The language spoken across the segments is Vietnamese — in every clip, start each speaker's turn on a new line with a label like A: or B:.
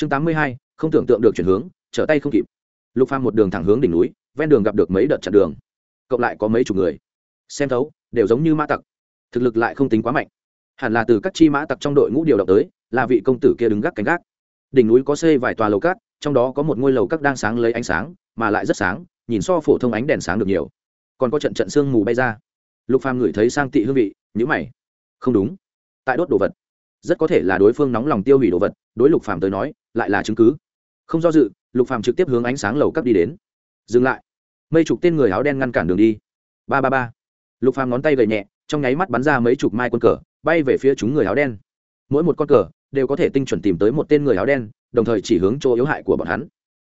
A: chương tám mươi hai, không tưởng tượng được chuyển hướng, trở tay không kịp. Lục phàm một đường thẳng hướng đỉnh núi, ven đường gặp được mấy đợt chặn đường. Cộng lại có mấy chục người. Xem thấu, đều giống như mã tặc. Thực lực lại không tính quá mạnh. Hẳn là từ các chi mã tặc trong đội ngũ điều động tới, là vị công tử kia đứng gác cánh gác. Đỉnh núi có xây vài tòa lầu cát, trong đó có một ngôi lầu cát đang sáng lấy ánh sáng, mà lại rất sáng, nhìn so phổ thông ánh đèn sáng được nhiều. Còn có trận trận sương mù bay ra. Lục phàm ngửi thấy sang tị hương vị nhữ mày. Không đúng. Tại đốt đồ vật. Rất có thể là đối phương nóng lòng tiêu hủy đồ vật đối lục phàm tới nói, lại là chứng cứ. Không do dự, lục phàm trực tiếp hướng ánh sáng lầu cấp đi đến. Dừng lại. Mây chục tên người áo đen ngăn cản đường đi. Ba ba ba. Lục phàm ngón tay gầy nhẹ, trong nháy mắt bắn ra mấy chục mai quân cờ, bay về phía chúng người áo đen. Mỗi một con cờ đều có thể tinh chuẩn tìm tới một tên người áo đen, đồng thời chỉ hướng chỗ yếu hại của bọn hắn.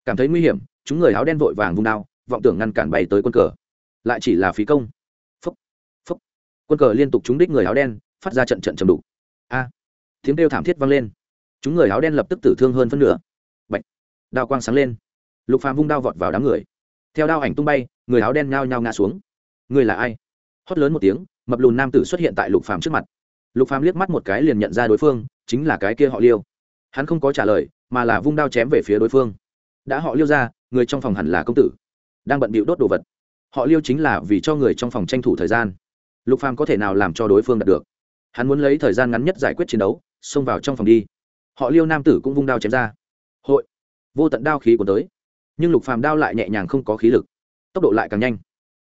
A: Cảm thấy nguy hiểm, chúng người áo đen vội vàng vung đao, vọng tưởng ngăn cản bay tới quân cờ. Lại chỉ là phí công. Phúc phúc. Quân cờ liên tục trúng đích người áo đen, phát ra trận trận trầm đục. A. Tiếng kêu thảm thiết vang lên chúng người áo đen lập tức tử thương hơn phân nửa. Bạch. đao quang sáng lên. Lục phàm vung đao vọt vào đám người. Theo đao ảnh tung bay, người áo đen nhao nhao ngã xuống. Người là ai? Hót lớn một tiếng, mập lùn nam tử xuất hiện tại lục phàm trước mặt. Lục phàm liếc mắt một cái liền nhận ra đối phương, chính là cái kia họ liêu. Hắn không có trả lời, mà là vung đao chém về phía đối phương. Đã họ liêu ra, người trong phòng hẳn là công tử. Đang bận bịu đốt đồ vật. Họ liêu chính là vì cho người trong phòng tranh thủ thời gian. Lục phàm có thể nào làm cho đối phương đạt được? Hắn muốn lấy thời gian ngắn nhất giải quyết chiến đấu, xông vào trong phòng đi họ liêu nam tử cũng vung đao chém ra. Hội. Vô tận đao khí của tới. Nhưng lục phàm đao lại nhẹ nhàng không có khí lực. Tốc độ lại càng nhanh.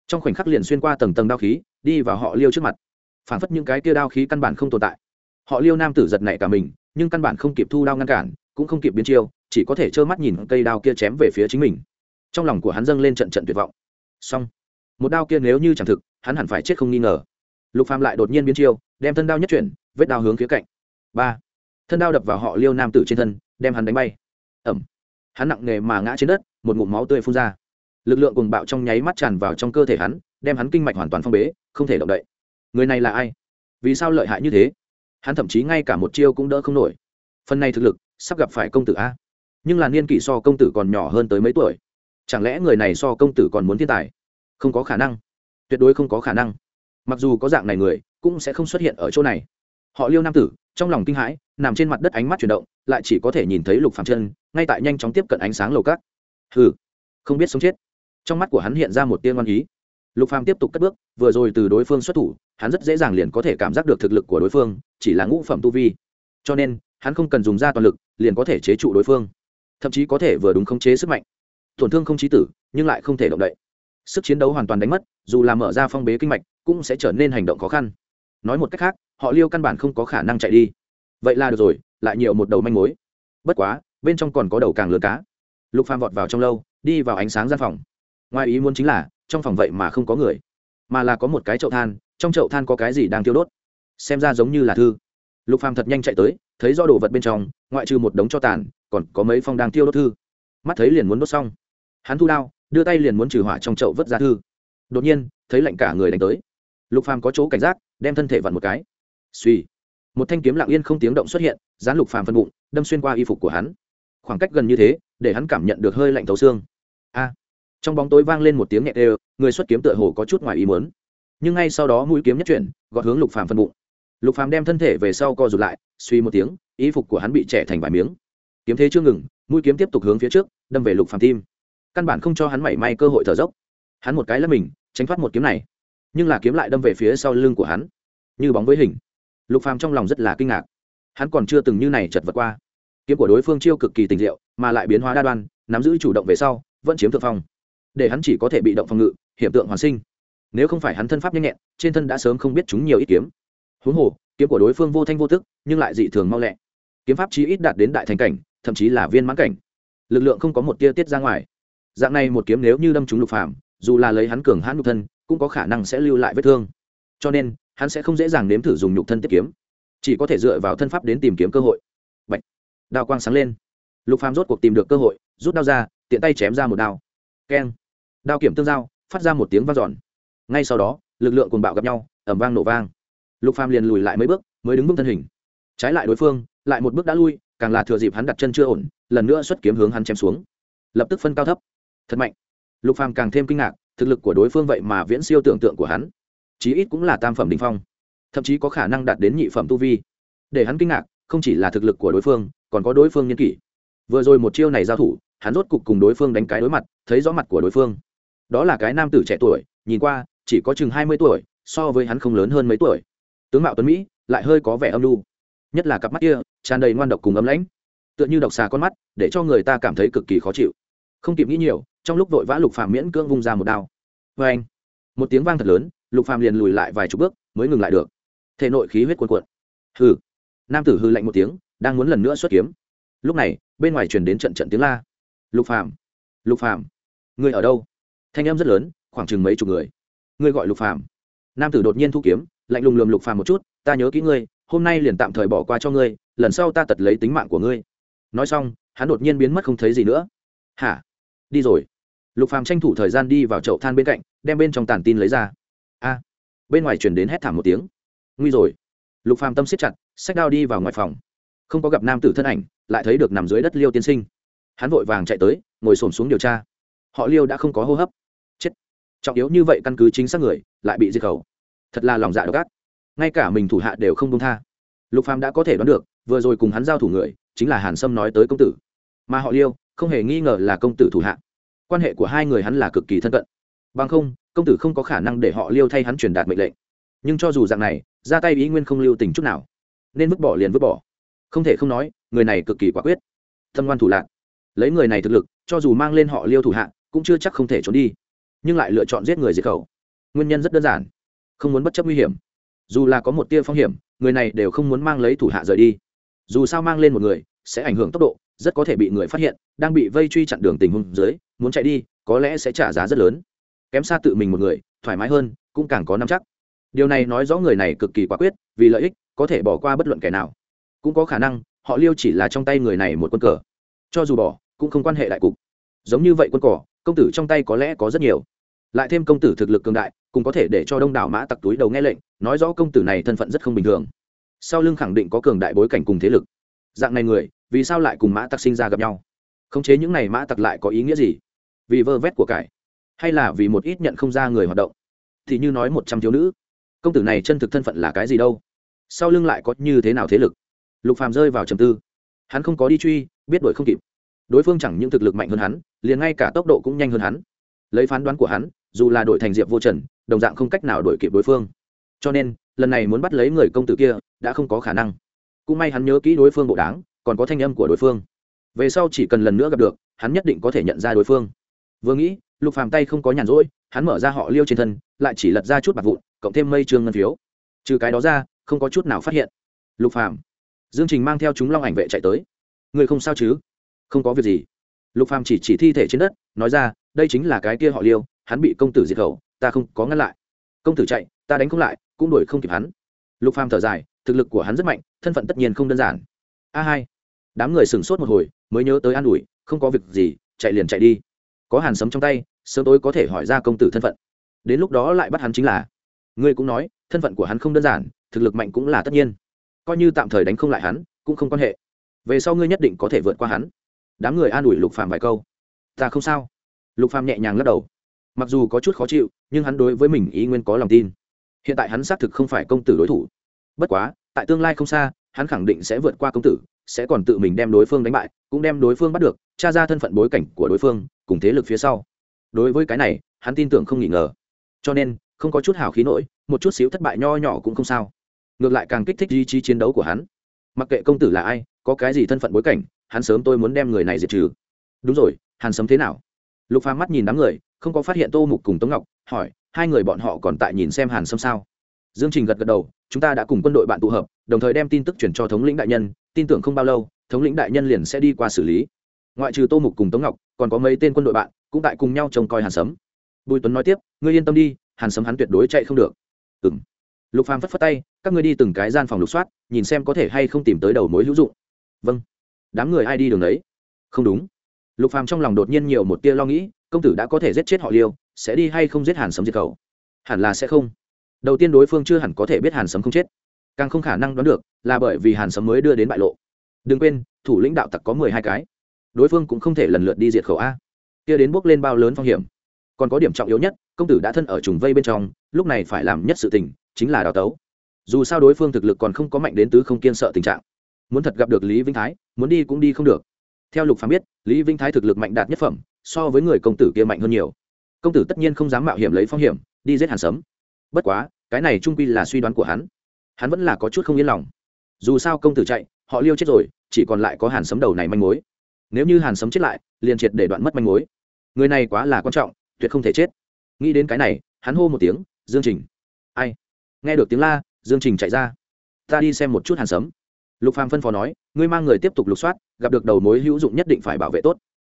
A: Trong khoảnh khắc liền xuyên qua tầng tầng đao khí, đi vào họ liêu trước mặt. Phảng phất những cái kia đao khí căn bản không tồn tại. Họ liêu nam tử giật nảy cả mình, nhưng căn bản không kịp thu đao ngăn cản, cũng không kịp biến chiêu, chỉ có thể trơ mắt nhìn cây đao kia chém về phía chính mình. Trong lòng của hắn dâng lên trận trận tuyệt vọng. Xong. Một đao kia nếu như chẳng thực, hắn hẳn phải chết không nghi ngờ. Lục phàm lại đột nhiên biến chiêu, đem thân đao nhất chuyển, vết đao hướng phía cạnh. Ba thân đao đập vào họ liêu nam tử trên thân, đem hắn đánh bay. Ẩm. Hắn nặng nề mà ngã trên đất, một ngụm máu tươi phun ra. Lực lượng cùng bạo trong nháy mắt tràn vào trong cơ thể hắn, đem hắn kinh mạch hoàn toàn phong bế, không thể động đậy. Người này là ai? Vì sao lợi hại như thế? Hắn thậm chí ngay cả một chiêu cũng đỡ không nổi. Phần này thực lực, sắp gặp phải công tử a. Nhưng là niên kỷ so công tử còn nhỏ hơn tới mấy tuổi. Chẳng lẽ người này so công tử còn muốn thiên tài? Không có khả năng. Tuyệt đối không có khả năng. Mặc dù có dạng này người, cũng sẽ không xuất hiện ở chỗ này họ liêu nam tử, trong lòng kinh hãi, nằm trên mặt đất ánh mắt chuyển động, lại chỉ có thể nhìn thấy lục phạm chân ngay tại nhanh chóng tiếp cận ánh sáng lầu cát. Hừ, không biết sống chết. Trong mắt của hắn hiện ra một tiên ngoan ý. Lục phàm tiếp tục cất bước, vừa rồi từ đối phương xuất thủ, hắn rất dễ dàng liền có thể cảm giác được thực lực của đối phương, chỉ là ngũ phẩm tu vi. Cho nên, hắn không cần dùng ra toàn lực, liền có thể chế trụ đối phương. Thậm chí có thể vừa đúng khống chế sức mạnh. Tổn thương không chí tử, nhưng lại không thể động đậy. Sức chiến đấu hoàn toàn đánh mất, dù là mở ra phong bế kinh mạch, cũng sẽ trở nên hành động khó khăn nói một cách khác, họ liêu căn bản không có khả năng chạy đi. Vậy là được rồi, lại nhiều một đầu manh mối. Bất quá, bên trong còn có đầu càng lớn cá. Lục phàm vọt vào trong lâu, đi vào ánh sáng gian phòng. Ngoài ý muốn chính là, trong phòng vậy mà không có người, mà là có một cái chậu than, trong chậu than có cái gì đang tiêu đốt. Xem ra giống như là thư. Lục phàm thật nhanh chạy tới, thấy do đồ vật bên trong, ngoại trừ một đống cho tàn, còn có mấy phong đang tiêu đốt thư. Mắt thấy liền muốn đốt xong. Hắn thu đao, đưa tay liền muốn trừ hỏa trong chậu vứt ra thư. Đột nhiên, thấy lạnh cả người đánh tới. Lục phàm có chỗ cảnh giác đem thân thể vặn một cái. Suy một thanh kiếm lặng yên không tiếng động xuất hiện, dán lục phàm phân bụng, đâm xuyên qua y phục của hắn. Khoảng cách gần như thế, để hắn cảm nhận được hơi lạnh thấu xương. A. Trong bóng tối vang lên một tiếng nhẹ đều, người xuất kiếm tựa hồ có chút ngoài ý muốn. Nhưng ngay sau đó mũi kiếm nhất chuyển, gọt hướng lục phàm phân bụng. Lục phàm đem thân thể về sau co rụt lại, suy một tiếng, y phục của hắn bị trẻ thành vài miếng. Kiếm thế chưa ngừng, mũi kiếm tiếp tục hướng phía trước, đâm về lục phàm tim. Căn bản không cho hắn mảy may cơ hội thở dốc. Hắn một cái là mình, tránh thoát một kiếm này nhưng là kiếm lại đâm về phía sau lưng của hắn, như bóng với hình. Lục phàm trong lòng rất là kinh ngạc. Hắn còn chưa từng như này chật vật qua. Kiếm của đối phương chiêu cực kỳ tình diệu, mà lại biến hóa đa đoan, nắm giữ chủ động về sau, vẫn chiếm thượng phong. Để hắn chỉ có thể bị động phòng ngự hiện tượng hoàn sinh. Nếu không phải hắn thân pháp nhanh nhẹn, trên thân đã sớm không biết chúng nhiều ít kiếm. Huống hồ, kiếm của đối phương vô thanh vô tức, nhưng lại dị thường mau lẹ. Kiếm pháp chí ít đạt đến đại thành cảnh, thậm chí là viên mãn cảnh. Lực lượng không có một tia tiết ra ngoài. Dạng này một kiếm nếu như đâm trúng lục phàm, dù là lấy hắn cường hãn nhục thân cũng có khả năng sẽ lưu lại vết thương. Cho nên, hắn sẽ không dễ dàng nếm thử dùng nhục thân tiếp kiếm. Chỉ có thể dựa vào thân pháp đến tìm kiếm cơ hội. Bạch. đao quang sáng lên. Lục phàm rốt cuộc tìm được cơ hội, rút đao ra, tiện tay chém ra một đao. Keng! Đao kiểm tương giao, phát ra một tiếng vang dọn. Ngay sau đó, lực lượng cùng bạo gặp nhau ẩm vang nổ vang. Lục phàm liền lùi lại mấy bước, mới đứng vững thân hình. Trái lại đối phương, lại một bước đã lui, càng là thừa dịp hắn đặt chân chưa ổn, lần nữa xuất kiếm hướng hắn chém xuống. Lập tức phân cao thấp. Thật mạnh! Lục phàm càng thêm kinh ngạc thực lực của đối phương vậy mà viễn siêu tưởng tượng của hắn. Chí ít cũng là tam phẩm đỉnh phong, thậm chí có khả năng đạt đến nhị phẩm tu vi. Để hắn kinh ngạc, không chỉ là thực lực của đối phương, còn có đối phương nhân kỷ. Vừa rồi một chiêu này giao thủ, hắn rốt cục cùng đối phương đánh cái đối mặt, thấy rõ mặt của đối phương. Đó là cái nam tử trẻ tuổi, nhìn qua, chỉ có chừng hai mươi tuổi, so với hắn không lớn hơn mấy tuổi. Tướng mạo tuấn mỹ, lại hơi có vẻ âm lưu nhất là cặp mắt kia, tràn đầy ngoan độc cùng ấm lãnh. Tựa như độc xà con mắt, để cho người ta cảm thấy cực kỳ khó chịu. Không kịp nghĩ nhiều trong lúc vội vã lục phàm miễn cưỡng vung ra một đao. Vê anh, một tiếng vang thật lớn, lục phàm liền lùi lại vài chục bước, mới ngừng lại được. Thể nội khí huyết cuồn cuộn. Hừ. Nam tử hư lạnh một tiếng, đang muốn lần nữa xuất kiếm. Lúc này, bên ngoài truyền đến trận trận tiếng la. Lục phàm lục phàm, người ở đâu? Thanh âm rất lớn, khoảng chừng mấy chục người. Ngươi gọi lục phàm. Nam tử đột nhiên thu kiếm, lạnh lùng lườm lục phàm một chút, ta nhớ kỹ ngươi, hôm nay liền tạm thời bỏ qua cho ngươi, lần sau ta tật lấy tính mạng của ngươi. Nói xong, hắn đột nhiên biến mất không thấy gì nữa. Hả? Đi rồi. Lục phàm tranh thủ thời gian đi vào chậu than bên cạnh, đem bên trong tàn tin lấy ra. A. À, bên ngoài chuyển đến hét thảm một tiếng. Nguy rồi. Lục phàm tâm siết chặt sách đao đi vào ngoài phòng. Không có gặp nam tử thân ảnh, lại thấy được nằm dưới đất liêu tiên sinh. Hắn vội vàng chạy tới, ngồi xổm xuống điều tra. Họ liêu đã không có hô hấp. Chết. Trọng yếu như vậy căn cứ chính xác người, lại bị diệt khẩu. Thật là lòng dạ độc ác. Ngay cả mình thủ hạ đều không công tha. Lục phàm đã có thể đoán được, vừa rồi cùng hắn giao thủ người, chính là hàn sâm nói tới công tử mà họ liêu không hề nghi ngờ là công tử thủ hạ. Quan hệ của hai người hắn là cực kỳ thân cận. Bằng không, công tử không có khả năng để họ liêu thay hắn truyền đạt mệnh lệnh. Nhưng cho dù dạng này, ra tay ý nguyên không lưu tình chút nào. Nên vứt bỏ liền vứt bỏ. Không thể không nói, người này cực kỳ quả quyết. Thâm ngoan thủ lạc. Lấy người này thực lực, cho dù mang lên họ liêu thủ hạ, cũng chưa chắc không thể trốn đi. Nhưng lại lựa chọn giết người diệt khẩu. Nguyên nhân rất đơn giản. Không muốn bất chấp nguy hiểm. Dù là có một tia phong hiểm, người này đều không muốn mang lấy thủ hạ rời đi. Dù sao mang lên một người, sẽ ảnh hưởng tốc độ rất có thể bị người phát hiện, đang bị vây truy chặn đường tình huống dưới, muốn chạy đi, có lẽ sẽ trả giá rất lớn. Kém xa tự mình một người, thoải mái hơn, cũng càng có năm chắc. Điều này nói rõ người này cực kỳ quả quyết, vì lợi ích, có thể bỏ qua bất luận kẻ nào. Cũng có khả năng, họ liêu chỉ là trong tay người này một quân cờ. Cho dù bỏ, cũng không quan hệ đại cục. Giống như vậy quân cỏ công tử trong tay có lẽ có rất nhiều. Lại thêm công tử thực lực cường đại, cũng có thể để cho đông đảo mã tặc túi đầu nghe lệnh, nói rõ công tử này thân phận rất không bình thường. Sau lưng khẳng định có cường đại bối cảnh cùng thế lực. Dạng này người vì sao lại cùng mã tặc sinh ra gặp nhau? Khống chế những này mã tặc lại có ý nghĩa gì? Vì vơ vét của cải, hay là vì một ít nhận không ra người hoạt động? Thì như nói một trăm thiếu nữ. Công tử này chân thực thân phận là cái gì đâu? Sau lưng lại có như thế nào thế lực? Lục phàm rơi vào trầm tư. Hắn không có đi truy, biết đuổi không kịp. Đối phương chẳng những thực lực mạnh hơn hắn, liền ngay cả tốc độ cũng nhanh hơn hắn. Lấy phán đoán của hắn, dù là đổi thành diệp vô trần, đồng dạng không cách nào đuổi kịp đối phương. Cho nên, lần này muốn bắt lấy người công tử kia, đã không có khả năng. Cũng may hắn nhớ kỹ đối phương bộ đáng còn có thanh âm của đối phương. Về sau chỉ cần lần nữa gặp được, hắn nhất định có thể nhận ra đối phương. Vừa nghĩ, lục phàm tay không có nhàn rỗi, hắn mở ra họ liêu trên thân, lại chỉ lật ra chút bạc vụn, cộng thêm mây trương ngân phiếu. Trừ cái đó ra, không có chút nào phát hiện. Lục phàm, dương trình mang theo chúng long ảnh vệ chạy tới. Người không sao chứ? Không có việc gì. Lục phàm chỉ chỉ thi thể trên đất, nói ra, đây chính là cái kia họ liêu, hắn bị công tử diệt khẩu, ta không có ngăn lại. Công tử chạy, ta đánh không lại, cũng đuổi không kịp hắn. Lục phàm thở dài, thực lực của hắn rất mạnh, thân phận tất nhiên không đơn giản a hai. Đám người sửng sốt một hồi, mới nhớ tới an ủi, không có việc gì, chạy liền chạy đi. Có hàn sấm trong tay, sớm tối có thể hỏi ra công tử thân phận. Đến lúc đó lại bắt hắn chính là. Ngươi cũng nói, thân phận của hắn không đơn giản, thực lực mạnh cũng là tất nhiên. Coi như tạm thời đánh không lại hắn, cũng không quan hệ. Về sau ngươi nhất định có thể vượt qua hắn. Đám người an ủi lục phàm vài câu. Ta không sao. Lục phàm nhẹ nhàng lắc đầu. Mặc dù có chút khó chịu, nhưng hắn đối với mình ý nguyên có lòng tin. Hiện tại hắn xác thực không phải công tử đối thủ. Bất quá, tại tương lai không xa hắn khẳng định sẽ vượt qua công tử, sẽ còn tự mình đem đối phương đánh bại, cũng đem đối phương bắt được, tra ra thân phận bối cảnh của đối phương, cùng thế lực phía sau. Đối với cái này, hắn tin tưởng không nghi ngờ. Cho nên, không có chút hào khí nổi một chút xíu thất bại nho nhỏ cũng không sao. Ngược lại càng kích thích ý chí chiến đấu của hắn. Mặc kệ công tử là ai, có cái gì thân phận bối cảnh, hắn sớm tôi muốn đem người này diệt trừ. Đúng rồi hàn sấm thế nào? Lục phàm mắt nhìn đám người, không có phát hiện tô mục cùng tống ngọc, hỏi, hai người bọn họ còn tại nhìn xem hàn sâm sao? Dương trình gật gật đầu chúng ta đã cùng quân đội bạn tụ hợp, đồng thời đem tin tức chuyển cho thống lĩnh đại nhân, tin tưởng không bao lâu, thống lĩnh đại nhân liền sẽ đi qua xử lý. Ngoại trừ tô mục cùng tống ngọc, còn có mấy tên quân đội bạn, cũng tại cùng nhau trông coi hàn sấm. Bùi tuấn nói tiếp, ngươi yên tâm đi, hàn sấm hắn tuyệt đối chạy không được. Ừng lục phàm phất phất tay, các ngươi đi từng cái gian phòng lục soát, nhìn xem có thể hay không tìm tới đầu mối hữu dụng. Vâng. Đám người ai đi đường đấy? Không đúng. Lục phàm trong lòng đột nhiên nhiều một tia lo nghĩ, công tử đã có thể giết chết họ liêu, sẽ đi hay không giết hàn sấm diệt cầu hẳn là sẽ không đầu tiên đối phương chưa hẳn có thể biết hàn sấm không chết, càng không khả năng đoán được là bởi vì hàn sấm mới đưa đến bại lộ. Đừng quên, thủ lĩnh đạo tặc có mười hai cái, đối phương cũng không thể lần lượt đi diệt khẩu a. Kia đến bước lên bao lớn phong hiểm. Còn có điểm trọng yếu nhất, công tử đã thân ở trùng vây bên trong, lúc này phải làm nhất sự tình, chính là đào tấu. Dù sao đối phương thực lực còn không có mạnh đến tứ không kiên sợ tình trạng. Muốn thật gặp được lý vĩnh thái, muốn đi cũng đi không được. Theo lục phán biết, lý vĩnh thái thực lực mạnh đạt nhất phẩm, so với người công tử kia mạnh hơn nhiều. Công tử tất nhiên không dám mạo hiểm lấy phong hiểm, đi giết hàn sấm bất quá, cái này trung quy là suy đoán của hắn. Hắn vẫn là có chút không yên lòng. Dù sao công tử chạy, họ liêu chết rồi, chỉ còn lại có hàn sấm đầu này manh mối. Nếu như hàn sấm chết lại, liền triệt để đoạn mất manh mối. Người này quá là quan trọng, tuyệt không thể chết. Nghĩ đến cái này, hắn hô một tiếng, dương trình. Ai? Nghe được tiếng la, dương trình chạy ra. Ta đi xem một chút hàn sấm. Lục phàm phân phó nói, ngươi mang người tiếp tục lục soát, gặp được đầu mối hữu dụng nhất định phải bảo vệ tốt.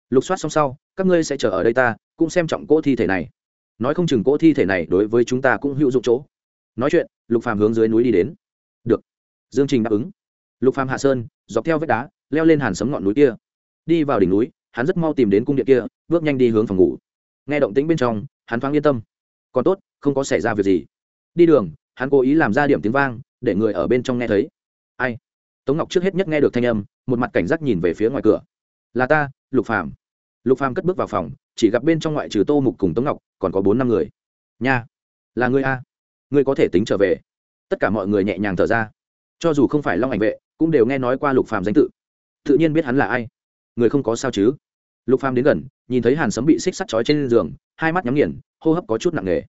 A: Lục soát xong sau, các ngươi sẽ chờ ở đây ta, cũng xem trọng cỗ thi thể này nói không chừng cỗ thi thể này đối với chúng ta cũng hữu dụng chỗ. Nói chuyện, lục phàm hướng dưới núi đi đến. Được. Dương trình đáp ứng. Lục phàm hạ sơn, dọc theo vách đá, leo lên hàn sấm ngọn núi kia. Đi vào đỉnh núi, hắn rất mau tìm đến cung điện kia, bước nhanh đi hướng phòng ngủ. Nghe động tĩnh bên trong, hắn thoáng yên tâm. Còn tốt, không có xảy ra việc gì. Đi đường, hắn cố ý làm ra điểm tiếng vang, để người ở bên trong nghe thấy. Ai? Tống ngọc trước hết nhất nghe được thanh âm, một mặt cảnh giác nhìn về phía ngoài cửa. Là ta, lục phàm. Lục phàm cất bước vào phòng chỉ gặp bên trong ngoại trừ tô mục cùng tống ngọc, còn có bốn năm người. Nha, là ngươi a. Ngươi có thể tính trở về. Tất cả mọi người nhẹ nhàng thở ra. Cho dù không phải long ảnh vệ, cũng đều nghe nói qua lục phàm danh tự. Tự nhiên biết hắn là ai. Người không có sao chứ? Lục phàm đến gần, nhìn thấy hàn sấm bị xích sắt chói trên giường, hai mắt nhắm nghiền, hô hấp có chút nặng nề.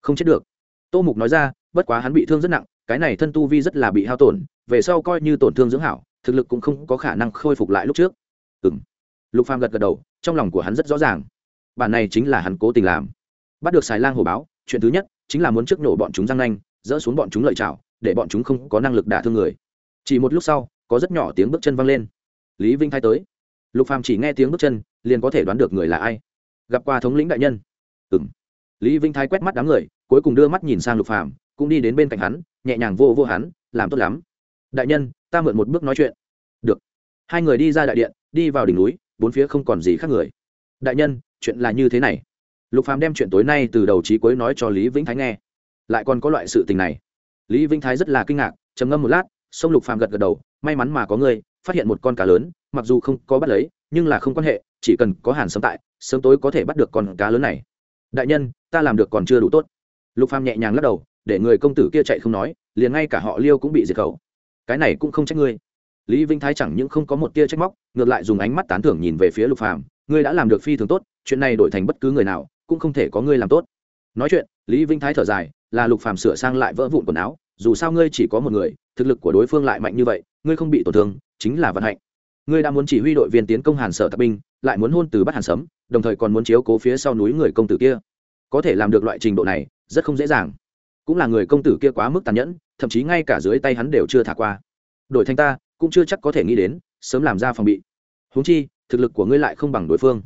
A: Không chết được. Tô mục nói ra, bất quá hắn bị thương rất nặng, cái này thân tu vi rất là bị hao tổn, về sau coi như tổn thương dưỡng hảo, thực lực cũng không có khả năng khôi phục lại lúc trước. Ừm. Lục phàm gật gật đầu, trong lòng của hắn rất rõ ràng bản này chính là hắn cố tình làm. Bắt được xài lang hồ báo, chuyện thứ nhất chính là muốn trước nổ bọn chúng răng nanh, dỡ xuống bọn chúng lợi chảo, để bọn chúng không có năng lực đả thương người. Chỉ một lúc sau, có rất nhỏ tiếng bước chân vang lên. Lý vinh thái tới. Lục phàm chỉ nghe tiếng bước chân, liền có thể đoán được người là ai. Gặp qua thống lĩnh đại nhân. Ừm. Lý vinh thái quét mắt đám người, cuối cùng đưa mắt nhìn sang lục phàm, cũng đi đến bên cạnh hắn, nhẹ nhàng vô vô hắn, làm tốt lắm. Đại nhân, ta mượn một bước nói chuyện. Được. Hai người đi ra đại điện, đi vào đỉnh núi, bốn phía không còn gì khác người. Đại nhân chuyện là như thế này. Lục phàm đem chuyện tối nay từ đầu chí cuối nói cho lý vĩnh thái nghe. Lại còn có loại sự tình này. Lý vĩnh thái rất là kinh ngạc, trầm ngâm một lát, xong lục phàm gật gật đầu, may mắn mà có người phát hiện một con cá lớn, mặc dù không có bắt lấy, nhưng là không quan hệ, chỉ cần có hàn sớm tại, sớm tối có thể bắt được con cá lớn này. Đại nhân, ta làm được còn chưa đủ tốt. Lục phàm nhẹ nhàng lắc đầu, để người công tử kia chạy không nói, liền ngay cả họ liêu cũng bị diệt khẩu. Cái này cũng không trách ngươi. Lý Vĩnh thái chẳng những không có một tia trách móc, ngược lại dùng ánh mắt tán thưởng nhìn về phía lục phàm, ngươi đã làm được phi thường tốt chuyện này đổi thành bất cứ người nào, cũng không thể có ngươi làm tốt. Nói chuyện, lý vinh thái thở dài, là lục phàm sửa sang lại vỡ vụn quần áo, dù sao ngươi chỉ có một người, thực lực của đối phương lại mạnh như vậy, ngươi không bị tổn thương, chính là vận hạnh. Ngươi đã muốn chỉ huy đội viên tiến công hàn sở tập binh, lại muốn hôn từ bắt hàn sấm, đồng thời còn muốn chiếu cố phía sau núi người công tử kia. Có thể làm được loại trình độ này, rất không dễ dàng. Cũng là người công tử kia quá mức tàn nhẫn, thậm chí ngay cả dưới tay hắn đều chưa thả qua. Đổi thanh ta, cũng chưa chắc có thể nghĩ đến, sớm làm ra phòng bị. Huống chi, thực lực của ngươi lại không bằng đối phương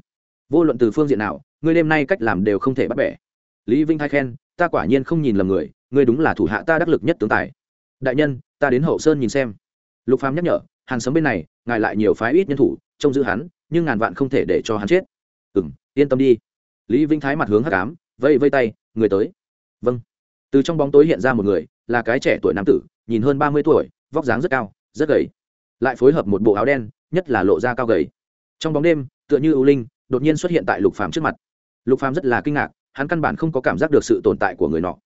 A: vô luận từ phương diện nào, ngươi đêm nay cách làm đều không thể bắt bẻ. Lý vinh thái khen, ta quả nhiên không nhìn lầm người, ngươi đúng là thủ hạ ta đắc lực nhất tướng tài. Đại nhân, ta đến hậu sơn nhìn xem. Lục phàm nhắc nhở, hàn sấm bên này, ngài lại nhiều phái ít nhân thủ, trông giữ hắn, nhưng ngàn vạn không thể để cho hắn chết. Ừ m yên tâm đi. Lý vinh thái mặt hướng hắc ám vây vây tay, người tới. Vâng. Từ trong bóng tối hiện ra một người, là cái trẻ tuổi nam tử, nhìn hơn ba mươi tuổi, vóc dáng rất cao, rất gầy. Lại phối hợp một bộ áo đen, nhất là lộ ra cao gầy. Trong bóng đêm, tựa như ưu linh đột nhiên xuất hiện tại lục phàm trước mặt. Lục phàm rất là kinh ngạc, hắn căn bản không có cảm giác được sự tồn tại của người nọ.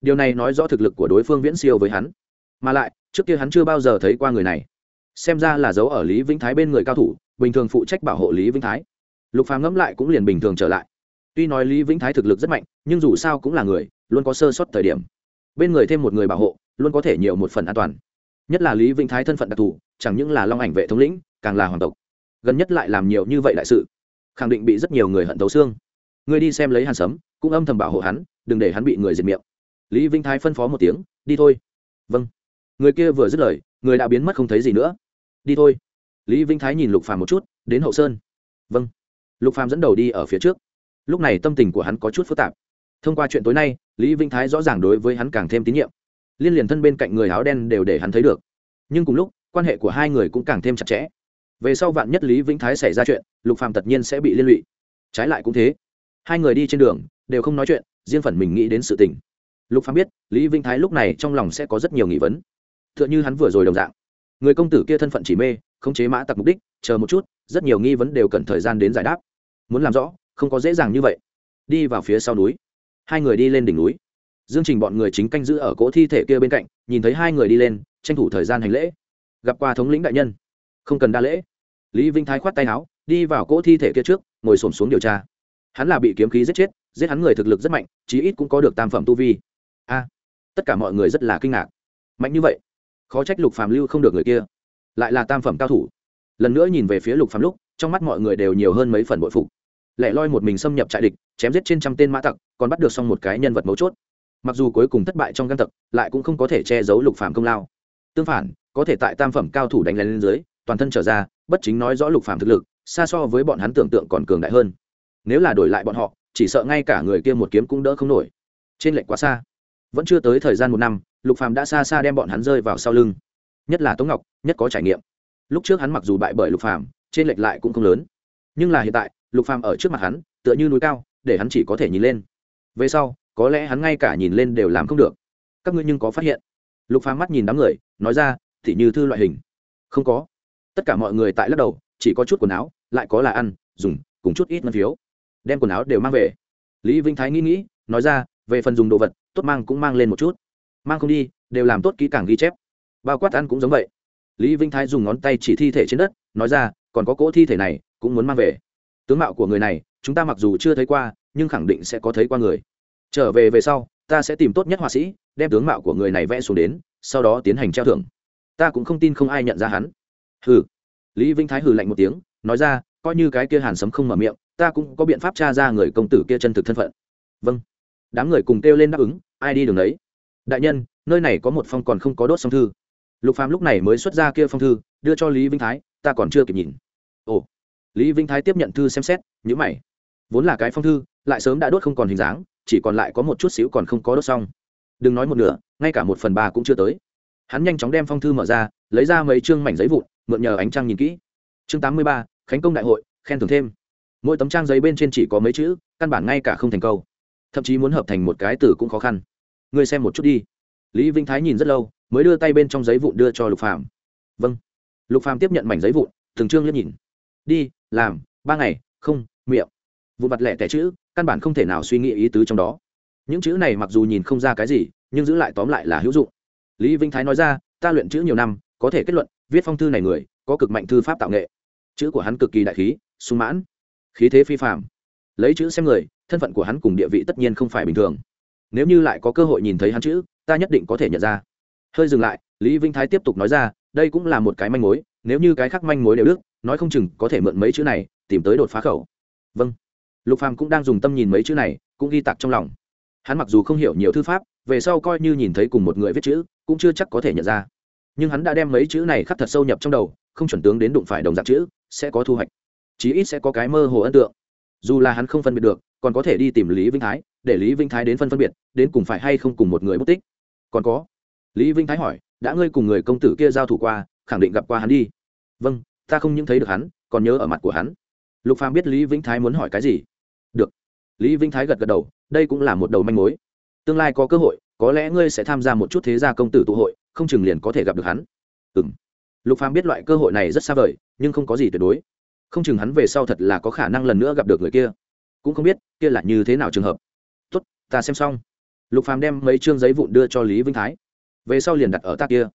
A: Điều này nói rõ thực lực của đối phương viễn siêu với hắn. Mà lại, trước kia hắn chưa bao giờ thấy qua người này. Xem ra là dấu ở lý vĩnh thái bên người cao thủ, bình thường phụ trách bảo hộ lý vĩnh thái. Lục phàm ngẫm lại cũng liền bình thường trở lại. Tuy nói lý vĩnh thái thực lực rất mạnh, nhưng dù sao cũng là người, luôn có sơ suất thời điểm. Bên người thêm một người bảo hộ, luôn có thể nhiều một phần an toàn. Nhất là lý vĩnh thái thân phận đặc thù, chẳng những là long ảnh vệ thống lĩnh, càng là hoàng tộc. Gần nhất lại làm nhiều như vậy đại sự khẳng định bị rất nhiều người hận thấu xương. Người đi xem lấy hàn sấm, cũng âm thầm bảo hộ hắn, đừng để hắn bị người diệt miệng. Lý vĩnh thái phân phó một tiếng, đi thôi. Vâng. Người kia vừa dứt lời, người đã biến mất không thấy gì nữa. Đi thôi. Lý vĩnh thái nhìn lục phàm một chút, đến hậu sơn. Vâng. Lục phàm dẫn đầu đi ở phía trước. Lúc này tâm tình của hắn có chút phức tạp. Thông qua chuyện tối nay, lý vĩnh thái rõ ràng đối với hắn càng thêm tín nhiệm. Liên liền thân bên cạnh người áo đen đều để hắn thấy được. Nhưng cùng lúc, quan hệ của hai người cũng càng thêm chặt chẽ về sau vạn nhất lý vĩnh thái xảy ra chuyện, lục phàm tất nhiên sẽ bị liên lụy. Trái lại cũng thế. Hai người đi trên đường, đều không nói chuyện, riêng phần mình nghĩ đến sự tình. Lục phàm biết, lý vĩnh thái lúc này trong lòng sẽ có rất nhiều nghi vấn. Tựa như hắn vừa rồi đồng dạng. Người công tử kia thân phận chỉ mê, không chế mã tặc mục đích, chờ một chút, rất nhiều nghi vấn đều cần thời gian đến giải đáp. Muốn làm rõ, không có dễ dàng như vậy. Đi vào phía sau núi. Hai người đi lên đỉnh núi. Dương trình bọn người chính canh giữ ở cỗ thi thể kia bên cạnh, nhìn thấy hai người đi lên, tranh thủ thời gian hành lễ. Gặp qua thống lĩnh đại nhân. Không cần đa lễ lý vinh thái khoát tay áo, đi vào cỗ thi thể kia trước, ngồi xổm xuống điều tra. Hắn là bị kiếm khí giết chết, giết hắn người thực lực rất mạnh, chí ít cũng có được tam phẩm tu vi. A, tất cả mọi người rất là kinh ngạc. Mạnh như vậy, khó trách lục phàm lưu không được người kia. Lại là tam phẩm cao thủ. Lần nữa nhìn về phía lục phàm lúc, trong mắt mọi người đều nhiều hơn mấy phần bội phục. Lẻ loi một mình xâm nhập trại địch, chém giết trên trăm tên mã tặc, còn bắt được xong một cái nhân vật mấu chốt. Mặc dù cuối cùng thất bại trong gan tặc, lại cũng không có thể che giấu lục phàm công lao. Tương phản, có thể tại tam phẩm cao thủ đánh lén lên dưới toàn thân trở ra, bất chính nói rõ lục phàm thực lực, xa so với bọn hắn tưởng tượng còn cường đại hơn. Nếu là đổi lại bọn họ, chỉ sợ ngay cả người kia một kiếm cũng đỡ không nổi. Trên lệnh quá xa. Vẫn chưa tới thời gian một năm, lục phàm đã xa xa đem bọn hắn rơi vào sau lưng. Nhất là tống ngọc, nhất có trải nghiệm. Lúc trước hắn mặc dù bại bởi lục phàm, trên lệch lại cũng không lớn. Nhưng là hiện tại, lục phàm ở trước mặt hắn, tựa như núi cao, để hắn chỉ có thể nhìn lên. Về sau, có lẽ hắn ngay cả nhìn lên đều làm không được. Các ngươi nhưng có phát hiện. Lục phàm mắt nhìn đám người, nói ra, thì như thư loại hình. Không có tất cả mọi người tại lắc đầu, chỉ có chút quần áo, lại có là ăn, dùng, cùng chút ít ngân phiếu. Đem quần áo đều mang về. Lý vinh thái nghĩ nghĩ, nói ra, về phần dùng đồ vật, tốt mang cũng mang lên một chút. Mang không đi, đều làm tốt kỹ càng ghi chép. Bao quát ăn cũng giống vậy. Lý vinh thái dùng ngón tay chỉ thi thể trên đất, nói ra, còn có cỗ thi thể này, cũng muốn mang về. Tướng mạo của người này, chúng ta mặc dù chưa thấy qua, nhưng khẳng định sẽ có thấy qua người. Trở về về sau, ta sẽ tìm tốt nhất họa sĩ, đem tướng mạo của người này vẽ xuống đến, sau đó tiến hành treo thưởng. Ta cũng không tin không ai nhận ra hắn hừ. Lý vinh thái hừ lạnh một tiếng, nói ra, coi như cái kia hàn sấm không mở miệng, ta cũng có biện pháp tra ra người công tử kia chân thực thân phận. Vâng. Đám người cùng kêu lên đáp ứng, ai đi đường đấy? Đại nhân, nơi này có một phong còn không có đốt xong thư. Lục phàm lúc này mới xuất ra kia phong thư, đưa cho lý vinh thái, ta còn chưa kịp nhìn. Ồ. Lý vinh thái tiếp nhận thư xem xét nhữ mày. Vốn là cái phong thư, lại sớm đã đốt không còn hình dáng, chỉ còn lại có một chút xíu còn không có đốt xong. Đừng nói một nửa, ngay cả một phần ba cũng chưa tới. Hắn nhanh chóng đem phong thư mở ra, lấy ra mấy chương mảnh giấy vụn mượn nhờ ánh trăng nhìn kỹ. Chương tám mươi ba, khánh công đại hội, khen thưởng thêm. Mỗi tấm trang giấy bên trên chỉ có mấy chữ, căn bản ngay cả không thành câu. Thậm chí muốn hợp thành một cái từ cũng khó khăn. Ngươi xem một chút đi. Lý vĩnh thái nhìn rất lâu, mới đưa tay bên trong giấy vụn đưa cho lục phàm. Vâng. Lục phàm tiếp nhận mảnh giấy vụn từng chương liếc nhìn. Đi, làm, ba ngày, không, miệng. Vụn vặt lẻ tẻ chữ, căn bản không thể nào suy nghĩ ý tứ trong đó. Những chữ này mặc dù nhìn không ra cái gì, nhưng giữ lại tóm lại là hữu dụng. Lý vĩnh thái nói ra, ta luyện chữ nhiều năm, có thể kết luận viết phong thư này người, có cực mạnh thư pháp tạo nghệ. Chữ của hắn cực kỳ đại khí, sung mãn. Khí thế phi phạm lấy chữ xem người, thân phận của hắn cùng địa vị tất nhiên không phải bình thường. Nếu như lại có cơ hội nhìn thấy hắn chữ, ta nhất định có thể nhận ra. Hơi dừng lại, lý vinh thái tiếp tục nói ra, đây cũng là một cái manh mối, nếu như cái khác manh mối đều đức, nói không chừng có thể mượn mấy chữ này, tìm tới đột phá khẩu. Vâng. Lục phàm cũng đang dùng tâm nhìn mấy chữ này, cũng ghi tặc trong lòng. Hắn mặc dù không hiểu nhiều thư pháp, về sau coi như nhìn thấy cùng một người viết chữ, cũng chưa chắc có thể nhận ra nhưng hắn đã đem mấy chữ này khắc thật sâu nhập trong đầu, không chuẩn tướng đến đụng phải đồng dạng chữ, sẽ có thu hoạch, chí ít sẽ có cái mơ hồ ấn tượng. Dù là hắn không phân biệt được, còn có thể đi tìm lý vinh thái, để lý vinh thái đến phân phân biệt, đến cùng phải hay không cùng một người mất tích. Còn có, lý vinh thái hỏi, đã ngươi cùng người công tử kia giao thủ qua, khẳng định gặp qua hắn đi? Vâng ta không những thấy được hắn, còn nhớ ở mặt của hắn. Lục phàm biết lý vinh thái muốn hỏi cái gì. Được. Lý vinh thái gật gật đầu, đây cũng là một đầu manh mối. Tương lai có cơ hội, có lẽ ngươi sẽ tham gia một chút thế gia công tử tụ hội không chừng liền có thể gặp được hắn. Ừ m lục phàm biết loại cơ hội này rất xa vời, nhưng không có gì tuyệt đối. Không chừng hắn về sau thật là có khả năng lần nữa gặp được người kia. Cũng không biết, kia là như thế nào trường hợp. Tốt, ta xem xong. Lục phàm đem mấy chương giấy vụn đưa cho lý vinh thái. Về sau liền đặt ở ta kia.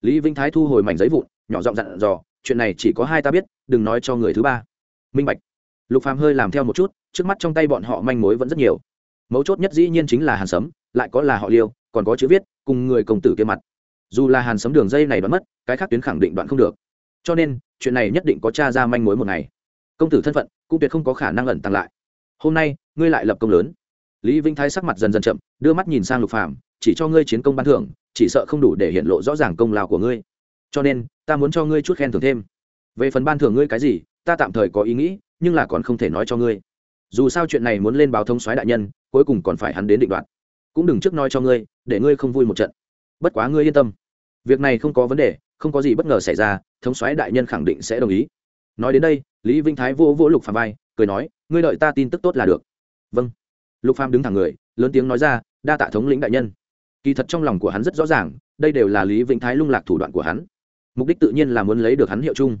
A: Lý vinh thái thu hồi mảnh giấy vụn, nhỏ giọng dặn dò, chuyện này chỉ có hai ta biết, đừng nói cho người thứ ba. Minh bạch. Lục phàm hơi làm theo một chút, trước mắt trong tay bọn họ manh mối vẫn rất nhiều. Mấu chốt nhất dĩ nhiên chính là hàn sấm, lại có là họ liêu, còn có chữ viết, cùng người công tử kia mặt dù là hàn sấm đường dây này đoán mất, cái khác tuyến khẳng định đoạn không được. Cho nên, chuyện này nhất định có t r a ra manh mối một ngày. Công tử thân phận cũng tuyệt không có khả năng ẩn tăng lại. Hôm nay, ngươi lại lập công lớn. Lý vĩnh thái sắc mặt dần dần chậm, đưa mắt nhìn sang lục phàm, chỉ cho ngươi chiến công ban thưởng, chỉ sợ không đủ để hiện lộ rõ ràng công lao của ngươi. Cho nên, ta muốn cho ngươi chút khen thưởng thêm. Về phần ban thưởng ngươi cái gì, ta tạm thời có ý nghĩ, nhưng là còn không thể nói cho ngươi. Dù sao chuyện này muốn lên báo thông soái đại nhân, cuối cùng còn phải hắn đến định đoạt. Cũng đừng trước nói cho ngươi, để ngươi không vui một trận. Bất quá ngươi yên tâm việc này không có vấn đề, không có gì bất ngờ xảy ra, thống soái đại nhân khẳng định sẽ đồng ý. Nói đến đây, lý vinh thái vô vỗ lục phàm vai, cười nói, ngươi đợi ta tin tức tốt là được. Vâng. Lục phàm đứng thẳng người, lớn tiếng nói ra, đa tạ thống lĩnh đại nhân. Kỳ thật trong lòng của hắn rất rõ ràng, đây đều là lý vĩnh thái lung lạc thủ đoạn của hắn. Mục đích tự nhiên là muốn lấy được hắn hiệu chung.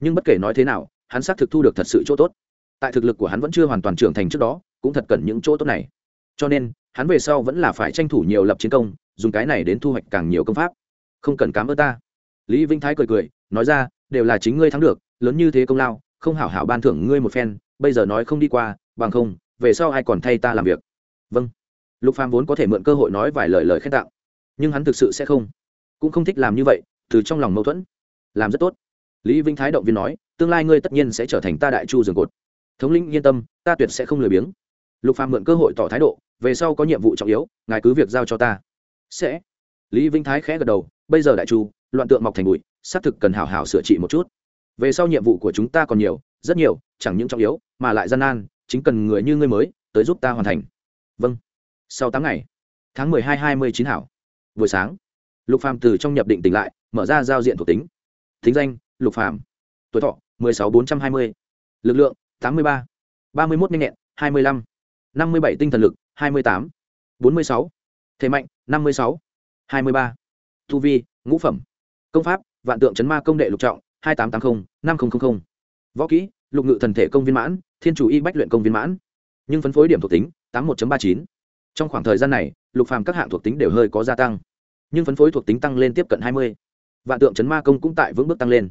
A: Nhưng bất kể nói thế nào, hắn xác thực thu được thật sự chỗ tốt. Tại thực lực của hắn vẫn chưa hoàn toàn trưởng thành trước đó, cũng thật cần những chỗ tốt này. Cho nên, hắn về sau vẫn là phải tranh thủ nhiều lập chiến công, dùng cái này đến thu hoạch càng nhiều công pháp không cần cám ơn ta. Lý vĩnh thái cười cười, nói ra, đều là chính ngươi thắng được, lớn như thế công lao, không hảo hảo ban thưởng ngươi một phen, bây giờ nói không đi qua, bằng không, về sau ai còn thay ta làm việc. Vâng. Lục phàm vốn có thể mượn cơ hội nói vài lời lời khen tặng, nhưng hắn thực sự sẽ không. Cũng không thích làm như vậy, từ trong lòng mâu thuẫn. Làm rất tốt. Lý vĩnh thái động viên nói, tương lai ngươi tất nhiên sẽ trở thành ta đại chu giường cột. Thống lĩnh, yên tâm, ta tuyệt sẽ không lười biếng. Lục phàm mượn cơ hội tỏ thái độ, về sau có nhiệm vụ trọng yếu, ngài cứ việc giao cho ta. Sẽ. Lý vĩnh thái khẽ gật đầu bây giờ đại chu, loạn tượng mọc thành bụi, xác thực cần hảo hảo sửa trị một chút. Về sau nhiệm vụ của chúng ta còn nhiều, rất nhiều, chẳng những trọng yếu, mà lại gian nan, chính cần người như ngươi mới, tới giúp ta hoàn thành. Vâng. Sau tám ngày, tháng mười hai hai mươi chín hảo. Buổi sáng, lục phàm từ trong nhập định tỉnh lại, mở ra giao diện thuộc tính. Thính danh, lục phàm. Tuổi thọ, mười sáu bốn trăm hai mươi. Lực lượng, tám mươi ba. ba mươi một nhanh nhẹn, hai mươi lăm. năm mươi bảy tinh thần lực, hai mươi tám. bốn mươi sáu. Thế mạnh, năm mươi sáu. hai mươi ba tu vi, ngũ phẩm. Công pháp, vạn tượng chấn ma công đệ lục trọng, hai tám tám mươi năm nghìn võ kỹ, lục ngự thần thể công viên mãn, thiên chủ y bách luyện công viên mãn. Nhưng phân phối điểm thuộc tính, tám mươi một ba chín. Trong khoảng thời gian này, lục phàm các hạng thuộc tính đều hơi có gia tăng, nhưng phân phối thuộc tính tăng lên tiếp cận hai mươi. Vạn tượng chấn ma công cũng tại vững bước tăng lên.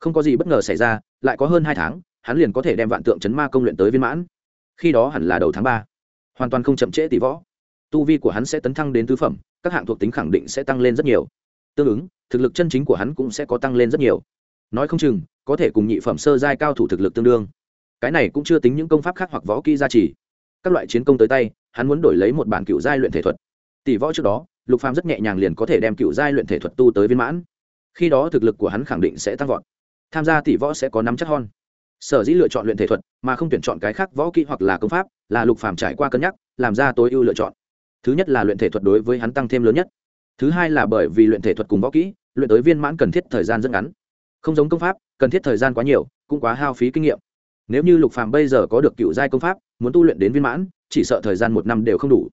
A: Không có gì bất ngờ xảy ra, lại có hơn hai tháng, hắn liền có thể đem vạn tượng chấn ma công luyện tới viên mãn. Khi đó hẳn là đầu tháng ba. Hoàn toàn không chậm trễ tỷ võ. Tu vi của hắn sẽ tấn thăng đến tứ phẩm các hạng thuộc tính khẳng định sẽ tăng lên rất nhiều. Tương ứng, thực lực chân chính của hắn cũng sẽ có tăng lên rất nhiều. Nói không chừng, có thể cùng nhị phẩm sơ giai cao thủ thực lực tương đương. Cái này cũng chưa tính những công pháp khác hoặc võ kỹ gia trì. Các loại chiến công tới tay, hắn muốn đổi lấy một bản cựu giai luyện thể thuật. Tỷ võ trước đó, lục phàm rất nhẹ nhàng liền có thể đem cựu giai luyện thể thuật tu tới viên mãn. Khi đó thực lực của hắn khẳng định sẽ tăng vọt. Tham gia tỷ võ sẽ có nắm chắc hon. Sở dĩ lựa chọn luyện thể thuật, mà không tuyển chọn cái khác võ kỹ hoặc là công pháp, là lục phàm trải qua cân nhắc, làm ra tối ưu lựa chọn thứ nhất là luyện thể thuật đối với hắn tăng thêm lớn nhất. Thứ hai là bởi vì luyện thể thuật cùng võ kỹ, luyện tới viên mãn cần thiết thời gian rất ngắn. Không giống công pháp, cần thiết thời gian quá nhiều, cũng quá hao phí kinh nghiệm. Nếu như lục phàm bây giờ có được cựu giai công pháp, muốn tu luyện đến viên mãn, chỉ sợ thời gian một năm đều không đủ.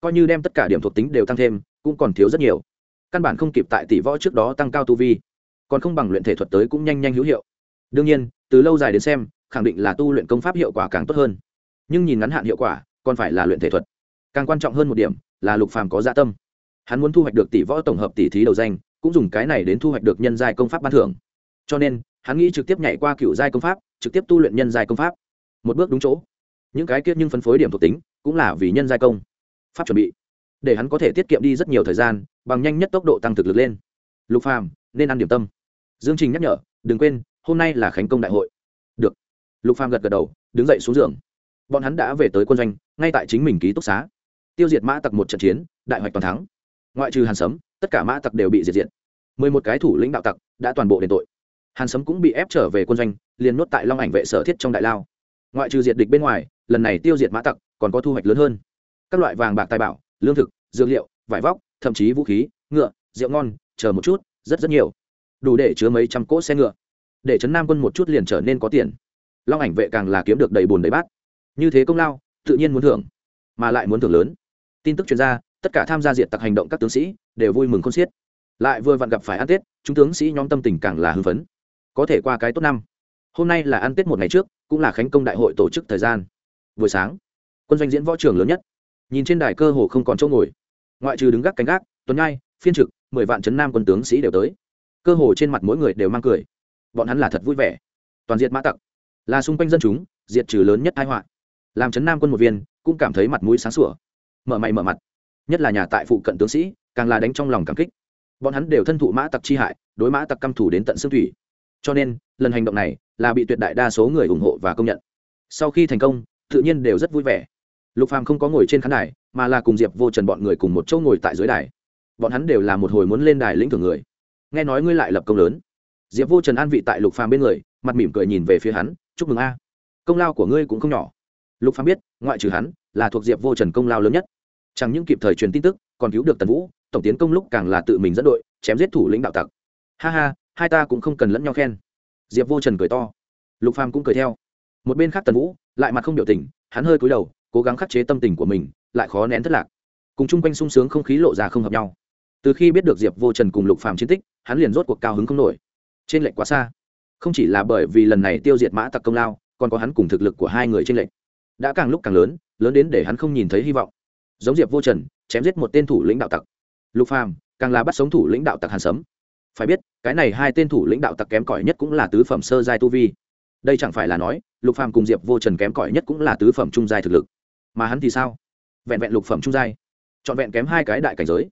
A: Coi như đem tất cả điểm thuộc tính đều tăng thêm, cũng còn thiếu rất nhiều. Căn bản không kịp tại tỷ võ trước đó tăng cao tu vi. Còn không bằng luyện thể thuật tới cũng nhanh nhanh hữu hiệu. Đương nhiên, từ lâu dài đến xem, khẳng định là tu luyện công pháp hiệu quả càng tốt hơn. Nhưng nhìn ngắn hạn hiệu quả, còn phải là luyện thể thuật càng quan trọng hơn một điểm là lục phàm có dạ tâm. Hắn muốn thu hoạch được tỷ võ tổng hợp tỷ thí đầu danh, cũng dùng cái này đến thu hoạch được nhân giai công pháp ban thưởng. Cho nên, hắn nghĩ trực tiếp nhảy qua cựu giai công pháp, trực tiếp tu luyện nhân giai công pháp. Một bước đúng chỗ. Những cái kiết nhưng phân phối điểm thuộc tính, cũng là vì nhân giai công pháp chuẩn bị. Để hắn có thể tiết kiệm đi rất nhiều thời gian, bằng nhanh nhất tốc độ tăng thực lực lên. Lục phàm, nên ăn điểm tâm. Dương trình nhắc nhở, đừng quên, hôm nay là khánh công đại hội. Được. Lục phàm gật gật đầu, đứng dậy xuống giường. Bọn hắn đã về tới quân doanh, ngay tại chính mình ký túc xá tiêu diệt mã tặc một trận chiến, đại hoạch toàn thắng. Ngoại trừ hàn sấm, tất cả mã tặc đều bị diệt diệt. Mười một cái thủ lĩnh đạo tặc đã toàn bộ đền tội. Hàn sấm cũng bị ép trở về quân doanh, liền nuốt tại long ảnh vệ sở thiết trong đại lao. Ngoại trừ diệt địch bên ngoài, lần này tiêu diệt mã tặc còn có thu hoạch lớn hơn. Các loại vàng bạc tài bảo, lương thực, dược liệu, vải vóc, thậm chí vũ khí, ngựa, rượu ngon, chờ một chút, rất rất nhiều. Đủ để chứa mấy trăm cỗ xe ngựa. Để trấn nam quân một chút liền trở nên có tiền. Long ảnh vệ càng là kiếm được đầy bùn đầy bát. Như thế công lao, tự nhiên muốn thưởng, mà lại muốn thưởng lớn tin tức chuyên gia tất cả tham gia diện tặc hành động các tướng sĩ đều vui mừng khôn xiết. Lại vừa vặn gặp phải ăn tết, chúng tướng sĩ nhóm tâm tình càng là hưng phấn. Có thể qua cái tốt năm. Hôm nay là ăn tết một ngày trước, cũng là khánh công đại hội tổ chức thời gian. Buổi sáng, quân doanh diễn võ trường lớn nhất. Nhìn trên đài cơ hồ không còn chỗ ngồi. Ngoại trừ đứng gác cánh gác, tuấn nhai, phiên trực, mười vạn trấn nam quân tướng sĩ đều tới. Cơ hồ trên mặt mỗi người đều mang cười. Bọn hắn là thật vui vẻ. Toàn diện mã tặc. Là xung quanh dân chúng, diệt trừ lớn nhất thái họa. Làm trấn nam quân một viên, cũng cảm thấy mặt mũi sáng sủa mở mày mở mặt. Nhất là nhà tại phụ cận tướng sĩ, càng là đánh trong lòng cảm kích. Bọn hắn đều thân thụ mã tặc chi hại, đối mã tặc căm thủ đến tận xương thủy. Cho nên, lần hành động này là bị tuyệt đại đa số người ủng hộ và công nhận. Sau khi thành công, tự nhiên đều rất vui vẻ. Lục phàm không có ngồi trên khán đài, mà là cùng diệp vô trần bọn người cùng một chỗ ngồi tại dưới đài. Bọn hắn đều là một hồi muốn lên đài lĩnh thưởng người. Nghe nói ngươi lại lập công lớn. Diệp vô trần an vị tại lục phàm bên người, mặt mỉm cười nhìn về phía hắn, chúc mừng a. Công lao của ngươi cũng không nhỏ. Lục phàm biết, ngoại trừ hắn, là thuộc diệp vô trần công lao lớn nhất chẳng những kịp thời truyền tin tức, còn cứu được tần vũ, tổng tiến công lúc càng là tự mình dẫn đội, chém giết thủ lĩnh đạo tặc. Ha ha, hai ta cũng không cần lẫn nhau khen. Diệp vô trần cười to. Lục phàm cũng cười theo. Một bên khác tần vũ, lại mặt không biểu tình, hắn hơi cúi đầu, cố gắng khắc chế tâm tình của mình, lại khó nén thất lạc. Cùng chung quanh sung sướng không khí lộ ra không hợp nhau. Từ khi biết được diệp vô trần cùng lục phàm chiến tích, hắn liền rốt cuộc cao hứng không nổi. Trên lệnh quá xa. Không chỉ là bởi vì lần này tiêu diệt mã tặc công lao, còn có hắn cùng thực lực của hai người trên lệnh đã càng lúc càng lớn lớn đến để hắn không nhìn thấy hy vọng giống diệp vô trần, chém giết một tên thủ lĩnh đạo tặc. Lục phàm, càng là bắt sống thủ lĩnh đạo tặc hàn sấm. Phải biết, cái này hai tên thủ lĩnh đạo tặc kém cỏi nhất cũng là tứ phẩm sơ giai tu vi. Đây chẳng phải là nói, lục phàm cùng diệp vô trần kém cỏi nhất cũng là tứ phẩm trung giai thực lực. Mà hắn thì sao? Vẹn vẹn lục phẩm trung giai. Trọn vẹn kém hai cái đại cảnh giới.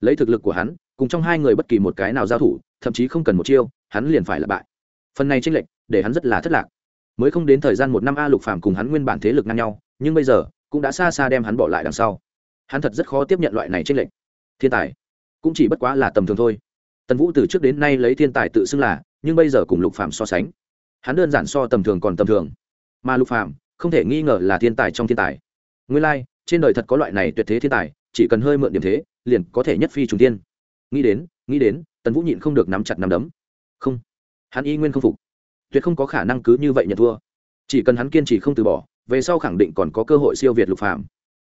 A: Lấy thực lực của hắn, cùng trong hai người bất kỳ một cái nào giao thủ, thậm chí không cần một chiêu, hắn liền phải là bại. Phần này tranh lệch, để hắn rất là thất lạc. Mới không đến thời gian một năm a lục phàm cùng hắn nguyên bản thế lực ngang nhau, nhưng bây giờ, cũng đã xa xa đem hắn bỏ lại đằng sau hắn thật rất khó tiếp nhận loại này trên lệnh thiên tài cũng chỉ bất quá là tầm thường thôi. Tần vũ từ trước đến nay lấy thiên tài tự xưng là nhưng bây giờ cùng lục phàm so sánh hắn đơn giản so tầm thường còn tầm thường. Mà lục phàm không thể nghi ngờ là thiên tài trong thiên tài. Nguyên lai like, trên đời thật có loại này tuyệt thế thiên tài chỉ cần hơi mượn điểm thế liền có thể nhất phi trùng tiên nghĩ đến nghĩ đến tần vũ nhịn không được nắm chặt nắm đấm. Không hắn y nguyên không phục. Tuyệt không có khả năng cứ như vậy nhận thua. Chỉ cần hắn kiên trì không từ bỏ về sau khẳng định còn có cơ hội siêu việt lục phàm.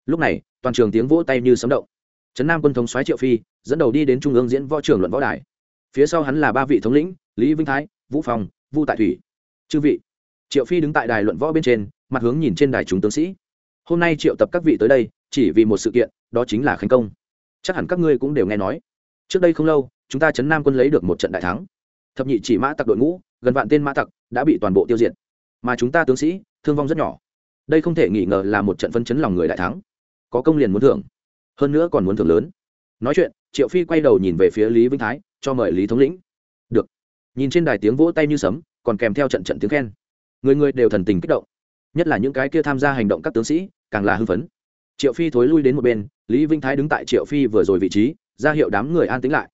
A: Lúc này toàn trường tiếng vỗ tay như sấm động. Trấn nam quân thống soái triệu phi dẫn đầu đi đến trung ương diễn võ trường luận võ đài. Phía sau hắn là ba vị thống lĩnh, lý vinh thái, vũ phong, vu tại thủy. Chư vị. Triệu phi đứng tại đài luận võ bên trên, mặt hướng nhìn trên đài chúng tướng sĩ. Hôm nay triệu tập các vị tới đây, chỉ vì một sự kiện, đó chính là khánh công. Chắc hẳn các ngươi cũng đều nghe nói. Trước đây không lâu, chúng ta chấn nam quân lấy được một trận đại thắng. Thập nhị chỉ mã tặc đội ngũ, gần vạn tên mã tặc, đã bị toàn bộ tiêu diệt. Mà chúng ta tướng sĩ, thương vong rất nhỏ. Đây không thể nghi ngờ là một trận phân chấn lòng người đại thắng có công liền muốn thưởng. Hơn nữa còn muốn thưởng lớn. Nói chuyện, triệu phi quay đầu nhìn về phía lý vĩnh thái, cho mời lý thống lĩnh. Được. Nhìn trên đài tiếng vỗ tay như sấm, còn kèm theo trận trận tiếng khen. Người người đều thần tình kích động. Nhất là những cái kia tham gia hành động các tướng sĩ, càng là hưng phấn. Triệu phi thối lui đến một bên, lý vĩnh thái đứng tại triệu phi vừa rồi vị trí, ra hiệu đám người an tính lại.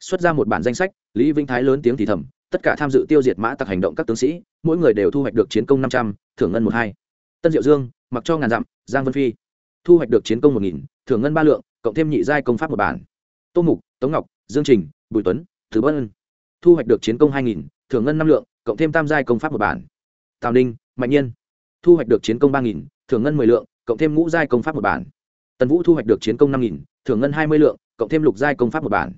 A: Xuất ra một bản danh sách, lý vĩnh thái lớn tiếng thì thầm, tất cả tham dự tiêu diệt mã tặc hành động các tướng sĩ, mỗi người đều thu hoạch được chiến công năm trăm, thưởng ngân một hai. Tân diệu dương, mặc cho ngàn dặm, giang vân phi thu hoạch được chiến công một nghìn, thưởng ngân ba lượng, cộng thêm nhị giai công pháp một bản. Tô mục, tống ngọc, dương trình, bùi tuấn, thứ bân. Thu hoạch được chiến công hai nghìn, thưởng ngân năm lượng, cộng thêm tam giai công pháp một bản. Tào ninh, mạnh nhiên. Thu hoạch được chiến công ba nghìn, thưởng ngân mười lượng, cộng thêm ngũ giai công pháp một bản. Tần vũ thu hoạch được chiến công năm nghìn, thưởng ngân hai mươi lượng, cộng thêm lục giai công pháp một bản.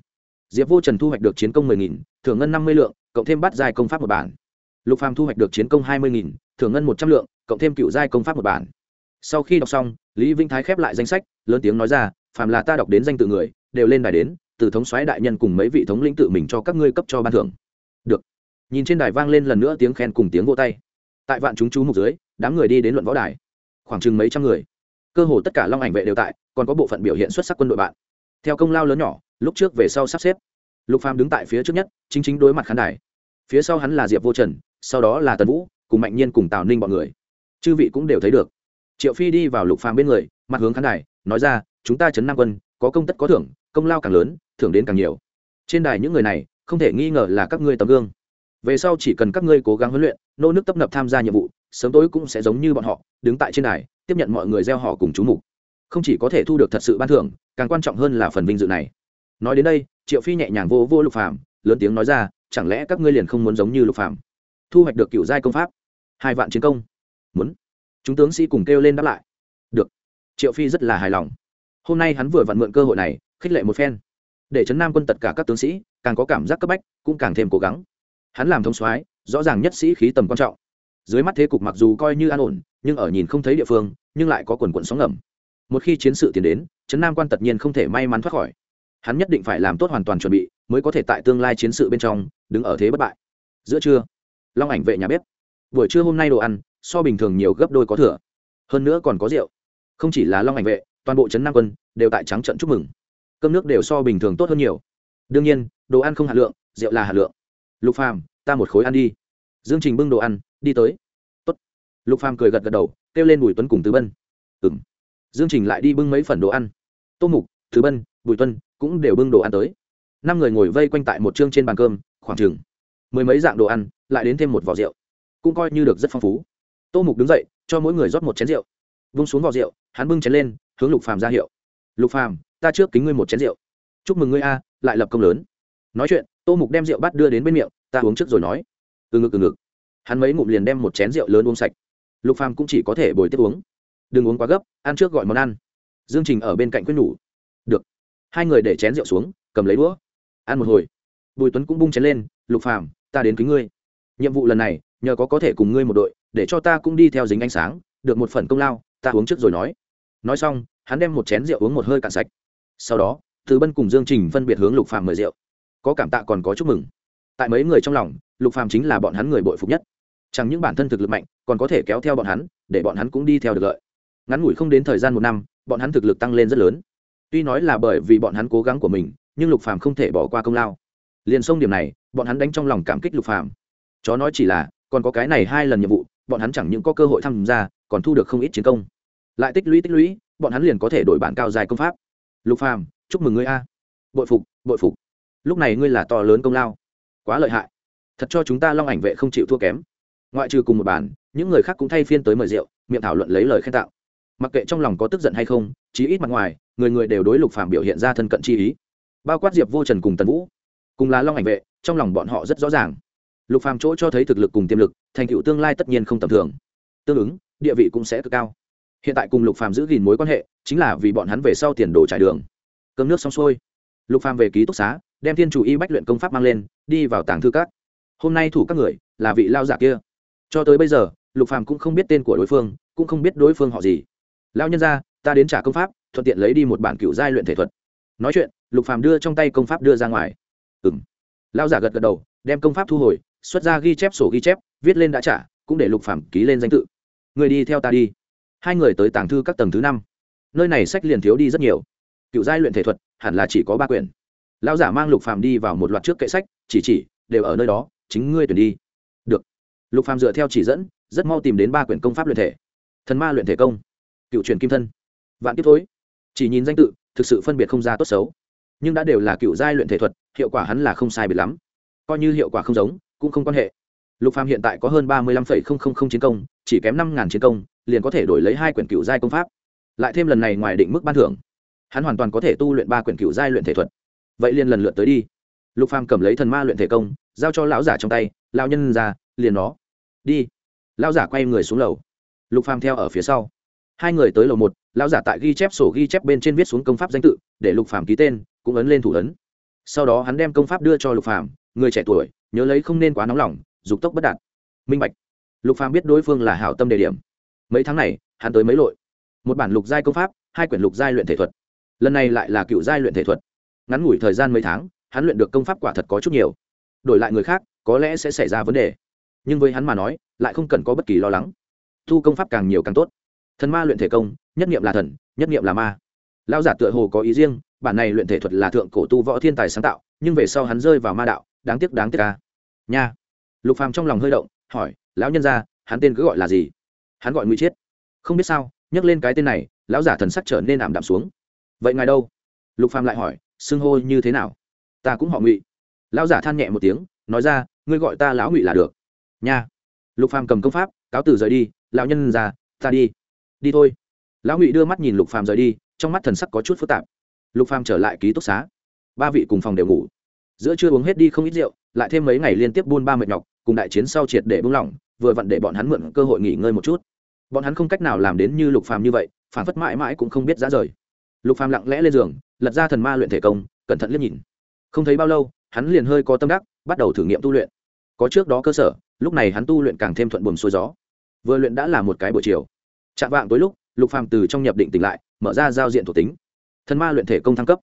A: Diệp vô trần thu hoạch được chiến công mười nghìn, thưởng ngân năm mươi lượng, cộng thêm bát giai công pháp một bản. Lục phàm thu hoạch được chiến công hai mươi nghìn, thưởng ngân một trăm lượng, cộng thêm cựu giai công pháp một bản. Sau khi đọc xong lý vĩnh thái khép lại danh sách, lớn tiếng nói ra, phàm là ta đọc đến danh tự người, đều lên đài đến, từ thống soái đại nhân cùng mấy vị thống lĩnh tự mình cho các ngươi cấp cho ban thưởng. Được. Nhìn trên đài vang lên lần nữa tiếng khen cùng tiếng vô tay. Tại vạn chúng chú mục dưới, đám người đi đến luận võ đài. Khoảng chừng mấy trăm người. Cơ hồ tất cả long ảnh vệ đều tại, còn có bộ phận biểu hiện xuất sắc quân đội bạn. Theo công lao lớn nhỏ, lúc trước về sau sắp xếp. Lục phàm đứng tại phía trước nhất, chính chính đối mặt khán đài. Phía sau hắn là diệp vô trần, sau đó là tần vũ, cùng mạnh nhiên cùng tào ninh bọn người. Chư vị cũng đều thấy được triệu phi đi vào lục phàm bên người, mặt hướng khán đài, nói ra, chúng ta chấn nam quân, có công tất có thưởng, công lao càng lớn, thưởng đến càng nhiều. Trên đài những người này, không thể nghi ngờ là các ngươi tấm gương. Về sau chỉ cần các ngươi cố gắng huấn luyện, nô nước tấp nập tham gia nhiệm vụ, sớm tối cũng sẽ giống như bọn họ, đứng tại trên đài, tiếp nhận mọi người gieo họ cùng chú mục. Không chỉ có thể thu được thật sự ban thưởng, càng quan trọng hơn là phần vinh dự này. Nói đến đây, triệu phi nhẹ nhàng vô vô lục phàm, lớn tiếng nói ra, chẳng lẽ các ngươi liền không muốn giống như lục phàm? Thu hoạch được cựu giai công pháp, hai vạn chiến công, muốn chúng tướng sĩ cùng kêu lên đáp lại. Được. Triệu phi rất là hài lòng. Hôm nay hắn vừa vặn mượn cơ hội này, khích lệ một phen. Để chấn nam quân tất cả các tướng sĩ, càng có cảm giác cấp bách, cũng càng thêm cố gắng. Hắn làm thông soái, rõ ràng nhất sĩ khí tầm quan trọng. Dưới mắt thế cục mặc dù coi như an ổn, nhưng ở nhìn không thấy địa phương, nhưng lại có quần quận sóng ngầm. Một khi chiến sự tiến đến trấn nam quan tất nhiên không thể may mắn thoát khỏi. Hắn nhất định phải làm tốt hoàn toàn chuẩn bị, mới có thể tại tương lai chiến sự bên trong, đứng ở thế bất bại. Giữa trưa, long ảnh vệ nhà bếp. Buổi trưa hôm nay đồ ăn so bình thường nhiều gấp đôi có thừa. Hơn nữa còn có rượu. Không chỉ là long ảnh vệ, toàn bộ trấn nam quân đều tại trắng trận chúc mừng. Cơm nước đều so bình thường tốt hơn nhiều. Đương nhiên, đồ ăn không hạt lượng, rượu là hạt lượng. Lục phàm, ta một khối ăn đi. Dương trình bưng đồ ăn, đi tới. Tốt. lục phàm cười gật gật đầu, kêu lên bùi tuấn cùng tứ bân. Ừng dương trình lại đi bưng mấy phần đồ ăn. Tô mục tứ bân, bùi tuân cũng đều bưng đồ ăn tới. Năm người ngồi vây quanh tại một chương trên bàn cơm, khoảng chừng mười mấy dạng đồ ăn, lại đến thêm một vỏ rượu. Cũng coi như được rất phong phú tô mục đứng dậy, cho mỗi người rót một chén rượu. Vung xuống vò rượu, hắn bưng chén lên, hướng lục phàm ra hiệu. Lục phàm, ta trước kính ngươi một chén rượu. Chúc mừng ngươi a, lại lập công lớn. Nói chuyện, tô mục đem rượu bắt đưa đến bên miệng, ta uống trước rồi nói. Từ ngực từ ngực. Hắn mấy ngụm liền đem một chén rượu lớn uống sạch. Lục phàm cũng chỉ có thể bồi tiếp uống. Đừng uống quá gấp, ăn trước gọi món ăn. Dương trình ở bên cạnh quyết nhủ. Được. Hai người để chén rượu xuống, cầm lấy đũa. Ăn một hồi. Bùi tuấn cũng bung chén lên, lục phàm, ta đến kính ngươi. Nhiệm vụ lần này, nhờ có có thể cùng ngươi một đội để cho ta cũng đi theo dính ánh sáng, được một phần công lao, ta uống trước rồi nói. Nói xong, hắn đem một chén rượu uống một hơi cạn sạch. Sau đó, từ bân cùng dương trình phân biệt hướng lục phàm mời rượu. Có cảm tạ còn có chúc mừng. Tại mấy người trong lòng, lục phàm chính là bọn hắn người bội phục nhất. Chẳng những bản thân thực lực mạnh, còn có thể kéo theo bọn hắn, để bọn hắn cũng đi theo được lợi. Ngắn ngủi không đến thời gian một năm, bọn hắn thực lực tăng lên rất lớn. Tuy nói là bởi vì bọn hắn cố gắng của mình, nhưng lục phàm không thể bỏ qua công lao. Liền sông điểm này, bọn hắn đánh trong lòng cảm kích lục phàm. Chó nói chỉ là, còn có cái này hai lần nhiệm vụ bọn hắn chẳng những có cơ hội tham gia, còn thu được không ít chiến công. Lại tích lũy tích lũy, bọn hắn liền có thể đổi bản cao dài công pháp. Lục phàm, chúc mừng ngươi a. Bội phục bội phục. Lúc này ngươi là to lớn công lao. Quá lợi hại. Thật cho chúng ta long ảnh vệ không chịu thua kém. Ngoại trừ cùng một bản, những người khác cũng thay phiên tới mời rượu, miệng thảo luận lấy lời khen tạo. Mặc kệ trong lòng có tức giận hay không, chí ít mặt ngoài, người người đều đối lục phàm biểu hiện ra thân cận chi ý. Bao quát diệp vô trần cùng tần vũ, cùng là long ảnh vệ, trong lòng bọn họ rất rõ ràng lục phàm chỗ cho thấy thực lực cùng tiềm lực, thành tựu tương lai tất nhiên không tầm thường. Tương ứng, địa vị cũng sẽ cực cao. Hiện tại cùng lục phàm giữ gìn mối quan hệ, chính là vì bọn hắn về sau tiền đồ trải đường. Cơm nước xong xuôi, lục phàm về ký túc xá, đem thiên chủ y bách luyện công pháp mang lên, đi vào tàng thư các. Hôm nay thủ các người là vị lao giả kia. Cho tới bây giờ, lục phàm cũng không biết tên của đối phương, cũng không biết đối phương họ gì. Lao nhân ra, ta đến trả công pháp, thuận tiện lấy đi một bản cựu giai luyện thể thuật. Nói chuyện, lục phàm đưa trong tay công pháp đưa ra ngoài. Ừm. lao giả gật gật đầu, đem công pháp thu hồi xuất ra ghi chép sổ ghi chép, viết lên đã trả, cũng để lục phàm ký lên danh tự. Người đi theo ta đi. Hai người tới tàng thư các tầng thứ năm. Nơi này sách liền thiếu đi rất nhiều. Cựu giai luyện thể thuật, hẳn là chỉ có ba quyển. Lão giả mang lục phàm đi vào một loạt trước kệ sách, chỉ chỉ, đều ở nơi đó, chính ngươi tuyển đi. Được. Lục phàm dựa theo chỉ dẫn, rất mau tìm đến ba quyển công pháp luyện thể. Thần ma luyện thể công. Cựu truyền kim thân. Vạn kiếp thối. Chỉ nhìn danh tự, thực sự phân biệt không ra tốt xấu. Nhưng đã đều là cựu giai luyện thể thuật, hiệu quả hắn là không sai biệt lắm. Coi như hiệu quả không giống cũng không quan hệ. Lục phàm hiện tại có hơn ba mươi lăm phẩy không không không chiến công, chỉ kém năm ngàn chiến công, liền có thể đổi lấy hai quyển cựu giai công pháp. Lại thêm lần này ngoài định mức ban thưởng, hắn hoàn toàn có thể tu luyện ba quyển cựu giai luyện thể thuật. Vậy liền lần lượt tới đi. Lục phàm cầm lấy thần ma luyện thể công, giao cho lão giả trong tay, lão nhân ra, liền nó. Đi. Lão giả quay người xuống lầu. Lục phàm theo ở phía sau. Hai người tới lầu một, lão giả tại ghi chép sổ ghi chép bên trên viết xuống công pháp danh tự, để lục phàm ký tên, cũng ấn lên thủ ấn. Sau đó hắn đem công pháp đưa cho lục phàm, người trẻ tuổi nhớ lấy không nên quá nóng lòng, dục tốc bất đạt. Minh bạch. Lục phàm biết đối phương là hảo tâm đề điểm. Mấy tháng này, hắn tới mấy lội. Một bản lục giai công pháp, hai quyển lục giai luyện thể thuật. Lần này lại là cựu giai luyện thể thuật. Ngắn ngủi thời gian mấy tháng, hắn luyện được công pháp quả thật có chút nhiều. Đổi lại người khác, có lẽ sẽ xảy ra vấn đề. Nhưng với hắn mà nói, lại không cần có bất kỳ lo lắng. Thu công pháp càng nhiều càng tốt. Thần ma luyện thể công, nhất nghiệm là thần, nhất nghiệm là ma. Lao giả tựa hồ có ý riêng, bản này luyện thể thuật là thượng cổ tu võ thiên tài sáng tạo, nhưng về sau hắn rơi vào ma đạo, đáng tiếc đáng tiếc ca nha lục phàm trong lòng hơi động hỏi lão nhân gia, hắn tên cứ gọi là gì? hắn gọi ngụy chiết. không biết sao, nhắc lên cái tên này, lão giả thần sắc trở nên ảm đạm xuống. vậy ngài đâu? lục phàm lại hỏi, xưng hô như thế nào? ta cũng họ ngụy. lão giả than nhẹ một tiếng, nói ra, ngươi gọi ta lão ngụy là được. nha. lục phàm cầm công pháp, cáo từ rời đi, lão nhân già ta đi. đi thôi. lão ngụy đưa mắt nhìn lục phàm rời đi, trong mắt thần sắc có chút phức tạp. lục phàm trở lại ký túc xá. ba vị cùng phòng đều ngủ. giữa trưa uống hết đi không ít rượu lại thêm mấy ngày liên tiếp buôn ba mệt nhọc, cùng đại chiến sau triệt để buông lỏng, vừa vặn để bọn hắn mượn cơ hội nghỉ ngơi một chút. Bọn hắn không cách nào làm đến như lục phàm như vậy, phản phất mãi mãi cũng không biết giá rời. Lục phàm lặng lẽ lên giường, lật ra thần ma luyện thể công, cẩn thận liếc nhìn. Không thấy bao lâu, hắn liền hơi có tâm đắc, bắt đầu thử nghiệm tu luyện. Có trước đó cơ sở, lúc này hắn tu luyện càng thêm thuận buồm xuôi gió. Vừa luyện đã là một cái buổi chiều. Chạm vạng tối lúc, lục phàm từ trong nhập định tỉnh lại, mở ra giao diện thuộc tính. Thần ma luyện thể công thăng cấp.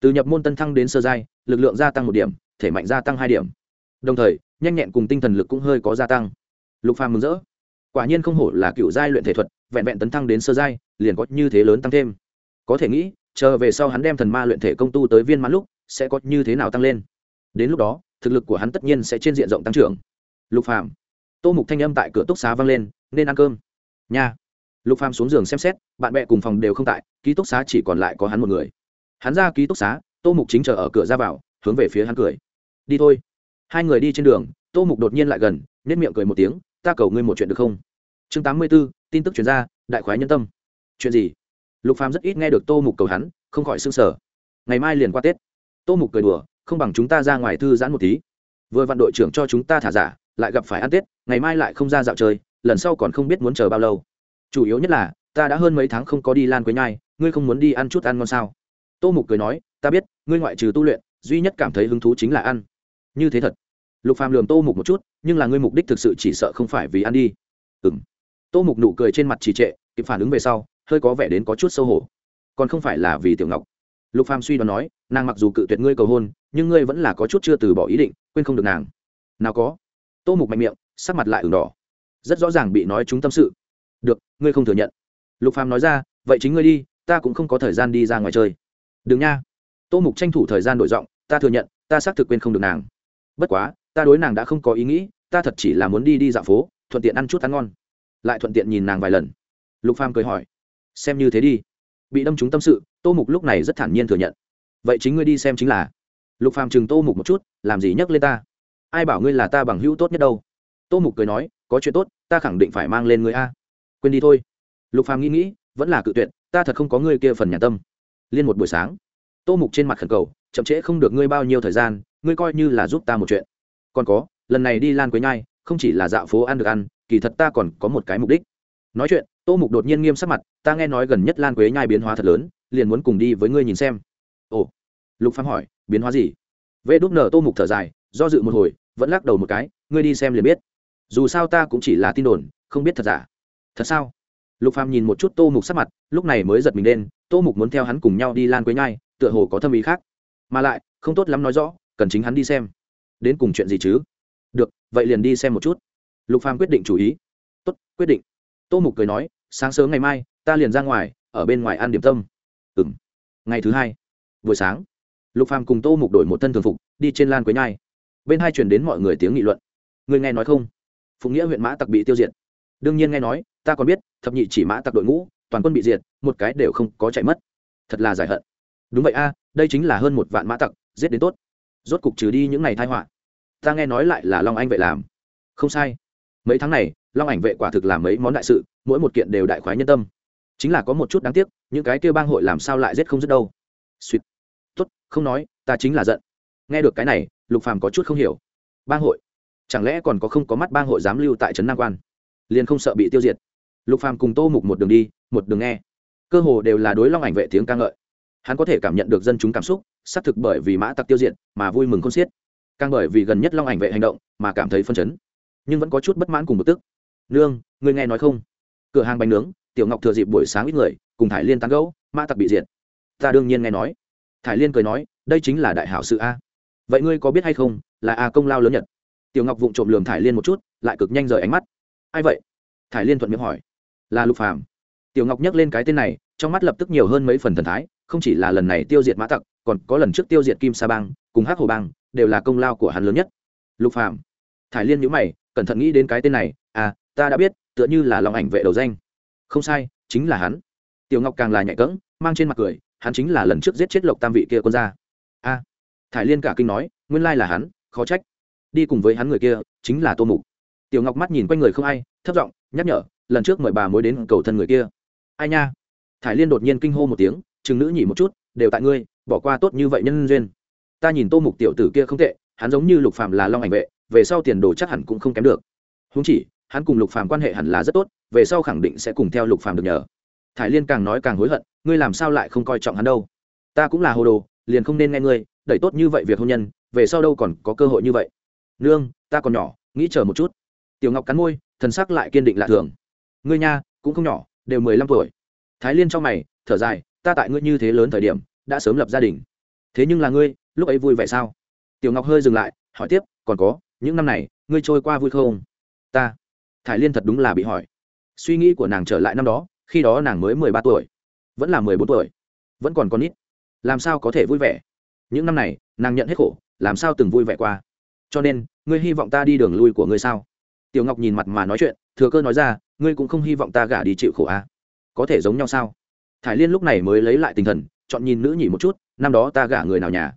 A: Từ nhập môn tân thăng đến sơ giai, lực lượng gia tăng một điểm thể mạnh gia tăng hai điểm. Đồng thời, nhanh nhẹn cùng tinh thần lực cũng hơi có gia tăng. Lục phàm mừng rỡ. Quả nhiên không hổ là cựu giai luyện thể thuật, vẹn vẹn tấn thăng đến sơ giai, liền có như thế lớn tăng thêm. Có thể nghĩ, chờ về sau hắn đem thần ma luyện thể công tu tới viên mãn lúc, sẽ có như thế nào tăng lên. Đến lúc đó, thực lực của hắn tất nhiên sẽ trên diện rộng tăng trưởng. Lục phàm. Tô mục thanh âm tại cửa túc xá vang lên, nên ăn cơm. Nha. Lục phàm xuống giường xem xét, bạn bè cùng phòng đều không tại, ký túc xá chỉ còn lại có hắn một người. Hắn ra ký túc xá, tô mục chính chờ ở cửa ra vào, hướng về phía hắn cười đi thôi. Hai người đi trên đường tô mục đột nhiên lại gần nết miệng cười một tiếng ta cầu ngươi một chuyện được không? Chương tám mươi 84, tin tức truyền ra đại khoái nhân tâm. Chuyện gì? Lục phàm rất ít nghe được tô mục cầu hắn không khỏi sưng sở ngày mai liền qua tết. Tô mục cười đùa không bằng chúng ta ra ngoài thư giãn một tí. Vừa vặn đội trưởng cho chúng ta thả giả lại gặp phải ăn tết ngày mai lại không ra dạo chơi lần sau còn không biết muốn chờ bao lâu. Chủ yếu nhất là ta đã hơn mấy tháng không có đi lan quế nhai ngươi không muốn đi ăn chút ăn ngon sao? Tô mục cười nói ta biết ngươi ngoại trừ tu luyện duy nhất cảm thấy hứng thú chính là ăn như thế thật. Lục phàm lườm tô mục một chút, nhưng là ngươi mục đích thực sự chỉ sợ không phải vì ăn đi. Ừng tô mục nụ cười trên mặt trì trệ, kịp phản ứng về sau, hơi có vẻ đến có chút sâu hổ. Còn không phải là vì tiểu ngọc. Lục phàm suy đoán nói, nàng mặc dù cự tuyệt ngươi cầu hôn, nhưng ngươi vẫn là có chút chưa từ bỏ ý định, quên không được nàng. Nào có. Tô mục mạnh miệng, sắc mặt lại ửng đỏ. Rất rõ ràng bị nói chúng tâm sự. Được, ngươi không thừa nhận. Lục phàm nói ra, vậy chính ngươi đi, ta cũng không có thời gian đi ra ngoài chơi. Đừng nha. Tô mục tranh thủ thời gian đổi giọng, ta thừa nhận, ta xác thực quên không được nàng bất quá, ta đối nàng đã không có ý nghĩ, ta thật chỉ là muốn đi đi dạo phố, thuận tiện ăn chút ăn ngon. Lại thuận tiện nhìn nàng vài lần. Lục phàm cười hỏi, xem như thế đi. Bị đâm trúng tâm sự, tô mục lúc này rất thản nhiên thừa nhận. Vậy chính ngươi đi xem chính là. Lục phàm chừng tô mục một chút, làm gì nhắc lên ta? Ai bảo ngươi là ta bằng hữu tốt nhất đâu? Tô mục cười nói, có chuyện tốt, ta khẳng định phải mang lên ngươi a. Quên đi thôi. Lục phàm nghĩ nghĩ, vẫn là cự tuyệt, ta thật không có ngươi kia phần nhà tâm. Liên một buổi sáng, tô mục trên mặt khẩn cầu, chậm trễ không được ngươi bao nhiêu thời gian ngươi coi như là giúp ta một chuyện. Còn có, lần này đi lan quế nhai, không chỉ là dạo phố ăn được ăn, kỳ thật ta còn có một cái mục đích. Nói chuyện, tô mục đột nhiên nghiêm sắc mặt, ta nghe nói gần nhất lan quế nhai biến hóa thật lớn, liền muốn cùng đi với ngươi nhìn xem. Ồ. Lục phàm hỏi, biến hóa gì? Vê đúc nở tô mục thở dài, do dự một hồi, vẫn lắc đầu một cái, ngươi đi xem liền biết. Dù sao ta cũng chỉ là tin đồn, không biết thật giả. Thật sao? Lục phàm nhìn một chút tô mục sắc mặt, lúc này mới giật mình lên, tô mục muốn theo hắn cùng nhau đi lan quế nhai, tựa hồ có thâm ý khác. Mà lại, không tốt lắm nói rõ cần chính hắn đi xem. Đến cùng chuyện gì chứ? Được, vậy liền đi xem một chút. Lục phàm quyết định chủ ý. Tốt, quyết định. Tô mục cười nói, sáng sớm ngày mai, ta liền ra ngoài, ở bên ngoài ăn điểm tâm. Ừm. Ngày thứ hai, buổi sáng, lục phàm cùng tô mục đổi một thân thường phục, đi trên lan quế nhai. Bên hai truyền đến mọi người tiếng nghị luận. Người nghe nói không? Phụng nghĩa huyện mã tặc bị tiêu diệt. Đương nhiên nghe nói, ta còn biết, thập nhị chỉ mã tặc đội ngũ, toàn quân bị diệt, một cái đều không có chạy mất. Thật là giải hận. Đúng vậy a, đây chính là hơn một vạn mã tặc, giết đến tốt rốt cục trừ đi những ngày tai họa. Ta nghe nói lại là long anh vệ làm. Không sai. Mấy tháng này, long ảnh vệ quả thực làm mấy món đại sự, mỗi một kiện đều đại khoái nhân tâm. Chính là có một chút đáng tiếc, những cái kêu bang hội làm sao lại giết không dứt đâu. Suýt tốt, không nói, ta chính là giận. Nghe được cái này, lục phàm có chút không hiểu. Bang hội? Chẳng lẽ còn có không có mắt bang hội dám lưu tại trấn nam quan? Liền không sợ bị tiêu diệt. Lục phàm cùng tô mục một đường đi, một đường nghe. Cơ hồ đều là đối long ảnh vệ tiếng ca ngợi hắn có thể cảm nhận được dân chúng cảm xúc, xác thực bởi vì mã tặc tiêu diệt mà vui mừng không xiết. Càng bởi vì gần nhất long ảnh vệ hành động mà cảm thấy phân chấn. Nhưng vẫn có chút bất mãn cùng bực tức. Nương người nghe nói không? Cửa hàng bánh nướng, tiểu ngọc thừa dịp buổi sáng ít người, cùng thải liên tán gẫu, mã tặc bị diệt. Ta đương nhiên nghe nói. Thải liên cười nói, đây chính là đại hảo sự a. Vậy ngươi có biết hay không, là a công lao lớn nhật? Tiểu ngọc vụng trộm lườm thải liên một chút, lại cực nhanh rời ánh mắt. Ai vậy? Thải liên thuận miệng hỏi. Là lục phàm. Tiểu ngọc nhắc lên cái tên này, trong mắt lập tức nhiều hơn mấy phần thần thái không chỉ là lần này tiêu diệt mã tặc, còn có lần trước tiêu diệt kim sa bang cùng hắc hồ bang, đều là công lao của hắn lớn nhất. Lục phàm, thải liên nhữ mày, cẩn thận nghĩ đến cái tên này à ta đã biết, tựa như là lòng ảnh vệ đầu danh. Không sai, chính là hắn. Tiểu ngọc càng là nhạy cẫng, mang trên mặt cười, hắn chính là lần trước giết chết lộc tam vị kia quân gia. A, thải liên cả kinh nói, nguyên lai là hắn, khó trách. Đi cùng với hắn người kia, chính là tô mục. Tiểu ngọc mắt nhìn quanh người không ai, thấp giọng nhắc nhở, lần trước mời bà mới đến cầu thân người kia. Ai nha? Thải liên đột nhiên kinh hô một tiếng chừng nữ nhỉ một chút, đều tại ngươi, bỏ qua tốt như vậy nhân duyên. Ta nhìn tô mục tiểu tử kia không tệ, hắn giống như lục phàm là long ảnh vệ, về sau tiền đồ chắc hẳn cũng không kém được. Húng chỉ, hắn cùng lục phàm quan hệ hẳn là rất tốt, về sau khẳng định sẽ cùng theo lục phàm được nhờ. Thải liên càng nói càng hối hận, ngươi làm sao lại không coi trọng hắn đâu? Ta cũng là hồ đồ, liền không nên nghe ngươi, đẩy tốt như vậy việc hôn nhân, về sau đâu còn có cơ hội như vậy. Nương, ta còn nhỏ, nghĩ chờ một chút. Tiểu ngọc cắn môi, thần sắc lại kiên định lạ thường. Ngươi nha, cũng không nhỏ, đều mười lăm tuổi. Thái liên cho mày, thở dài ta tại ngươi như thế lớn thời điểm, đã sớm lập gia đình. Thế nhưng là ngươi, lúc ấy vui vẻ sao? Tiểu ngọc hơi dừng lại, hỏi tiếp, còn có, những năm này, ngươi trôi qua vui không? Ta. Thải liên thật đúng là bị hỏi. Suy nghĩ của nàng trở lại năm đó, khi đó nàng mới mười ba tuổi. Vẫn là mười bốn tuổi. Vẫn còn con nít. Làm sao có thể vui vẻ? Những năm này, nàng nhận hết khổ, làm sao từng vui vẻ qua? Cho nên, ngươi hy vọng ta đi đường lui của ngươi sao? Tiểu ngọc nhìn mặt mà nói chuyện, thừa cơ nói ra, ngươi cũng không hy vọng ta gả đi chịu khổ à? có thể giống nhau sao? Thải liên lúc này mới lấy lại tinh thần, chọn nhìn nữ nhỉ một chút, năm đó ta gả người nào nhà?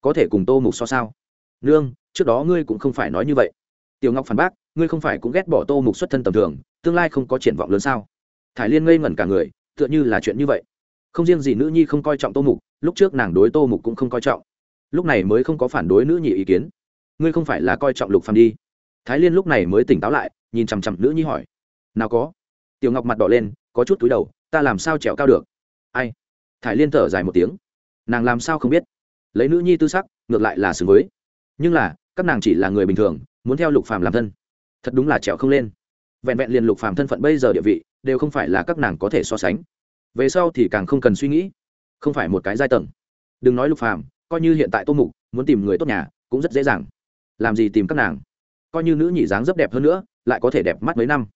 A: Có thể cùng tô mục so sao? Nương, trước đó ngươi cũng không phải nói như vậy. Tiểu ngọc phản bác, ngươi không phải cũng ghét bỏ tô mục xuất thân tầm thường, tương lai không có triển vọng lớn sao? Thải liên ngây ngẩn cả người, tựa như là chuyện như vậy. Không riêng gì nữ nhi không coi trọng tô mục, lúc trước nàng đối tô mục cũng không coi trọng. Lúc này mới không có phản đối nữ nhị ý kiến. Ngươi không phải là coi trọng lục phàm đi. Thái liên lúc này mới tỉnh táo lại, nhìn chằm chằm nữ nhi hỏi. Nào có. Tiểu ngọc mặt đỏ lên, có chút túi đầu, ta làm sao trèo cao được? Ai? Thải liên thở dài một tiếng. Nàng làm sao không biết? Lấy nữ nhi tư sắc, ngược lại là xứng với. Nhưng là, các nàng chỉ là người bình thường, muốn theo lục phàm làm thân. Thật đúng là trèo không lên. Vẹn vẹn liền lục phàm thân phận bây giờ địa vị, đều không phải là các nàng có thể so sánh. Về sau thì càng không cần suy nghĩ. Không phải một cái giai tầng. Đừng nói lục phàm, coi như hiện tại tô mục, muốn tìm người tốt nhà, cũng rất dễ dàng. Làm gì tìm các nàng? Coi như nữ nhị dáng rất đẹp hơn nữa, lại có thể đẹp mắt mấy năm.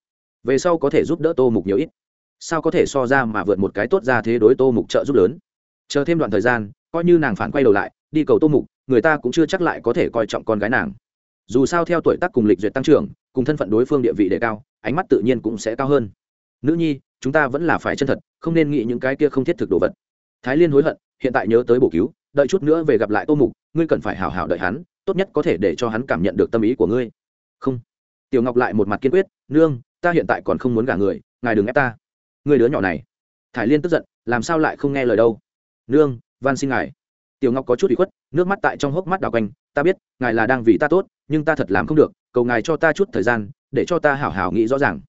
A: Về sau có thể giúp đỡ tô mục nhiều ít sao có thể so ra mà vượt một cái tốt ra thế đối tô mục trợ giúp lớn? Chờ thêm đoạn thời gian, coi như nàng phản quay đầu lại, đi cầu tô mục, người ta cũng chưa chắc lại có thể coi trọng con gái nàng. Dù sao theo tuổi tác cùng lịch duyệt tăng trưởng, cùng thân phận đối phương địa vị đề cao, ánh mắt tự nhiên cũng sẽ cao hơn. Nữ nhi, chúng ta vẫn là phải chân thật, không nên nghĩ những cái kia không thiết thực đồ vật. Thái liên hối hận, hiện tại nhớ tới bổ cứu, đợi chút nữa về gặp lại tô mục, ngươi cần phải hào hào đợi hắn, tốt nhất có thể để cho hắn cảm nhận được tâm ý của ngươi. Không. Tiểu ngọc lại một mặt kiên quyết, nương, ta hiện tại còn không muốn gả người, ngài đừng ép ta người đứa nhỏ này. Thải liên tức giận, làm sao lại không nghe lời đâu? Nương, van xin ngài. Tiểu ngọc có chút bị khuất, nước mắt tại trong hốc mắt đào quanh, ta biết, ngài là đang vì ta tốt, nhưng ta thật làm không được, cầu ngài cho ta chút thời gian, để cho ta hảo hảo nghĩ rõ ràng.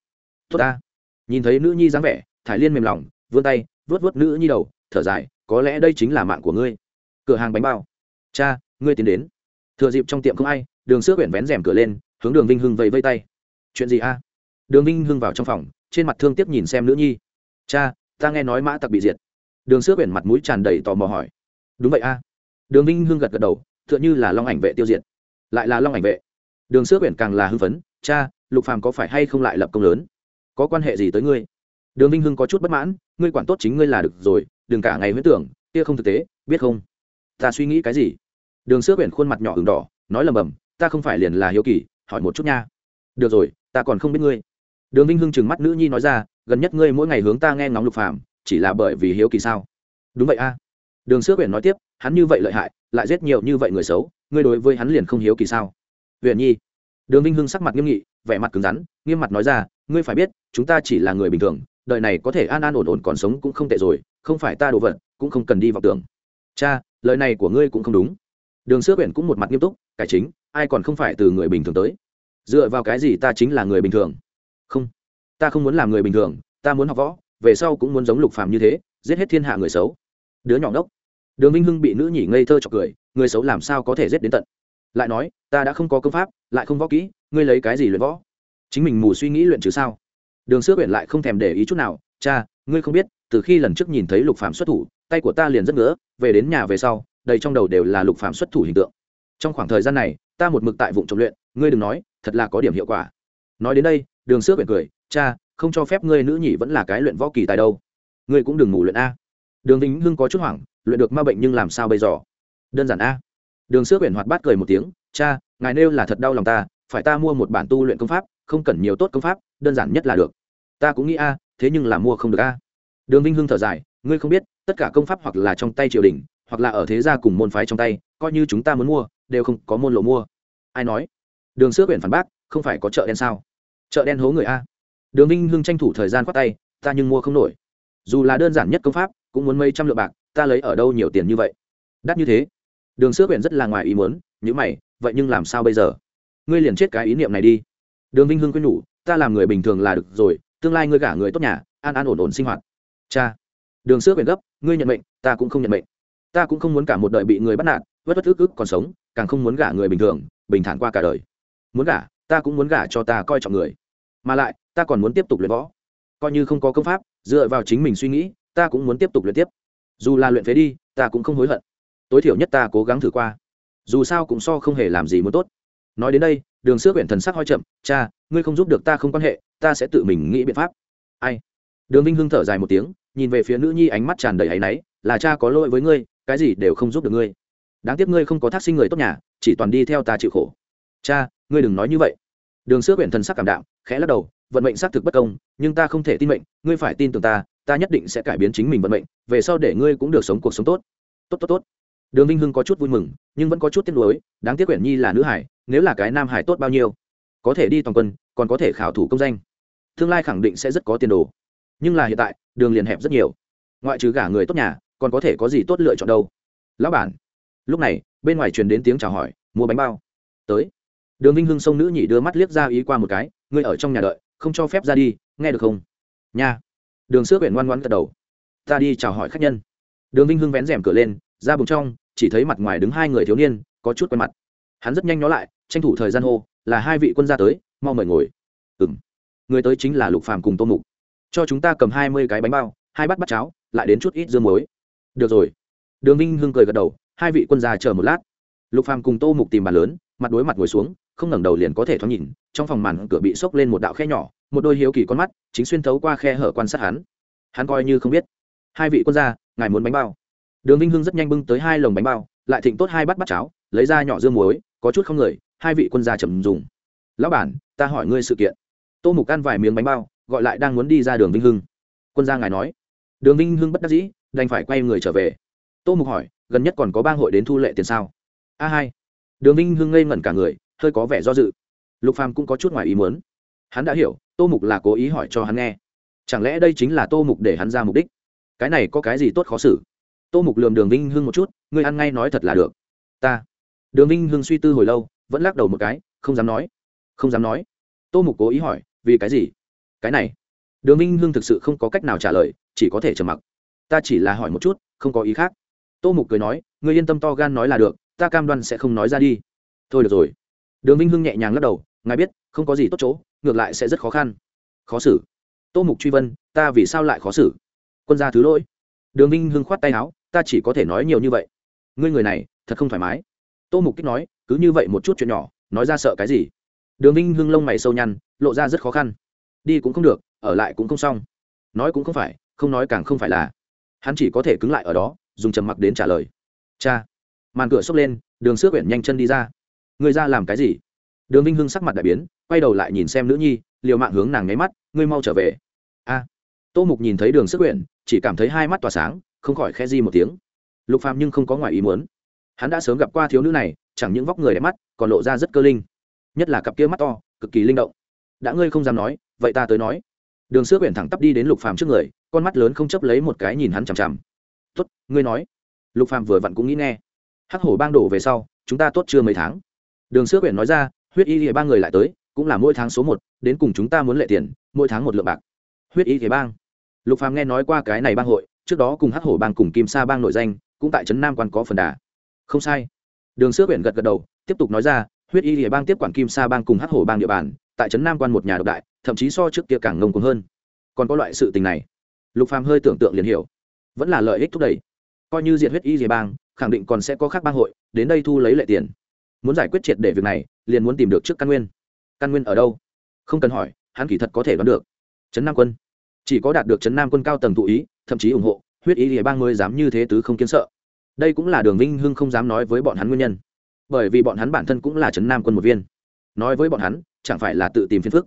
A: Tốt ta. Nhìn thấy nữ nhi dáng vẻ, thải liên mềm lòng, vươn tay vớt vớt nữ nhi đầu, thở dài, có lẽ đây chính là mạng của ngươi. Cửa hàng bánh bao. Cha, ngươi tiến đến. Thừa dịp trong tiệm không ai, đường sữa quyển vén rèm cửa lên, hướng đường vinh hưng vẫy vây tay. Chuyện gì a? Đường vinh hưng vào trong phòng trên mặt thương tiếc nhìn xem nữ nhi. Cha, ta nghe nói mã tặc bị diệt. Đường sữa quyển mặt mũi tràn đầy tò mò hỏi. Đúng vậy a. Đường vinh hương gật gật đầu t h ư ợ n h ư là long ảnh vệ tiêu diệt. Lại là long ảnh vệ. Đường sữa quyển càng là hưng phấn. Cha, lục phàm có phải hay không lại lập công lớn? Có quan hệ gì tới ngươi? Đường vinh hưng có chút bất mãn. Ngươi quản tốt chính ngươi là được rồi, đừng cả ngày huyết tưởng, kia không thực tế, biết không? Ta suy nghĩ cái gì? Đường sữa quyển khuôn mặt nhỏ h đỏ, nói lầm bầm. Ta không phải liền là hiếu kỳ, hỏi một chút nha. Được rồi, ta còn không biết ngươi đường vinh hưng chừng mắt nữ nhi nói ra, gần nhất ngươi mỗi ngày hướng ta nghe ngóng lục phàm, chỉ là bởi vì hiếu kỳ sao? Đúng vậy a. Đường Sước Uyển nói tiếp, hắn như vậy lợi hại, lại giết nhiều như vậy người xấu, ngươi đối với hắn liền không hiếu kỳ sao? Huyện nhi. Đường vinh hưng sắc mặt nghiêm nghị, vẻ mặt cứng rắn, nghiêm mặt nói ra, ngươi phải biết, chúng ta chỉ là người bình thường, đời này có thể an an ổn ổn còn sống cũng không tệ rồi, không phải ta đồ vật, cũng không cần đi vào tưởng. Cha, lời này của ngươi cũng không đúng. Đường sữa quyển cũng một mặt nghiêm túc, cải chính, ai còn không phải từ người bình thường tới? Dựa vào cái gì ta chính là người bình thường? Không, ta không muốn làm người bình thường, ta muốn học võ, về sau cũng muốn giống lục phàm như thế, giết hết thiên hạ người xấu. Đứa nhỏ ngốc. Đường vinh hưng bị nữ nhỉ ngây thơ chọc cười, người xấu làm sao có thể giết đến tận? Lại nói, ta đã không có công pháp, lại không võ kỹ, ngươi lấy cái gì luyện võ? Chính mình mù suy nghĩ luyện chứ sao? Đường sữa quyển lại không thèm để ý chút nào, cha, ngươi không biết, từ khi lần trước nhìn thấy lục phàm xuất thủ, tay của ta liền rất ngứa, về đến nhà về sau, đầy trong đầu đều là lục phàm xuất thủ hình tượng. Trong khoảng thời gian này, ta một mực tại vụ trồng luyện, ngươi đừng nói, thật là có điểm hiệu quả. Nói đến đây đường sữa quyển cười, cha, không cho phép ngươi nữ nhị vẫn là cái luyện võ kỳ tài đâu. Ngươi cũng đừng ngủ luyện a. Đường vĩnh hưng có chút hoảng, luyện được ma bệnh nhưng làm sao bây giờ? Đơn giản a. Đường sữa quyển hoạt bát cười một tiếng, cha, ngài nêu là thật đau lòng ta, phải ta mua một bản tu luyện công pháp, không cần nhiều tốt công pháp, đơn giản nhất là được. Ta cũng nghĩ a, thế nhưng là mua không được a. Đường vinh hưng thở dài, ngươi không biết, tất cả công pháp hoặc là trong tay triều đình, hoặc là ở thế gia cùng môn phái trong tay, coi như chúng ta muốn mua, đều không có môn lộ mua. Ai nói? Đường sữa quyển phản bác, không phải có chợ đen sao? Chợ đen hố người a. Đường vinh hưng tranh thủ thời gian khoát tay, ta nhưng mua không nổi. Dù là đơn giản nhất công pháp, cũng muốn mấy trăm lượng bạc, ta lấy ở đâu nhiều tiền như vậy? Đắt như thế. Đường sữa quyển rất là ngoài ý muốn, nhữ mày, vậy nhưng làm sao bây giờ? Ngươi liền chết cái ý niệm này đi. Đường vinh hưng quyên nhủ, ta làm người bình thường là được rồi, tương lai ngươi gả người tốt nhà, an an ổn ổn sinh hoạt. Cha. Đường sữa quyển gấp, ngươi nhận mệnh, ta cũng không nhận mệnh. Ta cũng không muốn cả một đời bị người bắt nạt, vất vất ức ức còn sống, càng không muốn gả người bình thường, bình thản qua cả đời. Muốn gả? Ta cũng muốn gả cho ta coi trọng người. Mà lại, ta còn muốn tiếp tục luyện võ. Coi như không có công pháp, dựa vào chính mình suy nghĩ, ta cũng muốn tiếp tục luyện tiếp. Dù là luyện phế đi, ta cũng không hối hận. Tối thiểu nhất ta cố gắng thử qua. Dù sao cũng so không hề làm gì muốn tốt. Nói đến đây, đường sữa quyển thần sắc hoi chậm. Cha, ngươi không giúp được ta không quan hệ, ta sẽ tự mình nghĩ biện pháp. Ai? Đường vinh hưng thở dài một tiếng, nhìn về phía nữ nhi ánh mắt tràn đầy áy náy, là cha có lỗi với ngươi, cái gì đều không giúp được ngươi. Đáng tiếc ngươi không có thác sinh người tốt nhà, chỉ toàn đi theo ta chịu khổ cha, ngươi đừng nói như vậy. Đường sữa quyển thần sắc cảm đạm, khẽ lắc đầu, vận mệnh xác thực bất công, nhưng ta không thể tin mệnh, ngươi phải tin tưởng ta ta nhất định sẽ cải biến chính mình vận mệnh, về sau để ngươi cũng được sống cuộc sống tốt. Tốt tốt tốt. Đường vinh hưng có chút vui mừng, nhưng vẫn có chút tiếc nuối, đáng tiếc quyển nhi là nữ hải, nếu là cái nam hải tốt bao nhiêu? Có thể đi toàn quân, còn có thể khảo thủ công danh. Tương lai khẳng định sẽ rất có tiền đồ. Nhưng là hiện tại, đường liền hẹp rất nhiều. Ngoại trừ cả người tốt nhà, còn có thể có gì tốt lựa chọn đâu? Lão bản. Lúc này, bên ngoài truyền đến tiếng chào hỏi, mua bánh bao. Tới đường vinh hưng sông nữ nhị đưa mắt liếc ra ý qua một cái, ngươi ở trong nhà đợi, không cho phép ra đi, nghe được không? Nha. Đường sữa huyện ngoan ngoãn gật đầu. Ta đi chào hỏi khách nhân. Đường vinh hưng vén rèm cửa lên, ra bùng trong, chỉ thấy mặt ngoài đứng hai người thiếu niên, có chút quen mặt. Hắn rất nhanh nó lại, tranh thủ thời gian hô, là hai vị quân gia tới, mau mời ngồi. Ừ m người tới chính là lục phàm cùng tô mục. Cho chúng ta cầm hai mươi cái bánh bao, hai bát bát cháo, lại đến chút ít dương muối. Được rồi. Đường vinh hưng cười gật đầu, hai vị quân gia chờ một lát. Lục phàm cùng tô mục tìm bàn lớn mặt đối mặt ngồi xuống, không ngẩng đầu liền có thể thoáng nhìn, trong phòng màn cửa bị xốc lên một đạo khe nhỏ, một đôi hiếu kỳ con mắt chính xuyên thấu qua khe hở quan sát hắn. Hắn coi như không biết. Hai vị quân gia, ngài muốn bánh bao. Đường vinh hưng rất nhanh bưng tới hai lồng bánh bao, lại thịnh tốt hai bát bát cháo, lấy ra nhỏ dương muối, có chút không người, hai vị quân gia trầm dùng. Lão bản, ta hỏi ngươi sự kiện. Tô mục ăn vài miếng bánh bao, gọi lại đang muốn đi ra đường vinh hưng. Quân gia ngài nói. Đường vinh hưng bất đắc dĩ, đành phải quay người trở về. Tô mục hỏi, gần nhất còn có bang hội đến thu lệ tiền sao? A hai đường vinh hưng ngây ngẩn cả người, hơi có vẻ do dự. Lục phàm cũng có chút ngoài ý muốn. Hắn đã hiểu, tô mục là cố ý hỏi cho hắn nghe. Chẳng lẽ đây chính là tô mục để hắn ra mục đích? Cái này có cái gì tốt khó xử? Tô mục lườm đường vinh hưng một chút, ngươi ăn ngay nói thật là được. Ta. Đường vinh hưng suy tư hồi lâu, vẫn lắc đầu một cái, không dám nói. Không dám nói. Tô mục cố ý hỏi, vì cái gì? Cái này. Đường vinh hưng thực sự không có cách nào trả lời, chỉ có thể trầm mặc. Ta chỉ là hỏi một chút, không có ý khác. Tô mục cười nói, ngươi yên tâm to gan nói là được ta cam đoan sẽ không nói ra đi. Thôi được rồi. Đường vinh hưng nhẹ nhàng lắc đầu, ngài biết, không có gì tốt chỗ, ngược lại sẽ rất khó khăn. Khó xử. Tô mục truy vân, ta vì sao lại khó xử? Quân gia thứ lỗi. Đường vinh hưng khoát tay áo, ta chỉ có thể nói nhiều như vậy. Ngươi người này, thật không thoải mái. Tô mục kích nói, cứ như vậy một chút chuyện nhỏ, nói ra sợ cái gì? Đường vinh hưng lông mày sâu nhăn, lộ ra rất khó khăn. Đi cũng không được, ở lại cũng không xong. Nói cũng không phải, không nói càng không phải là. Hắn chỉ có thể cứng lại ở đó, dùng trầm mặc đến trả lời. Cha màn cửa xốc lên, đường xước quyển nhanh chân đi ra. Người ra làm cái gì? Đường vinh hưng sắc mặt đại biến, quay đầu lại nhìn xem nữ nhi, liều mạng hướng nàng nháy mắt, ngươi mau trở về. A. Tô mục nhìn thấy đường sức quyển, chỉ cảm thấy hai mắt tỏa sáng, không khỏi khe di một tiếng. Lục phàm nhưng không có ngoài ý muốn. Hắn đã sớm gặp qua thiếu nữ này, chẳng những vóc người đẹp mắt, còn lộ ra rất cơ linh. Nhất là cặp kia mắt to, cực kỳ linh động. Đã ngươi không dám nói, vậy ta tới nói. Đường sữa quyển thẳng tắp đi đến lục phàm trước người, con mắt lớn không chấp lấy một cái nhìn hắn chằm chằm. Tốt, ngươi nói. Lục phàm vừa vặn cũng nghĩ nghe hắc hổ bang đổ về sau, chúng ta tốt chưa mấy tháng. Đường sước quyển nói ra, huyết y thì ba người lại tới, cũng là mỗi tháng số một, đến cùng chúng ta muốn lệ tiền, mỗi tháng một lượng bạc. Huyết y thì bang. Lục phàm nghe nói qua cái này bang hội, trước đó cùng hắc hổ bang cùng kim sa bang nội danh, cũng tại trấn nam quan có phần đà. Không sai. Đường sước quyển gật gật đầu, tiếp tục nói ra, huyết y thì bang tiếp quản kim sa bang cùng hắc hổ bang địa bàn, tại trấn nam quan một nhà độc đại, thậm chí so trước kia càng ngông cuồng hơn. Còn có loại sự tình này. Lục phàm hơi tưởng tượng liền hiểu. Vẫn là lợi ích thúc đẩy. Coi như diện huyết y dì bang khẳng định còn sẽ có khác bang hội, đến đây thu lấy lệ tiền. Muốn giải quyết triệt để việc này, liền muốn tìm được trước căn nguyên. Căn nguyên ở đâu? Không cần hỏi, hắn kỳ thật có thể đoán được. Trấn nam quân. Chỉ có đạt được trấn nam quân cao tầng thụ ý, thậm chí ủng hộ, huyết y địa bang mới dám như thế tứ không kiến sợ. Đây cũng là đường vinh hưng không dám nói với bọn hắn nguyên nhân. Bởi vì bọn hắn bản thân cũng là trấn nam quân một viên. Nói với bọn hắn, chẳng phải là tự tìm phiền phức.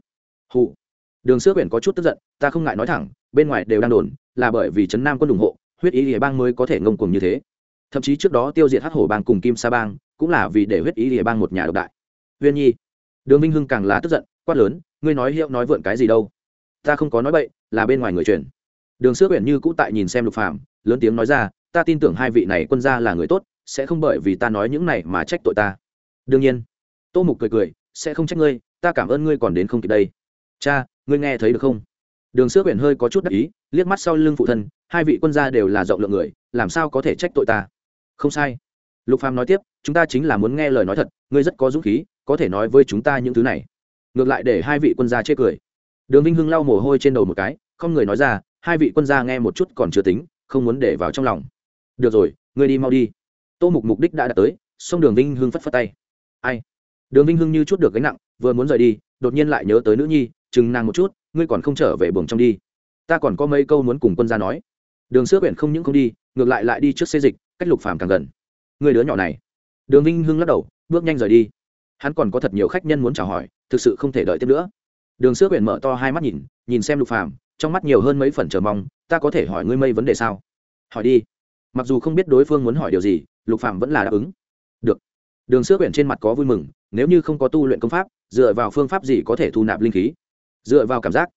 A: Hụ đường sữa quyển có chút tức giận, ta không ngại nói thẳng, bên ngoài đều đang đồn, là bởi vì trấn nam quân ủng hộ, huyết ý địa bang mới có thể ngông cuồng như thế thậm chí trước đó tiêu diệt hắc hổ bang cùng kim sa bang, cũng là vì để huyết ý địa bang một nhà độc đại. Huyên nhi, đường minh hưng càng là tức giận, quát lớn, ngươi nói hiệu nói vượn cái gì đâu? Ta không có nói bậy, là bên ngoài người truyền. Đường sước huyện như cũ tại nhìn xem lục phạm lớn tiếng nói ra, ta tin tưởng hai vị này quân gia là người tốt, sẽ không bởi vì ta nói những này mà trách tội ta. Đương nhiên, tô mục cười cười, sẽ không trách ngươi, ta cảm ơn ngươi còn đến không kịp đây. Cha, ngươi nghe thấy được không? Đường sước huyện hơi có chút đắc ý, liếc mắt sau lưng phụ thân, hai vị quân gia đều là rộng lượng người, làm sao có thể trách tội ta? Không sai. Lục phàm nói tiếp, chúng ta chính là muốn nghe lời nói thật, ngươi rất có dũng khí, có thể nói với chúng ta những thứ này. Ngược lại để hai vị quân gia chê cười. Đường vinh hưng lau mồ hôi trên đầu một cái, không người nói ra, hai vị quân gia nghe một chút còn chưa tính, không muốn để vào trong lòng. Được rồi, ngươi đi mau đi. Tô mục mục đích đã đạt tới, xong đường vinh hưng phất phất tay. Ai? Đường vinh hưng như chút được gánh nặng, vừa muốn rời đi, đột nhiên lại nhớ tới nữ nhi, chừng nàng một chút, ngươi còn không trở về buồng trong đi. Ta còn có mấy câu muốn cùng quân gia nói. Đường sữa quyển không những không đi, ngược lại lại đi trước xê dịch cách lục phàm càng gần. Người đứa nhỏ này. Đường vinh hưng lắc đầu, bước nhanh rời đi. Hắn còn có thật nhiều khách nhân muốn chào hỏi, thực sự không thể đợi tiếp nữa. Đường sữa quyển mở to hai mắt nhìn nhìn xem lục phàm, trong mắt nhiều hơn mấy phần chờ mong, ta có thể hỏi ngươi mây vấn đề sao? Hỏi đi. Mặc dù không biết đối phương muốn hỏi điều gì, lục phàm vẫn là đáp ứng. Được. Đường sữa quyển trên mặt có vui mừng, nếu như không có tu luyện công pháp, dựa vào phương pháp gì có thể thu nạp linh khí? Dựa vào cảm giác.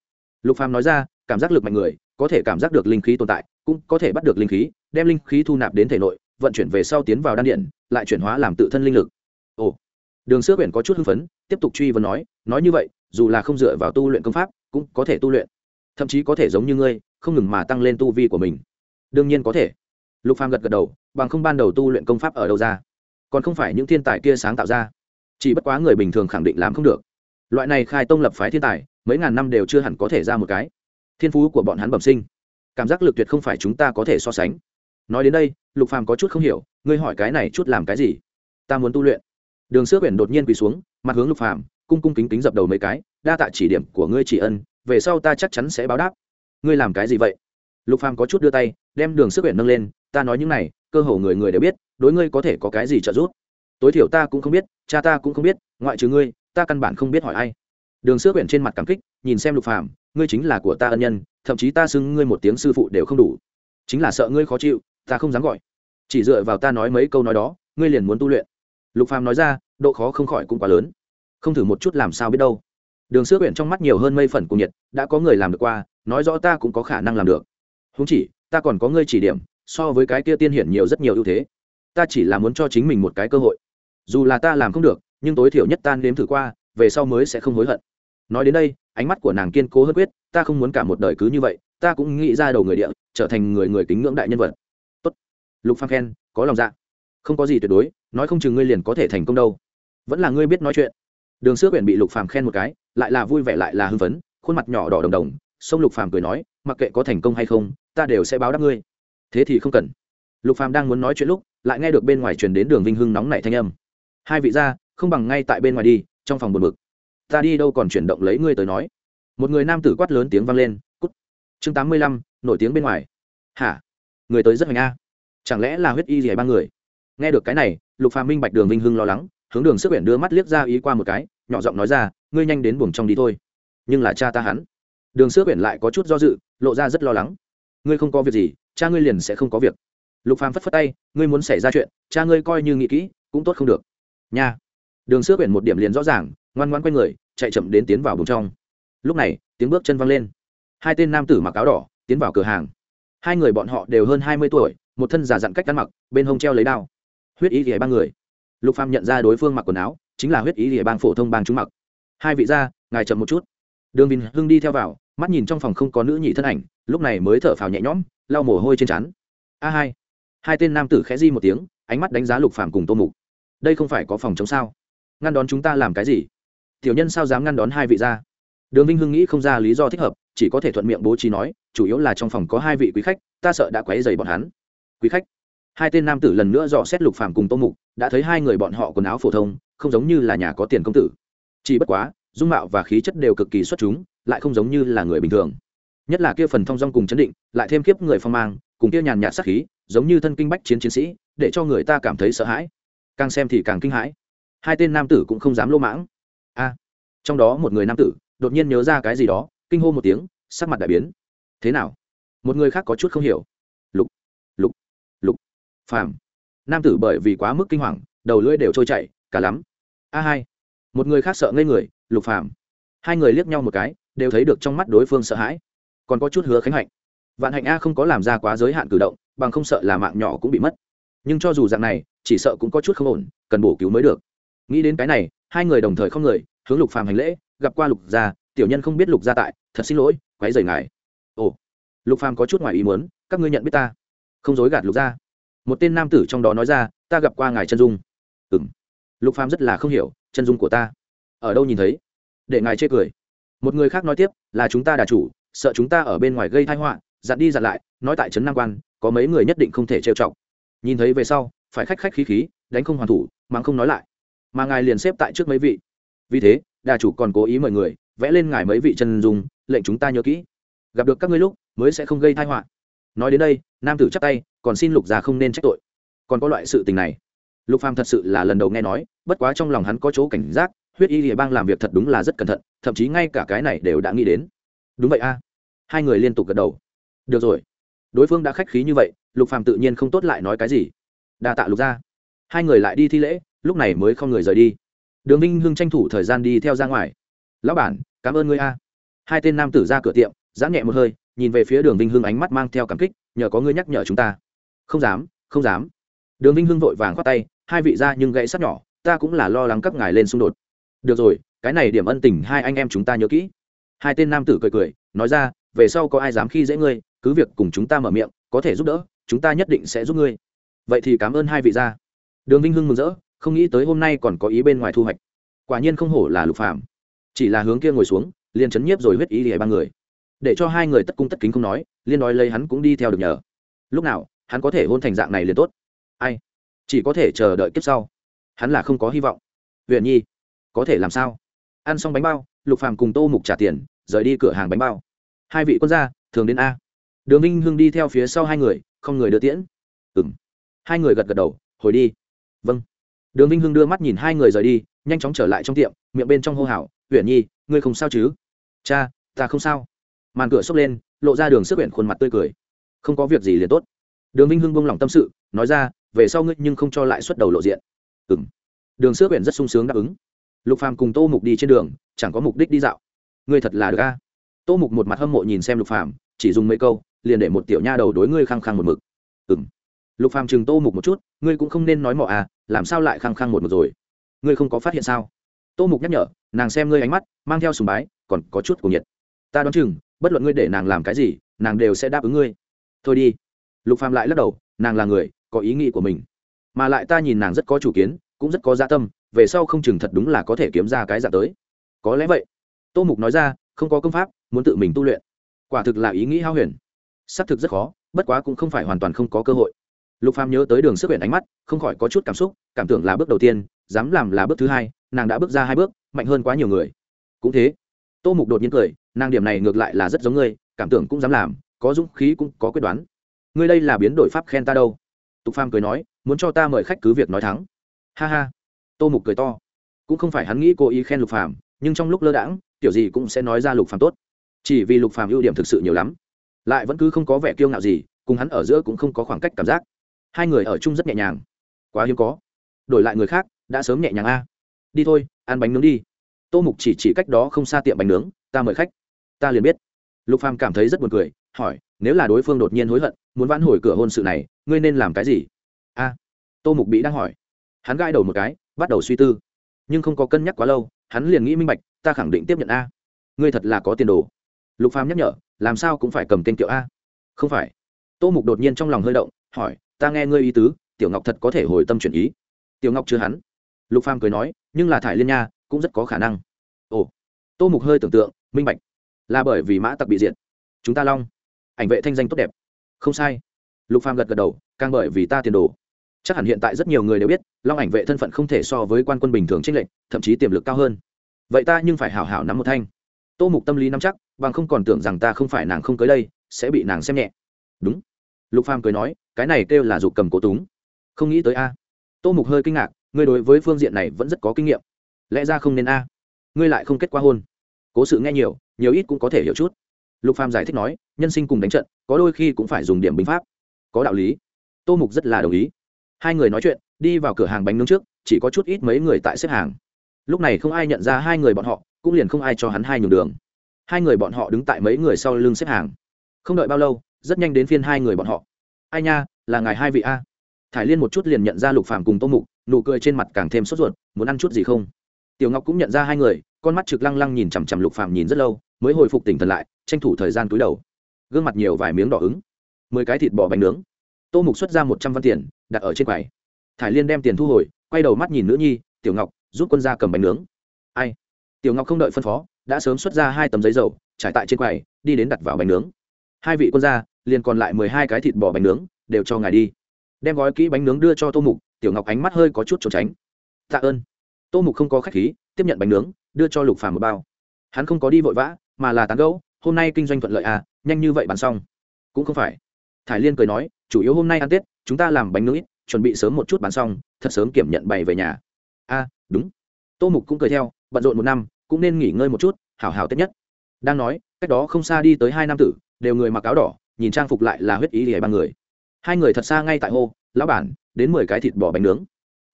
A: Lục phàm nói ra, cảm giác lực mạnh người, có thể cảm giác được linh khí tồn tại cũng có thể bắt được linh khí, đem linh khí thu nạp đến thể nội, vận chuyển về sau tiến vào đan điện, lại chuyển hóa làm tự thân linh lực. Ồ, đường sước quyển có chút hưng phấn, tiếp tục truy vấn nói nói như vậy, dù là không dựa vào tu luyện công pháp, cũng có thể tu luyện. Thậm chí có thể giống như ngươi, không ngừng mà tăng lên tu vi của mình. Đương nhiên có thể. Lục phàm gật gật đầu, bằng không ban đầu tu luyện công pháp ở đâu ra? Còn không phải những thiên tài kia sáng tạo ra. Chỉ bất quá người bình thường khẳng định làm không được. Loại này khai tông lập phái thiên tài, mấy ngàn năm đều chưa hẳn có thể ra một cái. Thiên phú của bọn hắn bẩm sinh cảm giác lực tuyệt không phải chúng ta có thể so sánh. Nói đến đây, lục phàm có chút không hiểu, ngươi hỏi cái này chút làm cái gì? Ta muốn tu luyện. Đường sữa quyển đột nhiên quỳ xuống, mặt hướng lục phàm, cung cung kính kính dập đầu mấy cái, đa tạ chỉ điểm của ngươi chỉ ân, về sau ta chắc chắn sẽ báo đáp. Ngươi làm cái gì vậy? Lục phàm có chút đưa tay, đem đường sữa quyển nâng lên, ta nói những này, cơ hồ người người đều biết, đối ngươi có thể có cái gì trợ giúp? Tối thiểu ta cũng không biết, cha ta cũng không biết, ngoại trừ ngươi, ta căn bản không biết hỏi ai. Đường sữa quyển trên mặt cảm kích, nhìn xem lục phàm, ngươi chính là của ta ân nhân thậm chí ta xưng ngươi một tiếng sư phụ đều không đủ. Chính là sợ ngươi khó chịu, ta không dám gọi. Chỉ dựa vào ta nói mấy câu nói đó, ngươi liền muốn tu luyện. Lục phàm nói ra, độ khó không khỏi cũng quá lớn. Không thử một chút làm sao biết đâu. Đường sữa quyển trong mắt nhiều hơn mây phần cùng nhiệt, đã có người làm được qua, nói rõ ta cũng có khả năng làm được. Húng chỉ, ta còn có ngươi chỉ điểm, so với cái kia tiên hiển nhiều rất nhiều ưu thế. Ta chỉ là muốn cho chính mình một cái cơ hội. Dù là ta làm không được, nhưng tối thiểu nhất ta nếm thử qua, về sau mới sẽ không hối hận nói đến đây, ánh mắt của nàng kiên cố hơn quyết, ta không muốn cả một đời cứ như vậy, ta cũng nghĩ ra đầu người địa, trở thành người người kính ngưỡng đại nhân vật. Tốt. Lục phang khen, có lòng dạ. Không có gì tuyệt đối, nói không chừng ngươi liền có thể thành công đâu. Vẫn là ngươi biết nói chuyện. Đường sữa quyển bị lục phàm khen một cái, lại là vui vẻ lại là hưng phấn, khuôn mặt nhỏ đỏ đồng đồng sông lục phàm cười nói, mặc kệ có thành công hay không, ta đều sẽ báo đáp ngươi. Thế thì không cần. Lục phàm đang muốn nói chuyện lúc, lại nghe được bên ngoài truyền đến đường vinh hưng nóng nảy thanh âm. Hai vị gia không bằng ngay tại bên ngoài đi, trong phòng buồn bực ta đi đâu còn chuyển động lấy ngươi tới nói. Một người nam tử quát lớn tiếng vang lên, cút. Chương tám mươi lăm, nổi tiếng bên ngoài. Hả? Người tới rất hoành a. Chẳng lẽ là huyết y gì ba người? Nghe được cái này, lục phàm minh bạch đường vinh hưng lo lắng, hướng đường sức quyển đưa mắt liếc ra ý qua một cái, nhỏ giọng nói ra, ngươi nhanh đến buồng trong đi thôi. Nhưng là cha ta hắn. Đường sức quyển lại có chút do dự, lộ ra rất lo lắng. Ngươi không có việc gì, cha ngươi liền sẽ không có việc. Lục phàm phất phất tay, ngươi muốn xảy ra chuyện, cha ngươi coi như nghĩ kỹ, cũng tốt không được. Nha. Đường sức quyển một điểm liền rõ ràng ngoan ngoan quay người, chạy chậm đến tiến vào buồng trong. Lúc này, tiếng bước chân văng lên. Hai tên nam tử mặc áo đỏ tiến vào cửa hàng. Hai người bọn họ đều hơn hai mươi tuổi, một thân giả dặn cách ăn mặc, bên hông treo lấy đao. Huyết ý thì ba người. Lục phàm nhận ra đối phương mặc quần áo, chính là huyết ý địa bang phổ thông bang chúng mặc. Hai vị gia, ngài chậm một chút. Đường vinh hưng đi theo vào, mắt nhìn trong phòng không có nữ nhị thân ảnh, lúc này mới thở phào nhẹ nhõm, lau mồ hôi trên trán. A hai. Hai tên nam tử khẽ di một tiếng, ánh mắt đánh giá lục phàm cùng tô mục. Đây không phải có phòng chống sao? Ngăn đón chúng ta làm cái gì? Tiểu nhân sao dám ngăn đón hai vị ra? đường vinh hưng nghĩ không ra lý do thích hợp, chỉ có thể thuận miệng bố trí nói, chủ yếu là trong phòng có hai vị quý khách, ta sợ đã quấy dày bọn hắn. Quý khách? Hai tên nam tử lần nữa dò xét lục phàm cùng tô mục, đã thấy hai người bọn họ quần áo phổ thông, không giống như là nhà có tiền công tử. Chỉ bất quá, dung mạo và khí chất đều cực kỳ xuất chúng, lại không giống như là người bình thường. Nhất là kia phần thong dong cùng chấn định, lại thêm kiếp người phong mang, cùng kia nhàn nhạt sắc khí, giống như thân kinh bách chiến chiến sĩ, để cho người ta cảm thấy sợ hãi. Càng xem thì càng kinh hãi. Hai tên nam tử cũng không dám lô mãng trong đó một người nam tử đột nhiên nhớ ra cái gì đó, kinh hô một tiếng, sắc mặt đại biến. Thế nào? Một người khác có chút không hiểu. Lục lục lục. Phàm. Nam tử bởi vì quá mức kinh hoàng, đầu lưỡi đều trôi chảy, cả lắm. A hai. Một người khác sợ ngây người, lục phàm. Hai người liếc nhau một cái, đều thấy được trong mắt đối phương sợ hãi. Còn có chút hứa khánh hạnh. Vạn hạnh a không có làm ra quá giới hạn cử động, bằng không sợ là mạng nhỏ cũng bị mất. Nhưng cho dù dạng này, chỉ sợ cũng có chút không ổn, cần bổ cứu mới được. Nghĩ đến cái này, hai người đồng thời không người hướng lục phàm hành lễ, gặp qua lục gia, tiểu nhân không biết lục gia tại, thật xin lỗi, quấy rầy ngài. Ồ, lục phàm có chút ngoài ý muốn, các ngươi nhận biết ta? Không dối gạt lục gia. Một tên nam tử trong đó nói ra, ta gặp qua ngài chân dung. Ừ m lục phàm rất là không hiểu, chân dung của ta. Ở đâu nhìn thấy? Để ngài chê cười. Một người khác nói tiếp, là chúng ta đà chủ, sợ chúng ta ở bên ngoài gây tai họa, dặn đi dặn lại, nói tại trấn nam quan, có mấy người nhất định không thể trêu chọc. Nhìn thấy về sau, phải khách khách khí khí, đánh không hoàn thủ, mà không nói lại. Mà ngài liền xếp tại trước mấy vị vì thế, đà chủ còn cố ý mời người, vẽ lên ngài mấy vị chân dung, lệnh chúng ta nhớ kỹ. Gặp được các ngươi lúc, mới sẽ không gây thai họa. Nói đến đây, nam tử chắc tay, còn xin lục già không nên trách tội. Còn có loại sự tình này. Lục phàm thật sự là lần đầu nghe nói, bất quá trong lòng hắn có chỗ cảnh giác, huyết y địa bang làm việc thật đúng là rất cẩn thận, thậm chí ngay cả cái này đều đã nghĩ đến. Đúng vậy a. Hai người liên tục gật đầu. Được rồi. Đối phương đã khách khí như vậy, lục phàm tự nhiên không tốt lại nói cái gì. Đa tạ lục ra hai người lại đi thi lễ, lúc này mới không người rời đi đường Vinh hưng tranh thủ thời gian đi theo ra ngoài. Lão bản, cảm ơn ngươi a. Hai tên nam tử ra cửa tiệm, giãn nhẹ một hơi, nhìn về phía đường vinh hưng ánh mắt mang theo cảm kích, nhờ có ngươi nhắc nhở chúng ta. Không dám không dám. Đường vinh hưng vội vàng khoát tay, hai vị ra nhưng gãy sắt nhỏ, ta cũng là lo lắng các ngài lên xung đột. Được rồi, cái này điểm ân tình hai anh em chúng ta nhớ kỹ. Hai tên nam tử cười cười, nói ra, về sau có ai dám khi dễ ngươi, cứ việc cùng chúng ta mở miệng, có thể giúp đỡ, chúng ta nhất định sẽ giúp ngươi. Vậy thì cảm ơn hai vị gia. Đường vinh hưng mừng rỡ không nghĩ tới hôm nay còn có ý bên ngoài thu hoạch. Quả nhiên không hổ là lục phạm chỉ là hướng kia ngồi xuống, liền chấn nhiếp rồi huyết ý để ba người. Để cho hai người tất cung tất kính không nói, liên nói lấy hắn cũng đi theo được nhờ. Lúc nào, hắn có thể hôn thành dạng này liền tốt. Ai? Chỉ có thể chờ đợi kiếp sau. Hắn là không có hy vọng. Huyện nhi, có thể làm sao? Ăn xong bánh bao, lục phàm cùng tô mục trả tiền, rời đi cửa hàng bánh bao. Hai vị quân gia, thường đến a. Đường minh hưng đi theo phía sau hai người, không người đưa tiễn. Ừng hai người gật gật đầu, hồi đi. Vâng đường Vinh hưng đưa mắt nhìn hai người rời đi, nhanh chóng trở lại trong tiệm, miệng bên trong hô hào huyện nhi, ngươi không sao chứ? Cha, ta không sao. Màn cửa xốc lên, lộ ra đường sức huyện khuôn mặt tươi cười. Không có việc gì liền tốt. Đường Vinh hưng buông lỏng tâm sự, nói ra, về sau ngươi nhưng không cho lại xuất đầu lộ diện. Ừ m đường sức huyện rất sung sướng đáp ứng. Lục phàm cùng tô mục đi trên đường, chẳng có mục đích đi dạo. Ngươi thật là được a. Tô mục một mặt hâm mộ nhìn xem lục phàm, chỉ dùng mấy câu, liền để một tiểu nha đầu đối ngươi khăng khăng một mực lục phàm chừng tô mục một chút, ngươi cũng không nên nói mọ à làm sao lại khăng khăng một một rồi? Ngươi không có phát hiện sao? Tô mục nhắc nhở, nàng xem ngươi ánh mắt, mang theo sùng bái, còn có chút cuồng nhiệt. Ta đoán chừng, bất luận ngươi để nàng làm cái gì, nàng đều sẽ đáp ứng ngươi. Thôi đi. Lục phàm lại lắc đầu, nàng là người, có ý nghĩ của mình. Mà lại ta nhìn nàng rất có chủ kiến, cũng rất có dạ tâm, về sau không chừng thật đúng là có thể kiếm ra cái dạ tới. Có lẽ vậy. Tô mục nói ra, không có công pháp, muốn tự mình tu luyện. Quả thực là ý nghĩ hao huyền. Xác thực rất khó, bất quá cũng không phải hoàn toàn không có cơ hội lục phàm nhớ tới đường sức huyện ánh mắt, không khỏi có chút cảm xúc, cảm tưởng là bước đầu tiên, dám làm là bước thứ hai, nàng đã bước ra hai bước, mạnh hơn quá nhiều người. Cũng thế, tô mục đột nhiên cười, nàng điểm này ngược lại là rất giống ngươi, cảm tưởng cũng dám làm, có dũng khí cũng có quyết đoán. Ngươi đây là biến đổi pháp khen ta đâu? Tục phàm cười nói, muốn cho ta mời khách cứ việc nói thắng. Ha ha. Tô mục cười to. Cũng không phải hắn nghĩ cố ý khen lục phàm, nhưng trong lúc lơ đãng, tiểu gì cũng sẽ nói ra lục phàm tốt. Chỉ vì lục phàm ưu điểm thực sự nhiều lắm. Lại vẫn cứ không có vẻ kiêu ngạo gì, cùng hắn ở giữa cũng không có khoảng cách cảm giác hai người ở chung rất nhẹ nhàng. Quá hiếm có. Đổi lại người khác, đã sớm nhẹ nhàng a. Đi thôi, ăn bánh nướng đi. Tô mục chỉ chỉ cách đó không xa tiệm bánh nướng, ta mời khách. Ta liền biết. Lục phàm cảm thấy rất buồn cười, hỏi, nếu là đối phương đột nhiên hối hận, muốn vãn hồi cửa hôn sự này, ngươi nên làm cái gì? A. Tô mục bị đang hỏi. Hắn gãi đầu một cái, bắt đầu suy tư. Nhưng không có cân nhắc quá lâu, hắn liền nghĩ minh bạch, ta khẳng định tiếp nhận a. Ngươi thật là có tiền đồ. Lục phàm nhắc nhở, làm sao cũng phải cầm kênh kiệu a. Không phải. Tô mục đột nhiên trong lòng hơi động, hỏi ta nghe ngươi ý tứ, tiểu ngọc thật có thể hồi tâm chuyển ý. Tiểu ngọc chưa hắn. Lục phàm cười nói, nhưng là thải liên nha cũng rất có khả năng. Ồ. Tô mục hơi tưởng tượng, minh bạch. Là bởi vì mã tặc bị diện chúng ta long. Ảnh vệ thanh danh tốt đẹp. Không sai. Lục phàm gật gật đầu, càng bởi vì ta tiền đồ. Chắc hẳn hiện tại rất nhiều người đều biết, long ảnh vệ thân phận không thể so với quan quân bình thường trinh lệnh thậm chí tiềm lực cao hơn. Vậy ta nhưng phải hảo hảo nắm một thanh. Tô mục tâm lý nắm chắc, bằng không còn tưởng rằng ta không phải nàng không cưới đây, sẽ bị nàng xem nhẹ. Đúng. Lục phàm cười nói cái này kêu là dục cầm cố túng. Không nghĩ tới a. Tô mục hơi kinh ngạc, ngươi đối với phương diện này vẫn rất có kinh nghiệm. Lẽ ra không nên a. Ngươi lại không kết quả hôn. Cố sự nghe nhiều nhiều ít cũng có thể hiểu chút. Lục phàm giải thích nói, nhân sinh cùng đánh trận, có đôi khi cũng phải dùng điểm binh pháp. Có đạo lý. Tô mục rất là đồng ý. Hai người nói chuyện, đi vào cửa hàng bánh nướng trước, chỉ có chút ít mấy người tại xếp hàng. Lúc này không ai nhận ra hai người bọn họ, cũng liền không ai cho hắn hai nhường đường. Hai người bọn họ đứng tại mấy người sau lưng xếp hàng. Không đợi bao lâu, rất nhanh đến phiên hai người bọn họ ai nha, là ngài hai vị a? Thải liên một chút liền nhận ra lục phàm cùng tô mục, nụ cười trên mặt càng thêm sốt ruột, muốn ăn chút gì không? Tiểu ngọc cũng nhận ra hai người, con mắt trực lăng lăng nhìn chằm chằm lục phàm nhìn rất lâu, mới hồi phục tỉnh thần lại, tranh thủ thời gian túi đầu. Gương mặt nhiều vài miếng đỏ ứng. Mười cái thịt bò bánh nướng. Tô mục xuất ra một trăm văn tiền, đặt ở trên quầy. Thải liên đem tiền thu hồi, quay đầu mắt nhìn nữ nhi, tiểu ngọc, giúp quân gia cầm bánh nướng. Ai? Tiểu ngọc không đợi phân phó, đã sớm xuất ra hai tấm giấy dầu, trải tại trên quầy, đi đến đặt vào bánh nướng. Hai vị quân gia liền còn lại mười hai cái thịt bò bánh nướng, đều cho ngài đi. Đem gói kỹ bánh nướng đưa cho tô mục, tiểu ngọc ánh mắt hơi có chút trốn tránh. Tạ ơn. Tô mục không có khách khí, tiếp nhận bánh nướng, đưa cho lục phàm một bao. Hắn không có đi vội vã, mà là tán gẫu, hôm nay kinh doanh thuận lợi à nhanh như vậy bán xong. Cũng không phải. Thải liên cười nói, chủ yếu hôm nay ăn tết, chúng ta làm bánh nướng ít, chuẩn bị sớm một chút bán xong, thật sớm kiểm nhận bày về nhà. A đúng. Tô mục cũng cười theo, bận rộn một năm, cũng nên nghỉ ngơi một chút, hảo hảo tết nhất. Đang nói, cách đó không xa đi tới hai nam tử, đều người mặc áo đỏ nhìn trang phục lại là huyết ý hề ba người. Hai người thật xa ngay tại hô, lão bản, đến mười cái thịt bò bánh nướng.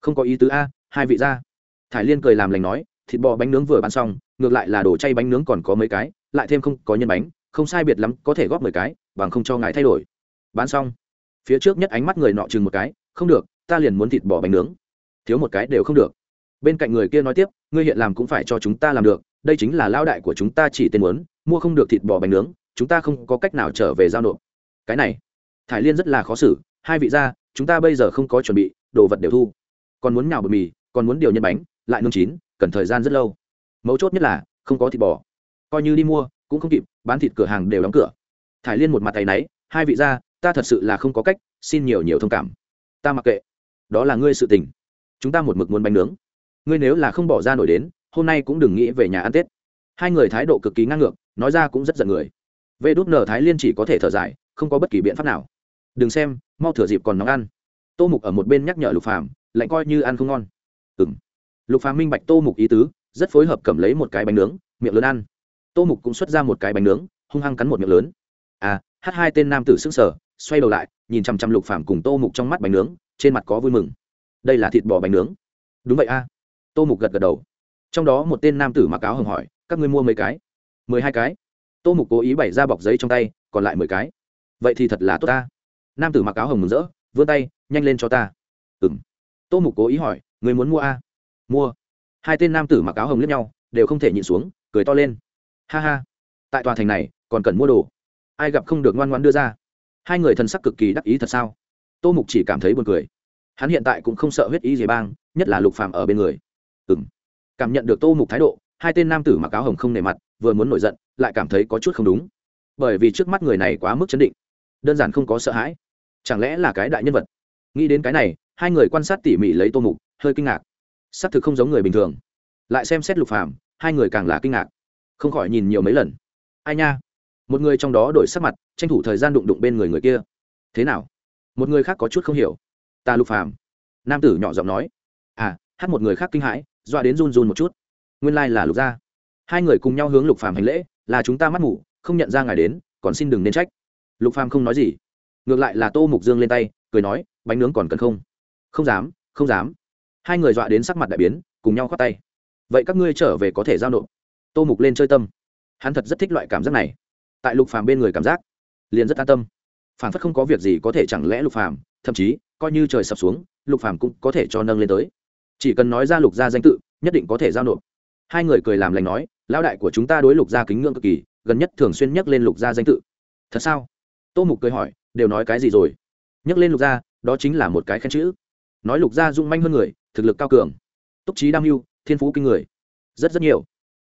A: Không có ý tứ a, hai vị ra. Thải liên cười làm lành nói, thịt bò bánh nướng vừa bán xong, ngược lại là đồ chay bánh nướng còn có mấy cái, lại thêm không có nhân bánh, không sai biệt lắm, có thể góp mười cái, bằng không cho ngài thay đổi. Bán xong. Phía trước nhất ánh mắt người nọ chừng một cái, không được, ta liền muốn thịt bò bánh nướng. Thiếu một cái đều không được. Bên cạnh người kia nói tiếp, ngươi hiện làm cũng phải cho chúng ta làm được, đây chính là lao đại của chúng ta chỉ tên muốn, mua không được thịt bò bánh nướng chúng ta không có cách nào trở về giao nộp. Cái này, thải liên rất là khó xử, hai vị gia, chúng ta bây giờ không có chuẩn bị, đồ vật đều thu. Còn muốn nhào bột mì, còn muốn điều nhân bánh, lại nương chín, cần thời gian rất lâu. Mấu chốt nhất là, không có thịt bò. Coi như đi mua, cũng không kịp, bán thịt cửa hàng đều đóng cửa. Thải liên một mặt tay náy, hai vị gia, ta thật sự là không có cách, xin nhiều nhiều thông cảm. Ta mặc kệ. Đó là ngươi sự tình. Chúng ta một mực muốn bánh nướng. Ngươi nếu là không bỏ ra nổi đến, hôm nay cũng đừng nghĩ về nhà ăn tết. Hai người thái độ cực kỳ ngang ngược, nói ra cũng rất giận người vê đút nở thái liên chỉ có thể thở dài không có bất kỳ biện pháp nào. Đừng xem mau thửa dịp còn nóng ăn. Tô mục ở một bên nhắc nhở lục phàm lạnh coi như ăn không ngon. Ừ lục phàm minh bạch tô mục ý tứ rất phối hợp cầm lấy một cái bánh nướng miệng lớn ăn. Tô mục cũng xuất ra một cái bánh nướng hung hăng cắn một miệng lớn. À hát hai tên nam tử sững sờ, xoay đầu lại nhìn chằm chằm lục phàm cùng tô mục trong mắt bánh nướng trên mặt có vui mừng. Đây là thịt bò bánh nướng. Đúng vậy a. Tô mục gật gật đầu. Trong đó một tên nam tử mặc áo hồng hỏi các ngươi mua mấy cái? Mười hai cái tô mục cố ý bày ra bọc giấy trong tay, còn lại mười cái. Vậy thì thật là tốt ta. Nam tử mặc áo hồng mừng rỡ, vươn tay, nhanh lên cho ta. Ừ m tô mục cố ý hỏi, người muốn mua a? Mua. Hai tên nam tử mặc áo hồng lướt nhau, đều không thể nhịn xuống, cười to lên. Ha ha. Tại tòa thành này, còn cần mua đồ. Ai gặp không được ngoan ngoan đưa ra. Hai người thần sắc cực kỳ đắc ý thật sao? Tô mục chỉ cảm thấy buồn cười. Hắn hiện tại cũng không sợ huyết ý gì bang, nhất là lục phàm ở bên người. Ừ m cảm nhận được tô mục thái độ hai tên nam tử mặc áo hồng không nề mặt, vừa muốn nổi giận, lại cảm thấy có chút không đúng. Bởi vì trước mắt người này quá mức chấn định, đơn giản không có sợ hãi. Chẳng lẽ là cái đại nhân vật? Nghĩ đến cái này, hai người quan sát tỉ mỉ lấy tô mục, hơi kinh ngạc. Xác thực không giống người bình thường. Lại xem xét lục phàm, hai người càng là kinh ngạc. Không khỏi nhìn nhiều mấy lần. Ai nha? Một người trong đó đổi sắc mặt, tranh thủ thời gian đụng đụng bên người người kia. Thế nào? Một người khác có chút không hiểu. Ta lục phàm. Nam tử nhỏ giọng nói. À hát một người khác kinh hãi dọa đến run run một chút nguyên lai là lục gia. Hai người cùng nhau hướng lục phàm hành lễ, là chúng ta mắt ngủ không nhận ra ngài đến, còn xin đừng nên trách. Lục phàm không nói gì. Ngược lại là tô mục dương lên tay, cười nói, bánh nướng còn cần không? Không dám không dám. Hai người dọa đến sắc mặt đại biến, cùng nhau khoát tay. Vậy các ngươi trở về có thể giao nộp. Tô mục lên chơi tâm. Hắn thật rất thích loại cảm giác này. Tại lục phàm bên người cảm giác, liền rất an tâm. Phản phất không có việc gì có thể chẳng lẽ lục phàm, thậm chí, coi như trời sập xuống, lục phàm cũng có thể cho nâng lên tới. Chỉ cần nói ra lục gia danh tự, nhất định có thể giao nộp hai người cười làm lành nói, lão đại của chúng ta đối lục gia kính ngưỡng cực kỳ, gần nhất thường xuyên nhắc lên lục gia danh tự. Thật sao? Tô mục cười hỏi, đều nói cái gì rồi? Nhắc lên lục gia, đó chính là một cái khen chữ. Nói lục gia dung manh hơn người, thực lực cao cường. Túc trí đam mưu, thiên phú kinh người. Rất rất nhiều.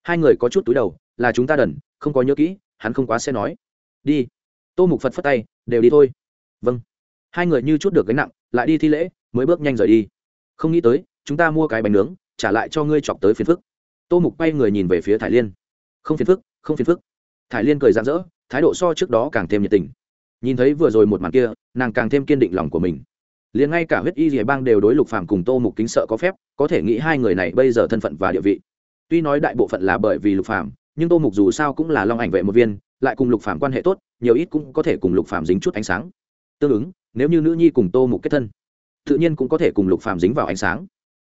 A: Hai người có chút túi đầu, là chúng ta đần, không có nhớ kỹ, hắn không quá sẽ nói. Đi. Tô mục phật phất tay, đều đi thôi. Vâng. Hai người như chút được gánh nặng, lại đi thi lễ, mới bước nhanh rời đi. Không nghĩ tới, chúng ta mua cái bánh nướng, trả lại cho ngươi chọc tới phiền phức tô mục quay người nhìn về phía thải liên. Không phiền phức, không phiền phức. Thải liên cười rạng rỡ, thái độ so trước đó càng thêm nhiệt tình. Nhìn thấy vừa rồi một màn kia, nàng càng thêm kiên định lòng của mình. Liền ngay cả huyết y rìa bang đều đối lục phàm cùng tô mục kính sợ có phép, có thể nghĩ hai người này bây giờ thân phận và địa vị. Tuy nói đại bộ phận là bởi vì lục phàm, nhưng tô mục dù sao cũng là long ảnh vệ một viên, lại cùng lục phàm quan hệ tốt, nhiều ít cũng có thể cùng lục phàm dính chút ánh sáng. Tương ứng, nếu như nữ nhi cùng tô mục kết thân, tự nhiên cũng có thể cùng lục phàm dính vào ánh sáng.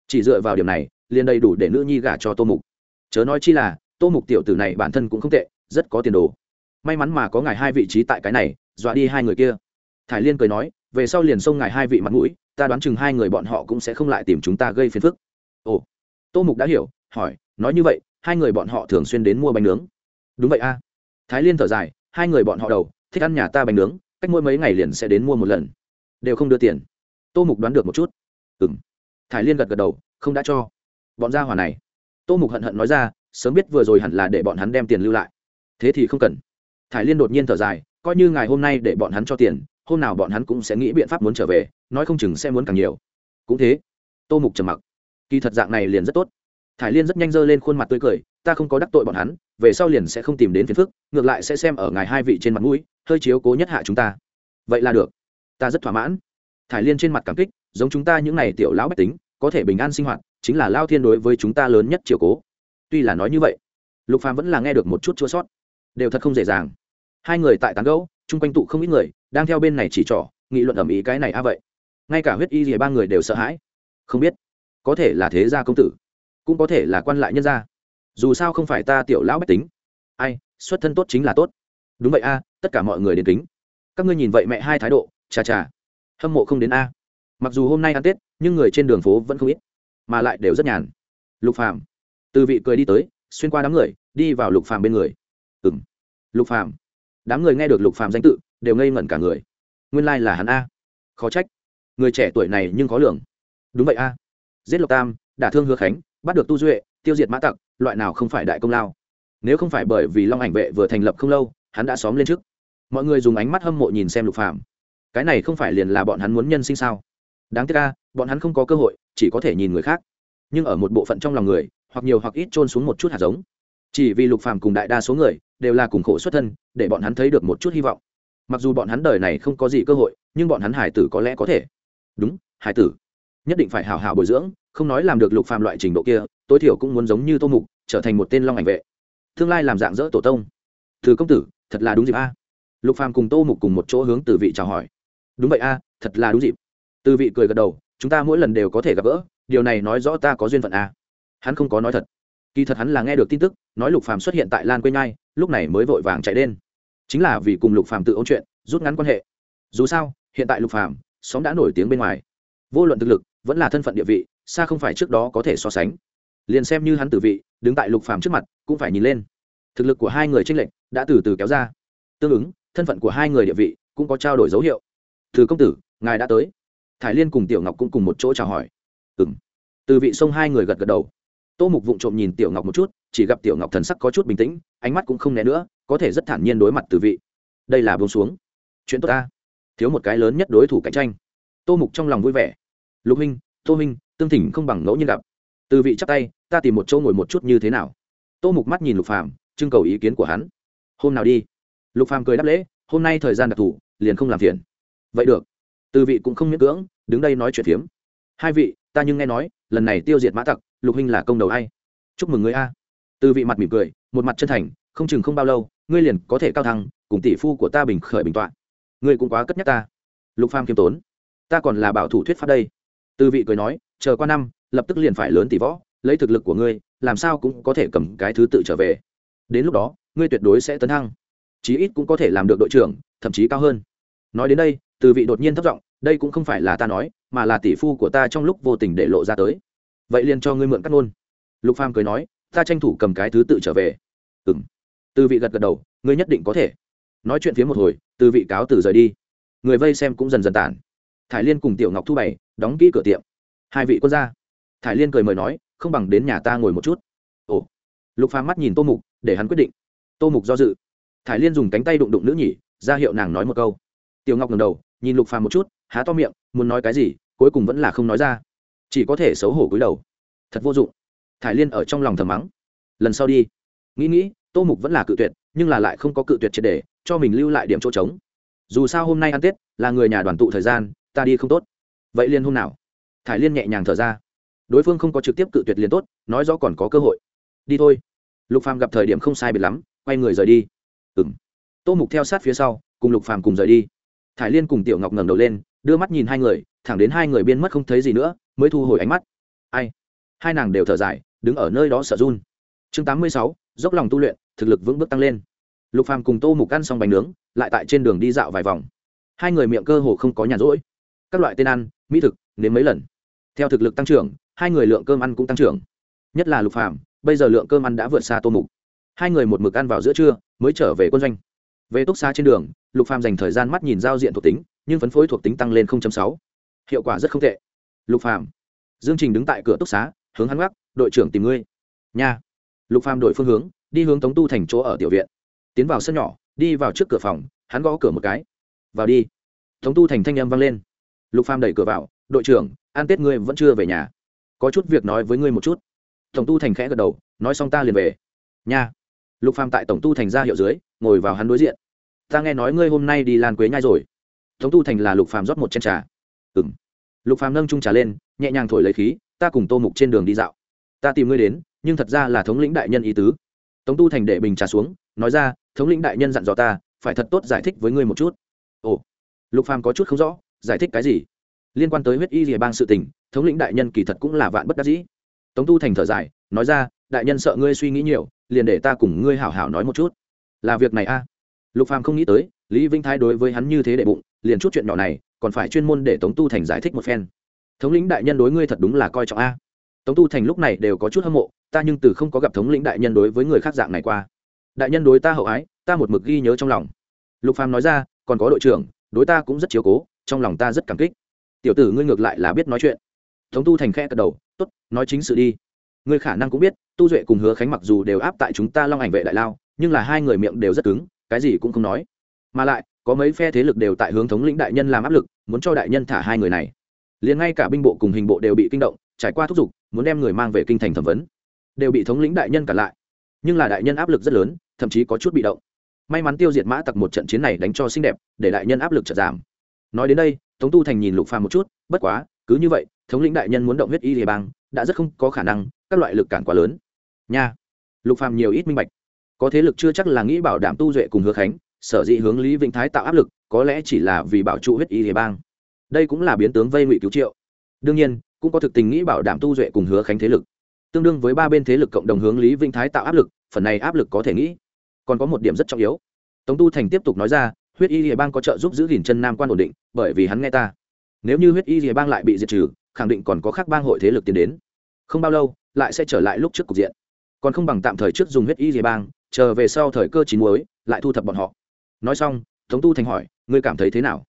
A: Chỉ dựa vào điểm này, liền đầy đủ để nữ nhi gả cho tô mục chớ nói chi là, tô mục tiểu tử này bản thân cũng không tệ, rất có tiền đồ. May mắn mà có ngài hai vị trí tại cái này, dọa đi hai người kia. Thải liên cười nói, về sau liền xông ngài hai vị mặt mũi, ta đoán chừng hai người bọn họ cũng sẽ không lại tìm chúng ta gây phiền phức. Ồ. Tô mục đã hiểu, hỏi, nói như vậy, hai người bọn họ thường xuyên đến mua bánh nướng. Đúng vậy a. Thái liên thở dài, hai người bọn họ đầu, thích ăn nhà ta bánh nướng, cách mỗi mấy ngày liền sẽ đến mua một lần. Đều không đưa tiền. Tô mục đoán được một chút. Ừ m thái liên gật gật đầu, không đã cho. Bọn gia hỏa này tô mục hận hận nói ra, sớm biết vừa rồi hẳn là để bọn hắn đem tiền lưu lại. Thế thì không cần. Thải liên đột nhiên thở dài, coi như ngày hôm nay để bọn hắn cho tiền, hôm nào bọn hắn cũng sẽ nghĩ biện pháp muốn trở về, nói không chừng sẽ muốn càng nhiều. Cũng thế. Tô mục trầm mặc. Kỳ thật dạng này liền rất tốt. Thải liên rất nhanh dơ lên khuôn mặt tươi cười, ta không có đắc tội bọn hắn, về sau liền sẽ không tìm đến phiền phức, ngược lại sẽ xem ở ngài hai vị trên mặt mũi, hơi chiếu cố nhất hạ chúng ta. Vậy là được. Ta rất thỏa mãn. Thải liên trên mặt cảm kích, giống chúng ta những n à y tiểu lão bách tính, có thể bình an sinh hoạt chính là lao thiên đối với chúng ta lớn nhất chiều cố. Tuy là nói như vậy, lục phàm vẫn là nghe được một chút chua sót. Đều thật không dễ dàng. Hai người tại tán gẫu, chung quanh tụ không ít người, đang theo bên này chỉ trỏ, nghị luận ẩm ý cái này a vậy. Ngay cả huyết y rìa ba người đều sợ hãi. Không biết, có thể là thế gia công tử, cũng có thể là quan lại nhân gia. Dù sao không phải ta tiểu lão bách tính. Ai, xuất thân tốt chính là tốt. Đúng vậy a, tất cả mọi người đến kính. Các ngươi nhìn vậy mẹ hai thái độ, chà chà. Hâm mộ không đến a. Mặc dù hôm nay ăn tết, nhưng người trên đường phố vẫn không ít mà lại đều rất nhàn. Lục phàm, từ vị cười đi tới, xuyên qua đám người, đi vào lục phàm bên người. Ừng lục phàm. Đám người nghe được lục phàm danh tự, đều ngây ngẩn cả người. Nguyên lai là hắn a. Khó trách. Người trẻ tuổi này nhưng khó lường. Đúng vậy a. Giết lộc tam, đả thương hứa khánh, bắt được tu duệ, tiêu diệt mã tặc, loại nào không phải đại công lao. Nếu không phải bởi vì long ảnh vệ vừa thành lập không lâu, hắn đã xóm lên trước. Mọi người dùng ánh mắt hâm mộ nhìn xem lục phàm. Cái này không phải liền là bọn hắn muốn nhân sinh sao? Đáng tiếc a, bọn hắn không có cơ hội, chỉ có thể nhìn người khác. Nhưng ở một bộ phận trong lòng người, hoặc nhiều hoặc ít trôn xuống một chút hạt giống. Chỉ vì lục phàm cùng đại đa số người, đều là cùng khổ xuất thân, để bọn hắn thấy được một chút hy vọng. Mặc dù bọn hắn đời này không có gì cơ hội, nhưng bọn hắn hải tử có lẽ có thể. Đúng, hải tử. Nhất định phải hào hào bồi dưỡng, không nói làm được lục phàm loại trình độ kia, tối thiểu cũng muốn giống như tô mục, trở thành một tên long ảnh vệ. Tương lai làm dạng dỡ tổ tông. Từ công tử, thật là đúng dịp a. Lục phàm cùng tô mục cùng một chỗ hướng từ vị chào hỏi. Đúng vậy a, thật là đúng dịp từ vị cười gật đầu, chúng ta mỗi lần đều có thể gặp gỡ, điều này nói rõ ta có duyên phận à? hắn không có nói thật. Kỳ thật hắn là nghe được tin tức, nói lục phàm xuất hiện tại lan quê nhai, lúc này mới vội vàng chạy lên chính là vì cùng lục phàm tự ôn chuyện, rút ngắn quan hệ. Dù sao, hiện tại lục phàm xóm đã nổi tiếng bên ngoài. Vô luận thực lực, vẫn là thân phận địa vị, xa không phải trước đó có thể so sánh. Liền xem như hắn tử vị, đứng tại lục phàm trước mặt, cũng phải nhìn lên. Thực lực của hai người tranh lệch đã từ từ kéo ra. Tương ứng, thân phận của hai người địa vị cũng có trao đổi dấu hiệu. Từ công tử, ngài đã tới thải liên cùng tiểu ngọc cũng cùng một chỗ chào hỏi. Ừ m từ vị sông hai người gật gật đầu. Tô mục vụng trộm nhìn tiểu ngọc một chút, chỉ gặp tiểu ngọc thần sắc có chút bình tĩnh, ánh mắt cũng không né nữa, có thể rất thản nhiên đối mặt từ vị. Đây là bông xuống. Chuyện tốt ta. Thiếu một cái lớn nhất đối thủ cạnh tranh. Tô mục trong lòng vui vẻ. Lục huynh, tô huynh, tương thỉnh không bằng ngẫu nhiên gặp. Từ vị chắp tay, ta tìm một chỗ ngồi một chút như thế nào? Tô mục mắt nhìn lục phàm, trưng cầu ý kiến của hắn. Hôm nào đi. Lục phàm cười đáp lễ, hôm nay thời gian đặc thù, liền không làm phiền. Vậy được. Từ vị cũng không miễn cưỡng đứng đây nói chuyện phiếm. Hai vị, ta nhưng nghe nói, lần này tiêu diệt mã tặc, lục huynh là công đầu hay chúc mừng ngươi a. Từ vị mặt mỉm cười, một mặt chân thành, không chừng không bao lâu, ngươi liền có thể cao thăng, cùng tỷ phu của ta bình khởi bình tọa. Ngươi cũng quá cất nhắc ta. Lục phàm kiêm tốn. Ta còn là bảo thủ thuyết pháp đây. Từ vị cười nói, chờ qua năm, lập tức liền phải lớn tỷ võ, lấy thực lực của ngươi, làm sao cũng có thể cầm cái thứ tự trở về. Đến lúc đó, ngươi tuyệt đối sẽ tấn thăng. Chí ít cũng có thể làm được đội trưởng, thậm chí cao hơn. Nói đến đây, từ vị đột nhiên thất giọng đây cũng không phải là ta nói, mà là tỷ phu của ta trong lúc vô tình để lộ ra tới. Vậy liền cho ngươi mượn cắt ngôn. Lục phàm cười nói, ta tranh thủ cầm cái thứ tự trở về. Ừm. Từ vị gật gật đầu, ngươi nhất định có thể. Nói chuyện phía một hồi, từ vị cáo từ rời đi. Người vây xem cũng dần dần tản. Thải liên cùng tiểu ngọc thu bày đóng kỹ cửa tiệm. Hai vị quân gia. Thải liên cười mời nói, không bằng đến nhà ta ngồi một chút. Ồ. Lục phàm mắt nhìn tô mục, để hắn quyết định. Tô mục do dự. Thải liên dùng cánh tay đụng đụng nữ nhỉ, ra hiệu nàng nói một câu. Tiểu ngọc ngầm đầu, nhìn lục phàm một chút há to miệng, muốn nói cái gì, cuối cùng vẫn là không nói ra. Chỉ có thể xấu hổ cúi đầu. Thật vô dụng. Thải liên ở trong lòng thầm mắng. Lần sau đi. Nghĩ nghĩ, tô mục vẫn là cự tuyệt, nhưng là lại không có cự tuyệt triệt để, cho mình lưu lại điểm chỗ trống. Dù sao hôm nay ăn tết, là người nhà đoàn tụ thời gian, ta đi không tốt. Vậy liên hôm nào? Thải liên nhẹ nhàng thở ra. Đối phương không có trực tiếp cự tuyệt liền tốt, nói rõ còn có cơ hội. Đi thôi. Lục phàm gặp thời điểm không sai biệt lắm, quay người rời đi. Ừng tô mục theo sát phía sau, cùng lục phàm cùng rời đi. Thải liên cùng tiểu ngọc ngẩng đầu lên đưa mắt nhìn hai người, thẳng đến hai người biên mất không thấy gì nữa, mới thu hồi ánh mắt. Ai? Hai nàng đều thở dài, đứng ở nơi đó sợ run. Chương tám mươi sáu, dốc lòng tu luyện, thực lực vững bước tăng lên. Lục phàm cùng tô mục ăn xong bánh nướng, lại tại trên đường đi dạo vài vòng. Hai người miệng cơ hồ không có nhàn rỗi. Các loại tên ăn, mỹ thực, nếm mấy lần. Theo thực lực tăng trưởng, hai người lượng cơm ăn cũng tăng trưởng. Nhất là lục phàm, bây giờ lượng cơm ăn đã vượt xa tô mục. Hai người một mực ăn vào giữa trưa, mới trở về quân doanh. Về túc xa trên đường, lục phàm dành thời gian mắt nhìn giao diện thuộc tính nhưng phấn phối thuộc tính tăng lên 0.6. hiệu quả rất không tệ. Lục phàm. Dương trình đứng tại cửa túc xá, hướng hắn gác, đội trưởng tìm ngươi. Nha. Lục phàm đổi phương hướng, đi hướng tống tu thành chỗ ở tiểu viện. Tiến vào sân nhỏ, đi vào trước cửa phòng, hắn gõ cửa một cái. Vào đi. Tống tu thành thanh âm vang lên. Lục phàm đẩy cửa vào, đội trưởng an tết ngươi vẫn chưa về nhà. Có chút việc nói với ngươi một chút. Tổng tu thành khẽ gật đầu, nói xong ta liền về. Nha. Lục phàm tại tổng tu thành ra hiệu dưới, ngồi vào hắn đối diện. Ta nghe nói ngươi hôm nay đi lan quế nhai rồi thống tu thành là lục phàm rót một chén trà. Ừng lục phàm nâng chung trà lên, nhẹ nhàng thổi lấy khí, ta cùng tô mục trên đường đi dạo. Ta tìm ngươi đến, nhưng thật ra là thống lĩnh đại nhân ý tứ. Tống tu thành để bình trà xuống, nói ra, thống lĩnh đại nhân dặn dò ta, phải thật tốt giải thích với ngươi một chút. Ồ. Lục phàm có chút không rõ, giải thích cái gì? Liên quan tới huyết y rìa bang sự tình, thống lĩnh đại nhân kỳ thật cũng là vạn bất đắc dĩ. Tống tu thành thở dài, nói ra, đại nhân sợ ngươi suy nghĩ nhiều, liền để ta cùng ngươi hảo hảo nói một chút. Là việc này a. Lục phàm không nghĩ tới, lý vinh thái đối với hắn như thế đệ bụng liền chút chuyện nhỏ này, còn phải chuyên môn để tống tu thành giải thích một phen. Thống lĩnh đại nhân đối ngươi thật đúng là coi trọng a. Tống tu thành lúc này đều có chút hâm mộ, ta nhưng từ không có gặp thống lĩnh đại nhân đối với người khác dạng này qua. Đại nhân đối ta hậu ái, ta một mực ghi nhớ trong lòng. Lục phàm nói ra, còn có đội trưởng, đối ta cũng rất chiếu cố, trong lòng ta rất cảm kích. Tiểu tử ngươi ngược lại là biết nói chuyện. Tống tu thành khẽ cật đầu, tốt, nói chính sự đi. Ngươi khả năng cũng biết, tu duệ cùng hứa khánh mặc dù đều áp tại chúng ta long ảnh vệ đại lao, nhưng là hai người miệng đều rất cứng, cái gì cũng không nói. Mà lại có mấy phe thế lực đều tại hướng thống lĩnh đại nhân làm áp lực, muốn cho đại nhân thả hai người này. Liền ngay cả binh bộ cùng hình bộ đều bị kinh động, trải qua thúc giục, muốn đem người mang về kinh thành thẩm vấn. Đều bị thống lĩnh đại nhân cản lại. Nhưng là đại nhân áp lực rất lớn, thậm chí có chút bị động. May mắn tiêu diệt mã tặc một trận chiến này đánh cho xinh đẹp, để đại nhân áp lực chợt giảm. Nói đến đây, tống tu thành nhìn lục phàm một chút, bất quá, cứ như vậy, thống lĩnh đại nhân muốn động huyết y địa bang, đã rất không có khả năng, các loại lực cản quá lớn. Nha. Lục phàm nhiều ít minh bạch. Có thế lực chưa chắc là nghĩ bảo đảm tu duệ cùng hứa khánh sở dĩ hướng lý vĩnh thái tạo áp lực, có lẽ chỉ là vì bảo trụ huyết y hề bang. Đây cũng là biến tướng vây ngụy cứu triệu. Đương nhiên, cũng có thực tình nghĩ bảo đảm tu duệ cùng hứa khánh thế lực. Tương đương với ba bên thế lực cộng đồng hướng lý vĩnh thái tạo áp lực, phần này áp lực có thể nghĩ. Còn có một điểm rất trọng yếu. Tống tu thành tiếp tục nói ra, huyết y địa bang có trợ giúp giữ gìn chân nam quan ổn định, bởi vì hắn nghe ta. Nếu như huyết y địa bang lại bị diệt trừ, khẳng định còn có khác bang hội thế lực tiến đến. Không bao lâu, lại sẽ trở lại lúc trước cục diện. Còn không bằng tạm thời trước dùng huyết y địa bang, chờ về sau thời cơ chín muối, lại thu thập bọn họ nói xong, tống tu thành hỏi, ngươi cảm thấy thế nào?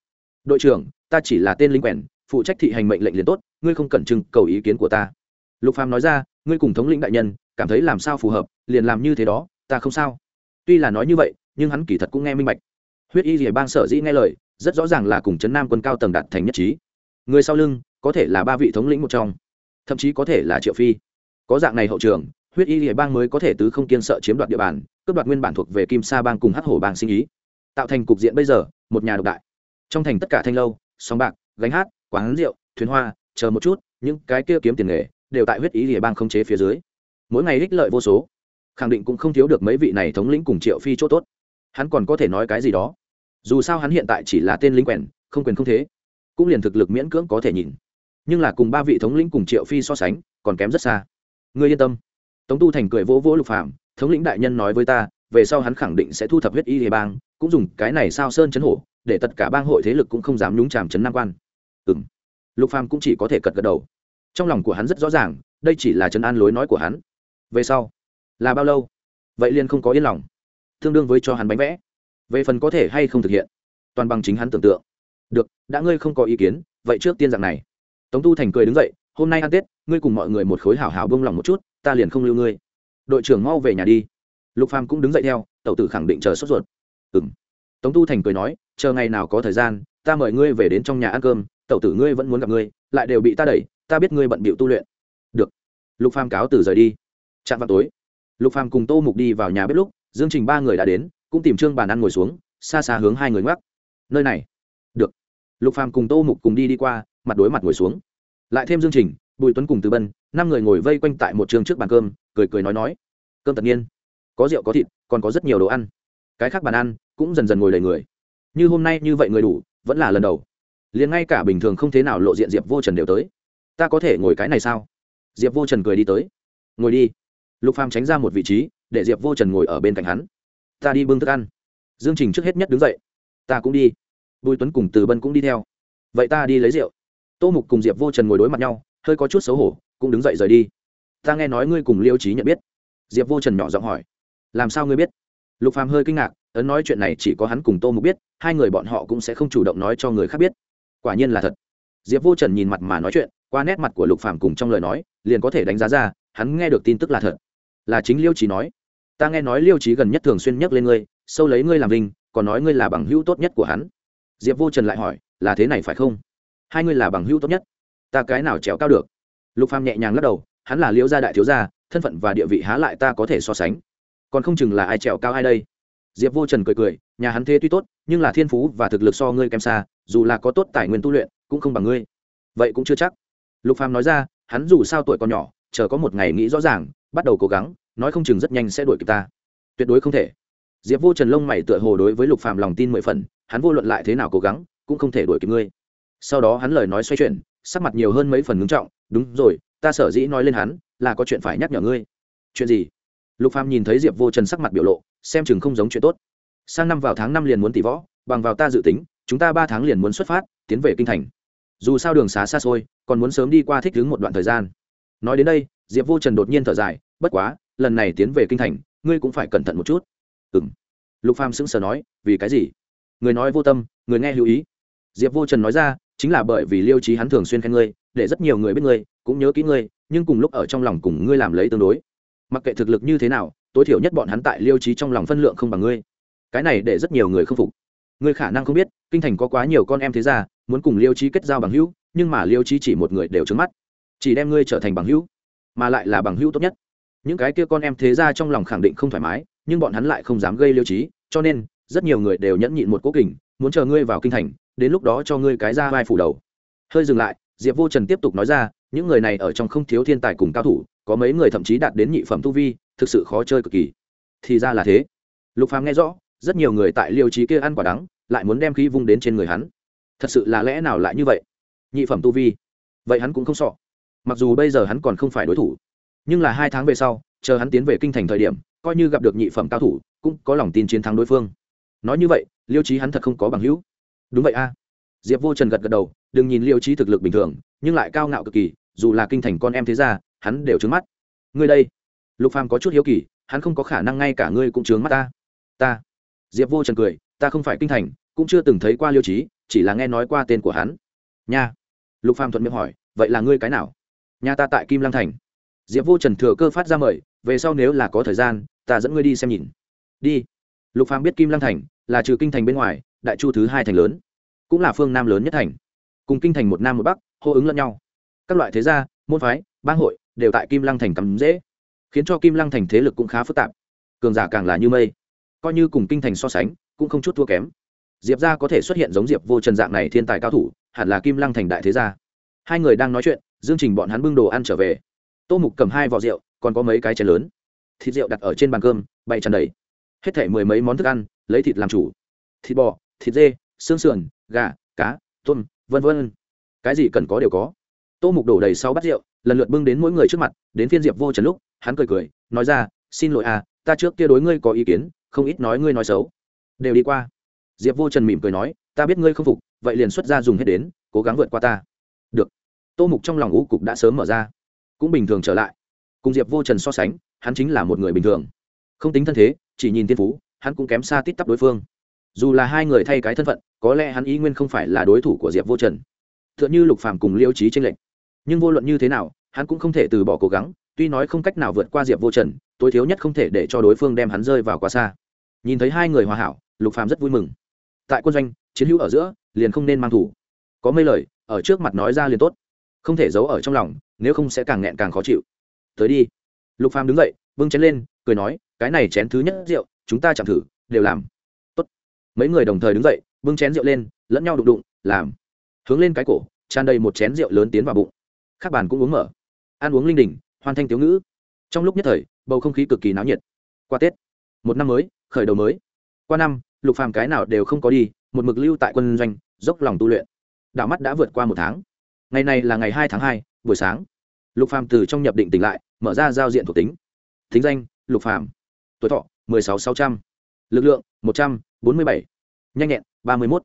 A: Đội trưởng, ta chỉ là tên linh quèn, phụ trách thị hành mệnh lệnh liền tốt, ngươi không cần trưng cầu ý kiến của ta. Lục phàm nói ra, ngươi cùng thống lĩnh đại nhân, cảm thấy làm sao phù hợp, liền làm như thế đó, ta không sao. Tuy là nói như vậy, nhưng hắn kỳ thật cũng nghe minh bạch. Huyết y rìa bang sở dĩ nghe lời, rất rõ ràng là cùng chấn nam quân cao tầng đạt thành nhất trí. Người sau lưng, có thể là ba vị thống lĩnh một trong, thậm chí có thể là triệu phi. Có dạng này hậu trường, huyết y rìa bang mới có thể tứ không kiên sợ chiếm đoạt địa bàn, cướp đoạt nguyên bản thuộc về kim sa bang cùng hắc hổ bang sinh ý tạo thành cục diện bây giờ, một nhà độc đại. Trong thành tất cả thanh lâu song bạc, gánh hát, quán rượu, thuyền hoa, chờ một chút, những cái kia kiếm tiền nghề, đều tại huyết ý địa bang không chế phía dưới. Mỗi ngày ích lợi vô số. Khẳng định cũng không thiếu được mấy vị này thống lĩnh cùng triệu phi chỗ tốt. Hắn còn có thể nói cái gì đó? Dù sao hắn hiện tại chỉ là tên lính quèn, không quyền không thế. Cũng liền thực lực miễn cưỡng có thể nhìn. Nhưng là cùng ba vị thống lĩnh cùng triệu phi so sánh, còn kém rất xa. Ngươi yên tâm. Tống tu thành cười vỗ vỗ lục phạm thống lĩnh đại nhân nói với ta, về sau hắn khẳng định sẽ thu thập huyết y địa bang cũng dùng cái này sao sơn chấn hổ, để tất cả bang hội thế lực cũng không dám nhúng chàm chấn nam quan. Ừng lục phàm cũng chỉ có thể cật gật đầu. Trong lòng của hắn rất rõ ràng, đây chỉ là chấn an lối nói của hắn. Về sau, là bao lâu? Vậy liền không có yên lòng. Tương đương với cho hắn bánh vẽ. Về phần có thể hay không thực hiện, toàn bằng chính hắn tưởng tượng. Được, đã ngươi không có ý kiến, vậy trước tiên dạng này. Tống tu thành cười đứng dậy, hôm nay ăn tết, ngươi cùng mọi người một khối hảo hảo bông lòng một chút, ta liền không lưu ngươi. Đội trưởng mau về nhà đi. Lục phàm cũng đứng dậy theo, tẩu tử khẳng định chờ sốt ruột ừng tống tu thành cười nói, chờ ngày nào có thời gian, ta mời ngươi về đến trong nhà ăn cơm, tẩu tử ngươi vẫn muốn gặp ngươi, lại đều bị ta đẩy, ta biết ngươi bận bịu tu luyện. Được. Lục phàm cáo từ rời đi. Chạm vào tối, lục phàm cùng tô mục đi vào nhà bếp lúc, dương trình ba người đã đến, cũng tìm trương bàn ăn ngồi xuống, xa xa hướng hai người ngoắc. Nơi này. Được. Lục phàm cùng tô mục cùng đi đi qua, mặt đối mặt ngồi xuống. Lại thêm dương trình, bùi tuấn cùng từ bân, năm người ngồi vây quanh tại một trường trước bàn cơm, cười cười nói nói, cơm tất nhiên. Có rượu có thịt, còn có rất nhiều đồ ăn. Cái khác bàn ăn cũng dần dần ngồi đầy người. Như hôm nay như vậy người đủ, vẫn là lần đầu. Liền ngay cả bình thường không thế nào lộ diện diệp vô trần đều tới. Ta có thể ngồi cái này sao? Diệp vô trần cười đi tới. Ngồi đi. Lục phàm tránh ra một vị trí, để diệp vô trần ngồi ở bên cạnh hắn. Ta đi bưng thức ăn. Dương trình trước hết nhất đứng dậy. Ta cũng đi. Bùi tuấn cùng từ bân cũng đi theo. Vậy ta đi lấy rượu. Tô mục cùng diệp vô trần ngồi đối mặt nhau, hơi có chút xấu hổ, cũng đứng dậy rời đi. Ta nghe nói ngươi cùng liêu trí nhận biết. Diệp vô trần nhỏ giọng hỏi. Làm sao ngươi biết? Lục phàm hơi kinh ngạc, ấn nói chuyện này chỉ có hắn cùng tô mục biết, hai người bọn họ cũng sẽ không chủ động nói cho người khác biết. Quả nhiên là thật. Diệp vô trần nhìn mặt mà nói chuyện, qua nét mặt của lục phàm cùng trong lời nói, liền có thể đánh giá ra, hắn nghe được tin tức là thật. Là chính liêu trí nói. Ta nghe nói liêu trí gần nhất thường xuyên nhắc lên ngươi, sâu lấy ngươi làm linh, còn nói ngươi là bằng hữu tốt nhất của hắn. Diệp vô trần lại hỏi, là thế này phải không? Hai ngươi là bằng hữu tốt nhất. Ta cái nào trèo cao được? Lục phàm nhẹ nhàng lắc đầu, hắn là liêu gia đại thiếu gia, thân phận và địa vị há lại ta có thể so sánh còn không chừng là ai trèo cao ai đây? Diệp vô trần cười cười, nhà hắn thế tuy tốt, nhưng là thiên phú và thực lực so ngươi kém xa, dù là có tốt tài nguyên tu luyện, cũng không bằng ngươi. Vậy cũng chưa chắc. Lục phàm nói ra, hắn dù sao tuổi còn nhỏ, chờ có một ngày nghĩ rõ ràng, bắt đầu cố gắng, nói không chừng rất nhanh sẽ đuổi kịp ta. Tuyệt đối không thể. Diệp vô trần lông mày tựa hồ đối với lục phàm lòng tin mười phần, hắn vô luận lại thế nào cố gắng, cũng không thể đuổi kịp ngươi. Sau đó hắn lời nói xoay chuyển, sắc mặt nhiều hơn mấy phần ngưng trọng, đúng rồi, ta sở dĩ nói lên hắn, là có chuyện phải nhắc nhở ngươi. Chuyện gì? Lục phàm nhìn thấy diệp vô trần sắc mặt biểu lộ, xem chừng không giống chuyện tốt. Sang năm vào tháng năm liền muốn tỷ võ, bằng vào ta dự tính, chúng ta ba tháng liền muốn xuất phát, tiến về kinh thành. Dù sao đường xá xa xôi, còn muốn sớm đi qua thích ứng một đoạn thời gian. Nói đến đây, diệp vô trần đột nhiên thở dài, bất quá, lần này tiến về kinh thành, ngươi cũng phải cẩn thận một chút. Ừ m lục phàm sững sờ nói, vì cái gì? Người nói vô tâm người nghe lưu ý. Diệp vô trần nói ra, chính là bởi vì liêu trí hắn thường xuyên khen ngươi, để rất nhiều người biết ngươi, cũng nhớ kỹ ngươi, nhưng cùng lúc ở trong lòng cùng ngươi làm lấy tương đối mặc kệ thực lực như thế nào, tối thiểu nhất bọn hắn tại liêu trí trong lòng phân lượng không bằng ngươi. Cái này để rất nhiều người không phục. Ngươi khả năng không biết, kinh thành có quá nhiều con em thế ra muốn cùng liêu trí kết giao bằng hữu, nhưng mà liêu trí chỉ một người đều trứng mắt. Chỉ đem ngươi trở thành bằng hữu, mà lại là bằng hữu tốt nhất. Những cái kia con em thế ra trong lòng khẳng định không thoải mái, nhưng bọn hắn lại không dám gây liêu trí cho nên, rất nhiều người đều nhẫn nhịn một cố kình, muốn chờ ngươi vào kinh thành, đến lúc đó cho ngươi cái ra vai phủ đầu. Hơi dừng lại, diệp vô trần tiếp tục nói ra những người này ở trong không thiếu thiên tài cùng cao thủ, có mấy người thậm chí đạt đến nhị phẩm tu vi, thực sự khó chơi cực kỳ. Thì ra là thế. Lục phàm nghe rõ, rất nhiều người tại liêu trí kia ăn quả đắng, lại muốn đem khí vung đến trên người hắn. Thật sự là lẽ nào lại như vậy? Nhị phẩm tu vi. Vậy hắn cũng không sọ mặc dù bây giờ hắn còn không phải đối thủ, nhưng là hai tháng về sau, chờ hắn tiến về kinh thành thời điểm, coi như gặp được nhị phẩm cao thủ, cũng có lòng tin chiến thắng đối phương. Nói như vậy, liêu trí hắn thật không có bằng hữu. Đúng vậy a. Diệp vô trần gật gật đầu, đừng nhìn liêu trí thực lực bình thường, nhưng lại cao ngạo cực kỳ dù là kinh thành con em thế ra hắn đều trướng mắt. Ngươi đây, lục phàm có chút hiếu kỳ, hắn không có khả năng ngay cả ngươi cũng trướng mắt ta. Ta. Diệp vô trần cười, ta không phải kinh thành, cũng chưa từng thấy qua liêu trí chỉ là nghe nói qua tên của hắn. Nha. Lục phàm thuận miệng hỏi, vậy là ngươi cái nào? Nhà ta tại kim lăng thành. Diệp vô trần thừa cơ phát ra mời, về sau nếu là có thời gian, ta dẫn ngươi đi xem nhìn. Đi. Lục phàm biết kim lăng thành là trừ kinh thành bên ngoài, đại chu thứ hai thành lớn, cũng là phương nam lớn nhất thành. Cùng kinh thành một nam một bắc, hô ứng lẫn nhau các loại thế gia, môn phái, bang hội đều tại kim lăng thành cắm dễ, khiến cho kim lăng thành thế lực cũng khá phức tạp. Cường giả càng là như mây, coi như cùng kinh thành so sánh, cũng không chút thua kém. Diệp gia có thể xuất hiện giống diệp vô trần dạng này thiên tài cao thủ, hẳn là kim lăng thành đại thế gia. Hai người đang nói chuyện, dương trình bọn hắn bưng đồ ăn trở về. Tô mục cầm hai vỏ rượu, còn có mấy cái chén lớn. Thịt rượu đặt ở trên bàn cơm, bày tràn đầy. Hết thể mười mấy món thức ăn, lấy thịt làm chủ. Thịt bò, thịt dê, xương sườn, gà, cá, tôm, vân vân. Cái gì cần có đều có tô mục đổ đầy sáu bát rượu, lần lượt bưng đến mỗi người trước mặt, đến phiên diệp vô trần lúc, hắn cười cười, nói ra, xin lỗi à ta trước kia đối ngươi có ý kiến, không ít nói ngươi nói xấu. Đều đi qua. Diệp vô trần mỉm cười nói, ta biết ngươi không phục, vậy liền xuất ra dùng hết đến, cố gắng vượt qua ta. Được. Tô mục trong lòng ngũ cục đã sớm mở ra, cũng bình thường trở lại. Cùng diệp vô trần so sánh, hắn chính là một người bình thường. Không tính thân thế, chỉ nhìn tiên phú, hắn cũng kém xa tít tắp đối phương. Dù là hai người thay cái thân phận, có lẽ hắn ý nguyên không phải là đối thủ của diệp vô trần. T h ư ợ n h ư lục phàm cùng liêu trí tranh lệch nhưng vô luận như thế nào, hắn cũng không thể từ bỏ cố gắng, tuy nói không cách nào vượt qua diệp vô trần, tối thiếu nhất không thể để cho đối phương đem hắn rơi vào quá xa. Nhìn thấy hai người hòa hảo, lục phàm rất vui mừng. Tại quân doanh, chiến hữu ở giữa, liền không nên mang thủ. Có mấy lời, ở trước mặt nói ra liền tốt. Không thể giấu ở trong lòng, nếu không sẽ càng nghẹn càng khó chịu. Tới đi. Lục phàm đứng dậy bưng chén lên, cười nói, cái này chén thứ nhất rượu, chúng ta chẳng thử, đều làm. Tốt. Mấy người đồng thời đứng dậy bưng chén rượu lên, lẫn nhau đụng đụng, làm. Hướng lên cái cổ, tràn đầy một chén rượu lớn tiến vào bụng các bàn cũng uống mở. Ăn uống linh đình, hoàn thanh tiếu ngữ. Trong lúc nhất thời, bầu không khí cực kỳ náo nhiệt. Qua tết, một năm mới, khởi đầu mới. Qua năm, lục phàm cái nào đều không có đi, một mực lưu tại quân doanh, dốc lòng tu luyện. Đạo mắt đã vượt qua một tháng. Ngày này là ngày hai tháng hai, buổi sáng. Lục phàm từ trong nhập định tỉnh lại, mở ra giao diện thuộc tính. Thính danh, lục phàm. Tuổi thọ, mười sáu sáu trăm. Lực lượng, một trăm bốn mươi bảy. Nhanh nhẹn, ba mươi một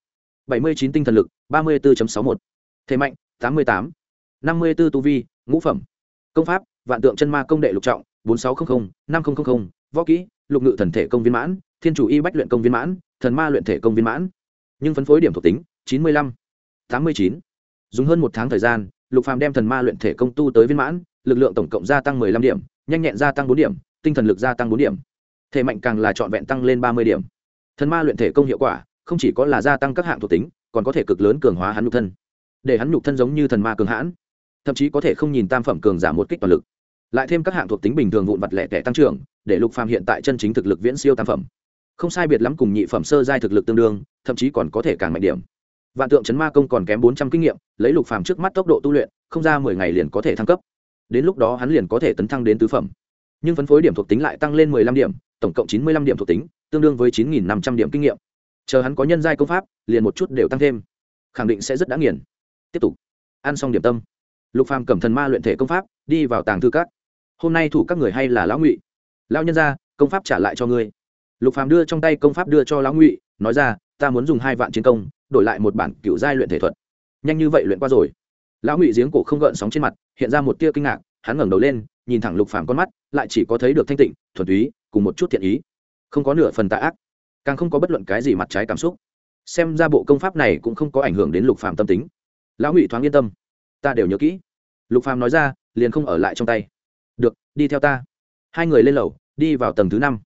A: bảy mươi chín tinh thần lực, ba mươi bốn sáu một. Thế mạnh, tám mươi tám năm mươi b tu vi, ngũ phẩm. Công pháp, vạn tượng chân ma công đệ lục trọng, bốn sáu trăm linh năm nghìn võ kỹ, lục ngự thần thể công viên mãn, thiên chủ y bách luyện công viên mãn, thần ma luyện thể công viên mãn. Nhưng phân phối điểm thuộc tính, chín mươi lăm, tám mươi chín. Dùng hơn một tháng thời gian, lục phàm đem thần ma luyện thể công tu tới viên mãn, lực lượng tổng cộng gia tăng mười lăm điểm, nhanh nhẹn gia tăng bốn điểm, tinh thần lực gia tăng bốn điểm. Thể mạnh càng là trọn vẹn tăng lên ba mươi điểm. Thần ma luyện thể công hiệu quả, không chỉ có là gia tăng các hạng thuộc tính, còn có thể cực lớn cường hóa hắn nhục thân. Để hắn nhục thân giống như thần ma cường hãn thậm chí có thể không nhìn tam phẩm cường giả một kích toàn lực. Lại thêm các hạng thuộc tính bình thường vụn vặt lẻ tẻ tăng trưởng, để lục phàm hiện tại chân chính thực lực viễn siêu tam phẩm. Không sai biệt lắm cùng nhị phẩm sơ giai thực lực tương đương, thậm chí còn có thể càng mạnh điểm. Vạn tượng chấn ma công còn kém bốn trăm kinh nghiệm, lấy lục phàm trước mắt tốc độ tu luyện, không ra mười ngày liền có thể thăng cấp. Đến lúc đó hắn liền có thể tấn thăng đến tứ phẩm. Nhưng phân phối điểm thuộc tính lại tăng lên mười lăm điểm, tổng cộng chín mươi lăm điểm thuộc tính, tương đương với chín nghìn năm trăm điểm kinh nghiệm. Chờ hắn có nhân giai công pháp, liền một chút đều tăng thêm. Khẳng định sẽ rất đã nghiền. Tiếp tục. Ăn xong điểm tâm lục phàm cầm thần ma luyện thể công pháp, đi vào tàng thư các. Hôm nay thủ các người hay là lão ngụy? Lão nhân gia, công pháp trả lại cho ngươi. Lục phàm đưa trong tay công pháp đưa cho lão ngụy, nói ra, ta muốn dùng hai vạn chiến công, đổi lại một bản cựu giai luyện thể thuật. Nhanh như vậy luyện qua rồi. Lão ngụy giếng cổ không gợn sóng trên mặt, hiện ra một tia kinh ngạc, hắn ngẩng đầu lên, nhìn thẳng lục phàm con mắt, lại chỉ có thấy được thanh tịnh, thuần túy, cùng một chút thiện ý. Không có nửa phần tạ ác, càng không có bất luận cái gì mặt trái cảm xúc. Xem ra bộ công pháp này cũng không có ảnh hưởng đến lục phàm tâm tính. Lão ngụy thoáng yên tâm ta đều nhớ kỹ. Lục phàm nói ra, liền không ở lại trong tay. Được, đi theo ta. Hai người lên lầu, đi vào tầng thứ năm.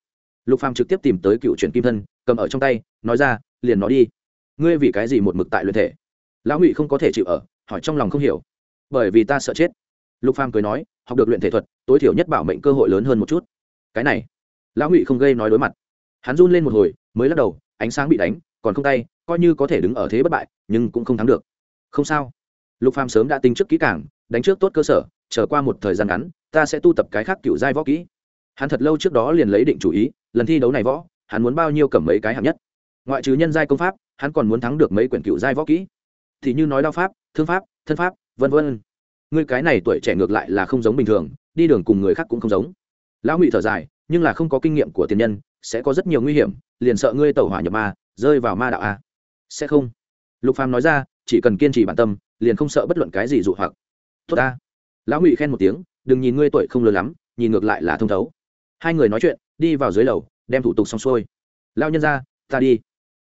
A: Lục phàm trực tiếp tìm tới cựu truyền kim thân, cầm ở trong tay, nói ra, liền nói đi. Ngươi vì cái gì một mực tại luyện thể? Lão ngụy không có thể chịu ở, hỏi trong lòng không hiểu. Bởi vì ta sợ chết. Lục phàm cười nói, học được luyện thể thuật, tối thiểu nhất bảo mệnh cơ hội lớn hơn một chút. Cái này. Lão ngụy không gây nói đối mặt. Hắn run lên một hồi, mới lắc đầu, ánh sáng bị đánh, còn không tay, coi như có thể đứng ở thế bất bại, nhưng cũng không thắng được. Không sao lục phàm sớm đã tính trước kỹ càng, đánh trước tốt cơ sở, chờ qua một thời gian ngắn, ta sẽ tu tập cái khác cựu giai võ kỹ. Hắn thật lâu trước đó liền lấy định chủ ý, lần thi đấu này võ, hắn muốn bao nhiêu cầm mấy cái hạng nhất. Ngoại trừ nhân giai công pháp, hắn còn muốn thắng được mấy quyển cựu giai võ kỹ. Thì như nói đao pháp, thương pháp, thân pháp, vân vân. Người cái này tuổi trẻ ngược lại là không giống bình thường, đi đường cùng người khác cũng không giống. Lão ngụy thở dài, nhưng là không có kinh nghiệm của tiền nhân, sẽ có rất nhiều nguy hiểm, liền sợ ngươi tẩu hỏa nhập ma, rơi vào ma đạo a sẽ không. Lục phàm nói ra, chỉ cần kiên trì bản tâm liền không sợ bất luận cái gì dụ hoặc. Tốt ta. Lão ngụy khen một tiếng, đừng nhìn ngươi tuổi không lớn lắm, nhìn ngược lại là thông thấu. Hai người nói chuyện, đi vào dưới lầu, đem thủ tục xong xuôi. Lao nhân ra, ta đi.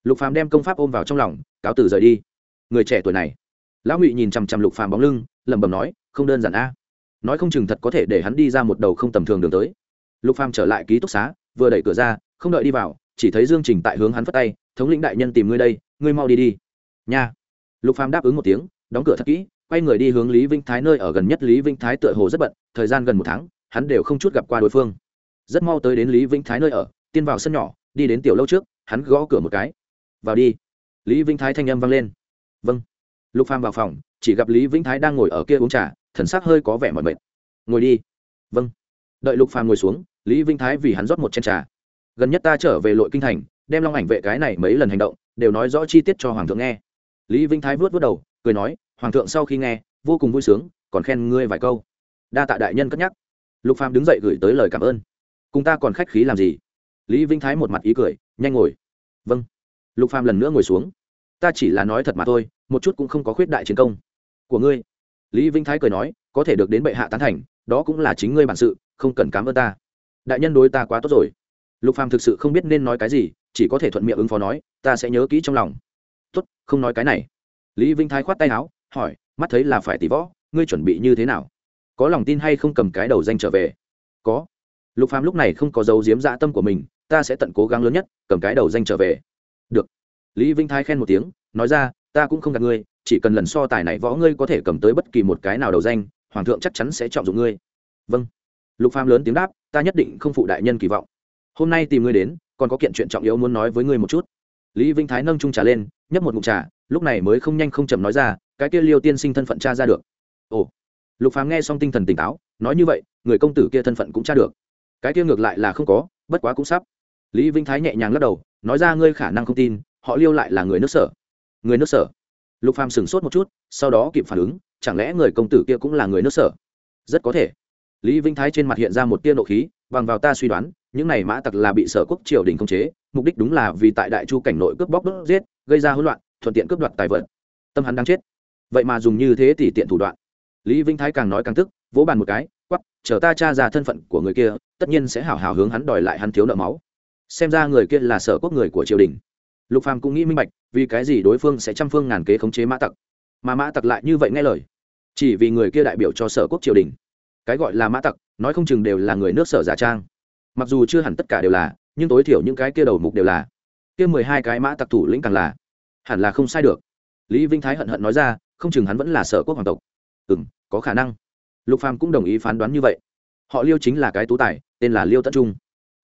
A: Lục phàm đem công pháp ôm vào trong lòng, cáo từ rời đi. Người trẻ tuổi này. Lão ngụy nhìn chằm chằm lục phàm bóng lưng, lẩm bẩm nói, không đơn giản a. Nói không chừng thật có thể để hắn đi ra một đầu không tầm thường đường tới. Lục phàm trở lại ký túc xá, vừa đẩy cửa ra, không đợi đi vào, chỉ thấy dương trình tại hướng hắn phất tay, thống lĩnh đại nhân tìm ngươi đây, ngươi mau đi đi. Nha. Lục phàm đáp ứng một tiếng đóng cửa thật kỹ, quay người đi hướng lý Vĩnh thái nơi ở gần nhất. Lý Vĩnh thái tựa hồ rất bận, thời gian gần một tháng, hắn đều không chút gặp qua đối phương. Rất mau tới đến lý Vĩnh thái nơi ở, tiên vào sân nhỏ, đi đến tiểu lâu trước, hắn gõ cửa một cái. Vào đi. Lý Vĩnh thái thanh âm vang lên. Vâng. Lục phàm vào phòng, chỉ gặp lý vĩnh thái đang ngồi ở kia uống trà, thần sắc hơi có vẻ mỏi mệt. Ngồi đi. Vâng. Đợi lục phàm ngồi xuống, lý vĩnh thái vì hắn rót một chén trà. Gần nhất ta trở về lội kinh thành, đem long ảnh vệ cái này mấy lần hành động, đều nói rõ chi tiết cho hoàng thượng nghe. Lý vĩnh thái vuốt vuốt đầu cười nói, hoàng thượng sau khi nghe, vô cùng vui sướng, còn khen ngươi vài câu. Đa tạ đại nhân cất nhắc. Lục phàm đứng dậy gửi tới lời cảm ơn. Cùng ta còn khách khí làm gì? Lý vĩnh thái một mặt ý cười, nhanh ngồi. Vâng. Lục phàm lần nữa ngồi xuống. Ta chỉ là nói thật mà thôi, một chút cũng không có khuyết đại chiến công. Của ngươi. Lý vĩnh thái cười nói, có thể được đến bệ hạ tán thành, đó cũng là chính ngươi bản sự, không cần cám ơn ta. Đại nhân đối ta quá tốt rồi. Lục phàm thực sự không biết nên nói cái gì, chỉ có thể thuận miệng ứng phó nói, ta sẽ nhớ kỹ trong lòng. Tốt, không nói cái này lý vinh thái khoát tay áo, hỏi, mắt thấy là phải tỷ võ, ngươi chuẩn bị như thế nào? Có lòng tin hay không cầm cái đầu danh trở về? Có. Lục phàm lúc này không có dấu diếm dạ tâm của mình, ta sẽ tận cố gắng lớn nhất, cầm cái đầu danh trở về. Được. Lý vinh thái khen một tiếng, nói ra, ta cũng không gạt ngươi, chỉ cần lần so tài này võ ngươi có thể cầm tới bất kỳ một cái nào đầu danh, hoàng thượng chắc chắn sẽ chọn dụng ngươi. Vâng. Lục phàm lớn tiếng đáp, ta nhất định không phụ đại nhân kỳ vọng. Hôm nay tìm ngươi đến, còn có kiện chuyện trọng yếu muốn nói với ngươi một chút. Lý vinh thái nâng trung trà lên, nhấp một ngụm trà lúc này mới không nhanh không chậm nói ra, cái kia liêu tiên sinh thân phận cha ra được. Ồ. Lục phàm nghe xong tinh thần tỉnh táo, nói như vậy, người công tử kia thân phận cũng tra được. Cái kia ngược lại là không có, bất quá cũng sắp. Lý vĩnh thái nhẹ nhàng lắc đầu, nói ra, ngươi khả năng không tin, họ liêu lại là người nước sở. Người nước sở? Lục phàm sửng sốt một chút, sau đó kịp phản ứng, chẳng lẽ người công tử kia cũng là người nước sở? Rất có thể. Lý vĩnh thái trên mặt hiện ra một tia nộ khí, bằng vào ta suy đoán, những này mã tặc là bị sở quốc triều đình khống chế, mục đích đúng là vì tại đại chu cảnh nội cướp bóc đốt giết, gây ra hỗn loạn thuận tiện cướp đoạt tài vật. Tâm hắn đang chết. Vậy mà dùng như thế thì tiện thủ đoạn. Lý vĩnh thái càng nói càng tức, vỗ bàn một cái quắp chờ ta tra ra thân phận của người kia, tất nhiên sẽ hảo hảo hướng hắn đòi lại hắn thiếu nợ máu. Xem ra người kia là sở quốc người của triều đình. Lục phàm cũng nghĩ minh bạch, vì cái gì đối phương sẽ trăm phương ngàn kế khống chế mã tặc. Mà mã tặc lại như vậy nghe lời. Chỉ vì người kia đại biểu cho sở quốc triều đình. Cái gọi là mã tặc, nói không chừng đều là người nước sở giả trang. Mặc dù chưa hẳn tất cả đều là, nhưng tối thiểu những cái kia đầu mục đều là. Kia mười hai cái mã tặc thủ lĩnh càng là hẳn là không sai được. Lý vinh thái hận hận nói ra, không chừng hắn vẫn là sở quốc hoàng tộc. Ừ m có khả năng. Lục phàm cũng đồng ý phán đoán như vậy. Họ liêu chính là cái tú tài, tên là liêu tất trung.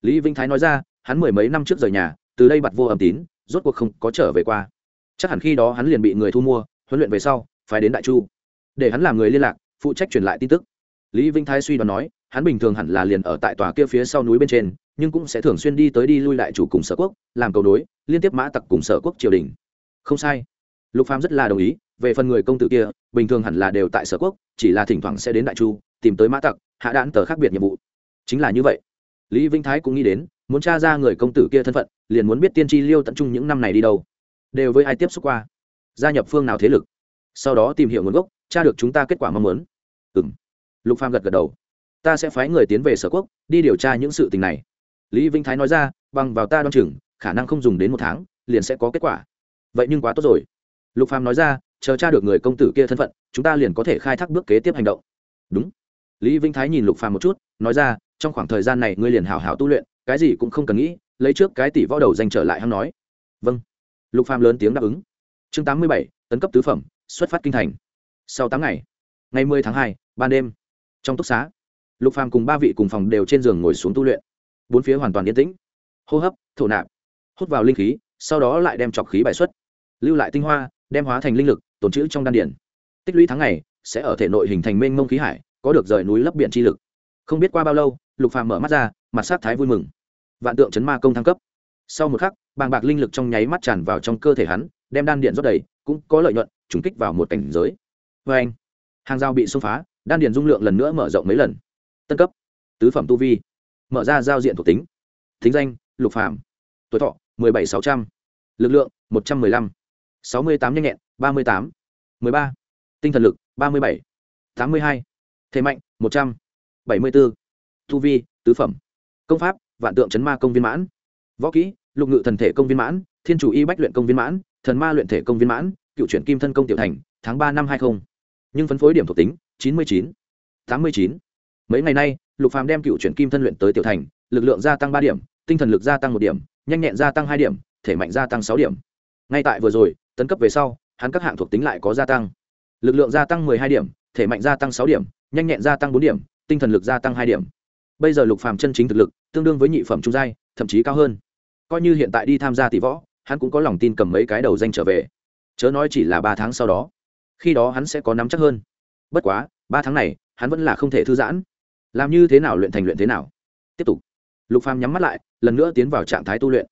A: Lý vinh thái nói ra, hắn mười mấy năm trước rời nhà, từ đây bặt vô âm tín, rốt cuộc không có trở về qua. Chắc hẳn khi đó hắn liền bị người thu mua, huấn luyện về sau phải đến đại chu. Để hắn làm người liên lạc, phụ trách truyền lại tin tức. Lý vinh thái suy đoán nói, hắn bình thường hẳn là liền ở tại tòa kia phía sau núi bên trên, nhưng cũng sẽ thường xuyên đi tới đi lui lại chủ cùng sở quốc, làm cầu nối liên tiếp mã tặc cùng sở quốc triều đình không sai. Lục phàm rất là đồng ý, về phần người công tử kia, bình thường hẳn là đều tại sở quốc, chỉ là thỉnh thoảng sẽ đến đại chu, tìm tới mã tặc, hạ đạn tờ khác biệt nhiệm vụ. Chính là như vậy. Lý vinh thái cũng nghĩ đến, muốn t r a ra người công tử kia thân phận, liền muốn biết tiên tri liêu tận trung những năm này đi đâu. Đều với ai tiếp xúc qua. Gia nhập phương nào thế lực. Sau đó tìm hiểu nguồn gốc, tra được chúng ta kết quả mong muốn. Ừ m lục phàm gật gật đầu. Ta sẽ phái người tiến về sở quốc, đi điều tra những sự tình này. Lý vinh thái nói ra, bằng vào ta đ o a n chừng, khả năng không dùng đến một tháng, liền sẽ có kết quả vậy nhưng quá tốt rồi. Lục phàm nói ra, chờ tra được người công tử kia thân phận, chúng ta liền có thể khai thác bước kế tiếp hành động. Đúng. Lý vinh thái nhìn lục phàm một chút, nói ra, trong khoảng thời gian này ngươi liền hảo hảo tu luyện, cái gì cũng không cần nghĩ, lấy trước cái tỷ võ đầu danh trở lại hắn nói. Vâng. Lục phàm lớn tiếng đáp ứng. Chương tám mươi bảy, tấn cấp tứ phẩm, xuất phát kinh thành. Sau tám ngày ngày mười tháng hai, ban đêm, trong túc xá, lục phàm cùng ba vị cùng phòng đều trên giường ngồi xuống tu luyện. Bốn phía hoàn toàn yên tĩnh. Hô hấp, thổ nạp, hút vào linh khí, sau đó lại đem trọc khí bài xuất lưu lại tinh hoa, đem hóa thành linh lực, tồn trữ trong đan điển tích lũy tháng ngày, sẽ ở thể nội hình thành mênh mông khí hải, có được rời núi lấp biển chi lực. Không biết qua bao lâu, lục phàm mở mắt ra, mặt sát thái vui mừng. Vạn tượng chấn ma công thăng cấp. Sau một khắc, bàng bạc linh lực trong nháy mắt tràn vào trong cơ thể hắn, đem đan điện rót đầy, cũng có lợi nhuận, trùng kích vào một cảnh giới. Vê anh, hàng dao bị xông phá, đan điện dung lượng lần nữa mở rộng mấy lần. Tân cấp. Tứ phẩm tu vi. Mở ra giao diện thuộc tính. Thính danh, lục phàm. Tuổi thọ, mười bảy sáu trăm. Lực lượng, một trăm mười lăm sáu mươi tám nhanh nhẹn, ba mươi tám. mười ba. Tinh thần lực, ba mươi bảy. tám mươi hai. Thế mạnh, một trăm. bảy mươi bốn. Tu vi, tứ phẩm. Công pháp, vạn tượng chấn ma công viên mãn. Võ kỹ, lục ngự thần thể công viên mãn. Thiên chủ y bách luyện công viên mãn. Thần ma luyện thể công viên mãn. Cựu chuyển kim thân công tiểu thành, tháng ba năm hai mươi nhưng phân phối điểm thuộc tính, chín mươi chín. tám mươi chín. Mấy ngày nay, lục phàm đem cựu chuyển kim thân luyện tới tiểu thành, lực lượng gia tăng ba điểm, tinh thần lực gia tăng một điểm, nhanh nhẹn gia tăng hai điểm, thể mạnh gia tăng sáu điểm. Ngay tại vừa rồi tấn cấp về sau, hắn các hạng thuộc tính lại có gia tăng. Lực lượng gia tăng hai điểm, thể mạnh gia tăng sáu điểm, nhanh nhẹn gia tăng bốn điểm, tinh thần lực gia tăng hai điểm. Bây giờ lục phàm chân chính thực lực, tương đương với nhị phẩm trung giai, thậm chí cao hơn. Coi như hiện tại đi tham gia tỷ võ, hắn cũng có lòng tin cầm mấy cái đầu danh trở về. Chớ nói chỉ là ba tháng sau đó. Khi đó hắn sẽ có nắm chắc hơn. Bất quá, ba tháng này, hắn vẫn là không thể thư giãn. Làm như thế nào luyện thành luyện thế nào. Tiếp tục. Lục phàm nhắm mắt lại, lần nữa tiến vào trạng thái tu luyện.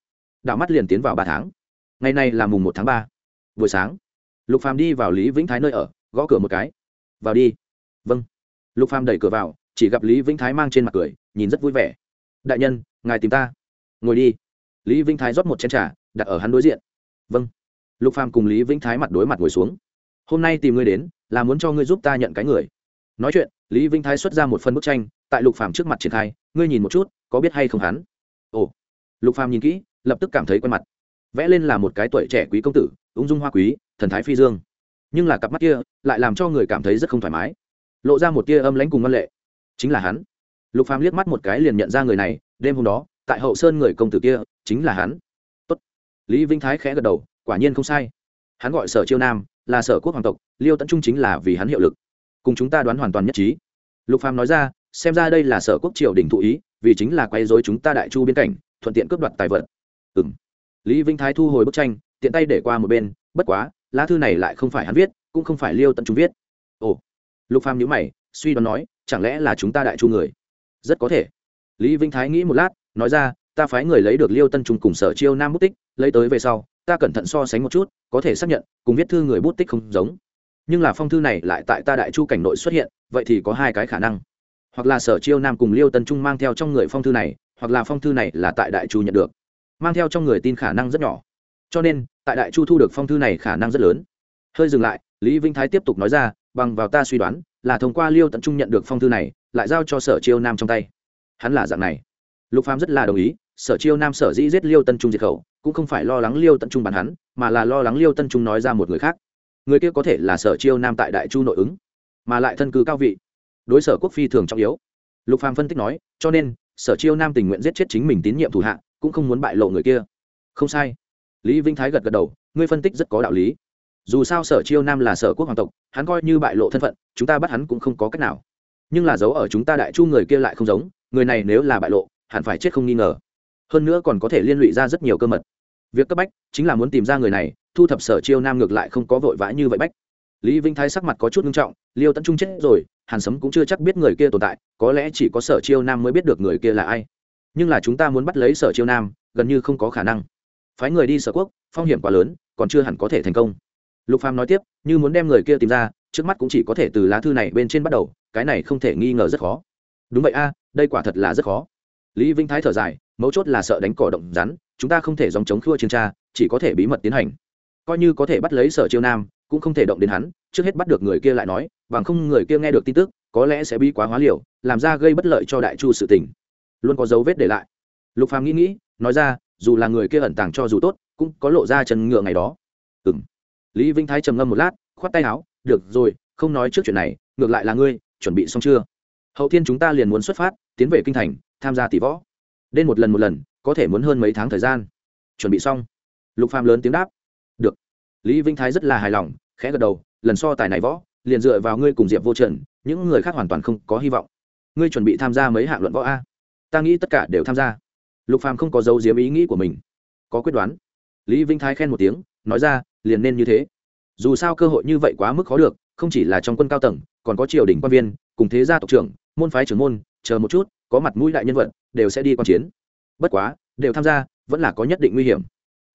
A: Đạo mắt liền tiến vào ba tháng. Ngày nay là mùng một tháng ba buổi sáng, lục phàm đi vào lý vĩnh thái nơi ở, gõ cửa một cái. Vào đi. Vâng. Lục phàm đẩy cửa vào, chỉ gặp lý vĩnh thái mang trên mặt cười, nhìn rất vui vẻ. Đại nhân, ngài tìm ta. Ngồi đi. Lý vĩnh thái rót một chén trà, đặt ở hắn đối diện. Vâng. Lục phàm cùng lý vĩnh thái mặt đối mặt ngồi xuống. Hôm nay tìm ngươi đến, là muốn cho ngươi giúp ta nhận cái người. Nói chuyện, lý vĩnh thái xuất ra một phân bức tranh, tại lục phàm trước mặt triển khai, ngươi nhìn một chút, có biết hay không hắn? Ồ. Lục phàm nhìn kỹ, lập tức cảm thấy quen mặt. Vẽ lên là một cái tuổi trẻ quý công tử ung dung hoa quý, thần thái phi dương. Nhưng là cặp mắt kia lại làm cho người cảm thấy rất không thoải mái. Lộ ra một tia âm lãnh cùng ngân lệ. Chính là hắn. Lục phàm liếc mắt một cái liền nhận ra người này, đêm hôm đó, tại hậu sơn người công tử kia, chính là hắn. Tốt. lý vinh thái khẽ gật đầu, quả nhiên không sai. Hắn gọi sở chiêu nam, là sở quốc hoàng tộc, liêu tận trung chính là vì hắn hiệu lực. Cùng chúng ta đoán hoàn toàn nhất trí. Lục phàm nói ra, xem ra đây là sở quốc triều đình thụ ý, vì chính là quay dối chúng ta đại chu biên cảnh, thuận tiện cướp đoạt tài vật. Ừm. Lý vinh thái thu hồi bức tranh tiện tay để qua một bên, bất quá, lá thư này lại không phải hắn viết, cũng không phải liêu tận trung viết. Ồ, lục phàm nhíu mày, suy đoán nói, chẳng lẽ là chúng ta đại chu người? Rất có thể. Lý vinh thái nghĩ một lát, nói ra, ta phái người lấy được liêu tân trung cùng sở chiêu nam bút tích, lấy tới về sau, ta cẩn thận so sánh một chút, có thể xác nhận, cùng viết thư người bút tích không giống. Nhưng là phong thư này lại tại ta đại chu cảnh nội xuất hiện, vậy thì có hai cái khả năng. Hoặc là sở chiêu nam cùng liêu tân trung mang theo trong người phong thư này, hoặc là phong thư này là tại đại chu nhận được. Mang theo trong người tin khả năng rất nhỏ cho nên, tại đại chu thu được phong thư này khả năng rất lớn. Hơi dừng lại, lý vinh thái tiếp tục nói ra, bằng vào ta suy đoán, là thông qua liêu tận trung nhận được phong thư này, lại giao cho sở chiêu nam trong tay. Hắn là dạng này. Lục phàm rất là đồng ý, sở chiêu nam sở dĩ giết liêu tân trung diệt khẩu, cũng không phải lo lắng liêu tân trung bắn hắn, mà là lo lắng liêu tân trung nói ra một người khác. Người kia có thể là sở chiêu nam tại đại chu nội ứng, mà lại thân cư cao vị. Đối sở quốc phi thường trọng yếu. Lục phàm phân tích nói, cho nên, sở chiêu nam tình nguyện giết chết chính mình tín nhiệm thủ hạ, cũng không muốn bại lộ người kia. Không sai lý vinh thái gật gật đầu, ngươi phân tích rất có đạo lý. Dù sao sở chiêu nam là sở quốc hoàng tộc, hắn coi như bại lộ thân phận, chúng ta bắt hắn cũng không có cách nào. Nhưng là dấu ở chúng ta đại chu người kia lại không giống, người này nếu là bại lộ, hẳn phải chết không nghi ngờ. Hơn nữa còn có thể liên lụy ra rất nhiều cơ mật. Việc cấp bách chính là muốn tìm ra người này, thu thập sở chiêu nam ngược lại không có vội vã như vậy bách. Lý vinh thái sắc mặt có chút nghiêm trọng, liêu tấn trung chết rồi, hàn sấm cũng chưa chắc biết người kia tồn tại, có lẽ chỉ có sở chiêu nam mới biết được người kia là ai. Nhưng là chúng ta muốn bắt lấy sở chiêu nam, gần như không có khả năng phái người đi sở quốc, phong hiểm quá lớn, còn chưa hẳn có thể thành công. Lục phàm nói tiếp, như muốn đem người kia tìm ra, trước mắt cũng chỉ có thể từ lá thư này bên trên bắt đầu, cái này không thể nghi ngờ rất khó. Đúng vậy a, đây quả thật là rất khó. Lý vinh thái thở dài, mấu chốt là sợ đánh cỏ động rắn, chúng ta không thể dòng chống khua chiến tra, chỉ có thể bí mật tiến hành. Coi như có thể bắt lấy sở chiêu nam, cũng không thể động đến hắn, trước hết bắt được người kia lại nói, bằng không người kia nghe được tin tức, có lẽ sẽ bi quá hóa liều, làm ra gây bất lợi cho đại chu sự tình. Luôn có dấu vết để lại. Lục phàm nghĩ nghĩ, nói ra dù là người kia ẩn tàng cho dù tốt, cũng có lộ ra chân ngựa ngày đó. Ừm. Lý vinh thái trầm ngâm một lát, khoát tay áo, được rồi, không nói trước chuyện này, ngược lại là ngươi, chuẩn bị xong chưa? Hậu thiên chúng ta liền muốn xuất phát, tiến về kinh thành, tham gia tỷ võ. Đến một lần một lần, có thể muốn hơn mấy tháng thời gian. Chuẩn bị xong. Lục phàm lớn tiếng đáp. Được. Lý vinh thái rất là hài lòng, khẽ gật đầu, lần so tài này võ, liền dựa vào ngươi cùng diệp vô trần, những người khác hoàn toàn không có hy vọng. Ngươi chuẩn bị tham gia mấy hạng luận võ a? Ta nghĩ tất cả đều tham gia lục phàm không có dấu diếm ý nghĩ của mình. Có quyết đoán. Lý Vinh thái khen một tiếng, nói ra, liền nên như thế. Dù sao cơ hội như vậy quá mức khó được, không chỉ là trong quân cao tầng, còn có triều đình quan viên, cùng thế gia tộc trưởng, môn phái trưởng môn, chờ một chút, có mặt mũi đại nhân vật, đều sẽ đi quan chiến. Bất quá, đều tham gia, vẫn là có nhất định nguy hiểm.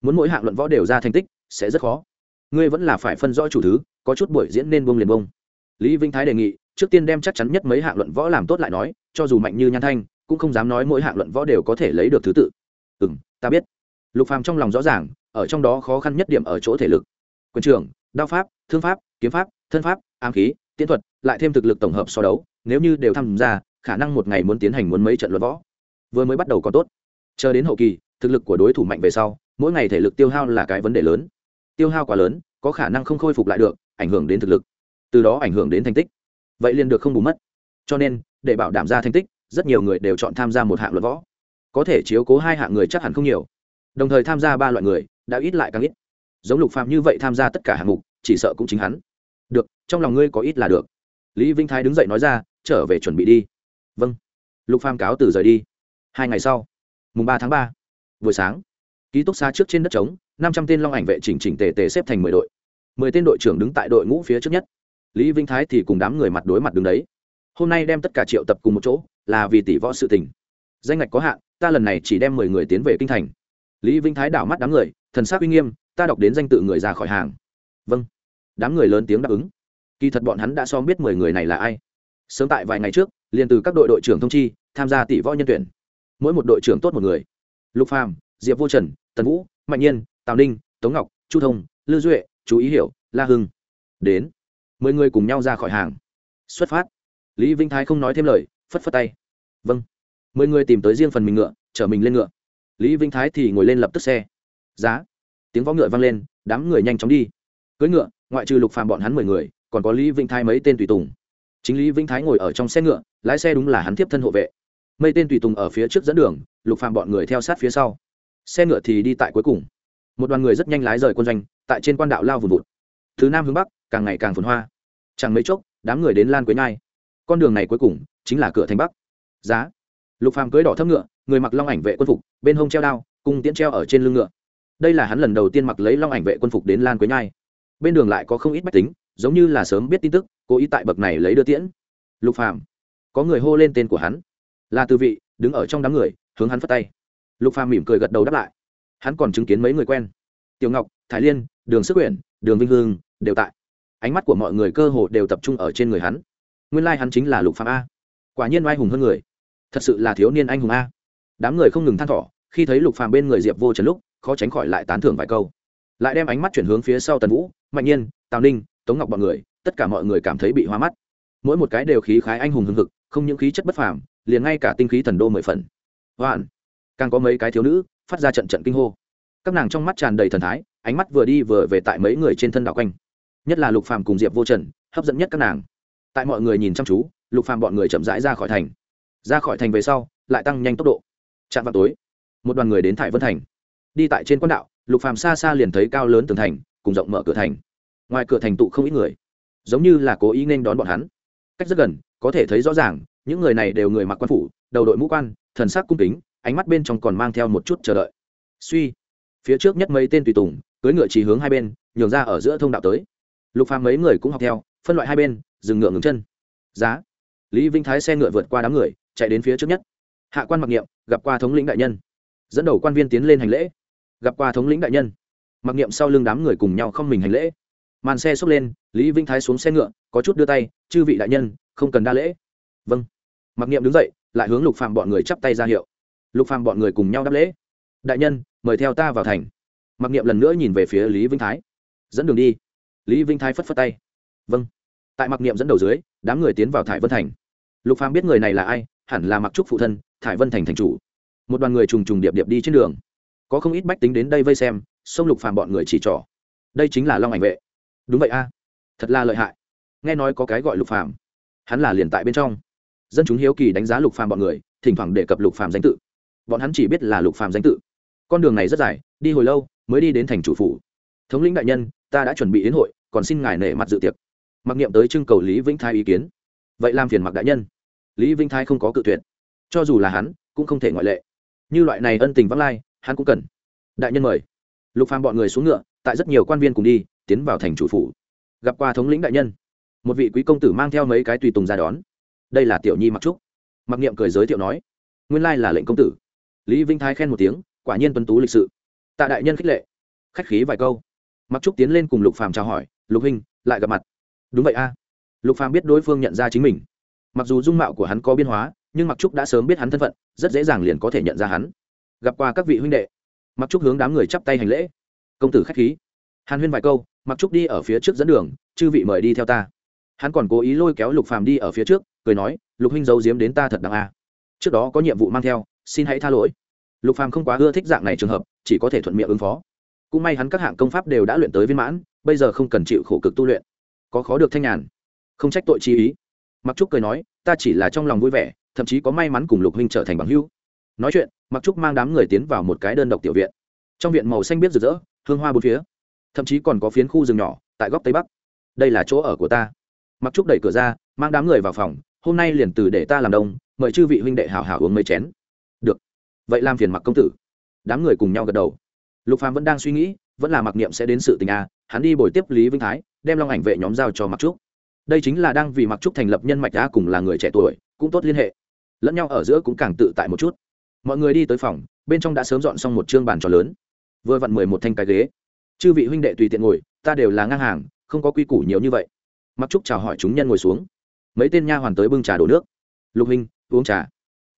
A: Muốn mỗi hạng luận võ đều ra thành tích, sẽ rất khó. Ngươi vẫn là phải phân rõ chủ thứ, có chút buổi diễn nên bông liền bông lý vinh thái đề nghị, trước tiên đem chắc chắn nhất mấy hạng luận võ làm tốt lại nói, cho dù mạnh như nhan thanh cũng không dám nói mỗi hạng luận võ đều có thể lấy được thứ tự. Ừ m ta biết. Lục phàm trong lòng rõ ràng, ở trong đó khó khăn nhất điểm ở chỗ thể lực. Quân trưởng, đao pháp, thương pháp, kiếm pháp, thân pháp, ám khí tiến thuật, lại thêm thực lực tổng hợp so đấu, nếu như đều tham gia, khả năng một ngày muốn tiến hành muốn mấy trận luận võ. Vừa mới bắt đầu có tốt. Chờ đến hậu kỳ, thực lực của đối thủ mạnh về sau, mỗi ngày thể lực tiêu hao là cái vấn đề lớn. Tiêu hao quá lớn, có khả năng không khôi phục lại được, ảnh hưởng đến thực lực. Từ đó ảnh hưởng đến thành tích. Vậy liền được không bù mất. Cho nên, để bảo đảm ra thành tích rất nhiều người đều chọn tham gia một hạng luận võ. Có thể chiếu cố hai hạng người chắc hẳn không nhiều. Đồng thời tham gia ba loại người, đã ít lại càng ít. Giống lục phạm như vậy tham gia tất cả hạng mục, chỉ sợ cũng chính hắn. Được, trong lòng ngươi có ít là được. Lý vinh thái đứng dậy nói ra, trở về chuẩn bị đi. Vâng. Lục phàm cáo từ rời đi. Hai ngày sau, mùng ba tháng ba, buổi sáng, ký túc xá trước trên đất trống, năm trăm tên long ảnh vệ chỉnh chỉnh tề tề xếp thành mười đội. Mười tên đội trưởng đứng tại đội ngũ phía trước nhất. Lý vinh thái thì cùng đám người mặt đối mặt đứng đấy. Hôm nay đem tất cả triệu tập cùng một chỗ là vì tỷ võ sự tình. Danh ngạch có hạn, ta lần này chỉ đem mười người tiến về kinh thành. Lý vinh thái đảo mắt đám người, thần sắc uy nghiêm, ta đọc đến danh tự người ra khỏi hàng. Vâng. Đám người lớn tiếng đáp ứng. Kỳ thật bọn hắn đã so biết mười người này là ai. Sớm tại vài ngày trước, liền từ các đội đội trưởng thông chi, tham gia tỷ võ nhân tuyển. Mỗi một đội trưởng tốt một người. Lục phàm, diệp vô trần, tần vũ, mạnh nhiên, tào ninh, tống ngọc, chu thông, lư duệ, chú ý hiểu, la hưng. Đến. Mười người cùng nhau ra khỏi hàng. Xuất phát. Lý vinh thái không nói thêm lời phất phất tay. Vâng. Mười người tìm tới riêng phần mình ngựa, chở mình lên ngựa. Lý vinh thái thì ngồi lên lập tức xe. Giá. Tiếng võ ngựa vang lên, đám người nhanh chóng đi. Cưỡi ngựa, ngoại trừ lục phàm bọn hắn mười người, còn có lý vinh thái mấy tên tùy tùng. Chính lý vĩnh thái ngồi ở trong xe ngựa, lái xe đúng là hắn tiếp thân hộ vệ. Mấy tên tùy tùng ở phía trước dẫn đường, lục phạm bọn người theo sát phía sau. Xe ngựa thì đi tại cuối cùng. Một đoàn người rất nhanh lái rời quân doanh, tại trên quan đạo lao vùn vụt. Thứ nam hướng bắc, càng ngày càng phồn hoa. Chẳng mấy chốc, đám người đến lan quế nhai. Con đường này cuối cùng chính là cửa thành bắc. Giá. Lục phàm cưới đỏ thấp ngựa, người mặc long ảnh vệ quân phục, bên hông treo đao, cung tiễn treo ở trên lưng ngựa. Đây là hắn lần đầu tiên mặc lấy long ảnh vệ quân phục đến lan quế nhai. Bên đường lại có không ít bách tính, giống như là sớm biết tin tức, cố ý tại bậc này lấy đưa tiễn. Lục phàm. Có người hô lên tên của hắn. Là từ vị, đứng ở trong đám người, hướng hắn phất tay. Lục phàm mỉm cười gật đầu đáp lại. Hắn còn chứng kiến mấy người quen. Tiểu ngọc thái liên, đường sức quyển đường vinh hương đều tại. Ánh mắt của mọi người cơ hồ đều tập trung ở trên người hắn. Nguyên lai like hắn chính là lục phàm a quả nhiên oai hùng hơn người. Thật sự là thiếu niên anh hùng a. Đám người không ngừng than thỏ khi thấy lục phàm bên người diệp vô trần lúc, khó tránh khỏi lại tán thưởng vài câu. Lại đem ánh mắt chuyển hướng phía sau tần vũ, mạnh nhiên, tào ninh, tống ngọc bọn người, tất cả mọi người cảm thấy bị hoa mắt. Mỗi một cái đều khí khái anh hùng hưng hực, không những khí chất bất phàm, liền ngay cả tinh khí thần đô mười phần. Hoàn càng có mấy cái thiếu nữ phát ra trận trận kinh hô. Các nàng trong mắt tràn đầy thần thái, ánh mắt vừa đi vừa về tại mấy người trên thân đảo quanh. Nhất là lục phàm cùng diệp vô trần, hấp dẫn nhất các nàng. Tại mọi người nhìn chăm chú lục phàm bọn người chậm rãi ra khỏi thành. Ra khỏi thành về sau, lại tăng nhanh tốc độ. Chạm vào tối, một đoàn người đến thải vân thành. Đi tại trên quan đạo, lục phàm xa xa liền thấy cao lớn tường thành, cùng rộng mở cửa thành. Ngoài cửa thành tụ không ít người, giống như là cố ý nên đón bọn hắn. Cách rất gần, có thể thấy rõ ràng, những người này đều người mặc quan phủ, đầu đội mũ quan, thần sắc cung kính, ánh mắt bên trong còn mang theo một chút chờ đợi. Suy, phía trước nhất mấy tên tùy tùng, cưỡi ngựa chỉ hướng hai bên, nhường ra ở giữa thông đạo tới. Lục phàm mấy người cũng học theo, phân loại hai bên, dừng ngựa ngừng chân. Giá lý vinh thái xe ngựa vượt qua đám người, chạy đến phía trước nhất. Hạ quan mặc niệm, gặp qua thống lĩnh đại nhân. Dẫn đầu quan viên tiến lên hành lễ. Gặp qua thống lĩnh đại nhân. Mặc niệm sau lưng đám người cùng nhau không mình hành lễ. Màn xe xốc lên, lý vinh thái xuống xe ngựa, có chút đưa tay, chư vị đại nhân, không cần đa lễ. Vâng. Mặc niệm đứng dậy, lại hướng lục phạm bọn người chắp tay ra hiệu. Lục phạm bọn người cùng nhau đáp lễ. Đại nhân, mời theo ta vào thành. Mặc niệm lần nữa nhìn về phía lý vinh thái. Dẫn đường đi. Lý vinh thái phất phất tay. Vâng tại mặc niệm dẫn đầu dưới, đám người tiến vào thải vân thành. Lục phàm biết người này là ai, hẳn là mặc trúc phụ thân, thải vân thành thành chủ. Một đoàn người trùng trùng điệp điệp đi trên đường. Có không ít bách tính đến đây vây xem xông lục phàm bọn người chỉ trỏ. Đây chính là long ảnh vệ. Đúng vậy a, thật là lợi hại. Nghe nói có cái gọi lục phàm. Hắn là liền tại bên trong. Dân chúng hiếu kỳ đánh giá lục phàm bọn người, thỉnh thoảng đề cập lục phàm danh tự. Bọn hắn chỉ biết là lục phàm danh tự. Con đường này rất dài, đi hồi lâu mới đi đến thành chủ phủ. Thống lĩnh đại nhân, ta đã chuẩn bị đến hội, còn xin ngài nể mặt dự tiệc mặc niệm tới trưng cầu lý vĩnh thái ý kiến. Vậy làm phiền mặc đại nhân. Lý vĩnh thái không có cự tuyệt. Cho dù là hắn, cũng không thể ngoại lệ. Như loại này ân tình vắng lai, hắn cũng cần. Đại nhân mời. Lục phàm bọn người xuống ngựa, tại rất nhiều quan viên cùng đi, tiến vào thành chủ phủ. Gặp qua thống lĩnh đại nhân. Một vị quý công tử mang theo mấy cái tùy tùng ra đón. Đây là tiểu nhi mặc trúc. Mặc niệm cười giới thiệu nói, nguyên lai là lệnh công tử. Lý vinh thái khen một tiếng, quả nhiên tuấn tú lịch sự. Tạ đại nhân khích lệ. Khách khí vài câu. Mặc trúc tiến lên cùng lục phàm chào hỏi, lục huynh, lại gặp mặt đúng vậy a. Lục phàm biết đối phương nhận ra chính mình. Mặc dù dung mạo của hắn có biến hóa, nhưng mặc trúc đã sớm biết hắn thân phận, rất dễ dàng liền có thể nhận ra hắn. Gặp qua các vị huynh đệ, mặc trúc hướng đám người chắp tay hành lễ. Công tử khách khí. Hàn huyên vài câu, mặc trúc đi ở phía trước dẫn đường, chư vị mời đi theo ta. Hắn còn cố ý lôi kéo lục phàm đi ở phía trước, cười nói, lục huynh giấu giếm đến ta thật đáng a. Trước đó có nhiệm vụ mang theo, xin hãy tha lỗi. Lục phàm không quá ưa thích dạng này trường hợp, chỉ có thể thuận miệng ứng phó. Cũng may hắn các hạng công pháp đều đã luyện tới viên mãn, bây giờ không cần chịu khổ cực tu luyện có khó được thanh nhàn. Không trách tội chi ý. Mặc trúc cười nói, ta chỉ là trong lòng vui vẻ, thậm chí có may mắn cùng lục huynh trở thành bằng hữu. Nói chuyện, mặc trúc mang đám người tiến vào một cái đơn độc tiểu viện. Trong viện màu xanh biết rực rỡ, hương hoa bốn phía. Thậm chí còn có phiến khu rừng nhỏ, tại góc tây bắc. Đây là chỗ ở của ta. Mặc trúc đẩy cửa ra, mang đám người vào phòng, hôm nay liền từ để ta làm đông, mời chư vị huynh đệ hảo hảo uống mấy chén. Được. Vậy làm phiền mặc công tử. Đám người cùng nhau gật đầu. Lục phàm vẫn đang suy nghĩ, vẫn là mặc niệm sẽ đến sự tình a hắn đi bồi tiếp lý vinh thái đem long ảnh vệ nhóm giao cho mặc trúc đây chính là đang vì mặc trúc thành lập nhân mạch đã cùng là người trẻ tuổi cũng tốt liên hệ lẫn nhau ở giữa cũng càng tự tại một chút mọi người đi tới phòng bên trong đã sớm dọn xong một chương bàn trò lớn vừa vặn mười một thanh cái ghế chư vị huynh đệ tùy tiện ngồi ta đều là ngang hàng không có quy củ nhiều như vậy mặc trúc chào hỏi chúng nhân ngồi xuống mấy tên nha hoàn tới bưng trà đổ nước lục huynh uống trà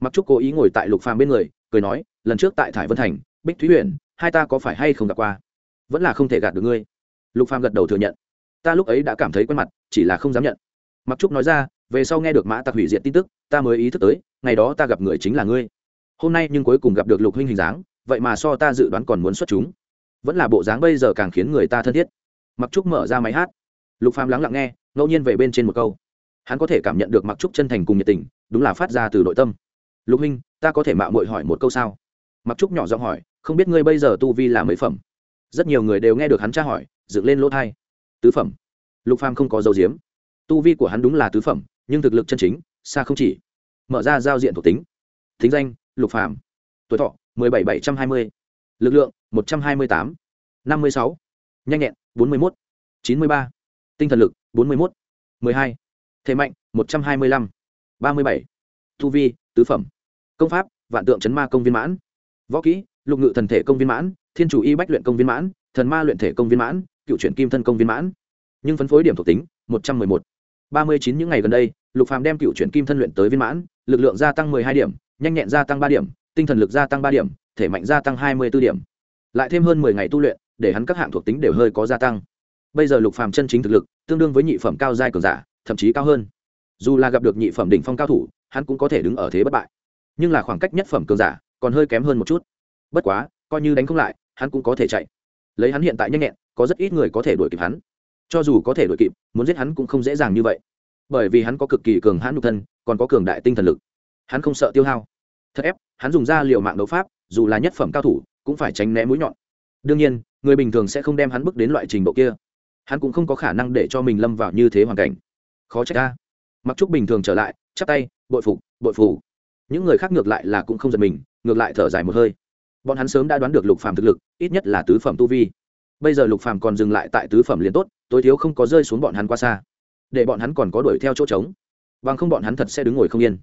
A: mặc trúc cố ý ngồi tại lục phàm bên người cười nói lần trước tại thải vân thành bích thúy huyện hai ta có phải hay không gặp qua vẫn là không thể gạt được ngươi lục phàm gật đầu thừa nhận ta lúc ấy đã cảm thấy quen mặt, chỉ là không dám nhận. Mặc trúc nói ra, về sau nghe được mã tặc hủy diệt tin tức, ta mới ý thức tới, ngày đó ta gặp người chính là ngươi. Hôm nay nhưng cuối cùng gặp được lục huynh hình dáng, vậy mà so ta dự đoán còn muốn xuất chúng. Vẫn là bộ dáng bây giờ càng khiến người ta thân thiết. Mặc trúc mở ra máy hát. Lục phàm lắng lặng nghe, ngẫu nhiên về bên trên một câu. Hắn có thể cảm nhận được mặc trúc chân thành cùng nhiệt tình, đúng là phát ra từ nội tâm. Lục huynh, ta có thể mạo muội hỏi một câu sao? Mặc trúc nhỏ giọng hỏi, không biết ngươi bây giờ tu vi là mấy phẩm? Rất nhiều người đều nghe được hắn tra hỏi, dựng lên lỗ thai tứ phẩm. Lục phàm không có dấu diếm tu vi của hắn đúng là tứ phẩm, nhưng thực lực chân chính, xa không chỉ. Mở ra giao diện thuộc tính. Thính danh, lục phàm. Tuổi thọ, mười bảy bảy trăm hai mươi. Lực lượng, một trăm hai mươi tám. năm mươi sáu. Nhanh nhẹn, bốn mươi một chín mươi ba. Tinh thần lực, bốn mươi một mười hai. Mạnh, một trăm hai mươi lăm. ba mươi bảy. Tu vi, tứ phẩm. Công pháp, vạn tượng chấn ma công viên mãn. Võ kỹ, lục ngự thần thể công viên mãn. Thiên chủ y bách luyện công viên mãn. Thần ma luyện thể công viên mãn cựu chuyển kim thân công viên mãn. Nhưng phân phối điểm thuộc tính, một trăm mười một. ba mươi chín những ngày gần đây, lục phàm đem cựu chuyển kim thân luyện tới viên mãn, lực lượng gia tăng mười hai điểm, nhanh nhẹn gia tăng ba điểm, tinh thần lực gia tăng ba điểm, thể mạnh gia tăng hai mươi b ố điểm. Lại thêm hơn mười ngày tu luyện, để hắn các hạng thuộc tính đều hơi có gia tăng. Bây giờ lục phàm chân chính thực lực, tương đương với nhị phẩm cao giai cường giả, thậm chí cao hơn. Dù là gặp được nhị phẩm đỉnh phong cao thủ, hắn cũng có thể đứng ở thế bất bại. Nhưng là khoảng cách nhất phẩm cường giả còn hơi kém hơn một chút. Bất quá, coi như đánh không lại, hắn cũng có thể chạy. Lấy hắn hiện tại nhanh nhẹn có rất ít người có thể đuổi kịp hắn. Cho dù có thể đuổi kịp, muốn giết hắn cũng không dễ dàng như vậy. Bởi vì hắn có cực kỳ cường hãn nhục thân, còn có cường đại tinh thần lực. Hắn không sợ tiêu hao. Thật ép, hắn dùng ra liệu mạng đấu pháp, dù là nhất phẩm cao thủ, cũng phải tránh né mũi nhọn. Đương nhiên, người bình thường sẽ không đem hắn bước đến loại trình độ kia. Hắn cũng không có khả năng để cho mình lâm vào như thế hoàn cảnh. Khó trách ta mặc trúc bình thường trở lại, chắp tay, bội phục, bội phủ những người khác ngược lại là cũng không giật mình, ngược lại thở dài một hơi. Bọn hắn sớm đã đoán được lục phàm thực lực, ít nhất là tứ phẩm tu vi bây giờ lục phàm còn dừng lại tại tứ phẩm liền tốt, tối thiếu không có rơi xuống bọn hắn qua xa. Để bọn hắn còn có đuổi theo chỗ trống. Bằng không bọn hắn thật sẽ đứng ngồi không yên.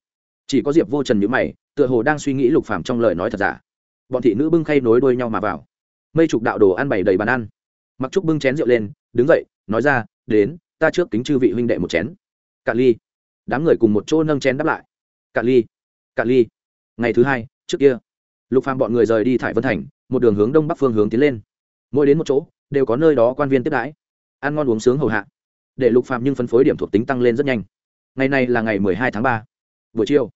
A: Chỉ có diệp vô trần nhữ mày, tựa hồ đang suy nghĩ lục phàm trong lời nói thật giả. Bọn thị nữ bưng khay nối đuôi nhau mà vào. Mây trục đạo đồ ăn bày đầy bàn ăn. Mặc trúc bưng chén rượu lên, đứng dậy, nói ra, đến, ta trước kính chư vị huynh đệ một chén. Cà ly. Đám người cùng một chỗ nâng chén đáp lại. Cà ly cà ly. Ngày thứ hai, trước kia, lục phàm bọn người rời đi thải vân thành, một đường hướng đông bắc phương hướng tiến lên mỗi đến một chỗ, đều có nơi đó quan viên tiếp đãi. Ăn ngon uống sướng hầu hạ. Để lục phàm nhưng phân phối điểm thuộc tính tăng lên rất nhanh. Ngày này là ngày mười hai tháng ba. Buổi chiều,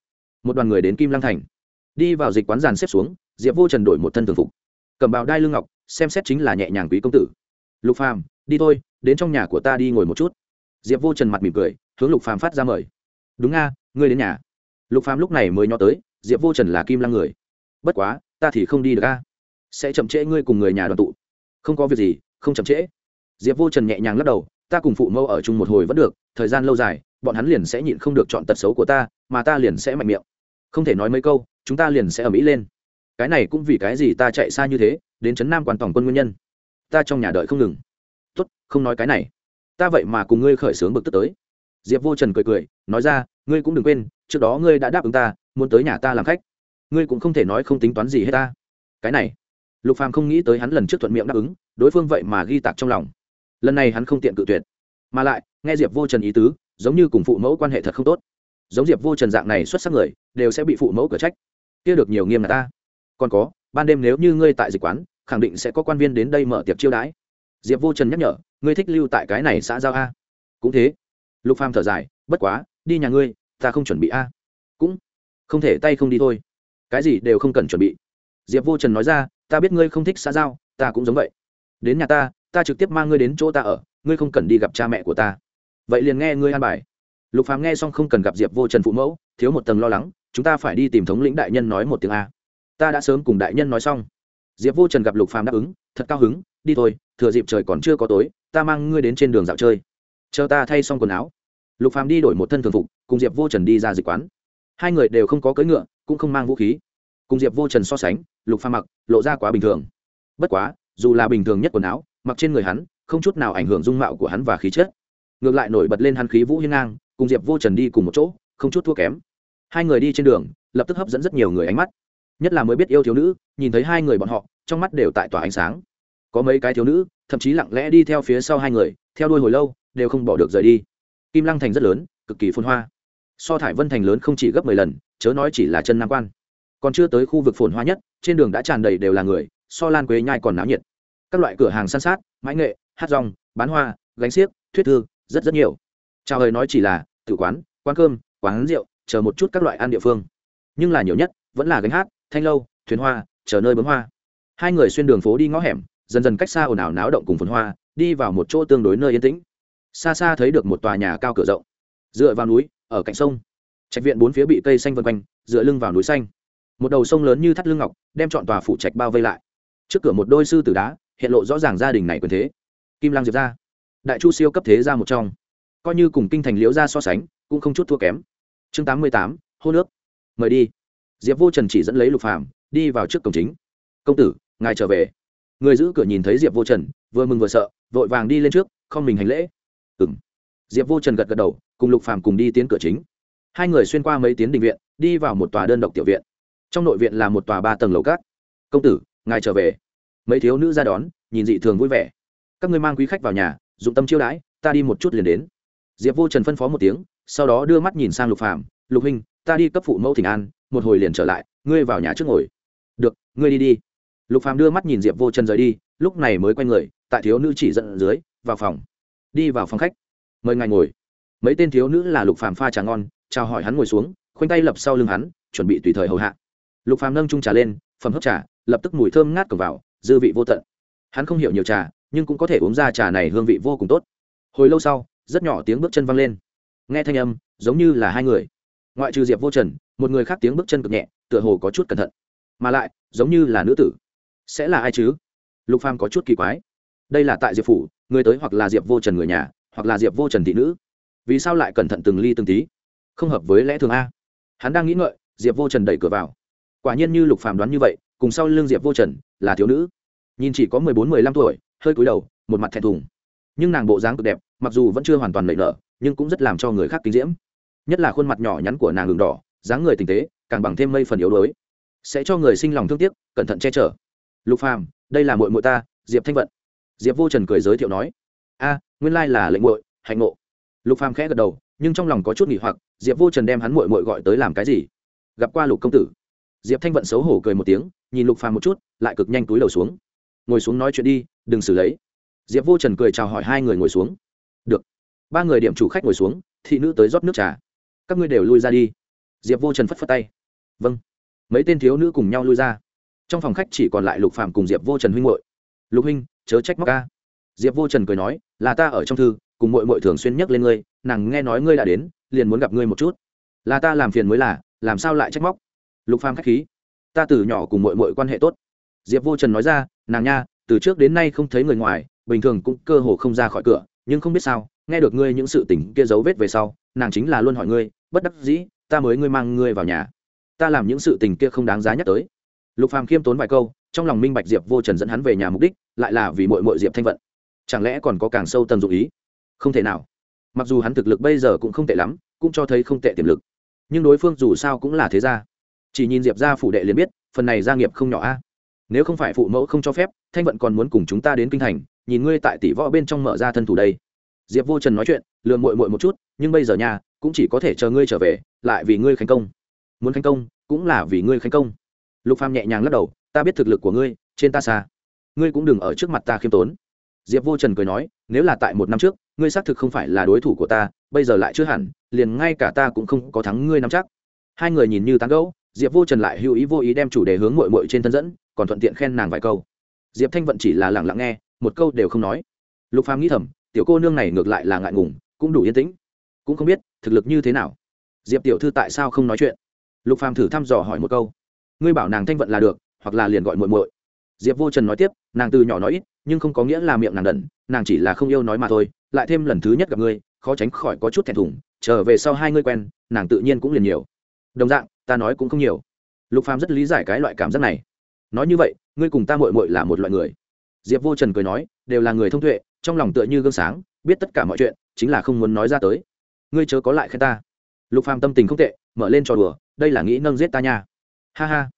A: một đoàn người đến kim lăng thành. Đi vào dịch quán giàn xếp xuống, diệp vô trần đổi một thân thường phục. Cầm bào đai lưng ngọc, xem xét chính là nhẹ nhàng quý công tử. Lục phàm, đi thôi, đến trong nhà của ta đi ngồi một chút. Diệp vô trần mặt mỉm cười, hướng lục phàm phát ra mời. Đúng nga ngươi đến nhà. Lục phàm lúc này mới nhó tới, diệp vô trần là kim lăng người. Bất quá, ta thì không đi được a. Sẽ chậm trễ ngươi cùng người nhà đoàn tụ không có việc gì, không chậm trễ. Diệp vô trần nhẹ nhàng lắc đầu, ta cùng phụ mẫu ở chung một hồi vẫn được, thời gian lâu dài, bọn hắn liền sẽ nhịn không được chọn tật xấu của ta, mà ta liền sẽ mạnh miệng. Không thể nói mấy câu, chúng ta liền sẽ ở mỹ lên. Cái này cũng vì cái gì ta chạy xa như thế, đến trấn nam quan tổng quân nguyên nhân. Ta trong nhà đợi không ngừng. Tốt, không nói cái này. Ta vậy mà cùng ngươi khởi xướng bực tức tới. Diệp vô trần cười cười, nói ra, ngươi cũng đừng quên, trước đó ngươi đã đáp ứng ta, muốn tới nhà ta làm khách. Ngươi cũng không thể nói không tính toán gì hết ta. Cái này lục phàm không nghĩ tới hắn lần trước thuận miệng đáp ứng, đối phương vậy mà ghi tạc trong lòng. Lần này hắn không tiện cự tuyệt. Mà lại, nghe diệp vô trần ý tứ, giống như cùng phụ mẫu quan hệ thật không tốt. Giống diệp vô trần dạng này xuất sắc người, đều sẽ bị phụ mẫu cửa trách. Kia được nhiều nghiêm là ta. Còn có, ban đêm nếu như ngươi tại dịch quán, khẳng định sẽ có quan viên đến đây mở tiệc chiêu đãi. Diệp vô trần nhắc nhở, ngươi thích lưu tại cái này xã giao a. Cũng thế. Lục phàm thở dài, bất quá, đi nhà ngươi, ta không chuẩn bị a. Cũng không thể tay không đi thôi. Cái gì đều không cần chuẩn bị. Diệp vô trần nói ra ta biết ngươi không thích xã giao, ta cũng giống vậy. Đến nhà ta ta trực tiếp mang ngươi đến chỗ ta ở, ngươi không cần đi gặp cha mẹ của ta. Vậy liền nghe ngươi an bài. Lục phàm nghe xong không cần gặp diệp vô trần phụ mẫu, thiếu một tầng lo lắng, chúng ta phải đi tìm thống lĩnh đại nhân nói một tiếng a. Ta đã sớm cùng đại nhân nói xong. Diệp vô trần gặp lục phàm đáp ứng, thật cao hứng, đi thôi, thừa dịp trời còn chưa có tối, ta mang ngươi đến trên đường dạo chơi. Chờ ta thay xong quần áo. Lục phàm đi đổi một thân thường phục, cùng diệp vô trần đi ra dịch quán. Hai người đều không có cưỡi ngựa, cũng không mang vũ khí cùng diệp vô trần so sánh, lục pha mặc lộ ra quá bình thường. Bất quá, dù là bình thường nhất quần áo, mặc trên người hắn không chút nào ảnh hưởng dung mạo của hắn và khí chất. Ngược lại nổi bật lên hắn khí vũ hiên ngang, cùng diệp vô trần đi cùng một chỗ, không chút thua kém. Hai người đi trên đường, lập tức hấp dẫn rất nhiều người ánh mắt. Nhất là mới biết yêu thiếu nữ, nhìn thấy hai người bọn họ, trong mắt đều tại tỏa ánh sáng. Có mấy cái thiếu nữ, thậm chí lặng lẽ đi theo phía sau hai người, theo đuôi hồi lâu, đều không bỏ được rời đi. Kim lăng thành rất lớn, cực kỳ phôn hoa. So thải vân thành lớn không chỉ gấp mười lần, chớ nói chỉ là chân nam quan còn chưa tới khu vực phồn hoa nhất, trên đường đã tràn đầy đều là người, so lan quế nhai còn náo nhiệt. Các loại cửa hàng san sát, mãi nghệ, hát rong, bán hoa, gánh xiếc, thuyết thư, rất rất nhiều. Chào hời nói chỉ là tự quán quán cơm, quán rượu, chờ một chút các loại ăn địa phương. Nhưng là nhiều nhất, vẫn là gánh hát, thanh lâu, thuyền hoa, chờ nơi bấm hoa. Hai người xuyên đường phố đi ngõ hẻm, dần dần cách xa ồn ào náo động cùng phồn hoa, đi vào một chỗ tương đối nơi yên tĩnh. Xa xa thấy được một tòa nhà cao cửa rộng. Dựa vào núi, ở cạnh sông. Trạch viện bốn phía bị cây xanh vân quanh, dựa lưng vào núi xanh một đầu sông lớn như thắt lưng ngọc, đem chọn tòa phủ trạch bao vây lại. Trước cửa một đôi sư tử đá, hiện lộ rõ ràng gia đình này quyền thế. Kim lang diệp ra. Đại chu siêu cấp thế ra một trong. Coi như cùng kinh thành liễu ra so sánh, cũng không chút thua kém. Chương tám mươi tám, hô nước. Mời đi. Diệp vô trần chỉ dẫn lấy lục phàm, đi vào trước cổng chính. Công tử, ngài trở về. Người giữ cửa nhìn thấy diệp vô trần, vừa mừng vừa sợ, vội vàng đi lên trước, không mình hành lễ. Ừng diệp vô trần gật gật đầu, cùng lục phàm cùng đi tiến cửa chính. Hai người xuyên qua mấy tiến đình viện, đi vào một tòa đơn độc tiểu viện trong nội viện là một tòa ba tầng lầu cát. Công tử, ngài trở về. Mấy thiếu nữ ra đón, nhìn dị thường vui vẻ. Các ngươi mang quý khách vào nhà, dụng tâm chiêu đãi, ta đi một chút liền đến. Diệp vô trần phân phó một tiếng, sau đó đưa mắt nhìn sang lục phàm. Lục huynh, ta đi cấp phụ mẫu thỉnh an, một hồi liền trở lại, ngươi vào nhà trước ngồi. Được, ngươi đi đi. Lục phàm đưa mắt nhìn diệp vô trần rời đi, lúc này mới quay người, tại thiếu nữ chỉ dẫn dưới, vào phòng. Đi vào phòng khách, mời ngài ngồi. Mấy tên thiếu nữ là lục phàm pha trà ngon, chào hỏi hắn ngồi xuống, khoanh tay lập sau lưng hắn, chuẩn bị tùy thời hầu hạ lục phàm nâng chung trà lên, phẩm hấp trà, lập tức mùi thơm ngát cầm vào, dư vị vô tận. Hắn không hiểu nhiều trà, nhưng cũng có thể uống ra trà này hương vị vô cùng tốt. Hồi lâu sau, rất nhỏ tiếng bước chân văng lên. Nghe thanh âm, giống như là hai người. Ngoại trừ diệp vô trần, một người khác tiếng bước chân cực nhẹ, tựa hồ có chút cẩn thận. Mà lại, giống như là nữ tử. Sẽ là ai chứ? Lục phàm có chút kỳ quái. Đây là tại diệp phủ, người tới hoặc là diệp vô trần người nhà, hoặc là diệp vô trần thị nữ. Vì sao lại cẩn thận từng ly từng tí? Không hợp với lẽ thường a. Hắn đang nghĩ ngợi, diệp vô trần đẩy cửa vào quả nhiên như lục phàm đoán như vậy, cùng sau lưng diệp vô trần là thiếu nữ. Nhìn chỉ có mười bốn, mười lăm tuổi, hơi cúi đầu, một mặt thẹn thùng. Nhưng nàng bộ dáng cực đẹp, mặc dù vẫn chưa hoàn toàn lệ nở, nhưng cũng rất làm cho người khác kinh diễm. Nhất là khuôn mặt nhỏ nhắn của nàng đường đỏ, dáng người tinh tế, càng bằng thêm mây phần yếu đuối. Sẽ cho người sinh lòng thương tiếc, cẩn thận che chở. Lục phàm, đây là muội muội ta, diệp thanh vận. Diệp vô trần cười giới thiệu nói, a, nguyên lai là lệnh muội, hạnh ngộ. Lục phàm khẽ gật đầu, nhưng trong lòng có chút nghỉ hoặc, diệp vô trần đem hắn muội muội gọi tới làm cái gì? Gặp qua lục công tử diệp thanh vận xấu hổ cười một tiếng, nhìn lục phàm một chút, lại cực nhanh túi đầu xuống. Ngồi xuống nói chuyện đi, đừng xử lấy. Diệp vô trần cười chào hỏi hai người ngồi xuống. Được. Ba người điểm chủ khách ngồi xuống, thị nữ tới rót nước trà. Các ngươi đều lui ra đi. Diệp vô trần phất phất tay. Vâng. Mấy tên thiếu nữ cùng nhau lui ra. Trong phòng khách chỉ còn lại lục phàm cùng diệp vô trần huynh hội lục huynh, chớ trách móc ca diệp vô trần cười nói, là ta ở trong thư, cùng mội mội thường xuyên nhắc lên ngươi, nàng nghe nói ngươi đã đến, liền muốn gặp ngươi một chút. Là ta làm phiền mới là, làm sao lại trách móc? Lục phàm khách khí. Ta từ nhỏ cùng mọi mọi quan hệ tốt. Diệp vô trần nói ra, nàng nha, từ trước đến nay không thấy người ngoài, bình thường cũng cơ hồ không ra khỏi cửa, nhưng không biết sao, nghe được ngươi những sự tình kia dấu vết về sau, nàng chính là luôn hỏi ngươi, bất đắc dĩ, ta mới ngươi mang ngươi vào nhà. Ta làm những sự tình kia không đáng giá nhắc tới. Lục phàm khiêm tốn vài câu, trong lòng minh bạch diệp vô trần dẫn hắn về nhà mục đích, lại là vì mội mội diệp thanh vận. Chẳng lẽ còn có càng sâu tầng dụng ý? Không thể nào. Mặc dù hắn thực lực bây giờ cũng không tệ lắm, cũng cho thấy không tệ tiềm lực. Nhưng đối phương dù sao cũng là thế gia chỉ nhìn diệp ra phủ đệ liền biết, phần này gia nghiệp không nhỏ a. Nếu không phải phụ mẫu không cho phép, thanh vận còn muốn cùng chúng ta đến kinh thành, nhìn ngươi tại tỷ võ bên trong mở ra thân thủ đây. Diệp vô trần nói chuyện lừa mội mội một chút, nhưng bây giờ nhà cũng chỉ có thể chờ ngươi trở về, lại vì ngươi khánh công. Muốn khánh công, cũng là vì ngươi khánh công. Lục phàm nhẹ nhàng lắc đầu, ta biết thực lực của ngươi, trên ta xa. Ngươi cũng đừng ở trước mặt ta khiêm tốn. Diệp vô trần cười nói, nếu là tại một năm trước, ngươi xác thực không phải là đối thủ của ta, bây giờ lại chưa hẳn, liền ngay cả ta cũng không có thắng ngươi nắm chắc. Hai người nhìn như tán gẫu diệp vô trần lại hữu ý vô ý đem chủ đề hướng mội mội trên thân dẫn, còn thuận tiện khen nàng vài câu. Diệp thanh vận chỉ là lẳng lặng nghe, một câu đều không nói. Lục phàm nghĩ thầm, tiểu cô nương này ngược lại là ngại ngùng, cũng đủ yên tĩnh. Cũng không biết, thực lực như thế nào. Diệp tiểu thư tại sao không nói chuyện? Lục phàm thử thăm dò hỏi một câu. Ngươi bảo nàng thanh vận là được, hoặc là liền gọi muội muội. Diệp vô trần nói tiếp, nàng từ nhỏ nói ít, nhưng không có nghĩa là miệng nàng đần, nàng chỉ là không yêu nói mà thôi, lại thêm lần thứ nhất gặp ngươi, khó tránh khỏi có chút thẹn thùng, trở về sau hai ngươi quen, nàng tự nhiên cũng liền nhiều. Đồng dạng ta nói cũng không nhiều. Lục phàm rất lý giải cái loại cảm giác này. Nói như vậy, ngươi cùng ta mội mội là một loại người. Diệp vô trần cười nói, đều là người thông tuệ, trong lòng tựa như gương sáng, biết tất cả mọi chuyện, chính là không muốn nói ra tới. Ngươi chớ có lại khen ta. Lục phàm tâm tình không tệ, mở lên trò đùa, đây là nghĩ nâng giết ta nha. Ha ha.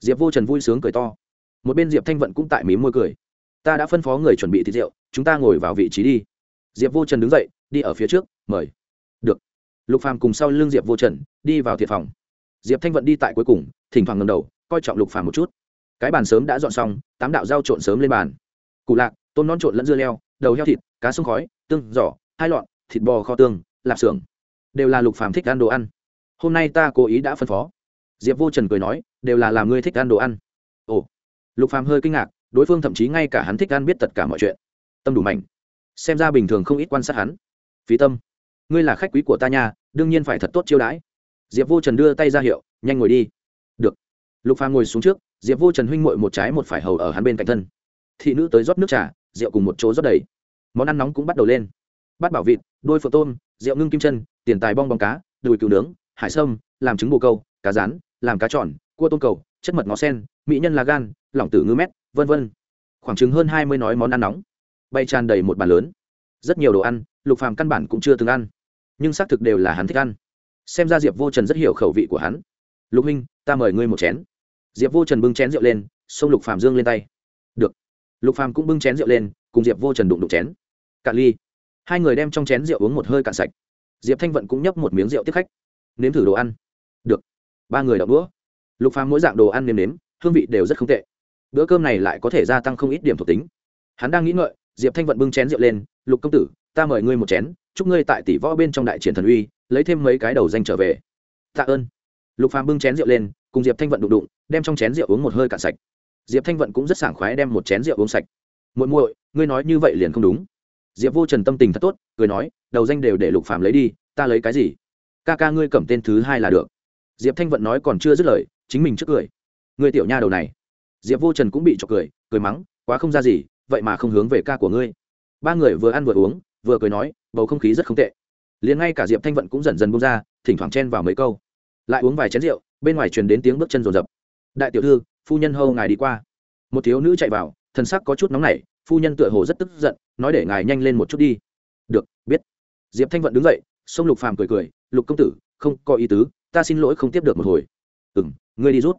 A: Diệp vô trần vui sướng cười to. Một bên diệp thanh vận cũng tại mí môi cười. Ta đã phân phó người chuẩn bị thịt rượu, chúng ta ngồi vào vị trí đi. Diệp vô trần đứng dậy, đi ở phía trước, mời. Được. Lục phàm cùng sau lưng diệp vô trần, đi vào thiệt phòng diệp thanh vận đi tại cuối cùng, thỉnh thoảng ngầm đầu, coi trọng lục phàm một chút. Cái bàn sớm đã dọn xong, tám đạo dao trộn sớm lên bàn. Cụ lạc, tôm non trộn lẫn dưa leo, đầu heo thịt, cá sông khói, tương, giỏ, hai lọn, thịt bò kho tương, lạp xưởng. Đều là lục phàm thích ăn đồ ăn. Hôm nay ta cố ý đã phân phó. Diệp vô trần cười nói, đều là làm ngươi thích ăn đồ ăn. Ồ. Lục phàm hơi kinh ngạc, đối phương thậm chí ngay cả hắn thích ăn biết tất cả mọi chuyện. Tâm đủ mạnh xem ra bình thường không ít quan sát hắn. Phí tâm. Ngươi là khách quý của ta nhà đương nhiên phải thật tốt chiêu đãi diệp vô trần đưa tay ra hiệu, nhanh ngồi đi. Được. Lục phàm ngồi xuống trước, diệp vô trần huynh mội một trái một phải hầu ở hắn bên cạnh thân. Thị nữ tới rót nước trà, rượu cùng một chỗ rót đầy. Món ăn nóng cũng bắt đầu lên. Bát bảo vịt, đôi phượng tôm, rượu ngưng kim chân, tiền tài bong bóng cá, đùi cừu nướng, hải sâm, làm trứng bồ câu, cá rán, làm cá tròn, cua tôm cầu, chất mật ngó sen, mỹ nhân là gan, lỏng tử ngư mét, vân vân. Khoảng chừng hơn hai mươi nói món ăn nóng. Bay tràn đầy một bàn lớn. Rất nhiều đồ ăn, lục phàm căn bản cũng chưa từng ăn. Nhưng xác thực đều là hắn thích ăn xem ra diệp vô trần rất hiểu khẩu vị của hắn. Lục huynh, ta mời ngươi một chén. Diệp vô trần bưng chén rượu lên, xông lục Phạm dương lên tay. Được. Lục Phạm cũng bưng chén rượu lên, cùng diệp vô trần đụng đụng chén. Cạn ly. Hai người đem trong chén rượu uống một hơi cạn sạch. Diệp thanh vận cũng nhấp một miếng rượu tiếp khách. Nếm thử đồ ăn. Được. Ba người đậu đũa. Lục phàm mỗi dạng đồ ăn nếm nếm, hương vị đều rất không tệ. Bữa cơm này lại có thể gia tăng không ít điểm thuộc tính. Hắn đang nghĩ ngợi, diệp thanh vận bưng chén rượu lên, lục công tử, ta mời ngươi một chén, chúc ngươi tại tỷ võ bên trong đại triển thần uy lấy thêm mấy cái đầu danh trở về. Tạ ơn. Lục phàm bưng chén rượu lên, cùng diệp thanh vận đụng đụng, đem trong chén rượu uống một hơi cạn sạch. Diệp thanh vận cũng rất sảng khoái đem một chén rượu uống sạch. Muội muội, ngươi nói như vậy liền không đúng. Diệp vô trần tâm tình thật tốt, cười nói, đầu danh đều để lục phàm lấy đi, ta lấy cái gì? Ca ca ngươi cầm tên thứ hai là được. Diệp thanh vận nói còn chưa dứt lời, chính mình trước cười. Ngươi tiểu nha đầu này. Diệp vô trần cũng bị chọc cười cười mắng, quá không ra gì, vậy mà không hướng về ca của ngươi. Ba người vừa ăn vừa uống, vừa cười nói, bầu không khí rất không tệ liền ngay cả diệp thanh vận cũng dần dần bung ra, thỉnh thoảng chen vào mấy câu. Lại uống vài chén rượu, bên ngoài truyền đến tiếng bước chân rồn rập. Đại tiểu thư, phu nhân hâu ngài đi qua. Một thiếu nữ chạy vào, thần sắc có chút nóng nảy, phu nhân tựa hồ rất tức giận, nói để ngài nhanh lên một chút đi. Được, biết. Diệp thanh vận đứng dậy xông lục phàm cười cười, lục công tử, không có ý tứ, ta xin lỗi không tiếp được một hồi. Ừ m ngươi đi rút.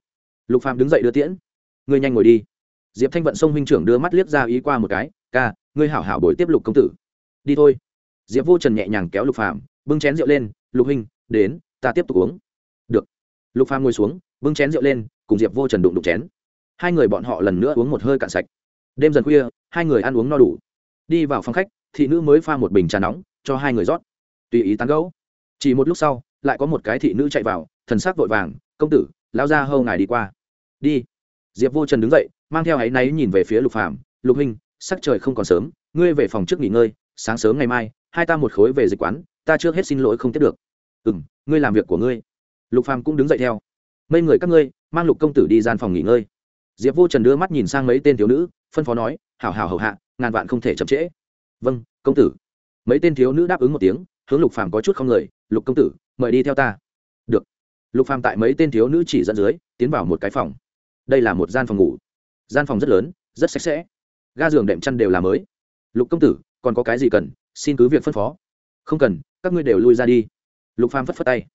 A: Lục phàm đứng dậy đưa tiễn. Ngươi nhanh ngồi đi. Diệp thanh vận xông huynh trưởng đưa mắt liếc ra ý qua một cái, ca, ngươi hảo hảo bồi tiếp lục công tử. Đi thôi diệp vô trần nhẹ nhàng kéo lục phàm, bưng chén rượu lên, lục huynh, đến, ta tiếp tục uống. Được. Lục phàm ngồi xuống, bưng chén rượu lên, cùng diệp vô trần đụng đụng chén. Hai người bọn họ lần nữa uống một hơi cạn sạch. Đêm dần khuya, hai người ăn uống no đủ. Đi vào phòng khách, thị nữ mới pha một bình trà nóng, cho hai người rót. Tùy ý tán gẫu. Chỉ một lúc sau, lại có một cái thị nữ chạy vào, thần sắc vội vàng, công tử lao ra hâu ngài đi qua. Đi. Diệp vô trần đứng dậy, mang theo áy náy nhìn về phía lục phàm, lục huynh, sắc trời không còn sớm, ngươi về phòng trước nghỉ ngơi, sáng sớm ngày mai hai ta một khối về dịch quán, ta trước hết xin lỗi không tiếp được. Ừ m ngươi làm việc của ngươi. Lục phàm cũng đứng dậy theo. Mấy người các ngươi, mang lục công tử đi gian phòng nghỉ ngơi. Diệp vô trần đưa mắt nhìn sang mấy tên thiếu nữ, phân phó nói, hảo hảo, hầu hạ, ngàn vạn không thể chậm trễ. Vâng công tử. Mấy tên thiếu nữ đáp ứng một tiếng, hướng lục phàm có chút không lời. lục công tử, mời đi theo ta. Được. Lục phàm tại mấy tên thiếu nữ chỉ dẫn dưới, tiến vào một cái phòng. Đây là một gian phòng ngủ. Gian phòng rất lớn, rất sạch sẽ. Ga giường đệm chăn đều là mới. Lục công tử, còn có cái gì cần? Xin cứ việc phân phó. Không cần, các ngươi đều lui ra đi. Lục phàm phất phất tay.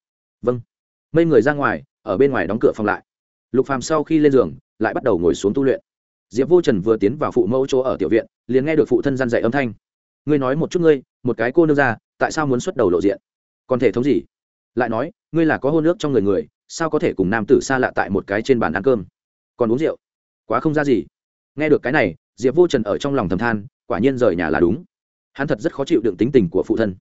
A: Vâng. Mây người ra ngoài, ở bên ngoài đóng cửa phòng lại. Lục phàm sau khi lên giường, lại bắt đầu ngồi xuống tu luyện. Diệp vô trần vừa tiến vào phụ mẫu chỗ ở tiểu viện, liền nghe được phụ thân gian dạy âm thanh. Ngươi nói một chút ngươi, một cái cô nương ra, tại sao muốn xuất đầu lộ diện? Còn thể thống gì? Lại nói, ngươi là có hôn nước trong người người, sao có thể cùng nam tử xa lạ tại một cái trên bàn ăn cơm? Còn uống rượu? Quá không ra gì. Nghe được cái này, diệp vô trần ở trong lòng thầm than, quả nhiên rời nhà là đúng hắn thật rất khó chịu đựng tính tình của phụ thân.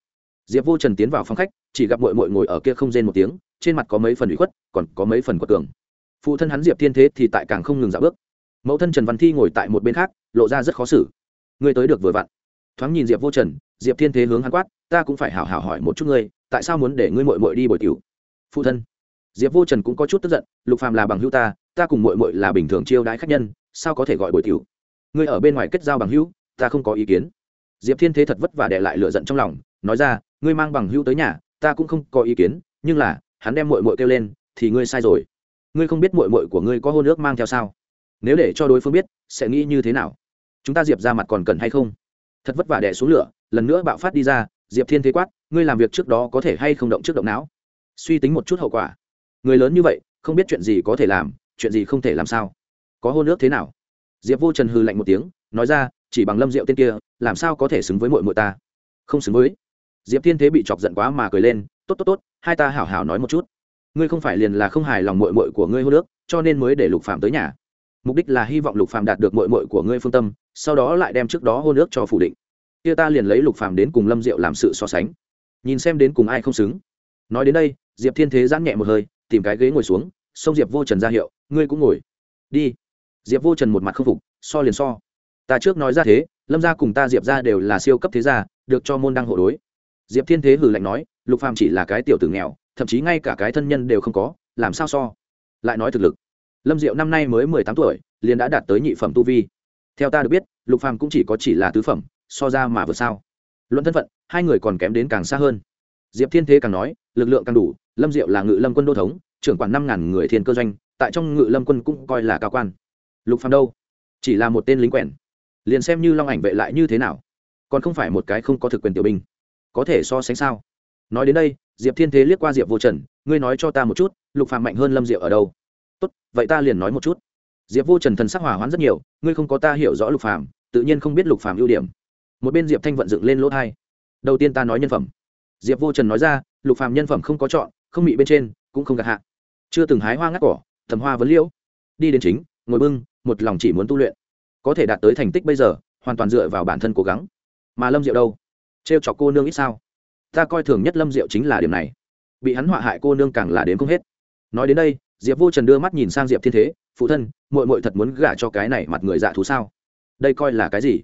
A: Diệp vô trần tiến vào phòng khách, chỉ gặp mội mội ngồi ở kia không rên một tiếng, trên mặt có mấy phần ủy khuất, còn có mấy phần quật cường. Phụ thân hắn diệp thiên thế thì tại càng không ngừng dạo bước. Mẫu thân trần văn thi ngồi tại một bên khác, lộ ra rất khó xử. Ngươi tới được vừa vặn. Thoáng nhìn diệp vô trần, diệp thiên thế hướng hắn quát, ta cũng phải hảo hảo hỏi một chút ngươi, tại sao muốn để ngươi mội mội đi bồi tiểu? Phụ thân. Diệp vô trần cũng có chút tức giận, lục phàm là bằng hữu ta ta cùng mội mội là bình thường chiêu đãi khách nhân, sao có thể gọi bồi tiểu? Ngươi ở bên ngoài kết giao bằng hữu, ta không có ý kiến diệp thiên thế thật vất vả để lại lựa giận trong lòng, nói ra, ngươi mang bằng hữu tới nhà, ta cũng không có ý kiến, nhưng là, hắn đem mội mội kêu lên, thì ngươi sai rồi. Ngươi không biết mội mội của ngươi có hôn ước mang theo sao? Nếu để cho đối phương biết, sẽ nghĩ như thế nào? Chúng ta diệp ra mặt còn cần hay không? Thật vất vả đẻ xuống lửa, lần nữa bạo phát đi ra, diệp thiên thế quát, ngươi làm việc trước đó có thể hay không động trước động não? Suy tính một chút hậu quả. Người lớn như vậy, không biết chuyện gì có thể làm, chuyện gì không thể làm sao? Có hôn ước thế nào? Diệp vô trần hư lạnh một tiếng, nói ra chỉ bằng lâm diệu tên kia, làm sao có thể xứng với mội mội ta? Không xứng với. Diệp thiên thế bị chọc giận quá mà cười lên, tốt tốt tốt, hai ta hảo hảo nói một chút. Ngươi không phải liền là không hài lòng mội mội của ngươi hô nước, cho nên mới để lục phạm tới nhà. Mục đích là hy vọng lục phạm đạt được mội mội của ngươi phương tâm, sau đó lại đem trước đó hô nước cho phủ định. Kia ta liền lấy lục phạm đến cùng lâm diệu làm sự so sánh. Nhìn xem đến cùng ai không xứng. Nói đến đây, diệp thiên thế giãn nhẹ một hơi, tìm cái ghế ngồi xuống xong diệp vô trần ra hiệu, ngươi cũng ngồi. Đi. Diệp vô trần một mặt không phục, so liền so ta trước nói ra thế, lâm gia cùng ta diệp ra đều là siêu cấp thế gia, được cho môn đăng hộ đối. Diệp thiên thế hử lạnh nói, lục phàm chỉ là cái tiểu tử nghèo, thậm chí ngay cả cái thân nhân đều không có, làm sao so? Lại nói thực lực. Lâm diệu năm nay mới mười tám tuổi, liền đã đạt tới nhị phẩm tu vi. Theo ta được biết, lục phàm cũng chỉ có chỉ là tứ phẩm, so ra mà vượt sao? Luận thân phận, hai người còn kém đến càng xa hơn. Diệp thiên thế càng nói, lực lượng càng đủ, lâm diệu là ngự lâm quân đô thống, trưởng quản năm ngàn người thiên cơ doanh, tại trong ngự lâm quân cũng coi là cao quan. Lục phàm đâu? Chỉ là một tên lính quèn liền xem như long ảnh vệ lại như thế nào còn không phải một cái không có thực quyền tiểu binh có thể so sánh sao nói đến đây diệp thiên thế liếc qua diệp vô trần ngươi nói cho ta một chút lục Phạm mạnh hơn lâm diệu ở đâu tốt vậy ta liền nói một chút diệp vô trần thần sắc hỏa hoãn rất nhiều ngươi không có ta hiểu rõ lục Phạm, tự nhiên không biết lục Phạm ưu điểm một bên diệp thanh vận dựng lên lỗ thai đầu tiên ta nói nhân phẩm diệp vô trần nói ra lục Phạm nhân phẩm không có chọn không bị bên trên cũng không gạt hạ chưa từng hái hoa ngắt cỏ thầm hoa vấn liễu đi đến chính ngồi bưng một lòng chỉ muốn tu luyện có thể đạt tới thành tích bây giờ, hoàn toàn dựa vào bản thân cố gắng. Mà lâm diệu đâu? Trêu chọc cô nương ít sao? Ta coi thường nhất lâm diệu chính là điểm này. Bị hắn họa hại cô nương càng là đến không hết. Nói đến đây, diệp vô trần đưa mắt nhìn sang diệp thiên thế, phụ thân, muội muội thật muốn gả cho cái này mặt người dạ thú sao? Đây coi là cái gì?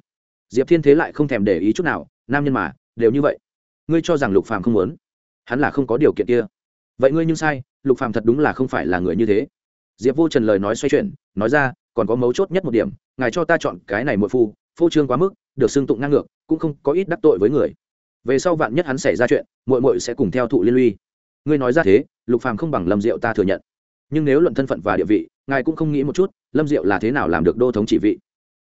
A: Diệp thiên thế lại không thèm để ý chút nào, nam nhân mà, đều như vậy. Ngươi cho rằng lục phàm không muốn? Hắn là không có điều kiện kia. Vậy ngươi nhưng sai, lục phàm thật đúng là không phải là người như thế. Diệp vô trần lời nói xoay chuyển, nói ra, còn có mấu chốt nhất một điểm ngài cho ta chọn cái này muội phu, phô trương quá mức, được xưng tụng ngang ngược, cũng không có ít đắc tội với người. Về sau vạn nhất hắn xảy ra chuyện, muội muội sẽ cùng theo thụ liên lụy. Ngươi nói ra thế, lục phàm không bằng lâm diệu ta thừa nhận. Nhưng nếu luận thân phận và địa vị, ngài cũng không nghĩ một chút, lâm diệu là thế nào làm được đô thống chỉ vị?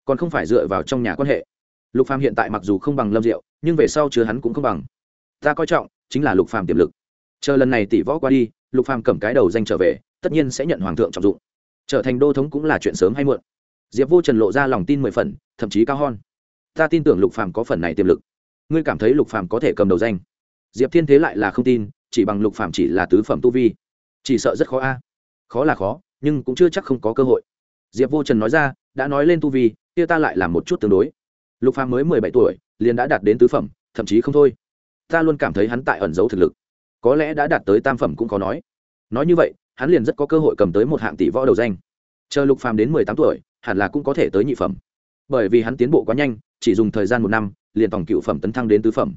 A: Còn không phải dựa vào trong nhà quan hệ. Lục phàm hiện tại mặc dù không bằng lâm diệu, nhưng về sau chứa hắn cũng không bằng. Ta coi trọng, chính là lục phàm tiềm lực. Chờ lần này tỷ võ qua đi, lục phàm cầm cái đầu danh trở về, tất nhiên sẽ nhận hoàng thượng trọng dụng. Trở thành đô thống cũng là chuyện sớm hay muộn diệp vô trần lộ ra lòng tin mười phần, thậm chí cao hơn ta tin tưởng lục phàm có phần này tiềm lực. Ngươi cảm thấy lục phàm có thể cầm đầu danh? Diệp thiên thế lại là không tin, chỉ bằng lục phàm chỉ là tứ phẩm tu vi. Chỉ sợ rất khó a. Khó là khó, nhưng cũng chưa chắc không có cơ hội. Diệp vô trần nói ra, đã nói lên tu vi, kia ta lại làm một chút tương đối. Lục phàm mới mười bảy tuổi, liền đã đạt đến tứ phẩm, thậm chí không thôi. Ta luôn cảm thấy hắn tại ẩn giấu thực lực. Có lẽ đã đạt tới tam phẩm cũng có nói. Nói như vậy, hắn liền rất có cơ hội cầm tới một hạng tỷ võ đầu danh. Chờ lục phàm đến mười tám tuổi hẳn là cũng có thể tới nhị phẩm. Bởi vì hắn tiến bộ quá nhanh, chỉ dùng thời gian một năm, liền tổng cựu phẩm tấn thăng đến tứ phẩm.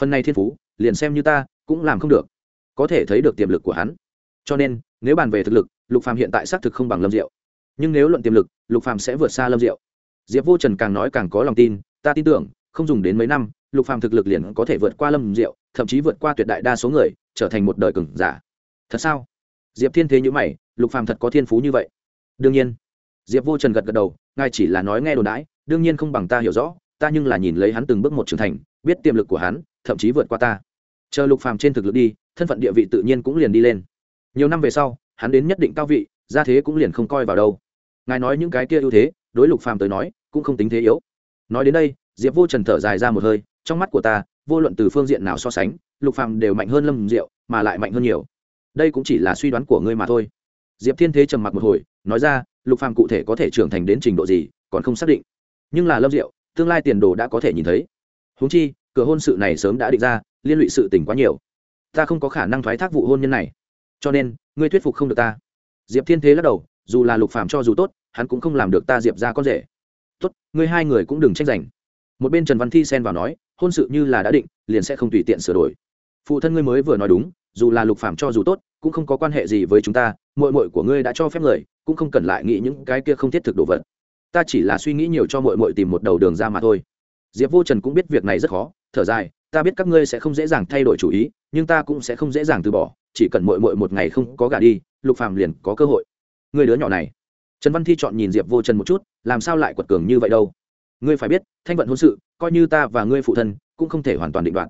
A: Phần này thiên phú, liền xem như ta, cũng làm không được. Có thể thấy được tiềm lực của hắn. Cho nên, nếu bàn về thực lực, lục phàm hiện tại xác thực không bằng lâm diệu. Nhưng nếu luận tiềm lực, lục phàm sẽ vượt xa lâm diệu. Diệp vô trần càng nói càng có lòng tin, ta tin tưởng, không dùng đến mấy năm, lục phàm thực lực liền có thể vượt qua lâm diệu, thậm chí vượt qua tuyệt đại đa số người, trở thành một đời cường giả. Thật sao? Diệp thiên thế như mày, lục phàm thật có thiên phú như vậy. Đương nhiên diệp vô trần gật gật đầu, ngài chỉ là nói nghe đồn đãi, đương nhiên không bằng ta hiểu rõ, ta nhưng là nhìn lấy hắn từng bước một trưởng thành, biết tiềm lực của hắn, thậm chí vượt qua ta. Chờ lục phàm trên thực lực đi, thân phận địa vị tự nhiên cũng liền đi lên. Nhiều năm về sau, hắn đến nhất định cao vị ra thế cũng liền không coi vào đâu. Ngài nói những cái kia ưu thế, đối lục phàm tới nói, cũng không tính thế yếu. Nói đến đây, diệp vô trần thở dài ra một hơi, trong mắt của ta, vô luận từ phương diện nào so sánh, lục phàm đều mạnh hơn lâm diệu, mà lại mạnh hơn nhiều. Đây cũng chỉ là suy đoán của ngươi mà thôi. Diệp thiên thế trầm mặc một hồi, nói ra lục phàm cụ thể có thể trưởng thành đến trình độ gì, còn không xác định. Nhưng là lâm diệu, tương lai tiền đồ đã có thể nhìn thấy. Huống chi, cửa hôn sự này sớm đã định ra, liên lụy sự tình quá nhiều. Ta không có khả năng thoái thác vụ hôn nhân này. Cho nên, ngươi thuyết phục không được ta. Diệp thiên thế lắc đầu, dù là lục phàm cho dù tốt, hắn cũng không làm được ta diệp ra con rể. Tốt, ngươi hai người cũng đừng trách giành. Một bên trần văn thi xen vào nói, hôn sự như là đã định, liền sẽ không tùy tiện sửa đổi. Phụ thân ngươi mới vừa nói đúng, dù là lục phàm cho dù tốt cũng không có quan hệ gì với chúng ta, muội muội của ngươi đã cho phép người, cũng không cần lại nghĩ những cái kia không thiết thực đồ vật. Ta chỉ là suy nghĩ nhiều cho muội muội tìm một đầu đường ra mà thôi. Diệp vô trần cũng biết việc này rất khó, thở dài, ta biết các ngươi sẽ không dễ dàng thay đổi chủ ý, nhưng ta cũng sẽ không dễ dàng từ bỏ, chỉ cần muội muội một ngày không có gả đi, lục phàm liền có cơ hội. Người đứa nhỏ này. Trần văn thi chọn nhìn diệp vô trần một chút, làm sao lại quật cường như vậy đâu? Ngươi phải biết, thanh vận hôn sự, coi như ta và ngươi phụ thân, cũng không thể hoàn toàn định đoạt.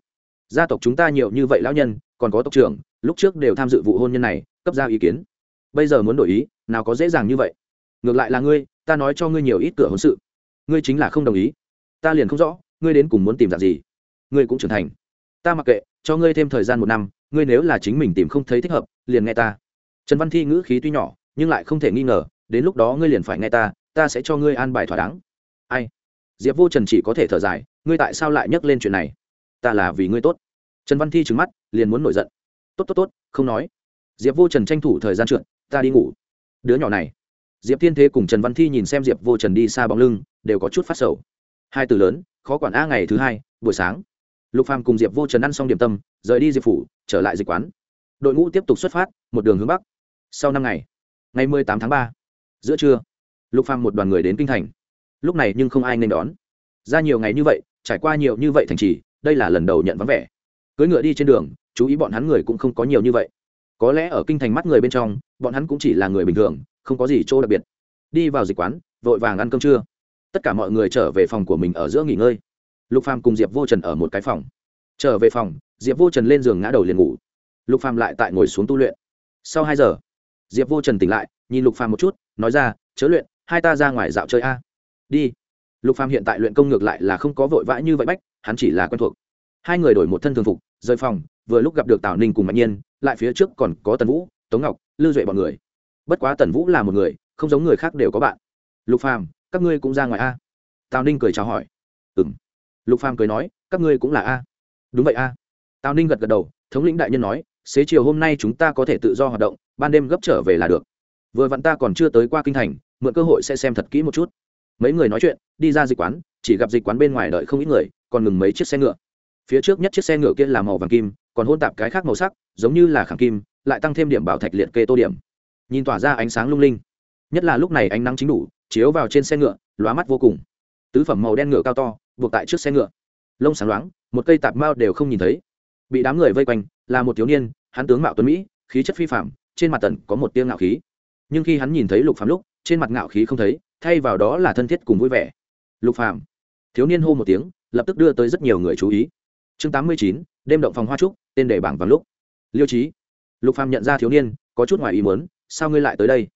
A: Gia tộc chúng ta nhiều như vậy lão nhân còn có tộc trưởng, lúc trước đều tham dự vụ hôn nhân này, cấp ra ý kiến. Bây giờ muốn đổi ý, nào có dễ dàng như vậy. Ngược lại là ngươi, ta nói cho ngươi nhiều ít cửa hôn sự. Ngươi chính là không đồng ý. Ta liền không rõ, ngươi đến cùng muốn tìm dạng gì. Ngươi cũng trưởng thành. Ta mặc kệ, cho ngươi thêm thời gian một năm, ngươi nếu là chính mình tìm không thấy thích hợp, liền nghe ta. Trần văn thi ngữ khí tuy nhỏ, nhưng lại không thể nghi ngờ, đến lúc đó ngươi liền phải nghe ta ta sẽ cho ngươi an bài thỏa đáng. Ai? Diệp vô trần chỉ có thể thở dài, ngươi tại sao lại nhắc lên chuyện này? Ta là vì ngươi tốt trần văn thi trừng mắt, liền muốn nổi giận. Tốt tốt tốt, không nói. Diệp vô trần tranh thủ thời gian trượt, ta đi ngủ. Đứa nhỏ này. Diệp thiên thế cùng trần văn thi nhìn xem diệp vô trần đi xa bóng lưng, đều có chút phát sầu. Hai từ lớn, khó quản a ngày thứ hai, buổi sáng. Lục phàm cùng diệp vô trần ăn xong điểm tâm, rời đi diệp phủ, trở lại dịch quán. Đội ngũ tiếp tục xuất phát, một đường hướng bắc. Sau năm ngày ngày mười tám tháng ba, giữa trưa, lục phàm một đoàn người đến kinh thành. Lúc này nhưng không ai nên đón. Ra nhiều ngày như vậy, trải qua nhiều như vậy thành trì, đây là lần đầu nhận vắng vẻ cưỡi ngựa đi trên đường, chú ý bọn hắn người cũng không có nhiều như vậy. Có lẽ ở kinh thành mắt người bên trong, bọn hắn cũng chỉ là người bình thường, không có gì chỗ đặc biệt. Đi vào dịch quán, vội vàng ăn cơm trưa. Tất cả mọi người trở về phòng của mình ở giữa nghỉ ngơi. Lục phàm cùng diệp vô trần ở một cái phòng. Trở về phòng, diệp vô trần lên giường ngã đầu liền ngủ. Lục phàm lại tại ngồi xuống tu luyện. Sau hai giờ, diệp vô trần tỉnh lại, nhìn lục phàm một chút, nói ra, chớ luyện, hai ta ra ngoài dạo chơi a. Đi. Lục phàm hiện tại luyện công ngược lại là không có vội vã như vậy bách, hắn chỉ là quen thuộc. Hai người đổi một thân thường phục rời phòng, vừa lúc gặp được tào ninh cùng mạnh nhiên, lại phía trước còn có tần vũ, tống ngọc, lưu duệ bọn người. Bất quá tần vũ là một người, không giống người khác đều có bạn. Lục phàm, các ngươi cũng ra ngoài a? Tào ninh cười chào hỏi. Ừng lục phàm cười nói, các ngươi cũng là a? Đúng vậy a. Tào ninh gật gật đầu, thống lĩnh đại nhân nói, xế chiều hôm nay chúng ta có thể tự do hoạt động, ban đêm gấp trở về là được. Vừa vặn ta còn chưa tới qua kinh thành, mượn cơ hội sẽ xem thật kỹ một chút. Mấy người nói chuyện, đi ra dịch quán, chỉ gặp dịch quán bên ngoài đợi không ít người, còn ngừng mấy chiếc xe ngựa phía trước nhất chiếc xe ngựa kia là màu vàng kim, còn hôn tạp cái khác màu sắc, giống như là khảm kim, lại tăng thêm điểm bảo thạch liệt kê tô điểm. Nhìn tỏa ra ánh sáng lung linh. Nhất là lúc này ánh nắng chính đủ, chiếu vào trên xe ngựa, lóa mắt vô cùng. Tứ phẩm màu đen ngựa cao to, buộc tại trước xe ngựa. Lông sáng loáng, một cây tạp mao đều không nhìn thấy. Bị đám người vây quanh, là một thiếu niên, hắn tướng mạo tuấn mỹ, khí chất phi phạm trên mặt tần có một tiếng ngạo khí. Nhưng khi hắn nhìn thấy lục phàm lúc, trên mặt ngạo khí không thấy, thay vào đó là thân thiết cùng vui vẻ. Lục phàm. Thiếu niên hô một tiếng, lập tức đưa tới rất nhiều người chú ý chương tám mươi chín, đêm động phòng hoa trúc, tên đề bảng vào lúc. Liêu trí lục phàm nhận ra thiếu niên, có chút ngoài ý muốn, sao ngươi lại tới đây?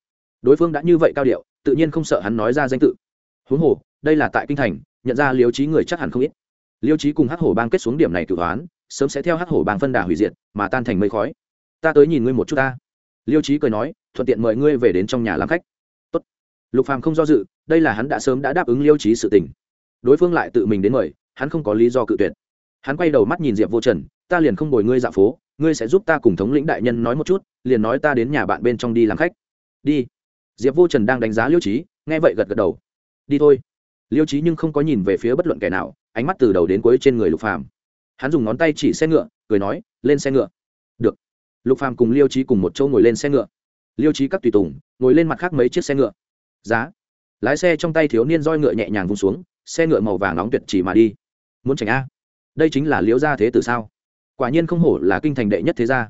A: Đối phương đã như vậy cao điệu, tự nhiên không sợ hắn nói ra danh tự. Huống hồ, đây là tại kinh thành, nhận ra liêu trí người chắc hẳn không ít. Liêu trí cùng hắc hổ bang kết xuống điểm này cử toán sớm sẽ theo hắc hổ bang phân đà hủy diệt, mà tan thành mây khói. Ta tới nhìn ngươi một chút ta. Liêu trí cười nói, thuận tiện mời ngươi về đến trong nhà làm khách. Tốt. lục phàm không do dự, đây là hắn đã sớm đã đáp ứng liêu trí sự tình. Đối phương lại tự mình đến mời, hắn không có lý do cự tuyệt hắn quay đầu mắt nhìn diệp vô trần, ta liền không bồi ngươi dạo phố, ngươi sẽ giúp ta cùng thống lĩnh đại nhân nói một chút, liền nói ta đến nhà bạn bên trong đi làm khách. Đi. Diệp vô trần đang đánh giá liêu trí nghe vậy gật gật đầu. Đi thôi. Liêu trí nhưng không có nhìn về phía bất luận kẻ nào, ánh mắt từ đầu đến cuối trên người lục phàm. Hắn dùng ngón tay chỉ xe ngựa, cười nói, lên xe ngựa. Được. Lục phàm cùng liêu trí cùng một chỗ ngồi lên xe ngựa. Liêu trí các tùy tùng, ngồi lên mặt khác mấy chiếc xe ngựa. Giá. Lái xe trong tay thiếu niên roi ngựa nhẹ nhàng vung xuống, xe ngựa màu vàng nóng tuyệt chỉ mà đi. Muốn tránh a đây chính là liễu gia thế tử sao? Quả nhiên không hổ là kinh thành đệ nhất thế gia.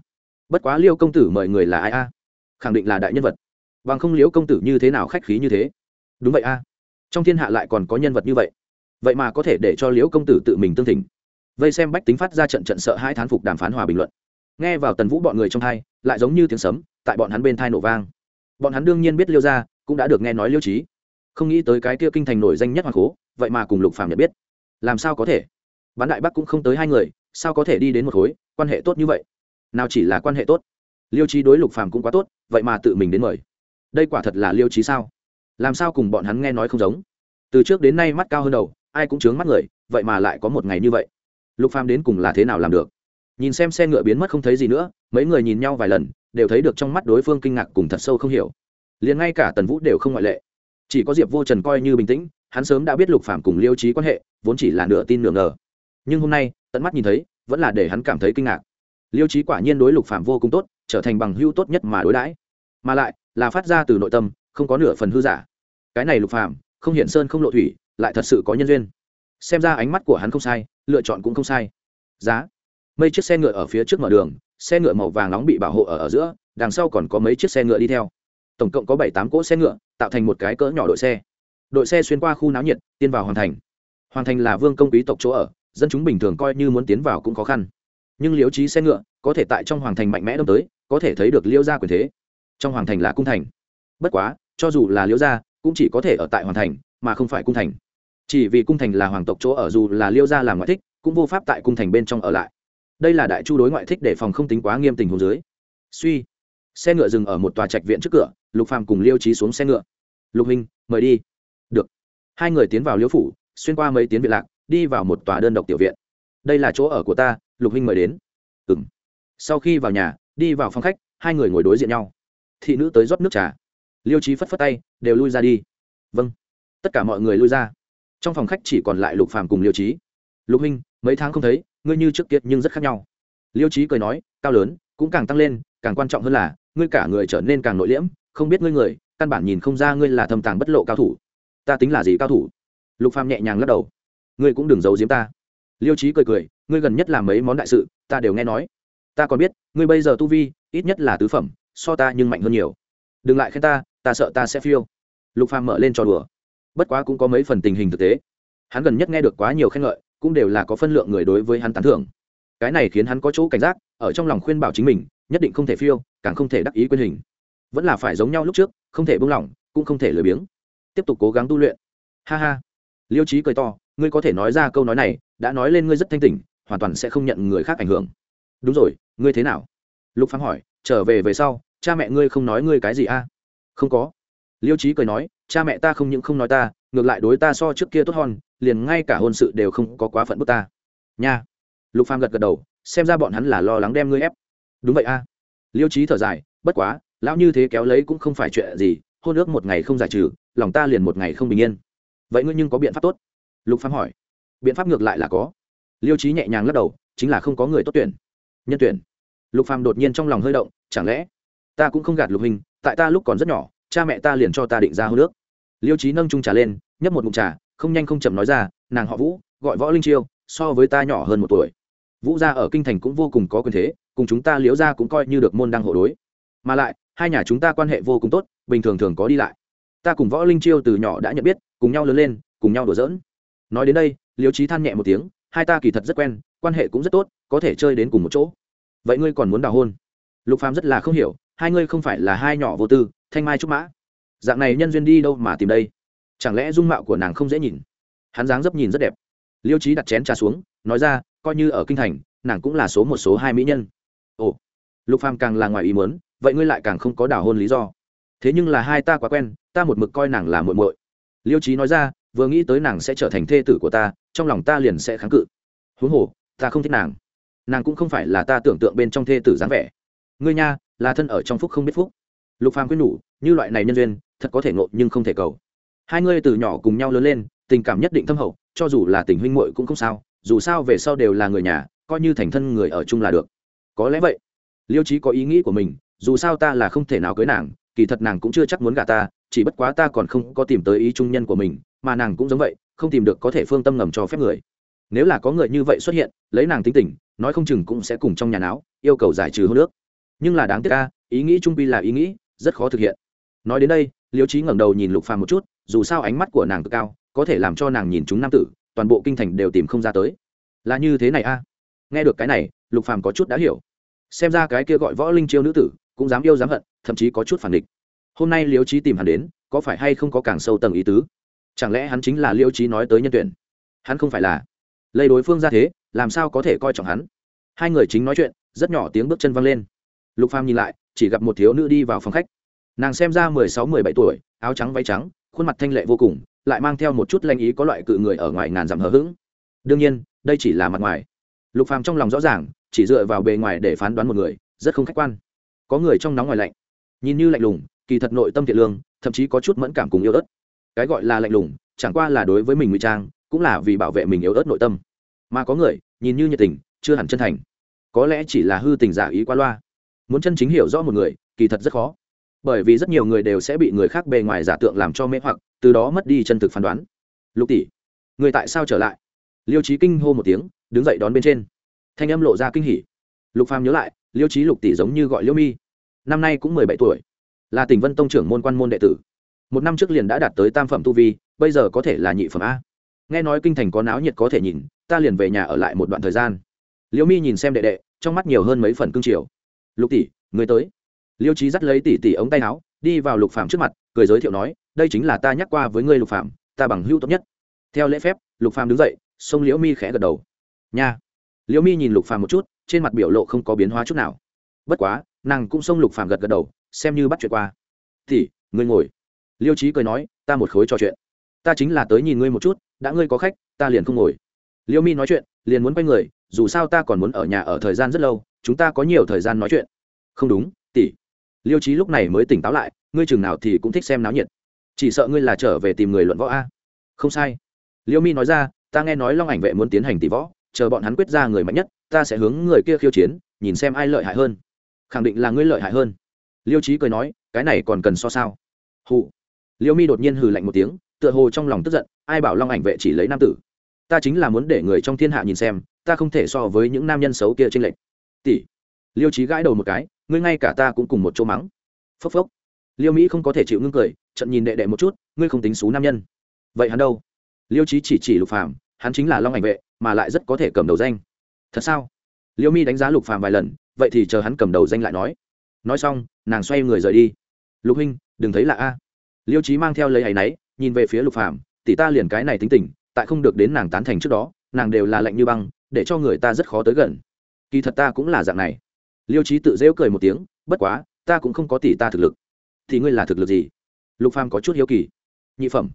A: Bất quá liêu công tử mời người là ai a? Khẳng định là đại nhân vật. Bằng không liễu công tử như thế nào khách khí như thế? Đúng vậy a. Trong thiên hạ lại còn có nhân vật như vậy. Vậy mà có thể để cho liễu công tử tự mình tương thỉnh. Vây xem bách tính phát ra trận trận sợ hai thán phục đàm phán hòa bình luận. Nghe vào tần vũ bọn người trong thai lại giống như tiếng sấm, tại bọn hắn bên thai nổ vang. Bọn hắn đương nhiên biết liêu ra cũng đã được nghe nói liêu trí không nghĩ tới cái kia kinh thành nổi danh nhất hoàng cố vậy mà cùng lục phàm nhận biết. Làm sao có thể? Bán đại bắc cũng không tới hai người, sao có thể đi đến một khối, quan hệ tốt như vậy? Nào chỉ là quan hệ tốt. Liêu trí đối lục phàm cũng quá tốt, vậy mà tự mình đến mời. Đây quả thật là liêu trí sao? Làm sao cùng bọn hắn nghe nói không giống? Từ trước đến nay mắt cao hơn đầu, ai cũng chướng mắt người, vậy mà lại có một ngày như vậy. Lục phàm đến cùng là thế nào làm được? Nhìn xem xe ngựa biến mất không thấy gì nữa, mấy người nhìn nhau vài lần, đều thấy được trong mắt đối phương kinh ngạc cùng thật sâu không hiểu. Liền ngay cả tần vũ đều không ngoại lệ. Chỉ có diệp vô trần coi như bình tĩnh, hắn sớm đã biết lục phàm cùng liêu trí quan hệ, vốn chỉ là nửa tin nửa ngờ nhưng hôm nay, tận mắt nhìn thấy, vẫn là để hắn cảm thấy kinh ngạc. Liêu trí quả nhiên đối lục phàm vô cùng tốt, trở thành bằng hữu tốt nhất mà đối đãi. Mà lại, là phát ra từ nội tâm, không có nửa phần hư giả. Cái này lục phàm, không hiển sơn không lộ thủy, lại thật sự có nhân duyên. Xem ra ánh mắt của hắn không sai, lựa chọn cũng không sai. Giá. Mấy chiếc xe ngựa ở phía trước mở đường, xe ngựa màu vàng nóng bị bảo hộ ở ở giữa, đằng sau còn có mấy chiếc xe ngựa đi theo. Tổng cộng có bảy tám cỗ xe ngựa, tạo thành một cái cỡ nhỏ đội xe. Đội xe xuyên qua khu náo nhiệt, tiến vào hoàng thành. Hoàng thành là vương công quý tộc chỗ ở dân chúng bình thường coi như muốn tiến vào cũng khó khăn. Nhưng liễu trí xe ngựa có thể tại trong hoàng thành mạnh mẽ đâm tới, có thể thấy được liễu gia quyền thế. Trong hoàng thành là cung thành. Bất quá, cho dù là liễu gia, cũng chỉ có thể ở tại hoàng thành, mà không phải cung thành. Chỉ vì cung thành là hoàng tộc chỗ ở, dù là liễu gia làm ngoại thích, cũng vô pháp tại cung thành bên trong ở lại. Đây là đại chu đối ngoại thích để phòng không tính quá nghiêm tình hồ dưới. Suy. Xe ngựa dừng ở một tòa trạch viện trước cửa, lục phàm cùng liêu trí xuống xe ngựa. Lục hình mời đi. Được. Hai người tiến vào liêu phủ, xuyên qua mấy tiếng viện lạc đi vào một tòa đơn độc tiểu viện. Đây là chỗ ở của ta, lục huynh mời đến. Ừ m sau khi vào nhà, đi vào phòng khách, hai người ngồi đối diện nhau. Thị nữ tới rót nước trà. Liêu trí phất phất tay, đều lui ra đi. Vâng. Tất cả mọi người lui ra. Trong phòng khách chỉ còn lại lục phàm cùng liêu trí lục huynh, mấy tháng không thấy, ngươi như trước kiệt nhưng rất khác nhau. Liêu trí cười nói, cao lớn, cũng càng tăng lên, càng quan trọng hơn là, ngươi cả người trở nên càng nội liễm, không biết ngươi người, căn bản nhìn không ra ngươi là thâm tàng bất lộ cao thủ. Ta tính là gì cao thủ? Lục phàm nhẹ nhàng lắc đầu ngươi cũng đừng giấu giếm ta. Liêu trí cười cười, ngươi gần nhất làm mấy món đại sự, ta đều nghe nói. Ta còn biết, ngươi bây giờ tu vi, ít nhất là tứ phẩm, so ta nhưng mạnh hơn nhiều. Đừng lại khen ta ta sợ ta sẽ phiêu. Lục phàm mở lên trò đùa. Bất quá cũng có mấy phần tình hình thực tế. Hắn gần nhất nghe được quá nhiều khen ngợi, cũng đều là có phân lượng người đối với hắn tán thưởng. Cái này khiến hắn có chỗ cảnh giác, ở trong lòng khuyên bảo chính mình, nhất định không thể phiêu, càng không thể đắc ý quyền hình. Vẫn là phải giống nhau lúc trước, không thể buông lỏng, cũng không thể lười biếng. Tiếp tục cố gắng tu luyện. Ha ha. Liêu trí cười to ngươi có thể nói ra câu nói này, đã nói lên ngươi rất thanh tỉnh, hoàn toàn sẽ không nhận người khác ảnh hưởng. Đúng rồi, ngươi thế nào? Lục phán hỏi, trở về về sau, cha mẹ ngươi không nói ngươi cái gì a không có. Liêu trí cười nói, cha mẹ ta không những không nói ta, ngược lại đối ta so trước kia tốt hơn, liền ngay cả hôn sự đều không có quá phận bức ta. Nha. Lục phàm gật gật đầu, xem ra bọn hắn là lo lắng đem ngươi ép. Đúng vậy a liêu trí thở dài, bất quá, lão như thế kéo lấy cũng không phải chuyện gì, hôn ước một ngày không giải trừ, lòng ta liền một ngày không bình yên. Vậy ngươi nhưng có biện pháp tốt lục phàm hỏi. Biện pháp ngược lại là có. Liêu trí nhẹ nhàng lắc đầu, chính là không có người tốt tuyển. Nhân tuyển. Lục phàm đột nhiên trong lòng hơi động, chẳng lẽ ta cũng không gạt lục hình, tại ta lúc còn rất nhỏ, cha mẹ ta liền cho ta định ra hô nước. Liêu trí nâng trung trà lên, nhấp một mụn trà, không nhanh không chậm nói ra, nàng họ vũ, gọi võ linh chiêu, so với ta nhỏ hơn một tuổi. Vũ gia ở kinh thành cũng vô cùng có quyền thế, cùng chúng ta liễu gia cũng coi như được môn đăng hộ đối. Mà lại, hai nhà chúng ta quan hệ vô cùng tốt, bình thường thường có đi lại. Ta cùng võ linh chiêu từ nhỏ đã nhận biết, cùng nhau lớn lên, cùng nhau đùa giỡn nói đến đây, liêu trí than nhẹ một tiếng, hai ta kỳ thật rất quen, quan hệ cũng rất tốt, có thể chơi đến cùng một chỗ. Vậy ngươi còn muốn đào hôn? Lục phàm rất là không hiểu, hai ngươi không phải là hai nhỏ vô tư, thanh mai trúc mã. Dạng này nhân duyên đi đâu mà tìm đây? Chẳng lẽ dung mạo của nàng không dễ nhìn? Hắn dáng dấp nhìn rất đẹp. Liêu trí đặt chén trà xuống, nói ra, coi như ở kinh thành, nàng cũng là số một số hai mỹ nhân. Ồ. Lục phàm càng là ngoài ý muốn, vậy ngươi lại càng không có đào hôn lý do. Thế nhưng là hai ta quá quen, ta một mực coi nàng là muội muội. Liêu trí nói ra vừa nghĩ tới nàng sẽ trở thành thê tử của ta, trong lòng ta liền sẽ kháng cự. Huống hồ, ta không thích nàng. Nàng cũng không phải là ta tưởng tượng bên trong thê tử dáng vẻ. Ngươi nha, là thân ở trong phúc không biết phúc. Lục phàm quyết nhủ, như loại này nhân duyên, thật có thể ngộ nhưng không thể cầu. Hai ngươi từ nhỏ cùng nhau lớn lên, tình cảm nhất định thâm hậu, cho dù là tình huynh muội cũng không sao, dù sao về sau đều là người nhà, coi như thành thân người ở chung là được. Có lẽ vậy. Liêu trí có ý nghĩ của mình, dù sao ta là không thể nào cưới nàng, kỳ thật nàng cũng chưa chắc muốn gả ta, chỉ bất quá ta còn không có tìm tới ý trung nhân của mình mà nàng cũng giống vậy, không tìm được có thể phương tâm ngầm cho phép người. Nếu là có người như vậy xuất hiện, lấy nàng tính tình, nói không chừng cũng sẽ cùng trong nhà não yêu cầu giải trừ hô nước nhưng là đáng tiếc ca ý nghĩ trung pi là ý nghĩ, rất khó thực hiện. Nói đến đây, liêu trí ngẩng đầu nhìn lục phàm một chút, dù sao ánh mắt của nàng cực cao, có thể làm cho nàng nhìn chúng nam tử, toàn bộ kinh thành đều tìm không ra tới. Là như thế này a. Nghe được cái này, lục phàm có chút đã hiểu. Xem ra cái kia gọi võ linh chiêu nữ tử, cũng dám yêu dám hận, thậm chí có chút phản địch hôm nay liêu trí tìm hắn đến, có phải hay không có càng sâu tầng ý tứ? Chẳng lẽ hắn chính là liêu trí nói tới nhân tuyển? Hắn không phải là. Lấy đối phương ra thế, làm sao có thể coi trọng hắn? Hai người chính nói chuyện, rất nhỏ tiếng bước chân văng lên. Lục phàm nhìn lại, chỉ gặp một thiếu nữ đi vào phòng khách. Nàng xem ra mười sáu, mười bảy tuổi, áo trắng váy trắng, khuôn mặt thanh lệ vô cùng, lại mang theo một chút lanh ý có loại cự người ở ngoài ngàn dặm hờ hững. Đương nhiên, đây chỉ là mặt ngoài. Lục phàm trong lòng rõ ràng, chỉ dựa vào bề ngoài để phán đoán một người, rất không khách quan. Có người trong nóng ngoài lạnh. Nhìn như lạnh lùng, kỳ thật nội tâm thiện lương, thậm chí có chút mẫn cảm cùng yêu ớt cái gọi là lạnh lùng, chẳng qua là đối với mình ngụy trang, cũng là vì bảo vệ mình yếu ớt nội tâm. Mà có người, nhìn như nhiệt tình, chưa hẳn chân thành. Có lẽ chỉ là hư tình giả ý qua loa. Muốn chân chính hiểu rõ một người, kỳ thật rất khó. Bởi vì rất nhiều người đều sẽ bị người khác bề ngoài giả tượng làm cho mê hoặc, từ đó mất đi chân thực phán đoán. Lục tỷ, người tại sao trở lại? Liêu trí kinh hô một tiếng, đứng dậy đón bên trên. Thanh âm lộ ra kinh hỉ. Lục phàm nhớ lại, liêu trí lục tỷ giống như gọi liêu mi. Năm nay cũng mười bảy tuổi. Là tỉnh vân tông trưởng môn quan môn đệ tử một năm trước liền đã đạt tới tam phẩm tu vi, bây giờ có thể là nhị phẩm a. Nghe nói kinh thành có náo nhiệt có thể nhìn, ta liền về nhà ở lại một đoạn thời gian. Liễu mi nhìn xem đệ đệ, trong mắt nhiều hơn mấy phần cương triều. Lục tỷ, người tới. Liêu trí dắt lấy tỷ tỷ ống tay áo, đi vào lục phạm trước mặt, cười giới thiệu nói, đây chính là ta nhắc qua với ngươi lục phạm ta bằng hữu tốt nhất. Theo lễ phép, lục phạm đứng dậy xông liễu mi khẽ gật đầu. Nha. Liễu mi nhìn lục phạm một chút, trên mặt biểu lộ không có biến hóa chút nào. Bất quá, nàng cũng xông lục phạm gật gật đầu, xem như bắt chuyện qua. Thì ngươi ngồi liêu trí cười nói, ta một khối trò chuyện. Ta chính là tới nhìn ngươi một chút, đã ngươi có khách, ta liền không ngồi. Liêu mi nói chuyện, liền muốn quay người, dù sao ta còn muốn ở nhà ở thời gian rất lâu, chúng ta có nhiều thời gian nói chuyện. Không đúng, tỷ. Liêu trí lúc này mới tỉnh táo lại, ngươi chừng nào thì cũng thích xem náo nhiệt. Chỉ sợ ngươi là trở về tìm người luận võ a. Không sai. Liêu mi nói ra, ta nghe nói long ảnh vệ muốn tiến hành tỷ võ, chờ bọn hắn quyết ra người mạnh nhất, ta sẽ hướng người kia khiêu chiến, nhìn xem ai lợi hại hơn. Khẳng định là ngươi lợi hại hơn. Liêu trí cười nói, cái này còn cần so sao? Hụ liêu mi đột nhiên hừ lạnh một tiếng, tựa hồ trong lòng tức giận, ai bảo long ảnh vệ chỉ lấy nam tử? Ta chính là muốn để người trong thiên hạ nhìn xem, ta không thể so với những nam nhân xấu kia trên lệch. Tỷ. Liêu trí gãi đầu một cái, ngươi ngay cả ta cũng cùng một chỗ mắng. Phốc phốc. Liêu mỹ không có thể chịu ngưng cười, trận nhìn đệ đệ một chút, ngươi không tính xú nam nhân. Vậy hắn đâu? Liêu trí chỉ chỉ lục phàm, hắn chính là long ảnh vệ, mà lại rất có thể cầm đầu danh. Thật sao? Liêu mi đánh giá lục phàm vài lần, vậy thì chờ hắn cầm đầu danh lại nói. Nói xong, nàng xoay người rời đi. Lục huynh, đừng thấy là a liêu trí mang theo lấy áy náy, nhìn về phía lục phàm, tỷ ta liền cái này tính tình, tại không được đến nàng tán thành trước đó, nàng đều là lạnh như băng, để cho người ta rất khó tới gần. Kỳ thật ta cũng là dạng này. Liêu trí tự rêu cười một tiếng, bất quá, ta cũng không có tỷ ta thực lực. Thì ngươi là thực lực gì? Lục phàm có chút hiếu kỳ. Nhị phẩm.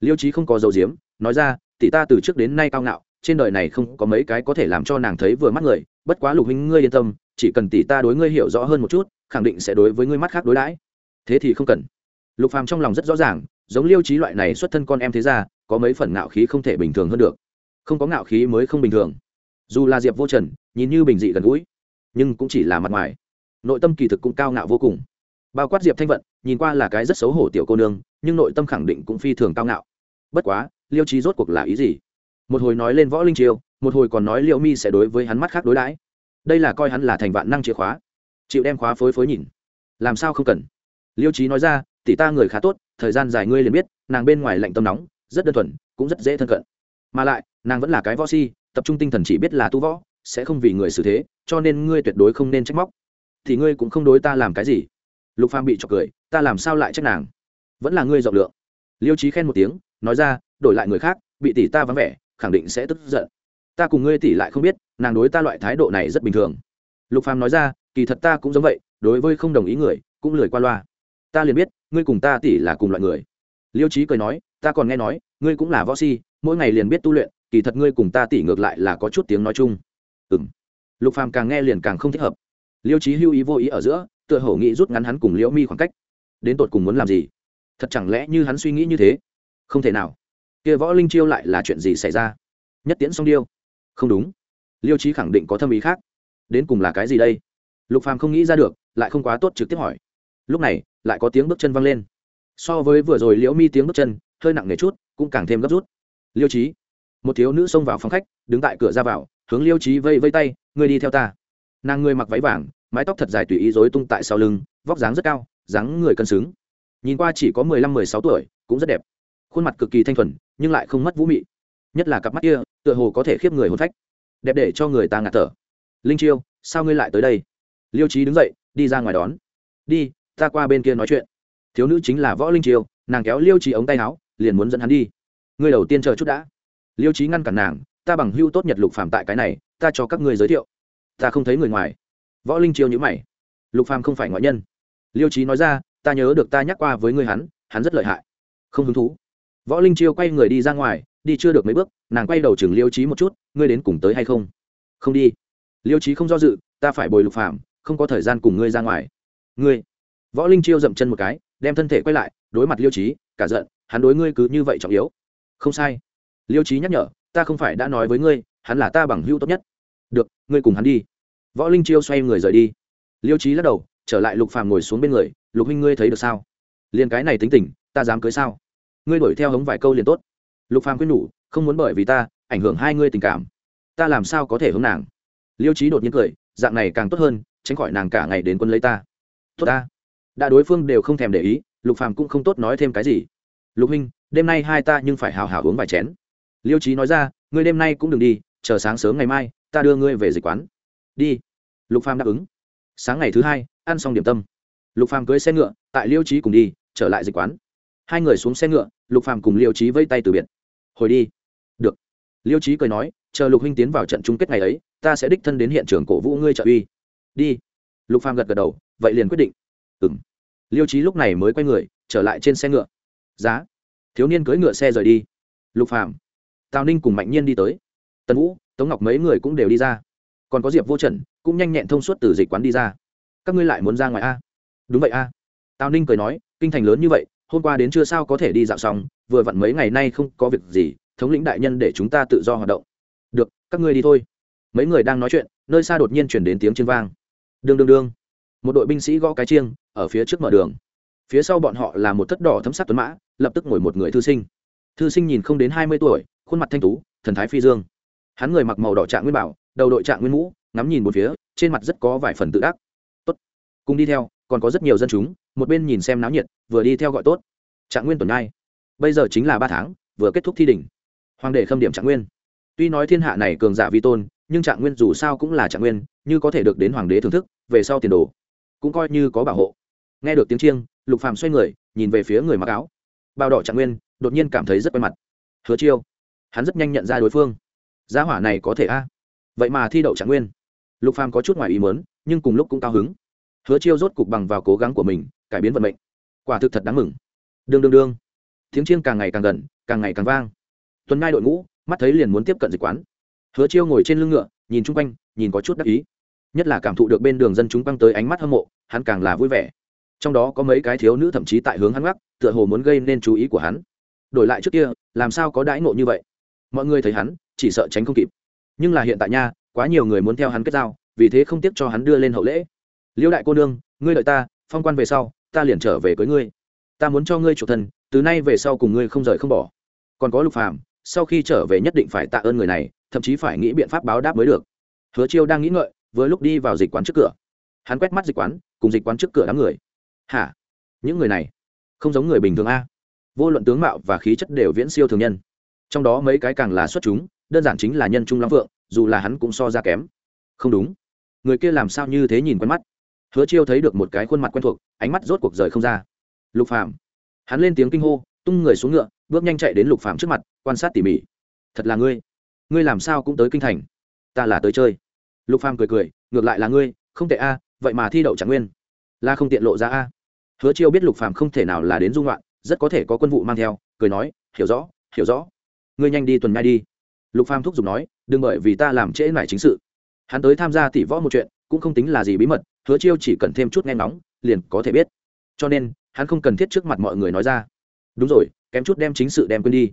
A: Liêu trí không có dầu diếm nói ra, tỷ ta từ trước đến nay cao ngạo, trên đời này không có mấy cái có thể làm cho nàng thấy vừa mắt người, bất quá lục huynh ngươi yên tâm, chỉ cần tỷ ta đối ngươi hiểu rõ hơn một chút, khẳng định sẽ đối với ngươi mắt khác đối đãi. Thế thì không cần lục phàm trong lòng rất rõ ràng, giống liêu trí loại này xuất thân con em thế ra có mấy phần ngạo khí không thể bình thường hơn được. Không có ngạo khí mới không bình thường. Dù là diệp vô trần, nhìn như bình dị gần gũi, nhưng cũng chỉ là mặt ngoài. Nội tâm kỳ thực cũng cao ngạo vô cùng. Bao quát diệp thanh vận, nhìn qua là cái rất xấu hổ tiểu cô nương, nhưng nội tâm khẳng định cũng phi thường cao ngạo. Bất quá, liêu trí rốt cuộc là ý gì? Một hồi nói lên võ linh triều, một hồi còn nói liệu mi sẽ đối với hắn mắt khác đối đãi. Đây là coi hắn là thành vạn năng chìa khóa. Chịu đem khóa phối phối nhìn. Làm sao không cần? Liêu trí nói ra tỷ ta người khá tốt, thời gian dài ngươi liền biết, nàng bên ngoài lạnh tâm nóng, rất đơn thuần, cũng rất dễ thân cận. Mà lại, nàng vẫn là cái võ si, tập trung tinh thần chỉ biết là tu võ, sẽ không vì người xử thế, cho nên ngươi tuyệt đối không nên trách móc. Thì ngươi cũng không đối ta làm cái gì. Lục phàm bị chọc cười, ta làm sao lại trách nàng? Vẫn là ngươi rộng lượng. Liêu trí khen một tiếng, nói ra, đổi lại người khác, bị tỷ ta vắng vẻ, khẳng định sẽ tức giận. Ta cùng ngươi tỷ lại không biết, nàng đối ta loại thái độ này rất bình thường. Lục phàm nói ra, kỳ thật ta cũng giống vậy, đối với không đồng ý người, cũng lười qua loa ta liền biết, ngươi cùng ta tỷ là cùng loại người. Liêu trí cười nói, ta còn nghe nói, ngươi cũng là võ si, mỗi ngày liền biết tu luyện, kỳ thật ngươi cùng ta tỷ ngược lại là có chút tiếng nói chung. Ừ m lục phàm càng nghe liền càng không thích hợp. Liêu trí hưu ý vô ý ở giữa, tựa hổ nghĩ rút ngắn hắn cùng liễu mi khoảng cách. Đến tột cùng muốn làm gì? Thật chẳng lẽ như hắn suy nghĩ như thế? Không thể nào. Kia võ linh chiêu lại là chuyện gì xảy ra? Nhất tiễn song điêu. Không đúng. Liêu trí khẳng định có thâm ý khác. Đến cùng là cái gì đây? Lục phàm không nghĩ ra được, lại không quá tốt trực tiếp hỏi lúc này, lại có tiếng bước chân văng lên. So với vừa rồi liễu mi tiếng bước chân, hơi nặng nề chút, cũng càng thêm gấp rút. Liêu trí một thiếu nữ xông vào phòng khách, đứng tại cửa ra vào, hướng liêu trí vây vây tay, ngươi đi theo ta. Nàng ngươi mặc váy vàng, mái tóc thật dài tùy ý rối tung tại sau lưng, vóc dáng rất cao, dáng người cân xứng. Nhìn qua chỉ có mười lăm, mười sáu tuổi, cũng rất đẹp. Khuôn mặt cực kỳ thanh thuần, nhưng lại không mất vũ mị. Nhất là cặp mắt kia, tựa hồ có thể khiếp người hôn phách. Đẹp để cho người ta ngạt thở. Linh chiêu, sao ngươi lại tới đây? Liêu trí đứng dậy, đi ra ngoài đón. Đi ta qua bên kia nói chuyện. Thiếu nữ chính là võ linh triều, nàng kéo liêu trí ống tay áo liền muốn dẫn hắn đi. Ngươi đầu tiên chờ chút đã. Liêu trí ngăn cản nàng ta bằng hưu tốt nhật lục phàm tại cái này ta cho các ngươi giới thiệu. Ta không thấy người ngoài. Võ linh triều nhữ mày. Lục phàm không phải ngoại nhân. Liêu trí nói ra ta nhớ được ta nhắc qua với ngươi hắn hắn rất lợi hại. Không hứng thú. Võ linh chiêu quay người đi ra ngoài đi chưa được mấy bước nàng quay đầu chừng liêu trí một chút ngươi đến cùng tới hay không? Không đi. Liêu trí không do dự ta phải bồi lục phạm không có thời gian cùng ngươi ra ngoài. Ngươi võ linh chiêu dậm chân một cái, đem thân thể quay lại, đối mặt liêu trí cả giận, hắn đối ngươi cứ như vậy trọng yếu. Không sai. Liêu trí nhắc nhở, ta không phải đã nói với ngươi, hắn là ta bằng hữu tốt nhất. Được, ngươi cùng hắn đi. Võ linh chiêu xoay người rời đi. Liêu trí lắc đầu, trở lại lục phàm ngồi xuống bên người, lục huynh ngươi thấy được sao? Liền cái này tính tình, ta dám cưới sao? Ngươi đuổi theo hống vài câu liền tốt. Lục phàm quyết nhủ, không muốn bởi vì ta, ảnh hưởng hai ngươi tình cảm. Ta làm sao có thể hống nàng? Liêu trí đột nhiên cười, dạng này càng tốt hơn, tránh khỏi nàng cả ngày đến quân lấy ta. Tốt ta đã đối phương đều không thèm để ý, lục phàm cũng không tốt nói thêm cái gì. Lục huynh, đêm nay hai ta nhưng phải hào hào uống vài chén. Liêu trí nói ra, ngươi đêm nay cũng đừng đi, chờ sáng sớm ngày mai, ta đưa ngươi về dịch quán. Đi. Lục phàm đáp ứng. Sáng ngày thứ hai, ăn xong điểm tâm. Lục phàm cưới xe ngựa, tại liêu trí cùng đi, trở lại dịch quán. Hai người xuống xe ngựa, lục phàm cùng liêu trí vây tay từ biệt. Hồi đi. Được. Liêu trí cười nói, chờ lục huynh tiến vào trận chung kết ngày ấy, ta sẽ đích thân đến hiện trường cổ vũ ngươi trợ uy. Đi. Lục phàm gật gật đầu, vậy liền quyết định. Ừng liêu trí lúc này mới quay người, trở lại trên xe ngựa. Giá, thiếu niên cưỡi ngựa xe rời đi. Lục phàm. Tào ninh cùng mạnh nhiên đi tới. Tần vũ, tống ngọc mấy người cũng đều đi ra. Còn có diệp vô trần, cũng nhanh nhẹn thông suốt từ dịch quán đi ra. Các ngươi lại muốn ra ngoài a? Đúng vậy a. Tào ninh cười nói, kinh thành lớn như vậy, hôm qua đến chưa sao có thể đi dạo xong, vừa vặn mấy ngày nay không có việc gì, thống lĩnh đại nhân để chúng ta tự do hoạt động. Được, các ngươi đi thôi. Mấy người đang nói chuyện, nơi xa đột nhiên chuyển đến tiếng chiên vang. Đương đương đương một đội binh sĩ gõ cái chiêng ở phía trước mở đường. Phía sau bọn họ là một thất đỏ thấm sắc tuấn mã lập tức ngồi một người thư sinh. Thư sinh nhìn không đến hai mươi tuổi khuôn mặt thanh tú thần thái phi dương. Hắn người mặc màu đỏ trạng nguyên bảo đầu đội trạng nguyên mũ ngắm nhìn một phía trên mặt rất có vài phần tự ác tốt cùng đi theo còn có rất nhiều dân chúng một bên nhìn xem náo nhiệt vừa đi theo gọi tốt. Trạng nguyên tuần nay, bây giờ chính là ba tháng vừa kết thúc thi đỉnh. Hoàng đệ khâm điểm trạng nguyên. Tuy nói thiên hạ này cường giả vi tôn nhưng trạng nguyên dù sao cũng là trạng nguyên như có thể được đến hoàng đế thưởng thức về sau tiền đồ cũng coi như có bảo hộ. Nghe được tiếng chiêng, lục phàm xoay người, nhìn về phía người mặc áo. Bao đỏ trạng nguyên, đột nhiên cảm thấy rất quen mặt. Hứa chiêu, hắn rất nhanh nhận ra đối phương. Gia hỏa này có thể a? Vậy mà thi đậu trạng nguyên. Lục phàm có chút ngoài ý muốn, nhưng cùng lúc cũng cao hứng. Hứa chiêu rốt cục bằng vào cố gắng của mình, cải biến vận mệnh. Quả thực thật đáng mừng. Đương đương đương. Tiếng chiêng càng ngày càng gần, càng ngày càng vang. Tuần ngai đội ngũ, mắt thấy liền muốn tiếp cận dịch quán. Hứa chiêu ngồi trên lưng ngựa, nhìn chung quanh, nhìn có chút đắc ý nhất là cảm thụ được bên đường dân chúng băng tới ánh mắt hâm mộ, hắn càng là vui vẻ. Trong đó có mấy cái thiếu nữ thậm chí tại hướng hắn gác tựa hồ muốn gây nên chú ý của hắn. Đổi lại trước kia, làm sao có đãi ngộ như vậy? Mọi người thấy hắn, chỉ sợ tránh không kịp. Nhưng là hiện tại nha, quá nhiều người muốn theo hắn kết giao, vì thế không tiếc cho hắn đưa lên hậu lễ. Liêu đại cô nương, ngươi đợi ta, phong quan về sau, ta liền trở về cưới ngươi. Ta muốn cho ngươi chủ thân, từ nay về sau cùng ngươi không rời không bỏ. Còn có lục phàm, sau khi trở về nhất định phải tạ ơn người này, thậm chí phải nghĩ biện pháp báo đáp mới được. Hứa chiêu đang nghĩ ngợi vừa lúc đi vào dịch quán trước cửa. Hắn quét mắt dịch quán, cùng dịch quán trước cửa đám người. Hả? Những người này không giống người bình thường a? Vô luận tướng mạo và khí chất đều viễn siêu thường nhân. Trong đó mấy cái càng là xuất chúng, đơn giản chính là nhân trung lắm vượng, dù là hắn cũng so ra kém. Không đúng. Người kia làm sao như thế nhìn quen mắt? Hứa chiêu thấy được một cái khuôn mặt quen thuộc, ánh mắt rốt cuộc rời không ra. Lục phàm. Hắn lên tiếng kinh hô, tung người xuống ngựa, bước nhanh chạy đến lục phàm trước mặt, quan sát tỉ mỉ. Thật là ngươi. Ngươi làm sao cũng tới kinh thành. Ta là tới chơi lục phàm cười cười, ngược lại là ngươi, không tệ a, vậy mà thi đậu trạng nguyên. Là không tiện lộ ra a. Hứa chiêu biết lục phàm không thể nào là đến dung loạn rất có thể có quân vụ mang theo, cười nói, hiểu rõ hiểu rõ. Ngươi nhanh đi tuần nhai đi. Lục phàm thúc giục nói, đừng bởi vì ta làm trễ nải chính sự. Hắn tới tham gia tỷ võ một chuyện, cũng không tính là gì bí mật, hứa chiêu chỉ cần thêm chút nghe nóng liền có thể biết. Cho nên, hắn không cần thiết trước mặt mọi người nói ra. Đúng rồi, kém chút đem chính sự đem quên đi.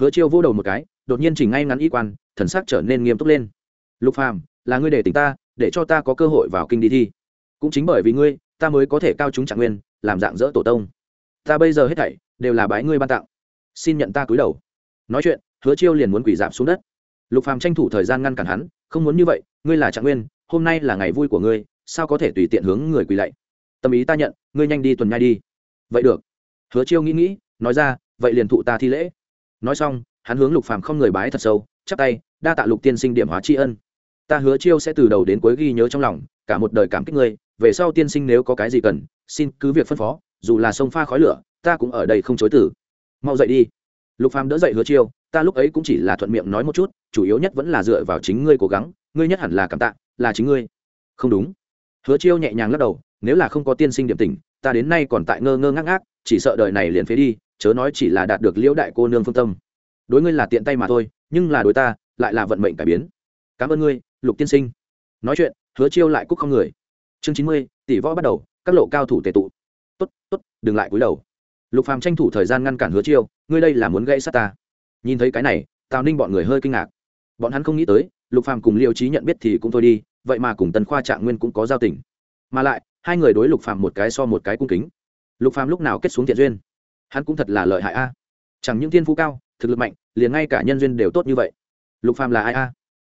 A: Hứa chiêu vô đầu một cái, đột nhiên chỉnh ngay ngắn y quan, thần sắc trở nên nghiêm túc lên. Lục phàm là ngươi để tỉnh ta, để cho ta có cơ hội vào kinh đi thi. Cũng chính bởi vì ngươi, ta mới có thể cao chúng trạng nguyên, làm dạng dỡ tổ tông. Ta bây giờ hết thảy, đều là bái ngươi ban tặng. Xin nhận ta cúi đầu. Nói chuyện, hứa chiêu liền muốn quỳ giảm xuống đất. Lục phàm tranh thủ thời gian ngăn cản hắn, không muốn như vậy, ngươi là trạng nguyên, hôm nay là ngày vui của ngươi, sao có thể tùy tiện hướng người quỳ lạy? Tâm ý ta nhận, ngươi nhanh đi tuần nhai đi. Vậy được. Hứa chiêu nghĩ nghĩ, nói ra, vậy liền thụ ta thi lễ. Nói xong, hắn hướng lục phàm không người bái thật sâu, chắp tay, đa tạ lục tiên sinh điểm hóa tri ân ta hứa chiêu sẽ từ đầu đến cuối ghi nhớ trong lòng, cả một đời cảm kích ngươi, về sau tiên sinh nếu có cái gì cần, xin cứ việc phân phó, dù là sông pha khói lửa, ta cũng ở đây không chối tử mau dậy đi. Lục phàm đỡ dậy hứa chiêu, ta lúc ấy cũng chỉ là thuận miệng nói một chút, chủ yếu nhất vẫn là dựa vào chính ngươi cố gắng, ngươi nhất hẳn là cảm tạ, là chính ngươi. Không đúng. Hứa chiêu nhẹ nhàng lắc đầu, nếu là không có tiên sinh điểm tình ta đến nay còn tại ngơ ngơ ngác ngác, chỉ sợ đời này liền phế đi, chớ nói chỉ là đạt được liễu đại cô nương phương tâm. Đối ngươi là tiện tay mà thôi, nhưng là đối ta, lại là vận mệnh cải biến. Cảm ơn ngươi lục tiên sinh. Nói chuyện, hứa chiêu lại cúc không người. Chương chín mươi, tỷ võ bắt đầu, các lộ cao thủ tề tụ. Tốt tốt, đừng lại cúi đầu. Lục phàm tranh thủ thời gian ngăn cản hứa chiêu, ngươi đây là muốn gây sát ta. Nhìn thấy cái này, tào ninh bọn người hơi kinh ngạc. Bọn hắn không nghĩ tới, lục phàm cùng liêu trí nhận biết thì cũng thôi đi, vậy mà cùng tần khoa trạng nguyên cũng có giao tình. Mà lại, hai người đối lục phàm một cái so một cái cung kính. Lục phàm lúc nào kết xuống thiện duyên? Hắn cũng thật là lợi hại a. Chẳng những thiên phú cao, thực lực mạnh, liền ngay cả nhân duyên đều tốt như vậy. Lục phàm là ai a?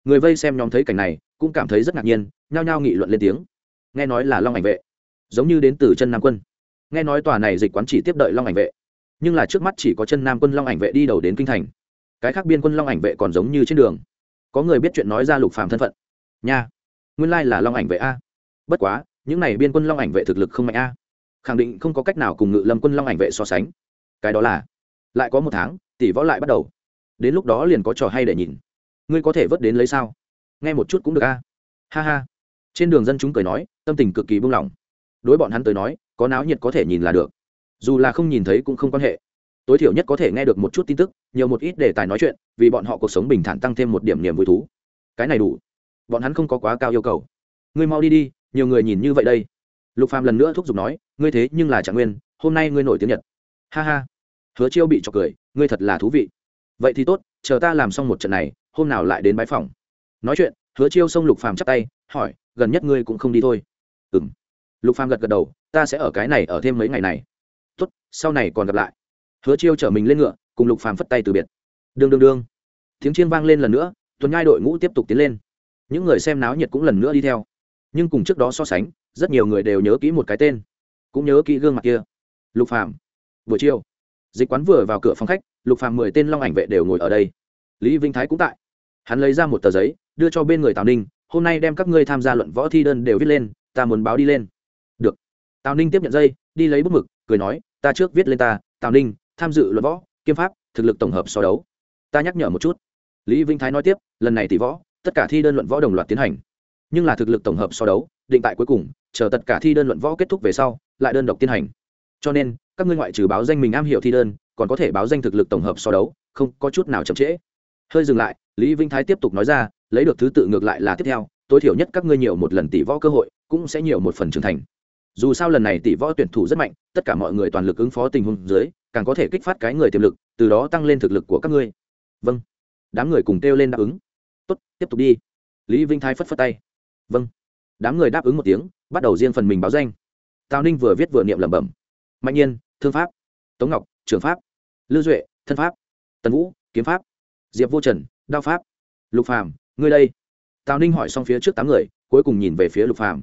A: Người vây xem nhóm thấy cảnh này, cũng cảm thấy rất ngạc nhiên, nhao nhao nghị luận lên tiếng. Nghe nói là long ảnh vệ, giống như đến từ chân nam quân. Nghe nói tòa này dịch quán chỉ tiếp đợi long ảnh vệ, nhưng là trước mắt chỉ có chân nam quân long ảnh vệ đi đầu đến kinh thành. Cái khác biên quân long ảnh vệ còn giống như trên đường. Có người biết chuyện nói ra lục phàm thân phận. Nha, nguyên lai là long ảnh vệ a. Bất quá, những này biên quân long ảnh vệ thực lực không mạnh a. Khẳng định không có cách nào cùng ngự lâm quân long ảnh vệ so sánh. Cái đó là, lại có một tháng, tỷ võ lại bắt đầu. Đến lúc đó liền có trò hay để nhìn ngươi có thể vớt đến lấy sao? Nghe một chút cũng được a. Ha ha. Trên đường dân chúng cười nói, tâm tình cực kỳ buông lỏng. Đối bọn hắn tới nói, có náo nhiệt có thể nhìn là được. Dù là không nhìn thấy cũng không quan hệ. Tối thiểu nhất có thể nghe được một chút tin tức, nhiều một ít đề tài nói chuyện, vì bọn họ cuộc sống bình thản tăng thêm một điểm niềm vui thú. Cái này đủ. Bọn hắn không có quá cao yêu cầu. Ngươi mau đi đi, nhiều người nhìn như vậy đây. Lục phàm lần nữa thúc giục nói, ngươi thế nhưng là trạng nguyên, hôm nay ngươi nổi tiếng nhật. Ha ha. Hứa chiêu bị trọc cười, ngươi thật là thú vị. Vậy thì tốt, chờ ta làm xong một trận này hôm nào lại đến bái phòng? Nói chuyện, hứa chiêu xông lục phàm chắp tay, hỏi, gần nhất ngươi cũng không đi thôi. Ừm. Lục phàm gật gật đầu, ta sẽ ở cái này ở thêm mấy ngày này. Tốt, sau này còn gặp lại. Hứa chiêu chở mình lên ngựa, cùng lục phàm phất tay từ biệt. Đương đương đương. Tiếng chiên vang lên lần nữa, tuần nhai đội ngũ tiếp tục tiến lên. Những người xem náo nhiệt cũng lần nữa đi theo. Nhưng cùng trước đó so sánh, rất nhiều người đều nhớ kỹ một cái tên. Cũng nhớ kỹ gương mặt kia. Lục phàm. Buổi chiều, dịch quán vừa vào cửa phòng khách, lục phàm mười tên long ảnh vệ đều ngồi ở đây. Lý vinh thái cũng tại hắn lấy ra một tờ giấy, đưa cho bên người tào ninh, hôm nay đem các ngươi tham gia luận võ thi đơn đều viết lên, ta muốn báo đi lên. Được. Tào ninh tiếp nhận dây, đi lấy bút mực, cười nói, ta trước viết lên ta, tào ninh, tham dự luận võ kiêm pháp, thực lực tổng hợp so đấu. Ta nhắc nhở một chút. Lý vinh thái nói tiếp, lần này tỷ võ, tất cả thi đơn luận võ đồng loạt tiến hành. Nhưng là thực lực tổng hợp so đấu, định tại cuối cùng, chờ tất cả thi đơn luận võ kết thúc về sau, lại đơn độc tiến hành. Cho nên, các ngươi ngoại trừ báo danh mình am hiểu thi đơn, còn có thể báo danh thực lực tổng hợp so đấu, không có chút nào chậm trễ. Hơi dừng lại lý vinh thái tiếp tục nói ra, lấy được thứ tự ngược lại là tiếp theo, tối thiểu nhất các ngươi nhiều một lần tỷ võ cơ hội, cũng sẽ nhiều một phần trưởng thành. Dù sao lần này tỷ võ tuyển thủ rất mạnh, tất cả mọi người toàn lực ứng phó tình huống dưới, càng có thể kích phát cái người tiềm lực, từ đó tăng lên thực lực của các ngươi. Vâng. Đám người cùng kêu lên đáp ứng. Tốt, tiếp tục đi. Lý vinh thái phất phất tay. Vâng. Đám người đáp ứng một tiếng, bắt đầu riêng phần mình báo danh. Tào ninh vừa viết vừa niệm lẩm bẩm. Mạnh nhiên, thương pháp. Tống ngọc, trường pháp. Lưu duệ, thân pháp. Tần vũ, kiếm pháp. Diệp vô trần đao pháp. Lục phàm, ngươi đây. Tào ninh hỏi xong phía trước tám người, cuối cùng nhìn về phía lục phàm.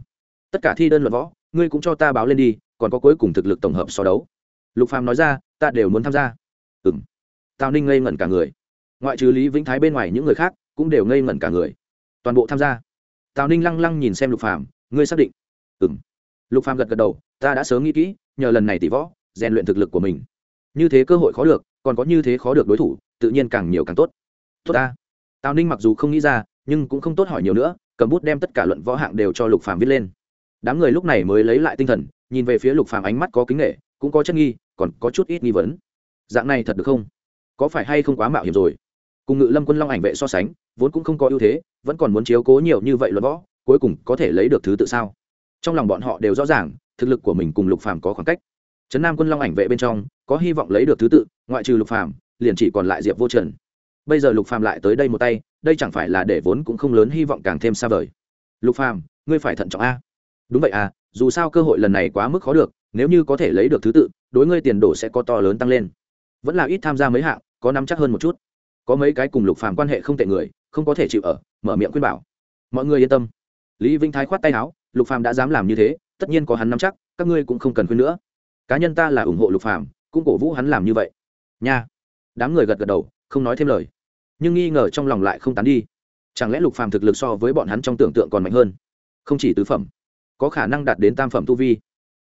A: Tất cả thi đơn luận võ, ngươi cũng cho ta báo lên đi, còn có cuối cùng thực lực tổng hợp so đấu. Lục phàm nói ra, ta đều muốn tham gia. Ừm. Tào ninh ngây ngẩn cả người. Ngoại trừ lý vĩnh thái bên ngoài những người khác, cũng đều ngây ngẩn cả người. Toàn bộ tham gia. Tào ninh lăng lăng nhìn xem lục phàm, ngươi xác định. Ừm. Lục phàm gật gật đầu, ta đã sớm nghĩ kỹ, nhờ lần này tỷ võ, rèn luyện thực lực của mình. Như thế cơ hội khó được, còn có như thế khó được đối thủ, tự nhiên càng nhiều càng tốt tốt ta. Tào ninh mặc dù không nghĩ ra, nhưng cũng không tốt hỏi nhiều nữa, cầm bút đem tất cả luận võ hạng đều cho lục phàm viết lên. Đám người lúc này mới lấy lại tinh thần, nhìn về phía lục phàm ánh mắt có kính nghệ cũng có chất nghi, còn có chút ít nghi vấn. Dạng này thật được không? Có phải hay không quá mạo hiểm rồi? Cùng ngự lâm quân long ảnh vệ so sánh, vốn cũng không có ưu thế, vẫn còn muốn chiếu cố nhiều như vậy luận võ, cuối cùng có thể lấy được thứ tự sao? Trong lòng bọn họ đều rõ ràng, thực lực của mình cùng lục phàm có khoảng cách. Trấn nam quân long ảnh vệ bên trong, có hy vọng lấy được thứ tự, ngoại trừ lục phàm, liền chỉ còn lại diệp vô trần bây giờ lục phàm lại tới đây một tay, đây chẳng phải là để vốn cũng không lớn hy vọng càng thêm xa vời. Lục phàm, ngươi phải thận trọng a. Đúng vậy à dù sao cơ hội lần này quá mức khó được, nếu như có thể lấy được thứ tự, đối ngươi tiền đồ sẽ có to lớn tăng lên. Vẫn là ít tham gia mấy hạng, có nắm chắc hơn một chút. Có mấy cái cùng lục phàm quan hệ không tệ người, không có thể chịu ở, mở miệng khuyên bảo. Mọi người yên tâm. Lý vinh thái khoát tay áo, lục phàm đã dám làm như thế, tất nhiên có hắn nắm chắc, các ngươi cũng không cần khuyên nữa. Cá nhân ta là ủng hộ lục phàm, cũng cổ vũ hắn làm như vậy. Nha. Đám người gật gật đầu, không nói thêm lời nhưng nghi ngờ trong lòng lại không tán đi. Chẳng lẽ lục phàm thực lực so với bọn hắn trong tưởng tượng còn mạnh hơn? Không chỉ tứ phẩm, có khả năng đạt đến tam phẩm tu vi.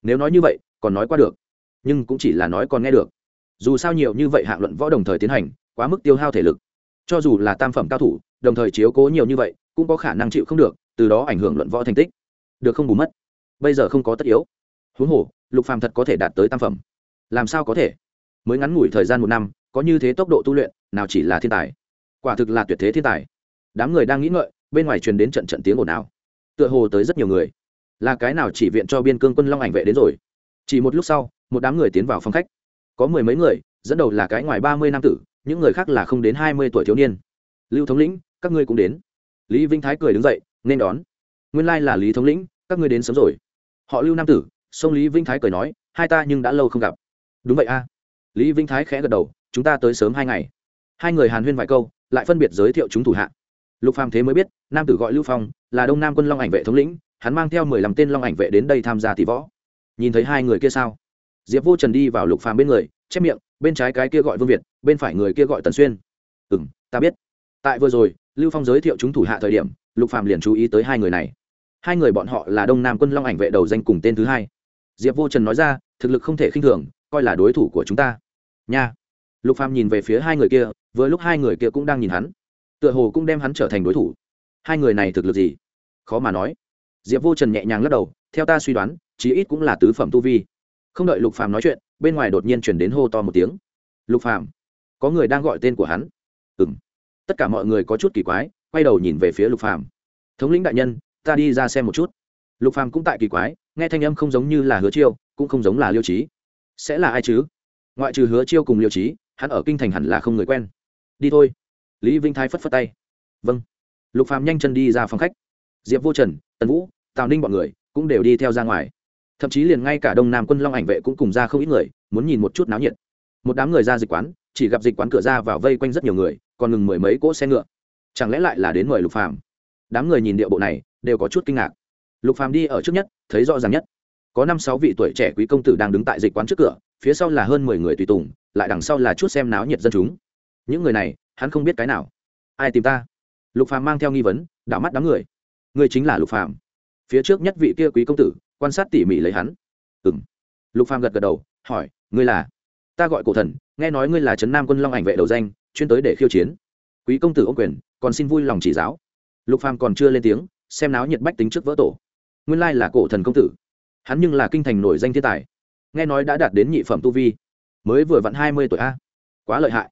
A: Nếu nói như vậy, còn nói qua được, nhưng cũng chỉ là nói còn nghe được. Dù sao nhiều như vậy hạng luận võ đồng thời tiến hành, quá mức tiêu hao thể lực. Cho dù là tam phẩm cao thủ, đồng thời chiếu cố nhiều như vậy, cũng có khả năng chịu không được, từ đó ảnh hưởng luận võ thành tích. Được không bù mất? Bây giờ không có tất yếu. Huống hồ, lục phàm thật có thể đạt tới tam phẩm. Làm sao có thể? Mới ngắn ngủi thời gian một năm, có như thế tốc độ tu luyện, nào chỉ là thiên tài quả thực là tuyệt thế thiên tài. Đám người đang nghĩ ngợi, bên ngoài truyền đến trận trận tiếng ồn ào. Tựa hồ tới rất nhiều người. Là cái nào chỉ viện cho biên cương quân long ảnh vệ đến rồi? Chỉ một lúc sau, một đám người tiến vào phòng khách. Có mười mấy người, dẫn đầu là cái ngoài ba mươi năm tử, những người khác là không đến hai mươi tuổi thiếu niên. Lưu thống lĩnh, các ngươi cũng đến. Lý vinh thái cười đứng dậy, nên đón. Nguyên lai là lý thống lĩnh, các ngươi đến sớm rồi. Họ lưu nam tử, sông lý vinh thái cười nói, hai ta nhưng đã lâu không gặp. Đúng vậy a. Lý vinh thái khẽ gật đầu, chúng ta tới sớm hai ngày. Hai người hàn huyên vài câu lại phân biệt giới thiệu chúng thủ hạ. Lục phàm thế mới biết, nam tử gọi lưu phong, là đông nam quân long ảnh vệ thống lĩnh, hắn mang theo mười lăm tên long ảnh vệ đến đây tham gia tỷ võ. Nhìn thấy hai người kia sao? Diệp vô trần đi vào lục phàm bên người, chép miệng, bên trái cái kia gọi vương việt, bên phải người kia gọi tần xuyên. Ừ m ta biết. Tại vừa rồi, lưu phong giới thiệu chúng thủ hạ thời điểm, lục phàm liền chú ý tới hai người này. Hai người bọn họ là đông nam quân long ảnh vệ đầu danh cùng tên thứ hai. Diệp vô trần nói ra, thực lực không thể khinh thường, coi là đối thủ của chúng ta. Nha lục phàm nhìn về phía hai người kia, vừa lúc hai người kia cũng đang nhìn hắn. Tựa hồ cũng đem hắn trở thành đối thủ. Hai người này thực lực gì? Khó mà nói. Diệp vô trần nhẹ nhàng lắc đầu, theo ta suy đoán, chí ít cũng là tứ phẩm tu vi. Không đợi lục phàm nói chuyện, bên ngoài đột nhiên chuyển đến hô to một tiếng. Lục phàm, có người đang gọi tên của hắn. Ừm. Tất cả mọi người có chút kỳ quái, quay đầu nhìn về phía lục phàm. Thống lĩnh đại nhân, ta đi ra xem một chút. Lục phàm cũng tại kỳ quái, nghe thanh âm không giống như là hứa chiêu, cũng không giống là liêu trí sẽ là ai chứ? Ngoại trừ hứa chiêu cùng liêu trí hắn ở kinh thành hẳn là không người quen. Đi thôi. Lý vinh thái phất phất tay. Vâng. Lục phàm nhanh chân đi ra phòng khách. Diệp vô trần, tần vũ, tào ninh bọn người cũng đều đi theo ra ngoài. Thậm chí liền ngay cả đông nam quân long ảnh vệ cũng cùng ra không ít người, muốn nhìn một chút náo nhiệt. Một đám người ra dịch quán, chỉ gặp dịch quán cửa ra vào vây quanh rất nhiều người, còn ngừng mười mấy cỗ xe ngựa. Chẳng lẽ lại là đến mời lục phàm? Đám người nhìn điệu bộ này, đều có chút kinh ngạc. Lục phàm đi ở trước nhất, thấy rõ ràng nhất. Có năm sáu vị tuổi trẻ quý công tử đang đứng tại dịch quán trước cửa phía sau là hơn mười người tùy tùng, lại đằng sau là chút xem náo nhiệt dân chúng. Những người này, hắn không biết cái nào. Ai tìm ta? Lục phàm mang theo nghi vấn, đảo mắt đám người. Người chính là lục phàm. Phía trước nhất vị kia quý công tử, quan sát tỉ mỉ lấy hắn. Ừ m lục phàm gật gật đầu, hỏi, ngươi là? Ta gọi cổ thần, nghe nói ngươi là trấn nam quân long ảnh vệ đầu danh, chuyên tới để khiêu chiến. Quý công tử ô quyền, còn xin vui lòng chỉ giáo. Lục phàm còn chưa lên tiếng, xem náo nhiệt bách tính trước vỡ tổ. Nguyên lai là cổ thần công tử. Hắn nhưng là kinh thành nổi danh thiên tài nghe nói đã đạt đến nhị phẩm tu vi, mới vừa vặn hai mươi tuổi a. Quá lợi hại.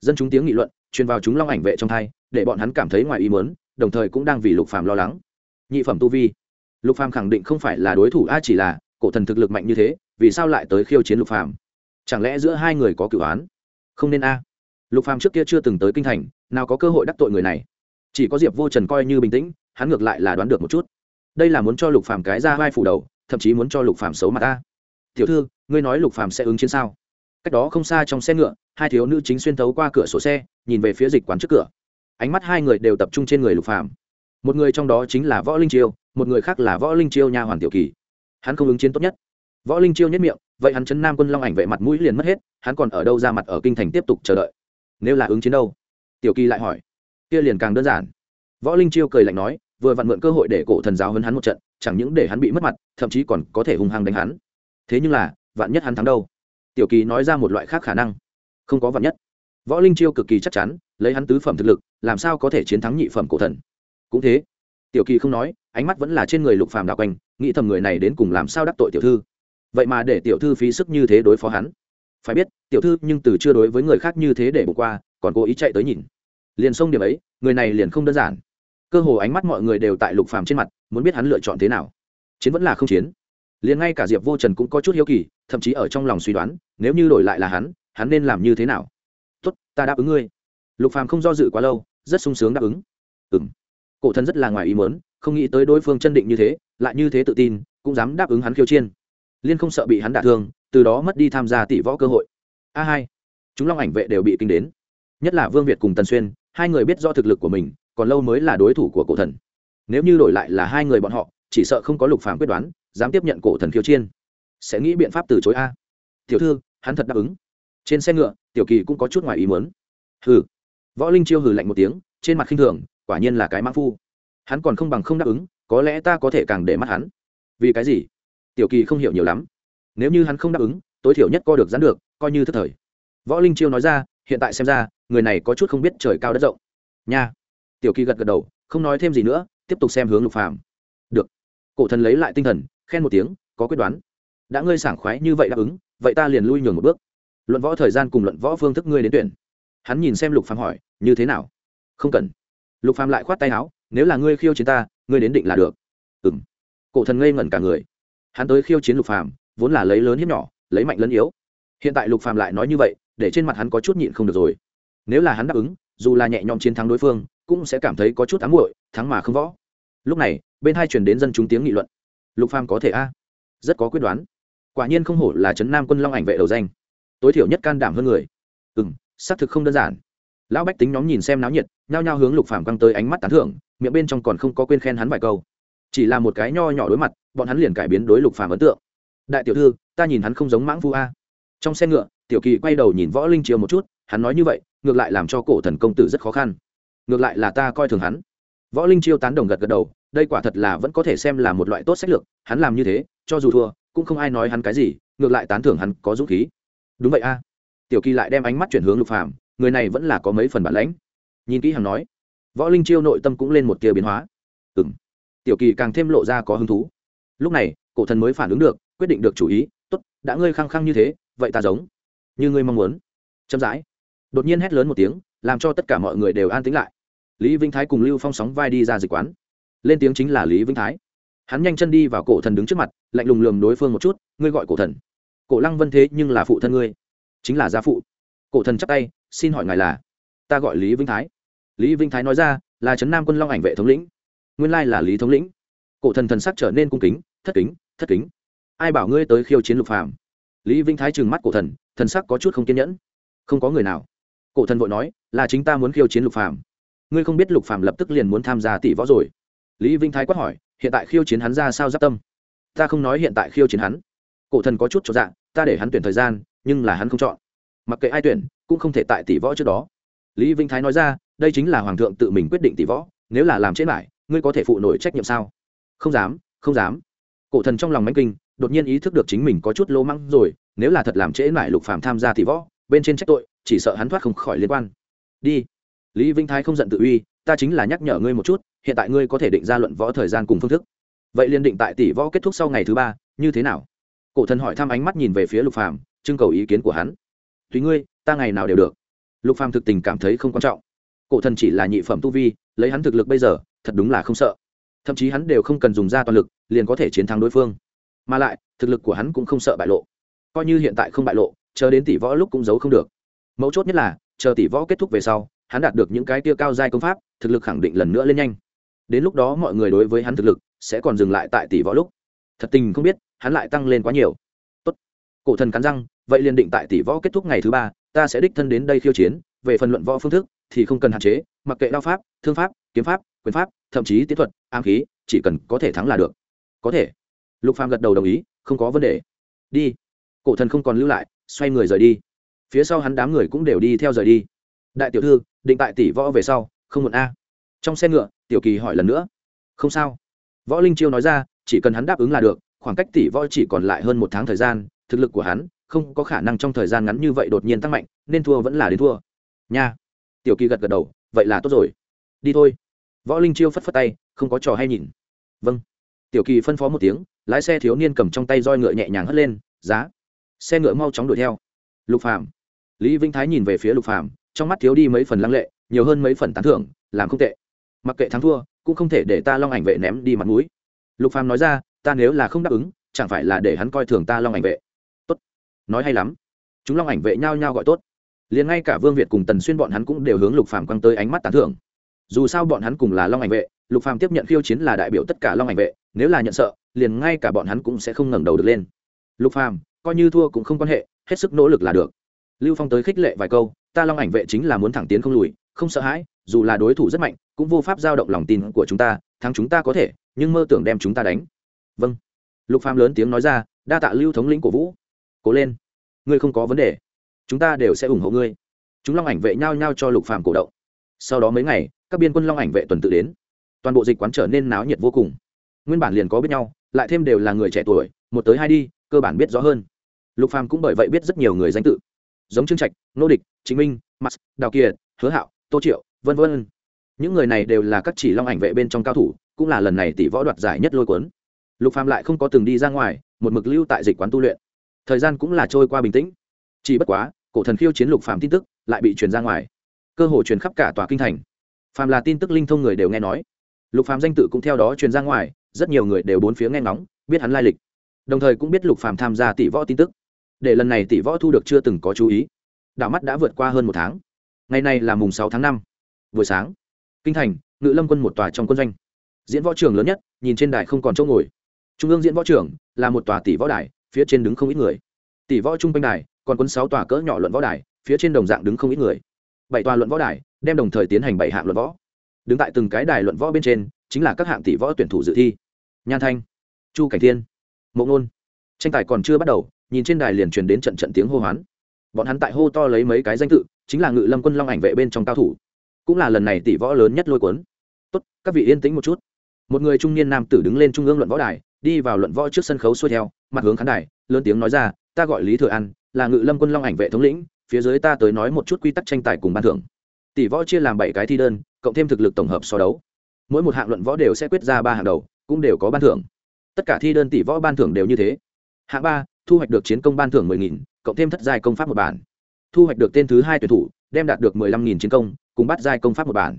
A: Dân chúng tiếng nghị luận, truyền vào chúng long ảnh vệ trong thai, để bọn hắn cảm thấy ngoài ý mớn đồng thời cũng đang vì lục phàm lo lắng. Nhị phẩm tu vi. Lục phàm khẳng định không phải là đối thủ, a chỉ là cổ thần thực lực mạnh như thế, vì sao lại tới khiêu chiến lục phàm? Chẳng lẽ giữa hai người có cửu án không nên a. Lục phàm trước kia chưa từng tới kinh thành, nào có cơ hội đắc tội người này. Chỉ có diệp vô trần coi như bình tĩnh, hắn ngược lại là đoán được một chút. Đây là muốn cho lục phàm cái ra vai phủ đầu, thậm chí muốn cho lục phàm xấu mặt ta tiểu thư, ngươi nói lục phàm sẽ ứng chiến sao? Cách đó không xa trong xe ngựa, hai thiếu nữ chính xuyên thấu qua cửa sổ xe, nhìn về phía dịch quán trước cửa. Ánh mắt hai người đều tập trung trên người lục phàm. Một người trong đó chính là võ linh chiêu, một người khác là võ linh chiêu nha hoàn tiểu kỳ. Hắn không ứng chiến tốt nhất. Võ linh chiêu nhất miệng, vậy hắn chấn nam quân long ảnh vệ mặt mũi liền mất hết, hắn còn ở đâu ra mặt ở kinh thành tiếp tục chờ đợi? Nếu là ứng chiến đâu? Tiểu kỳ lại hỏi. Kia liền càng đơn giản. Võ linh chiêu cười lạnh nói, vừa vặn mượn cơ hội để cổ thần giáo hơn hắn một trận, chẳng những để hắn bị mất mặt, thậm chí còn có thể hung hăng đánh hắn thế nhưng là, vạn nhất hắn thắng đâu? Tiểu kỳ nói ra một loại khác khả năng. Không có vạn nhất. Võ linh chiêu cực kỳ chắc chắn, lấy hắn tứ phẩm thực lực, làm sao có thể chiến thắng nhị phẩm cổ thần? Cũng thế. Tiểu kỳ không nói, ánh mắt vẫn là trên người lục phàm đạo quanh, nghĩ thầm người này đến cùng làm sao đắc tội tiểu thư. Vậy mà để tiểu thư phí sức như thế đối phó hắn. Phải biết, tiểu thư nhưng từ chưa đối với người khác như thế để bỏ qua, còn cố ý chạy tới nhìn. Liền xông điểm ấy, người này liền không đơn giản. Cơ hồ ánh mắt mọi người đều tại lục phàm trên mặt, muốn biết hắn lựa chọn thế nào. Chiến vẫn là không chiến liền ngay cả diệp vô trần cũng có chút hiếu kỳ, thậm chí ở trong lòng suy đoán, nếu như đổi lại là hắn hắn nên làm như thế nào? Tốt, ta đáp ứng ngươi. Lục phàm không do dự quá lâu, rất sung sướng đáp ứng. Ừng cổ thần rất là ngoài ý mớn không nghĩ tới đối phương chân định như thế, lại như thế tự tin, cũng dám đáp ứng hắn khiêu chiên liên không sợ bị hắn đả thương, từ đó mất đi tham gia tỷ võ cơ hội. A hai. Chúng long ảnh vệ đều bị kinh đến. Nhất là vương việt cùng tần xuyên, hai người biết do thực lực của mình, còn lâu mới là đối thủ của cổ thần. Nếu như đổi lại là hai người bọn họ, chỉ sợ không có lục phàm quyết đoán dám tiếp nhận cổ thần khiêu chiên. Sẽ nghĩ biện pháp từ chối a. Tiểu thư, hắn thật đáp ứng. Trên xe ngựa, tiểu kỳ cũng có chút ngoài ý muốn. Hừ. Võ linh chiêu hừ lạnh một tiếng, trên mặt khinh thường, quả nhiên là cái mã phu. Hắn còn không bằng không đáp ứng, có lẽ ta có thể càng để mắt hắn. Vì cái gì? Tiểu kỳ không hiểu nhiều lắm. Nếu như hắn không đáp ứng, tối thiểu nhất co được dán được, coi như thất thời. Võ linh chiêu nói ra, hiện tại xem ra, người này có chút không biết trời cao đất rộng. Nha. Tiểu kỳ gật gật đầu, không nói thêm gì nữa, tiếp tục xem hướng lục phàm. Được. Cổ thần lấy lại tinh thần khen một tiếng, có quyết đoán. Đã ngươi sảng khoái như vậy đáp ứng, vậy ta liền lui nhường một bước. Luận võ thời gian cùng luận võ phương thức ngươi đến tuyển. Hắn nhìn xem lục phàm hỏi, như thế nào? Không cần. Lục phàm lại khoát tay áo, nếu là ngươi khiêu chiến ta, ngươi đến định là được. Ừm. Cổ thần ngây ngẩn cả người. Hắn tới khiêu chiến lục phàm, vốn là lấy lớn hiếp nhỏ, lấy mạnh lẫn yếu. Hiện tại lục phàm lại nói như vậy, để trên mặt hắn có chút nhịn không được rồi. Nếu là hắn đáp ứng, dù là nhẹ nhõm chiến thắng đối phương, cũng sẽ cảm thấy có chút ám muội, thắng mà không võ. Lúc này, bên hai truyền đến dân chúng tiếng nghị luận lục phàm có thể a? Rất có quyết đoán. Quả nhiên không hổ là trấn nam quân long ảnh vệ đầu danh. Tối thiểu nhất can đảm hơn người. Ừ m xác thực không đơn giản. Lão bách tính nhóm nhìn xem náo nhiệt, nhao nhao hướng lục phàm căng tới ánh mắt tán thưởng, miệng bên trong còn không có quên khen hắn vài câu. Chỉ là một cái nho nhỏ đối mặt, bọn hắn liền cải biến đối lục phàm ấn tượng. Đại tiểu thư, ta nhìn hắn không giống mãng phu a. Trong xe ngựa, tiểu kỳ quay đầu nhìn võ linh chiều một chút, hắn nói như vậy, ngược lại làm cho cổ thần công tử rất khó khăn. Ngược lại là ta coi thường hắn. Võ linh chiêu tán đồng gật gật đầu đây quả thật là vẫn có thể xem là một loại tốt sách lược, hắn làm như thế, cho dù thua, cũng không ai nói hắn cái gì, ngược lại tán thưởng hắn có dũng khí. Đúng vậy a. Tiểu kỳ lại đem ánh mắt chuyển hướng lục phàm, người này vẫn là có mấy phần bản lãnh. Nhìn kỹ hằng nói, võ linh chiêu nội tâm cũng lên một tia biến hóa. Ừ m tiểu kỳ càng thêm lộ ra có hứng thú. Lúc này, cổ thần mới phản ứng được, quyết định được chủ ý t ố t đã ngươi khăng khăng như thế, vậy ta giống như ngươi mong muốn. Chậm rãi, đột nhiên hét lớn một tiếng, làm cho tất cả mọi người đều an tĩnh lại. Lý vinh thái cùng lưu phong sóng vai đi ra dịch quán lên tiếng chính là lý vĩnh thái. Hắn nhanh chân đi vào cổ thần đứng trước mặt, lạnh lùng lườm đối phương một chút, ngươi gọi cổ thần? Cổ lăng vân thế nhưng là phụ thân ngươi. Chính là gia phụ. Cổ thần chắp tay, xin hỏi ngài là? Ta gọi lý vĩnh thái. Lý vĩnh thái nói ra, là trấn nam quân long ảnh vệ thống lĩnh. Nguyên lai là lý thống lĩnh. Cổ thần thần sắc trở nên cung kính, thất kính thất kính. Ai bảo ngươi tới khiêu chiến lục phàm? Lý vĩnh thái trừng mắt cổ thần thần sắc có chút không kiên nhẫn. Không có người nào. Cổ thần vội nói, là chính ta muốn khiêu chiến lục phàm. Ngươi không biết lục phàm lập tức liền muốn tham gia tỷ võ rồi lý vinh thái quát hỏi, hiện tại khiêu chiến hắn ra sao giáp tâm? Ta không nói hiện tại khiêu chiến hắn. Cổ thần có chút cho dạng ta để hắn tuyển thời gian, nhưng là hắn không chọn. Mặc kệ ai tuyển, cũng không thể tại tỷ võ trước đó. Lý vinh thái nói ra, đây chính là hoàng thượng tự mình quyết định tỷ võ, nếu là làm chết lại, ngươi có thể phụ nổi trách nhiệm sao? Không dám không dám. Cổ thần trong lòng mánh kinh, đột nhiên ý thức được chính mình có chút lỗ măng rồi, nếu là thật làm trễ lại lục phàm tham gia tỷ võ, bên trên trách tội, chỉ sợ hắn thoát không khỏi liên quan. Đi. Lý vinh thái không giận tự uy ta chính là nhắc nhở ngươi một chút, hiện tại ngươi có thể định ra luận võ thời gian cùng phương thức. Vậy liên định tại tỷ võ kết thúc sau ngày thứ ba, như thế nào? Cổ thần hỏi thăm ánh mắt nhìn về phía lục phàm, trưng cầu ý kiến của hắn. Tùy ngươi, ta ngày nào đều được. Lục phàm thực tình cảm thấy không quan trọng. Cổ thần chỉ là nhị phẩm tu vi, lấy hắn thực lực bây giờ, thật đúng là không sợ. Thậm chí hắn đều không cần dùng ra toàn lực, liền có thể chiến thắng đối phương. Mà lại, thực lực của hắn cũng không sợ bại lộ. Coi như hiện tại không bại lộ, chờ đến tỷ võ lúc cũng giấu không được. Mấu chốt nhất là, chờ tỷ võ kết thúc về sau, hắn đạt được những cái tia cao giai công pháp thực lực khẳng định lần nữa lên nhanh. Đến lúc đó mọi người đối với hắn thực lực sẽ còn dừng lại tại tỷ võ lúc. Thật tình không biết, hắn lại tăng lên quá nhiều. Tốt. cổ thần cắn răng, vậy liền định tại tỷ võ kết thúc ngày thứ ba, ta sẽ đích thân đến đây khiêu chiến. Về phần luận võ phương thức thì không cần hạn chế, mặc kệ đao pháp, thương pháp, kiếm pháp, quyền pháp, thậm chí tiến thuật, ám khí, chỉ cần có thể thắng là được. Có thể. Lục phàm gật đầu đồng ý, không có vấn đề. Đi. Cổ thần không còn lưu lại, xoay người rời đi. Phía sau hắn đám người cũng đều đi theo rời đi. Đại tiểu thư, định tại tỷ võ về sau không muộn a. Trong xe ngựa, tiểu kỳ hỏi lần nữa. Không sao. Võ linh chiêu nói ra, chỉ cần hắn đáp ứng là được, khoảng cách tỷ võ chỉ còn lại hơn một tháng thời gian, thực lực của hắn không có khả năng trong thời gian ngắn như vậy đột nhiên tăng mạnh, nên thua vẫn là đến thua. Nha. Tiểu kỳ gật gật đầu, vậy là tốt rồi. Đi thôi. Võ linh chiêu phất phất tay, không có trò hay nhìn. Vâng. Tiểu kỳ phân phó một tiếng, lái xe thiếu niên cầm trong tay roi ngựa nhẹ nhàng hất lên, giá. Xe ngựa mau chóng đuổi theo. Lục phàm. Lý vĩnh thái nhìn về phía lục phàm, trong mắt thiếu đi mấy phần lăng lệ nhiều hơn mấy phần tán thưởng, làm không tệ. Mặc kệ thắng thua, cũng không thể để ta long ảnh vệ ném đi mặt mũi. Lục phàm nói ra, ta nếu là không đáp ứng, chẳng phải là để hắn coi thường ta long ảnh vệ. Tốt. Nói hay lắm. Chúng long ảnh vệ nhao nhao gọi tốt. Liền ngay cả vương việt cùng tần xuyên bọn hắn cũng đều hướng lục phàm quăng tới ánh mắt tán thưởng. Dù sao bọn hắn cùng là long ảnh vệ, lục phàm tiếp nhận khiêu chiến là đại biểu tất cả long ảnh vệ, nếu là nhận sợ, liền ngay cả bọn hắn cũng sẽ không ngẩng đầu được lên. Lục phàm, coi như thua cũng không quan hệ, hết sức nỗ lực là được. Lưu phong tới khích lệ vài câu, ta long ảnh vệ chính là muốn thẳng tiến không lùi không sợ hãi, dù là đối thủ rất mạnh, cũng vô pháp giao động lòng tin của chúng ta, thắng chúng ta có thể, nhưng mơ tưởng đem chúng ta đánh. Vâng. Lục phàm lớn tiếng nói ra, đa tạ lưu thống lĩnh của vũ. Cố lên. Ngươi không có vấn đề. Chúng ta đều sẽ ủng hộ ngươi. Chúng long ảnh vệ nhau nhau cho lục phàm cổ động. Sau đó mấy ngày, các biên quân long ảnh vệ tuần tự đến. Toàn bộ dịch quán trở nên náo nhiệt vô cùng. Nguyên bản liền có biết nhau, lại thêm đều là người trẻ tuổi, một tới hai đi, cơ bản biết rõ hơn. Lục phàm cũng bởi vậy biết rất nhiều người danh tự. Giống trương trạch, nô địch chính minh mặt đào kiệt, hứa hạo tô triệu, vân vân. Những người này đều là các chỉ long ảnh vệ bên trong cao thủ, cũng là lần này tỷ võ đoạt giải nhất lôi cuốn. Lục phàm lại không có từng đi ra ngoài, một mực lưu tại dịch quán tu luyện. Thời gian cũng là trôi qua bình tĩnh. Chỉ bất quá, cổ thần khiêu chiến lục phàm tin tức lại bị truyền ra ngoài. Cơ hội truyền khắp cả tòa kinh thành. Phàm là tin tức linh thông người đều nghe nói. Lục phàm danh tự cũng theo đó truyền ra ngoài, rất nhiều người đều bốn phía nghe ngóng, biết hắn lai lịch. Đồng thời cũng biết lục phàm tham gia tỷ võ tin tức. Để lần này tỷ võ thu được chưa từng có chú ý. Đảo mắt đã vượt qua hơn một tháng ngày nay là mùng sáu tháng năm. Buổi sáng, kinh thành, ngự lâm quân một tòa trong quân doanh. Diễn võ trường lớn nhất, nhìn trên đài không còn chỗ ngồi. Trung ương diễn võ trường là một tòa tỷ võ đài, phía trên đứng không ít người. Tỷ võ trung quanh đài, còn quân sáu tòa cỡ nhỏ luận võ đài, phía trên đồng dạng đứng không ít người. Bảy tòa luận võ đài, đem đồng thời tiến hành bảy hạng luận võ. Đứng tại từng cái đài luận võ bên trên, chính là các hạng tỷ võ tuyển thủ dự thi. Nhan thanh, chu cảnh thiên, mộ ngôn tranh tài còn chưa bắt đầu, nhìn trên đài liền truyền đến trận trận tiếng hô hoán. Bọn hắn tại hô to lấy mấy cái danh tự chính là ngự lâm quân long ảnh vệ bên trong cao thủ. Cũng là lần này tỷ võ lớn nhất lôi cuốn. Tốt, các vị yên tĩnh một chút. Một người trung niên nam tử đứng lên trung ương luận võ đài, đi vào luận võ trước sân khấu xuôi theo, mặt hướng khán đài, lớn tiếng nói ra, ta gọi lý thừa an, là ngự lâm quân long ảnh vệ thống lĩnh, phía dưới ta tới nói một chút quy tắc tranh tài cùng ban thưởng. Tỷ võ chia làm bảy cái thi đơn, cộng thêm thực lực tổng hợp so đấu. Mỗi một hạng luận võ đều sẽ quyết ra ba hạng đầu, cũng đều có ban thưởng. Tất cả thi đơn tỷ võ ban thưởng đều như thế. Hạng ba, thu hoạch được chiến công ban thưởng mười nghìn, cộng thêm thất giai công pháp một bản thu hoạch được tên thứ hai tuyển thủ, đem đạt được mười lăm nghìn chiến công, cùng bắt giai công pháp một bản.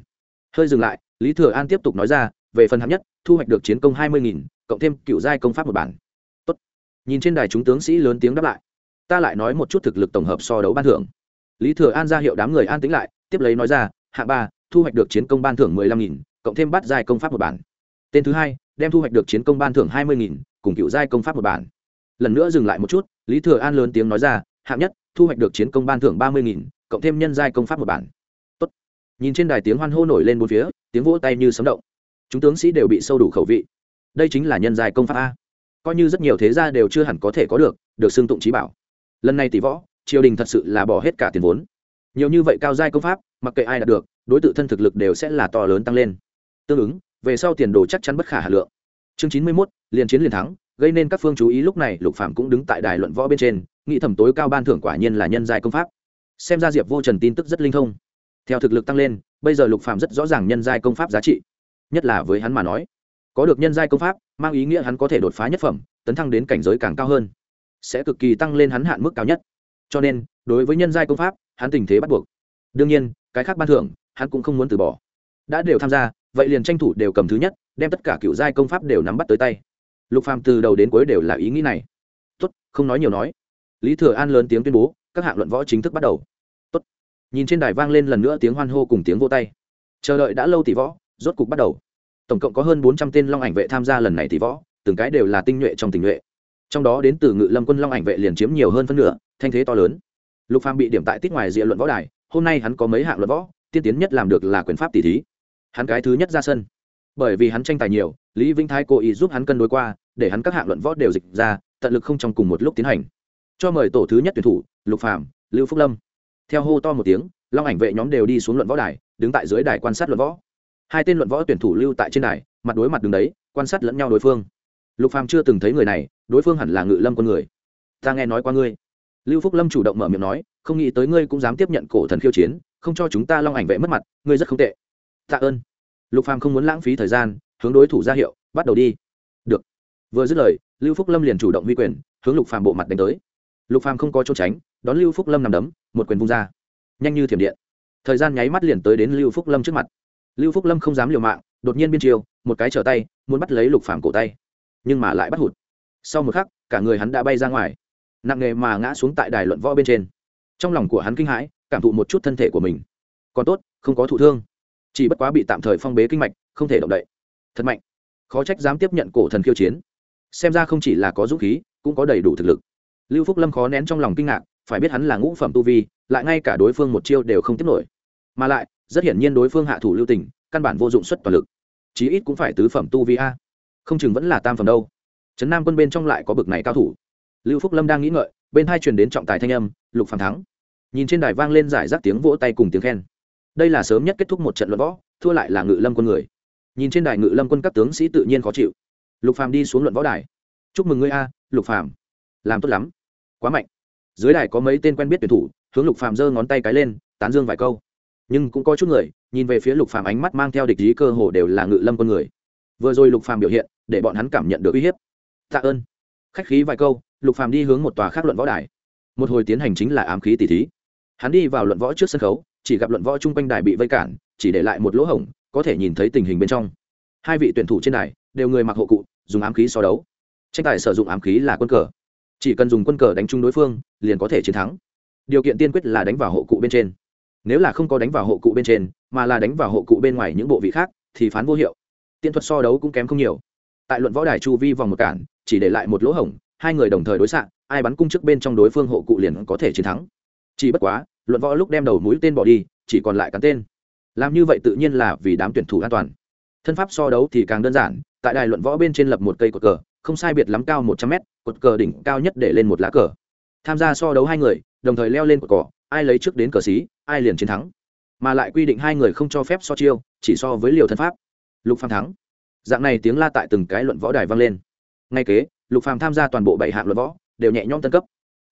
A: Hơi dừng lại, lý thừa an tiếp tục nói ra, về phần hạng nhất, thu hoạch được chiến công hai mươi nghìn, cộng thêm cựu giai công pháp một bản. Tốt. nhìn trên đài chúng tướng sĩ lớn tiếng đáp lại. Ta lại nói một chút thực lực tổng hợp so đấu ban thưởng. Lý thừa an ra hiệu đám người an tĩnh lại, tiếp lấy nói ra, hạng ba, thu hoạch được chiến công ban thưởng mười lăm nghìn, cộng thêm bắt giai công pháp một bản. Tên thứ hai, đem thu hoạch được chiến công ban thưởng hai mươi nghìn, cùng cựu giai công pháp một bản. Lần nữa dừng lại một chút, lý thừa an lớn tiếng nói ra hạng nhất, thu hoạch được chiến công ban thưởng ba mươi nghìn, cộng thêm nhân giai công pháp một bản. Tốt. nhìn trên đài tiếng hoan hô nổi lên bốn phía, tiếng vỗ tay như sấm động. Chúng tướng sĩ đều bị sâu đủ khẩu vị. Đây chính là nhân giai công pháp a. Coi như rất nhiều thế gia đều chưa hẳn có thể có được được xưng tụng trí bảo. Lần này tỷ võ, triều đình thật sự là bỏ hết cả tiền vốn. Nhiều như vậy cao giai công pháp, mặc kệ ai đạt được, đối tượng thân thực lực đều sẽ là to lớn tăng lên. Tương ứng, về sau tiền đồ chắc chắn bất khả hà lượng. Chương chín mươi mốt, liền chiến liền thắng gây nên các phương chú ý lúc này, lục phạm cũng đứng tại đài luận võ bên trên, nghĩ thẩm tối cao ban thưởng quả nhiên là nhân giai công pháp. Xem ra diệp vô trần tin tức rất linh thông. Theo thực lực tăng lên, bây giờ lục phạm rất rõ ràng nhân giai công pháp giá trị. Nhất là với hắn mà nói, có được nhân giai công pháp, mang ý nghĩa hắn có thể đột phá nhất phẩm, tấn thăng đến cảnh giới càng cao hơn, sẽ cực kỳ tăng lên hắn hạn mức cao nhất. Cho nên, đối với nhân giai công pháp, hắn tình thế bắt buộc. Đương nhiên, cái khác ban thưởng, hắn cũng không muốn từ bỏ. Đã đều tham gia, vậy liền tranh thủ đều cầm thứ nhất, đem tất cả cựu giai công pháp đều nắm bắt tới tay lục phàm từ đầu đến cuối đều là ý nghĩ này. Tốt, không nói nhiều nói. Lý thừa an lớn tiếng tuyên bố, các hạng luận võ chính thức bắt đầu. Tốt. Nhìn trên đài vang lên lần nữa tiếng hoan hô cùng tiếng vô tay. Chờ đợi đã lâu tỷ võ, rốt cục bắt đầu. Tổng cộng có hơn bốn trăm tên long ảnh vệ tham gia lần này tỷ võ, từng cái đều là tinh nhuệ trong tình nhuệ. Trong đó đến từ ngự lâm quân long ảnh vệ liền chiếm nhiều hơn phân nửa, thanh thế to lớn. Lục phàm bị điểm tại tít ngoài diện luận võ đài, hôm nay hắn có mấy hạng luận võ, tiên tiến nhất làm được là quyền pháp tỷ thí. Hắn cái thứ nhất ra sân. Bởi vì hắn tranh tài nhiều, lý vĩnh thái cố ý giúp hắn cân đối qua để hắn các hạng luận võ đều dịch ra, tận lực không trong cùng một lúc tiến hành. Cho mời tổ thứ nhất tuyển thủ, lục phàm, lưu phúc lâm. Theo hô to một tiếng, long ảnh vệ nhóm đều đi xuống luận võ đài, đứng tại dưới đài quan sát luận võ. Hai tên luận võ tuyển thủ lưu tại trên đài, mặt đối mặt đứng đấy, quan sát lẫn nhau đối phương. Lục phàm chưa từng thấy người này, đối phương hẳn là ngự lâm con người. Ta nghe nói qua ngươi. Lưu phúc lâm chủ động mở miệng nói, không nghĩ tới ngươi cũng dám tiếp nhận cổ thần khiêu chiến, không cho chúng ta long ảnh vệ mất mặt, ngươi rất không tệ. Tạ ơn. Lục phàm không muốn lãng phí thời gian, hướng đối thủ ra hiệu, bắt đầu đi vừa dứt lời, lưu phúc lâm liền chủ động huy quyền, hướng lục phàm bộ mặt đánh tới. Lục phàm không có trốn tránh, đón lưu phúc lâm nằm đấm, một quyền vung ra. Nhanh như thiểm điện. Thời gian nháy mắt liền tới đến lưu phúc lâm trước mặt. Lưu phúc lâm không dám liều mạng, đột nhiên biên chiều một cái trở tay, muốn bắt lấy lục phàm cổ tay. Nhưng mà lại bắt hụt. Sau một khắc, cả người hắn đã bay ra ngoài. Nặng nề mà ngã xuống tại đài luận võ bên trên. Trong lòng của hắn kinh hãi, cảm thụ một chút thân thể của mình. Còn tốt, không có thụ thương. Chỉ bất quá bị tạm thời phong bế kinh mạch, không thể động đậy. Thật mạnh. Khó trách dám tiếp nhận cổ thần khiêu chiến xem ra không chỉ là có dũng khí, cũng có đầy đủ thực lực. Lưu phúc lâm khó nén trong lòng kinh ngạc, phải biết hắn là ngũ phẩm tu vi, lại ngay cả đối phương một chiêu đều không tiếp nổi. Mà lại, rất hiển nhiên đối phương hạ thủ lưu tình, căn bản vô dụng xuất toàn lực. Chí ít cũng phải tứ phẩm tu vi a. Không chừng vẫn là tam phẩm đâu. Trấn nam quân bên trong lại có bực này cao thủ. Lưu phúc lâm đang nghĩ ngợi, bên hai truyền đến trọng tài thanh âm, lục phạm thắng. Nhìn trên đài vang lên giải rác tiếng vỗ tay cùng tiếng khen. Đây là sớm nhất kết thúc một trận luận võ, thua lại là ngự lâm quân người. Nhìn trên đài ngự lâm quân các tướng sĩ tự nhiên khó chịu lục phàm đi xuống luận võ đài. Chúc mừng ngươi a, lục phàm. Làm tốt lắm. Quá mạnh. Dưới đài có mấy tên quen biết tuyển thủ, hướng lục phàm giơ ngón tay cái lên, tán dương vài câu. Nhưng cũng có chút người, nhìn về phía lục phàm ánh mắt mang theo địch ý cơ hồ đều là ngự lâm con người. Vừa rồi lục phàm biểu hiện, để bọn hắn cảm nhận được uy hiếp. Tạ ơn. Khách khí vài câu, lục phàm đi hướng một tòa khác luận võ đài. Một hồi tiến hành chính là ám khí tỷ thí. Hắn đi vào luận võ trước sân khấu, chỉ gặp luận võ chung quanh đài bị vây cản, chỉ để lại một lỗ hổng, có thể nhìn thấy tình hình bên trong. Hai vị tuyển thủ trên đài đều người mặc hộ cụ dùng ám khí so đấu. Tranh tài sử dụng ám khí là quân cờ. Chỉ cần dùng quân cờ đánh trúng đối phương, liền có thể chiến thắng. Điều kiện tiên quyết là đánh vào hộ cụ bên trên. Nếu là không có đánh vào hộ cụ bên trên, mà là đánh vào hộ cụ bên ngoài những bộ vị khác, thì phán vô hiệu. Tiên thuật so đấu cũng kém không nhiều. Tại luận võ đài chu vi vòng một cản, chỉ để lại một lỗ hổng, hai người đồng thời đối xạ, ai bắn cung trước bên trong đối phương hộ cụ liền có thể chiến thắng. Chỉ bất quá, luận võ lúc đem đầu mũi tên bỏ đi, chỉ còn lại cắn tên. Làm như vậy tự nhiên là vì đám tuyển thủ an toàn. Thân pháp so đấu thì càng đơn giản tại đài luận võ bên trên lập một cây cột cờ, không sai biệt lắm cao một trăm mét, cột cờ đỉnh cao nhất để lên một lá cờ. Tham gia so đấu hai người, đồng thời leo lên cột cỏ, ai lấy trước đến cờ xí, ai liền chiến thắng. Mà lại quy định hai người không cho phép so chiêu, chỉ so với liều thân pháp. Lục phàm thắng. Dạng này tiếng la tại từng cái luận võ đài vang lên. Ngay kế, lục phàm tham gia toàn bộ bảy hạng luận võ, đều nhẹ nhõm tân cấp.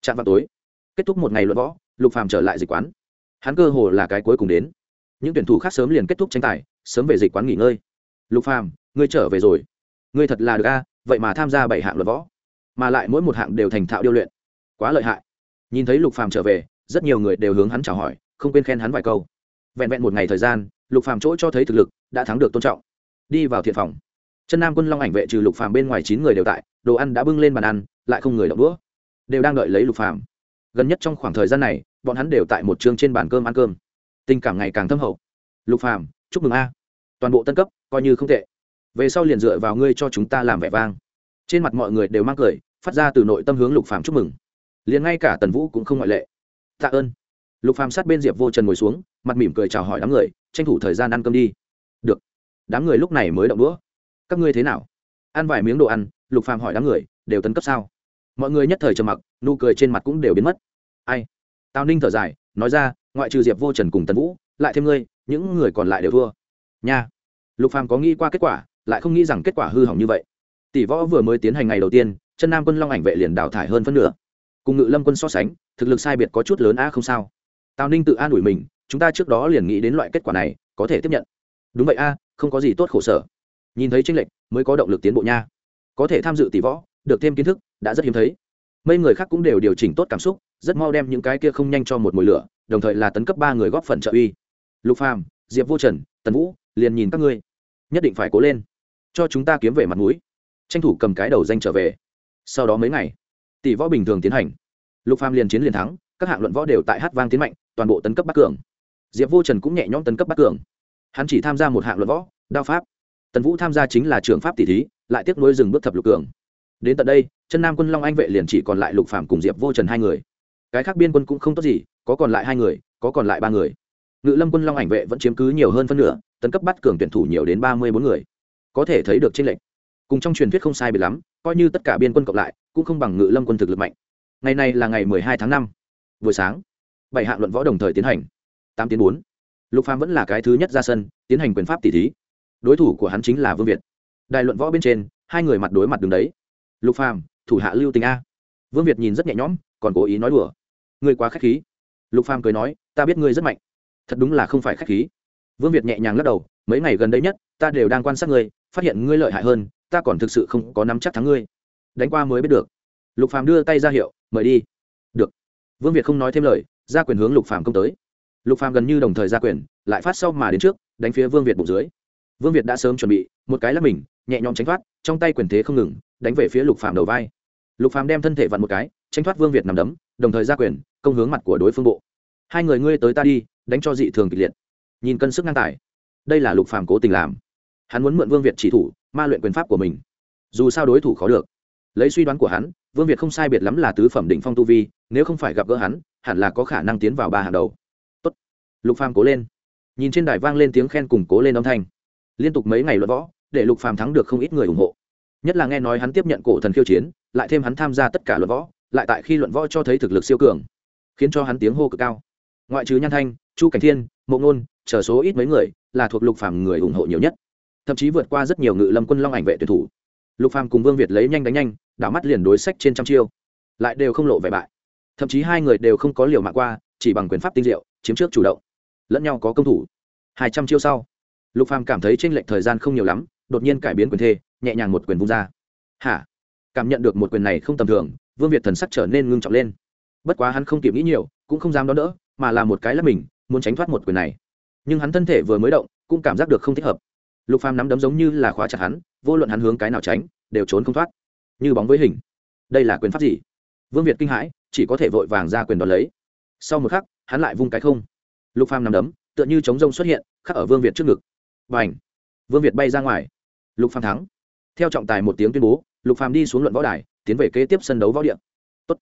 A: Chạm vào tối, kết thúc một ngày luận võ, lục phàm trở lại dịch quán. Hắn cơ hồ là cái cuối cùng đến. Những tuyển thủ khác sớm liền kết thúc tranh tài, sớm về dịch quán nghỉ ngơi. Lục phàm ngươi trở về rồi. Ngươi thật là được a, vậy mà tham gia bảy hạng luật võ, mà lại mỗi một hạng đều thành thạo điêu luyện. Quá lợi hại. Nhìn thấy lục phàm trở về, rất nhiều người đều hướng hắn chào hỏi, không quên khen hắn vài câu. Vẹn vẹn một ngày thời gian, lục phàm chỗ cho thấy thực lực đã thắng được tôn trọng. Đi vào thiện phòng. Chân nam quân long ảnh vệ trừ lục phàm bên ngoài chín người đều tại, đồ ăn đã bưng lên bàn ăn, lại không người động đũa. Đều đang đợi lấy lục phàm. Gần nhất trong khoảng thời gian này, bọn hắn đều tại một trường trên bàn cơm ăn cơm. Tình cảm ngày càng thâm hậu. Lục phàm, chúc mừng a. Toàn bộ tân cấp, coi như không tệ về sau liền dựa vào ngươi cho chúng ta làm vẻ vang. Trên mặt mọi người đều mang cười, phát ra từ nội tâm hướng lục phàm chúc mừng. Liền ngay cả tần vũ cũng không ngoại lệ. Tạ ơn. Lục phàm sát bên diệp vô trần ngồi xuống, mặt mỉm cười chào hỏi đám người, tranh thủ thời gian ăn cơm đi. Được. Đám người lúc này mới động đũa. Các ngươi thế nào? Ăn vài miếng đồ ăn, lục phàm hỏi đám người, đều tấn cấp sao? Mọi người nhất thời trầm mặc, nụ cười trên mặt cũng đều biến mất. Ai? Tào ninh thở dài, nói ra, ngoại trừ diệp vô trần cùng tần vũ, lại thêm ngươi, những người còn lại đều thua. Nha. Lục phàm có nghĩ qua kết quả lại không nghĩ rằng kết quả hư hỏng như vậy. Tỷ võ vừa mới tiến hành ngày đầu tiên, chân nam quân long ảnh vệ liền đào thải hơn phân nửa. Cùng ngự lâm quân so sánh, thực lực sai biệt có chút lớn a không sao. Tào ninh tự an ủi mình, chúng ta trước đó liền nghĩ đến loại kết quả này, có thể tiếp nhận. Đúng vậy a, không có gì tốt khổ sở. Nhìn thấy tranh lệch, mới có động lực tiến bộ nha. Có thể tham dự tỷ võ, được thêm kiến thức, đã rất hiếm thấy. Mấy người khác cũng đều điều chỉnh tốt cảm xúc, rất mau đem những cái kia không nhanh cho một mùi lửa, đồng thời là tấn cấp ba người góp phần trợ uy. Lục phàm, diệp vô trần, tần vũ, liền nhìn các ngươi. Nhất định phải cố lên cho chúng ta kiếm về mặt mũi. Tranh thủ cầm cái đầu danh trở về. Sau đó mấy ngày, tỷ võ bình thường tiến hành. Lục phàm liền chiến liền thắng, các hạng luận võ đều tại hát vang tiến mạnh, toàn bộ tấn cấp bắc cường. Diệp vô trần cũng nhẹ nhõm tấn cấp bắc cường. Hắn chỉ tham gia một hạng luận võ, đao pháp. Tần vũ tham gia chính là trường pháp tỷ thí, lại tiếp nối dừng bước thập lục cường. Đến tận đây, chân nam quân long anh vệ liền chỉ còn lại lục phàm cùng diệp vô trần hai người. Cái khác biên quân cũng không tốt gì, có còn lại hai người, có còn lại ba người. Ngự lâm quân long ảnh vệ vẫn chiếm cứ nhiều hơn phân nửa, tấn cấp bắt cường tuyển thủ nhiều đến ba mươi bốn người có thể thấy được trên lệnh cùng trong truyền thuyết không sai biệt lắm, coi như tất cả biên quân cộng lại, cũng không bằng ngự lâm quân thực lực mạnh. Ngày này là ngày mười hai tháng năm, buổi sáng, bảy hạng luận võ đồng thời tiến hành. Tám tiến bốn. Lục phàm vẫn là cái thứ nhất ra sân, tiến hành quyền pháp tỷ thí. Đối thủ của hắn chính là vương việt. Đài luận võ bên trên, hai người mặt đối mặt đứng đấy. Lục phàm, thủ hạ lưu tình a. Vương việt nhìn rất nhẹ nhõm, còn cố ý nói đùa. Ngươi quá khách khí. Lục phàm cười nói, ta biết ngươi rất mạnh. Thật đúng là không phải khách khí. Vương việt nhẹ nhàng lắc đầu, mấy ngày gần đây nhất, ta đều đang quan sát ngươi phát hiện ngươi lợi hại hơn, ta còn thực sự không có nắm chắc thắng ngươi. Đánh qua mới biết được. Lục phàm đưa tay ra hiệu, mời đi. Được. Vương việt không nói thêm lời, ra quyền hướng lục phàm công tới. Lục phàm gần như đồng thời ra quyền, lại phát sau mà đến trước, đánh phía vương việt bụng dưới. Vương việt đã sớm chuẩn bị, một cái là mình, nhẹ nhõm tránh thoát, trong tay quyền thế không ngừng, đánh về phía lục phàm đầu vai. Lục phàm đem thân thể vặn một cái, tránh thoát vương việt nằm đấm, đồng thời ra quyền, công hướng mặt của đối phương bộ. Hai người ngươi tới ta đi, đánh cho dị thường kịch liệt. Nhìn cân sức ngang tài. Đây là lục phàm cố tình làm hắn muốn mượn vương việt chỉ thủ, ma luyện quyền pháp của mình. Dù sao đối thủ khó được. Lấy suy đoán của hắn, vương việt không sai biệt lắm là tứ phẩm đỉnh phong tu vi, nếu không phải gặp gỡ hắn, hẳn là có khả năng tiến vào ba hàng đầu. Tốt. lục phàm cố lên. Nhìn trên đài vang lên tiếng khen cùng cố lên âm thanh. Liên tục mấy ngày luận võ, để lục phàm thắng được không ít người ủng hộ. Nhất là nghe nói hắn tiếp nhận cổ thần khiêu chiến, lại thêm hắn tham gia tất cả luận võ, lại tại khi luận võ cho thấy thực lực siêu cường, khiến cho hắn tiếng hô cực cao. Ngoại trừ nhan thanh, chu cảnh thiên, mộ ngôn, chờ số ít mấy người là thuộc lục phàm người ủng hộ nhiều nhất thậm chí vượt qua rất nhiều ngự lâm quân long ảnh vệ tuyển thủ. Lục phàm cùng vương việt lấy nhanh đánh nhanh, đảo mắt liền đối sách trên trăm chiêu. Lại đều không lộ vẻ bại. Thậm chí hai người đều không có liều mạng qua, chỉ bằng quyền pháp tinh diệu, chiếm trước chủ động. Lẫn nhau có công thủ. Hai trăm chiêu sau, lục phàm cảm thấy tranh lệch thời gian không nhiều lắm, đột nhiên cải biến quyền thê, nhẹ nhàng một quyền vung ra. Hả? Cảm nhận được một quyền này không tầm thường, vương việt thần sắc trở nên ngưng trọng lên. Bất quá hắn không kịp nghĩ nhiều, cũng không dám đón đỡ, mà là một cái là mình, muốn tránh thoát một quyền này. Nhưng hắn thân thể vừa mới động, cũng cảm giác được không thích hợp lục phàm nắm đấm giống như là khóa chặt hắn, vô luận hắn hướng cái nào tránh, đều trốn không thoát. Như bóng với hình. Đây là quyền pháp gì? Vương việt kinh hãi, chỉ có thể vội vàng ra quyền đoạt lấy. Sau một khắc, hắn lại vung cái không. Lục phàm nắm đấm, tựa như chống rông xuất hiện, khắc ở vương việt trước ngực. Và ảnh vương việt bay ra ngoài. Lục phàm thắng. Theo trọng tài một tiếng tuyên bố, lục phàm đi xuống luận võ đài, tiến về kế tiếp sân đấu võ điện Tốt.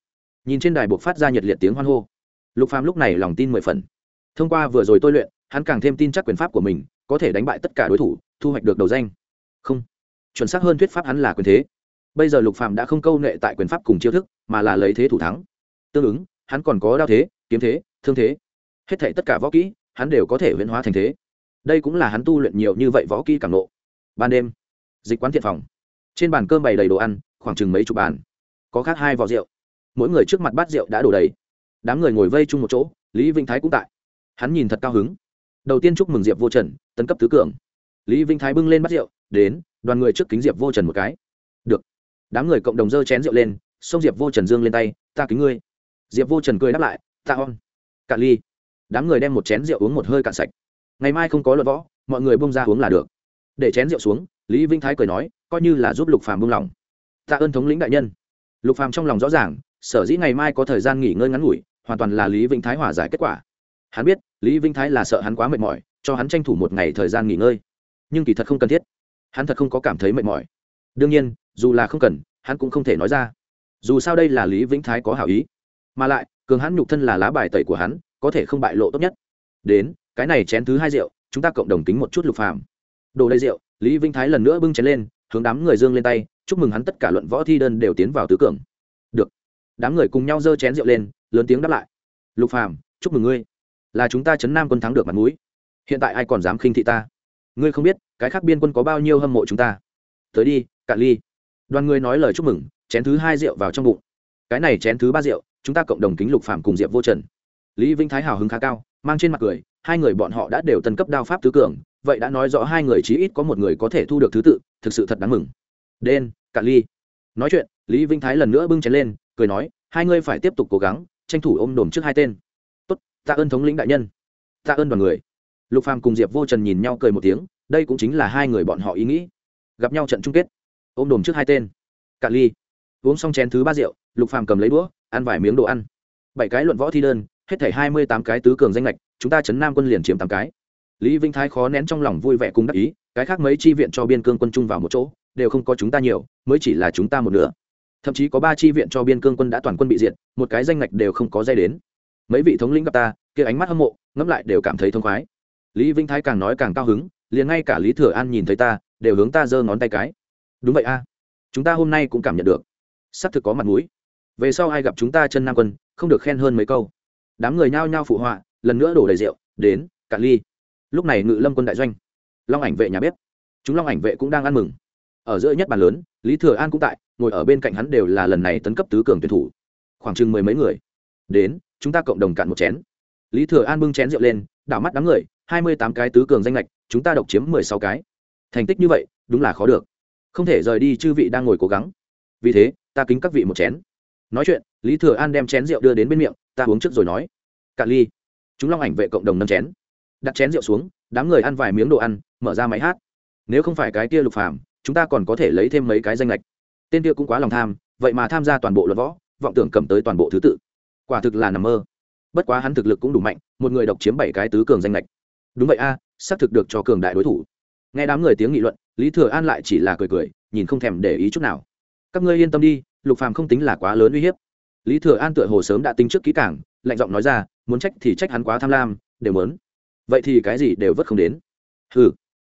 A: nhìn trên đài buộc phát ra nhiệt liệt tiếng hoan hô. Lục phàm lúc này lòng tin mười phần. Thông qua vừa rồi tôi luyện hắn càng thêm tin chắc quyền pháp của mình, có thể đánh bại tất cả đối thủ, thu hoạch được đầu danh. Không. Chuẩn xác hơn thuyết pháp hắn là quyền thế. Bây giờ lục phàm đã không câu nệ tại quyền pháp cùng chiêu thức, mà là lấy thế thủ thắng. Tương ứng, hắn còn có đao thế, kiếm thế, thương thế. Hết thảy tất cả võ kỹ, hắn đều có thể huyễn hóa thành thế. Đây cũng là hắn tu luyện nhiều như vậy võ kỹ cảm lộ. ban đêm, dịch quán thiện phòng. Trên bàn cơm bày đầy đồ ăn, khoảng chừng mấy chục bàn. Có khác hai vò rượu. Mỗi người trước mặt bát rượu đã đổ đầy. Đám người ngồi vây chung một chỗ, lý vĩnh thái cũng tại. Hắn nhìn thật cao hứng đầu tiên chúc mừng diệp vô trần, tấn cấp tứ cường. Lý vinh thái bưng lên bắt rượu, đến, đoàn người trước kính diệp vô trần một cái. Được. Đám người cộng đồng dơ chén rượu lên, xông diệp vô trần dương lên tay, ta kính ngươi. Diệp vô trần cười đáp lại, ta on. Cạn ly. Đám người đem một chén rượu uống một hơi cạn sạch. Ngày mai không có luận võ, mọi người bông ra uống là được. Để chén rượu xuống, lý vinh thái cười nói, coi như là giúp lục phàm buông lỏng tạ ơn thống lĩnh đại nhân. Lục phàm trong lòng rõ ràng, sở dĩ ngày mai có thời gian nghỉ ngơi ngắn ngủi, hoàn toàn là lý vĩnh thái hòa giải kết quả hắn biết, lý vinh thái là sợ hắn quá mệt mỏi, cho hắn tranh thủ một ngày thời gian nghỉ ngơi. Nhưng kỳ thật không cần thiết. Hắn thật không có cảm thấy mệt mỏi. Đương nhiên, dù là không cần, hắn cũng không thể nói ra. Dù sao đây là lý vĩnh thái có hảo ý. Mà lại, cường hắn nhục thân là lá bài tẩy của hắn, có thể không bại lộ tốt nhất. Đến, cái này chén thứ hai rượu, chúng ta cộng đồng tính một chút lục phàm. Đồ đầy rượu, lý vĩnh thái lần nữa bưng chén lên, hướng đám người dương lên tay, chúc mừng hắn tất cả luận võ thi đơn đều tiến vào tứ cường. Được. Đám người cùng nhau giơ chén rượu lên, lớn tiếng đáp lại. Lục phàm, chúc mừng ngươi là chúng ta chấn nam quân thắng được mặt mũi. Hiện tại ai còn dám khinh thị ta? Ngươi không biết, cái khác biên quân có bao nhiêu hâm mộ chúng ta. Tới đi, cạn ly. Đoàn người nói lời chúc mừng, chén thứ hai rượu vào trong bụng. Cái này chén thứ ba rượu, chúng ta cộng đồng kính lục phạm cùng diệp vô trần. Lý vĩnh thái hào hứng khá cao, mang trên mặt cười, hai người bọn họ đã đều tân cấp đao pháp tứ cường, vậy đã nói rõ hai người chí ít có một người có thể thu được thứ tự, thực sự thật đáng mừng. Đen, cạn ly. Nói chuyện, lý vĩnh thái lần nữa bưng chén lên, cười nói, hai ngươi phải tiếp tục cố gắng, tranh thủ ôm đồm trước hai tên tạ ơn thống lĩnh đại nhân. Tạ ơn đoàn người. Lục phàm cùng diệp vô trần nhìn nhau cười một tiếng, đây cũng chính là hai người bọn họ ý nghĩ. Gặp nhau trận chung kết. Ôm đồm trước hai tên. Cạn ly. Uống xong chén thứ ba rượu, lục phàm cầm lấy đũa, ăn vài miếng đồ ăn. Bảy cái luận võ thi đơn, hết thảy hai mươi tám cái tứ cường danh lệch chúng ta chấn nam quân liền chiếm tám cái. Lý vinh thái khó nén trong lòng vui vẻ cùng đắc ý, cái khác mấy chi viện cho biên cương quân chung vào một chỗ, đều không có chúng ta nhiều, mới chỉ là chúng ta một nửa. Thậm chí có ba chi viện cho biên cương quân đã toàn quân bị diệt, một cái danh lệch đều không có dây đến mấy vị thống lĩnh gặp ta, kia ánh mắt hâm mộ, ngẫm lại đều cảm thấy thông khoái. Lý vinh thái càng nói càng cao hứng, liền ngay cả lý thừa an nhìn thấy ta, đều hướng ta giơ ngón tay cái. Đúng vậy a, chúng ta hôm nay cũng cảm nhận được. Xác thực có mặt mũi. Về sau ai gặp chúng ta chân nam quân, không được khen hơn mấy câu. Đám người nhao nhao phụ họa, lần nữa đổ đầy rượu, đến, cạn ly. Lúc này ngự lâm quân đại doanh, long ảnh vệ nhà bếp. Chúng long ảnh vệ cũng đang ăn mừng. Ở giữa nhất bàn lớn, lý thừa an cũng tại, ngồi ở bên cạnh hắn đều là lần này tấn cấp tứ cường tuyển thủ. Khoảng chừng mười mấy người đến, chúng ta cộng đồng cạn một chén. Lý thừa an bưng chén rượu lên, đảo mắt đám người, hai mươi tám cái tứ cường danh lệch, chúng ta độc chiếm mười sáu cái. Thành tích như vậy, đúng là khó được. Không thể rời đi chư vị đang ngồi cố gắng. Vì thế, ta kính các vị một chén. Nói chuyện, lý thừa an đem chén rượu đưa đến bên miệng, ta uống trước rồi nói. Cạn ly. Chúng long ảnh vệ cộng đồng nâng chén. Đặt chén rượu xuống, đám người ăn vài miếng đồ ăn, mở ra máy hát. Nếu không phải cái kia lục phàm, chúng ta còn có thể lấy thêm mấy cái danh lệch. Tên kia cũng quá lòng tham, vậy mà tham gia toàn bộ luật võ, vọng tưởng cầm tới toàn bộ thứ tự quả thực là nằm mơ. Bất quá hắn thực lực cũng đủ mạnh, một người độc chiếm bảy cái tứ cường danh lệch đúng vậy a, xác thực được cho cường đại đối thủ. Nghe đám người tiếng nghị luận, lý thừa an lại chỉ là cười cười, nhìn không thèm để ý chút nào. Các ngươi yên tâm đi, lục phàm không tính là quá lớn uy hiếp. Lý thừa an tựa hồ sớm đã tính trước kỹ cảng lạnh giọng nói ra, muốn trách thì trách hắn quá tham lam, đều mớn vậy thì cái gì đều vất không đến. Hừ.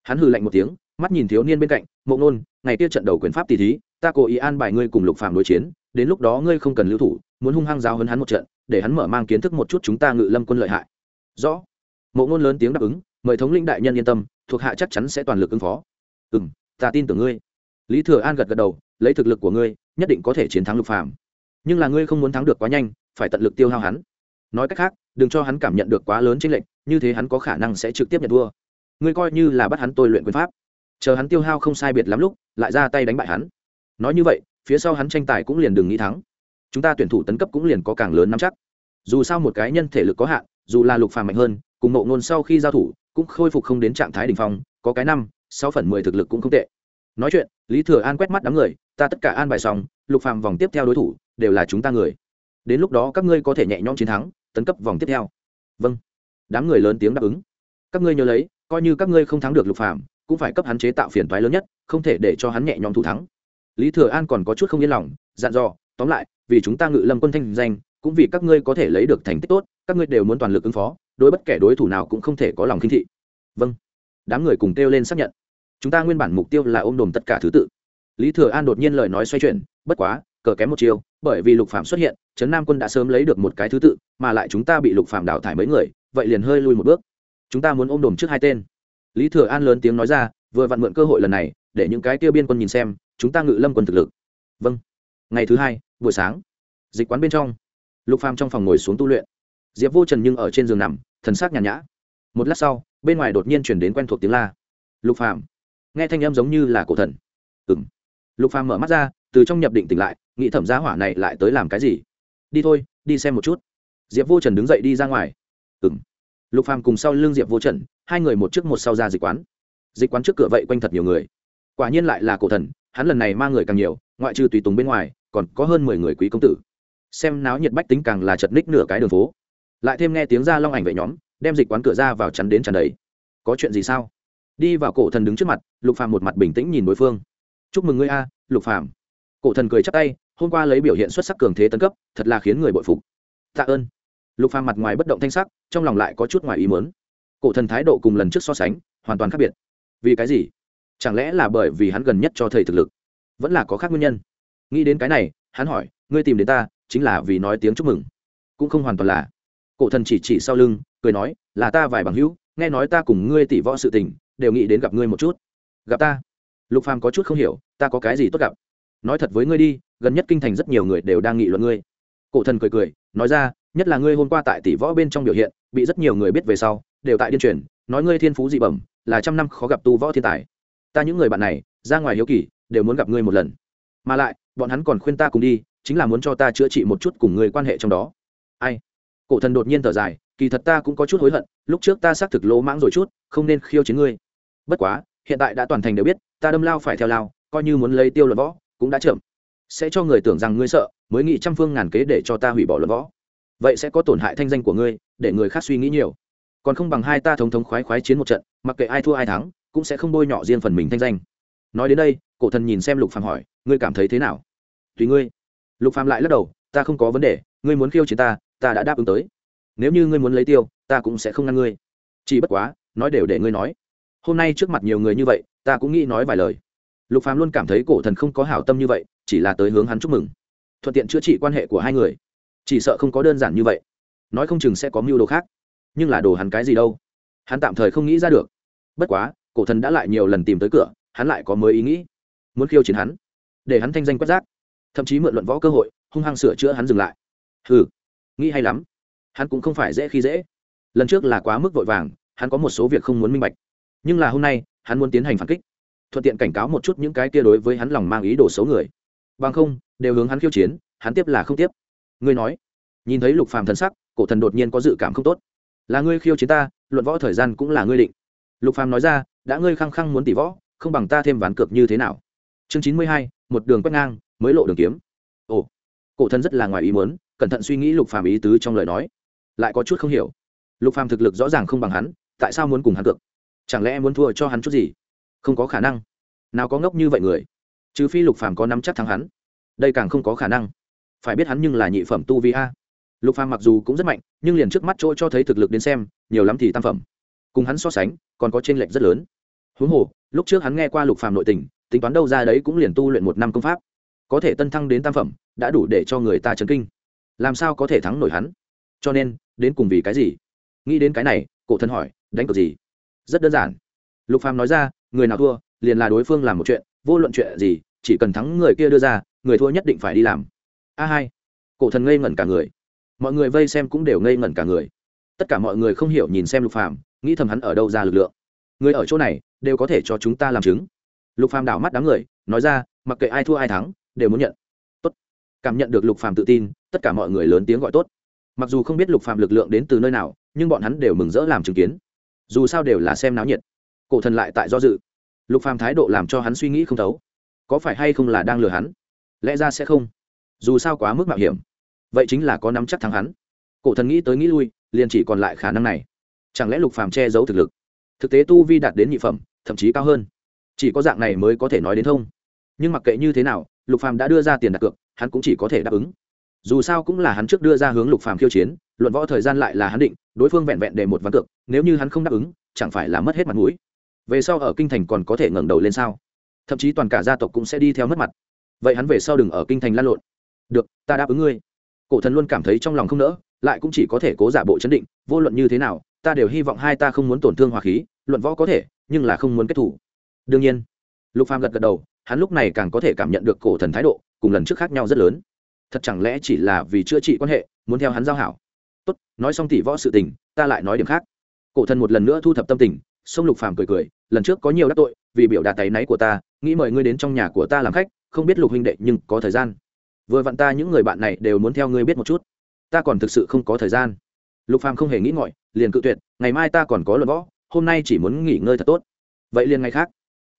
A: Hắn hừ lạnh một tiếng, mắt nhìn thiếu niên bên cạnh mộng nôn, ngày kia trận đầu quyền pháp tỷ thí, ta cố ý an bài ngươi cùng lục phàm đối chiến đến lúc đó ngươi không cần lưu thủ, muốn hung hăng giáo hấn hắn một trận, để hắn mở mang kiến thức một chút chúng ta ngự lâm quân lợi hại. Rõ. Mộ ngôn lớn tiếng đáp ứng, mời thống lĩnh đại nhân yên tâm, thuộc hạ chắc chắn sẽ toàn lực ứng phó. Ừ m ta tin tưởng ngươi. Lý thừa an gật gật đầu, lấy thực lực của ngươi, nhất định có thể chiến thắng lục phàm. Nhưng là ngươi không muốn thắng được quá nhanh, phải tận lực tiêu hao hắn. Nói cách khác, đừng cho hắn cảm nhận được quá lớn trên lệnh như thế hắn có khả năng sẽ trực tiếp nhận thua. Ngươi coi như là bắt hắn tôi luyện quyền pháp. Chờ hắn tiêu hao không sai biệt lắm lúc, lại ra tay đánh bại hắn nói như vậy, phía sau hắn tranh tài cũng liền đừng nghĩ thắng. Chúng ta tuyển thủ tấn cấp cũng liền có càng lớn nắm chắc. Dù sao một cái nhân thể lực có hạn, dù là lục phàm mạnh hơn, cùng mộ ngôn sau khi giao thủ, cũng khôi phục không đến trạng thái đỉnh phong, có cái năm, sáu phần mười thực lực cũng không tệ. Nói chuyện, lý thừa an quét mắt đám người, ta tất cả an bài xong, lục phàm vòng tiếp theo đối thủ đều là chúng ta người. Đến lúc đó các ngươi có thể nhẹ nhõm chiến thắng, tấn cấp vòng tiếp theo. Vâng. Đám người lớn tiếng đáp ứng. Các ngươi nhớ lấy, coi như các ngươi không thắng được lục phàm, cũng phải cấp hắn chế tạo phiền toái lớn nhất, không thể để cho hắn nhẹ nhõm thủ thắng lý thừa an còn có chút không yên lòng, dặn dò, tóm lại, vì chúng ta ngự lâm quân thanh danh, cũng vì các ngươi có thể lấy được thành tích tốt, các ngươi đều muốn toàn lực ứng phó, đối bất kể đối thủ nào cũng không thể có lòng khinh thị. Vâng. Đám người cùng kêu lên xác nhận. Chúng ta nguyên bản mục tiêu là ôm đồm tất cả thứ tự. Lý thừa an đột nhiên lời nói xoay chuyển, bất quá, cờ kém một chiều bởi vì lục phạm xuất hiện, trấn nam quân đã sớm lấy được một cái thứ tự, mà lại chúng ta bị lục phạm đào thải mấy người, vậy liền hơi lui một bước. Chúng ta muốn ôm đồm trước hai tên. Lý thừa an lớn tiếng nói ra, vừa vặn mượn cơ hội lần này, để những cái tiêu biên quân nhìn xem chúng ta ngự lâm quân thực lực. Vâng. Ngày thứ hai, buổi sáng, dịch quán bên trong, lục phàm trong phòng ngồi xuống tu luyện. Diệp vô trần nhưng ở trên giường nằm, thần sắc nhàn nhã. Một lát sau, bên ngoài đột nhiên chuyển đến quen thuộc tiếng la. Lục phàm, nghe thanh âm giống như là cổ thần. Ừng lục phàm mở mắt ra, từ trong nhập định tỉnh lại, nghĩ thẩm giá hỏa này lại tới làm cái gì? Đi thôi, đi xem một chút. Diệp vô trần đứng dậy đi ra ngoài. Ừng lục phàm cùng sau lưng diệp vô trần, hai người một trước một sau ra dịch quán. Dịch quán trước cửa vậy quanh thật nhiều người. Quả nhiên lại là cổ thần hắn lần này mang người càng nhiều, ngoại trừ tùy tùng bên ngoài, còn có hơn mười người quý công tử. Xem náo nhiệt bách tính càng là chật ních nửa cái đường phố. Lại thêm nghe tiếng ra long ảnh vệ nhóm, đem dịch quán cửa ra vào chắn đến chắn đấy có chuyện gì sao? Đi vào cổ thần đứng trước mặt, lục phàm một mặt bình tĩnh nhìn đối phương. Chúc mừng ngươi a, lục phàm. Cổ thần cười chắp tay, hôm qua lấy biểu hiện xuất sắc cường thế tấn cấp, thật là khiến người bội phục. Tạ ơn. Lục phàm mặt ngoài bất động thanh sắc, trong lòng lại có chút ngoài ý muốn. Cổ thần thái độ cùng lần trước so sánh, hoàn toàn khác biệt. Vì cái gì? Chẳng lẽ là bởi vì hắn gần nhất cho thầy thực lực? Vẫn là có khác nguyên nhân? Nghĩ đến cái này, hắn hỏi, ngươi tìm đến ta, chính là vì nói tiếng chúc mừng. Cũng không hoàn toàn là. Cổ thần chỉ chỉ sau lưng, cười nói, là ta vài bằng hữu, nghe nói ta cùng ngươi tỷ võ sự tình, đều nghĩ đến gặp ngươi một chút. Gặp ta? Lục phàm có chút không hiểu, ta có cái gì tốt gặp? Nói thật với ngươi đi, gần nhất kinh thành rất nhiều người đều đang nghị luận ngươi. Cổ thần cười cười, nói ra, nhất là ngươi hôm qua tại tỷ võ bên trong biểu hiện, bị rất nhiều người biết về sau, đều tại điên truyền, nói ngươi thiên phú dị bẩm, là trăm năm khó gặp tu võ thiên tài ta những người bạn này, ra ngoài hiếu kỳ, đều muốn gặp ngươi một lần. Mà lại, bọn hắn còn khuyên ta cùng đi, chính là muốn cho ta chữa trị một chút cùng người quan hệ trong đó. Ai? Cổ thần đột nhiên thở dài, kỳ thật ta cũng có chút hối hận, lúc trước ta xác thực lỗ mãng rồi chút, không nên khiêu chiến ngươi. Bất quá, hiện tại đã toàn thành đều biết, ta đâm lao phải theo lao, coi như muốn lấy tiêu luận võ, cũng đã chậm. Sẽ cho người tưởng rằng ngươi sợ, mới nghĩ trăm phương ngàn kế để cho ta hủy bỏ luận võ. Vậy sẽ có tổn hại thanh danh của ngươi, để người khác suy nghĩ nhiều. Còn không bằng hai ta thống thống khoái khoái chiến một trận, mặc kệ ai thua ai thắng cũng sẽ không bôi nhọ riêng phần mình thanh danh. Nói đến đây, cổ thần nhìn xem lục phàm hỏi, ngươi cảm thấy thế nào? Tùy ngươi. Lục phàm lại lắc đầu, ta không có vấn đề, ngươi muốn khiêu chiến ta ta đã đáp ứng tới. Nếu như ngươi muốn lấy tiêu, ta cũng sẽ không ngăn ngươi. Chỉ bất quá, nói đều để ngươi nói. Hôm nay trước mặt nhiều người như vậy, ta cũng nghĩ nói vài lời. Lục phàm luôn cảm thấy cổ thần không có hảo tâm như vậy, chỉ là tới hướng hắn chúc mừng. Thuận tiện chữa trị quan hệ của hai người. Chỉ sợ không có đơn giản như vậy. Nói không chừng sẽ có mưu đồ khác. Nhưng là đồ hắn cái gì đâu? Hắn tạm thời không nghĩ ra được. Bất quá cổ thần đã lại nhiều lần tìm tới cửa, hắn lại có mới ý nghĩ. Muốn khiêu chiến hắn, để hắn thanh danh quét rác. Thậm chí mượn luận võ cơ hội, hung hăng sửa chữa hắn dừng lại. Hừ, nghĩ hay lắm. Hắn cũng không phải dễ khi dễ. Lần trước là quá mức vội vàng, hắn có một số việc không muốn minh bạch. Nhưng là hôm nay, hắn muốn tiến hành phản kích. Thuận tiện cảnh cáo một chút những cái kia đối với hắn lòng mang ý đồ xấu người. Bằng không, đều hướng hắn khiêu chiến, hắn tiếp là không tiếp. Ngươi nói, nhìn thấy lục phàm thần sắc, cổ thần đột nhiên có dự cảm không tốt. Là ngươi khiêu chiến ta, luận võ thời gian cũng là ngươi định. Lục phàm nói ra đã ngươi khăng khăng muốn tỷ võ, không bằng ta thêm ván cược như thế nào? Chương chín mươi hai, một đường quét ngang, mới lộ đường kiếm. Ồ, cổ thần rất là ngoài ý muốn, cẩn thận suy nghĩ lục phàm ý tứ trong lời nói. Lại có chút không hiểu. Lục phàm thực lực rõ ràng không bằng hắn, tại sao muốn cùng hắn cược? Chẳng lẽ muốn thua cho hắn chút gì? Không có khả năng. Nào có ngốc như vậy người? Trừ phi lục phàm có nắm chắc thắng hắn. Đây càng không có khả năng. Phải biết hắn nhưng là nhị phẩm tu vi a. Lục phàm mặc dù cũng rất mạnh, nhưng liền trước mắt chỗ cho thấy thực lực đến xem, nhiều lắm thì tam phẩm. Cùng hắn so sánh, còn có chênh lệch rất lớn huống hồ, lúc trước hắn nghe qua lục phàm nội tình, tính toán đâu ra đấy cũng liền tu luyện một năm công pháp. Có thể tân thăng đến tam phẩm, đã đủ để cho người ta chấn kinh. Làm sao có thể thắng nổi hắn? Cho nên, đến cùng vì cái gì? Nghĩ đến cái này, cổ thần hỏi, đánh cược gì? Rất đơn giản. Lục phàm nói ra, người nào thua, liền là đối phương làm một chuyện, vô luận chuyện gì, chỉ cần thắng người kia đưa ra, người thua nhất định phải đi làm. A hai. Cổ thần ngây ngẩn cả người. Mọi người vây xem cũng đều ngây ngẩn cả người. Tất cả mọi người không hiểu nhìn xem lục phàm, nghĩ thầm hắn ở đâu ra lực lượng người ở chỗ này đều có thể cho chúng ta làm chứng. Lục phàm đảo mắt đám người, nói ra, mặc kệ ai thua ai thắng, đều muốn nhận. Tốt. Cảm nhận được lục phàm tự tin, tất cả mọi người lớn tiếng gọi tốt. Mặc dù không biết lục phàm lực lượng đến từ nơi nào, nhưng bọn hắn đều mừng rỡ làm chứng kiến. Dù sao đều là xem náo nhiệt. Cổ thần lại tại do dự. Lục phàm thái độ làm cho hắn suy nghĩ không thấu. Có phải hay không là đang lừa hắn? Lẽ ra sẽ không. Dù sao quá mức mạo hiểm. Vậy chính là có nắm chắc thắng hắn. Cổ thần nghĩ tới nghĩ lui, liền chỉ còn lại khả năng này. Chẳng lẽ lục phàm che giấu thực lực? Thực tế tu vi đạt đến nhị phẩm, thậm chí cao hơn. Chỉ có dạng này mới có thể nói đến thông. Nhưng mặc kệ như thế nào, lục phàm đã đưa ra tiền đặt cược, hắn cũng chỉ có thể đáp ứng. Dù sao cũng là hắn trước đưa ra hướng lục phàm khiêu chiến, luận võ thời gian lại là hắn định, đối phương vẹn vẹn để một ván cược, nếu như hắn không đáp ứng, chẳng phải là mất hết mặt mũi. Về sau ở kinh thành còn có thể ngẩng đầu lên sao? Thậm chí toàn cả gia tộc cũng sẽ đi theo mất mặt. Vậy hắn về sau đừng ở kinh thành lan lộn. Được, ta đáp ứng ngươi. Cổ thần luôn cảm thấy trong lòng không nỡ, lại cũng chỉ có thể cố giả bộ chấn định, vô luận như thế nào ta đều hy vọng hai ta không muốn tổn thương hòa khí, luận võ có thể, nhưng là không muốn kết thủ. Đương nhiên, lục phàm gật gật đầu, hắn lúc này càng có thể cảm nhận được cổ thần thái độ, cùng lần trước khác nhau rất lớn. Thật chẳng lẽ chỉ là vì chữa trị quan hệ, muốn theo hắn giao hảo? Tốt, nói xong tỷ võ sự tình, ta lại nói điểm khác. Cổ thần một lần nữa thu thập tâm tình, sông lục phàm cười cười, lần trước có nhiều đắc tội, vì biểu đạt tay náy của ta, nghĩ mời ngươi đến trong nhà của ta làm khách, không biết lục huynh đệ nhưng có thời gian. Vừa vặn ta những người bạn này đều muốn theo ngươi biết một chút. Ta còn thực sự không có thời gian lục phàm không hề nghĩ ngợi, liền cự tuyệt, ngày mai ta còn có luận võ, hôm nay chỉ muốn nghỉ ngơi thật tốt. Vậy liền ngày khác.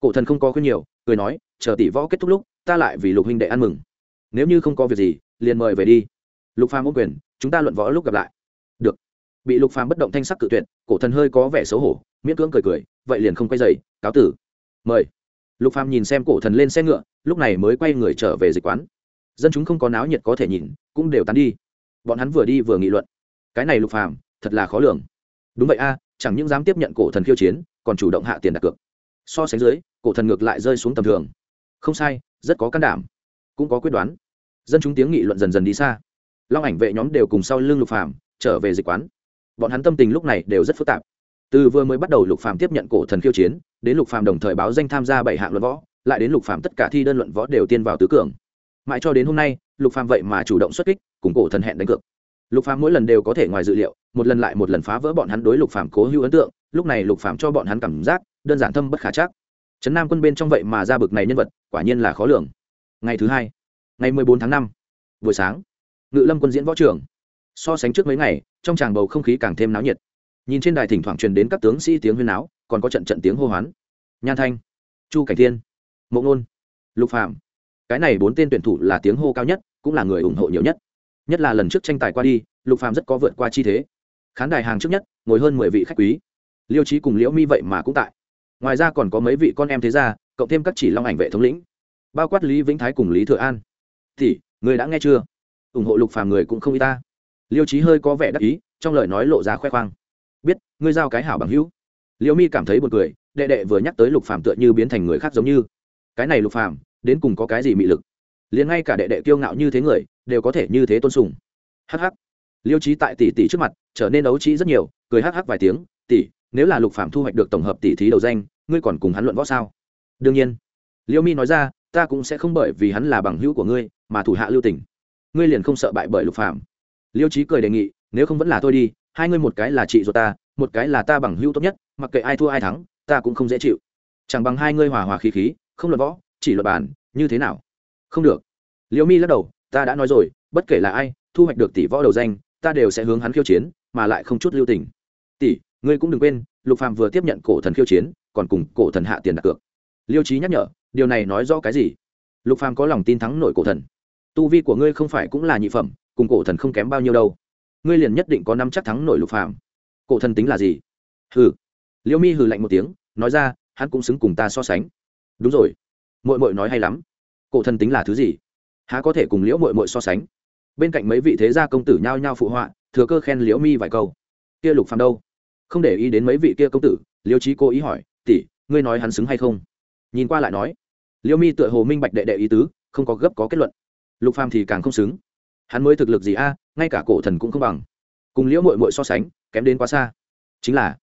A: Cổ thần không có khuyên nhiều, cười nói, chờ tỷ võ kết thúc lúc, ta lại vì lục huynh đệ ăn mừng. Nếu như không có việc gì, liền mời về đi. Lục phàm ôm quyền, chúng ta luận võ lúc gặp lại. Được. Bị lục phàm bất động thanh sắc cự tuyệt, cổ thần hơi có vẻ xấu hổ, miễn cưỡng cười cười, vậy liền không quay dày cáo tử. Mời. Lục phàm nhìn xem cổ thần lên xe ngựa, lúc này mới quay người trở về dịch quán. Dân chúng không có náo nhiệt có thể nhìn, cũng đều tán đi. Bọn hắn vừa đi vừa nghị luận cái này lục phàm, thật là khó lường. Đúng vậy a, chẳng những dám tiếp nhận cổ thần khiêu chiến, còn chủ động hạ tiền đặt cược. So sánh dưới, cổ thần ngược lại rơi xuống tầm thường. Không sai, rất có can đảm. Cũng có quyết đoán. Dân chúng tiếng nghị luận dần dần đi xa. Long ảnh vệ nhóm đều cùng sau lưng lục phàm, trở về dịch quán. Bọn hắn tâm tình lúc này đều rất phức tạp. Từ vừa mới bắt đầu lục phàm tiếp nhận cổ thần khiêu chiến, đến lục phàm đồng thời báo danh tham gia bảy hạng luận võ, lại đến lục phàm tất cả thi đơn luận võ đều tiên vào tứ cường. Mãi cho đến hôm nay, lục phàm vậy mà chủ động xuất kích, cùng cổ thần hẹn đánh cược lục phàm mỗi lần đều có thể ngoài dự liệu, một lần lại một lần phá vỡ bọn hắn đối lục phàm cố hữu ấn tượng, lúc này lục phàm cho bọn hắn cảm giác đơn giản thâm bất khả chắc. Trấn nam quân bên trong vậy mà ra bực này nhân vật, quả nhiên là khó lường. Ngày thứ hai, ngày mười bốn tháng năm, buổi sáng, ngự lâm quân diễn võ trưởng. so sánh trước mấy ngày, trong tràng bầu không khí càng thêm náo nhiệt. Nhìn trên đài thỉnh thoảng truyền đến các tướng sĩ tiếng huyên náo, còn có trận trận tiếng hô hoán. Nhan thanh, chu cảnh thiên, mộ ngôn lục phạm cái này bốn tên tuyển thủ là tiếng hô cao nhất, cũng là người ủng hộ nhiều nhất nhất là lần trước tranh tài qua đi, lục phàm rất có vượt qua chi thế. Khán đài hàng trước nhất, ngồi hơn mười vị khách quý. Liêu trí cùng liễu mi vậy mà cũng tại. Ngoài ra còn có mấy vị con em thế gia, cộng thêm các chỉ long ảnh vệ thống lĩnh. Bao quát lý vĩnh thái cùng lý thừa an. Thì người đã nghe chưa? ủng hộ lục phàm người cũng không y ta. Liêu trí hơi có vẻ đắc ý, trong lời nói lộ ra khoe khoang. Biết, ngươi giao cái hảo bằng hữu. Liễu mi cảm thấy buồn cười, đệ đệ vừa nhắc tới lục phàm tựa như biến thành người khác giống như. Cái này lục phàm, đến cùng có cái gì mị lực? Liền ngay cả đệ đệ kiêu ngạo như thế người đều có thể như thế tôn sùng. Hh liêu trí tại tỷ tỷ trước mặt, trở nên ấu trí rất nhiều, cười hh vài tiếng, tỷ, nếu là lục phạm thu hoạch được tổng hợp tỷ thí đầu danh, ngươi còn cùng hắn luận võ sao? Đương nhiên. Liêu mi nói ra, ta cũng sẽ không bởi vì hắn là bằng hữu của ngươi, mà thủ hạ lưu tình. Ngươi liền không sợ bại bởi lục phạm. liêu trí cười đề nghị, nếu không vẫn là tôi đi, hai ngươi một cái là chị ruột ta, một cái là ta bằng hữu tốt nhất, mặc kệ ai thua ai thắng, ta cũng không dễ chịu. Chẳng bằng hai ngươi hòa hòa khí khí, không luận võ, chỉ luận bàn, như thế nào? Không được. Liêu mi lắc đầu ta đã nói rồi, bất kể là ai, thu hoạch được tỷ võ đầu danh, ta đều sẽ hướng hắn khiêu chiến, mà lại không chút lưu tình. Tỷ, ngươi cũng đừng quên, lục phàm vừa tiếp nhận cổ thần khiêu chiến, còn cùng cổ thần hạ tiền đặt cược. Liêu trí nhắc nhở, điều này nói rõ cái gì? Lục phàm có lòng tin thắng nổi cổ thần. Tu vi của ngươi không phải cũng là nhị phẩm, cùng cổ thần không kém bao nhiêu đâu. Ngươi liền nhất định có năm chắc thắng nổi lục phàm. Cổ thần tính là gì? Hừ. Liêu mi hừ lạnh một tiếng, nói ra, hắn cũng xứng cùng ta so sánh. Đúng rồi. Mội mội nói hay lắm. Cổ thần tính là thứ gì? Há có thể cùng liễu mội mội so sánh. Bên cạnh mấy vị thế gia công tử nhao nhao phụ họa, thừa cơ khen liễu mi vài câu. Kia lục phàm đâu? Không để ý đến mấy vị kia công tử liễu trí cố ý hỏi, tỷ, ngươi nói hắn xứng hay không? Nhìn qua lại nói liễu mi tựa hồ minh bạch đệ đệ ý tứ, không có gấp có kết luận. Lục phàm thì càng không xứng. Hắn mới thực lực gì a, ngay cả cổ thần cũng không bằng. Cùng liễu mội mội so sánh, kém đến quá xa. Chính là,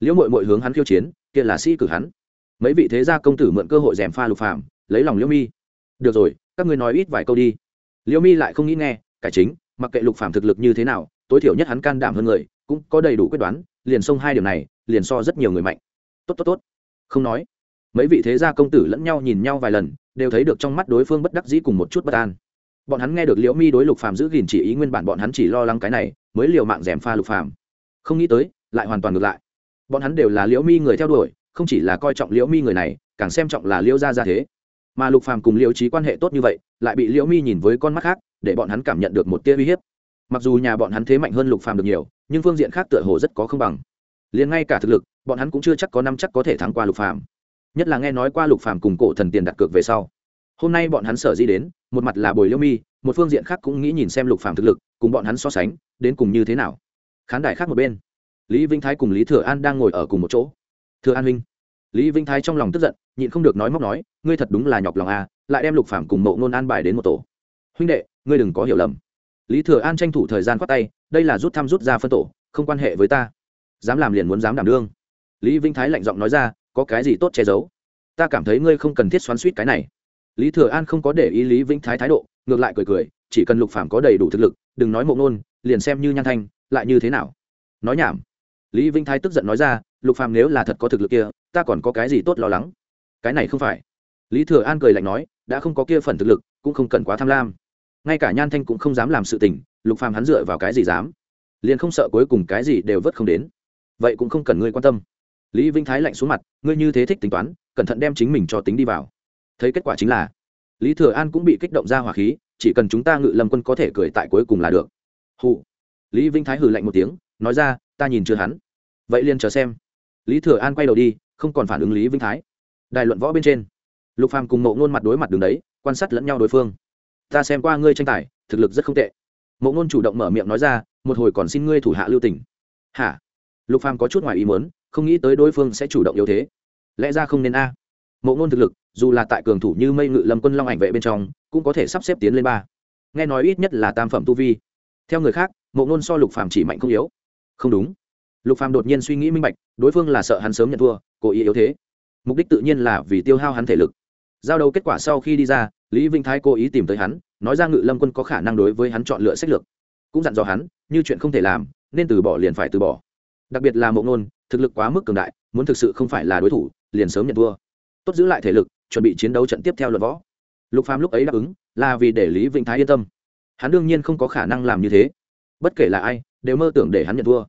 A: liễu mội mội hướng hắn khiêu chiến, kia là sĩ cử hắn. Mấy vị thế gia công tử mượn cơ hội dèm pha lục phàm, lấy lòng liễu mi. Được rồi các ngươi nói ít vài câu đi. Liễu mi lại không nghĩ nghe, cải chính, mặc kệ lục Phạm thực lực như thế nào, tối thiểu nhất hắn can đảm hơn người, cũng có đầy đủ quyết đoán, liền xông hai điều này, liền so rất nhiều người mạnh. Tốt tốt tốt. Không nói. Mấy vị thế gia công tử lẫn nhau nhìn nhau vài lần, đều thấy được trong mắt đối phương bất đắc dĩ cùng một chút bất an. Bọn hắn nghe được liễu mi đối lục phàm giữ gìn chỉ ý nguyên bản bọn hắn chỉ lo lắng cái này, mới liều mạng dèm pha lục phàm. Không nghĩ tới, lại hoàn toàn ngược lại. Bọn hắn đều là liễu mi người theo đuổi, không chỉ là coi trọng liễu mi người này, càng xem trọng là liễu gia gia thế mà lục phàm cùng liễu trí quan hệ tốt như vậy, lại bị liễu mi nhìn với con mắt khác, để bọn hắn cảm nhận được một tia uy hiếp. Mặc dù nhà bọn hắn thế mạnh hơn lục phàm được nhiều, nhưng phương diện khác tựa hồ rất có không bằng. Liền ngay cả thực lực, bọn hắn cũng chưa chắc có năm chắc có thể thắng qua lục phàm. Nhất là nghe nói qua lục phàm cùng cổ thần tiền đặt cược về sau. Hôm nay bọn hắn sở di đến, một mặt là bồi liễu mi, một phương diện khác cũng nghĩ nhìn xem lục phàm thực lực, cùng bọn hắn so sánh, đến cùng như thế nào. Khán đài khác một bên. Lý vinh thái cùng lý thừa an đang ngồi ở cùng một chỗ. Thừa an huynh lý vĩnh thái trong lòng tức giận nhịn không được nói móc nói ngươi thật đúng là nhọc lòng a à, lại đem lục phàm cùng mộ nôn an bài đến một tổ. Huynh đệ ngươi đừng có hiểu lầm. Lý thừa an tranh thủ thời gian khoát tay đây là rút thăm rút ra phân tổ không quan hệ với ta. Dám làm liền muốn dám đảm đương. Lý vĩnh thái lạnh giọng nói ra có cái gì tốt che giấu? Ta cảm thấy ngươi không cần thiết xoắn suýt cái này. Lý thừa an không có để ý lý vĩnh thái thái độ ngược lại cười cười chỉ cần lục phàm có đầy đủ thực lực đừng nói Mộ nôn liền xem như nhan thanh lại như thế nào? Nói nhảm lý Vinh thái tức giận nói ra, lục phàm nếu là thật có thực lực kia, ta còn có cái gì tốt lo lắng? Cái này không phải. Lý thừa an cười lạnh nói, đã không có kia phần thực lực, cũng không cần quá tham lam. Ngay cả nhan thanh cũng không dám làm sự tình, lục phàm hắn dựa vào cái gì dám? Liền không sợ cuối cùng cái gì đều vớt không đến. Vậy cũng không cần ngươi quan tâm. Lý Vinh thái lạnh xuống mặt, ngươi như thế thích tính toán, cẩn thận đem chính mình cho tính đi vào. Thấy kết quả chính là, lý thừa an cũng bị kích động ra hỏa khí, chỉ cần chúng ta ngự lâm quân có thể cười tại cuối cùng là được. Hụ lý Vinh thái hừ lạnh một tiếng, nói ra ta nhìn chưa hắn. Vậy liền chờ xem. Lý thừa an quay đầu đi, không còn phản ứng lý vĩnh thái. Đài luận võ bên trên, lục phàm cùng mộ ngôn mặt đối mặt đường đấy, quan sát lẫn nhau đối phương. Ta xem qua ngươi tranh tài, thực lực rất không tệ. Mộ ngôn chủ động mở miệng nói ra, một hồi còn xin ngươi thủ hạ lưu tình. Hả? Lục phàm có chút ngoài ý muốn, không nghĩ tới đối phương sẽ chủ động yếu thế. Lẽ ra không nên a. Mộ ngôn thực lực, dù là tại cường thủ như mây ngự lâm quân long ảnh vệ bên trong, cũng có thể sắp xếp tiến lên ba. Nghe nói ít nhất là tam phẩm tu vi. Theo người khác, mộ ngôn so lục phàm chỉ mạnh không yếu không đúng. Lục phàm đột nhiên suy nghĩ minh bạch, đối phương là sợ hắn sớm nhận thua, cố ý yếu thế. Mục đích tự nhiên là vì tiêu hao hắn thể lực. Giao đấu kết quả sau khi đi ra, lý vinh thái cố ý tìm tới hắn, nói ra ngự lâm quân có khả năng đối với hắn chọn lựa sách lược. Cũng dặn dò hắn, như chuyện không thể làm, nên từ bỏ liền phải từ bỏ. Đặc biệt là mộ ngôn, thực lực quá mức cường đại, muốn thực sự không phải là đối thủ, liền sớm nhận thua. Tốt giữ lại thể lực, chuẩn bị chiến đấu trận tiếp theo luật võ. Lục phàm lúc ấy đáp ứng, là vì để lý vĩnh thái yên tâm. Hắn đương nhiên không có khả năng làm như thế. Bất kể là ai đều mơ tưởng để hắn nhận thua.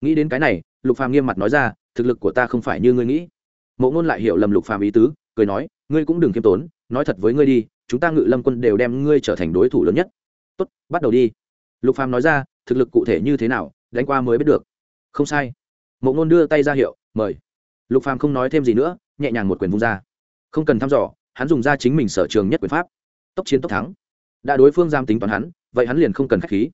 A: Nghĩ đến cái này, lục phàm nghiêm mặt nói ra, thực lực của ta không phải như ngươi nghĩ. Mộ ngôn lại hiểu lầm lục phàm ý tứ, cười nói, ngươi cũng đừng kiêm tốn, nói thật với ngươi đi, chúng ta ngự lâm quân đều đem ngươi trở thành đối thủ lớn nhất. Tốt, bắt đầu đi. Lục phàm nói ra, thực lực cụ thể như thế nào, đánh qua mới biết được. Không sai. Mộ ngôn đưa tay ra hiệu, mời. Lục phàm không nói thêm gì nữa, nhẹ nhàng một quyền vung ra. Không cần thăm dò, hắn dùng ra chính mình sở trường nhất quyền pháp. Tốc chiến tốc thắng. Đã đối phương giam tính toán hắn, vậy hắn liền không cần khách khí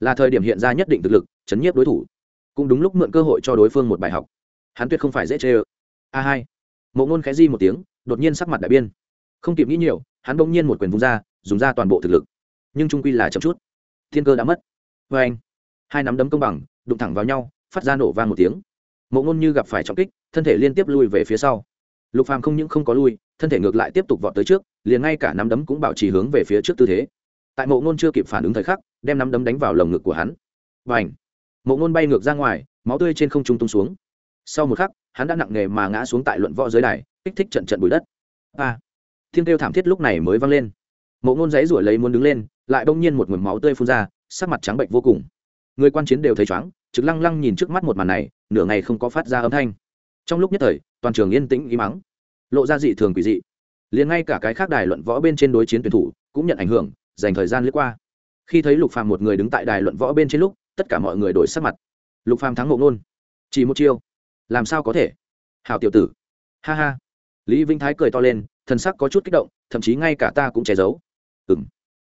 A: là thời điểm hiện ra nhất định thực lực, chấn nhiếp đối thủ. Cũng đúng lúc mượn cơ hội cho đối phương một bài học. Hắn tuyệt không phải dễ chê ơ. A hai. Mộ ngôn khẽ di một tiếng, đột nhiên sắc mặt đại biên. Không kịp nghĩ nhiều, hắn bỗng nhiên một quyền vung ra, dùng ra toàn bộ thực lực. Nhưng trung quy là chậm chút. Thiên cơ đã mất. Vê anh. Hai nắm đấm công bằng, đụng thẳng vào nhau, phát ra nổ vang một tiếng. Mộ ngôn như gặp phải trọng kích, thân thể liên tiếp lui về phía sau. Lục phàm không những không có lui, thân thể ngược lại tiếp tục vọt tới trước, liền ngay cả nắm đấm cũng bảo trì hướng về phía trước tư thế. Tại mộ ngôn chưa kịp phản ứng thời khắc đem nắm đấm đánh vào lồng ngực của hắn. Và ảnh mộ ngôn bay ngược ra ngoài, máu tươi trên không trung tung xuống. Sau một khắc, hắn đã nặng nề mà ngã xuống tại luận võ dưới đài, kích thích trận trận bụi đất. À! A thiên kêu thảm thiết lúc này mới vang lên. Mộ ngôn giấy rủi lấy muốn đứng lên, lại bỗng nhiên một mực máu tươi phun ra, sắc mặt trắng bệnh vô cùng. Người quan chiến đều thấy chóng trực lăng lăng nhìn trước mắt một màn này, nửa ngày không có phát ra âm thanh. Trong lúc nhất thời, toàn trường yên tĩnh ý mắng lộ ra dị thường quỷ dị. Liền ngay cả cái khác đài luận võ bên trên đối chiến tuyển thủ cũng nhận ảnh hưởng, dành thời gian lướt qua khi thấy lục phàm một người đứng tại đài luận võ bên trên lúc, tất cả mọi người đổi sắc mặt. Lục phàm thắng ngộ ngôn. Chỉ một chiêu. Làm sao có thể? Hào tiểu tử. Ha ha. Lý vĩnh thái cười to lên, thần sắc có chút kích động, thậm chí ngay cả ta cũng che giấu. Ừng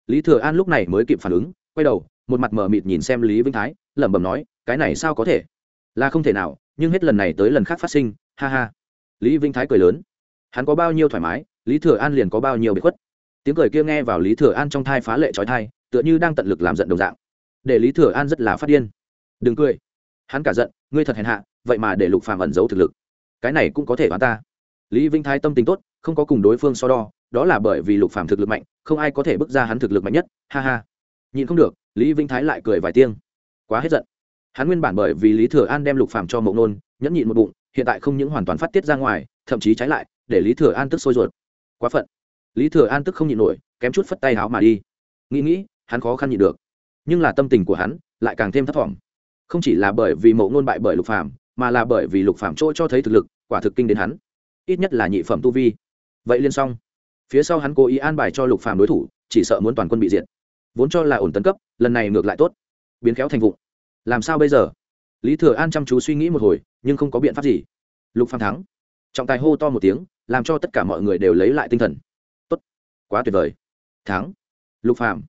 A: lý thừa an lúc này mới kịp phản ứng, quay đầu, một mặt mờ mịt nhìn xem lý vĩnh thái, lẩm bẩm nói, cái này sao có thể? Là không thể nào, nhưng hết lần này tới lần khác phát sinh. Ha ha. Lý vĩnh thái cười lớn. Hắn có bao nhiêu thoải mái, lý thừa an liền có bao nhiêu bị khuất. Tiếng cười kia nghe vào lý thừa an trong thai phá lệ trói thai tựa như đang tận lực làm giận đồng dạng. Để lý thừa an rất là phát điên. Đừng cười. Hắn cả giận, ngươi thật hèn hạ, vậy mà để lục phàm ẩn giấu thực lực. Cái này cũng có thể bán ta. Lý vinh thái tâm tính tốt, không có cùng đối phương so đo, đó là bởi vì lục phàm thực lực mạnh, không ai có thể bước ra hắn thực lực mạnh nhất. Ha ha. Nhìn không được, lý vinh thái lại cười vài tiếng. Quá hết giận. Hắn nguyên bản bởi vì lý thừa an đem lục phàm cho mộng nôn, nhẫn nhịn một bụng, hiện tại không những hoàn toàn phát tiết ra ngoài, thậm chí trái lại, để lý thừa an tức sôi ruột. Quá phận. Lý thừa an tức không nhịn nổi, kém chút phất tay háo mà đi. Nghĩ nghĩ hắn khó khăn nhịn được. Nhưng là tâm tình của hắn lại càng thêm thấp thỏm. Không chỉ là bởi vì mộ ngôn bại bởi lục phàm, mà là bởi vì lục phàm chỗ cho thấy thực lực, quả thực kinh đến hắn. Ít nhất là nhị phẩm tu vi. Vậy liên xong. Phía sau hắn cố ý an bài cho lục phàm đối thủ, chỉ sợ muốn toàn quân bị diệt. Vốn cho là ổn tấn cấp, lần này ngược lại tốt. Biến khéo thành vụ. Làm sao bây giờ? Lý thừa an chăm chú suy nghĩ một hồi, nhưng không có biện pháp gì. Lục phàm thắng. Trọng tài hô to một tiếng, làm cho tất cả mọi người đều lấy lại tinh thần. Tốt. Quá tuyệt vời. Thắng. Lục phàm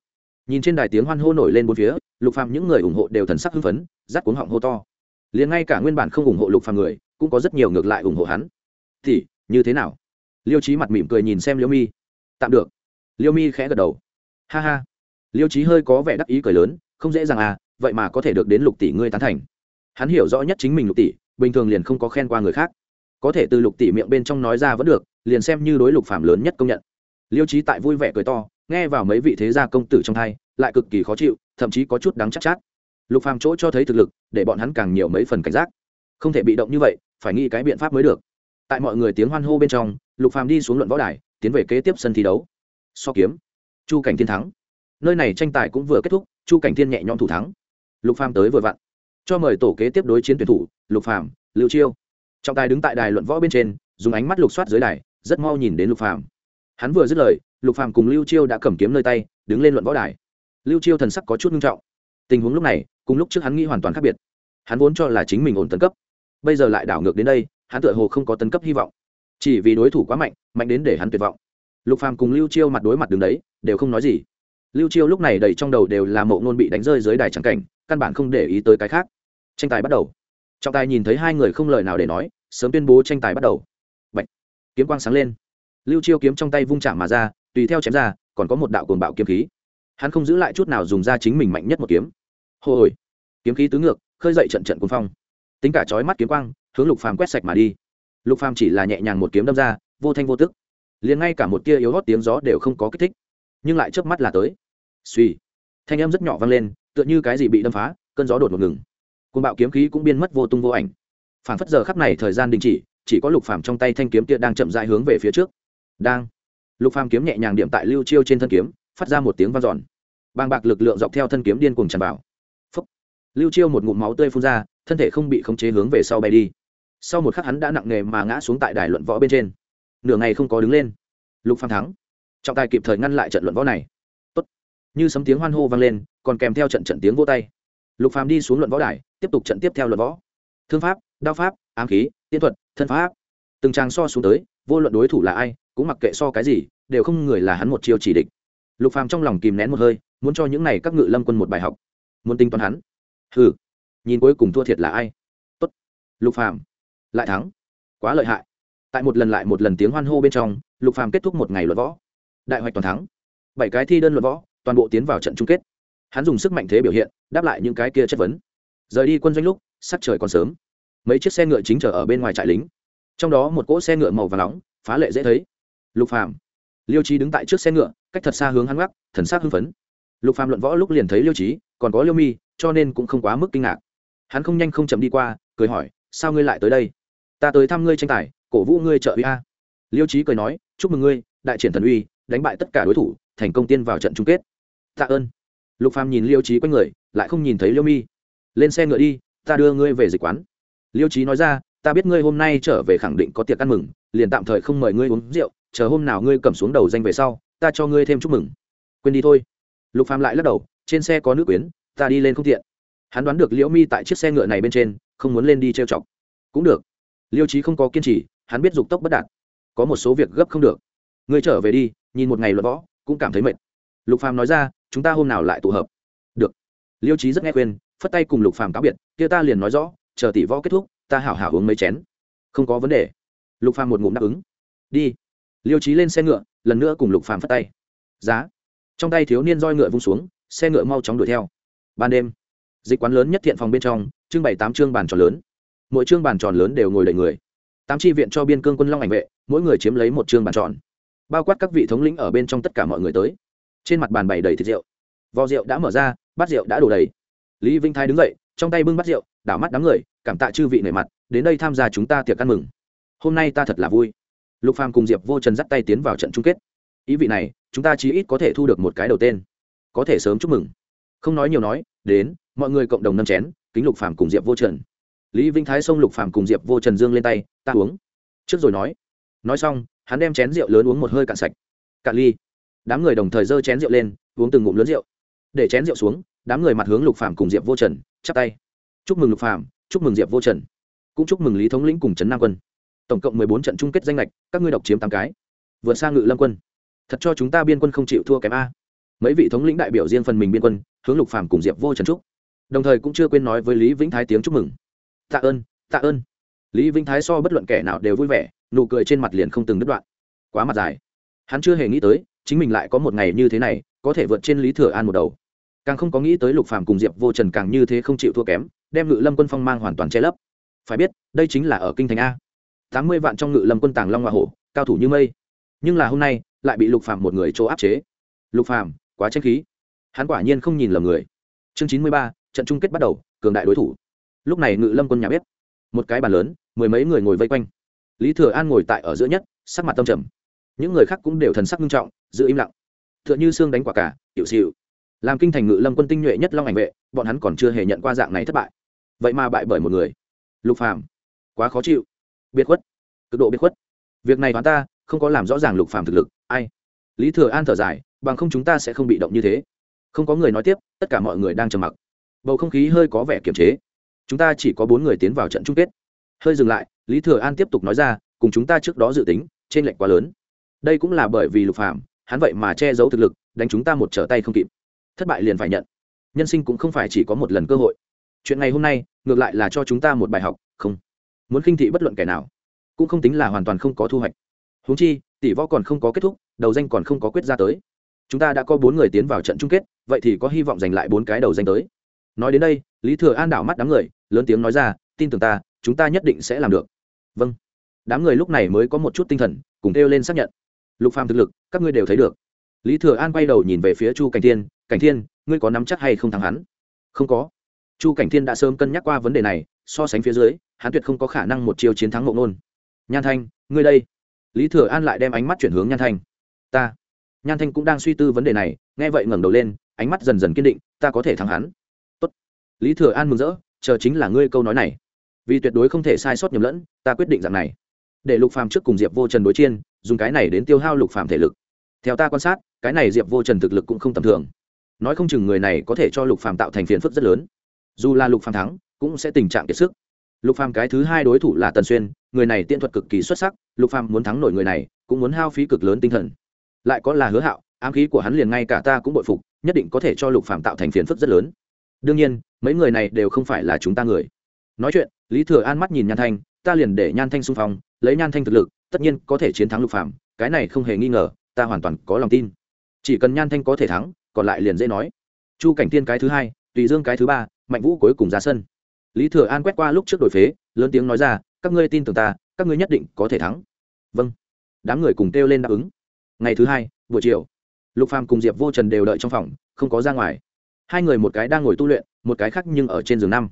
A: nhìn trên đài tiếng hoan hô nổi lên bốn phía, lục phàm những người ủng hộ đều thần sắc hưng phấn rát cuống họng hô to. Liền ngay cả nguyên bản không ủng hộ lục phàm người, cũng có rất nhiều ngược lại ủng hộ hắn. Thì như thế nào? Liêu trí mặt mỉm cười nhìn xem liêu mi. Tạm được. Liêu mi khẽ gật đầu. Ha ha. Liêu trí hơi có vẻ đắc ý cười lớn, không dễ dàng à vậy mà có thể được đến lục tỷ ngươi tán thành. Hắn hiểu rõ nhất chính mình lục tỷ, bình thường liền không có khen qua người khác. Có thể từ lục tỷ miệng bên trong nói ra vẫn được, liền xem như đối lục phàm lớn nhất công nhận. Liêu trí tại vui vẻ cười to nghe vào mấy vị thế gia công tử trong thai lại cực kỳ khó chịu thậm chí có chút đắng chắc chát, chát. Lục phàm chỗ cho thấy thực lực để bọn hắn càng nhiều mấy phần cảnh giác. Không thể bị động như vậy phải nghĩ cái biện pháp mới được. Tại mọi người tiếng hoan hô bên trong lục phàm đi xuống luận võ đài tiến về kế tiếp sân thi đấu. So kiếm chu cảnh thiên thắng. Nơi này tranh tài cũng vừa kết thúc chu cảnh thiên nhẹ nhõm thủ thắng. Lục phàm tới vừa vặn. Cho mời tổ kế tiếp đối chiến tuyển thủ lục phàm lưu chiêu. Trọng tài đứng tại đài luận võ bên trên dùng ánh mắt lục soát dưới đài rất mau nhìn đến lục phàm. Hắn vừa dứt lời lục phàm cùng lưu chiêu đã cầm kiếm nơi tay, đứng lên luận võ đài. Lưu chiêu thần sắc có chút nghiêm trọng. Tình huống lúc này, cùng lúc trước hắn nghĩ hoàn toàn khác biệt. Hắn vốn cho là chính mình ổn tấn cấp. Bây giờ lại đảo ngược đến đây, hắn tựa hồ không có tấn cấp hy vọng. Chỉ vì đối thủ quá mạnh mạnh đến để hắn tuyệt vọng. Lục phàm cùng lưu chiêu mặt đối mặt đứng đấy, đều không nói gì. Lưu chiêu lúc này đầy trong đầu đều là mộ ngôn bị đánh rơi dưới đài trắng cảnh, căn bản không để ý tới cái khác. Tranh tài bắt đầu. Trọng tài nhìn thấy hai người không lời nào để nói, sớm tuyên bố tranh tài bắt đầu. Bạch. kiếm quang sáng lên. Lưu chiêu kiếm trong tay vung chạm mà ra tùy theo chém ra, còn có một đạo cồn bạo kiếm khí. Hắn không giữ lại chút nào dùng ra chính mình mạnh nhất một kiếm. Hồi kiếm khí tứ ngược, khơi dậy trận trận cuồng phong. Tính cả chói mắt kiếm quang, hướng lục phàm quét sạch mà đi. Lục phàm chỉ là nhẹ nhàng một kiếm đâm ra, vô thanh vô tức. Liền ngay cả một tia yếu hót tiếng gió đều không có kích thích. Nhưng lại chớp mắt là tới. Suy thanh âm rất nhỏ vang lên, tựa như cái gì bị đâm phá, cơn gió đột ngột ngừng. Cuồng bạo kiếm khí cũng biên mất vô tung vô ảnh. Phản phất giờ khắc này thời gian đình chỉ chỉ có lục phàm trong tay thanh kiếm kia đang chậm rãi hướng về phía trước. Đang lục phàm kiếm nhẹ nhàng điểm tại lưu chiêu trên thân kiếm, phát ra một tiếng vang dọn. Bàng bạc lực lượng dọc theo thân kiếm điên cuồng tràn vào. Phúc. lưu chiêu một ngụm máu tươi phun ra, thân thể không bị khống chế hướng về sau bay đi. Sau một khắc hắn đã nặng nề mà ngã xuống tại đài luận võ bên trên. Nửa ngày không có đứng lên. Lục phàm thắng. Trọng tài kịp thời ngăn lại trận luận võ này. Tốt. như sấm tiếng hoan hô vang lên, còn kèm theo trận trận tiếng vô tay. Lục phàm đi xuống luận võ đài, tiếp tục trận tiếp theo luận võ. Thương pháp, đao pháp, ám khí, tiên thuật, thân pháp. Từng trang so xuống tới, vô luận đối thủ là ai cũng mặc kệ so cái gì, đều không người là hắn một chiêu chỉ địch. Lục phàm trong lòng kìm nén một hơi, muốn cho những này các ngự lâm quân một bài học. Muốn tính toán hắn. Hừ, nhìn cuối cùng thua thiệt là ai? Tốt. Lục phàm, lại thắng. Quá lợi hại. Tại một lần lại một lần tiếng hoan hô bên trong, lục phàm kết thúc một ngày luận võ. Đại hoạch toàn thắng. Bảy cái thi đơn luận võ, toàn bộ tiến vào trận chung kết. Hắn dùng sức mạnh thế biểu hiện, đáp lại những cái kia chất vấn. Rời đi quân doanh lúc, sắc trời còn sớm. Mấy chiếc xe ngựa chính chở ở bên ngoài trại lính. Trong đó một cỗ xe ngựa màu và nóng, phá lệ dễ thấy lục phàm. Liêu trí đứng tại trước xe ngựa, cách thật xa hướng hắn gác, thần sắc hưng phấn. Lục phàm luận võ lúc liền thấy liêu trí còn có liêu mi, cho nên cũng không quá mức kinh ngạc. Hắn không nhanh không chậm đi qua, cười hỏi, sao ngươi lại tới đây? Ta tới thăm ngươi tranh tài, cổ vũ ngươi trợ uy a. Liêu trí cười nói, chúc mừng ngươi, đại triển thần uy, đánh bại tất cả đối thủ, thành công tiên vào trận chung kết. Tạ ơn. Lục phàm nhìn liêu trí quanh người, lại không nhìn thấy liêu mi. Lên xe ngựa đi, ta đưa ngươi về dịch quán. Liêu trí nói ra, ta biết ngươi hôm nay trở về khẳng định có tiệc ăn mừng, liền tạm thời không mời ngươi uống rượu chờ hôm nào ngươi cầm xuống đầu danh về sau, ta cho ngươi thêm chúc mừng. Quên đi thôi. Lục phàm lại lắc đầu, trên xe có nước quyến, ta đi lên không tiện. Hắn đoán được liễu mi tại chiếc xe ngựa này bên trên, không muốn lên đi trêu chọc. Cũng được. Liêu trí không có kiên trì, hắn biết dục tốc bất đạt. Có một số việc gấp không được. Ngươi trở về đi, nhìn một ngày luật võ, cũng cảm thấy mệt. Lục phàm nói ra, chúng ta hôm nào lại tụ hợp. Được. Liêu trí rất nghe khuyên, phất tay cùng lục phàm cáo biệt, kia ta liền nói rõ, chờ tỷ võ kết thúc, ta hảo hảo uống mấy chén. Không có vấn đề. Lục phàm một ngụm đáp ứng. Đi liêu trí lên xe ngựa, lần nữa cùng lục phàm phất tay. Giá. Trong tay thiếu niên roi ngựa vung xuống, xe ngựa mau chóng đuổi theo. Ban đêm, dịch quán lớn nhất thiện phòng bên trong, trưng bày tám chương bàn tròn lớn. Mỗi chương bàn tròn lớn đều ngồi đầy người. Tám tri viện cho biên cương quân long ảnh vệ, mỗi người chiếm lấy một chương bàn tròn. Bao quát các vị thống lĩnh ở bên trong tất cả mọi người tới. Trên mặt bàn bày đầy thịt rượu. Vò rượu đã mở ra, bát rượu đã đổ đầy. Lý vinh thái đứng dậy, trong tay bưng bát rượu, đảo mắt đám người, cảm tạ chư vị nể mặt, đến đây tham gia chúng ta tiệc ăn mừng. Hôm nay ta thật là vui lục phàm cùng diệp vô trần dắt tay tiến vào trận chung kết. Ý vị này, chúng ta chí ít có thể thu được một cái đầu tên. Có thể sớm chúc mừng. Không nói nhiều nói, đến, mọi người cộng đồng nâm chén, kính lục phàm cùng diệp vô trần. Lý vinh thái xông lục phàm cùng diệp vô trần dương lên tay, ta uống. Trước rồi nói. Nói xong, hắn đem chén rượu lớn uống một hơi cạn sạch. Cạn ly. Đám người đồng thời giơ chén rượu lên, uống từng ngụm lớn rượu. Để chén rượu xuống, đám người mặt hướng lục phàm cùng diệp vô trần, chắp tay. Chúc mừng lục phàm, chúc mừng diệp vô trần. Cũng chúc mừng lý thống lĩnh cùng trấn nam quân tổng cộng mười bốn trận chung kết danh lệch, các ngươi độc chiếm tám cái. Vượt sang ngự lâm quân. Thật cho chúng ta biên quân không chịu thua kém a. Mấy vị thống lĩnh đại biểu riêng phần mình biên quân, hướng lục phàm cùng diệp vô trần trúc đồng thời cũng chưa quên nói với lý vĩnh thái tiếng chúc mừng. Tạ ơn tạ ơn. Lý vĩnh thái so bất luận kẻ nào đều vui vẻ, nụ cười trên mặt liền không từng đứt đoạn. Quá mặt dài. Hắn chưa hề nghĩ tới, chính mình lại có một ngày như thế này, có thể vượt trên lý thừa an một đầu. Càng không có nghĩ tới lục phàm cùng diệp vô trần càng như thế không chịu thua kém, đem ngự lâm quân phong mang hoàn toàn che lấp. Phải biết, đây chính là ở kinh thành a tám mươi vạn trong ngự lâm quân tàng long hoa hổ, cao thủ như mây. Nhưng là hôm nay, lại bị lục phàm một người chỗ áp chế. Lục phàm, quá tranh khí. Hắn quả nhiên không nhìn lầm người. Chương chín mươi ba, trận chung kết bắt đầu, cường đại đối thủ. Lúc này ngự lâm quân nhà biết một cái bàn lớn, mười mấy người ngồi vây quanh. Lý thừa an ngồi tại ở giữa nhất, sắc mặt tâm trầm. Những người khác cũng đều thần sắc nghiêm trọng, giữ im lặng. T h ư ợ n h ư xương đánh quả cả hiệu xịu làm kinh thành ngự lâm quân tinh nhuệ nhất long ảnh vệ, bọn hắn còn chưa hề nhận qua dạng này thất bại. Vậy mà bại bởi một người. Lục phàm, quá khó chịu biệt khuất, cực độ biệt khuất. Việc này toán ta, không có làm rõ ràng lục phàm thực lực. Ai? Lý thừa an thở dài, bằng không chúng ta sẽ không bị động như thế. Không có người nói tiếp, tất cả mọi người đang trầm mặc. Bầu không khí hơi có vẻ kiềm chế. Chúng ta chỉ có bốn người tiến vào trận chung kết. Hơi dừng lại, lý thừa an tiếp tục nói ra, cùng chúng ta trước đó dự tính trên lệnh quá lớn. Đây cũng là bởi vì lục phạm hắn vậy mà che giấu thực lực, đánh chúng ta một trở tay không kịp. Thất bại liền phải nhận. Nhân sinh cũng không phải chỉ có một lần cơ hội. Chuyện ngày hôm nay, ngược lại là cho chúng ta một bài học, không muốn khinh thị bất luận kẻ nào, cũng không tính là hoàn toàn không có thu hoạch. Huống chi, tỷ võ còn không có kết thúc, đầu danh còn không có quyết ra tới. Chúng ta đã có bốn người tiến vào trận chung kết, vậy thì có hy vọng giành lại bốn cái đầu danh tới. Nói đến đây, lý thừa an đảo mắt đám người, lớn tiếng nói ra, tin tưởng ta, chúng ta nhất định sẽ làm được. Vâng. Đám người lúc này mới có một chút tinh thần, cùng kêu lên xác nhận. Lục phàm thực lực, các ngươi đều thấy được. Lý thừa an quay đầu nhìn về phía chu cảnh thiên cảnh thiên, ngươi có nắm chắc hay không thắng hắn? Không có. Chu cảnh thiên đã sớm cân nhắc qua vấn đề này, so sánh phía dưới hắn tuyệt không có khả năng một chiều chiến thắng mộng nôn nhan thanh, ngươi đây. Lý thừa an lại đem ánh mắt chuyển hướng nhan thanh. Ta. Nhan thanh cũng đang suy tư vấn đề này, nghe vậy ngẩng đầu lên, ánh mắt dần dần kiên định, ta có thể thắng hắn. Tốt. lý thừa an mừng rỡ, chờ chính là ngươi câu nói này. Vì tuyệt đối không thể sai sót nhầm lẫn, ta quyết định rằng này. Để lục phàm trước cùng diệp vô trần đối chiên dùng cái này đến tiêu hao lục phàm thể lực. Theo ta quan sát, cái này diệp vô trần thực lực cũng không tầm thường. Nói không chừng người này có thể cho lục phàm tạo thành phiền phức rất lớn. Dù là lục phàm thắng, cũng sẽ tình trạng kiệt sức lục phàm cái thứ hai đối thủ là tần xuyên, người này tiên thuật cực kỳ xuất sắc, lục phàm muốn thắng nổi người này, cũng muốn hao phí cực lớn tinh thần. Lại có là hứa hạo, ám khí của hắn liền ngay cả ta cũng bội phục, nhất định có thể cho lục phàm tạo thành phiền phức rất lớn. Đương nhiên, mấy người này đều không phải là chúng ta người. Nói chuyện, lý thừa an mắt nhìn nhan thanh, ta liền để nhan thanh xung phong, lấy nhan thanh thực lực, tất nhiên có thể chiến thắng lục Phàm. cái này không hề nghi ngờ, ta hoàn toàn có lòng tin. Chỉ cần nhan thanh có thể thắng, còn lại liền dễ nói. Chu cảnh tiên cái thứ hai, tùy dương cái thứ ba, mạnh vũ cuối cùng ra sân lý thừa an quét qua lúc trước đổi phế, lớn tiếng nói ra, các ngươi tin tưởng ta, các ngươi nhất định có thể thắng. Vâng. Đám người cùng kêu lên đáp ứng. Ngày thứ hai, buổi chiều, lục phàm cùng diệp vô trần đều đợi trong phòng, không có ra ngoài. Hai người một cái đang ngồi tu luyện, một cái khác nhưng ở trên giường năm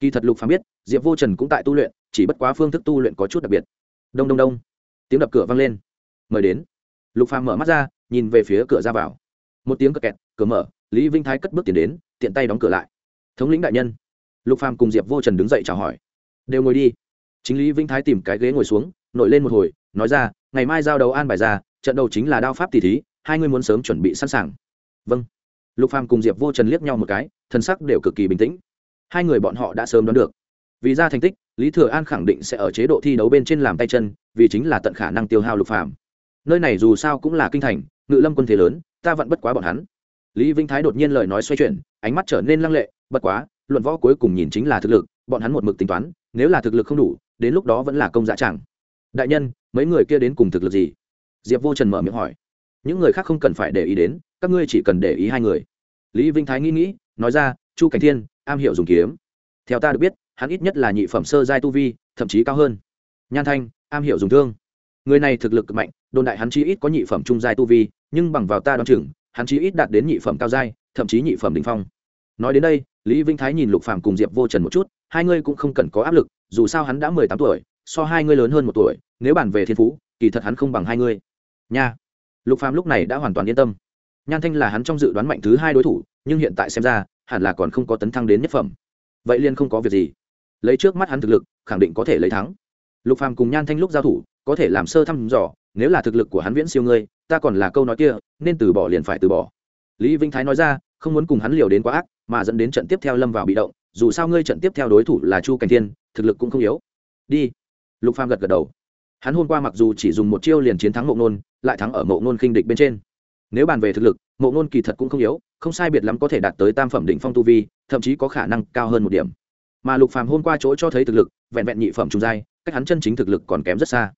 A: kỳ thật lục phàm biết, diệp vô trần cũng tại tu luyện, chỉ bất quá phương thức tu luyện có chút đặc biệt. Đông đông đông. Tiếng đập cửa vang lên. Mời đến. Lục phàm mở mắt ra, nhìn về phía cửa ra vào. Một tiếng cật kẹt, cửa mở, lý vinh thái cất bước tiến đến, tiện tay đóng cửa lại. Thống lĩnh đại nhân lục phàm cùng diệp vô trần đứng dậy chào hỏi. Đều ngồi đi. Chính lý vinh thái tìm cái ghế ngồi xuống, nổi lên một hồi, nói ra, ngày mai giao đấu an bài ra, trận đầu chính là đao pháp tỷ thí, hai người muốn sớm chuẩn bị sẵn sàng. Vâng. Lục phàm cùng diệp vô trần liếc nhau một cái, thân sắc đều cực kỳ bình tĩnh. Hai người bọn họ đã sớm đoán được. Vì ra thành tích, lý thừa an khẳng định sẽ ở chế độ thi đấu bên trên làm tay chân, vì chính là tận khả năng tiêu hao lục phàm. Nơi này dù sao cũng là kinh thành, ngự lâm quân thế lớn, ta vẫn bất quá bọn hắn. Lý vinh thái đột nhiên lời nói xoay chuyển, ánh mắt trở nên lăng lệ, bất quá luận võ cuối cùng nhìn chính là thực lực, bọn hắn một mực tính toán, nếu là thực lực không đủ, đến lúc đó vẫn là công dạ chẳng. Đại nhân, mấy người kia đến cùng thực lực gì? Diệp vô trần mở miệng hỏi. Những người khác không cần phải để ý đến, các ngươi chỉ cần để ý hai người. Lý vinh thái nghĩ nghĩ, nói ra, chu cảnh thiên, am hiểu dùng kiếm. Theo ta được biết, hắn ít nhất là nhị phẩm sơ giai tu vi, thậm chí cao hơn. Nhan thanh, am hiểu dùng thương. Người này thực lực cực mạnh, đồn đại hắn chí ít có nhị phẩm trung giai tu vi, nhưng bằng vào ta đ o á n chừng, hắn chí ít đạt đến nhị phẩm cao giai, thậm chí nhị phẩm đ ỉ n h phong. Nói đến đây lý vĩnh thái nhìn lục phàm cùng diệp vô trần một chút, hai ngươi cũng không cần có áp lực, dù sao hắn đã mười tám tuổi, so hai ngươi lớn hơn một tuổi, nếu bàn về thiên phú, kỳ thật hắn không bằng hai ngươi. Nha. Lục phàm lúc này đã hoàn toàn yên tâm. Nhan thanh là hắn trong dự đoán mạnh thứ hai đối thủ, nhưng hiện tại xem ra, hẳn là còn không có tấn thăng đến nhất phẩm. Vậy liên không có việc gì. Lấy trước mắt hắn thực lực, khẳng định có thể lấy thắng. Lục phàm cùng nhan thanh lúc giao thủ, có thể làm sơ thăm dò, nếu là thực lực của hắn viễn siêu ngươi, ta còn là câu nói kia, nên từ bỏ liền phải từ bỏ. Lý vĩnh thái nói ra, không muốn cùng hắn liều đến quá ác mà dẫn đến trận tiếp theo lâm vào bị động, dù sao ngươi trận tiếp theo đối thủ là chu cảnh thiên, thực lực cũng không yếu. Đi. Lục phàm gật gật đầu. Hắn hôm qua mặc dù chỉ dùng một chiêu liền chiến thắng mộ nôn, lại thắng ở mộ nôn khinh địch bên trên. Nếu bàn về thực lực, mộ nôn kỳ thật cũng không yếu, không sai biệt lắm có thể đạt tới tam phẩm đỉnh phong tu vi, thậm chí có khả năng cao hơn một điểm. Mà lục phàm hôm qua chỗ cho thấy thực lực, vẹn vẹn nhị phẩm trung giai, cách hắn chân chính thực lực còn kém rất xa.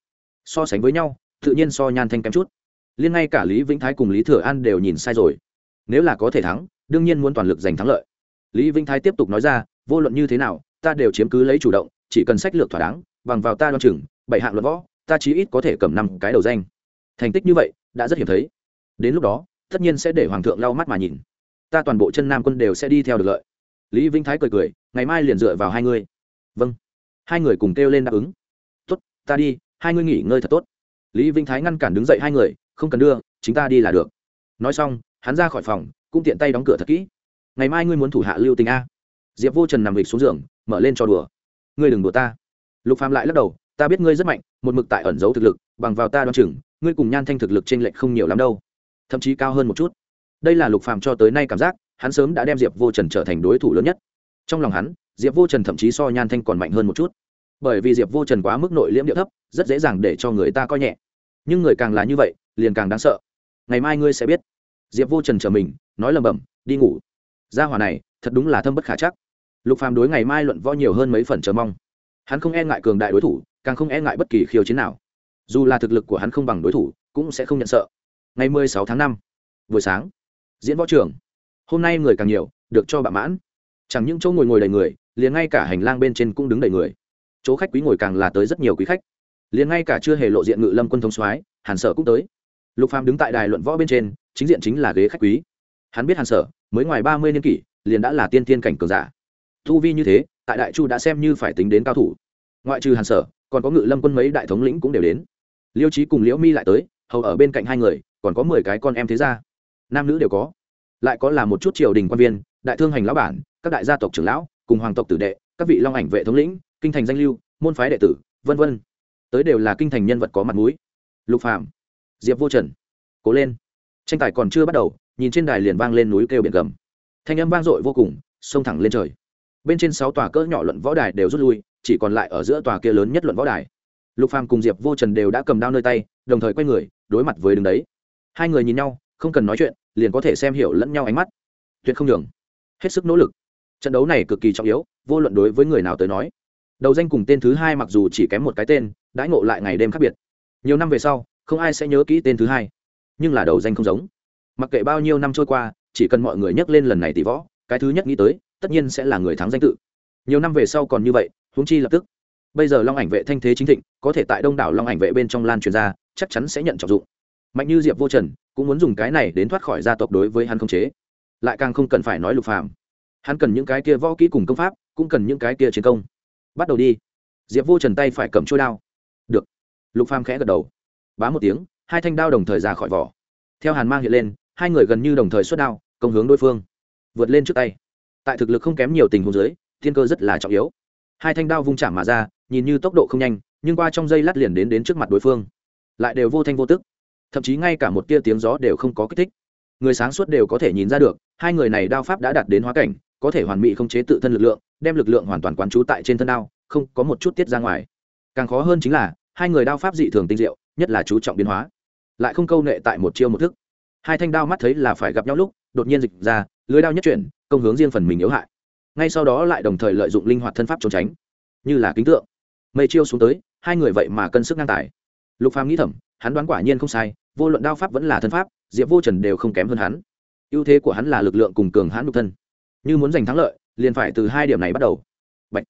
A: So sánh với nhau, tự nhiên so nhan thanh kém chút. Liên ngay cả lý vĩnh thái cùng lý thừa an đều nhìn sai rồi. Nếu là có thể thắng đương nhiên muốn toàn lực giành thắng lợi. Lý vĩnh thái tiếp tục nói ra, vô luận như thế nào, ta đều chiếm cứ lấy chủ động, chỉ cần sách lược thỏa đáng, bằng vào ta đoan chừng, bảy hạng luận võ, ta chí ít có thể cầm năm cái đầu danh. Thành tích như vậy, đã rất hiếm thấy. Đến lúc đó, tất nhiên sẽ để hoàng thượng lau mắt mà nhìn. Ta toàn bộ chân nam quân đều sẽ đi theo được lợi. Lý vĩnh thái cười cười, ngày mai liền dựa vào hai người. Vâng. Hai người cùng kêu lên đáp ứng. Tốt, ta đi, hai ngươi nghỉ ngơi thật tốt. Lý vinh thái ngăn cản đứng dậy hai người, không cần đưa, chính ta đi là được. Nói xong, hắn ra khỏi phòng cũng tiện tay đóng cửa thật kỹ. Ngày mai ngươi muốn thủ hạ lưu tình a. Diệp vô trần nằm lịch xuống giường, mở lên cho đùa. Ngươi đừng đùa ta. Lục phàm lại lắc đầu, ta biết ngươi rất mạnh, một mực tại ẩn giấu thực lực, bằng vào ta đoan chừng, ngươi cùng nhan thanh thực lực trên lệch không nhiều lắm đâu. Thậm chí cao hơn một chút. Đây là lục phàm cho tới nay cảm giác, hắn sớm đã đem diệp vô trần trở thành đối thủ lớn nhất. Trong lòng hắn, diệp vô trần thậm chí so nhan thanh còn mạnh hơn một chút. Bởi vì diệp vô trần quá mức nội liễm địa thấp, rất dễ dàng để cho người ta coi nhẹ. Nhưng người càng là như vậy, liền càng đáng sợ. Ngày mai ngươi sẽ biết diệp vô trần chờ mình, nói lầm bầm đi ngủ. Gia hòa này, thật đúng là thâm bất khả chắc. Lục phàm đối ngày mai luận võ nhiều hơn mấy phần chờ mong. Hắn không e ngại cường đại đối thủ, càng không e ngại bất kỳ khiêu chiến nào. Dù là thực lực của hắn không bằng đối thủ, cũng sẽ không nhận sợ. Ngày mười sáu tháng năm, buổi sáng, diễn võ trường. Hôm nay người càng nhiều, được cho bạ mãn. Chẳng những chỗ ngồi ngồi đầy người, liền ngay cả hành lang bên trên cũng đứng đầy người. Chỗ khách quý ngồi càng là tới rất nhiều quý khách. Liền ngay cả chưa hề lộ diện ngự lâm quân thống soái, hàn sở cũng tới lục phàm đứng tại đài luận võ bên trên, chính diện chính là ghế khách quý. Hắn biết hàn sở, mới ngoài ba mươi niên kỷ, liền đã là tiên tiên cảnh cường giả. Thu vi như thế, tại đại chu đã xem như phải tính đến cao thủ. Ngoại trừ hàn sở, còn có ngự lâm quân mấy đại thống lĩnh cũng đều đến. Liêu trí cùng liễu mi lại tới, hầu ở bên cạnh hai người, còn có mười cái con em thế gia. Nam nữ đều có. Lại có là một chút triều đình quan viên, đại thương hành lão bản, các đại gia tộc trưởng lão, cùng hoàng tộc tử đệ, các vị long ảnh vệ thống lĩnh, kinh thành danh lưu, môn phái đệ tử, vân vân. Tới đều là kinh thành nhân vật có mặt mũi. Lục phạm diệp vô trần cố lên tranh tài còn chưa bắt đầu nhìn trên đài liền vang lên núi kêu biển gầm thanh âm vang dội vô cùng xông thẳng lên trời bên trên sáu tòa cỡ nhỏ luận võ đài đều rút lui chỉ còn lại ở giữa tòa kia lớn nhất luận võ đài lục phàm cùng diệp vô trần đều đã cầm đao nơi tay đồng thời quay người đối mặt với đứng đấy hai người nhìn nhau không cần nói chuyện liền có thể xem hiểu lẫn nhau ánh mắt tuyệt không nhường hết sức nỗ lực trận đấu này cực kỳ trọng yếu vô luận đối với người nào tới nói đầu danh cùng tên thứ hai mặc dù chỉ kém một cái tên đãi ngộ lại ngày đêm khác biệt nhiều năm về sau không ai sẽ nhớ kỹ tên thứ hai. Nhưng là đầu danh không giống. Mặc kệ bao nhiêu năm trôi qua, chỉ cần mọi người nhắc lên lần này tỷ võ, cái thứ nhất nghĩ tới, tất nhiên sẽ là người thắng danh tự. Nhiều năm về sau còn như vậy, huống chi lập tức. Bây giờ long ảnh vệ thanh thế chính thịnh, có thể tại đông đảo long ảnh vệ bên trong lan truyền ra, chắc chắn sẽ nhận trọng dụng. Mạnh như diệp vô trần, cũng muốn dùng cái này đến thoát khỏi gia tộc đối với hắn không chế. Lại càng không cần phải nói lục phàm. Hắn cần những cái kia võ kỹ cùng công pháp, cũng cần những cái kia chiến công. Bắt đầu đi. Diệp vô trần tay phải cầm trôi đao. Được. Lục phàm khẽ gật đầu bá một tiếng, hai thanh đao đồng thời ra khỏi vỏ. Theo hàn mang hiện lên, hai người gần như đồng thời xuất đao, công hướng đối phương. Vượt lên trước tay. Tại thực lực không kém nhiều tình huống dưới, thiên cơ rất là trọng yếu. Hai thanh đao vung chạm mà ra, nhìn như tốc độ không nhanh, nhưng qua trong giây lát liền đến đến trước mặt đối phương. Lại đều vô thanh vô tức. Thậm chí ngay cả một tia tiếng gió đều không có kích thích. Người sáng suốt đều có thể nhìn ra được, hai người này đao pháp đã đạt đến hóa cảnh, có thể hoàn mỹ không chế tự thân lực lượng, đem lực lượng hoàn toàn quán trú tại trên thân đao, không có một chút tiết ra ngoài. Càng khó hơn chính là, hai người đao pháp dị thường tinh diệu nhất là chú trọng biến hóa. Lại không câu nệ tại một chiêu một thức. Hai thanh đao mắt thấy là phải gặp nhau lúc, đột nhiên dịch ra, lưới đao nhất chuyển, công hướng riêng phần mình yếu hại. Ngay sau đó lại đồng thời lợi dụng linh hoạt thân pháp trốn tránh. Như là kính tượng. Mây chiêu xuống tới, hai người vậy mà cân sức ngang tài. Lục phàm nghĩ thầm, hắn đoán quả nhiên không sai, vô luận đao pháp vẫn là thân pháp, diệp vô trần đều không kém hơn hắn. Ưu thế của hắn là lực lượng cùng cường hãn nhục thân. Như muốn giành thắng lợi, liền phải từ hai điểm này bắt đầu. Bạch.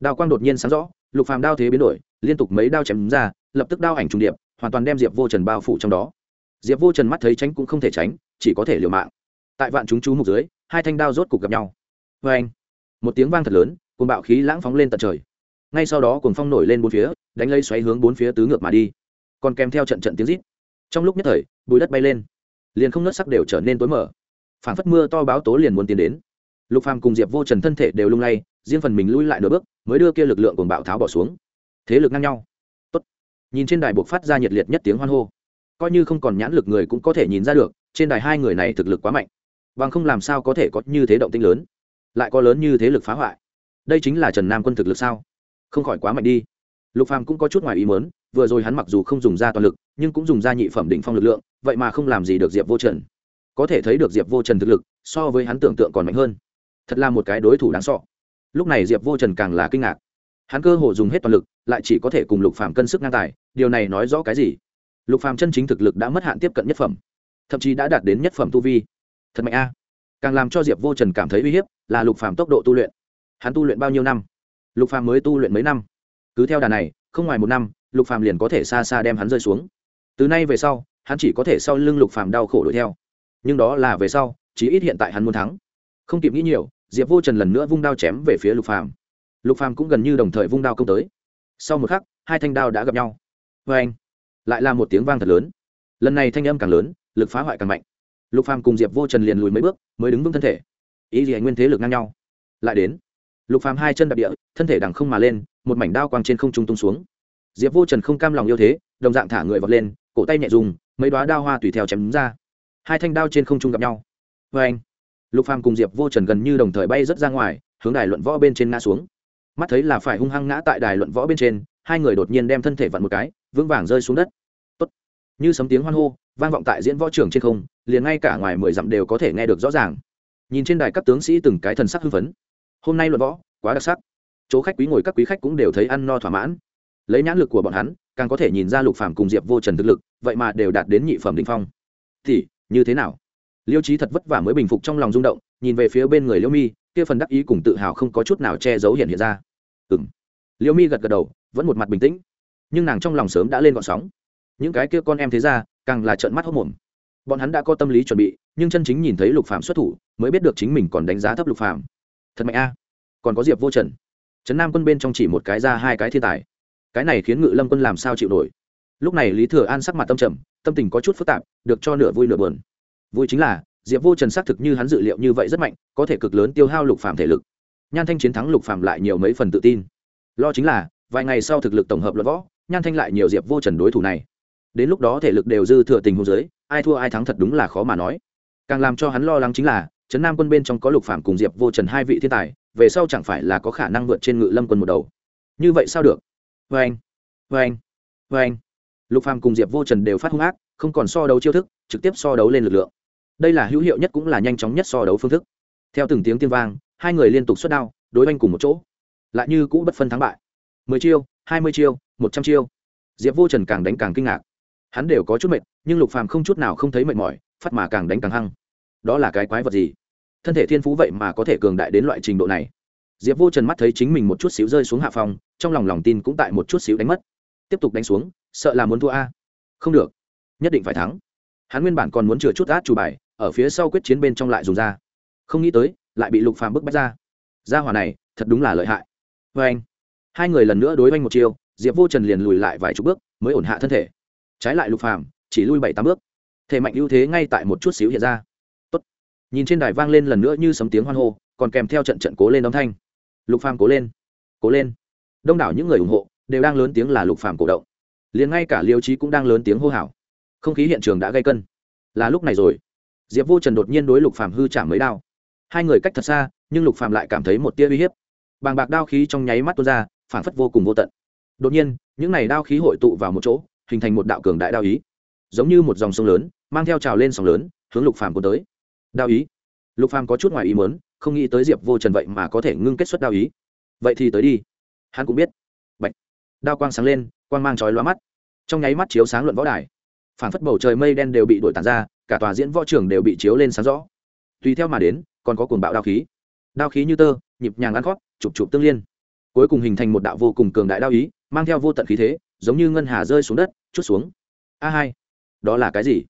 A: đao quang đột nhiên sáng rõ, lục phàm đao thế biến đổi, liên tục mấy đao chém ra, lập tức đao ảnh trùng điệp hoàn toàn đem diệp vô trần bao phủ trong đó. Diệp vô trần mắt thấy tránh cũng không thể tránh, chỉ có thể liều mạng. Tại vạn chúng chú mục dưới, hai thanh đao rốt cục gặp nhau. Vê anh, một tiếng vang thật lớn cùng bạo khí lãng phóng lên tận trời. Ngay sau đó cùng phong nổi lên bốn phía, đánh lây xoáy hướng bốn phía tứ ngược mà đi. Còn kèm theo trận trận tiếng rít. Trong lúc nhất thời, bụi đất bay lên. Liền không nớt sắc đều trở nên tối mở phảng phất mưa to báo tố liền muốn tiến đến. Lục phàm cùng diệp vô trần thân thể đều lung lay, riêng phần mình lui lại nửa bước, mới đưa kia lực lượng cùng bạo tháo bỏ xuống. Thế lực ngang nhau nhìn trên đài buộc phát ra nhiệt liệt nhất tiếng hoan hô. Coi như không còn nhãn lực người cũng có thể nhìn ra được, trên đài hai người này thực lực quá mạnh. Bằng không làm sao có thể có như thế động tinh lớn? Lại có lớn như thế lực phá hoại. Đây chính là trần nam quân thực lực sao? Không khỏi quá mạnh đi. Lục phàm cũng có chút ngoài ý mớn vừa rồi hắn mặc dù không dùng ra toàn lực, nhưng cũng dùng ra nhị phẩm đỉnh phong lực lượng, vậy mà không làm gì được diệp vô trần. Có thể thấy được diệp vô trần thực lực, so với hắn tưởng tượng còn mạnh hơn. Thật là một cái đối thủ đáng sọ lúc này diệp vô trần càng là kinh ngạc. Hắn cơ hồ dùng hết toàn lực, lại chỉ có thể cùng lục phàm cân sức ngang tài điều này nói rõ cái gì? Lục phàm chân chính thực lực đã mất hạn tiếp cận nhất phẩm, thậm chí đã đạt đến nhất phẩm tu vi. Thật mạnh a. Càng làm cho diệp vô trần cảm thấy uy hiếp là lục phàm tốc độ tu luyện. Hắn tu luyện bao nhiêu năm? Lục phàm mới tu luyện mấy năm? Cứ theo đà này, không ngoài một năm, lục phàm liền có thể xa xa đem hắn rơi xuống. Từ nay về sau, hắn chỉ có thể sau lưng lục phàm đau khổ đuổi theo. Nhưng đó là về sau, chí ít hiện tại hắn muốn thắng. Không kịp nghĩ nhiều, diệp vô trần lần nữa vung đao chém về phía lục phàm. Lục phàm cũng gần như đồng thời vung đao công tới. Sau một khắc, hai thanh đao đã gặp nhau vê anh. Lại là một tiếng vang thật lớn. Lần này thanh âm càng lớn, lực phá hoại càng mạnh. Lục phàm cùng diệp vô trần liền lùi mấy bước, mới đứng vững thân thể. Ý gì anh nguyên thế lực ngang nhau? Lại đến. Lục phàm hai chân đạp địa, thân thể đằng không mà lên, một mảnh đao quang trên không trung tung xuống. Diệp vô trần không cam lòng yêu thế, đồng dạng thả người vọt lên, cổ tay nhẹ dùng, mấy đoá đao hoa tùy theo chém ra. Hai thanh đao trên không trung gặp nhau. Vê anh. Lục phàm cùng diệp vô trần gần như đồng thời bay rất ra ngoài, hướng đài luận võ bên trên ngã xuống. Mắt thấy là phải hung hăng ngã tại đài luận võ bên trên hai người đột nhiên đem thân thể vặn một cái, vững vàng rơi xuống đất. Tốt. như sấm tiếng hoan hô, vang vọng tại diễn võ trường trên không, liền ngay cả ngoài mười dặm đều có thể nghe được rõ ràng. Nhìn trên đài các tướng sĩ từng cái thần sắc hưng phấn. Hôm nay luận võ, quá đặc sắc. Chỗ khách quý ngồi các quý khách cũng đều thấy ăn no thỏa mãn. Lấy nhãn lực của bọn hắn, càng có thể nhìn ra lục phàm cùng diệp vô trần thực lực, vậy mà đều đạt đến nhị phẩm đỉnh phong. Thì, như thế nào? Liêu trí thật vất vả mới bình phục trong lòng rung động, nhìn về phía bên người liêu mi, kia phần đắc ý cùng tự hào không có chút nào che giấu hiện hiện ra. Ừ m liêu mi gật gật đầu vẫn một mặt bình tĩnh. Nhưng nàng trong lòng sớm đã lên gọn sóng. Những cái kia con em thế ra, càng là trợn mắt hốc mồm. Bọn hắn đã có tâm lý chuẩn bị, nhưng chân chính nhìn thấy lục phạm xuất thủ, mới biết được chính mình còn đánh giá thấp lục phạm thật mạnh a. Còn có diệp vô trần. Trấn nam quân bên trong chỉ một cái ra hai cái thiên tài. Cái này khiến ngự lâm quân làm sao chịu nổi? Lúc này lý thừa an sắc mặt tâm trầm, tâm tình có chút phức tạp, được cho nửa vui nửa buồn. Vui chính là, diệp vô trần xác thực như hắn dự liệu như vậy rất mạnh, có thể cực lớn tiêu hao lục phạm thể lực. Nhan thanh chiến thắng lục phạm lại nhiều mấy phần tự tin. Lo chính là vài ngày sau thực lực tổng hợp luận võ, nhan thanh lại nhiều diệp vô trần đối thủ này. Đến lúc đó thể lực đều dư thừa tình huống giới ai thua ai thắng thật đúng là khó mà nói. Càng làm cho hắn lo lắng chính là, trấn nam quân bên trong có lục phạm cùng diệp vô trần hai vị thiên tài, về sau chẳng phải là có khả năng vượt trên ngự lâm quân một đầu. Như vậy sao được? Vê anh vê anh vê anh. Lục phàm cùng diệp vô trần đều phát hung ác, không còn so đấu chiêu thức, trực tiếp so đấu lên lực lượng. Đây là hữu hiệu nhất cũng là nhanh chóng nhất so đấu phương thức. Theo từng tiếng tiên vang, hai người liên tục xuất đao, đối oanh cùng một chỗ. Lại như cũ bất phân thắng bại mười chiêu, hai mươi chiêu, một trăm chiêu. Diệp vô trần càng đánh càng kinh ngạc. Hắn đều có chút mệt, nhưng lục phàm không chút nào không thấy mệt mỏi, phát mà càng đánh càng hăng. Đó là cái quái vật gì? Thân thể thiên phú vậy mà có thể cường đại đến loại trình độ này. Diệp vô trần mắt thấy chính mình một chút xíu rơi xuống hạ phòng, trong lòng lòng tin cũng tại một chút xíu đánh mất. Tiếp tục đánh xuống, sợ là muốn thua a. Không được, nhất định phải thắng. Hắn nguyên bản còn muốn chừa chút át chủ bài, ở phía sau quyết chiến bên trong lại dùng ra. Không nghĩ tới, lại bị lục phàm bức bách ra. Gia hỏa này, thật đúng là lợi hại. Vê anh hai người lần nữa đối oanh một chiêu, diệp vô trần liền lùi lại vài chục bước, mới ổn hạ thân thể. Trái lại lục phàm chỉ lui bảy tám bước. Thể mạnh ưu thế ngay tại một chút xíu hiện ra. Tốt. nhìn trên đài vang lên lần nữa như sấm tiếng hoan hô, còn kèm theo trận trận cố lên âm thanh. Lục phàm cố lên cố lên. Đông đảo những người ủng hộ đều đang lớn tiếng là lục phàm cổ động. Liền ngay cả liêu trí cũng đang lớn tiếng hô hào. Không khí hiện trường đã gây cân. Là lúc này rồi. Diệp vô trần đột nhiên đối lục phàm hư chạm mấy đao. Hai người cách thật xa, nhưng lục phàm lại cảm thấy một tia uy hiếp. Bàng bạc đao khí trong nháy mắt tuôn ra phản phất vô cùng vô tận. Đột nhiên, những này đao khí hội tụ vào một chỗ, hình thành một đạo cường đại đao ý. Giống như một dòng sông lớn, mang theo trào lên sóng lớn, hướng lục phàm cuốn tới. Đao ý? Lục phàm có chút ngoài ý muốn, không nghĩ tới diệp vô trần vậy mà có thể ngưng kết xuất đao ý. Vậy thì tới đi. Hắn cũng biết. Bạch. đao quang sáng lên, quang mang chói lóa mắt. Trong nháy mắt chiếu sáng luận võ đài. Phản phất bầu trời mây đen đều bị đổi tàn ra, cả tòa diễn võ trường đều bị chiếu lên sáng rõ. Tùy theo mà đến, còn có cuồng bạo đao khí. Đao khí như tơ, nhịp nhàng ăn khót, chụp chụp tương liên cuối cùng hình thành một đạo vô cùng cường đại đao ý, mang theo vô tận khí thế, giống như ngân hà rơi xuống đất, chút xuống. A hai, đó là cái gì?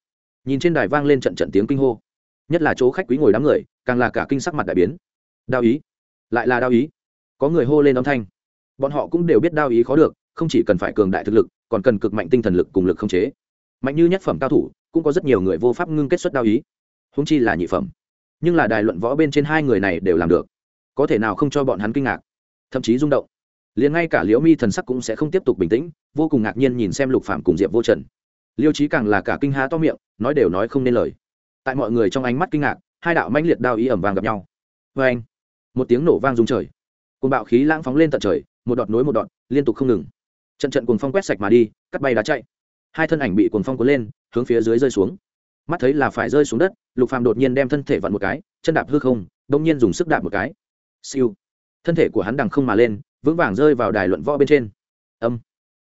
A: Nhìn trên đài vang lên trận trận tiếng kinh hô. Nhất là chỗ khách quý ngồi đám người, càng là cả kinh sắc mặt đại biến. Đao ý, lại là đao ý. Có người hô lên âm thanh. Bọn họ cũng đều biết đao ý khó được, không chỉ cần phải cường đại thực lực, còn cần cực mạnh tinh thần lực cùng lực không chế. Mạnh như nhất phẩm cao thủ, cũng có rất nhiều người vô pháp ngưng kết xuất đao ý. Húng chi là nhị phẩm. Nhưng là đài luận võ bên trên hai người này đều làm được. Có thể nào không cho bọn hắn kinh ngạc? Thậm chí rung động. Liền ngay cả liễu mi thần sắc cũng sẽ không tiếp tục bình tĩnh, vô cùng ngạc nhiên nhìn xem lục phạm cùng diệp vô trần. Liêu trí càng là cả kinh há to miệng, nói đều nói không nên lời. Tại mọi người trong ánh mắt kinh ngạc, hai đạo mãnh liệt đao ý ẩm vàng gặp nhau. Vê anh, một tiếng nổ vang rung trời. Cồn bạo khí lãng phóng lên tận trời, một đọt nối một đọt, liên tục không ngừng. Trận trận cuồng phong quét sạch mà đi, cắt bay đá chạy. Hai thân ảnh bị cuồng phong cuốn lên, hướng phía dưới rơi xuống. Mắt thấy là phải rơi xuống đất, lục phàm đột nhiên đem thân thể vặn một cái, chân đạp hư không đông nhiên dùng sức đạp một cái. Siêu thân thể của hắn đằng không mà lên, vững vàng rơi vào đài luận võ bên trên. Âm.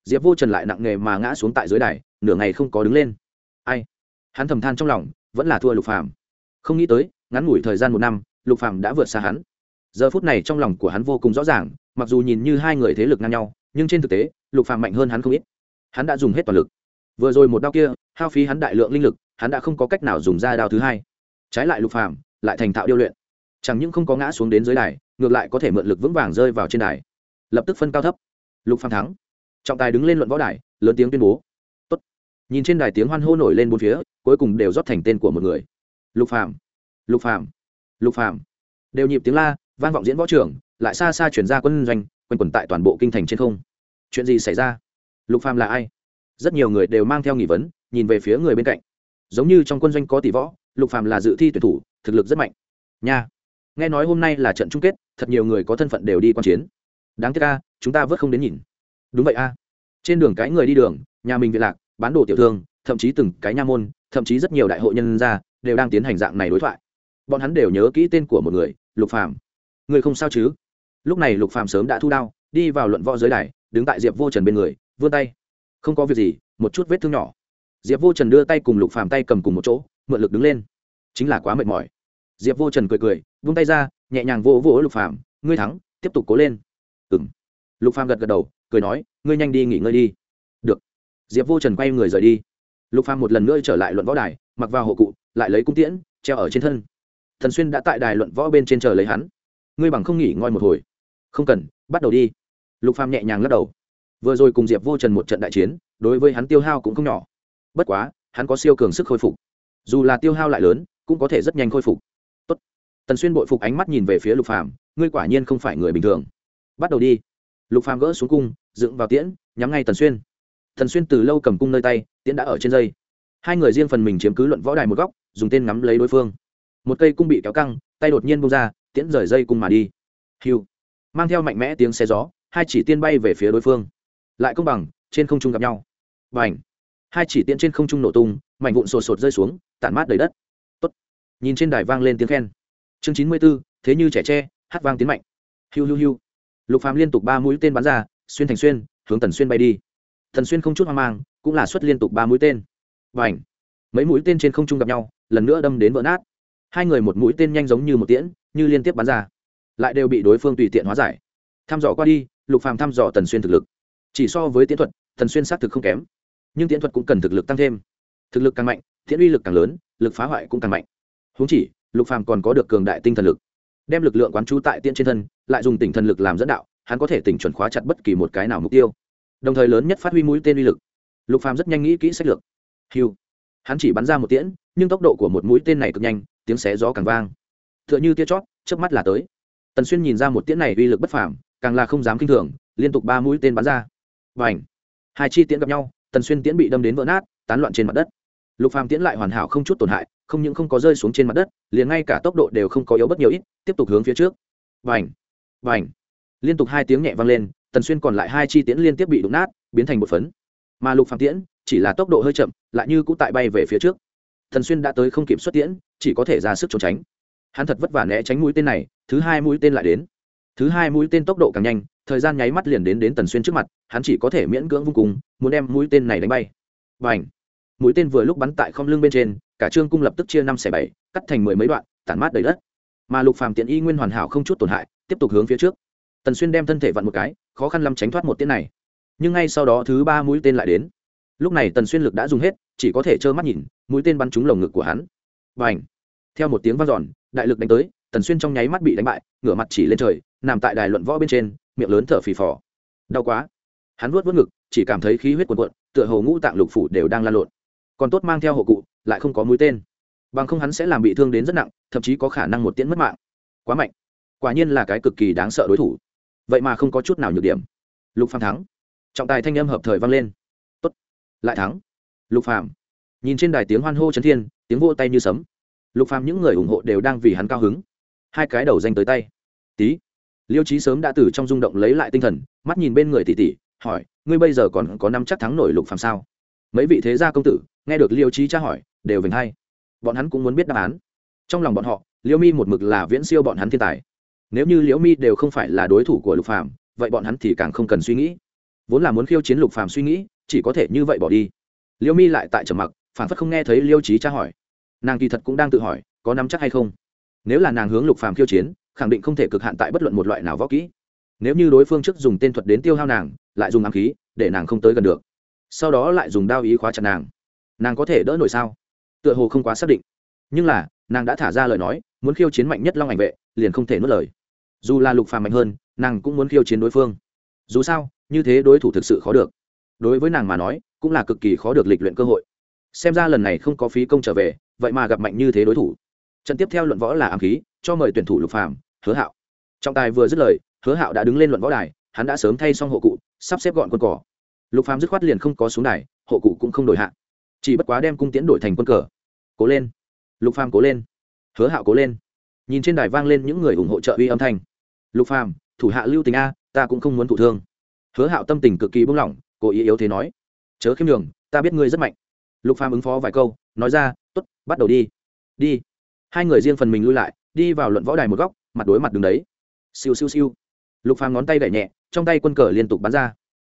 A: Diệp vô trần lại nặng nề mà ngã xuống tại dưới đài, nửa ngày không có đứng lên. Ai? Hắn thầm than trong lòng, vẫn là thua lục phàm. Không nghĩ tới, ngắn ngủi thời gian một năm, lục phàm đã vượt xa hắn. Giờ phút này trong lòng của hắn vô cùng rõ ràng, mặc dù nhìn như hai người thế lực ngang nhau, nhưng trên thực tế, lục phàm mạnh hơn hắn không ít. Hắn đã dùng hết toàn lực. Vừa rồi một đao kia, hao phí hắn đại lượng linh lực, hắn đã không có cách nào dùng ra đao thứ hai. Trái lại lục phàm, lại thành thạo điêu luyện. Chẳng những không có ngã xuống đến dưới đài ngược lại có thể mượn lực vững vàng rơi vào trên đài. Lập tức phân cao thấp. Lục phàm thắng. Trọng tài đứng lên luận võ đài, lớn tiếng tuyên bố. Tốt. nhìn trên đài tiếng hoan hô nổi lên bốn phía, cuối cùng đều rót thành tên của một người. Lục phàm. Lục phàm. Lục phàm. Đều nhịp tiếng la, vang vọng diễn võ trưởng lại xa xa chuyển ra quân doanh, quanh quẩn tại toàn bộ kinh thành trên không. Chuyện gì xảy ra? Lục phàm là ai? Rất nhiều người đều mang theo nghi vấn, nhìn về phía người bên cạnh. Giống như trong quân doanh có tỷ võ, lục phàm là dự thi tuyển thủ, thực lực rất mạnh. Nha nghe nói hôm nay là trận chung kết, thật nhiều người có thân phận đều đi quan chiến. Đáng tiếc a, chúng ta vớt không đến nhìn. Đúng vậy a. Trên đường cái người đi đường, nhà mình viện lạc, bán đồ tiểu thương, thậm chí từng cái nha môn, thậm chí rất nhiều đại hội nhân gia, đều đang tiến hành dạng này đối thoại. Bọn hắn đều nhớ kỹ tên của một người, lục phàm. Người không sao chứ? Lúc này lục phàm sớm đã thu đao, đi vào luận võ giới đài, đứng tại diệp vô trần bên người, vươn tay. Không có việc gì, một chút vết thương nhỏ. Diệp vô trần đưa tay cùng lục phàm tay cầm cùng một chỗ, mượn lực đứng lên. Chính là quá mệt mỏi. Diệp vô trần cười cười vung tay ra, nhẹ nhàng vỗ vỗ lục phàm, ngươi thắng, tiếp tục cố lên. Ừng lục phàm gật gật đầu, cười nói, ngươi nhanh đi nghỉ ngơi đi. Được. Diệp vô trần quay người rời đi. Lục phàm một lần nữa trở lại luận võ đài, mặc vào hộ cụ, lại lấy cung tiễn, treo ở trên thân. Thần xuyên đã tại đài luận võ bên trên chờ lấy hắn. Ngươi bằng không nghỉ ngơi một hồi. Không cần, bắt đầu đi. Lục phàm nhẹ nhàng lắc đầu. Vừa rồi cùng diệp vô trần một trận đại chiến, đối với hắn tiêu hao cũng không nhỏ. Bất quá, hắn có siêu cường sức khôi phục. Dù là tiêu hao lại lớn, cũng có thể rất nhanh khôi phục tần xuyên bội phục ánh mắt nhìn về phía lục phàm, ngươi quả nhiên không phải người bình thường. Bắt đầu đi. Lục phàm gỡ xuống cung, dựng vào tiễn, nhắm ngay tần xuyên. Tần xuyên từ lâu cầm cung nơi tay, tiễn đã ở trên dây. Hai người riêng phần mình chiếm cứ luận võ đài một góc, dùng tên ngắm lấy đối phương. Một cây cung bị kéo căng, tay đột nhiên bung ra, tiễn rời dây cung mà đi. Hiu. Mang theo mạnh mẽ tiếng xe gió, hai chỉ tiên bay về phía đối phương. Lại công bằng, trên không trung gặp nhau. Và ảnh hai chỉ tiên trên không trung nổ tung, mảnh vụn sột sột rơi xuống, tản mát đầy đất. Tốt. nhìn trên đài vang lên tiếng khen chương chín mươi b ố thế như trẻ tre, hát vang tiến mạnh. Hiu hiu hiu. Lục phàm liên tục ba mũi tên bắn ra, xuyên thành xuyên, hướng tần xuyên bay đi. Thần xuyên không chút hoang mang, cũng là xuất liên tục ba mũi tên. Và ảnh mấy mũi tên trên không trung gặp nhau, lần nữa đâm đến vỡ nát. Hai người một mũi tên nhanh giống như một tiễn, như liên tiếp bắn ra. Lại đều bị đối phương tùy tiện hóa giải. Thăm dò qua đi, lục phàm thăm dò tần xuyên thực lực. Chỉ so với tiến thuật, tần xuyên xác thực không kém. Nhưng tiến thuật cũng cần thực lực tăng thêm. Thực lực càng mạnh thiện uy lực càng lớn, lực phá hoại cũng càng mạnh. Húng chỉ lục phàm còn có được cường đại tinh thần lực. Đem lực lượng quán trú tại tiễn trên thân, lại dùng tinh thần lực làm dẫn đạo, hắn có thể tỉnh chuẩn khóa chặt bất kỳ một cái nào mục tiêu. Đồng thời lớn nhất phát huy mũi tên uy lực. Lục phàm rất nhanh nghĩ kỹ sách lược. Hiu hắn chỉ bắn ra một tiễn, nhưng tốc độ của một mũi tên này cực nhanh, tiếng xé gió càng vang. Tựa như tia chót trước mắt là tới. Tần xuyên nhìn ra một tiễn này uy lực bất phàm, càng là không dám kinh thường, liên tục ba mũi tên bắn ra. Và ảnh hai chi tiễn gặp nhau, tần xuyên tiễn bị đâm đến vỡ nát, tán loạn trên mặt đất. Lục phàm tiễn lại hoàn hảo không chút tổn hại không những không có rơi xuống trên mặt đất, liền ngay cả tốc độ đều không có yếu bất nhiều ít, tiếp tục hướng phía trước. Và ảnh liên tục hai tiếng nhẹ vang lên, tần xuyên còn lại hai chi tiễn liên tiếp bị đụng nát, biến thành một phấn. Mà lục phàm tiễn chỉ là tốc độ hơi chậm, lại như cũng tại bay về phía trước. Thần xuyên đã tới không kịp xuất tiễn, chỉ có thể ra sức trốn tránh. Hắn thật vất vả né tránh mũi tên này, thứ hai mũi tên lại đến. Thứ hai mũi tên tốc độ càng nhanh, thời gian nháy mắt liền đến đến tần xuyên trước mặt, hắn chỉ có thể miễn cưỡng vung cùng, muốn đem mũi tên này đánh bay. Và h mũi tên vừa lúc bắn tại không lưng bên trên cả trương cung lập tức chia năm xẻ bảy, cắt thành mười mấy đoạn, tản mát đầy đất. Mà lục phàm tiện y nguyên hoàn hảo không chút tổn hại, tiếp tục hướng phía trước. Tần xuyên đem thân thể vặn một cái, khó khăn lắm tránh thoát một tiễn này. Nhưng ngay sau đó thứ ba mũi tên lại đến. Lúc này tần xuyên lực đã dùng hết, chỉ có thể trơ mắt nhìn, mũi tên bắn trúng lồng ngực của hắn. Và ảnh theo một tiếng vang dọn, đại lực đánh tới, tần xuyên trong nháy mắt bị đánh bại, ngửa mặt chỉ lên trời, nằm tại đài luận võ bên trên, miệng lớn thở phì phò. Đau quá. Hắn vuốt vuốt ngực, chỉ cảm thấy khí huyết cuồn cuộn, tựa hồ ngũ tạng lục phủ đều đang lan lộn còn tốt mang theo hộ cụ, lại không có mũi tên. Bằng không hắn sẽ làm bị thương đến rất nặng, thậm chí có khả năng một tiễn mất mạng. Quá mạnh. Quả nhiên là cái cực kỳ đáng sợ đối thủ. Vậy mà không có chút nào nhược điểm. Lục phàm thắng. Trọng tài thanh âm hợp thời vang lên. Tốt. Lại thắng. Lục phàm. Nhìn trên đài tiếng hoan hô chấn thiên, tiếng vỗ tay như sấm. Lục phàm những người ủng hộ đều đang vì hắn cao hứng. Hai cái đầu danh tới tay. Tí. Liêu trí sớm đã từ trong rung động lấy lại tinh thần, mắt nhìn bên người tỷ tỷ, hỏi, ngươi bây giờ còn có năm chắc thắng nổi lục phàm sao? Mấy vị thế gia công tử, nghe được liêu trí tra hỏi, đều vinh hay bọn hắn cũng muốn biết đáp án. Trong lòng bọn họ, liêu mi một mực là viễn siêu bọn hắn thiên tài. Nếu như liễu mi đều không phải là đối thủ của lục phàm, vậy bọn hắn thì càng không cần suy nghĩ. Vốn là muốn khiêu chiến lục phàm suy nghĩ, chỉ có thể như vậy bỏ đi. Liễu mi lại tại trầm mặc phản phất không nghe thấy liêu trí tra hỏi. Nàng kỳ thật cũng đang tự hỏi, có nắm chắc hay không? Nếu là nàng hướng lục phàm khiêu chiến, khẳng định không thể cực hạn tại bất luận một loại nào võ kỹ. Nếu như đối phương trước dùng tên thuật đến tiêu hao nàng, lại dùng ám khí, để nàng không tới gần được sau đó lại dùng đao ý khóa chặt nàng. Nàng có thể đỡ nổi sao? Tựa hồ không quá xác định. Nhưng là, nàng đã thả ra lời nói, muốn khiêu chiến mạnh nhất long ảnh vệ, liền không thể nuốt lời. Dù là lục phàm mạnh hơn, nàng cũng muốn khiêu chiến đối phương. Dù sao, như thế đối thủ thực sự khó được. Đối với nàng mà nói, cũng là cực kỳ khó được lịch luyện cơ hội. Xem ra lần này không có phí công trở về, vậy mà gặp mạnh như thế đối thủ. Trận tiếp theo luận võ là ám khí, cho mời tuyển thủ lục phàm, hứa hạo. Trọng tài vừa dứt lời, hứa hạo đã đứng lên luận võ đài, hắn đã sớm thay xong hộ cụ, sắp xếp gọn quân cỏ lục phàm dứt khoát liền không có xuống đài, hộ cụ cũng không đổi hạ. Chỉ bất quá đem cung tiễn đổi thành quân cờ. Cố lên. Lục phàm cố lên. Hứa hạo cố lên. Nhìn trên đài vang lên những người ủng hộ trợ uy âm thanh. Lục phàm, thủ hạ lưu tình a, ta cũng không muốn thụ thương. Hứa hạo tâm tình cực kỳ bung lỏng, cố ý yếu thế nói. Chớ khiêm đường ta biết ngươi rất mạnh. Lục phàm ứng phó vài câu, nói ra, tốt, bắt đầu đi. Đi. Hai người riêng phần mình lui lại, đi vào luận võ đài một góc, mặt đối mặt đứng đấy. Siêu siêu siêu. Lục phàm ngón tay gậy nhẹ, trong tay quân cờ liên tục bắn ra.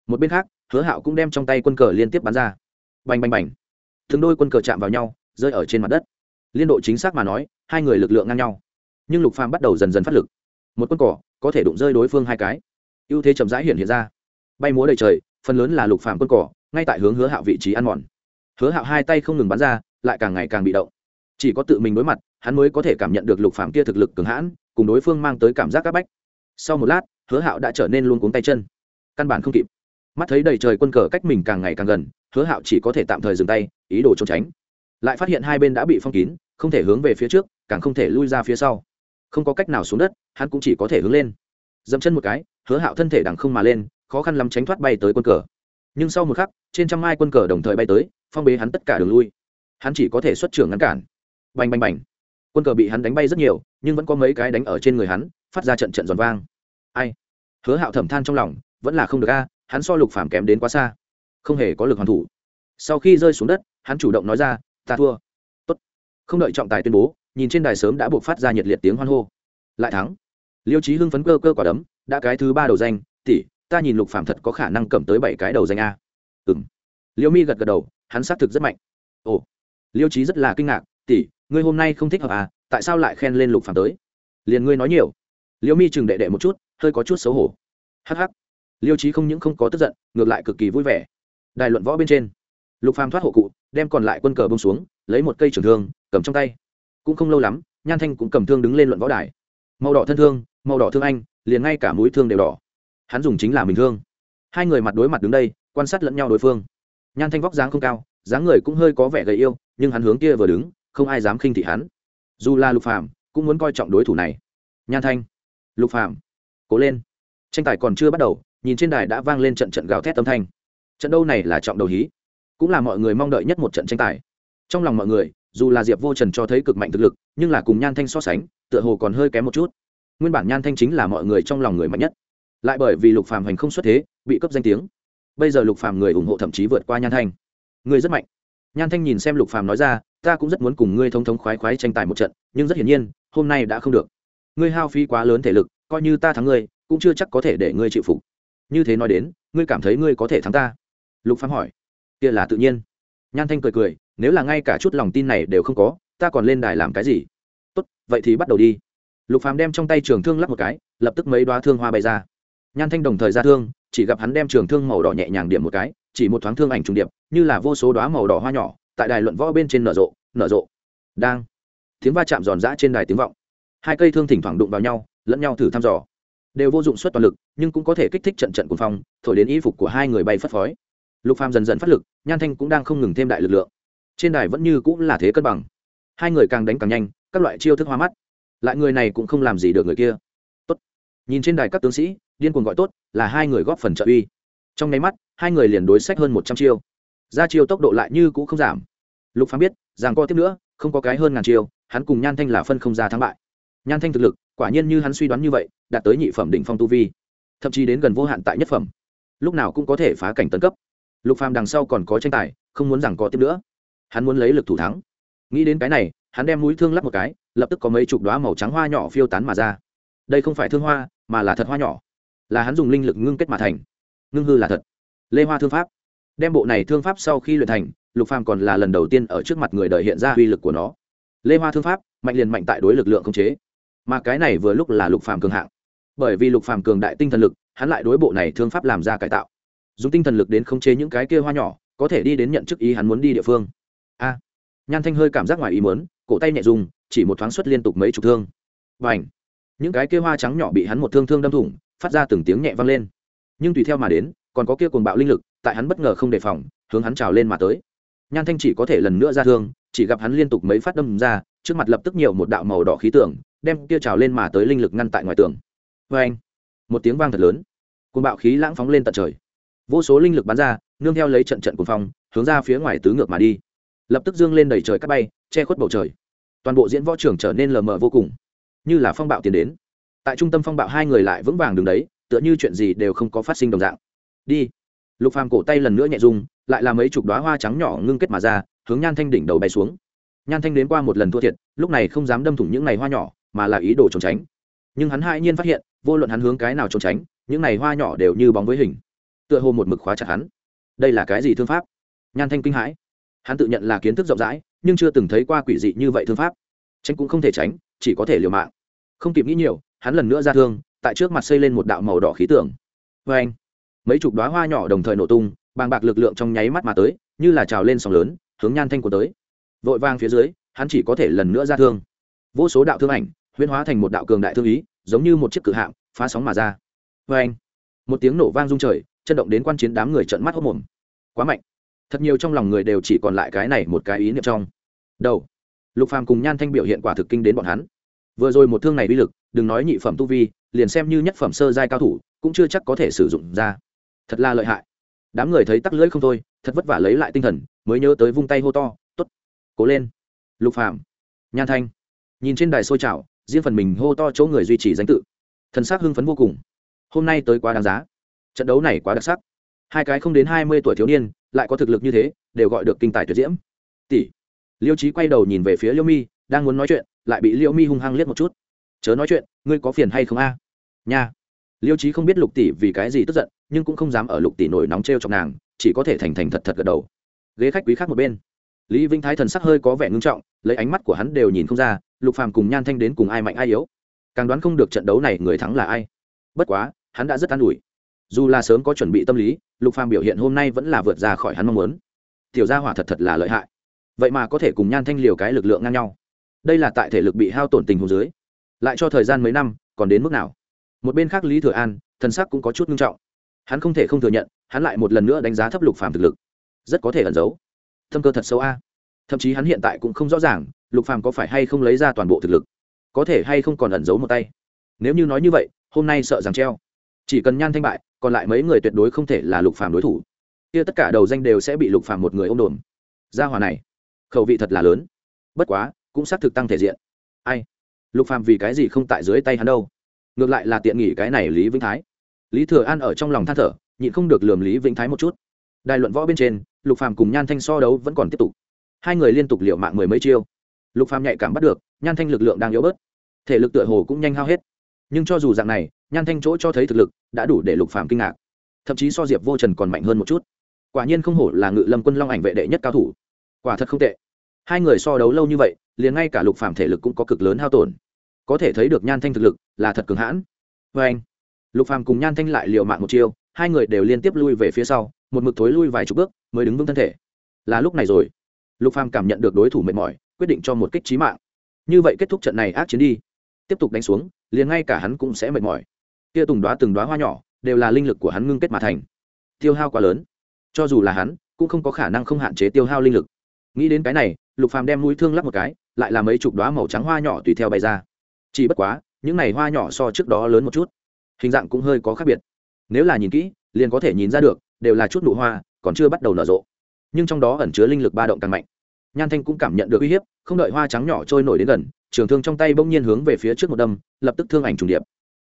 A: Một bên khác hứa hạo cũng đem trong tay quân cờ liên tiếp bắn ra. Bành bành bành. Thường đôi quân cờ chạm vào nhau, rơi ở trên mặt đất. Liên độ chính xác mà nói, hai người lực lượng ngang nhau. Nhưng lục phàm bắt đầu dần dần phát lực. Một quân cỏ có thể đụng rơi đối phương hai cái. Ưu thế chậm rãi hiện hiện ra. Bay múa đầy trời, phần lớn là lục phàm quân cỏ ngay tại hướng hứa hạo vị trí ăn mòn. Hứa hạo hai tay không ngừng bắn ra, lại càng ngày càng bị động. Chỉ có tự mình đối mặt, hắn mới có thể cảm nhận được lục phàm kia thực lực cường hãn, cùng đối phương mang tới cảm giác áp bách. Sau một lát, hứa hạo đã trở nên luôn cuống tay chân. Căn bản không kịp mắt thấy đầy trời quân cờ cách mình càng ngày càng gần, hứa hạo chỉ có thể tạm thời dừng tay, ý đồ trốn tránh. Lại phát hiện hai bên đã bị phong kín, không thể hướng về phía trước, càng không thể lui ra phía sau. Không có cách nào xuống đất, hắn cũng chỉ có thể hướng lên. Dẫm chân một cái, hứa hạo thân thể đằng không mà lên, khó khăn lắm tránh thoát bay tới quân cờ. Nhưng sau một khắc, trên trăm mai quân cờ đồng thời bay tới, phong bế hắn tất cả đường lui. Hắn chỉ có thể xuất trưởng ngăn cản. Bành bành bành. Quân cờ bị hắn đánh bay rất nhiều, nhưng vẫn có mấy cái đánh ở trên người hắn, phát ra trận trận giòn vang. Ai? Hứa hạo thẩm than trong lòng, vẫn là không được a hắn so lục phàm kém đến quá xa, không hề có lực hoàn thủ. Sau khi rơi xuống đất, hắn chủ động nói ra, ta thua. Tốt. không đợi trọng tài tuyên bố, nhìn trên đài sớm đã buộc phát ra nhiệt liệt tiếng hoan hô. Lại thắng. Liêu trí hưng phấn cơ cơ quả đấm, đã cái thứ ba đầu danh. Tỷ, ta nhìn lục phàm thật có khả năng cầm tới bảy cái đầu danh a. Ừm. Liêu mi gật gật đầu, hắn xác thực rất mạnh. Ồ. Liêu trí rất là kinh ngạc, tỷ, ngươi hôm nay không thích hợp à tại sao lại khen lên lục phàm tới? Liền ngươi nói nhiều. Liêu mi chừng đệ đệ một chút, hơi có chút xấu hổ. Hắc hắc liêu trí không những không có tức giận, ngược lại cực kỳ vui vẻ. Đài luận võ bên trên, lục phàm thoát hộ cụ, đem còn lại quân cờ bông xuống, lấy một cây trường thương, cầm trong tay. Cũng không lâu lắm, nhan thanh cũng cầm thương đứng lên luận võ đài. Màu đỏ thân thương, màu đỏ thương anh, liền ngay cả mũi thương đều đỏ. Hắn dùng chính là mình thương. Hai người mặt đối mặt đứng đây, quan sát lẫn nhau đối phương. Nhan thanh vóc dáng không cao, dáng người cũng hơi có vẻ gầy yêu, nhưng hắn hướng kia vừa đứng, không ai dám khinh thị hắn. Dù là lục phàm, cũng muốn coi trọng đối thủ này. Nhan thanh, lục phàm, cố lên. Tranh tài còn chưa bắt đầu nhìn trên đài đã vang lên trận trận gào thét âm thanh. Trận đấu này là trọng đầu hí, cũng là mọi người mong đợi nhất một trận tranh tài. Trong lòng mọi người, dù là diệp vô trần cho thấy cực mạnh thực lực, nhưng là cùng nhan thanh so sánh, tựa hồ còn hơi kém một chút. Nguyên bản nhan thanh chính là mọi người trong lòng người mạnh nhất. Lại bởi vì lục phàm hành không xuất thế, bị cấp danh tiếng. Bây giờ lục phàm người ủng hộ thậm chí vượt qua nhan thanh. Người rất mạnh. Nhan thanh nhìn xem lục phàm nói ra, ta cũng rất muốn cùng ngươi thông thống khoái khoái tranh tài một trận, nhưng rất hiển nhiên, hôm nay đã không được. Ngươi hao phí quá lớn thể lực, coi như ta thắng ngươi, cũng chưa chắc có thể để ngươi chịu phục như thế nói đến, ngươi cảm thấy ngươi có thể thắng ta? Lục phàm hỏi. Kia là tự nhiên. Nhan thanh cười cười, nếu là ngay cả chút lòng tin này đều không có, ta còn lên đài làm cái gì? Tốt, vậy thì bắt đầu đi. Lục phàm đem trong tay trường thương lắp một cái, lập tức mấy đoá thương hoa bay ra. Nhan thanh đồng thời ra thương, chỉ gặp hắn đem trường thương màu đỏ nhẹ nhàng điểm một cái, chỉ một thoáng thương ảnh trùng điệp, như là vô số đoá màu đỏ hoa nhỏ, tại đài luận võ bên trên nở rộ nở rộ. Đang. Tiếng va chạm giòn giã trên đài tiếng vọng. Hai cây thương thỉnh thoảng đụng vào nhau, lẫn nhau thử thăm dò đều vô dụng suất toàn lực, nhưng cũng có thể kích thích trận trận cuồng phong, thổi đến y phục của hai người bay phất phới. Lục phàm dần dần phát lực, nhan thanh cũng đang không ngừng thêm đại lực lượng. Trên đài vẫn như cũng là thế cân bằng. Hai người càng đánh càng nhanh, các loại chiêu thức hoa mắt. Lại người này cũng không làm gì được người kia. Tốt. Nhìn trên đài các tướng sĩ, điên cuồng gọi tốt, là hai người góp phần trợ uy. Trong nháy mắt, hai người liền đối sách hơn một trăm chiêu. Ra chiêu tốc độ lại như cũng không giảm. Lục phàm biết, rằng co tiếp nữa, không có cái hơn ngàn chiêu, hắn cùng nhan thanh là phân không ra thắng bại. Nhan thanh thực lực quả nhiên như hắn suy đoán như vậy, đạt tới nhị phẩm đỉnh phong tu vi, thậm chí đến gần vô hạn tại nhất phẩm. Lúc nào cũng có thể phá cảnh tấn cấp. Lục phàm đằng sau còn có tranh tài, không muốn rằng có tiếp nữa. Hắn muốn lấy lực thủ thắng. Nghĩ đến cái này, hắn đem mũi thương lắp một cái, lập tức có mấy chục đoá màu trắng hoa nhỏ phiêu tán mà ra. Đây không phải thương hoa, mà là thật hoa nhỏ. Là hắn dùng linh lực ngưng kết mà thành. Ngưng hư là thật. Lê hoa thương pháp. Đem bộ này thương pháp sau khi luyện thành, lục phàm còn là lần đầu tiên ở trước mặt người đời hiện ra uy lực của nó. Lê hoa thương pháp, mạnh liền mạnh tại đối lực lượng không chế mà cái này vừa lúc là lục phàm cường hạng. Bởi vì lục phàm cường đại tinh thần lực, hắn lại đối bộ này thương pháp làm ra cải tạo. Dùng tinh thần lực đến khống chế những cái kia hoa nhỏ, có thể đi đến nhận chức ý hắn muốn đi địa phương. A. Nhan thanh hơi cảm giác ngoài ý muốn, cổ tay nhẹ dùng, chỉ một thoáng xuất liên tục mấy chục thương. Và ảnh những cái kia hoa trắng nhỏ bị hắn một thương thương đâm thủng, phát ra từng tiếng nhẹ vang lên. Nhưng tùy theo mà đến, còn có kia cuồng bạo linh lực, tại hắn bất ngờ không đề phòng, hướng hắn trào lên mà tới. Nhan thanh chỉ có thể lần nữa ra thương, chỉ gặp hắn liên tục mấy phát đâm ra trước mặt lập tức nhiều một đạo màu đỏ khí tượng đem kia trào lên mà tới linh lực ngăn tại ngoài tường. Vê anh, một tiếng vang thật lớn, cuồng bạo khí lãng phóng lên tận trời. Vô số linh lực bắn ra, nương theo lấy trận trận cuồng phong, hướng ra phía ngoài tứ ngược mà đi. Lập tức dương lên đầy trời cắt bay, che khuất bầu trời. Toàn bộ diễn võ trường trở nên lờ mờ vô cùng, như là phong bạo tiến đến. Tại trung tâm phong bạo hai người lại vững vàng đứng đấy, tựa như chuyện gì đều không có phát sinh đồng dạng. Đi. Lục phàm cổ tay lần nữa nhẹ rung, lại là mấy chục đóa hoa trắng nhỏ ngưng kết mà ra, hướng nhan thanh đỉnh đầu bay xuống nhan thanh đến qua một lần thua thiệt, lúc này không dám đâm thủng những này hoa nhỏ, mà là ý đồ trốn tránh. Nhưng hắn hai nhiên phát hiện, vô luận hắn hướng cái nào trốn tránh, những này hoa nhỏ đều như bóng với hình. Tựa hồ một mực khóa chặt hắn. Đây là cái gì thương pháp? Nhan thanh kinh hãi. Hắn tự nhận là kiến thức rộng rãi, nhưng chưa từng thấy qua quỷ dị như vậy thương pháp. Tránh cũng không thể tránh, chỉ có thể liều mạng. Không kịp nghĩ nhiều, hắn lần nữa ra thương, tại trước mặt xây lên một đạo màu đỏ khí tưởng vê anh, mấy chục đoá hoa nhỏ đồng thời nổ tung, bàng bạc lực lượng trong nháy mắt mà tới, như là trào lên sóng lớn, hướng nhan thanh của tới vội vang phía dưới, hắn chỉ có thể lần nữa ra thương. Vô số đạo thương ảnh huyên hóa thành một đạo cường đại thương ý, giống như một chiếc cự hạm, phá sóng mà ra. Vê anh, một tiếng nổ vang rung trời chân động đến quan chiến đám người trợn mắt hốc mồm. Quá mạnh. Thật nhiều trong lòng người đều chỉ còn lại cái này một cái ý niệm trong. Đầu. Lục phàm cùng nhan thanh biểu hiện quả thực kinh đến bọn hắn. Vừa rồi một thương này uy lực, đừng nói nhị phẩm tu vi, liền xem như nhất phẩm sơ giai cao thủ, cũng chưa chắc có thể sử dụng ra. Thật là lợi hại. Đám người thấy tắc lưỡi không thôi, thật vất vả lấy lại tinh thần, mới nhớ tới vung tay hô to cố lên. Lục Phạm, nhan thanh nhìn trên đài sôi trào riêng phần mình hô to chỗ người duy trì danh tự. Thần sắc hưng phấn vô cùng. Hôm nay tới quá đáng giá. Trận đấu này quá đặc sắc. Hai cái không đến hai mươi tuổi thiếu niên lại có thực lực như thế đều gọi được kinh tài tuyệt diễm. Tỷ. Liêu trí quay đầu nhìn về phía liêu mi đang muốn nói chuyện lại bị liêu mi hung hăng liếc một chút. Chớ nói chuyện ngươi có phiền hay không a? Nha. Liêu trí không biết lục tỷ vì cái gì tức giận nhưng cũng không dám ở lục tỷ nổi nóng t r e o chọc nàng chỉ có thể thành thành thật thật gật đầu. Ghế khách quý khác một bên lý vĩnh thái thần sắc hơi có vẻ ngưng trọng, lấy ánh mắt của hắn đều nhìn không ra, lục phàm cùng nhan thanh đến cùng ai mạnh ai yếu. Càng đoán không được trận đấu này người thắng là ai. Bất quá, hắn đã rất an ủi. Dù là sớm có chuẩn bị tâm lý, lục phàm biểu hiện hôm nay vẫn là vượt ra khỏi hắn mong muốn. Tiểu gia hỏa thật thật là lợi hại. Vậy mà có thể cùng nhan thanh liều cái lực lượng ngang nhau. Đây là tại thể lực bị hao tổn tình hồ dưới. Lại cho thời gian mấy năm, còn đến mức nào? Một bên khác lý thừa an, thần sắc cũng có chút nghiêm trọng. Hắn không thể không thừa nhận, hắn lại một lần nữa đánh giá thấp lục phàm thực lực. Rất có thể ẩn giấu thâm cơ thật sâu a. Thậm chí hắn hiện tại cũng không rõ ràng, lục phàm có phải hay không lấy ra toàn bộ thực lực. Có thể hay không còn ẩn giấu một tay. Nếu như nói như vậy, hôm nay sợ rằng treo. Chỉ cần nhan thanh bại, còn lại mấy người tuyệt đối không thể là lục phàm đối thủ. Kia tất cả đầu danh đều sẽ bị lục phàm một người ôm đồn gia hòa này, khẩu vị thật là lớn. Bất quá, cũng xác thực tăng thể diện. Ai? Lục phàm vì cái gì không tại dưới tay hắn đâu? Ngược lại là tiện nghỉ cái này lý vĩnh thái. Lý thừa an ở trong lòng than thở, nhịn không được lườm lý vĩnh thái một chút. Đài luận võ bên trên lục phàm cùng nhan thanh so đấu vẫn còn tiếp tục. Hai người liên tục liệu mạng mười mấy chiêu. Lục phàm nhạy cảm bắt được, nhan thanh lực lượng đang yếu bớt. Thể lực tựa hồ cũng nhanh hao hết. Nhưng cho dù dạng này, nhan thanh chỗ cho thấy thực lực đã đủ để lục phàm kinh ngạc. Thậm chí so diệp vô trần còn mạnh hơn một chút. Quả nhiên không hổ là ngự lâm quân long ảnh vệ đệ nhất cao thủ. Quả thật không tệ. Hai người so đấu lâu như vậy, liền ngay cả lục phàm thể lực cũng có cực lớn hao tổn. Có thể thấy được nhan thanh thực lực là thật cường hãn. Vê anh, lục phàm cùng nhan thanh lại liều mạng một chiêu, hai người đều liên tiếp lui về phía sau một mực thối lui vài chục bước mới đứng vững thân thể. Là lúc này rồi. Lục phàm cảm nhận được đối thủ mệt mỏi, quyết định cho một kích trí mạng. Như vậy kết thúc trận này ác chiến đi. Tiếp tục đánh xuống, liền ngay cả hắn cũng sẽ mệt mỏi. Kia tùng đoá từng đoá hoa nhỏ, đều là linh lực của hắn ngưng kết mà thành. Tiêu hao quá lớn. Cho dù là hắn, cũng không có khả năng không hạn chế tiêu hao linh lực. Nghĩ đến cái này, lục phàm đem mũi thương lắp một cái, lại là mấy chục đoá màu trắng hoa nhỏ tùy theo bay ra. Chỉ bất quá, những này hoa nhỏ so trước đó lớn một chút. Hình dạng cũng hơi có khác biệt. Nếu là nhìn kỹ liền có thể nhìn ra được, đều là chút nụ hoa, còn chưa bắt đầu nở rộ. Nhưng trong đó ẩn chứa linh lực ba động càng mạnh. Nhan thanh cũng cảm nhận được uy hiếp, không đợi hoa trắng nhỏ trôi nổi đến gần, trường thương trong tay bỗng nhiên hướng về phía trước một đâm, lập tức thương ảnh trùng điệp.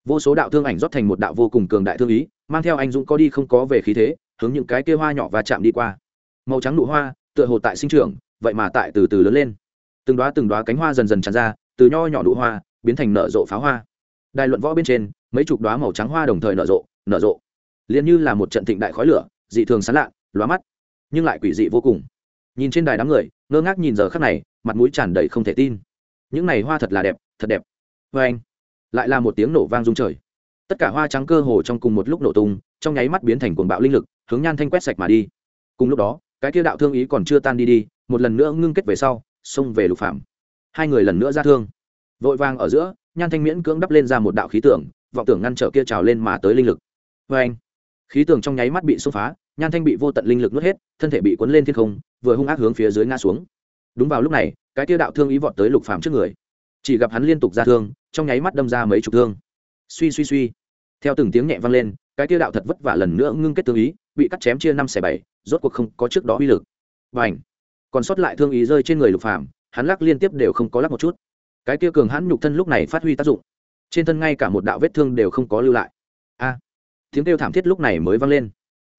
A: Vô số đạo thương ảnh rót thành một đạo vô cùng cường đại thương ý, mang theo anh dũng có đi không có về khí thế, hướng những cái kia hoa nhỏ và chạm đi qua. Màu trắng nụ hoa, tựa hồ tại sinh trưởng, vậy mà tại từ từ lớn lên. Từng đoá từng đoá cánh hoa dần dần tràn ra, từ nho nhỏ nụ hoa biến thành nở rộ pháo hoa. Đài luận võ bên trên, mấy chục đoá màu trắng hoa đồng thời nở rộ nở rộ liền như là một trận thịnh đại khói lửa, dị thường sán lạ lóa mắt, nhưng lại quỷ dị vô cùng. Nhìn trên đài đám người, ngơ ngác nhìn giờ khắc này, mặt mũi tràn đầy không thể tin. Những này hoa thật là đẹp, thật đẹp. Vê anh, lại là một tiếng nổ vang rung trời. Tất cả hoa trắng cơ hồ trong cùng một lúc nổ tung, trong nháy mắt biến thành cuồng bạo linh lực, hướng nhan thanh quét sạch mà đi. Cùng lúc đó, cái kia đạo thương ý còn chưa tan đi đi, một lần nữa ngưng kết về sau, xông về lục phạm hai người lần nữa ra thương. Vội vàng ở giữa, nhan thanh miễn cưỡng đắp lên ra một đạo khí tưởng, vọng tưởng ngăn trở kia trào lên mà tới linh lực. Vê anh khí tường trong nháy mắt bị xông phá, nhan thanh bị vô tận linh lực nuốt hết, thân thể bị cuốn lên thiên không, vừa hung ác hướng phía dưới ngã xuống. Đúng vào lúc này, cái tiêu đạo thương ý vọt tới lục phàm trước người. Chỉ gặp hắn liên tục ra thương, trong nháy mắt đâm ra mấy chục thương. Suy suy suy. Theo từng tiếng nhẹ vang lên, cái tiêu đạo thật vất vả lần nữa ngưng kết thương ý, bị cắt chém chia năm xẻ bảy, rốt cuộc không có trước đó uy lực. Và ảnh còn sót lại thương ý rơi trên người lục phàm, hắn lắc liên tiếp đều không có lắc một chút. Cái tiêu cường hắn nhục thân lúc này phát huy tác dụng. Trên thân ngay cả một đạo vết thương đều không có lưu lại. A! Tiếng kêu thảm thiết lúc này mới vang lên.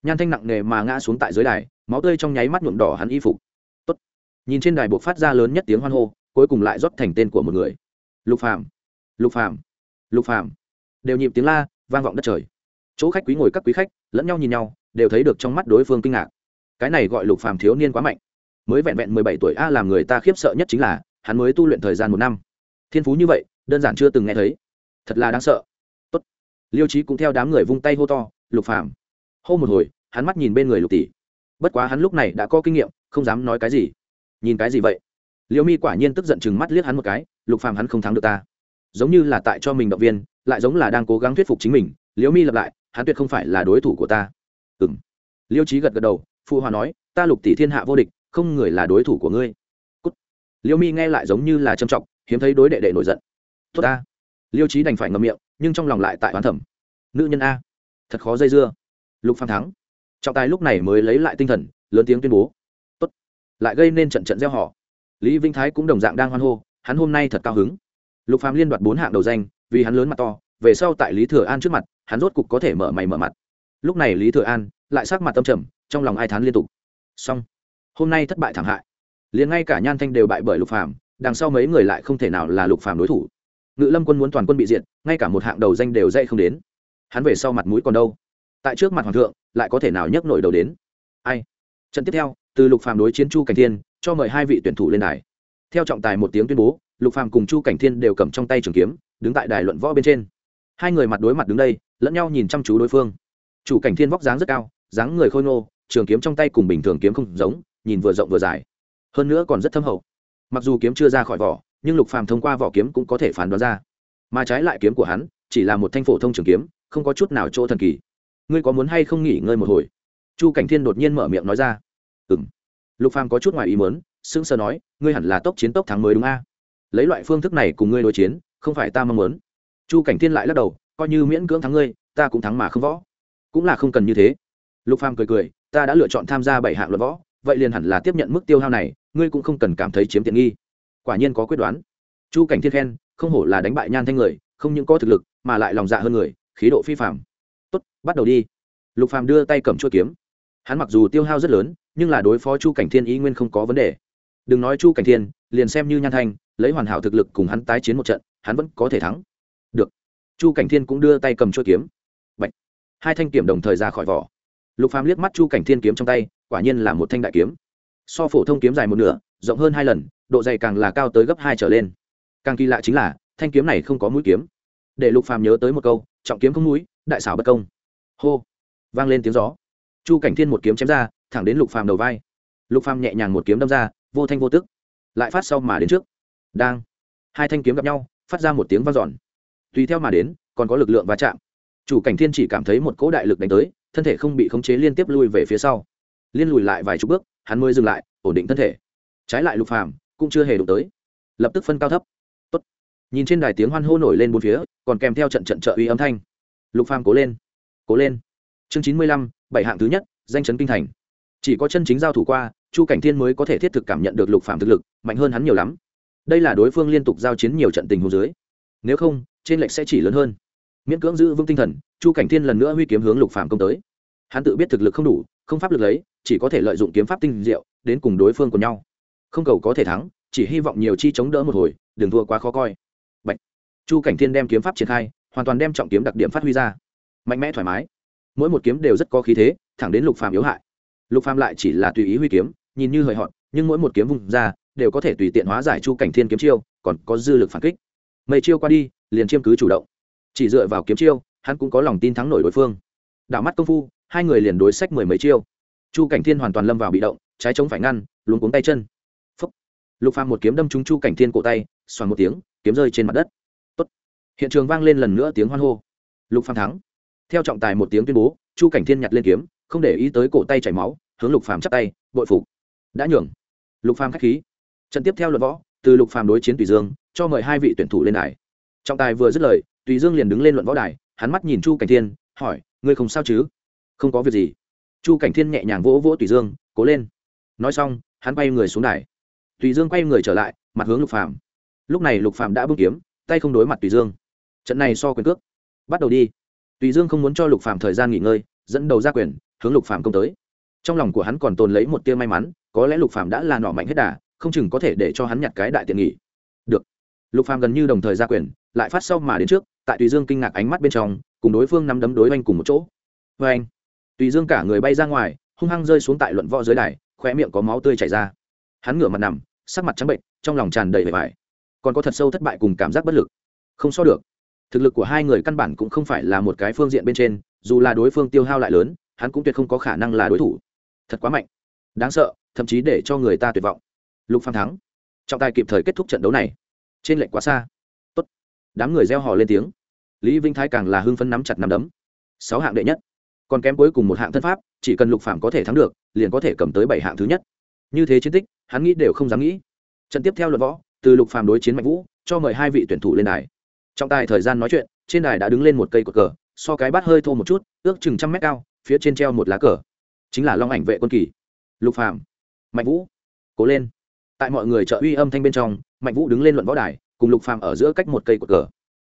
A: Nhan thanh nặng nề mà ngã xuống tại dưới đài, máu tươi trong nháy mắt nhuộm đỏ hắn y phục. Tốt. nhìn trên đài buộc phát ra lớn nhất tiếng hoan hô, cuối cùng lại rót thành tên của một người. Lục phàm. Lục phàm. Lục phàm. Đều nhịp tiếng la, vang vọng đất trời. Chỗ khách quý ngồi các quý khách, lẫn nhau nhìn nhau, đều thấy được trong mắt đối phương kinh ngạc. Cái này gọi lục phàm thiếu niên quá mạnh. Mới vẹn vẹn mười bảy tuổi a làm người ta khiếp sợ nhất chính là, hắn mới tu luyện thời gian một năm. Thiên phú như vậy, đơn giản chưa từng nghe thấy. Thật là đáng sợ liêu trí cũng theo đám người vung tay hô to, lục phàm! Hô một hồi, hắn mắt nhìn bên người lục tỷ. Bất quá hắn lúc này đã có kinh nghiệm, không dám nói cái gì. Nhìn cái gì vậy? Liêu mi quả nhiên tức giận chừng mắt liếc hắn một cái, lục phàm hắn không thắng được ta. Giống như là tại cho mình động viên, lại giống là đang cố gắng thuyết phục chính mình. Liêu mi lặp lại, hắn tuyệt không phải là đối thủ của ta. Ừm. Liêu trí gật gật đầu, phụ hòa nói, ta lục tỷ thiên hạ vô địch, không người là đối thủ của ngươi. Cút. liêu mi nghe lại giống như là trầm trọng, hiếm thấy đối đệ đệ nổi giận. Tốt ta. Liêu trí đành phải ngậm miệng nhưng trong lòng lại tại oán thẩm nữ nhân a, thật khó dây dưa. Lục phàm thắng. Trọng tài lúc này mới lấy lại tinh thần, lớn tiếng tuyên bố. Tốt. Lại gây nên trận trận gieo họ. Lý vinh thái cũng đồng dạng đang hoan hô, hắn hôm nay thật cao hứng. Lục phàm liên đoạt bốn hạng đầu danh, vì hắn lớn mặt to, về sau tại lý thừa an trước mặt, hắn rốt cục có thể mở mày mở mặt. Lúc này lý thừa an lại sắc mặt tâm trầm, trong lòng ai thán liên tục. Xong. Hôm nay thất bại thảm hại. Liền ngay cả nhan thanh đều bại bởi lục phàm, đằng sau mấy người lại không thể nào là lục phàm đối thủ ngự lâm quân muốn toàn quân bị diệt, ngay cả một hạng đầu danh đều dây không đến. Hắn về sau mặt mũi còn đâu? Tại trước mặt hoàng thượng, lại có thể nào nhấc nổi đầu đến? Ai? Trận tiếp theo, từ lục phàm đối chiến chu cảnh thiên, cho mời hai vị tuyển thủ lên đài. Theo trọng tài một tiếng tuyên bố, lục phàm cùng chu cảnh thiên đều cầm trong tay trường kiếm, đứng tại đài luận võ bên trên. Hai người mặt đối mặt đứng đây, lẫn nhau nhìn chăm chú đối phương. Chủ cảnh thiên vóc dáng rất cao, dáng người khôi ngô, trường kiếm trong tay cùng bình thường kiếm không giống, nhìn vừa rộng vừa dài. Hơn nữa còn rất thâm hậu. Mặc dù kiếm chưa ra khỏi vỏ nhưng lục phàm thông qua vỏ kiếm cũng có thể phán đoán ra. Mà trái lại kiếm của hắn chỉ là một thanh phổ thông trường kiếm không có chút nào chỗ thần kỳ. Ngươi có muốn hay không nghỉ ngơi một hồi? Chu cảnh thiên đột nhiên mở miệng nói ra. Ừm, lục phàm có chút ngoài ý muốn, sững sờ nói ngươi hẳn là tốc chiến tốc thắng mới đúng a. Lấy loại phương thức này cùng ngươi đối chiến không phải ta mong muốn. Chu cảnh thiên lại lắc đầu coi như miễn cưỡng thắng ngươi ta cũng thắng mà không võ. Cũng là không cần như thế. Lục phàm cười cười ta đã lựa chọn tham gia bảy hạng luận võ vậy liền hẳn là tiếp nhận mức tiêu hao này ngươi cũng không cần cảm thấy chiếm tiện nghi quả nhiên có quyết đoán. Chu cảnh thiên khen, không hổ là đánh bại nhan thanh người, không những có thực lực, mà lại lòng dạ hơn người, khí độ phi phạm tốt, bắt đầu đi. Lục phàm đưa tay cầm chuôi kiếm. Hắn mặc dù tiêu hao rất lớn, nhưng là đối phó chu cảnh thiên ý nguyên không có vấn đề. Đừng nói chu cảnh thiên, liền xem như nhan thanh, lấy hoàn hảo thực lực cùng hắn tái chiến một trận, hắn vẫn có thể thắng. Được. Chu cảnh thiên cũng đưa tay cầm chuôi kiếm. Bạch. hai thanh kiếm đồng thời ra khỏi vỏ. Lục phàm liếc mắt chu cảnh thiên kiếm trong tay, quả nhiên là một thanh đại kiếm. So phổ thông kiếm dài một nửa rộng hơn hai lần, độ dày càng là cao tới gấp hai trở lên. Càng kỳ lạ chính là, thanh kiếm này không có mũi kiếm. Để lục phàm nhớ tới một câu, trọng kiếm không mũi, đại xảo bất công. Hô. Vang lên tiếng gió. Chu cảnh thiên một kiếm chém ra, thẳng đến lục phàm đầu vai. Lục phàm nhẹ nhàng một kiếm đâm ra, vô thanh vô tức. Lại phát sau mà đến trước. Đang. Hai thanh kiếm gặp nhau, phát ra một tiếng vang dọn. Tùy theo mà đến, còn có lực lượng va chạm. Chủ cảnh thiên chỉ cảm thấy một cỗ đại lực đánh tới, thân thể không bị khống chế liên tiếp lui về phía sau. Liên lùi lại vài chục bước, hắn mới dừng lại, ổn định thân thể trái lại lục phàm cũng chưa hề đụng tới. Lập tức phân cao thấp. Tốt. nhìn trên đài tiếng hoan hô nổi lên bốn phía, còn kèm theo trận trận trợ uy âm thanh. Lục phàm cố lên. Cố lên. Chương chín mươi lăm, bảy hạng thứ nhất, danh chấn kinh thành. Chỉ có chân chính giao thủ qua, chu cảnh thiên mới có thể thiết thực cảm nhận được lục phàm thực lực, mạnh hơn hắn nhiều lắm. Đây là đối phương liên tục giao chiến nhiều trận tình hồ dưới. Nếu không, trên lệch sẽ chỉ lớn hơn. Miễn cưỡng giữ vững tinh thần, chu cảnh thiên lần nữa huy kiếm hướng lục phàm công tới. Hắn tự biết thực lực không đủ, không pháp lực lấy, chỉ có thể lợi dụng kiếm pháp tinh diệu, đến cùng đối phương của nhau không cầu có thể thắng, chỉ hy vọng nhiều chi chống đỡ một hồi, đừng thua quá khó coi. Bạch. chu cảnh thiên đem kiếm pháp triển khai, hoàn toàn đem trọng kiếm đặc điểm phát huy ra. Mạnh mẽ thoải mái. Mỗi một kiếm đều rất có khí thế, thẳng đến lục phàm yếu hại. Lục phàm lại chỉ là tùy ý huy kiếm, nhìn như hời hợt, nhưng mỗi một kiếm vùng ra, đều có thể tùy tiện hóa giải chu cảnh thiên kiếm chiêu, còn có dư lực phản kích. Mây chiêu qua đi, liền chiêm cứ chủ động. Chỉ dựa vào kiếm chiêu, hắn cũng có lòng tin thắng nổi đối phương. Đảo mắt công phu, hai người liền đối sách mười mấy chiêu. Chu cảnh thiên hoàn toàn lâm vào bị động, trái chống phải ngăn, luống cuống tay chân lục phàm một kiếm đâm trúng chu cảnh thiên cổ tay xoắn một tiếng, kiếm rơi trên mặt đất. Tốt. hiện trường vang lên lần nữa tiếng hoan hô. Lục phàm thắng. Theo trọng tài một tiếng tuyên bố, chu cảnh thiên nhặt lên kiếm, không để ý tới cổ tay chảy máu, hướng lục phàm chắp tay, bội phục. Đã nhường. Lục phàm khách khí. Trận tiếp theo luật võ, từ lục phàm đối chiến tùy dương, cho mời hai vị tuyển thủ lên đài. Trọng tài vừa dứt lời, tùy dương liền đứng lên luận võ đài, hắn mắt nhìn chu cảnh thiên, hỏi, ngươi không sao chứ? Không có việc gì. Chu cảnh thiên nhẹ nhàng vỗ vỗ tùy dương, cố lên. Nói xong, hắn bay người xuống đài tùy dương quay người trở lại, mặt hướng lục phàm. Lúc này lục phàm đã bước kiếm, tay không đối mặt tùy dương. Trận này so quyền cước. Bắt đầu đi. Tùy dương không muốn cho lục phàm thời gian nghỉ ngơi, dẫn đầu ra quyền, hướng lục phàm công tới. Trong lòng của hắn còn tồn lấy một tia may mắn, có lẽ lục phàm đã là nọ mạnh hết đà, không chừng có thể để cho hắn nhặt cái đại tiện nghỉ được. Lục phàm gần như đồng thời ra quyền, lại phát sau mà đến trước, tại tùy dương kinh ngạc ánh mắt bên trong, cùng đối phương nắm đấm đối oanh cùng một chỗ. Vê anh tùy dương cả người bay ra ngoài, hung hăng rơi xuống tại luận võ dưới đài, khóe miệng có máu tươi chảy ra hắn ngửa mặt nằm, sắc mặt trắng bệnh, trong lòng tràn đầy vẻ vải. Còn có thật sâu thất bại cùng cảm giác bất lực. Không so được. Thực lực của hai người căn bản cũng không phải là một cái phương diện bên trên, dù là đối phương tiêu hao lại lớn, hắn cũng tuyệt không có khả năng là đối thủ. Thật quá mạnh. Đáng sợ, thậm chí để cho người ta tuyệt vọng. Lục phan thắng. Trọng tài kịp thời kết thúc trận đấu này. Trên lệnh quá xa. Tốt. đám người reo hò lên tiếng. Lý vinh thái càng là hưng phấn nắm chặt nắm đấm. Sáu hạng đệ nhất. Còn kém cuối cùng một hạng thân pháp, chỉ cần lục phạm có thể thắng được, liền có thể cầm tới bảy hạng thứ nhất như thế chiến tích, hắn nghĩ đều không dám nghĩ. Trận tiếp theo luật võ, từ lục phạm đối chiến mạnh vũ, cho mời hai vị tuyển thủ lên đài. Trọng tài thời gian nói chuyện, trên đài đã đứng lên một cây cột cờ, so cái bát hơi thô một chút, ước chừng trăm mét cao, phía trên treo một lá cờ. Chính là long ảnh vệ quân kỳ. Lục phạm mạnh vũ, cố lên. Tại mọi người trợ uy âm thanh bên trong, mạnh vũ đứng lên luận võ đài, cùng lục phàm ở giữa cách một cây cột cờ.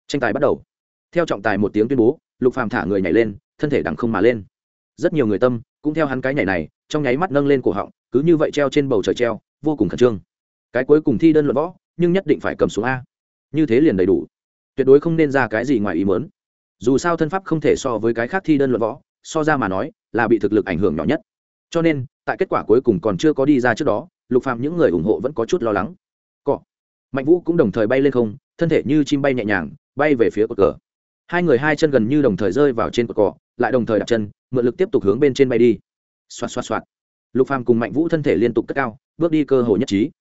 A: Tranh tài bắt đầu. Theo trọng tài một tiếng tuyên bố, lục phàm thả người nhảy lên, thân thể đằng không mà lên. Rất nhiều người tâm cũng theo hắn cái nhảy này, trong nháy mắt nâng lên cổ họng cứ như vậy treo trên bầu trời treo, vô cùng khẩn trương. Cái cuối cùng thi đơn luận võ, nhưng nhất định phải cầm xuống a. Như thế liền đầy đủ. Tuyệt đối không nên ra cái gì ngoài ý mớn dù sao thân pháp không thể so với cái khác thi đơn luận võ, so ra mà nói, là bị thực lực ảnh hưởng nhỏ nhất. Cho nên, tại kết quả cuối cùng còn chưa có đi ra trước đó, lục phàm những người ủng hộ vẫn có chút lo lắng. Cọ. Mạnh vũ cũng đồng thời bay lên không, thân thể như chim bay nhẹ nhàng, bay về phía cột cờ. Hai người hai chân gần như đồng thời rơi vào trên cột cỏ lại đồng thời đặt chân, mượn lực tiếp tục hướng bên trên bay đi. Xoạt xoạt xoạt lục phàm cùng mạnh vũ thân thể liên tục cất cao, bước đi cơ hội nhất trí.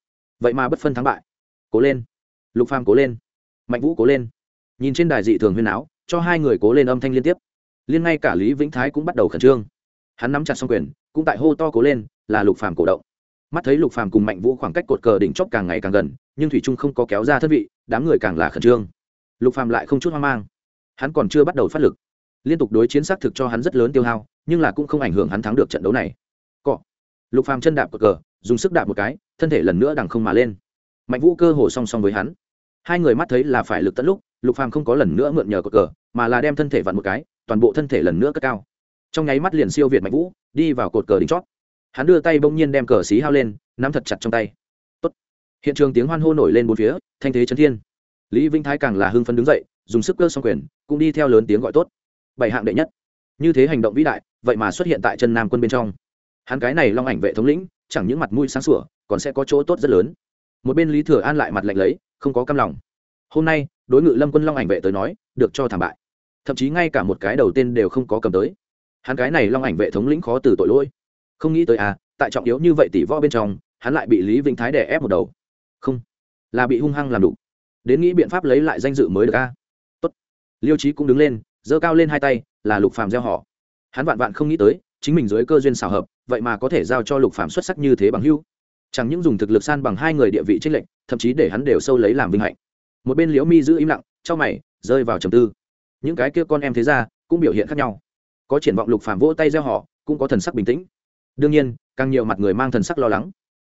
A: Vậy mà bất phân thắng bại. Cố lên. Lục phàm cố lên. Mạnh vũ cố lên. Nhìn trên đài dị thường huyên áo cho hai người cố lên âm thanh liên tiếp. Liên ngay cả lý vĩnh thái cũng bắt đầu khẩn trương. Hắn nắm chặt xong quyền, cũng tại hô to cố lên, là lục phàm cổ động. Mắt thấy lục phàm cùng mạnh vũ khoảng cách cột cờ đỉnh chóp càng ngày càng gần, nhưng thủy trung không có kéo ra thân vị, đám người càng là khẩn trương. Lục phàm lại không chút hoang mang. Hắn còn chưa bắt đầu phát lực. Liên tục đối chiến xác thực cho hắn rất lớn tiêu hao, nhưng là cũng không ảnh hưởng hắn thắng được trận đấu này. Cọ lục phàm chân đạp cờ cờ, dùng sức đạp một cái, thân thể lần nữa đằng không mà lên. Mạnh vũ cơ hồ song song với hắn. Hai người mắt thấy là phải lực tận lúc, lục phàm không có lần nữa mượn nhờ cờ cờ, mà là đem thân thể vặn một cái, toàn bộ thân thể lần nữa cất cao. Trong nháy mắt liền siêu việt mạnh vũ, đi vào cột cờ đỉnh chót. Hắn đưa tay bỗng nhiên đem cờ xí hao lên, nắm thật chặt trong tay. Tốt. hiện trường tiếng hoan hô nổi lên bốn phía, thanh thế chấn thiên. Lý vĩnh thái càng là hưng phấn đứng dậy, dùng sức cơ song quyền, cũng đi theo lớn tiếng gọi tốt. Bảy hạng đệ nhất. Như thế hành động vĩ đại, vậy mà xuất hiện tại chân nam quân bên trong hắn cái này long ảnh vệ thống lĩnh, chẳng những mặt mũi sáng sủa, còn sẽ có chỗ tốt rất lớn. Một bên lý thừa an lại mặt lạnh lấy, không có căm lòng. Hôm nay, đối ngự lâm quân long ảnh vệ tới nói, được cho thảm bại. Thậm chí ngay cả một cái đầu tên đều không có cầm tới. Hắn cái này long ảnh vệ thống lĩnh khó từ tội lỗi. Không nghĩ tới à tại trọng yếu như vậy tỷ võ bên trong, hắn lại bị lý vĩnh thái đè ép một đầu. Không, là bị hung hăng làm đủ. Đến nghĩ biện pháp lấy lại danh dự mới được a. Tốt. Liêu trí cũng đứng lên, giơ cao lên hai tay, là lục phàm gieo họ. Hắn vạn vạn không nghĩ tới, chính mình dưới cơ duyên xào hợp vậy mà có thể giao cho lục phàm xuất sắc như thế bằng hưu? Chẳng những dùng thực lực san bằng hai người địa vị trích lệnh thậm chí để hắn đều sâu lấy làm vinh hạnh. Một bên liễu mi giữ im lặng trong mày, rơi vào trầm tư. Những cái kia con em thế ra cũng biểu hiện khác nhau. Có triển vọng lục phàm vỗ tay gieo họ, cũng có thần sắc bình tĩnh. Đương nhiên, càng nhiều mặt người mang thần sắc lo lắng.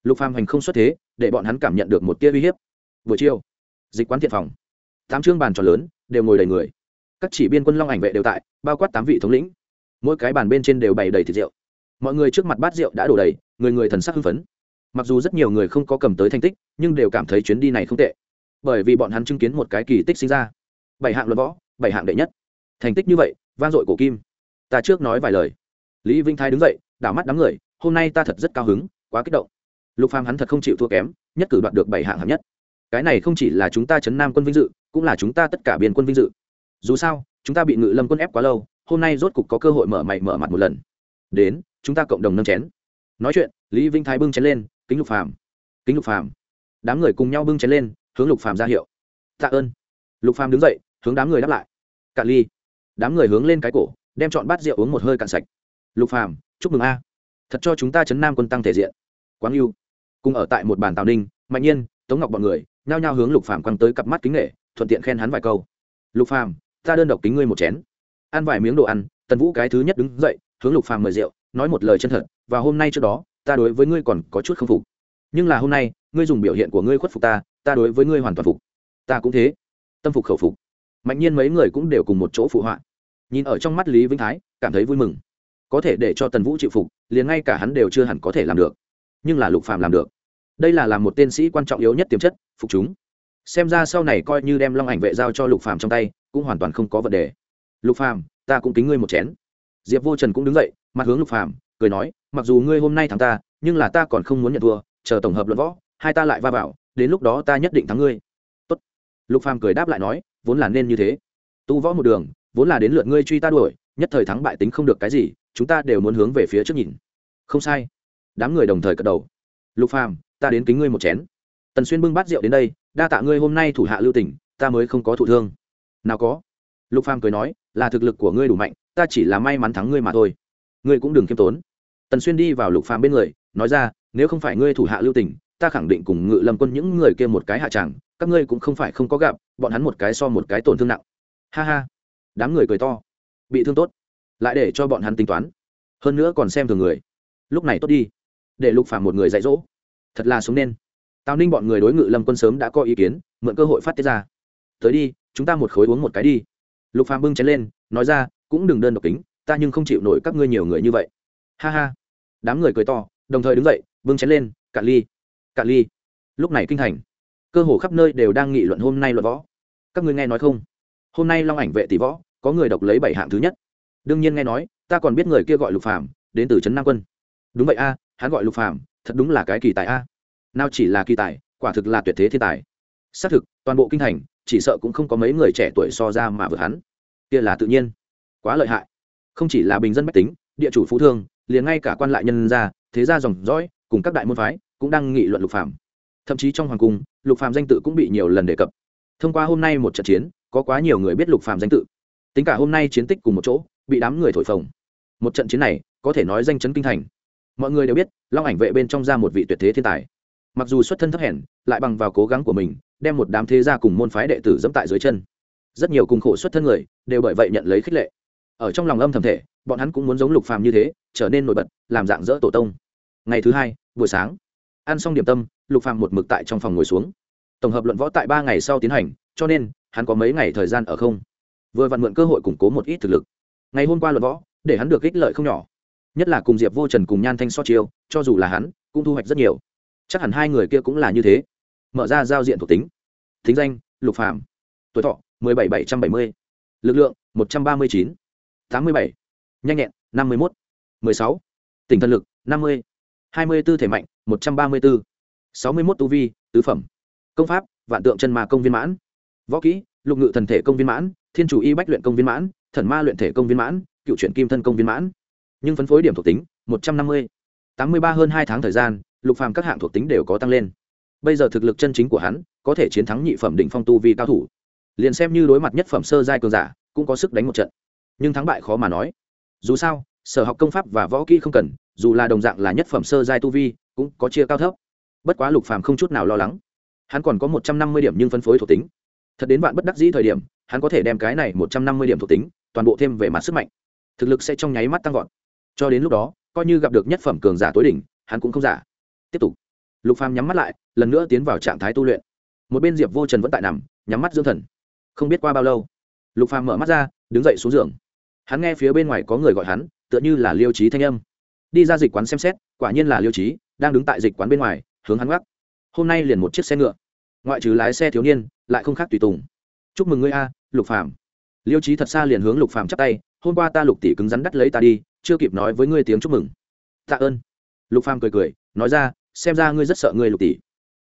A: Lục phàm hành không xuất thế, để bọn hắn cảm nhận được một tia uy hiếp. Buổi chiều, dịch quán thiện phòng. Tám chương bàn tròn lớn, đều ngồi đầy người. Các chỉ biên quân long ảnh vệ đều tại, bao quát tám vị thống lĩnh. Mỗi cái bàn bên trên đều bày đầy thịt rượu mọi người trước mặt bát rượu đã đổ đầy, người người thần sắc hưng phấn. Mặc dù rất nhiều người không có cầm tới thành tích, nhưng đều cảm thấy chuyến đi này không tệ. Bởi vì bọn hắn chứng kiến một cái kỳ tích sinh ra. Bảy hạng luận võ, bảy hạng đệ nhất. Thành tích như vậy, vang dội cổ kim. Ta trước nói vài lời. Lý vinh thái đứng dậy, đảo mắt đám người, hôm nay ta thật rất cao hứng, quá kích động. Lục phàm hắn thật không chịu thua kém, nhất cử đoạt được bảy hạng hạng nhất. Cái này không chỉ là chúng ta chấn nam quân vinh dự, cũng là chúng ta tất cả biên quân vinh dự. Dù sao, chúng ta bị ngự lâm quân ép quá lâu, hôm nay rốt cục có cơ hội mở mày mở mặt một lần. Đến chúng ta cộng đồng nâng chén. Nói chuyện, lý vinh thái bưng chén lên, kính lục phàm. Kính lục phàm. Đám người cùng nhau bưng chén lên, hướng lục phàm ra hiệu. Tạ ơn. Lục phàm đứng dậy, hướng đám người đáp lại. Cạn ly. Đám người hướng lên cái cổ, đem chọn bát rượu uống một hơi cạn sạch. Lục phàm, chúc mừng a. Thật cho chúng ta chấn nam quân tăng thể diện. Quáng yêu cùng ở tại một bàn tào ninh, mạnh nhiên, tống ngọc bọn người, nhao nhao hướng lục phàm quăng tới cặp mắt kính nghệ thuận tiện khen hắn vài câu. Lục phàm, ta đơn độc kính ngươi một chén. Ăn vài miếng đồ ăn, tần vũ cái thứ nhất đứng dậy, hướng lục phàm mời rượu nói một lời chân thật, và hôm nay trước đó, ta đối với ngươi còn có chút không phục. Nhưng là hôm nay, ngươi dùng biểu hiện của ngươi khuất phục ta ta đối với ngươi hoàn toàn phục. Ta cũng thế. Tâm phục khẩu phục. Mạnh nhiên mấy người cũng đều cùng một chỗ phụ họa. Nhìn ở trong mắt lý vĩnh thái, cảm thấy vui mừng. Có thể để cho tần vũ chịu phục, liền ngay cả hắn đều chưa hẳn có thể làm được. Nhưng là lục Phạm làm được. Đây là làm một tên sĩ quan trọng yếu nhất tiềm chất, phục chúng. Xem ra sau này coi như đem long ảnh vệ giao cho lục Phạm trong tay, cũng hoàn toàn không có vấn đề. Lục Phạm ta cũng kính ngươi một chén. Diệp vô trần cũng đứng dậy mặt hướng lục phàm, cười nói, mặc dù ngươi hôm nay thắng ta, nhưng là ta còn không muốn nhận thua, chờ tổng hợp luận võ, hai ta lại va vào, đến lúc đó ta nhất định thắng ngươi. Tốt. lục phàm cười đáp lại nói, vốn là nên như thế. Tu võ một đường, vốn là đến lượt ngươi truy ta đuổi, nhất thời thắng bại tính không được cái gì, chúng ta đều muốn hướng về phía trước nhìn. Không sai. Đám người đồng thời cất đầu. Lục phàm, ta đến kính ngươi một chén. Tần xuyên bưng bát rượu đến đây, đa tạ ngươi hôm nay thủ hạ lưu tỉnh ta mới không có thụ thương. Nào có. Lục phàm cười nói, là thực lực của ngươi đủ mạnh, ta chỉ là may mắn thắng ngươi mà thôi ngươi cũng đừng khiêm tốn. Tần xuyên đi vào lục phàm bên người nói ra nếu không phải ngươi thủ hạ lưu tình, ta khẳng định cùng ngự lâm quân những người kia một cái hạ tràng các ngươi cũng không phải không có gặp bọn hắn một cái so một cái tổn thương nặng. Ha ha. Đám người cười to. Bị thương tốt. Lại để cho bọn hắn tính toán. Hơn nữa còn xem thường người. Lúc này tốt đi. Để lục phàm một người dạy dỗ. Thật là sống nên. Tào ninh bọn người đối ngự lâm quân sớm đã có ý kiến mượn cơ hội phát tiết ra. Tới đi chúng ta một khối uống một cái đi. Lục phàm bưng chén lên nói ra cũng đừng đơn độc tính ta nhưng không chịu nổi các ngươi nhiều người như vậy. Ha ha. Đám người cười to, đồng thời đứng dậy vương chén lên, cạn ly cạn ly. Lúc này kinh thành, cơ hồ khắp nơi đều đang nghị luận hôm nay luận võ. Các ngươi nghe nói không? Hôm nay long ảnh vệ tỷ võ, có người độc lấy bảy hạng thứ nhất. Đương nhiên nghe nói, ta còn biết người kia gọi lục phàm, đến từ trấn nam quân. Đúng vậy a, hắn gọi lục phàm, thật đúng là cái kỳ tài a. Nào chỉ là kỳ tài, quả thực là tuyệt thế thiên tài. Xác thực, toàn bộ kinh thành, chỉ sợ cũng không có mấy người trẻ tuổi so ra mà vượt hắn. Kia là tự nhiên. Quá lợi hại không chỉ là bình dân bách tính, địa chủ phú thương, liền ngay cả quan lại nhân gia, thế gia dòng dõi, cùng các đại môn phái, cũng đang nghị luận lục phàm. Thậm chí trong hoàng cung, lục phàm danh tự cũng bị nhiều lần đề cập. Thông qua hôm nay một trận chiến, có quá nhiều người biết lục phàm danh tự. Tính cả hôm nay chiến tích cùng một chỗ, bị đám người thổi phồng. Một trận chiến này, có thể nói danh chấn kinh thành. Mọi người đều biết, long ảnh vệ bên trong ra một vị tuyệt thế thiên tài. Mặc dù xuất thân thấp hèn, lại bằng vào cố gắng của mình, đem một đám thế gia cùng môn phái đệ tử dẫm tại dưới chân. Rất nhiều cùng khổ xuất thân người, đều bởi vậy nhận lấy khích lệ ở trong lòng âm thầm thể, bọn hắn cũng muốn giống lục phàm như thế, trở nên nổi bật, làm dạng dỡ tổ tông. Ngày thứ hai, buổi sáng, ăn xong điểm tâm, lục phàm một mực tại trong phòng ngồi xuống. Tổng hợp luận võ tại ba ngày sau tiến hành, cho nên, hắn có mấy ngày thời gian ở không. Vừa vặn mượn cơ hội củng cố một ít thực lực. Ngày hôm qua luận võ, để hắn được ích lợi không nhỏ. Nhất là cùng diệp vô trần cùng nhan thanh so chiêu, cho dù là hắn, cũng thu hoạch rất nhiều. Chắc hẳn hai người kia cũng là như thế. Mở ra giao diện thuộc tính. Thính danh, lục phàm. Tuổi thọ, mười bảy bảy trăm bảy mươi. Lực lượng, một trăm ba mươi chín tám mươi bảy, nhanh nhẹn, năm mươi một mười sáu, tỉnh thần lực, năm mươi, hai mươi b ố thể mạnh, một trăm ba mươi bốn sáu mươi mốt tu vi, tứ phẩm, công pháp, vạn tượng chân ma công viên mãn, võ kỹ, lục ngự thần thể công viên mãn, thiên chủ y bách luyện công viên mãn, thần ma luyện thể công viên mãn, cựu truyện kim thân công viên mãn. Nhưng phân phối điểm thuộc tính, một trăm năm mươi, tám mươi ba hơn hai tháng thời gian, lục phàm các hạng thuộc tính đều có tăng lên. Bây giờ thực lực chân chính của hắn, có thể chiến thắng nhị phẩm đỉnh phong tu vi cao thủ. Liền xem như đối mặt nhất phẩm sơ giai cường giả, cũng có sức đánh một trận nhưng thắng bại khó mà nói. Dù sao, sở học công pháp và võ kỹ không cần, dù là đồng dạng là nhất phẩm sơ giai tu vi, cũng có chia cao thấp. Bất quá lục phàm không chút nào lo lắng. Hắn còn có một trăm năm mươi điểm nhưng phân phối thuộc tính. Thật đến bạn bất đắc dĩ thời điểm, hắn có thể đem cái này một trăm năm mươi điểm thuộc tính, toàn bộ thêm về mặt sức mạnh. Thực lực sẽ trong nháy mắt tăng vọt. Cho đến lúc đó, coi như gặp được nhất phẩm cường giả tối đỉnh, hắn cũng không giả. Tiếp tục. Lục phàm nhắm mắt lại, lần nữa tiến vào trạng thái tu luyện. Một bên diệp vô trần vẫn tại nằm, nhắm mắt dưỡng thần. Không biết qua bao lâu, lục phàm mở mắt ra, đứng dậy xuống giường hắn nghe phía bên ngoài có người gọi hắn, tựa như là liêu trí thanh âm. Đi ra dịch quán xem xét, quả nhiên là liêu trí đang đứng tại dịch quán bên ngoài, hướng hắn gác hôm nay liền một chiếc xe ngựa. Ngoại trừ lái xe thiếu niên, lại không khác tùy tùng. Chúc mừng ngươi a, lục Phạm. liêu trí thật xa liền hướng lục Phạm chắp tay, hôm qua ta lục tỷ cứng rắn đắt lấy ta đi, chưa kịp nói với ngươi tiếng chúc mừng. Tạ ơn. Lục Phạm cười cười, nói ra, xem ra ngươi rất sợ ngươi lục tỷ.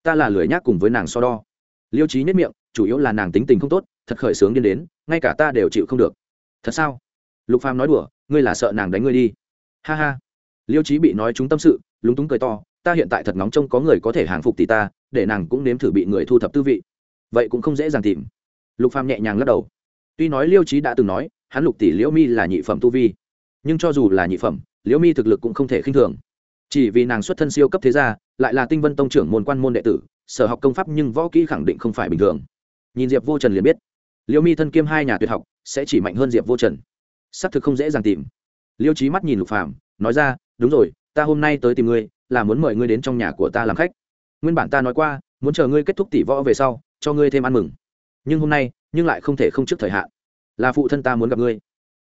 A: Ta là lười nhác cùng với nàng so đo. Liêu trí nhất miệng, chủ yếu là nàng tính tình không tốt, thật khởi sướng điên đến, ngay cả ta đều chịu không được. Thật sao? Lục phàm nói đùa, ngươi là sợ nàng đánh ngươi đi. Ha ha. Liêu trí bị nói chúng tâm sự, lúng túng cười to, ta hiện tại thật nóng trông có người có thể hàng phục tỷ ta, để nàng cũng nếm thử bị người thu thập tư vị. Vậy cũng không dễ dàng tìm. Lục phàm nhẹ nhàng lắc đầu. Tuy nói liêu trí đã từng nói, hắn lục tỷ liễu mi là nhị phẩm tu vi, nhưng cho dù là nhị phẩm, liễu mi thực lực cũng không thể khinh thường. Chỉ vì nàng xuất thân siêu cấp thế gia, lại là tinh vân tông trưởng môn quan môn đệ tử, sở học công pháp nhưng võ kỹ khẳng định không phải bình thường. Nhìn diệp vô trần liền biết. Liễu mi thân kiêm hai nhà tuyệt học, sẽ chỉ mạnh hơn diệp vô trần xác thực không dễ dàng tìm. Liêu trí mắt nhìn lục phàm, nói ra, đúng rồi, ta hôm nay tới tìm ngươi, là muốn mời ngươi đến trong nhà của ta làm khách. Nguyên bản ta nói qua, muốn chờ ngươi kết thúc tỷ võ về sau, cho ngươi thêm ăn mừng. Nhưng hôm nay, nhưng lại không thể không trước thời hạn. Là phụ thân ta muốn gặp ngươi.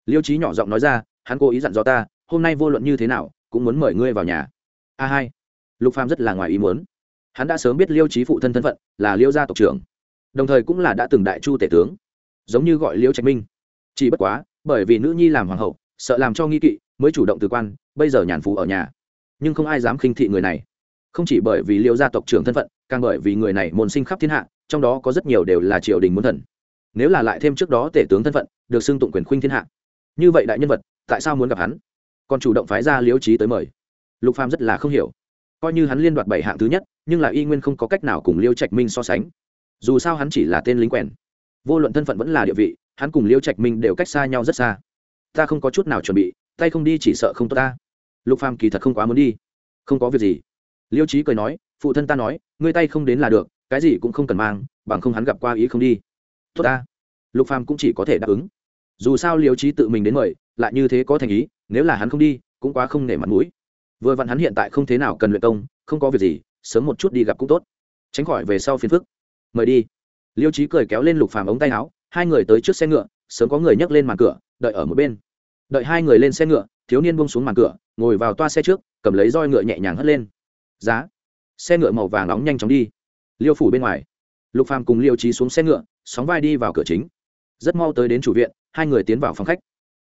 A: Liêu trí nhỏ giọng nói ra, hắn cố ý dặn dò ta, hôm nay vô luận như thế nào, cũng muốn mời ngươi vào nhà. A hai. Lục phàm rất là ngoài ý muốn. Hắn đã sớm biết liêu trí phụ thân thân phận, là liêu gia tộc trưởng. Đồng thời cũng là đã từng đại chu tể tướng. Giống như gọi liêu trạch minh. Chỉ bất quá bởi vì nữ nhi làm hoàng hậu, sợ làm cho nghi kỵ, mới chủ động từ quan, bây giờ nhàn phú ở nhà. Nhưng không ai dám khinh thị người này. Không chỉ bởi vì liêu gia tộc trưởng thân phận, càng bởi vì người này môn sinh khắp thiên hạ, trong đó có rất nhiều đều là triều đình muốn thần. Nếu là lại thêm trước đó tể tướng thân phận, được xưng tụng quyền khuynh thiên hạ. Như vậy đại nhân vật, tại sao muốn gặp hắn? Còn chủ động phái ra liễu trí tới mời. Lục phàm rất là không hiểu. Coi như hắn liên đoạt bảy hạng thứ nhất, nhưng là y nguyên không có cách nào cùng liêu trạch minh so sánh. Dù sao hắn chỉ là tên lính quèn. Vô luận thân phận vẫn là địa vị hắn cùng liêu trạch minh đều cách xa nhau rất xa. Ta không có chút nào chuẩn bị, tay không đi chỉ sợ không tốt ta. Lục phàm kỳ thật không quá muốn đi. Không có việc gì. Liêu trí cười nói, phụ thân ta nói, ngươi tay không đến là được, cái gì cũng không cần mang, bằng không hắn gặp qua ý không đi. Tốt ta. Lục phàm cũng chỉ có thể đáp ứng. Dù sao liêu trí tự mình đến mời, lại như thế có thành ý, nếu là hắn không đi, cũng quá không nể mặt mũi. Vừa vặn hắn hiện tại không thế nào cần luyện công, không có việc gì, sớm một chút đi gặp cũng tốt. Tránh khỏi về sau phiền phức. Mời đi. Liêu trí cười kéo lên lục phàm ống tay áo hai người tới trước xe ngựa, sớm có người nhấc lên màn cửa, đợi ở một bên. Đợi hai người lên xe ngựa, thiếu niên buông xuống màn cửa, ngồi vào toa xe trước, cầm lấy roi ngựa nhẹ nhàng hất lên. Giá. Xe ngựa màu vàng nóng nhanh chóng đi. Liêu phủ bên ngoài. Lục phàm cùng liêu trí xuống xe ngựa, sóng vai đi vào cửa chính. Rất mau tới đến chủ viện, hai người tiến vào phòng khách.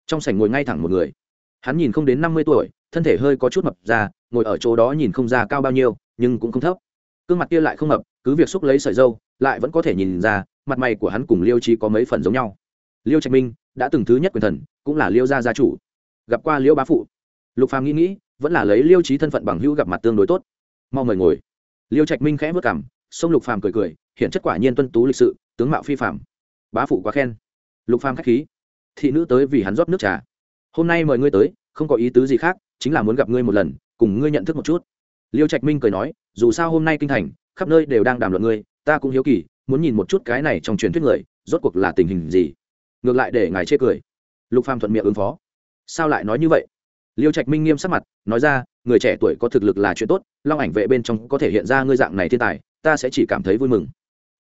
A: Trong sảnh ngồi ngay thẳng một người. Hắn nhìn không đến năm mươi tuổi, thân thể hơi có chút mập ra, ngồi ở chỗ đó nhìn không ra cao bao nhiêu, nhưng cũng không thấp. Gương mặt kia lại không mập cứ việc xúc lấy sợi dâu, lại vẫn có thể nhìn ra, mặt mày của hắn cùng liêu trí có mấy phần giống nhau. Liêu trạch minh đã từng thứ nhất quyền thần, cũng là liêu gia gia chủ. Gặp qua liêu bá phụ. Lục phàm nghĩ nghĩ, vẫn là lấy liêu trí thân phận bằng hữu gặp mặt tương đối tốt. Mau mời ngồi. Liêu trạch minh khẽ vất cảm sông lục phàm cười cười, hiện chất quả nhiên tuân tú lịch sự, tướng mạo phi phàm. Bá phụ quá khen. Lục phàm khách khí. Thị nữ tới vì hắn rót nước trà. Hôm nay mời ngươi tới, không có ý tứ gì khác, chính là muốn gặp ngươi một lần, cùng ngươi nhận thức một chút. Liêu trạch minh cười nói, dù sao hôm nay kinh thành khắp nơi đều đang đàm luận ngươi, ta cũng hiếu kỳ, muốn nhìn một chút cái này trong truyền thuyết người, rốt cuộc là tình hình gì. Ngược lại để ngài chê cười. Lục phàm thuận miệng ứng phó. Sao lại nói như vậy? Liêu trạch minh nghiêm sắc mặt, nói ra, người trẻ tuổi có thực lực là chuyện tốt, long ảnh vệ bên trong có thể hiện ra ngươi dạng này thiên tài, ta sẽ chỉ cảm thấy vui mừng.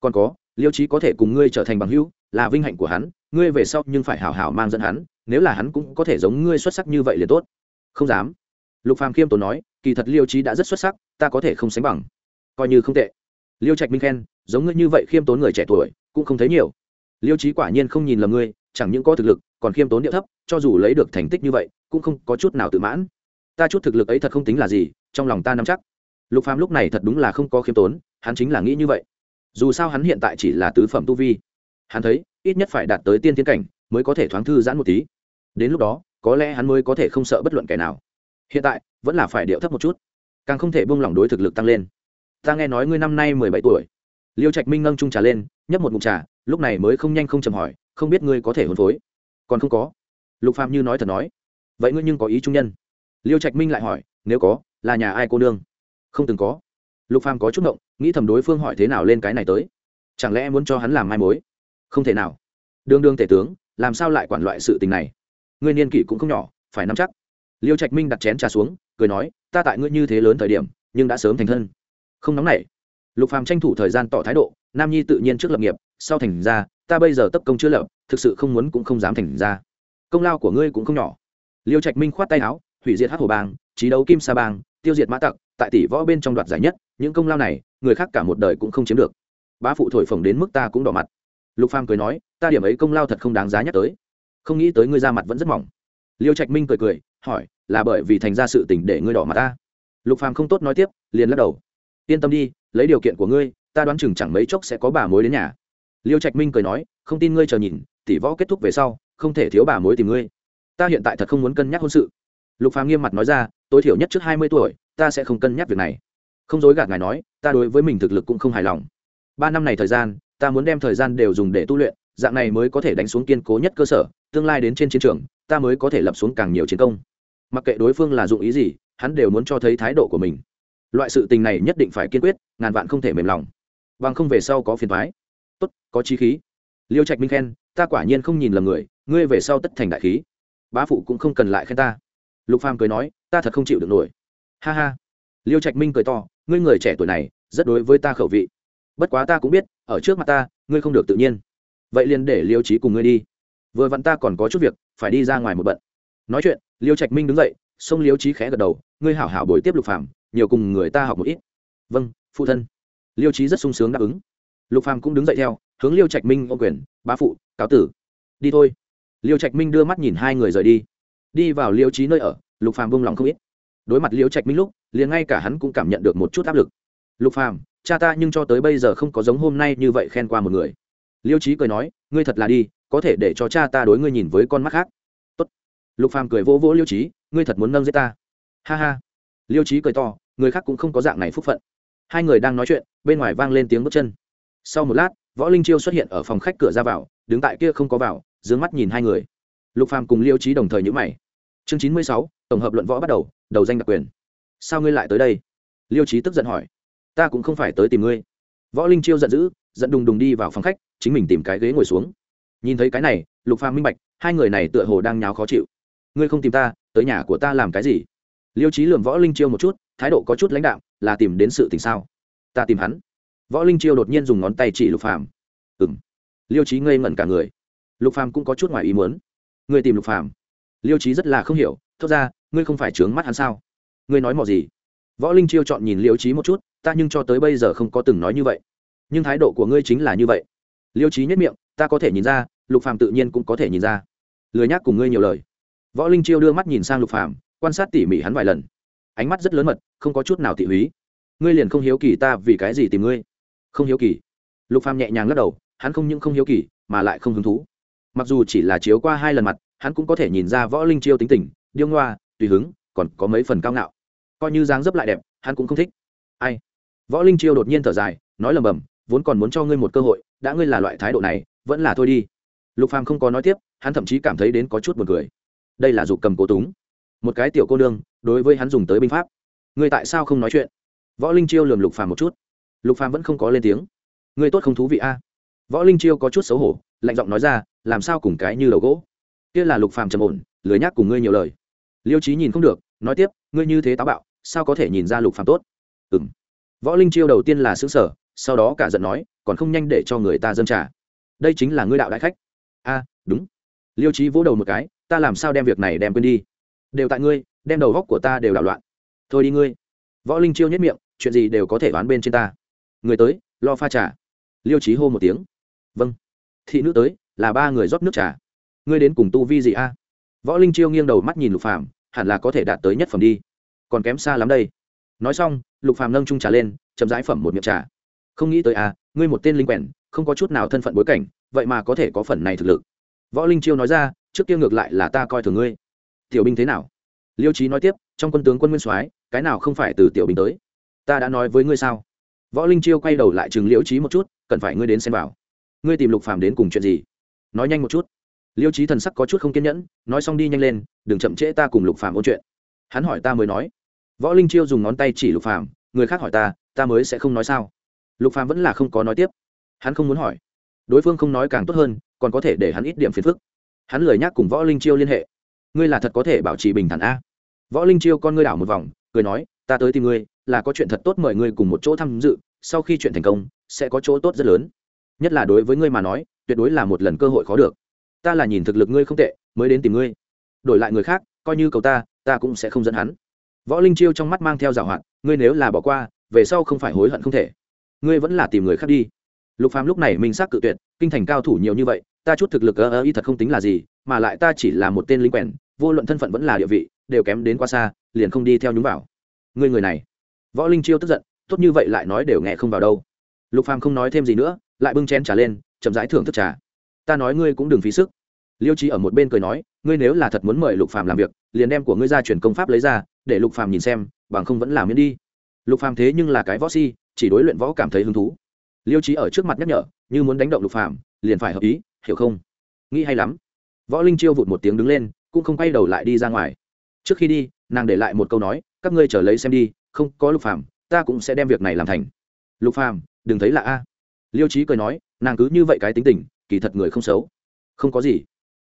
A: Còn có, liêu trí có thể cùng ngươi trở thành bằng hữu, là vinh hạnh của hắn, ngươi về sau nhưng phải hảo hảo mang dẫn hắn, nếu là hắn cũng có thể giống ngươi xuất sắc như vậy liền tốt. Không dám. Lục phàm khiêm tốn nói, kỳ thật liêu trí đã rất xuất sắc, ta có thể không sánh bằng coi như không tệ. Liêu trạch minh khen, giống ngươi như vậy khiêm tốn người trẻ tuổi, cũng không thấy nhiều. Liêu trí quả nhiên không nhìn lầm ngươi, chẳng những có thực lực, còn khiêm tốn địa thấp, cho dù lấy được thành tích như vậy, cũng không có chút nào tự mãn. Ta chút thực lực ấy thật không tính là gì, trong lòng ta nắm chắc. Lục phàm lúc này thật đúng là không có khiêm tốn, hắn chính là nghĩ như vậy. Dù sao hắn hiện tại chỉ là tứ phẩm tu vi. Hắn thấy, ít nhất phải đạt tới tiên tiến cảnh, mới có thể thoáng thư giãn một tí. Đến lúc đó, có lẽ hắn mới có thể không sợ bất luận kẻ nào. Hiện tại, vẫn là phải điệu thấp một chút. Càng không thể buông lỏng đối thực lực tăng lên ta nghe nói ngươi năm nay mười bảy tuổi. Liêu trạch minh nâng trung trà lên, nhấp một mụn trà, lúc này mới không nhanh không chầm hỏi, không biết ngươi có thể hôn phối? Còn không có. Lục phạm như nói thật nói. Vậy ngươi nhưng có ý trung nhân? Liêu trạch minh lại hỏi, nếu có, là nhà ai cô nương? Không từng có. Lục phàm có chút động nghĩ thầm đối phương hỏi thế nào lên cái này tới. Chẳng lẽ muốn cho hắn làm mai mối? Không thể nào. Đương đương tể tướng, làm sao lại quản loại sự tình này? Ngươi niên kỷ cũng không nhỏ, phải nắm chắc. Liêu trạch minh đặt chén trà xuống, cười nói, ta tại ngươi như thế lớn thời điểm, nhưng đã sớm thành thân không nóng nảy. Lục phàm tranh thủ thời gian tỏ thái độ, nam nhi tự nhiên trước lập nghiệp, sau thành ra, ta bây giờ tấp công chưa lập, thực sự không muốn cũng không dám thành ra. Công lao của ngươi cũng không nhỏ. Liêu trạch minh khoát tay áo, hủy diệt hát hồ bang trí đấu kim sa bang, tiêu diệt mã tặc, tại tỷ võ bên trong đoạt giải nhất, những công lao này, người khác cả một đời cũng không chiếm được. Bá phụ thổi phồng đến mức ta cũng đỏ mặt. Lục phàm cười nói, ta điểm ấy công lao thật không đáng giá nhắc tới. Không nghĩ tới ngươi ra mặt vẫn rất mỏng. Liêu trạch minh cười cười, hỏi, là bởi vì thành ra sự tình để ngươi đỏ mặt ta? Lục phàm không tốt nói tiếp, liền lắc đầu yên tâm đi, lấy điều kiện của ngươi, ta đoán chừng chẳng mấy chốc sẽ có bà mối đến nhà. Liêu trạch minh cười nói, không tin ngươi chờ nhìn, tỷ võ kết thúc về sau, không thể thiếu bà mối tìm ngươi. Ta hiện tại thật không muốn cân nhắc hôn sự. Lục phàm nghiêm mặt nói ra, tối thiểu nhất trước hai mươi tuổi, ta sẽ không cân nhắc việc này. Không dối gạt ngài nói, ta đối với mình thực lực cũng không hài lòng. Ba năm này thời gian, ta muốn đem thời gian đều dùng để tu luyện, dạng này mới có thể đánh xuống kiên cố nhất cơ sở, tương lai đến trên chiến trường, ta mới có thể lập xuống càng nhiều chiến công. Mặc kệ đối phương là dụng ý gì, hắn đều muốn cho thấy thái độ của mình loại sự tình này nhất định phải kiên quyết, ngàn vạn không thể mềm lòng. Bằng không về sau có phiền thoái tốt, có chi khí. Liêu trạch minh khen, ta quả nhiên không nhìn lầm người, ngươi về sau tất thành đại khí. Bá phụ cũng không cần lại khen ta. Lục phàm cười nói, ta thật không chịu được nổi. Ha ha. Liêu trạch minh cười to, ngươi người trẻ tuổi này, rất đối với ta khẩu vị. Bất quá ta cũng biết, ở trước mặt ta, ngươi không được tự nhiên. Vậy liền để liêu trí cùng ngươi đi. Vừa vặn ta còn có chút việc, phải đi ra ngoài một bận. Nói chuyện, liêu trạch minh đứng dậy, xông liêu trí khẽ gật đầu, ngươi hảo hảo bồi tiếp lục phàm nhiều cùng người ta học một ít. Vâng phụ thân. Liêu trí rất sung sướng đáp ứng. Lục phàm cũng đứng dậy theo, hướng liêu trạch minh ô quyền, bá phụ, cáo tử. Đi thôi. Liêu trạch minh đưa mắt nhìn hai người rời đi. Đi vào liêu trí nơi ở, lục phàm buông lòng không ít. Đối mặt liêu trạch minh lúc, liền ngay cả hắn cũng cảm nhận được một chút áp lực. Lục phàm, cha ta nhưng cho tới bây giờ không có giống hôm nay như vậy khen qua một người. Liêu trí cười nói, ngươi thật là đi, có thể để cho cha ta đối ngươi nhìn với con mắt khác. Tốt. lục phàm cười vỗ vỗ liêu trí ngươi thật muốn nâng giết ta. Ha ha. Liêu trí cười to người khác cũng không có dạng này phúc phận. Hai người đang nói chuyện, bên ngoài vang lên tiếng bước chân. Sau một lát, võ linh chiêu xuất hiện ở phòng khách cửa ra vào, đứng tại kia không có vào d mắt nhìn hai người. Lục phàm cùng liêu trí đồng thời nhữ mày. Chương chín mươi sáu, tổng hợp luận võ bắt đầu đầu danh đặc quyền. Sao ngươi lại tới đây? Liêu trí tức giận hỏi. Ta cũng không phải tới tìm ngươi. Võ linh chiêu giận dữ, giận đùng đùng đi vào phòng khách, chính mình tìm cái ghế ngồi xuống. Nhìn thấy cái này, lục phàm minh bạch, hai người này tựa hồ đang nháo khó chịu. Ngươi không tìm ta, tới nhà của ta làm cái gì? Liêu trí lườm võ linh chiêu một chút thái độ có chút lãnh đạo, là tìm đến sự tình sao? Ta tìm hắn. Võ linh chiêu đột nhiên dùng ngón tay chỉ lục phàm. Ừng liêu trí ngây ngẩn cả người. Lục phàm cũng có chút ngoài ý muốn. Ngươi tìm lục phàm. Liêu trí rất là không hiểu thốt ra ngươi không phải trướng mắt hắn sao? Ngươi nói mò gì? Võ linh chiêu chọn nhìn liêu trí một chút ta nhưng cho tới bây giờ không có từng nói như vậy. Nhưng thái độ của ngươi chính là như vậy. Liêu trí nhất miệng ta có thể nhìn ra lục phàm tự nhiên cũng có thể nhìn ra. Lười nhác cùng ngươi nhiều lời. Võ linh chiêu đưa mắt nhìn sang lục phàm quan sát tỉ mỉ hắn vài lần ánh mắt rất lớn mật, không có chút nào thị húy. Ngươi liền không hiếu kỳ ta vì cái gì tìm ngươi? Không hiếu kỳ. Lục phàm nhẹ nhàng lắc đầu, hắn không những không hiếu kỳ, mà lại không hứng thú. Mặc dù chỉ là chiếu qua hai lần mặt, hắn cũng có thể nhìn ra võ linh chiêu tính tình, điêu ngoa, tùy hứng, còn có mấy phần cao ngạo. Coi như dáng dấp lại đẹp, hắn cũng không thích. Ai? Võ linh chiêu đột nhiên thở dài, nói lầm bầm, vốn còn muốn cho ngươi một cơ hội, đã ngươi là loại thái độ này, vẫn là thôi đi. Lục phàm không có nói tiếp, hắn thậm chí cảm thấy đến có chút buồn cười. Đây là dục cầm cố túng một cái tiểu cô nương, đối với hắn dùng tới binh pháp. Ngươi tại sao không nói chuyện? Võ linh chiêu lườm lục phàm một chút. Lục phàm vẫn không có lên tiếng. Ngươi tốt không thú vị a? Võ linh chiêu có chút xấu hổ, lạnh giọng nói ra, làm sao cùng cái như đầu gỗ? Kia là lục phàm trầm ổn, lười nhác cùng ngươi nhiều lời. Liêu trí nhìn không được, nói tiếp, ngươi như thế táo bạo, sao có thể nhìn ra lục phàm tốt? Ừ m võ linh chiêu đầu tiên là xứng sở sau đó cả giận nói, còn không nhanh để cho người ta dâng trả đây chính là ngươi đạo đại khách. A, đúng. Liêu trí vỗ đầu một cái, ta làm sao đem việc này đem quên đi? Đều tại ngươi, đem đầu góc của ta đều đảo loạn. Thôi đi ngươi. Võ linh chiêu nhất miệng, chuyện gì đều có thể đoán bên trên ta. Người tới, lo pha trà. Liêu trí hô một tiếng. Vâng. Thị nữ tới, là ba người rót nước trà. Ngươi đến cùng tu vi gì a? Võ linh chiêu nghiêng đầu mắt nhìn lục phàm, hẳn là có thể đạt tới nhất phẩm đi. Còn kém xa lắm đây. Nói xong, lục phàm nâng trung trà lên, chậm rãi phẩm một miệng trà. Không nghĩ tới à ngươi một tên linh quèn không có chút nào thân phận bối cảnh, vậy mà có thể có phần này thực lực. Võ linh chiêu nói ra, trước kia ngược lại là ta coi thường ngươi tiểu binh thế nào? Liêu trí nói tiếp, trong quân tướng quân nguyên soái, cái nào không phải từ tiểu binh tới? Ta đã nói với ngươi sao? Võ linh chiêu quay đầu lại chừng liêu trí một chút, cần phải ngươi đến xem vào. Ngươi tìm lục phàm đến cùng chuyện gì? Nói nhanh một chút. Liêu trí thần sắc có chút không kiên nhẫn, nói xong đi nhanh lên, đừng chậm trễ ta cùng lục phàm ôn chuyện. Hắn hỏi ta mới nói. Võ linh chiêu dùng ngón tay chỉ lục phàm, người khác hỏi ta ta mới sẽ không nói sao? Lục phàm vẫn là không có nói tiếp. Hắn không muốn hỏi. Đối phương không nói càng tốt hơn, còn có thể để hắn ít điểm phiền phức. Hắn lười nhắc cùng võ linh chiêu liên hệ ngươi là thật có thể bảo trì bình thản a. Võ linh chiêu con ngươi đảo một vòng, cười nói, ta tới tìm ngươi, là có chuyện thật tốt mời ngươi cùng một chỗ tham dự, sau khi chuyện thành công, sẽ có chỗ tốt rất lớn. Nhất là đối với ngươi mà nói, tuyệt đối là một lần cơ hội khó được. Ta là nhìn thực lực ngươi không tệ, mới đến tìm ngươi. Đổi lại người khác, coi như cầu ta ta cũng sẽ không dẫn hắn. Võ linh chiêu trong mắt mang theo giảo hoạt, ngươi nếu là bỏ qua, về sau không phải hối hận không thể. Ngươi vẫn là tìm người khác đi. Lục phàm lúc này minh xác cự tuyệt, kinh thành cao thủ nhiều như vậy, ta chút thực lực ơ ơ y thật không tính là gì, mà lại ta chỉ là một tên lính quèn vô luận thân phận vẫn là địa vị, đều kém đến quá xa, liền không đi theo nhúng vào. Ngươi người này. Võ linh chiêu tức giận, tốt như vậy lại nói đều nghe không vào đâu. Lục phàm không nói thêm gì nữa, lại bưng chén trà lên, chậm rãi thưởng thức trà. Ta nói ngươi cũng đừng phí sức. Liêu trí ở một bên cười nói, ngươi nếu là thật muốn mời lục phàm làm việc, liền đem của ngươi ra truyền công pháp lấy ra, để lục phàm nhìn xem, bằng không vẫn làm miễn đi. Lục phàm thế nhưng là cái võ si, chỉ đối luyện võ cảm thấy hứng thú. Liêu trí ở trước mặt nhắc nhở, như muốn đánh động lục phàm, liền phải hợp ý, hiểu không? Nghĩ hay lắm. Võ linh chiêu vụt một tiếng đứng lên cũng không quay đầu lại đi ra ngoài. Trước khi đi, nàng để lại một câu nói, các ngươi chờ lấy xem đi, không có lục phàm, ta cũng sẽ đem việc này làm thành. Lục phàm, đừng thấy là a. Liêu trí cười nói, nàng cứ như vậy cái tính tình, kỳ thật người không xấu. Không có gì.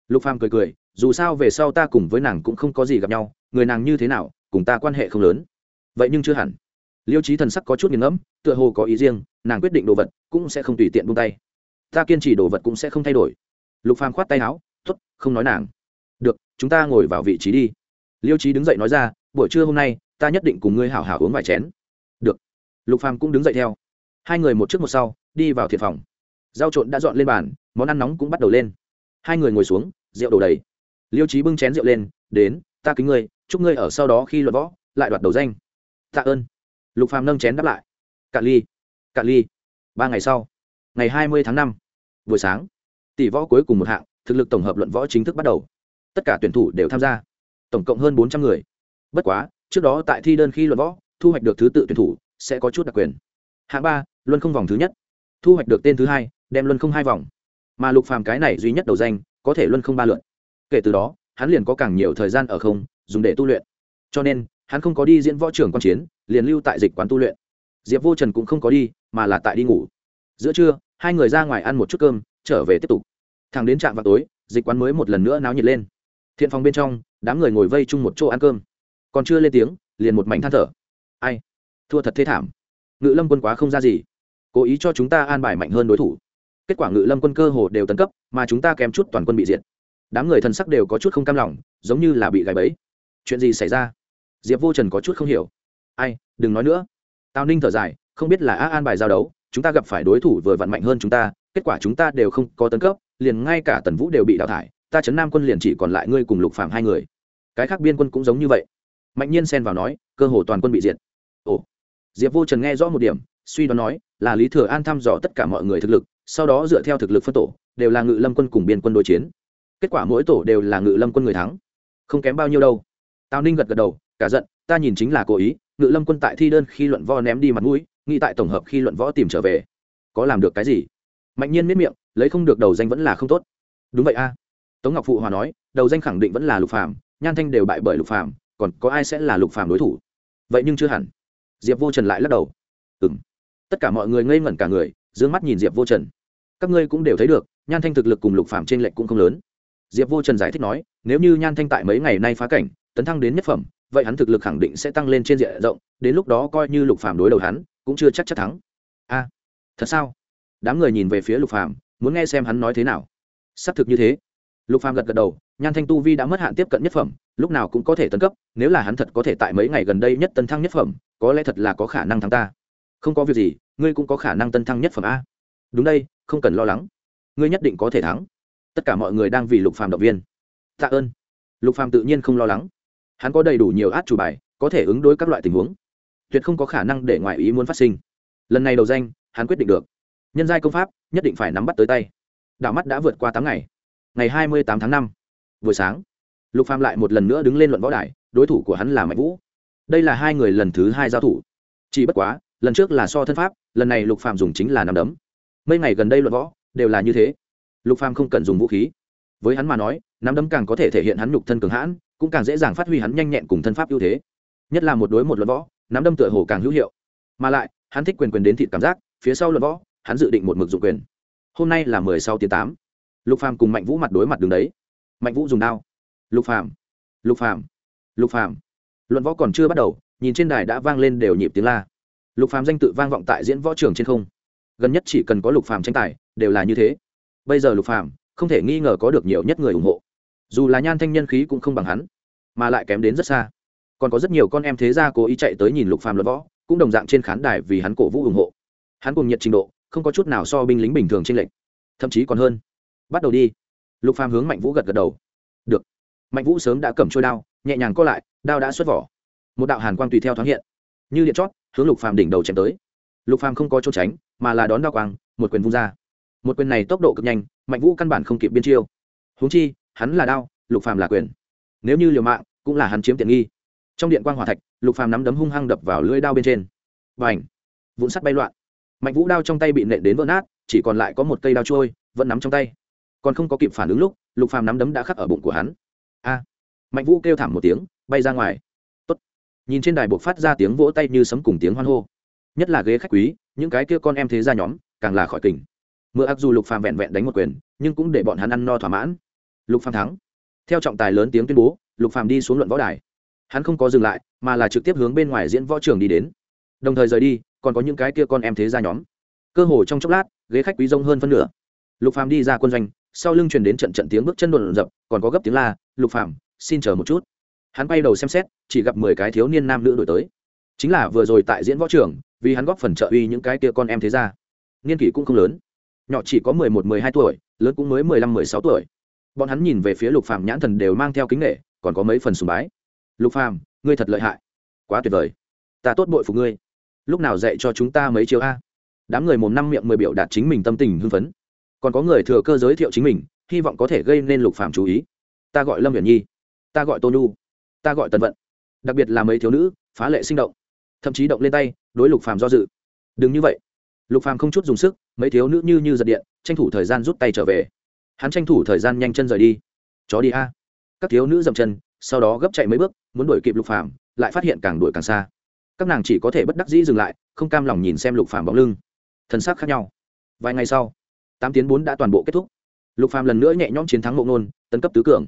A: Lục phàm cười cười, dù sao về sau ta cùng với nàng cũng không có gì gặp nhau, người nàng như thế nào, cùng ta quan hệ không lớn. Vậy nhưng chưa hẳn. Liêu trí thần sắc có chút nghiền ngẫm, tựa hồ có ý riêng, nàng quyết định đồ vật cũng sẽ không tùy tiện buông tay. Ta kiên trì đồ vật cũng sẽ không thay đổi. Lục phàm khoát tay áo t ố t không nói nàng được, chúng ta ngồi vào vị trí đi. Liêu trí đứng dậy nói ra, buổi trưa hôm nay, ta nhất định cùng ngươi hảo hảo uống vài chén. Được. Lục phàm cũng đứng dậy theo. Hai người một trước một sau, đi vào thiệt phòng. Rau trộn đã dọn lên bàn, món ăn nóng cũng bắt đầu lên. Hai người ngồi xuống, rượu đổ đầy. Liêu trí bưng chén rượu lên, đến, ta kính ngươi, chúc ngươi ở sau đó khi luận võ, lại đoạt đầu danh. Tạ ơn. Lục phàm nâng chén đáp lại. Cạn ly cạn ly. Ba ngày sau, ngày hai mươi tháng năm, buổi sáng, tỷ võ cuối cùng một hạng, thực lực tổng hợp luận võ chính thức bắt đầu tất cả tuyển thủ đều tham gia. Tổng cộng hơn bốn trăm người. Bất quá, trước đó tại thi đơn khi luận võ, thu hoạch được thứ tự tuyển thủ sẽ có chút đặc quyền. Hạng ba, luân không vòng thứ nhất. Thu hoạch được tên thứ hai, đem luân không hai vòng. Mà lục phàm cái này duy nhất đầu danh, có thể luân không ba lượn kể từ đó, hắn liền có càng nhiều thời gian ở không, dùng để tu luyện. Cho nên, hắn không có đi diễn võ trưởng quan chiến, liền lưu tại dịch quán tu luyện. Diệp vô trần cũng không có đi, mà là tại đi ngủ. Giữa trưa, hai người ra ngoài ăn một chút cơm, trở về tiếp tục. Thằng đến trạm vào tối, dịch quán mới một lần nữa náo nhiệt lên thiện phòng bên trong, đám người ngồi vây chung một chỗ ăn cơm. Còn chưa lên tiếng, liền một mảnh than thở. Ai? Thua thật thế thảm. Ngự lâm quân quá không ra gì. Cố ý cho chúng ta an bài mạnh hơn đối thủ. Kết quả ngự lâm quân cơ hồ đều tấn cấp, mà chúng ta kém chút toàn quân bị diệt. Đám người thân sắc đều có chút không cam lòng, giống như là bị gãy bẫy. Chuyện gì xảy ra? Diệp vô trần có chút không hiểu. Ai? Đừng nói nữa. Tào ninh thở dài, không biết là a an bài giao đấu, chúng ta gặp phải đối thủ vừa vặn mạnh hơn chúng ta, kết quả chúng ta đều không có tấn cấp, liền ngay cả tần vũ đều bị đào thải ta chấn nam quân liền chỉ còn lại ngươi cùng lục phạm hai người. Cái khác biên quân cũng giống như vậy. Mạnh nhiên xen vào nói, cơ hồ toàn quân bị diệt. Ồ. Diệp vô trần nghe rõ một điểm, suy đoán nói, là lý thừa an thăm dò tất cả mọi người thực lực, sau đó dựa theo thực lực phân tổ, đều là ngự lâm quân cùng biên quân đối chiến. Kết quả mỗi tổ đều là ngự lâm quân người thắng. Không kém bao nhiêu đâu. Tào ninh gật gật đầu, cả giận, ta nhìn chính là cố ý, ngự lâm quân tại thi đơn khi luận võ ném đi mặt mũi, nghĩ tại tổng hợp khi luận võ tìm trở về. Có làm được cái gì? Mạnh nhiên miết miệng, lấy không được đầu danh vẫn là không tốt. Đúng vậy a tống ngọc phụ hòa nói, đầu danh khẳng định vẫn là lục phàm, nhan thanh đều bại bởi lục phàm, còn có ai sẽ là lục phàm đối thủ? Vậy nhưng chưa hẳn. Diệp vô trần lại lắc đầu. Ừng tất cả mọi người ngây ngẩn cả người d mắt nhìn diệp vô trần. Các ngươi cũng đều thấy được, nhan thanh thực lực cùng lục phàm trên lệnh cũng không lớn. Diệp vô trần giải thích nói, nếu như nhan thanh tại mấy ngày nay phá cảnh, tấn thăng đến nhất phẩm, vậy hắn thực lực khẳng định sẽ tăng lên trên diện rộng, đến lúc đó coi như lục phàm đối đầu hắn, cũng chưa chắc chắc thắng. A, thật sao? Đám người nhìn về phía lục phàm, muốn nghe xem hắn nói thế nào. Xác thực như thế lục phàm gật gật đầu, nhan thanh tu vi đã mất hạn tiếp cận nhất phẩm, lúc nào cũng có thể tấn cấp, nếu là hắn thật có thể tại mấy ngày gần đây nhất tân thăng nhất phẩm, có lẽ thật là có khả năng thắng ta. Không có việc gì, ngươi cũng có khả năng tân thăng nhất phẩm a. Đúng đây, không cần lo lắng. Ngươi nhất định có thể thắng. Tất cả mọi người đang vì lục phàm động viên. Tạ ơn. Lục phàm tự nhiên không lo lắng. Hắn có đầy đủ nhiều át chủ bài, có thể ứng đối các loại tình huống. Tuyệt không có khả năng để ngoại ý muốn phát sinh. Lần này đầu danh, hắn quyết định được. Nhân giai công pháp, nhất định phải nắm bắt tới tay. Đảo mắt đã vượt qua tám ngày ngày hai mươi tám tháng năm, buổi sáng, lục phàm lại một lần nữa đứng lên luận võ đài, đối thủ của hắn là mạnh vũ. Đây là hai người lần thứ hai giao thủ. Chỉ bất quá, lần trước là so thân pháp, lần này lục phàm dùng chính là nắm đấm. Mấy ngày gần đây luận võ đều là như thế. Lục phàm không cần dùng vũ khí. Với hắn mà nói, nắm đấm càng có thể thể hiện hắn nhục thân cường hãn, cũng càng dễ dàng phát huy hắn nhanh nhẹn cùng thân pháp ưu thế. Nhất là một đối một luận võ, nắm đấm tựa hồ càng hữu hiệu. Mà lại, hắn thích quyền quyền đến thịt cảm giác, phía sau luận võ, hắn dự định một mực dụng quyền. Hôm nay là mười sau tiếng tám lục phàm cùng mạnh vũ mặt đối mặt đường đấy. Mạnh vũ dùng đao. Lục phàm lục phàm lục phàm. Luận võ còn chưa bắt đầu, nhìn trên đài đã vang lên đều nhịp tiếng la. Lục phàm danh tự vang vọng tại diễn võ trường trên không. Gần nhất chỉ cần có lục phàm tranh tài, đều là như thế. Bây giờ lục phàm không thể nghi ngờ có được nhiều nhất người ủng hộ. Dù là nhan thanh nhân khí cũng không bằng hắn, mà lại kém đến rất xa. Còn có rất nhiều con em thế gia cố ý chạy tới nhìn lục phàm luận võ, cũng đồng dạng trên khán đài vì hắn cổ vũ ủng hộ. Hắn cùng nhiệt trình độ, không có chút nào so binh lính bình thường trên lệnh thậm chí còn hơn bắt đầu đi. Lục phàm hướng mạnh vũ gật gật đầu. Được. Mạnh vũ sớm đã cầm trôi đao, nhẹ nhàng co lại, đao đã xuất vỏ. Một đạo hàn quang tùy theo thoáng hiện. Như điện chót, hướng lục phàm đỉnh đầu chém tới. Lục phàm không có chỗ tránh, mà là đón đao quang, một quyền vung ra. Một quyền này tốc độ cực nhanh, mạnh vũ căn bản không kịp biên chiêu. Huống chi, hắn là đao, lục phàm là quyền. Nếu như liều mạng, cũng là hắn chiếm tiện nghi. Trong điện quang hỏa thạch, lục phàm nắm đấm hung hăng đập vào lưỡi đao bên trên. Và ảnh vụn sắt bay loạn. Mạnh vũ đao trong tay bị nện đến vỡ nát, chỉ còn lại có một cây đao trôi, vẫn nắm trong tay còn không có kịp phản ứng lúc, lục phàm nắm đấm đã khắc ở bụng của hắn. A! Mạnh vũ kêu thảm một tiếng, bay ra ngoài. Tốt. nhìn trên đài buộc phát ra tiếng vỗ tay như sấm cùng tiếng hoan hô. Nhất là ghế khách quý, những cái kia con em thế ra nhóm, càng là khỏi kình. Mưa ác dù lục phàm vẹn vẹn đánh một quyền, nhưng cũng để bọn hắn ăn no thỏa mãn. Lục phàm thắng. Theo trọng tài lớn tiếng tuyên bố, lục phàm đi xuống luận võ đài. Hắn không có dừng lại, mà là trực tiếp hướng bên ngoài diễn võ trường đi đến. Đồng thời rời đi, còn có những cái kia con em thế ra nhóm. Cơ hồ trong chốc lát, ghế khách quý rông hơn phân nửa. Lục phàm đi ra quân doanh sau lưng truyền đến trận trận tiếng bước chân đồn dập, còn có gấp tiếng la, lục phàm, xin chờ một chút. Hắn quay đầu xem xét, chỉ gặp mười cái thiếu niên nam nữ đổi tới. Chính là vừa rồi tại diễn võ trường, vì hắn góp phần trợ uy những cái kia con em thế ra niên kỷ cũng không lớn. Nhỏ chỉ có mười một, mười hai tuổi, lớn cũng mới mười lăm, mười sáu tuổi. Bọn hắn nhìn về phía lục phàm nhãn thần đều mang theo kính nghệ còn có mấy phần sùng bái. Lục phàm, ngươi thật lợi hại. Quá tuyệt vời. Ta tốt bội phục ngươi. Lúc nào dạy cho chúng ta mấy chiêu a? Đám người mồm năm miệng mười biểu đạt chính mình tâm tình hưng phấn còn có người thừa cơ giới thiệu chính mình, hy vọng có thể gây nên lục phàm chú ý. Ta gọi lâm viễn nhi. Ta gọi tô nhu. Ta gọi tần vận. Đặc biệt là mấy thiếu nữ, phá lệ sinh động. Thậm chí động lên tay, đối lục phàm do dự. Đừng như vậy. Lục phàm không chút dùng sức, mấy thiếu nữ như như giật điện, tranh thủ thời gian rút tay trở về. Hắn tranh thủ thời gian nhanh chân rời đi. Chó đi a. Các thiếu nữ dậm chân, sau đó gấp chạy mấy bước, muốn đuổi kịp lục phàm, lại phát hiện càng đuổi càng xa. Các nàng chỉ có thể bất đắc dĩ dừng lại, không cam lòng nhìn xem lục phàm bóng lưng. Thân xác khác nhau. Vài ngày sau tám tiến bốn đã toàn bộ kết thúc. Lục phàm lần nữa nhẹ nhõm chiến thắng mộ nôn tấn cấp tứ cường.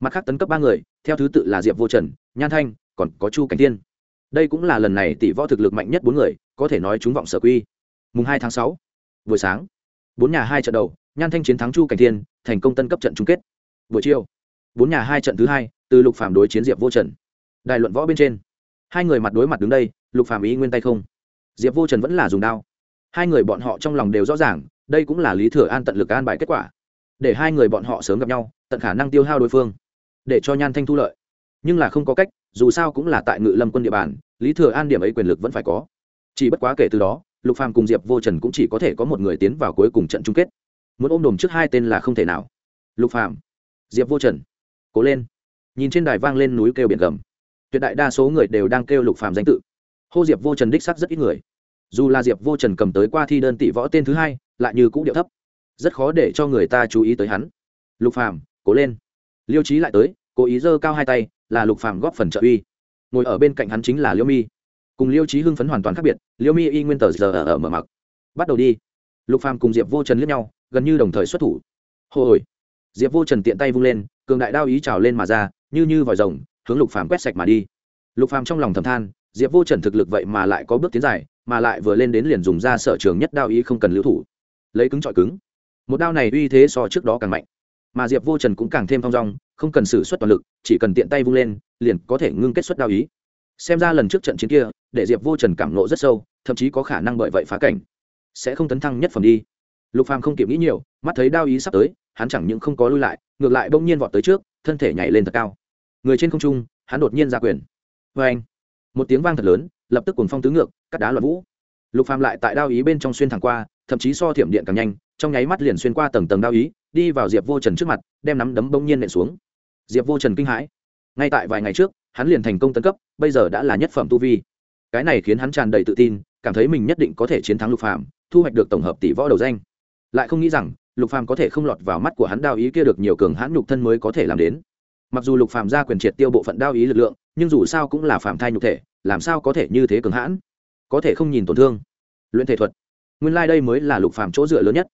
A: Mặt khác tấn cấp ba người, theo thứ tự là diệp vô trần, nhan thanh, còn có chu cảnh tiên đây cũng là lần này tỷ võ thực lực mạnh nhất bốn người, có thể nói chúng vọng sở quy. Mùng hai tháng sáu, buổi sáng, bốn nhà hai trận đầu, nhan thanh chiến thắng chu cảnh tiên thành công tân cấp trận chung kết. Buổi chiều, bốn nhà hai trận thứ hai, từ lục phàm đối chiến diệp vô trần. Đài luận võ bên trên, hai người mặt đối mặt đứng đây, lục phàm ý nguyên tay không. Diệp vô trần vẫn là dùng đao. Hai người bọn họ trong lòng đều rõ ràng đây cũng là lý thừa an tận lực an bài kết quả. Để hai người bọn họ sớm gặp nhau, tận khả năng tiêu hao đối phương, để cho nhan thanh thu lợi. Nhưng là không có cách, dù sao cũng là tại ngự lâm quân địa bàn, lý thừa an điểm ấy quyền lực vẫn phải có. Chỉ bất quá kể từ đó, lục phàm cùng diệp vô trần cũng chỉ có thể có một người tiến vào cuối cùng trận chung kết. Muốn ôm đồm trước hai tên là không thể nào. Lục phàm, diệp vô trần, cố lên. Nhìn trên đài vang lên núi kêu biển gầm. Tuyệt đại đa số người đều đang kêu lục phàm danh tự. Hô diệp vô trần đích sắc rất ít người. Dù là diệp vô trần cầm tới qua thi đơn tỷ võ tên thứ hai lại như cũ điệu thấp. Rất khó để cho người ta chú ý tới hắn. Lục phàm cố lên. Liêu trí lại tới cố ý giơ cao hai tay là lục phàm góp phần trợ uy. Ngồi ở bên cạnh hắn chính là liêu mi. Cùng liêu trí hưng phấn hoàn toàn khác biệt liêu mi y nguyên tờ giờ ở, ở mở mặc. Bắt đầu đi. Lục phàm cùng diệp vô trần liếc nhau gần như đồng thời xuất thủ. Hồi diệp vô trần tiện tay vung lên cường đại đao ý trào lên mà ra như như vòi rồng hướng lục phàm quét sạch mà đi. Lục phàm trong lòng thầm than diệp vô trần thực lực vậy mà lại có bước tiến dài mà lại vừa lên đến liền dùng ra sở trường nhất đao ý không cần lưu thủ lấy cứng trọi cứng. Một đao này uy thế so trước đó càng mạnh. Mà diệp vô trần cũng càng thêm thong dong, không cần sử xuất toàn lực, chỉ cần tiện tay vung lên, liền có thể ngưng kết xuất đao ý. Xem ra lần trước trận chiến kia, để diệp vô trần cảm nộ rất sâu, thậm chí có khả năng bởi vậy phá cảnh. Sẽ không tấn thăng nhất phẩm đi. Lục phàm không kịp nghĩ nhiều, mắt thấy đao ý sắp tới, hắn chẳng những không có lui lại, ngược lại bỗng nhiên vọt tới trước, thân thể nhảy lên thật cao. Người trên không trung, hắn đột nhiên ra quyền. Vê anh, một tiếng vang thật lớn, lập tức cuồng phong tứ ngược, cắt đá loạn vũ. Lục phàm lại tại đao ý bên trong xuyên thẳng qua thậm chí so thiểm điện càng nhanh trong nháy mắt liền xuyên qua tầng tầng đao ý đi vào diệp vô trần trước mặt đem nắm đấm bỗng nhiên nện xuống. Diệp vô trần kinh hãi. Ngay tại vài ngày trước hắn liền thành công tấn cấp bây giờ đã là nhất phẩm tu vi. Cái này khiến hắn tràn đầy tự tin cảm thấy mình nhất định có thể chiến thắng lục Phạm, thu hoạch được tổng hợp tỷ võ đầu danh. Lại không nghĩ rằng lục phàm có thể không lọt vào mắt của hắn đao ý kia được nhiều cường hãn nhục thân mới có thể làm đến. Mặc dù lục phàm ra quyền triệt tiêu bộ phận đao ý lực lượng nhưng dù sao cũng là phàm thai nhục thể làm sao có thể như thế cường hãn? Có thể không nhìn tổn thương. Luyện thể thuật nguyên lai đây mới là lục phàm chỗ dựa lớn nhất.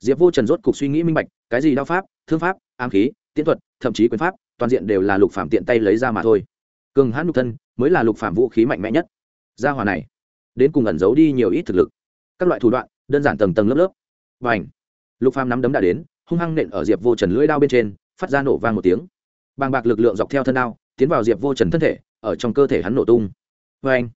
A: Diệp vô trần rốt cục suy nghĩ minh bạch, cái gì đao pháp, thương pháp, ám khí tiến thuật, thậm chí quyền pháp, toàn diện đều là lục phàm tiện tay lấy ra mà thôi. Cường hãn nhục thân mới là lục phàm vũ khí mạnh mẽ nhất. Gia hòa này, đến cùng ẩn giấu đi nhiều ít thực lực. Các loại thủ đoạn, đơn giản tầng tầng lớp lớp. Và ảnh lục phàm nắm đấm đã đến, hung hăng nện ở diệp vô trần lưỡi đao bên trên, phát ra nổ vang một tiếng. Bàng bạc lực lượng dọc theo thân đao, tiến vào diệp vô trần thân thể, ở trong cơ thể hắn nổ tung. Vê anh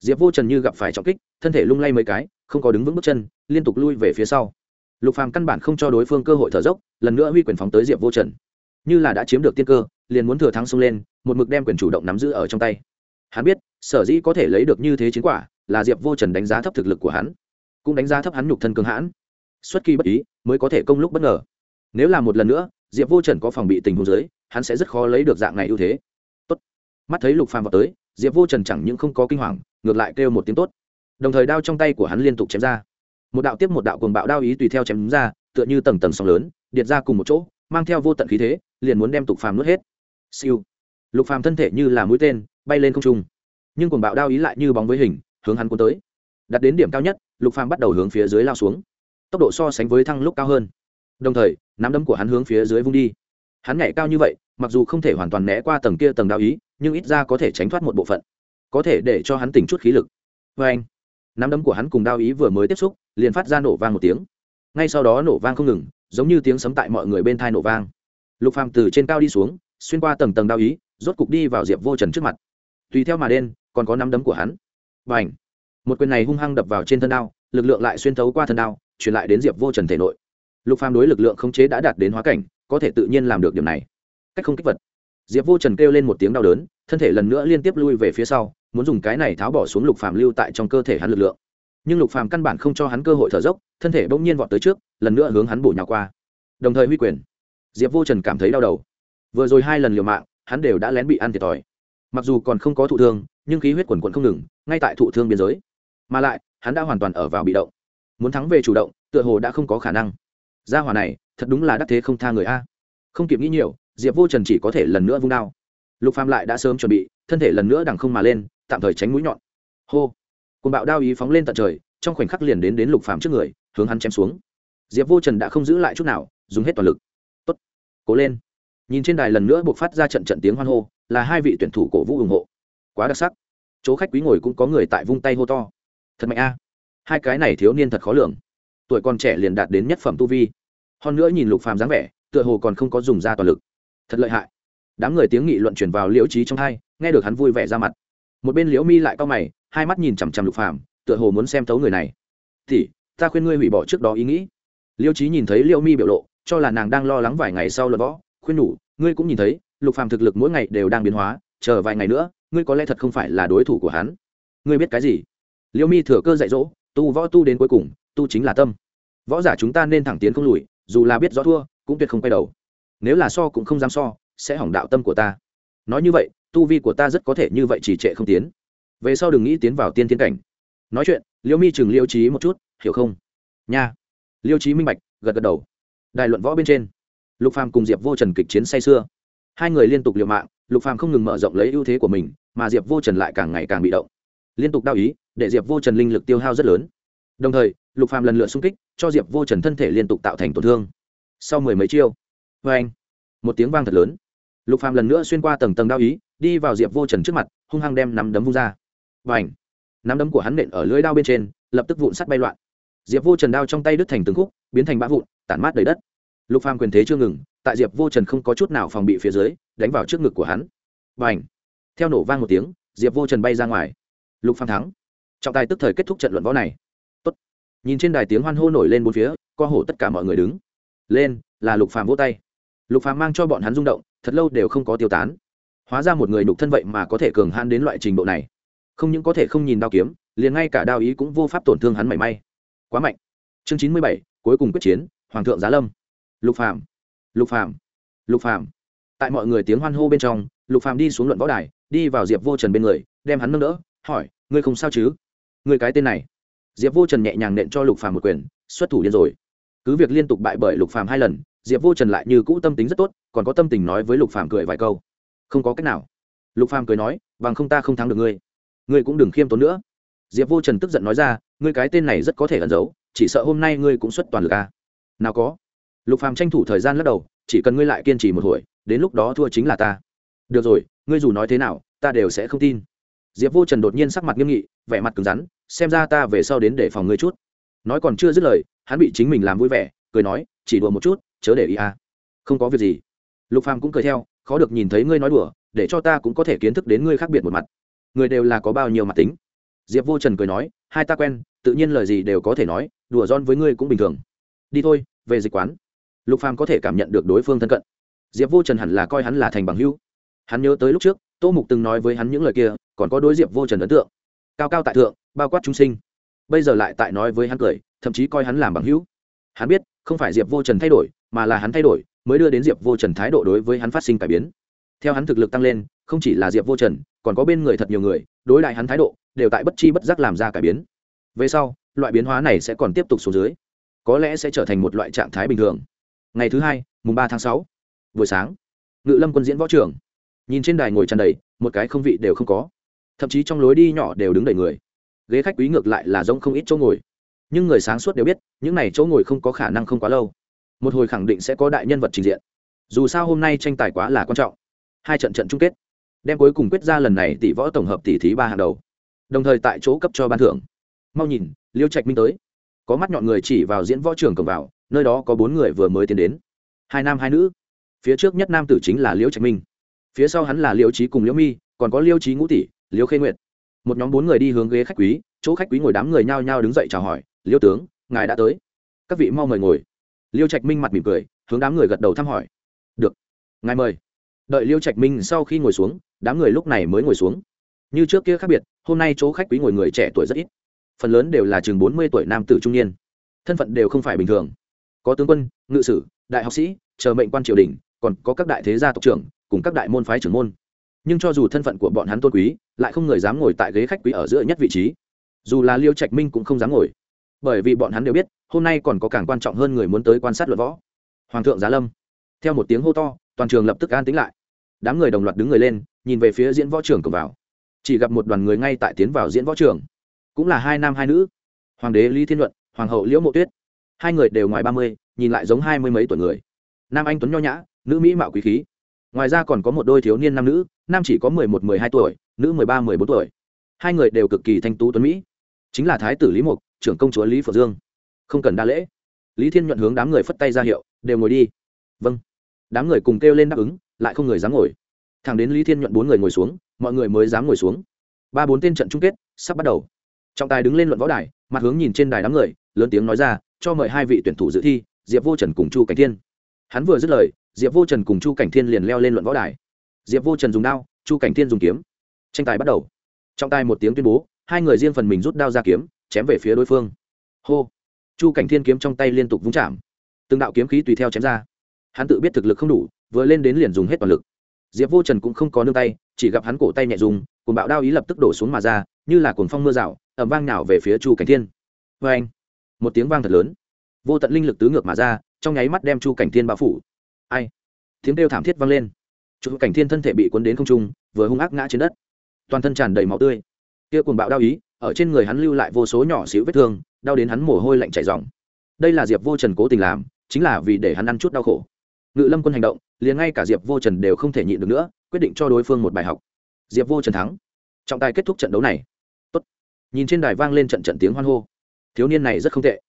A: diệp vô trần như gặp phải trọng kích, thân thể lung lay mấy cái không có đứng vững bước chân, liên tục lui về phía sau. Lục phàm căn bản không cho đối phương cơ hội thở dốc, lần nữa huy quyền phóng tới diệp vô trần. Như là đã chiếm được tiên cơ, liền muốn thừa thắng xông lên, một mực đem quyền chủ động nắm giữ ở trong tay. Hắn biết, sở dĩ có thể lấy được như thế chiến quả, là diệp vô trần đánh giá thấp thực lực của hắn, cũng đánh giá thấp hắn nhục thân cường hãn. Xuất kỳ bất ý, mới có thể công lúc bất ngờ. Nếu là một lần nữa, diệp vô trần có phòng bị tình huống dưới, hắn sẽ rất khó lấy được dạng này ưu thế. Tốt. Mắt thấy lục phàm vào tới, diệp vô trần chẳng những không có kinh hoàng, ngược lại kêu một tiếng tốt đồng thời đao trong tay của hắn liên tục chém ra. Một đạo tiếp một đạo cuồng bạo đao ý tùy theo chém ra, tựa như tầng tầng sóng lớn, điệt ra cùng một chỗ, mang theo vô tận khí thế, liền muốn đem tục phàm nuốt hết. Siêu. Lục phàm thân thể như là mũi tên, bay lên không trung. Nhưng cuồng bạo đao ý lại như bóng với hình, hướng hắn cuốn tới. Đặt đến điểm cao nhất, lục phàm bắt đầu hướng phía dưới lao xuống. Tốc độ so sánh với thăng lúc cao hơn. Đồng thời, nắm đấm của hắn hướng phía dưới vung đi. Hắn nhảy cao như vậy, mặc dù không thể hoàn toàn né qua tầng kia tầng đao ý, nhưng ít ra có thể tránh thoát một bộ phận. Có thể để cho hắn tỉnh chút khí lực. Vê anh nắm đấm của hắn cùng đao ý vừa mới tiếp xúc, liền phát ra nổ vang một tiếng. Ngay sau đó nổ vang không ngừng, giống như tiếng sấm tại mọi người bên thai nổ vang. Lục phàm từ trên cao đi xuống, xuyên qua tầng tầng đao ý, rốt cục đi vào diệp vô trần trước mặt. Tùy theo mà đen còn có nắm đấm của hắn. Và ảnh một quyền này hung hăng đập vào trên thân đao, lực lượng lại xuyên thấu qua thân đao, truyền lại đến diệp vô trần thể nội. Lục phàm đối lực lượng khống chế đã đạt đến hóa cảnh, có thể tự nhiên làm được điểm này. Cách không kích vật diệp vô trần kêu lên một tiếng đau đớn, thân thể lần nữa liên tiếp lui về phía sau, muốn dùng cái này tháo bỏ xuống lục phàm lưu tại trong cơ thể hắn lực lượng. Nhưng lục phàm căn bản không cho hắn cơ hội thở dốc, thân thể bỗng nhiên vọt tới trước, lần nữa hướng hắn bổ nhào qua. Đồng thời huy quyền. Diệp vô trần cảm thấy đau đầu. Vừa rồi hai lần liều mạng, hắn đều đã lén bị ăn thiệt thòi. Mặc dù còn không có thụ thương, nhưng khí huyết quần quận không ngừng, ngay tại thụ thương biên giới. Mà lại, hắn đã hoàn toàn ở vào bị động. Muốn thắng về chủ động, tựa hồ đã không có khả năng. Gia hỏa này, thật đúng là đắc thế không tha người a. Không kịp nghĩ nhiều diệp vô trần chỉ có thể lần nữa vung đao lục phàm lại đã sớm chuẩn bị thân thể lần nữa đằng không mà lên tạm thời tránh mũi nhọn hô cùng bạo đao ý phóng lên tận trời trong khoảnh khắc liền đến đến lục phàm trước người hướng hắn chém xuống diệp vô trần đã không giữ lại chút nào dùng hết toàn lực tốt. cố lên nhìn trên đài lần nữa buộc phát ra trận trận tiếng hoan hô là hai vị tuyển thủ cổ vũ ủng hộ quá đặc sắc chỗ khách quý ngồi cũng có người tại vung tay hô to thật mạnh a hai cái này thiếu niên thật khó lường tuổi còn trẻ liền đạt đến nhất phẩm tu vi. Hơn nữa nhìn lục phàm dáng vẻ, tựa hồ còn không có dùng ra toàn lực thật lợi hại. Đám người tiếng nghị luận chuyển vào liễu trí trong hai, nghe được hắn vui vẻ ra mặt. Một bên liễu mi lại cau mày, hai mắt nhìn chằm chằm lục phàm, tựa hồ muốn xem thấu người này. Thì ta khuyên ngươi hủy bỏ trước đó ý nghĩ. Liễu trí nhìn thấy liễu mi biểu lộ, cho là nàng đang lo lắng vài ngày sau luật võ, khuyên nhủ, ngươi cũng nhìn thấy, lục phàm thực lực mỗi ngày đều đang biến hóa, chờ vài ngày nữa, ngươi có lẽ thật không phải là đối thủ của hắn. Ngươi biết cái gì? Liễu mi thừa cơ dạy dỗ, tu võ tu đến cuối cùng, tu chính là tâm. Võ giả chúng ta nên thẳng tiến không lùi, dù là biết rõ thua, cũng tuyệt không quay đầu nếu là so cũng không dám so, sẽ hỏng đạo tâm của ta. Nói như vậy, tu vi của ta rất có thể như vậy chỉ trệ không tiến. Về sau đừng nghĩ tiến vào tiên tiến cảnh. Nói chuyện, liêu mi chừng liêu trí một chút, hiểu không? Nha. Liêu trí minh bạch, gật gật đầu. Đài luận võ bên trên, lục phàm cùng diệp vô trần kịch chiến say xưa hai người liên tục liều mạng, lục phàm không ngừng mở rộng lấy ưu thế của mình, mà diệp vô trần lại càng ngày càng bị động. Liên tục đau ý, để diệp vô trần linh lực tiêu hao rất lớn. Đồng thời, lục phàm lần lượt xung kích, cho diệp vô trần thân thể liên tục tạo thành tổn thương. Sau mười mấy chiêu vê anh. Một tiếng vang thật lớn. Lục phàm lần nữa xuyên qua tầng tầng đao ý, đi vào diệp vô trần trước mặt, hung hăng đem nắm đấm vung ra. Và ảnh nắm đấm của hắn nện ở lưỡi đao bên trên, lập tức vụn sắt bay loạn. Diệp vô trần đao trong tay đứt thành từng khúc, biến thành bã vụn, tản mát đầy đất. Lục phàm quyền thế chưa ngừng, tại diệp vô trần không có chút nào phòng bị phía dưới, đánh vào trước ngực của hắn. Và ảnh theo nổ vang một tiếng, diệp vô trần bay ra ngoài. Lục phàm thắng. Trọng tài tức thời kết thúc trận luận võ này. Tốt. nhìn trên đài tiếng hoan hô nổi lên bốn phía, co hổ tất cả mọi người đứng. Lên, là lục phàm vỗ tay lục phàm mang cho bọn hắn rung động, thật lâu đều không có tiêu tán. Hóa ra một người đục thân vậy mà có thể cường hãn đến loại trình độ này. Không những có thể không nhìn đao kiếm, liền ngay cả đao ý cũng vô pháp tổn thương hắn mảy may. Quá mạnh. Chương chín mươi bảy, cuối cùng quyết chiến, hoàng thượng giá lâm. Lục phàm. Lục phàm. Lục phàm. Tại mọi người tiếng hoan hô bên trong, lục phàm đi xuống luận võ đài, đi vào diệp vô trần bên người, đem hắn nâng đỡ, hỏi, ngươi không sao chứ? Ngươi cái tên này. Diệp vô trần nhẹ nhàng nện cho lục phàm một quyền, xuất thủ điên rồi. Cứ việc liên tục bại bởi lục phàm hai lần diệp vô trần lại như cũ tâm tính rất tốt còn có tâm tình nói với lục phàm cười vài câu không có cách nào lục phàm cười nói bằng không ta không thắng được ngươi ngươi cũng đừng khiêm tốn nữa diệp vô trần tức giận nói ra ngươi cái tên này rất có thể ẩn giấu chỉ sợ hôm nay ngươi cũng xuất toàn lực à. nào có lục phàm tranh thủ thời gian lắc đầu chỉ cần ngươi lại kiên trì một hồi đến lúc đó thua chính là ta được rồi ngươi dù nói thế nào ta đều sẽ không tin diệp vô trần đột nhiên sắc mặt nghiêm nghị vẻ mặt cứng rắn xem ra ta về sau đến để phòng ngươi chút nói còn chưa dứt lời hắn bị chính mình làm vui vẻ cười nói chỉ đùa một chút chớ để ý à. Không có việc gì. Lục phàm cũng cười theo, khó được nhìn thấy ngươi nói đùa, để cho ta cũng có thể kiến thức đến ngươi khác biệt một mặt. Người đều là có bao nhiêu mặt tính. Diệp vô trần cười nói, hai ta quen, tự nhiên lời gì đều có thể nói, đùa giòn với ngươi cũng bình thường. Đi thôi, về dịch quán. Lục phàm có thể cảm nhận được đối phương thân cận. Diệp vô trần hẳn là coi hắn là thành bằng hữu. Hắn nhớ tới lúc trước, tô mục từng nói với hắn những lời kia, còn có đối diệp vô trần ấn tượng. Cao cao tại thượng, bao quát chúng sinh. Bây giờ lại tại nói với hắn cười, thậm chí coi hắn làm bằng hữu. Hắn biết, không phải diệp vô trần thay đổi mà là hắn thay đổi, mới đưa đến diệp vô trần thái độ đối với hắn phát sinh cải biến. Theo hắn thực lực tăng lên, không chỉ là diệp vô trần, còn có bên người thật nhiều người, đối lại hắn thái độ, đều tại bất chi bất giác làm ra cải biến. Về sau, loại biến hóa này sẽ còn tiếp tục xuống dưới. Có lẽ sẽ trở thành một loại trạng thái bình thường. Ngày thứ hai, mùng ba tháng sáu, buổi sáng, ngự lâm quân diễn võ trưởng nhìn trên đài ngồi tràn đầy, một cái không vị đều không có. Thậm chí trong lối đi nhỏ đều đứng đầy người. Ghế khách quý ngược lại là giống không ít chỗ ngồi. Nhưng người sáng suốt đều biết, những n à y chỗ ngồi không có khả năng không quá lâu một hồi khẳng định sẽ có đại nhân vật trình diện. Dù sao hôm nay tranh tài quá là quan trọng. Hai trận trận chung kết, đem cuối cùng quyết ra lần này tỷ võ tổng hợp tỷ thí ba hàng đầu. Đồng thời tại chỗ cấp cho ban thưởng. Mau nhìn, liêu trạch minh tới. Có mắt nhọn người chỉ vào diễn võ trường cầm vào, nơi đó có bốn người vừa mới tiến đến. Hai nam hai nữ. Phía trước nhất nam tử chính là liêu trạch minh. Phía sau hắn là liêu trí cùng liêu mi, còn có liêu trí ngũ tỷ, liêu khê nguyệt. Một nhóm bốn người đi hướng ghế khách quý, chỗ khách quý ngồi đám người nhao nhao đứng dậy chào hỏi, liêu tướng, ngài đã tới. Các vị mau mời ngồi liêu trạch minh mặt mỉm cười, hướng đám người gật đầu thăm hỏi. Được, ngài mời. Đợi liêu trạch minh sau khi ngồi xuống, đám người lúc này mới ngồi xuống. Như trước kia khác biệt, hôm nay chỗ khách quý ngồi người trẻ tuổi rất ít. Phần lớn đều là chừng bốn mươi tuổi nam tử trung niên. Thân phận đều không phải bình thường. Có tướng quân, ngự sử, đại học sĩ, chờ mệnh quan triều đình, còn có các đại thế gia tộc trưởng, cùng các đại môn phái trưởng môn. Nhưng cho dù thân phận của bọn hắn tôn quý, lại không người dám ngồi tại ghế khách quý ở giữa nhất vị trí. Dù là liêu trạch minh cũng không dám ngồi bởi vì bọn hắn đều biết, hôm nay còn có càng quan trọng hơn người muốn tới quan sát luận võ. Hoàng thượng giá lâm, theo một tiếng hô to, toàn trường lập tức an tính lại. Đám người đồng loạt đứng người lên, nhìn về phía diễn võ trường cổng vào. Chỉ gặp một đoàn người ngay tại tiến vào diễn võ trường cũng là hai nam hai nữ. Hoàng đế lý thiên luận hoàng hậu liễu mộ tuyết. Hai người đều ngoài ba mươi, nhìn lại giống hai mươi mấy tuổi người. Nam anh tuấn nho nhã, nữ mỹ mạo quý khí. Ngoài ra còn có một đôi thiếu niên nam nữ, nam chỉ có mười một, mười hai tuổi, nữ mười ba, mười bốn tuổi. Hai người đều cực kỳ thanh tú tuấn mỹ. Chính là thái tử lý mục trưởng công chúa lý phượng dương. Không cần đa lễ. Lý thiên nhuận hướng đám người phất tay ra hiệu, đều ngồi đi. Vâng. Đám người cùng kêu lên đáp ứng, lại không người dám ngồi. Thẳng đến lý thiên nhuận bốn người ngồi xuống, mọi người mới dám ngồi xuống. Ba bốn tên trận chung kết sắp bắt đầu. Trọng tài đứng lên luận võ đài, mặt hướng nhìn trên đài đám người, lớn tiếng nói ra, cho mời hai vị tuyển thủ dự thi, diệp vô trần cùng chu cảnh thiên. Hắn vừa dứt lời, diệp vô trần cùng chu cảnh thiên liền leo lên luận võ đài. Diệp vô trần dùng đao, chu cảnh thiên dùng kiếm. Tranh tài bắt đầu. Trọng tài một tiếng tuyên bố, hai người riêng phần mình rút đao ra kiếm chém về phía đối phương. Hô. Chu cảnh thiên kiếm trong tay liên tục vung chạm. Từng đạo kiếm khí tùy theo chém ra. Hắn tự biết thực lực không đủ, vừa lên đến liền dùng hết toàn lực. Diệp vô trần cũng không có nương tay, chỉ gặp hắn cổ tay nhẹ dùng cùng bạo đao ý lập tức đổ xuống mà ra, như là cồn phong mưa rào ẩm vang nào về phía chu cảnh thiên. Vê anh một tiếng vang thật lớn. Vô tận linh lực tứ ngược mà ra, trong nháy mắt đem chu cảnh thiên bao phủ. Ai? Tiếng kêu thảm thiết vang lên. Chu cảnh thiên thân thể bị cuốn đến không trung, vừa hung ác ngã trên đất. Toàn thân tràn đầy máu tươi kia cùng bạo đao ý, ở trên người hắn lưu lại vô số nhỏ xíu vết thương, đau đến hắn mồ hôi lạnh chảy ròng. đây là diệp vô trần cố tình làm, chính là vì để hắn ăn chút đau khổ. Ngự lâm quân hành động, liền ngay cả diệp vô trần đều không thể nhịn được nữa, quyết định cho đối phương một bài học. Diệp vô trần thắng. Trọng tài kết thúc trận đấu này. Tốt. nhìn trên đài vang lên trận trận tiếng hoan hô. Thiếu niên này rất không tệ.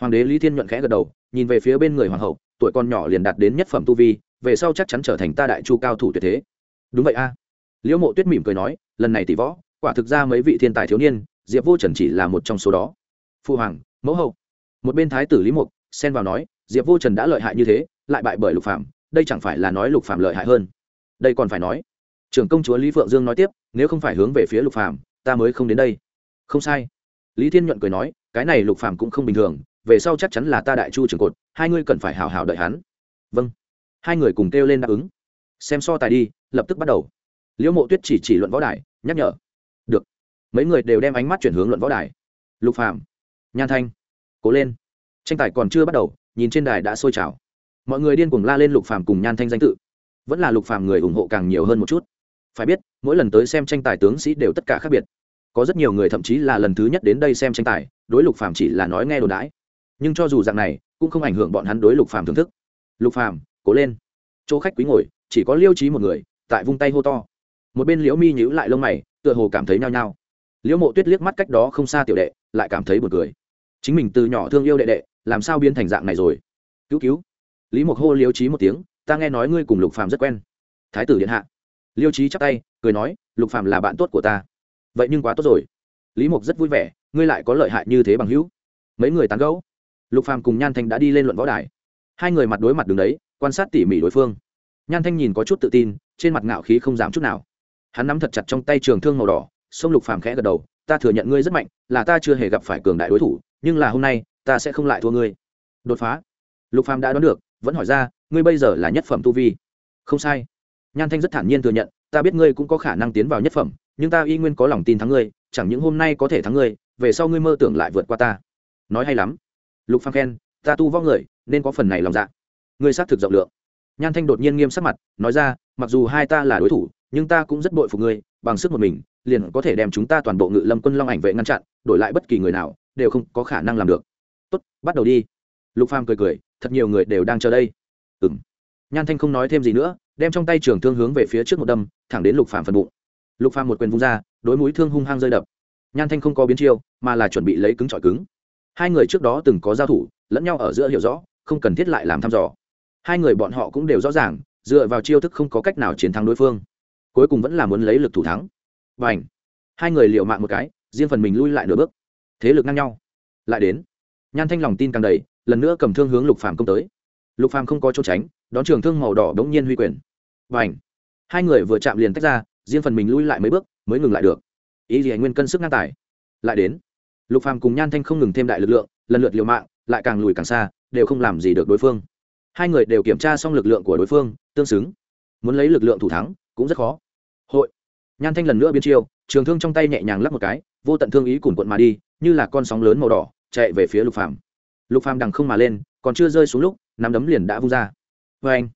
A: Hoàng đế lý thiên nhuận khẽ gật đầu, nhìn về phía bên người hoàng hậu, tuổi con nhỏ liền đạt đến nhất phẩm tu vi, về sau chắc chắn trở thành ta đại chu cao thủ tuyệt thế. Đúng vậy a. Liễu mộ tuyết mỉm cười nói, lần này tỷ võ quả thực ra mấy vị thiên tài thiếu niên, diệp vô trần chỉ là một trong số đó. Phu hoàng, mẫu hậu. Một bên thái tử lý mục xen vào nói, diệp vô trần đã lợi hại như thế, lại bại bởi lục phạm đây chẳng phải là nói lục phạm lợi hại hơn. Đây còn phải nói. Trưởng công chúa lý phượng dương nói tiếp, nếu không phải hướng về phía lục phạm ta mới không đến đây. Không sai. Lý thiên nhuận cười nói, cái này lục phạm cũng không bình thường, về sau chắc chắn là ta đại chu trường cột, hai ngươi cần phải hào hào đợi hắn. Vâng. Hai người cùng kêu lên đáp ứng. Xem so tài đi, lập tức bắt đầu. Liễu mộ tuyết chỉ chỉ luận võ đài, nhắc nhở mấy người đều đem ánh mắt chuyển hướng luận võ đài. Lục phàm, nhan thanh, cố lên. Tranh tài còn chưa bắt đầu, nhìn trên đài đã sôi trào. Mọi người điên cuồng la lên lục phàm cùng nhan thanh danh tự. Vẫn là lục phàm người ủng hộ càng nhiều hơn một chút. Phải biết, mỗi lần tới xem tranh tài tướng sĩ đều tất cả khác biệt. Có rất nhiều người thậm chí là lần thứ nhất đến đây xem tranh tài, đối lục phàm chỉ là nói nghe đồn đãi. Nhưng cho dù dạng này, cũng không ảnh hưởng bọn hắn đối lục phàm thưởng thức. Lục phàm, cố lên. Chỗ khách quý ngồi, chỉ có liêu trí một người, tại vung tay hô to. Một bên liễu mi nhíu lại lông mày, tựa hồ cảm thấy nhao nhao liễu mộ tuyết liếc mắt cách đó không xa tiểu đệ, lại cảm thấy buồn cười. Chính mình từ nhỏ thương yêu đệ đệ, làm sao biến thành dạng này rồi? Cứu cứu. Lý mộc hô liêu trí một tiếng, ta nghe nói ngươi cùng lục phàm rất quen. Thái tử điện hạ. Liêu trí chắp tay, cười nói, lục phàm là bạn tốt của ta. Vậy nhưng quá tốt rồi. Lý mộc rất vui vẻ, ngươi lại có lợi hại như thế bằng hữu. Mấy người tán gẫu. Lục phàm cùng nhan thanh đã đi lên luận võ đài. Hai người mặt đối mặt đứng đấy, quan sát tỉ mỉ đối phương. Nhan thanh nhìn có chút tự tin, trên mặt ngạo khí không giảm chút nào. Hắn nắm thật chặt trong tay trường thương màu đỏ sông lục phàm khẽ gật đầu, ta thừa nhận ngươi rất mạnh, là ta chưa hề gặp phải cường đại đối thủ, nhưng là hôm nay, ta sẽ không lại thua ngươi. Đột phá. Lục phàm đã đoán được, vẫn hỏi ra, ngươi bây giờ là nhất phẩm tu vi? Không sai. Nhan thanh rất thản nhiên thừa nhận, ta biết ngươi cũng có khả năng tiến vào nhất phẩm, nhưng ta y nguyên có lòng tin thắng ngươi, chẳng những hôm nay có thể thắng ngươi, về sau ngươi mơ tưởng lại vượt qua ta. Nói hay lắm. Lục phàm khen, ta tu võ người, nên có phần này lòng dạ. Ngươi xác thực rộng lượng. Nhan thanh đột nhiên nghiêm sắc mặt, nói ra, mặc dù hai ta là đối thủ, nhưng ta cũng rất bội phục ngươi, bằng sức một mình liền có thể đem chúng ta toàn bộ ngự lâm quân long ảnh vệ ngăn chặn, đổi lại bất kỳ người nào, đều không có khả năng làm được. Tốt, bắt đầu đi. Lục phàm cười cười, thật nhiều người đều đang chờ đây. Ừm. Nhan thanh không nói thêm gì nữa, đem trong tay trường thương hướng về phía trước một đâm, thẳng đến lục phàm phần bụng. Lục phàm một quyền vung ra, đối mũi thương hung hăng rơi đập. Nhan thanh không có biến chiêu, mà là chuẩn bị lấy cứng trọi cứng. Hai người trước đó từng có giao thủ, lẫn nhau ở giữa hiểu rõ, không cần thiết lại làm thăm dò. Hai người bọn họ cũng đều rõ ràng, dựa vào chiêu thức không có cách nào chiến thắng đối phương. Cuối cùng vẫn là muốn lấy lực thủ thắng và ảnh. Hai người liều mạng một cái, riêng phần mình lui lại nửa bước. Thế lực ngang nhau. Lại đến. Nhan thanh lòng tin càng đầy, lần nữa cầm thương hướng lục phàm công tới. Lục phàm không có chỗ tránh, đón trường thương màu đỏ đống nhiên huy quyền. Và ảnh. Hai người vừa chạm liền tách ra, riêng phần mình lui lại mấy bước, mới ngừng lại được. Ý gì anh nguyên cân sức ngang tài? Lại đến. Lục phàm cùng nhan thanh không ngừng thêm đại lực lượng, lần lượt liều mạng, lại càng lùi càng xa, đều không làm gì được đối phương. Hai người đều kiểm tra xong lực lượng của đối phương, tương xứng. Muốn lấy lực lượng thủ thắng, cũng rất khó. Hội nhan thanh lần nữa biến chiêu, trường thương trong tay nhẹ nhàng lắp một cái, vô tận thương ý cùn cuộn mà đi, như là con sóng lớn màu đỏ, chạy về phía lục phàm. Lục phàm đằng không mà lên, còn chưa rơi xuống lúc, nắm đấm liền đã vung ra. Vê anh,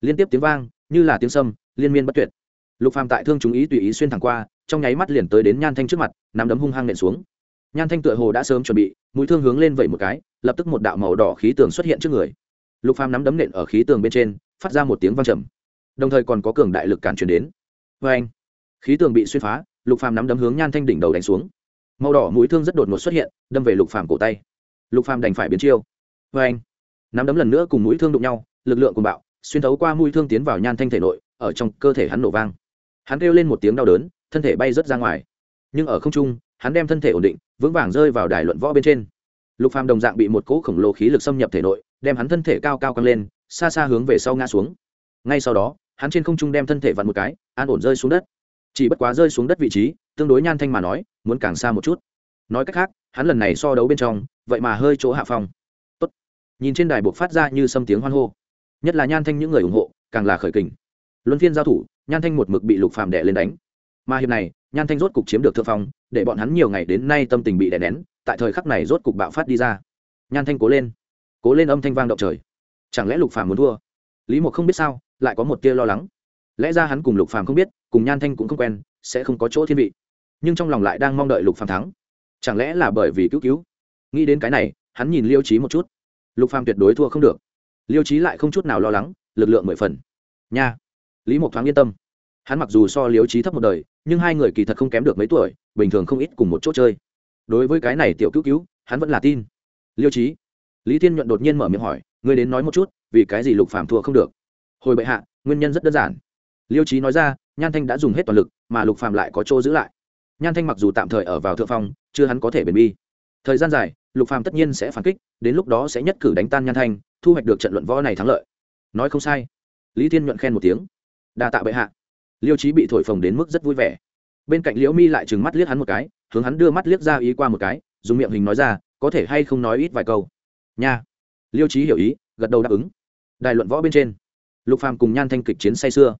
A: liên tiếp tiếng vang, như là tiếng sâm, liên miên bất tuyệt. Lục phàm tại thương chúng ý tùy ý xuyên thẳng qua, trong nháy mắt liền tới đến nhan thanh trước mặt, nắm đấm hung hăng nện xuống. Nhan thanh tựa hồ đã sớm chuẩn bị, mũi thương hướng lên vẩy một cái, lập tức một đạo màu đỏ khí tường xuất hiện trước người. Lục phàm nắm đấm nện ở khí tường bên trên, phát ra một tiếng vang trầm. Đồng thời còn có cường đại lực cản truyền đến. Vê anh khí tường bị xuyên phá, lục phàm nắm đấm hướng nhan thanh đỉnh đầu đánh xuống. Màu đỏ mũi thương rất đột ngột xuất hiện, đâm về lục phàm cổ tay. Lục phàm đành phải biến chiêu. Vê anh, nắm đấm lần nữa cùng mũi thương đụng nhau, lực lượng cùng bạo, xuyên thấu qua mũi thương tiến vào nhan thanh thể nội, ở trong cơ thể hắn nổ vang. Hắn kêu lên một tiếng đau đớn, thân thể bay rớt ra ngoài. Nhưng ở không trung, hắn đem thân thể ổn định, vững vàng rơi vào đài luận võ bên trên. Lục phàm đồng dạng bị một cỗ khổng lồ khí lực xâm nhập thể nội, đem hắn thân thể cao cao căng lên, xa xa hướng về sau ngã xuống. Ngay sau đó, hắn trên không trung đem thân thể vặn một cái, an ổn rơi xuống đất chỉ bất quá rơi xuống đất vị trí, tương đối nhan thanh mà nói, muốn càng xa một chút. Nói cách khác, hắn lần này so đấu bên trong, vậy mà hơi chỗ hạ phong. Tốt. nhìn trên đài buộc phát ra như sâm tiếng hoan hô. Nhất là nhan thanh những người ủng hộ, càng là khởi kình. Luân phiên giao thủ, nhan thanh một mực bị lục phàm đè lên đánh. Mà hiệp này, nhan thanh rốt cục chiếm được thượng phong, để bọn hắn nhiều ngày đến nay tâm tình bị đè nén, tại thời khắc này rốt cục bạo phát đi ra. Nhan thanh cố lên. Cố lên âm thanh vang động trời. Chẳng lẽ lục phàm muốn thua? Lý một không biết sao, lại có một tia lo lắng. Lẽ ra hắn cùng lục phàm không biết cùng nhan thanh cũng không quen, sẽ không có chỗ thiên vị. Nhưng trong lòng lại đang mong đợi lục phàm thắng. Chẳng lẽ là bởi vì cứu cứu? Nghĩ đến cái này, hắn nhìn liêu trí một chút. Lục phàm tuyệt đối thua không được. Liêu trí lại không chút nào lo lắng, lực lượng mười phần. Nha! Lý mộc thoáng yên tâm. Hắn mặc dù so liêu trí thấp một đời, nhưng hai người kỳ thật không kém được mấy tuổi, bình thường không ít cùng một chỗ chơi. Đối với cái này tiểu cứu cứu, hắn vẫn là tin. Liêu trí lý thiên nhuận đột nhiên mở miệng hỏi, ngươi đến nói một chút, vì cái gì lục phàm thua không được? Hồi bệ hạ, nguyên nhân rất đơn giản liêu trí nói ra, nhan thanh đã dùng hết toàn lực, mà lục phàm lại có chỗ giữ lại. Nhan thanh mặc dù tạm thời ở vào thượng phong, chưa hắn có thể bền bi. Thời gian dài, lục phàm tất nhiên sẽ phản kích, đến lúc đó sẽ nhất cử đánh tan nhan thanh, thu hoạch được trận luận võ này thắng lợi. Nói không sai. Lý thiên nhuận khen một tiếng. Đa tạ bệ hạ. Liêu trí bị thổi phồng đến mức rất vui vẻ. Bên cạnh liễu mi lại trừng mắt liếc hắn một cái, hướng hắn đưa mắt liếc ra ý qua một cái, dùng miệng hình nói ra, có thể hay không nói ít vài câu. Nha. Liêu trí hiểu ý, gật đầu đáp ứng. Đài luận võ bên trên. Lục phàm cùng nhan thanh kịch chiến say xưa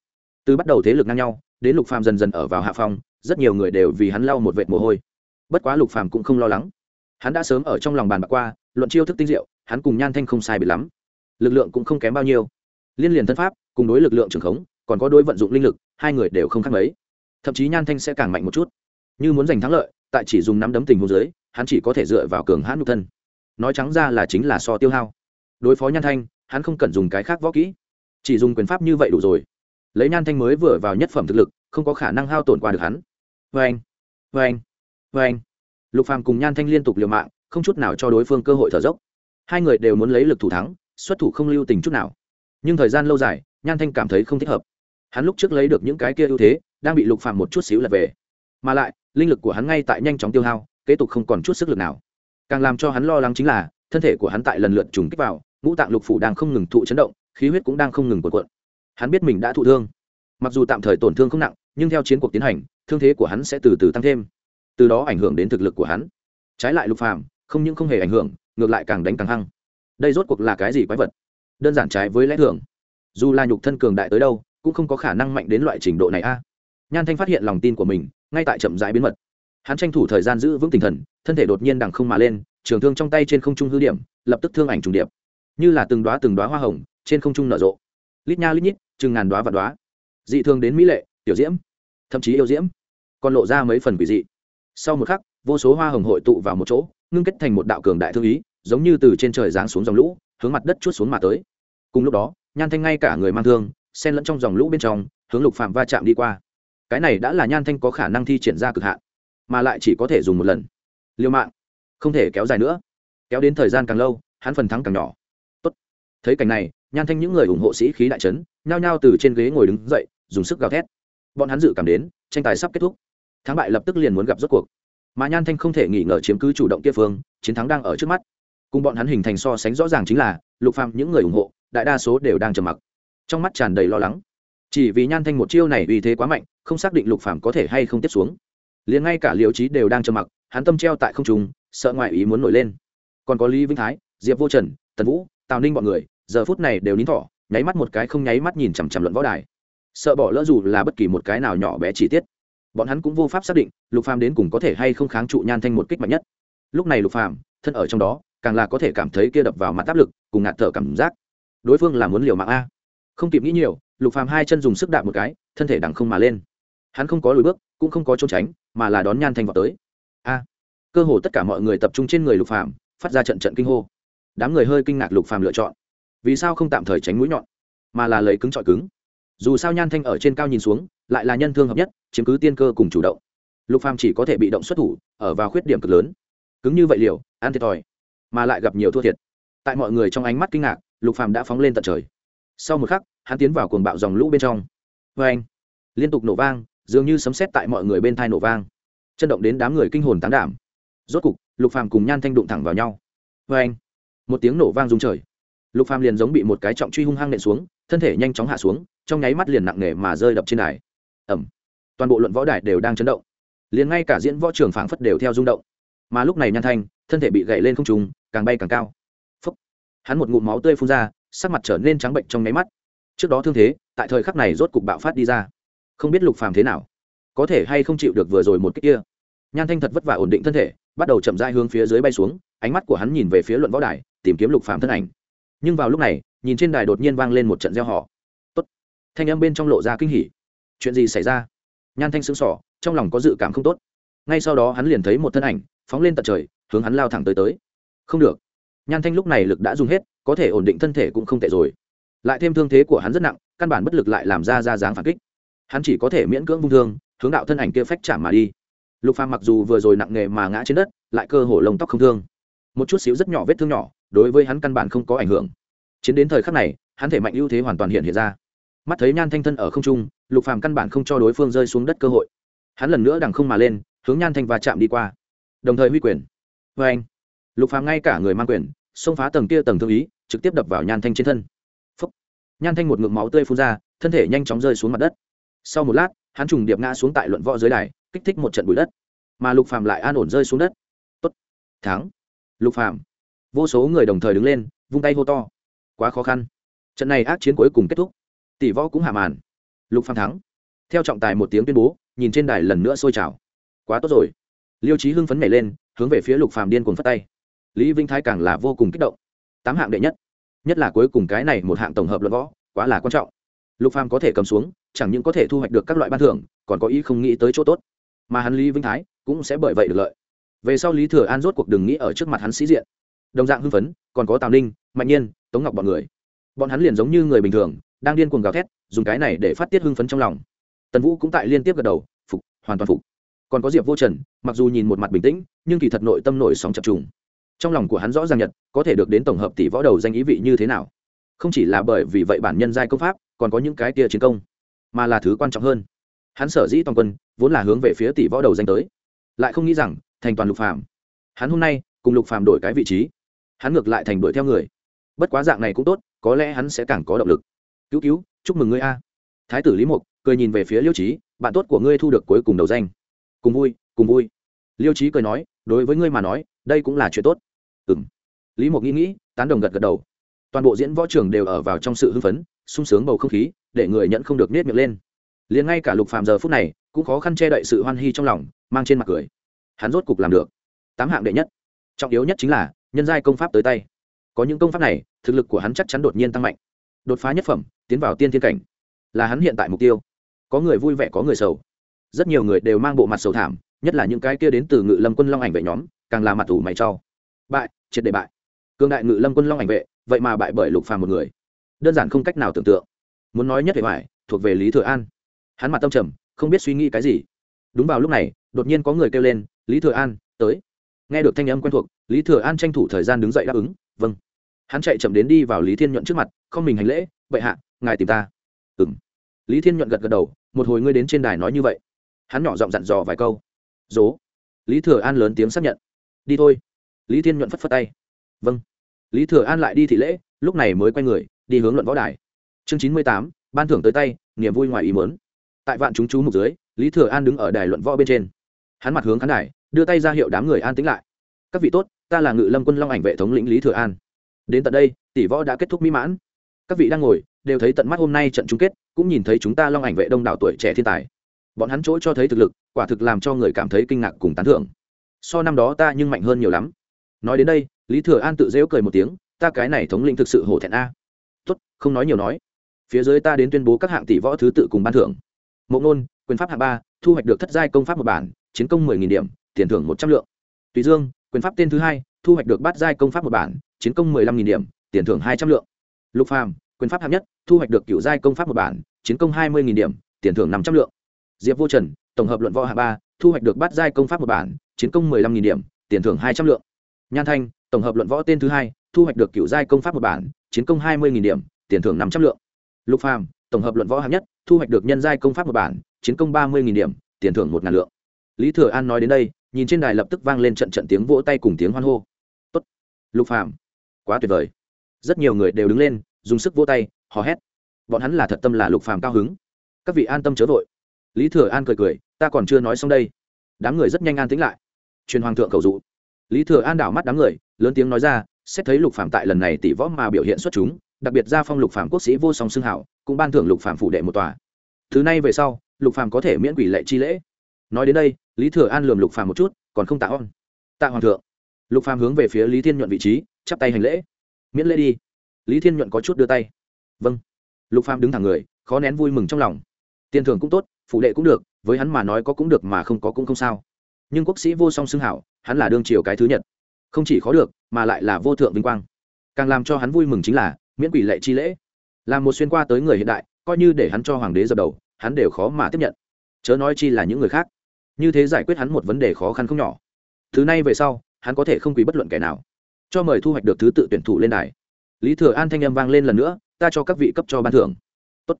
A: từ bắt đầu thế lực ngang nhau, đến lục phàm dần dần ở vào hạ phong, rất nhiều người đều vì hắn lau một vệt mồ hôi. Bất quá lục phàm cũng không lo lắng. Hắn đã sớm ở trong lòng bàn bạc qua, luận chiêu thức tinh diệu, hắn cùng nhan thanh không sai bị lắm. Lực lượng cũng không kém bao nhiêu. Liên liền thân pháp, cùng đối lực lượng trường khống, còn có đối vận dụng linh lực, hai người đều không khác mấy. Thậm chí nhan thanh sẽ càng mạnh một chút. Như muốn giành thắng lợi, tại chỉ dùng nắm đấm tình hôn giới hắn chỉ có thể dựa vào cường hãn nhục thân. Nói trắng ra là chính là so tiêu hao. Đối phó nhan thanh, hắn không cần dùng cái khác võ kỹ. Chỉ dùng quyền pháp như vậy đủ rồi lấy nhan thanh mới vừa vào nhất phẩm thực lực, không có khả năng hao tổn qua được hắn. Vê anh vê anh vê anh. Lục phàm cùng nhan thanh liên tục liều mạng, không chút nào cho đối phương cơ hội thở dốc. Hai người đều muốn lấy lực thủ thắng, xuất thủ không lưu tình chút nào. Nhưng thời gian lâu dài, nhan thanh cảm thấy không thích hợp. Hắn lúc trước lấy được những cái kia ưu thế, đang bị lục phàm một chút xíu lật về. Mà lại, linh lực của hắn ngay tại nhanh chóng tiêu hao, kế tục không còn chút sức lực nào. Càng làm cho hắn lo lắng chính là, thân thể của hắn tại lần lượt trùng kích vào, ngũ tạng lục phủ đang không ngừng thụ chấn động, khí huyết cũng đang không ngừng cuộn cuộn hắn biết mình đã thụ thương. Mặc dù tạm thời tổn thương không nặng, nhưng theo chiến cuộc tiến hành, thương thế của hắn sẽ từ từ tăng thêm. Từ đó ảnh hưởng đến thực lực của hắn. Trái lại lục phàm, không những không hề ảnh hưởng, ngược lại càng đánh càng hăng. Đây rốt cuộc là cái gì quái vật? Đơn giản trái với lẽ thường. Dù là nhục thân cường đại tới đâu, cũng không có khả năng mạnh đến loại trình độ này a. Nhan thanh phát hiện lòng tin của mình, ngay tại chậm rãi biến mật. Hắn tranh thủ thời gian giữ vững tinh thần, thân thể đột nhiên đằng không mà lên, trường thương trong tay trên không trung hư điểm, lập tức thương ảnh trùng điệp. Như là từng đoá từng đoá hoa hồng, trên không trung nở rộ. Lít nha lít nhít chừng ngàn đoá và đoá. Dị thường đến mỹ lệ, tiểu diễm, thậm chí yêu diễm. Còn lộ ra mấy phần quỷ dị. Sau một khắc, vô số hoa hồng hội tụ vào một chỗ, ngưng kết thành một đạo cường đại thương ý, giống như từ trên trời giáng xuống dòng lũ, hướng mặt đất chút xuống mà tới. Cùng lúc đó, nhan thanh ngay cả người mang thương, xen lẫn trong dòng lũ bên trong, hướng lục phạm va chạm đi qua. Cái này đã là nhan thanh có khả năng thi triển ra cực hạn, mà lại chỉ có thể dùng một lần. Liêu mạng, không thể kéo dài nữa. Kéo đến thời gian càng lâu, hắn phần thắng càng nhỏ. Tốt. thấy cảnh này nhan thanh những người ủng hộ sĩ khí đại trấn, nhao nhao từ trên ghế ngồi đứng dậy, dùng sức gào thét. Bọn hắn dự cảm đến, tranh tài sắp kết thúc. Thắng bại lập tức liền muốn gặp rốt cuộc. Mà nhan thanh không thể nghỉ ngờ chiếm cứ chủ động kia phương, chiến thắng đang ở trước mắt. Cùng bọn hắn hình thành so sánh rõ ràng chính là, lục phàm những người ủng hộ, đại đa số đều đang trầm mặc. Trong mắt tràn đầy lo lắng. Chỉ vì nhan thanh một chiêu này uy thế quá mạnh, không xác định lục phàm có thể hay không tiếp xuống. Liền ngay cả liều trí đều đang trầm mặc, hắn tâm treo tại không trung, sợ ngoại ý muốn nổi lên. Còn có lý vĩnh thái, diệp vô trần, tần vũ, tào ninh bọn người giờ phút này đều nín thỏ nháy mắt một cái không nháy mắt nhìn chằm chằm luận võ đài. Sợ bỏ lỡ dù là bất kỳ một cái nào nhỏ bé chi tiết. Bọn hắn cũng vô pháp xác định, lục phàm đến cùng có thể hay không kháng trụ nhan thanh một kích mạnh nhất. Lúc này lục phàm, thân ở trong đó, càng là có thể cảm thấy kia đập vào mặt áp lực, cùng ngạt thở cảm giác. Đối phương là muốn liều mạng a. Không kịp nghĩ nhiều, lục phàm hai chân dùng sức đạp một cái, thân thể đằng không mà lên. Hắn không có lùi bước, cũng không có trốn tránh, mà là đón nhan thanh vào tới. A. Cơ hồ tất cả mọi người tập trung trên người lục phàm, phát ra trận trận kinh hô. Đám người hơi kinh ngạc lục phàm lựa chọn vì sao không tạm thời tránh mũi nhọn, mà là lấy cứng trọi cứng. Dù sao nhan thanh ở trên cao nhìn xuống, lại là nhân thương hợp nhất, chiếm cứ tiên cơ cùng chủ động. Lục phàm chỉ có thể bị động xuất thủ, ở vào khuyết điểm cực lớn. Cứng như vậy liều, ăn thiệt thòi, mà lại gặp nhiều thua thiệt. Tại mọi người trong ánh mắt kinh ngạc, lục phàm đã phóng lên tận trời. Sau một khắc, hắn tiến vào cuồng bạo dòng lũ bên trong. Vê anh liên tục nổ vang, dường như sấm sét tại mọi người bên thai nổ vang. Chân động đến đám người kinh hồn tán đảm. Rốt cục, lục phàm cùng nhan thanh đụng thẳng vào nhau. Vê anh một tiếng nổ vang rung trời lục phàm liền giống bị một cái trọng truy hung hăng nện xuống, thân thể nhanh chóng hạ xuống, trong nháy mắt liền nặng nề mà rơi đập trên đài. Ẩm toàn bộ luận võ đài đều đang chấn động. Liền ngay cả diễn võ trường phảng phất đều theo rung động. Mà lúc này nhan thanh, thân thể bị gậy lên không trùng càng bay càng cao. Phúc. hắn một ngụm máu tươi phun ra, sắc mặt trở nên trắng bệnh trong nháy mắt. Trước đó thương thế, tại thời khắc này rốt cục bạo phát đi ra. Không biết lục phàm thế nào. Có thể hay không chịu được vừa rồi một cách kia. Nhan thanh thật vất vả ổn định thân thể, bắt đầu chậm rãi hướng phía dưới bay xuống, ánh mắt của hắn nhìn về phía luận võ đài, tìm kiếm lục phàm thân ảnh nhưng vào lúc này, nhìn trên đài đột nhiên vang lên một trận reo hò. Tốt. Thanh âm bên trong lộ ra kinh hỉ. Chuyện gì xảy ra? Nhan thanh sững sỏ trong lòng có dự cảm không tốt. Ngay sau đó hắn liền thấy một thân ảnh, phóng lên tận trời, hướng hắn lao thẳng tới tới. Không được. Nhan thanh lúc này lực đã dùng hết, có thể ổn định thân thể cũng không tệ rồi. Lại thêm thương thế của hắn rất nặng, căn bản bất lực lại làm ra ra dáng phản kích. Hắn chỉ có thể miễn cưỡng vung thương, hướng đạo thân ảnh kia phách chạm mà đi. Lục phàm mặc dù vừa rồi nặng nghề mà ngã trên đất, lại cơ hồ lông tóc không thương. Một chút xíu rất nhỏ vết thương nhỏ đối với hắn căn bản không có ảnh hưởng. Chiến đến thời khắc này, hắn thể mạnh ưu thế hoàn toàn hiện hiện ra. Mắt thấy nhan thanh thân ở không trung, lục phàm căn bản không cho đối phương rơi xuống đất cơ hội. Hắn lần nữa đằng không mà lên, hướng nhan thanh và chạm đi qua. Đồng thời huy quyền. Vê anh lục phàm ngay cả người mang quyền, xông phá tầng kia tầng thương ý, trực tiếp đập vào nhan thanh trên thân. Phúc. nhan thanh một ngụm máu tươi phun ra, thân thể nhanh chóng rơi xuống mặt đất. Sau một lát, hắn trùng điệp ngã xuống tại luận võ dưới đài, kích thích một trận bụi đất. Mà lục phàm lại an ổn rơi xuống đất. Tốt. Thắng. Lục phàm vô số người đồng thời đứng lên, vung tay hô to. Quá khó khăn. Trận này ác chiến cuối cùng kết thúc. Tỷ võ cũng hạ màn. Lục phàm thắng. Theo trọng tài một tiếng tuyên bố, nhìn trên đài lần nữa sôi trào. Quá tốt rồi. Liêu trí hưng phấn nảy lên, hướng về phía lục phàm điên cuồng phất tay. Lý vinh thái càng là vô cùng kích động. Tám hạng đệ nhất. Nhất là cuối cùng cái này một hạng tổng hợp luận võ, quá là quan trọng. Lục phàm có thể cầm xuống, chẳng những có thể thu hoạch được các loại ban thưởng, còn có ý không nghĩ tới chỗ tốt. Mà hắn lý vinh thái cũng sẽ bởi vậy được lợi. Về sau lý thừa an rốt cuộc đừng nghĩ ở trước mặt hắn sĩ diện đồng dạng hưng phấn, còn có tào ninh, mạnh nhiên, tống ngọc bọn người. Bọn hắn liền giống như người bình thường, đang điên cuồng gào thét, dùng cái này để phát tiết hưng phấn trong lòng. Tần vũ cũng tại liên tiếp gật đầu, phục, hoàn toàn phục. Còn có diệp vô trần, mặc dù nhìn một mặt bình tĩnh, nhưng kỳ thật nội tâm nổi sóng chập trùng. Trong lòng của hắn rõ ràng nhật có thể được đến tổng hợp tỷ võ đầu danh ý vị như thế nào. Không chỉ là bởi vì vậy bản nhân giai công pháp, còn có những cái tia chiến công, mà là thứ quan trọng hơn. Hắn sở dĩ toàn quân, vốn là hướng về phía tỷ võ đầu danh tới. Lại không nghĩ rằng, thành toàn lục phàm. Hắn hôm nay, cùng lục phàm đổi cái vị trí hắn ngược lại thành đuổi theo người. Bất quá dạng này cũng tốt, có lẽ hắn sẽ càng có động lực. Cứu cứu, chúc mừng ngươi a. Thái tử lý mục cười nhìn về phía liêu trí bạn tốt của ngươi thu được cuối cùng đầu danh. Cùng vui cùng vui. Liêu trí cười nói, đối với ngươi mà nói, đây cũng là chuyện tốt. Ừ m lý mục nghĩ nghĩ, tán đồng gật gật đầu. Toàn bộ diễn võ trường đều ở vào trong sự hưng phấn, sung sướng bầu không khí, để người nhận không được nết miệng lên. Liền ngay cả lục phàm giờ phút này, cũng khó khăn che đậy sự hoan hy trong lòng, mang trên mặt cười. Hắn rốt cục làm được. Tám hạng đệ nhất. Trọng yếu nhất chính là nhân giai công pháp tới tay. Có những công pháp này thực lực của hắn chắc chắn đột nhiên tăng mạnh. Đột phá nhất phẩm tiến vào tiên thiên cảnh. Là hắn hiện tại mục tiêu. Có người vui vẻ có người sầu. Rất nhiều người đều mang bộ mặt sầu thảm nhất là những cái kia đến từ ngự lâm quân long ảnh vệ nhóm càng là mặt ủ mày trau bại triệt để bại. Cương đại ngự lâm quân long ảnh vệ vậy mà bại bởi lục phàm một người. Đơn giản không cách nào tưởng tượng. Muốn nói nhất về bại, thuộc về lý thừa an. Hắn mặt tâm trầm không biết suy nghĩ cái gì. Đúng vào lúc này đột nhiên có người kêu lên lý thừa an tới nghe được thanh âm quen thuộc, lý thừa an tranh thủ thời gian đứng dậy đáp ứng vâng. Hắn chạy chậm đến đi vào lý thiên nhuận trước mặt, không mình hành lễ bệ hạ, ngài tìm ta. Ừng lý thiên nhuận gật gật đầu, một hồi ngươi đến trên đài nói như vậy. Hắn nhỏ giọng dặn dò vài câu. Dố. Lý thừa an lớn tiếng xác nhận. Đi thôi. Lý thiên nhuận phất phất tay. Vâng. Lý thừa an lại đi thị lễ, lúc này mới quay người, đi hướng luận võ đài. Chương chín mươi tám, ban thưởng tới tay, niềm vui ngoài ý mớn tại vạn chúng chú mục dưới, lý thừa an đứng ở đài luận võ bên trên hắn mặt hướng khán đài, đưa tay ra hiệu đám người an tĩnh lại. Các vị tốt, ta là ngự lâm quân long ảnh vệ thống lĩnh lý thừa an. Đến tận đây, tỷ võ đã kết thúc mỹ mãn. Các vị đang ngồi, đều thấy tận mắt hôm nay trận chung kết, cũng nhìn thấy chúng ta long ảnh vệ đông đảo tuổi trẻ thiên tài. Bọn hắn chỗ cho thấy thực lực, quả thực làm cho người cảm thấy kinh ngạc cùng tán thưởng. So năm đó ta nhưng mạnh hơn nhiều lắm. Nói đến đây, lý thừa an tự dễu cười một tiếng, ta cái này thống lĩnh thực sự hổ thẹn a. Tốt, không nói nhiều nói. Phía dưới ta đến tuyên bố các hạng tỷ võ thứ tự cùng ban thưởng. Mộ ngôn, quyền pháp hạng ba, thu hoạch được thất giai công pháp một bản chiến công mười nghìn điểm, tiền thưởng một trăm lượng. Tùy dương, quyền pháp tên thứ hai, thu hoạch được bát giai công pháp một bản, chiến công mười lăm nghìn điểm, tiền thưởng hai trăm lượng. Lục phàm, quyền pháp hạng nhất, thu hoạch được cựu giai công pháp một bản, chiến công hai mươi nghìn điểm, tiền thưởng năm trăm lượng. Diệp vô trần, tổng hợp luận võ hạng ba, thu hoạch được bát giai công pháp một bản, chiến công mười lăm nghìn điểm, tiền thưởng hai trăm lượng. Nhan thanh, tổng hợp luận võ tên thứ hai, thu hoạch được cựu giai công pháp một bản, chiến công hai mươi điểm, tiền thưởng năm trăm lượng. Lục phàm, tổng hợp luận võ hạng nhất, thu hoạch được nhân giai công pháp một bản, chiến công ba mươi điểm, tiền thưởng một ngàn lượng lý thừa an nói đến đây, nhìn trên đài lập tức vang lên trận trận tiếng vỗ tay cùng tiếng hoan hô. Tốt. Lục phàm. Quá tuyệt vời. Rất nhiều người đều đứng lên, dùng sức vỗ tay, hò hét. Bọn hắn là thật tâm là lục phàm cao hứng. Các vị an tâm chớ vội. Lý thừa an cười cười, ta còn chưa nói xong đây. Đám người rất nhanh an tĩnh lại. Truyền hoàng thượng cầu dụ. Lý thừa an đảo mắt đám người, lớn tiếng nói ra, xét thấy lục phạm tại lần này tỷ võ mà biểu hiện xuất chúng, đặc biệt ra phong lục phạm quốc sĩ vô song xưng hảo, cũng ban thưởng lục phạm phủ đệ một tòa. Thứ này về sau, lục phạm có thể miễn quỷ lệ chi lễ. Nói đến đây lý thừa an lườm lục Phàm một chút còn không tạ on tạ hoàng thượng. Lục Phàm hướng về phía lý thiên nhuận vị trí chắp tay hành lễ. Miễn lễ đi. Lý thiên nhuận có chút đưa tay. Vâng. Lục Phàm đứng thẳng người khó nén vui mừng trong lòng. Tiền thưởng cũng tốt phụ đệ cũng được với hắn mà nói có cũng được mà không có cũng không sao. Nhưng quốc sĩ vô song xưng hảo hắn là đương triều cái thứ nhật, không chỉ khó được mà lại là vô thượng vinh quang. Càng làm cho hắn vui mừng chính là miễn quỷ lệ chi lễ. Là một xuyên qua tới người hiện đại coi như để hắn cho hoàng đế dập đầu hắn đều khó mà tiếp nhận. Chớ nói chi là những người khác như thế giải quyết hắn một vấn đề khó khăn không nhỏ. Thứ này về sau, hắn có thể không quý bất luận kẻ nào. Cho mời thu hoạch được thứ tự tuyển thủ lên đài. Lý thừa an thanh âm vang lên lần nữa, ta cho các vị cấp cho ban thưởng. Tốt.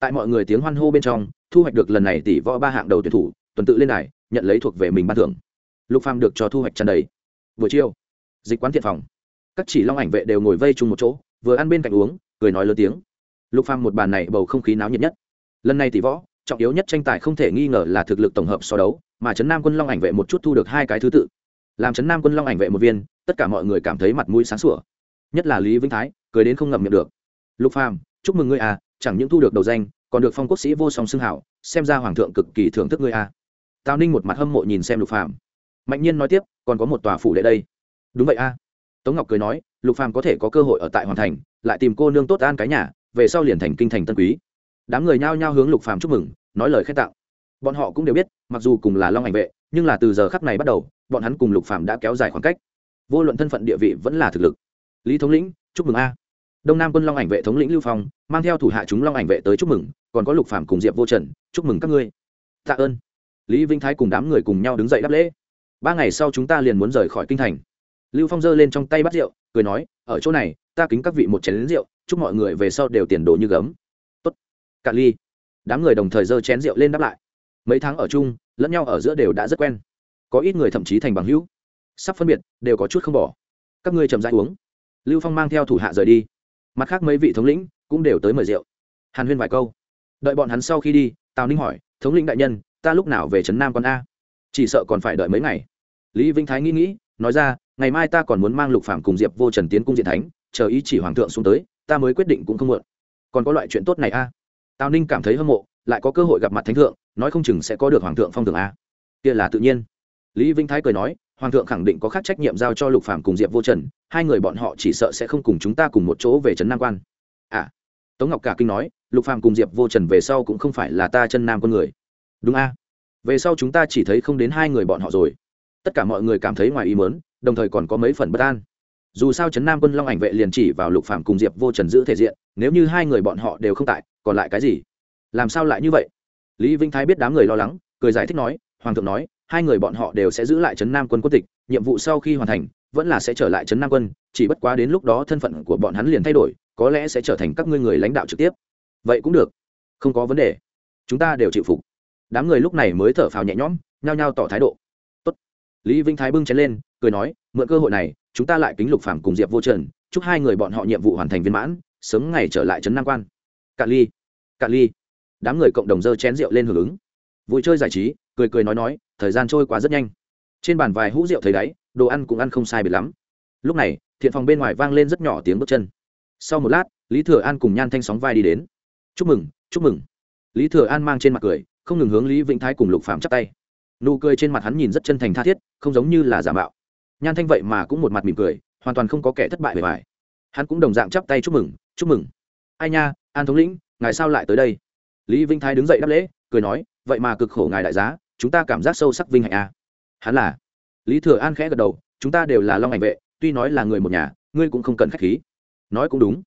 A: tại mọi người tiếng hoan hô bên trong, thu hoạch được lần này tỷ võ ba hạng đầu tuyển thủ, tuần tự lên đài, nhận lấy thuộc về mình ban thưởng. Lục phàm được cho thu hoạch tràn đầy. Buổi chiều, dịch quán thiện phòng. Các chỉ long ảnh vệ đều ngồi vây chung một chỗ, vừa ăn bên cạnh uống, cười nói lớn tiếng. Lục phàm một bàn này bầu không khí náo nhiệt nhất. Lần này tỷ võ trọng yếu nhất tranh tài không thể nghi ngờ là thực lực tổng hợp so đấu, mà trấn nam quân long ảnh vệ một chút thu được hai cái thứ tự. Làm trấn nam quân long ảnh vệ một viên, tất cả mọi người cảm thấy mặt mũi sáng sủa. Nhất là lý vĩnh thái, cười đến không ngậm miệng được. Lục phàm, chúc mừng ngươi à chẳng những thu được đầu danh, còn được phong quốc sĩ vô song xưng hảo, xem ra hoàng thượng cực kỳ thưởng thức ngươi à. Tào ninh một mặt hâm mộ nhìn xem lục phàm. Mạnh nhiên nói tiếp, còn có một tòa phủ đệ đây. Đúng vậy a à. tống ngọc cười nói, lục phàm có thể có cơ hội ở tại hoàn thành, lại tìm cô nương tốt an cái nhà, về sau liền thành kinh thành tân quý đám người nhao nhao hướng lục phàm chúc mừng, nói lời khen tặng. Bọn họ cũng đều biết, mặc dù cùng là long ảnh vệ, nhưng là từ giờ khắc này bắt đầu, bọn hắn cùng lục phàm đã kéo dài khoảng cách. Vô luận thân phận địa vị vẫn là thực lực. Lý thống lĩnh, chúc mừng a. Đông nam quân long ảnh vệ thống lĩnh lưu phong, mang theo thủ hạ chúng long ảnh vệ tới chúc mừng, còn có lục phàm cùng diệp vô trần, chúc mừng các ngươi. Tạ ơn. Lý vinh thái cùng đám người cùng nhau đứng dậy đáp lễ. Ba ngày sau chúng ta liền muốn rời khỏi kinh thành. Lưu phong giơ lên trong tay bắt rượu, cười nói, ở chỗ này, ta kính các vị một chén rượu, chúc mọi người về sau đều tiền đồ như gấm cạn ly. Đám người đồng thời giơ chén rượu lên đáp lại. Mấy tháng ở chung, lẫn nhau ở giữa đều đã rất quen. Có ít người thậm chí thành bằng hữu. Sắp phân biệt, đều có chút không bỏ. Các ngươi chậm rãi uống. Lưu phong mang theo thủ hạ rời đi. Mặt khác mấy vị thống lĩnh cũng đều tới mời rượu. Hàn huyên vài câu. Đợi bọn hắn sau khi đi, tào ninh hỏi, thống lĩnh đại nhân, ta lúc nào về trấn nam con a? Chỉ sợ còn phải đợi mấy ngày. Lý vĩnh thái nghĩ nghĩ, nói ra, ngày mai ta còn muốn mang lục phạm cùng diệp vô trần tiến cung diện thánh, chờ ý chỉ hoàng thượng xuống tới, ta mới quyết định cũng không muộn. Còn có loại chuyện tốt này a? Tào ninh cảm thấy hâm mộ, lại có cơ hội gặp mặt thánh thượng, nói không chừng sẽ có được hoàng thượng phong thưởng a. Kia là tự nhiên. Lý vĩnh thái cười nói, hoàng thượng khẳng định có khác trách nhiệm giao cho lục phạm cùng diệp vô trần, hai người bọn họ chỉ sợ sẽ không cùng chúng ta cùng một chỗ về trấn nam quan. À tống ngọc cả kinh nói, lục phạm cùng diệp vô trần về sau cũng không phải là ta chân nam con người. Đúng a. Về sau chúng ta chỉ thấy không đến hai người bọn họ rồi. Tất cả mọi người cảm thấy ngoài ý mớn đồng thời còn có mấy phần bất an dù sao trấn nam quân long ảnh vệ liền chỉ vào lục phạm cùng diệp vô trần giữ thể diện nếu như hai người bọn họ đều không tại còn lại cái gì làm sao lại như vậy lý vĩnh thái biết đám người lo lắng cười giải thích nói hoàng thượng nói hai người bọn họ đều sẽ giữ lại trấn nam quân quốc tịch nhiệm vụ sau khi hoàn thành vẫn là sẽ trở lại trấn nam quân chỉ bất quá đến lúc đó thân phận của bọn hắn liền thay đổi có lẽ sẽ trở thành các ngươi người lãnh đạo trực tiếp vậy cũng được không có vấn đề chúng ta đều chịu phục đám người lúc này mới thở phào nhẹ nhõm nhao nhao tỏ thái độ Tốt. lý vinh thái bưng chén lên cười nói, mượn cơ hội này, chúng ta lại kính lục phàm cùng diệp vô trần, chúc hai người bọn họ nhiệm vụ hoàn thành viên mãn, sớm ngày trở lại trấn nam quan. Cạn ly cạn ly. Đám người cộng đồng dơ chén rượu lên hưởng ứng. Vui chơi giải trí, cười cười nói nói, thời gian trôi qua rất nhanh. Trên bàn vài hũ rượu thấy đáy, đồ ăn cũng ăn không sai biệt lắm. Lúc này, thiện phòng bên ngoài vang lên rất nhỏ tiếng bước chân. Sau một lát, lý thừa an cùng nhan thanh sóng vai đi đến. Chúc mừng chúc mừng. Lý thừa an mang trên mặt cười, không ngừng hướng lý vĩnh thái cùng lục phạm chắp tay. Nụ cười trên mặt hắn nhìn rất chân thành tha thiết, không giống như là giả mạo nhan thanh vậy mà cũng một mặt mỉm cười, hoàn toàn không có kẻ thất bại bề bài hắn cũng đồng dạng chắp tay chúc mừng chúc mừng. Ai nha, an thống lĩnh, ngài sao lại tới đây? Lý Vinh thái đứng dậy đáp lễ, cười nói, vậy mà cực khổ ngài đại giá, chúng ta cảm giác sâu sắc vinh hạnh a à. hắn là. Lý thừa an khẽ gật đầu, chúng ta đều là long ảnh vệ, tuy nói là người một nhà, ngươi cũng không cần k h á c h khí. Nói cũng đúng.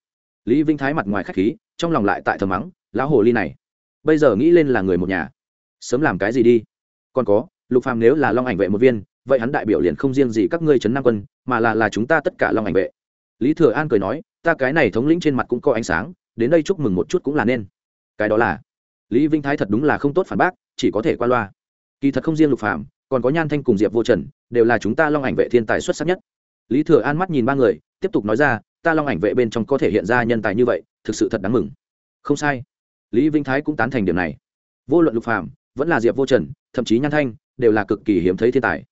A: Lý vinh thái mặt ngoài k h á c h khí, trong lòng lại tại thờ mắng, lão hồ ly này. Bây giờ nghĩ lên là người một nhà. Sớm làm cái gì đi? Còn có lục phàm nếu là long ảnh vệ một viên, vậy hắn đại biểu liền không riêng gì các ngươi trấn nam quân, mà là là chúng ta tất cả long ảnh vệ. Lý thừa an cười nói, ta cái này thống lĩnh trên mặt cũng có ánh sáng, đến đây chúc mừng một chút cũng là nên. Cái đó là, lý vinh thái thật đúng là không tốt phản bác, chỉ có thể qua loa. Kỳ thật không riêng lục phàm, còn có nhan thanh cùng diệp vô trần, đều là chúng ta long ảnh vệ thiên tài xuất sắc nhất. Lý thừa an mắt nhìn ba người, tiếp tục nói ra, ta long ảnh vệ bên trong có thể hiện ra nhân tài như vậy, thực sự thật đáng mừng. Không sai. Lý vinh thái cũng tán thành điểm này. Vô luận lục phàm vẫn là diệp vô trần, thậm chí nhan thanh, đều là cực kỳ hiếm thấy thiên tài.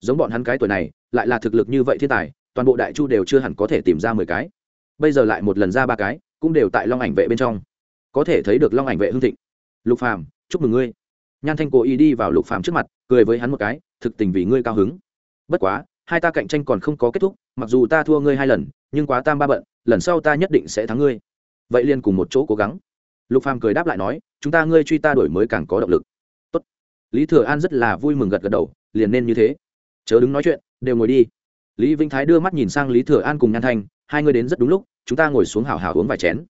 A: Giống bọn hắn cái tuổi này, lại là thực lực như vậy thiên tài, toàn bộ đại chu đều chưa hẳn có thể tìm ra mười cái. Bây giờ lại một lần ra ba cái, cũng đều tại long ảnh vệ bên trong. Có thể thấy được long ảnh vệ hương thịnh. Lục phàm, chúc mừng ngươi. Nhan thanh cố ý đi vào lục phàm trước mặt, cười với hắn một cái, thực tình vì ngươi cao hứng. Bất quá, hai ta cạnh tranh còn không có kết thúc, mặc dù ta thua ngươi hai lần, nhưng quá tam ba bận, lần sau ta nhất định sẽ thắng ngươi. Vậy liền cùng một chỗ cố gắng. Lục phàm cười đáp lại nói, chúng ta ngươi truy ta đổi mới càng có động lực lý thừa an rất là vui mừng gật gật đầu, liền nên như thế. Chớ đứng nói chuyện, đều ngồi đi. Lý vĩnh thái đưa mắt nhìn sang lý thừa an cùng nhan thanh, hai người đến rất đúng lúc, chúng ta ngồi xuống hào hào uống vài chén.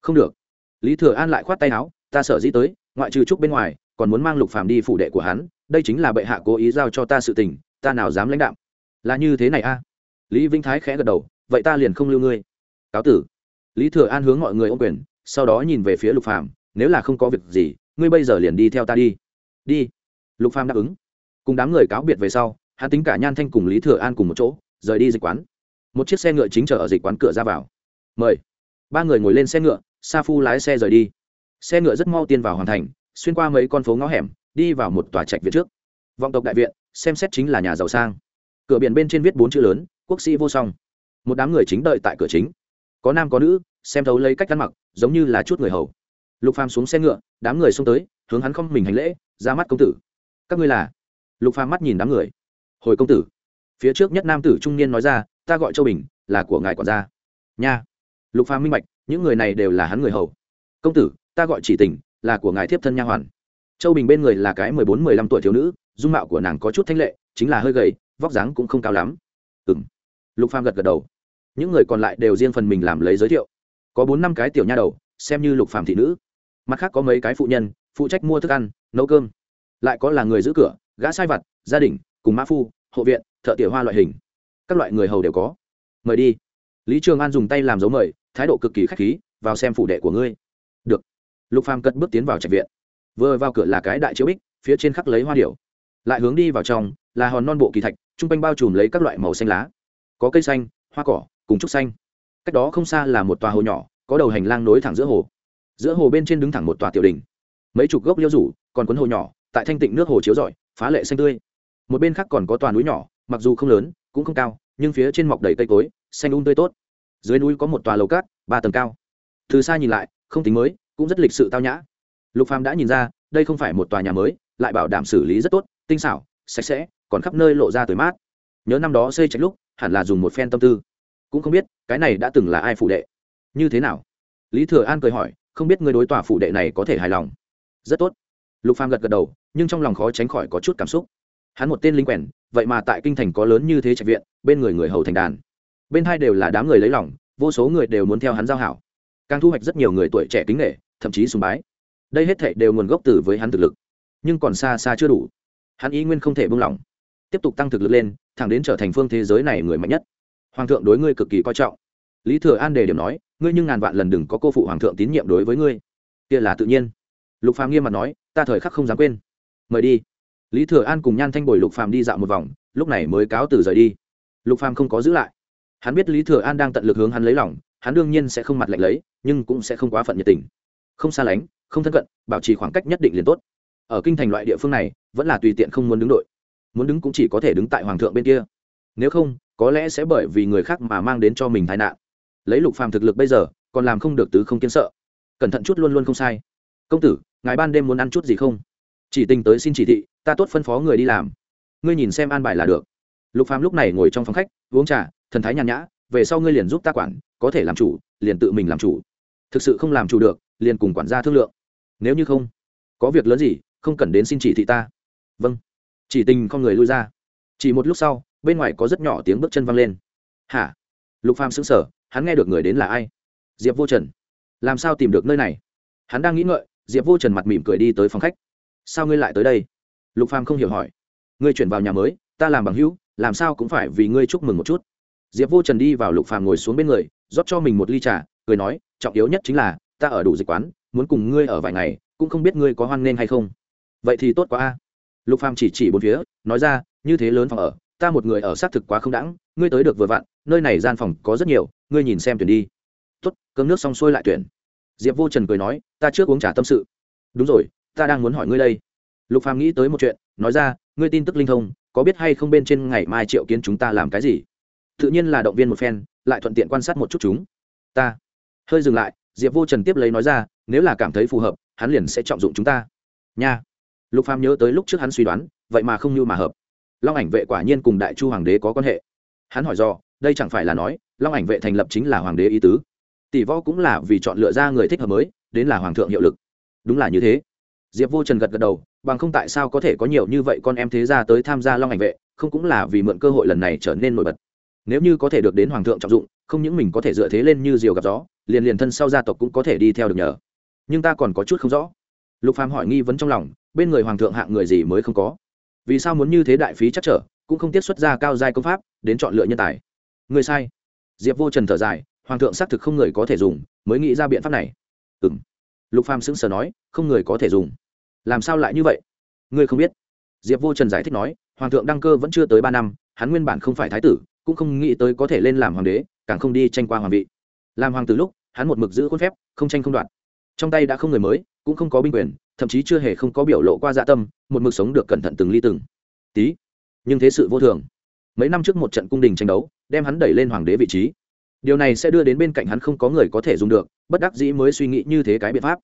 A: Không được. Lý thừa an lại khoát tay áo, ta sợ dĩ tới, ngoại trừ trúc bên ngoài, còn muốn mang lục phàm đi phủ đệ của hắn, đây chính là bệ hạ cố ý giao cho ta sự tình, ta nào dám lãnh đạo là như thế này a? Lý vĩnh thái khẽ gật đầu, vậy ta liền không lưu ngươi. Cáo tử. Lý thừa an hướng mọi người ô quyền, sau đó nhìn về phía lục phàm, nếu là không có việc gì, ngươi bây giờ liền đi theo ta đi. Đi lục phàm đáp ứng. Cùng đám người cáo biệt về sau, hắn tính cả nhan thanh cùng lý thừa an cùng một chỗ, rời đi dịch quán. Một chiếc xe ngựa chính chờ ở dịch quán cửa ra vào. Mời. Ba người ngồi lên xe ngựa, sa phu lái xe rời đi. Xe ngựa rất mau tiên vào hoàn thành, xuyên qua mấy con phố ngõ hẻm, đi vào một tòa trạch viện trước. Vọng tộc đại viện, xem xét chính là nhà giàu sang. Cửa biển bên trên viết bốn chữ lớn, quốc sĩ vô song. Một đám người chính đợi tại cửa chính. Có nam có nữ, xem thấu lấy cách ăn mặc, giống như là chút người hầu. Lục phàm xuống xe ngựa, đám người xông tới, hướng hắn không mình hành lễ, ra mắt công tử các ngươi là? Lục phàm mắt nhìn đám người. Hồi công tử, phía trước nhất nam tử trung niên nói ra, ta gọi châu bình, là của ngài quản gia. Nha. Lục phàm minh bạch, những người này đều là hắn người hầu. Công tử, ta gọi chỉ tình, là của ngài thiếp thân nha hoàn. Châu bình bên người là cái mười bốn, mười lăm tuổi thiếu nữ, dung mạo của nàng có chút thanh lệ, chính là hơi gầy, vóc dáng cũng không cao lắm. Ừng lục phàm gật gật đầu. Những người còn lại đều riêng phần mình làm lấy giới thiệu. Có bốn, năm cái tiểu nha đầu, xem như lục phàm thị nữ. Mặt khác có mấy cái phụ nhân, phụ trách mua thức ăn, nấu cơm lại có là người giữ cửa, gã sai vặt, gia đình, cùng mã phu, hộ viện, thợ tiểu hoa loại hình. Các loại người hầu đều có. Mời đi. Lý trường an dùng tay làm dấu mời, thái độ cực kỳ khách khí, vào xem phủ đệ của ngươi. Được. Lục phàm cất bước tiến vào trạch viện. Vừa vào cửa là cái đại chiếu bích, phía trên khắc lấy hoa điểu. Lại hướng đi vào trong, là hòn non bộ kỳ thạch, trung quanh bao trùm lấy các loại màu xanh lá. Có cây xanh, hoa cỏ, cùng trúc xanh. Cách đó không xa là một tòa hồ nhỏ, có đầu hành lang nối thẳng giữa hồ. Giữa hồ bên trên đứng thẳng một tòa tiểu đình. Mấy chục gốc liêu rủ, còn cuốn hồ nhỏ tại thanh tịnh nước hồ chiếu rọi, phá lệ xanh tươi. Một bên khác còn có toàn núi nhỏ, mặc dù không lớn, cũng không cao, nhưng phía trên mọc đầy cây cối, xanh un um tươi tốt. Dưới núi có một tòa lầu cát, ba tầng cao. Từ xa nhìn lại, không tính mới, cũng rất lịch sự tao nhã. Lục phàm đã nhìn ra, đây không phải một tòa nhà mới, lại bảo đảm xử lý rất tốt, tinh xảo, sạch sẽ, còn khắp nơi lộ ra tới mát. Nhớ năm đó xây trạch lúc, hẳn là dùng một phen tâm tư. Cũng không biết, cái này đã từng là ai phụ đệ. Như thế nào? Lý thừa an cười hỏi, không biết người đối tòa phụ đệ này có thể hài lòng. Rất tốt lục phàm gật gật đầu, nhưng trong lòng khó tránh khỏi có chút cảm xúc. Hắn một tên linh quèn, vậy mà tại kinh thành có lớn như thế trạch viện, bên người người hầu thành đàn. Bên hai đều là đám người lấy lòng, vô số người đều muốn theo hắn giao hảo. Càng thu hoạch rất nhiều người tuổi trẻ kính nghệ thậm chí sùng bái. Đây hết thệ đều nguồn gốc từ với hắn thực lực. Nhưng còn xa xa chưa đủ. Hắn ý nguyên không thể buông lỏng. Tiếp tục tăng thực lực lên, thẳng đến trở thành phương thế giới này người mạnh nhất. Hoàng thượng đối ngươi cực kỳ coi trọng. Lý thừa an đề điểm nói, ngươi nhưng ngàn vạn lần đừng có cô phụ hoàng thượng tín nhiệm đối với ngươi. Kia là tự nhiên. Lục phàm nghiêm mặt nói ta thời khắc không dám quên. Mời đi. Lý thừa an cùng nhan thanh bồi lục phàm đi dạo một vòng, lúc này mới cáo từ rời đi. Lục phàm không có giữ lại. Hắn biết lý thừa an đang tận lực hướng hắn lấy lòng, hắn đương nhiên sẽ không mặt lạnh lấy, nhưng cũng sẽ không quá phận nhiệt tình. Không xa lánh, không thân cận, bảo trì khoảng cách nhất định liền tốt. Ở kinh thành loại địa phương này, vẫn là tùy tiện không muốn đứng đội. Muốn đứng cũng chỉ có thể đứng tại hoàng thượng bên kia. Nếu không, có lẽ sẽ bởi vì người khác mà mang đến cho mình tai nạn. Lấy lục phàm thực lực bây giờ, còn làm không được tứ không kiến sợ. Cẩn thận chút luôn luôn không sai công tử, ngài ban đêm muốn ăn chút gì không? Chỉ tình tới xin chỉ thị, ta tốt phân phó người đi làm. Ngươi nhìn xem an bài là được. Lục phàm lúc này ngồi trong phòng khách, uống trà, thần thái nhàn nhã, về sau ngươi liền giúp ta quản, có thể làm chủ, liền tự mình làm chủ. Thực sự không làm chủ được, liền cùng quản gia thương lượng. Nếu như không, có việc lớn gì, không cần đến xin chỉ thị ta. Vâng. Chỉ tình con người lui ra. Chỉ một lúc sau, bên ngoài có rất nhỏ tiếng bước chân văng lên. Hả? Lục phàm sững sờ, hắn nghe được người đến là ai? Diệp vô trần. Làm sao tìm được nơi này? Hắn đang nghĩ ngợi diệp vô trần mặt mỉm cười đi tới phòng khách sao ngươi lại tới đây lục phàm không hiểu hỏi ngươi chuyển vào nhà mới ta làm bằng hữu làm sao cũng phải vì ngươi chúc mừng một chút diệp vô trần đi vào lục phàm ngồi xuống bên người rót cho mình một ly trà cười nói trọng yếu nhất chính là ta ở đủ dịch quán muốn cùng ngươi ở vài ngày cũng không biết ngươi có hoan nghênh hay không vậy thì tốt quá a lục phàm chỉ chỉ bốn phía nói ra như thế lớn phòng ở ta một người ở xác thực quá không đẳng ngươi tới được vừa vặn nơi này gian phòng có rất nhiều ngươi nhìn xem tuyển đi tốt cơm nước xong xuôi lại tuyển diệp vô trần cười nói, ta trước uống trà tâm sự. Đúng rồi, ta đang muốn hỏi ngươi đây. Lục phàm nghĩ tới một chuyện, nói ra, ngươi tin tức linh thông, có biết hay không bên trên ngày mai triệu kiến chúng ta làm cái gì? Tự nhiên là động viên một phen, lại thuận tiện quan sát một chút chúng. Ta. Hơi dừng lại, diệp vô trần tiếp lấy nói ra, nếu là cảm thấy phù hợp, hắn liền sẽ trọng dụng chúng ta. Nha. Lục phàm nhớ tới lúc trước hắn suy đoán, vậy mà không như mà hợp. Long ảnh vệ quả nhiên cùng đại chu hoàng đế có quan hệ. Hắn hỏi do đây chẳng phải là nói, long ảnh vệ thành lập chính là hoàng đế ý tứ? Tỷ võ cũng là vì chọn lựa ra người thích hợp mới, đến là hoàng thượng hiệu lực. Đúng là như thế. Diệp vô trần gật gật đầu, bằng không tại sao có thể có nhiều như vậy con em thế ra tới tham gia long ảnh vệ, không cũng là vì mượn cơ hội lần này trở nên nổi bật. Nếu như có thể được đến hoàng thượng trọng dụng, không những mình có thể dựa thế lên như diều gặp gió, liền liền thân sau gia tộc cũng có thể đi theo được nhờ. Nhưng ta còn có chút không rõ. Lục phàm hỏi nghi vấn trong lòng, bên người hoàng thượng hạng người gì mới không có? Vì sao muốn như thế đại phí chắc trở, cũng không tiết xuất ra cao giai công pháp, đến chọn lựa nhân tài? Người sai. Diệp vô trần thở dài hoàng thượng xác thực không người có thể dùng, mới nghĩ ra biện pháp này. Ừ m lục phàm sững sờ nói, không người có thể dùng. Làm sao lại như vậy? Ngươi không biết. Diệp vô trần giải thích nói, hoàng thượng đăng cơ vẫn chưa tới ba năm, hắn nguyên bản không phải thái tử, cũng không nghĩ tới có thể lên làm hoàng đế, càng không đi tranh qua hoàng vị. Làm hoàng từ lúc, hắn một mực giữ khuôn phép, không tranh không đoạt. Trong tay đã không người mới, cũng không có binh quyền, thậm chí chưa hề không có biểu lộ qua dạ tâm, một mực sống được cẩn thận từng ly từng tí. Nhưng thế sự vô thường. Mấy năm trước một trận cung đình tranh đấu, đem hắn đẩy lên hoàng đế vị trí điều này sẽ đưa đến bên cạnh hắn không có người có thể dùng được, bất đắc dĩ mới suy nghĩ như thế cái biện pháp.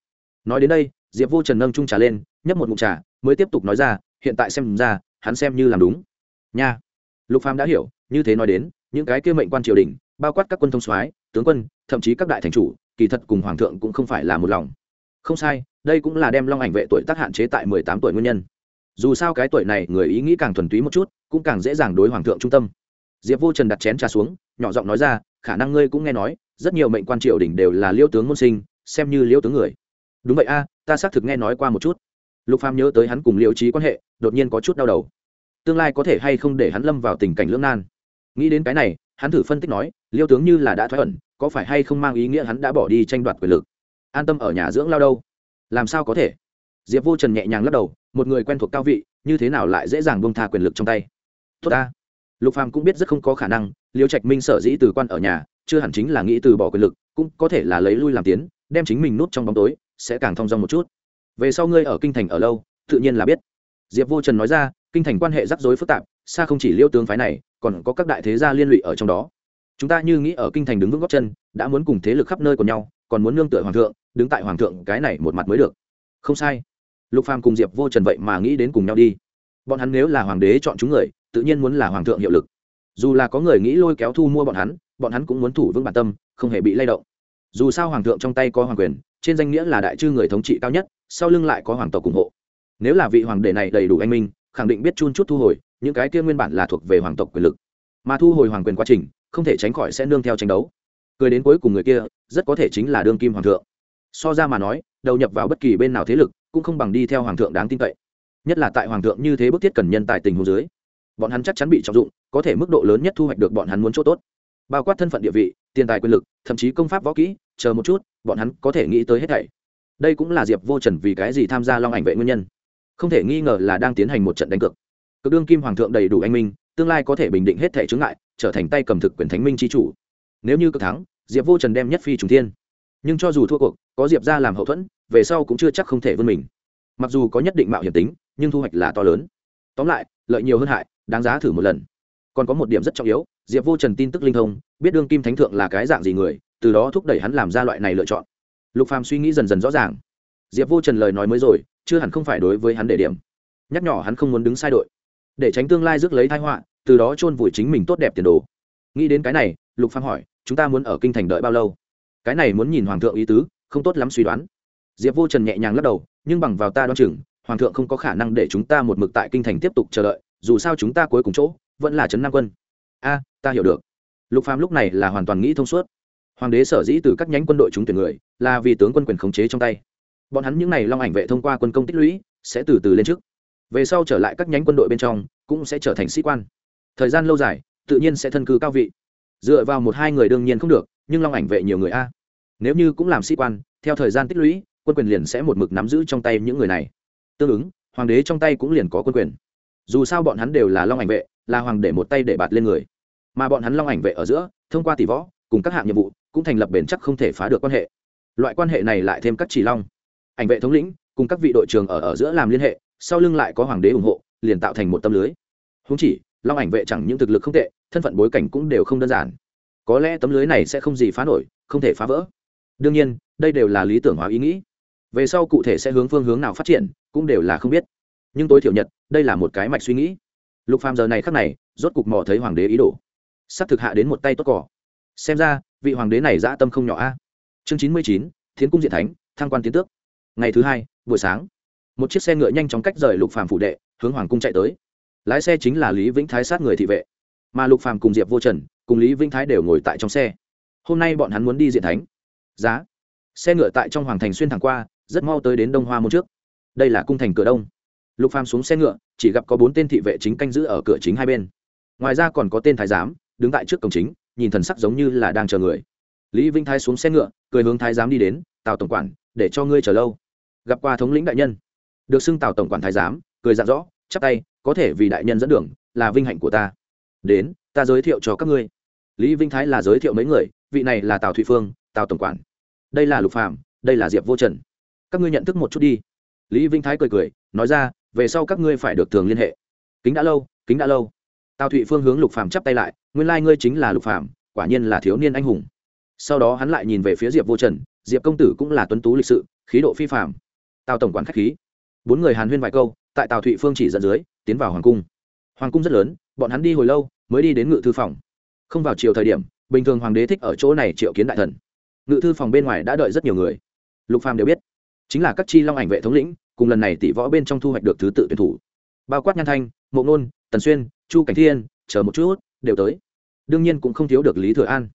A: Nói đến đây, diệp vô trần nâng trung trà lên, nhấp một mụn trà, mới tiếp tục nói ra, hiện tại xem ra, hắn xem như làm đúng. Nha. Lục phàm đã hiểu, như thế nói đến, những cái kia mệnh quan triều đình, bao quát các quân thông soái, tướng quân, thậm chí các đại thành chủ, kỳ thật cùng hoàng thượng cũng không phải là một lòng. Không sai, đây cũng là đem long ảnh vệ tuổi tác hạn chế tại mười tám tuổi nguyên nhân. Dù sao cái tuổi này, người ý nghĩ càng thuần túy một chút, cũng càng dễ dàng đối hoàng thượng trung tâm. Diệp vô trần đặt chén trà xuống, nhỏ giọng nói ra khả năng ngươi cũng nghe nói, rất nhiều mệnh quan triều đình đều là liêu tướng môn sinh, xem như liêu tướng người. Đúng vậy a, ta xác thực nghe nói qua một chút. Lục phàm nhớ tới hắn cùng liêu trí quan hệ, đột nhiên có chút đau đầu. Tương lai có thể hay không để hắn lâm vào tình cảnh lưỡng nan? Nghĩ đến cái này, hắn thử phân tích nói, liêu tướng như là đã thoái ẩn, có phải hay không mang ý nghĩa hắn đã bỏ đi tranh đoạt quyền lực? An tâm ở nhà dưỡng lao đâu? Làm sao có thể? Diệp vô trần nhẹ nhàng lắc đầu, một người quen thuộc cao vị, như thế nào lại dễ dàng bông tha quyền lực trong tay? Tốt ta. Lục phàm cũng biết rất không có khả năng liêu trạch minh sở dĩ từ quan ở nhà, chưa hẳn chính là nghĩ từ bỏ quyền lực, cũng có thể là lấy lui làm tiến, đem chính mình nút trong bóng tối, sẽ càng thong dong một chút. Về sau ngươi ở kinh thành ở lâu, tự nhiên là biết. Diệp vô trần nói ra, kinh thành quan hệ rắc rối phức tạp, xa không chỉ liêu tướng phái này, còn có các đại thế gia liên lụy ở trong đó. Chúng ta như nghĩ ở kinh thành đứng vững góc chân, đã muốn cùng thế lực khắp nơi của nhau, còn muốn nương tựa hoàng thượng, đứng tại hoàng thượng cái này một mặt mới được. Không sai. Lục phàm cùng diệp vô trần vậy mà nghĩ đến cùng nhau đi. Bọn hắn nếu là hoàng đế chọn chúng người, tự nhiên muốn là hoàng thượng hiệu lực dù là có người nghĩ lôi kéo thu mua bọn hắn bọn hắn cũng muốn thủ vững bản tâm, không hề bị lay động. Dù sao hoàng thượng trong tay có hoàng quyền, trên danh nghĩa là đại chư người thống trị cao nhất, sau lưng lại có hoàng tộc ủng hộ. Nếu là vị hoàng đế này đầy đủ anh minh, khẳng định biết chun chút thu hồi, những cái kia nguyên bản là thuộc về hoàng tộc quyền lực. Mà thu hồi hoàng quyền quá trình, không thể tránh khỏi sẽ nương theo tranh đấu. Cười đến cuối cùng người kia, rất có thể chính là đương kim hoàng thượng. So ra mà nói, đầu nhập vào bất kỳ bên nào thế lực, cũng không bằng đi theo hoàng thượng đáng tin cậy. Nhất là tại hoàng thượng như thế bức thiết cần nhân tại tình hồ dưới bọn hắn chắc chắn bị trọng dụng, có thể mức độ lớn nhất thu hoạch được bọn hắn muốn chỗ tốt. Bao quát thân phận địa vị, tiền tài quyền lực, thậm chí công pháp võ kỹ, chờ một chút, bọn hắn có thể nghĩ tới hết thảy. Đây cũng là diệp vô trần vì cái gì tham gia long ảnh vệ nguyên nhân. Không thể nghi ngờ là đang tiến hành một trận đánh cược. Cực đương kim hoàng thượng đầy đủ anh minh, tương lai có thể bình định hết thẻ chướng ngại, trở thành tay cầm thực quyền thánh minh tri chủ. Nếu như cực thắng, diệp vô trần đem nhất phi trùng thiên. Nhưng cho dù thua cuộc, có diệp ra làm hậu thuẫn, về sau cũng chưa chắc không thể vươn mình. Mặc dù có nhất định mạo hiểm tính, nhưng thu hoạch là to lớn. Tóm lại, lợi nhiều hơn hại đáng giá thử một lần. Còn có một điểm rất trọng yếu, diệp vô trần tin tức linh thông, biết đương kim thánh thượng là cái dạng gì người, từ đó thúc đẩy hắn làm ra loại này lựa chọn. Lục phàm suy nghĩ dần dần rõ ràng. Diệp vô trần lời nói mới rồi, chưa hẳn không phải đối với hắn để điểm. Nhắc nhỏ hắn không muốn đứng sai đội. Để tránh tương lai rước lấy thái họa, từ đó chôn vùi chính mình tốt đẹp tiền đồ. Nghĩ đến cái này, lục phàm hỏi, chúng ta muốn ở kinh thành đợi bao lâu? Cái này muốn nhìn hoàng thượng ý tứ, không tốt lắm suy đoán. Diệp vô trần nhẹ nhàng lắc đầu, nhưng bằng vào ta đoán chừng, hoàng thượng không có khả năng để chúng ta một mực tại kinh thành tiếp tục chờ đợi dù sao chúng ta cuối cùng chỗ vẫn là trấn nam quân a à, ta hiểu được lục phàm lúc này là hoàn toàn nghĩ thông suốt hoàng đế sở dĩ từ các nhánh quân đội chúng tuyển người là vì tướng quân quyền khống chế trong tay bọn hắn những n à y long ảnh vệ thông qua quân công tích lũy sẽ từ từ lên trước về sau trở lại các nhánh quân đội bên trong cũng sẽ trở thành sĩ quan thời gian lâu dài tự nhiên sẽ thân cư cao vị dựa vào một hai người đương nhiên không được nhưng long ảnh vệ nhiều người a à. nếu như cũng làm sĩ quan theo thời gian tích lũy quân quyền liền sẽ một mực nắm giữ trong tay những người này tương ứng hoàng đế trong tay cũng liền có quân quyền dù sao bọn hắn đều là long ảnh vệ, là hoàng để một tay để bạt lên người. Mà bọn hắn long ảnh vệ ở giữa, thông qua tỷ võ, cùng các hạng nhiệm vụ, cũng thành lập bền chắc không thể phá được quan hệ. Loại quan hệ này lại thêm các chỉ long, ảnh vệ thống lĩnh, cùng các vị đội trưởng ở ở giữa làm liên hệ, sau lưng lại có hoàng đế ủng hộ, liền tạo thành một tâm lưới. Húng chỉ, long ảnh vệ chẳng những thực lực không tệ, thân phận bối cảnh cũng đều không đơn giản. Có lẽ tấm lưới này sẽ không gì phá nổi, không thể phá vỡ. Đương nhiên, đây đều là lý tưởng hóa ý nghĩ. Về sau cụ thể sẽ hướng phương hướng nào phát triển, cũng đều là không biết nhưng tối thiểu nhật, đây là một cái mạch suy nghĩ. Lục phàm giờ này khắc này, rốt cục mò thấy hoàng đế ý đồ. Sắp thực hạ đến một tay tốt cỏ. Xem ra, vị hoàng đế này dã tâm không nhỏ a. Chương chín mươi chín, thiến cung diện thánh, thăng quan tiến tước. Ngày thứ hai, buổi sáng, một chiếc xe ngựa nhanh chóng cách rời lục phàm phủ đệ, hướng hoàng cung chạy tới. Lái xe chính là lý vĩnh thái sát người thị vệ. Mà lục phàm cùng diệp vô trần, cùng lý vĩnh thái đều ngồi tại trong xe. Hôm nay bọn hắn muốn đi diện thánh. Giá. Xe ngựa tại trong hoàng thành xuyên thẳng qua, rất mau tới đến đông hoa môn trước. Đây là cung thành cửa đông lục phàm xuống xe ngựa, chỉ gặp có bốn tên thị vệ chính canh giữ ở cửa chính hai bên. Ngoài ra còn có tên thái giám, đứng tại trước cổng chính, nhìn thần sắc giống như là đang chờ người. Lý vĩnh thái xuống xe ngựa, cười hướng thái giám đi đến, tào tổng quản, để cho ngươi chờ lâu. Gặp qua thống lĩnh đại nhân. Được xưng tào tổng quản thái giám, cười dặn rõ chắp tay, có thể vì đại nhân dẫn đường, là vinh hạnh của ta. Đến, ta giới thiệu cho các ngươi. Lý vinh thái là giới thiệu mấy người, vị này là tào thụy phương, tào tổng quản. Đây là lục phạm đây là diệp vô trần. Các ngươi nhận thức một chút đi. Lý vinh thái cười cười, nói ra về sau các ngươi phải được thường liên hệ. Kính đã lâu, kính đã lâu. Tào thụy phương hướng lục phàm chắp tay lại, nguyên lai ngươi chính là lục phàm, quả nhiên là thiếu niên anh hùng. Sau đó hắn lại nhìn về phía diệp vô trần, diệp công tử cũng là tuấn tú lịch sự, khí độ phi phạm tào tổng quản khách khí. Bốn người hàn huyên vài câu, tại tào thụy phương chỉ dẫn dưới, tiến vào hoàng cung. Hoàng cung rất lớn, bọn hắn đi hồi lâu, mới đi đến ngự thư phòng. Không vào chiều thời điểm, bình thường hoàng đế thích ở chỗ này triệu kiến đại thần. Ngự thư phòng bên ngoài đã đợi rất nhiều người. Lục phàm đều biết, chính là các chi long ảnh vệ thống lĩnh cùng lần này tỷ võ bên trong thu hoạch được thứ tự tuyển thủ. Bao quát nhan thanh, mộ nôn, tần xuyên, chu cảnh thiên, chờ một chút, đều tới. Đương nhiên cũng không thiếu được lý thừa an.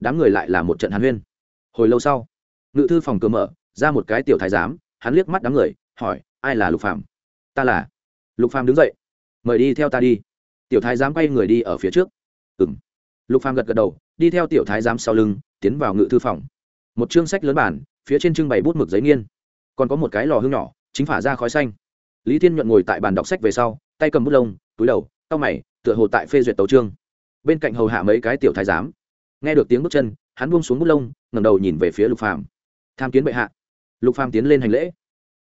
A: Đám người lại là một trận hàn huyên. Hồi lâu sau, ngự thư phòng cửa mở, ra một cái tiểu thái giám, hắn liếc mắt đám người, hỏi, ai là lục phàm? Ta là. Lục phàm đứng dậy. Mời đi theo ta đi. Tiểu thái giám quay người đi ở phía trước. Ừ m lục phàm gật gật đầu, đi theo tiểu thái giám sau lưng, tiến vào ngự thư phòng. Một chương sách lớn bản, phía trên trưng bày bút mực giấy nghiên. Còn có một cái lò hương nhỏ chính phả ra khói xanh. Lý thiên nhuận ngồi tại bàn đọc sách về sau, tay cầm bút lông, túi đầu tóc mày, tựa hồ tại phê duyệt tấu trương bên cạnh hầu hạ mấy cái tiểu thái giám. Nghe được tiếng bước chân, hắn buông xuống bút lông, ngẩng đầu nhìn về phía lục phàm. Tham kiến bệ hạ. Lục phàm tiến lên hành lễ.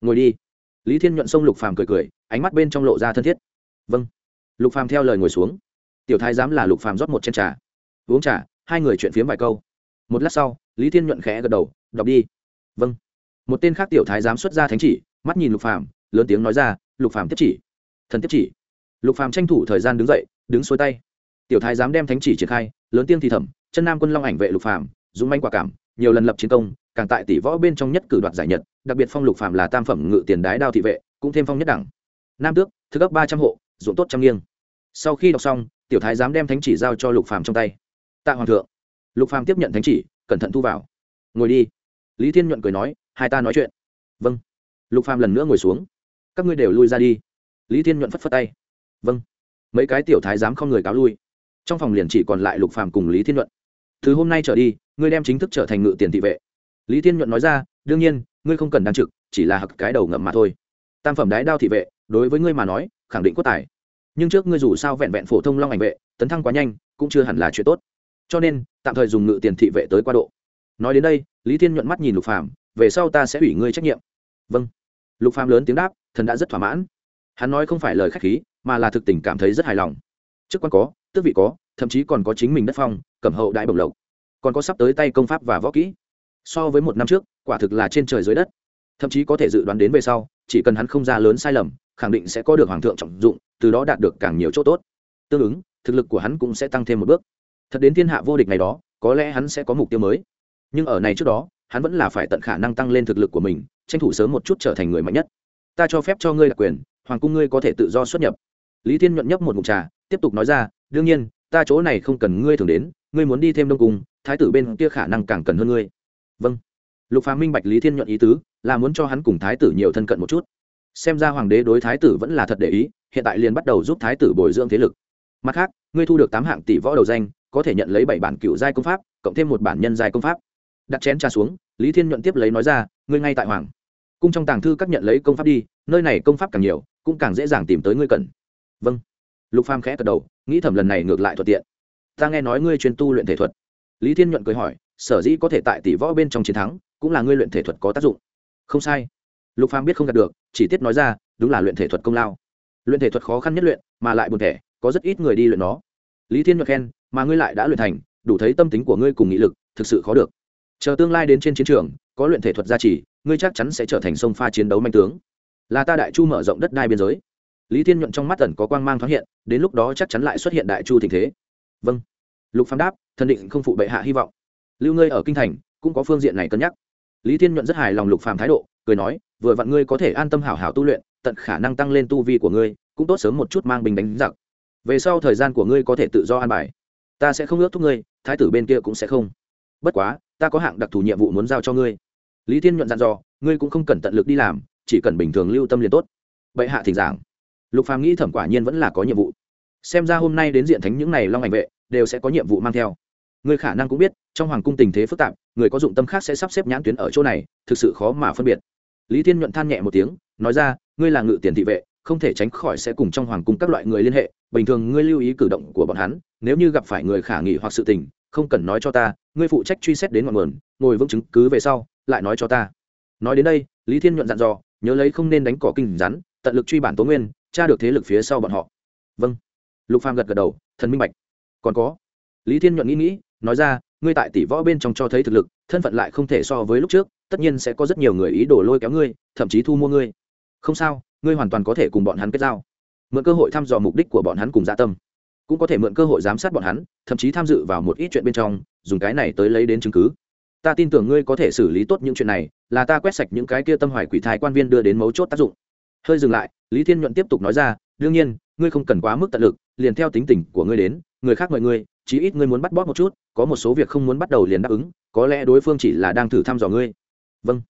A: Ngồi đi. Lý thiên nhuận xông lục phàm cười cười, ánh mắt bên trong lộ ra thân thiết. Vâng. Lục phàm theo lời ngồi xuống. Tiểu thái giám là lục phàm rót một chén trà. Uống trà, hai người chuyện phiếm vài câu. Một lát sau, lý thiên nhuận khẽ gật đầu, đọc đi. Vâng. Một tên khác tiểu thái giám xuất ra thánh chỉ mắt nhìn lục phàm, lớn tiếng nói ra, lục phàm tiếp chỉ. Thần tiếp chỉ. Lục phàm tranh thủ thời gian đứng dậy, đứng xuôi tay. Tiểu thái giám đem thánh chỉ triển khai, lớn tiếng thì thầm, chân nam quân long ảnh vệ lục phàm, dũng manh quả cảm, nhiều lần lập chiến công, càng tại tỷ võ bên trong nhất cử đoạt giải nhật, đặc biệt phong lục phàm là tam phẩm ngự tiền đái đao thị vệ, cũng thêm phong nhất đẳng. Nam tước, thứ cấp ba trăm hộ dụng tốt trăm nghiêng. Sau khi đọc xong, tiểu thái dám đem thánh chỉ giao cho lục phàm trong tay. Tạ hoàng thượng. Lục phàm tiếp nhận thánh chỉ, cẩn thận thu vào. Ngồi đi. Lý thiên nhuận cười nói, hai ta nói chuyện. Vâng lục phàm lần nữa ngồi xuống. Các ngươi đều lui ra đi. Lý thiên nhuận phất phất tay. Vâng. Mấy cái tiểu thái giám không người cáo lui. Trong phòng liền chỉ còn lại lục phàm cùng lý thiên nhuận. Từ hôm nay trở đi, ngươi đem chính thức trở thành ngự tiền thị vệ. Lý thiên nhuận nói ra, đương nhiên, ngươi không cần đăng trực, chỉ là hặc cái đầu ngậm mà thôi. Tam phẩm đái đao thị vệ, đối với ngươi mà nói, khẳng định quốc tài. Nhưng trước ngươi dù sao vẹn vẹn phổ thông long ảnh vệ, tấn thăng quá nhanh, cũng chưa hẳn là chuyện tốt. Cho nên, tạm thời dùng ngự tiền thị vệ tới qua độ. Nói đến đây, lý thiên nhuận mắt nhìn lục phàm, về sau ta sẽ ủy ngươi trách nhiệm. Vâng lục phàm lớn tiếng đáp, thần đã rất thỏa mãn. Hắn nói không phải lời khách khí, mà là thực tình cảm thấy rất hài lòng. Chức quan có, tước vị có, thậm chí còn có chính mình đất phong, cẩm hậu đại bồng lộc. Còn có sắp tới tay công pháp và võ kỹ. So với một năm trước, quả thực là trên trời dưới đất. Thậm chí có thể dự đoán đến về sau, chỉ cần hắn không ra lớn sai lầm, khẳng định sẽ có được hoàng thượng trọng dụng, từ đó đạt được càng nhiều chỗ tốt. Tương ứng, thực lực của hắn cũng sẽ tăng thêm một bước. Thật đến thiên hạ vô địch này đó, có lẽ hắn sẽ có mục tiêu mới. Nhưng ở này trước đó, hắn vẫn là phải tận khả năng tăng lên thực lực của mình tranh thủ sớm một chút trở thành người mạnh nhất. Ta cho phép cho ngươi đặc quyền, hoàng cung ngươi có thể tự do xuất nhập. Lý thiên nhuận nhấp một mục trà, tiếp tục nói ra, đương nhiên, ta chỗ này không cần ngươi thường đến, ngươi muốn đi thêm đông cung, thái tử bên kia khả năng càng cần hơn ngươi. Vâng. Lục phàm minh bạch lý thiên nhuận ý tứ, là muốn cho hắn cùng thái tử nhiều thân cận một chút. Xem ra hoàng đế đối thái tử vẫn là thật để ý, hiện tại liền bắt đầu giúp thái tử bồi dưỡng thế lực. Mặt khác, ngươi thu được tám hạng tỷ võ đầu danh, có thể nhận lấy bảy bản cựu giai công pháp, cộng thêm một bản nhân giai công pháp. Đặt chén trà xuống lý thiên nhuận tiếp lấy nói ra, ngươi ngay tại hoàng. Cung trong tàng thư các nhận lấy công pháp đi, nơi này công pháp càng nhiều, cũng càng dễ dàng tìm tới ngươi cần. Vâng. Lục phàm khẽ gật đầu, nghĩ thầm lần này ngược lại thuận tiện. Ta nghe nói ngươi chuyên tu luyện thể thuật. Lý thiên nhuận cười hỏi, sở dĩ có thể tại tỷ võ bên trong chiến thắng, cũng là ngươi luyện thể thuật có tác dụng. Không sai. Lục phàm biết không đạt được, chỉ tiết nói ra, đúng là luyện thể thuật công lao. Luyện thể thuật khó khăn nhất luyện, mà lại buồn thể có rất ít người đi luyện nó. Lý thiên nhuận khen, mà ngươi lại đã luyện thành, đủ thấy tâm tính của ngươi cùng nghị lực, thực sự khó được chờ tương lai đến trên chiến trường, có luyện thể thuật gia trì, ngươi chắc chắn sẽ trở thành sông pha chiến đấu manh tướng. Là ta đại chu mở rộng đất đai biên giới. Lý thiên nhuận trong mắt tần có quang mang thoáng hiện, đến lúc đó chắc chắn lại xuất hiện đại chu tình thế. Vâng. Lục phàm đáp, thần định không phụ bệ hạ hy vọng. Lưu ngươi ở kinh thành, cũng có phương diện này cân nhắc. Lý thiên nhuận rất hài lòng lục phàm thái độ, cười nói, vừa vặn ngươi có thể an tâm hảo hảo tu luyện, tận khả năng tăng lên tu vi của ngươi, cũng tốt sớm một chút mang bình đánh giặc. Về sau thời gian của ngươi có thể tự do an bài. Ta sẽ không ước thúc ngươi, thái tử bên kia cũng sẽ không bất quá, ta có hạng đặc thù nhiệm vụ muốn giao cho ngươi. Lý thiên nhuận dặn dò, ngươi cũng không cần tận lực đi làm, chỉ cần bình thường lưu tâm liền tốt. Bệ hạ thỉnh giảng. Lục phàm nghĩ thẩm quả nhiên vẫn là có nhiệm vụ. Xem ra hôm nay đến diện thánh những này long ảnh vệ, đều sẽ có nhiệm vụ mang theo. Người khả năng cũng biết, trong hoàng cung tình thế phức tạp, người có dụng tâm khác sẽ sắp xếp nhãn tuyến ở chỗ này, thực sự khó mà phân biệt. Lý thiên nhuận than nhẹ một tiếng, nói ra, ngươi là ngự tiền thị vệ không thể tránh khỏi sẽ cùng trong hoàng cung các loại người liên hệ, bình thường ngươi lưu ý cử động của bọn hắn, nếu như gặp phải người khả nghỉ hoặc sự tình, không cần nói cho ta, ngươi phụ trách truy xét đến ngọn nguồn, ngồi vững chứng cứ về sau, lại nói cho ta. Nói đến đây, lý thiên nhuận dặn dò, nhớ lấy không nên đánh cỏ kinh rắn, tận lực truy bản tố nguyên, tra được thế lực phía sau bọn họ. Vâng. Lục phàm gật gật đầu, thần minh bạch. Còn có. Lý thiên nhuận nghĩ nghĩ, nói ra, ngươi tại tỷ võ bên trong cho thấy thực lực, thân phận lại không thể so với lúc trước, tất nhiên sẽ có rất nhiều người ý đồ lôi kéo ngươi, thậm chí thu mua ngươi. Không sao ngươi hoàn toàn có thể cùng bọn hắn kết giao. Mượn cơ hội thăm dò mục đích của bọn hắn cùng dạ tâm. Cũng có thể mượn cơ hội giám sát bọn hắn, thậm chí tham dự vào một ít chuyện bên trong, dùng cái này tới lấy đến chứng cứ. Ta tin tưởng ngươi có thể xử lý tốt những chuyện này, là ta quét sạch những cái kia tâm hoài quỷ thai quan viên đưa đến mấu chốt tác dụng. Hơi dừng lại, lý thiên nhuận tiếp tục nói ra, đương nhiên, ngươi không cần quá mức tận lực, liền theo tính tình của ngươi đến, người khác mời ngươi, chí ít ngươi muốn bắt bóp một chút, có một số việc không muốn bắt đầu liền đáp ứng, có lẽ đối phương chỉ là đang thử thăm dò ngươi. Vâng.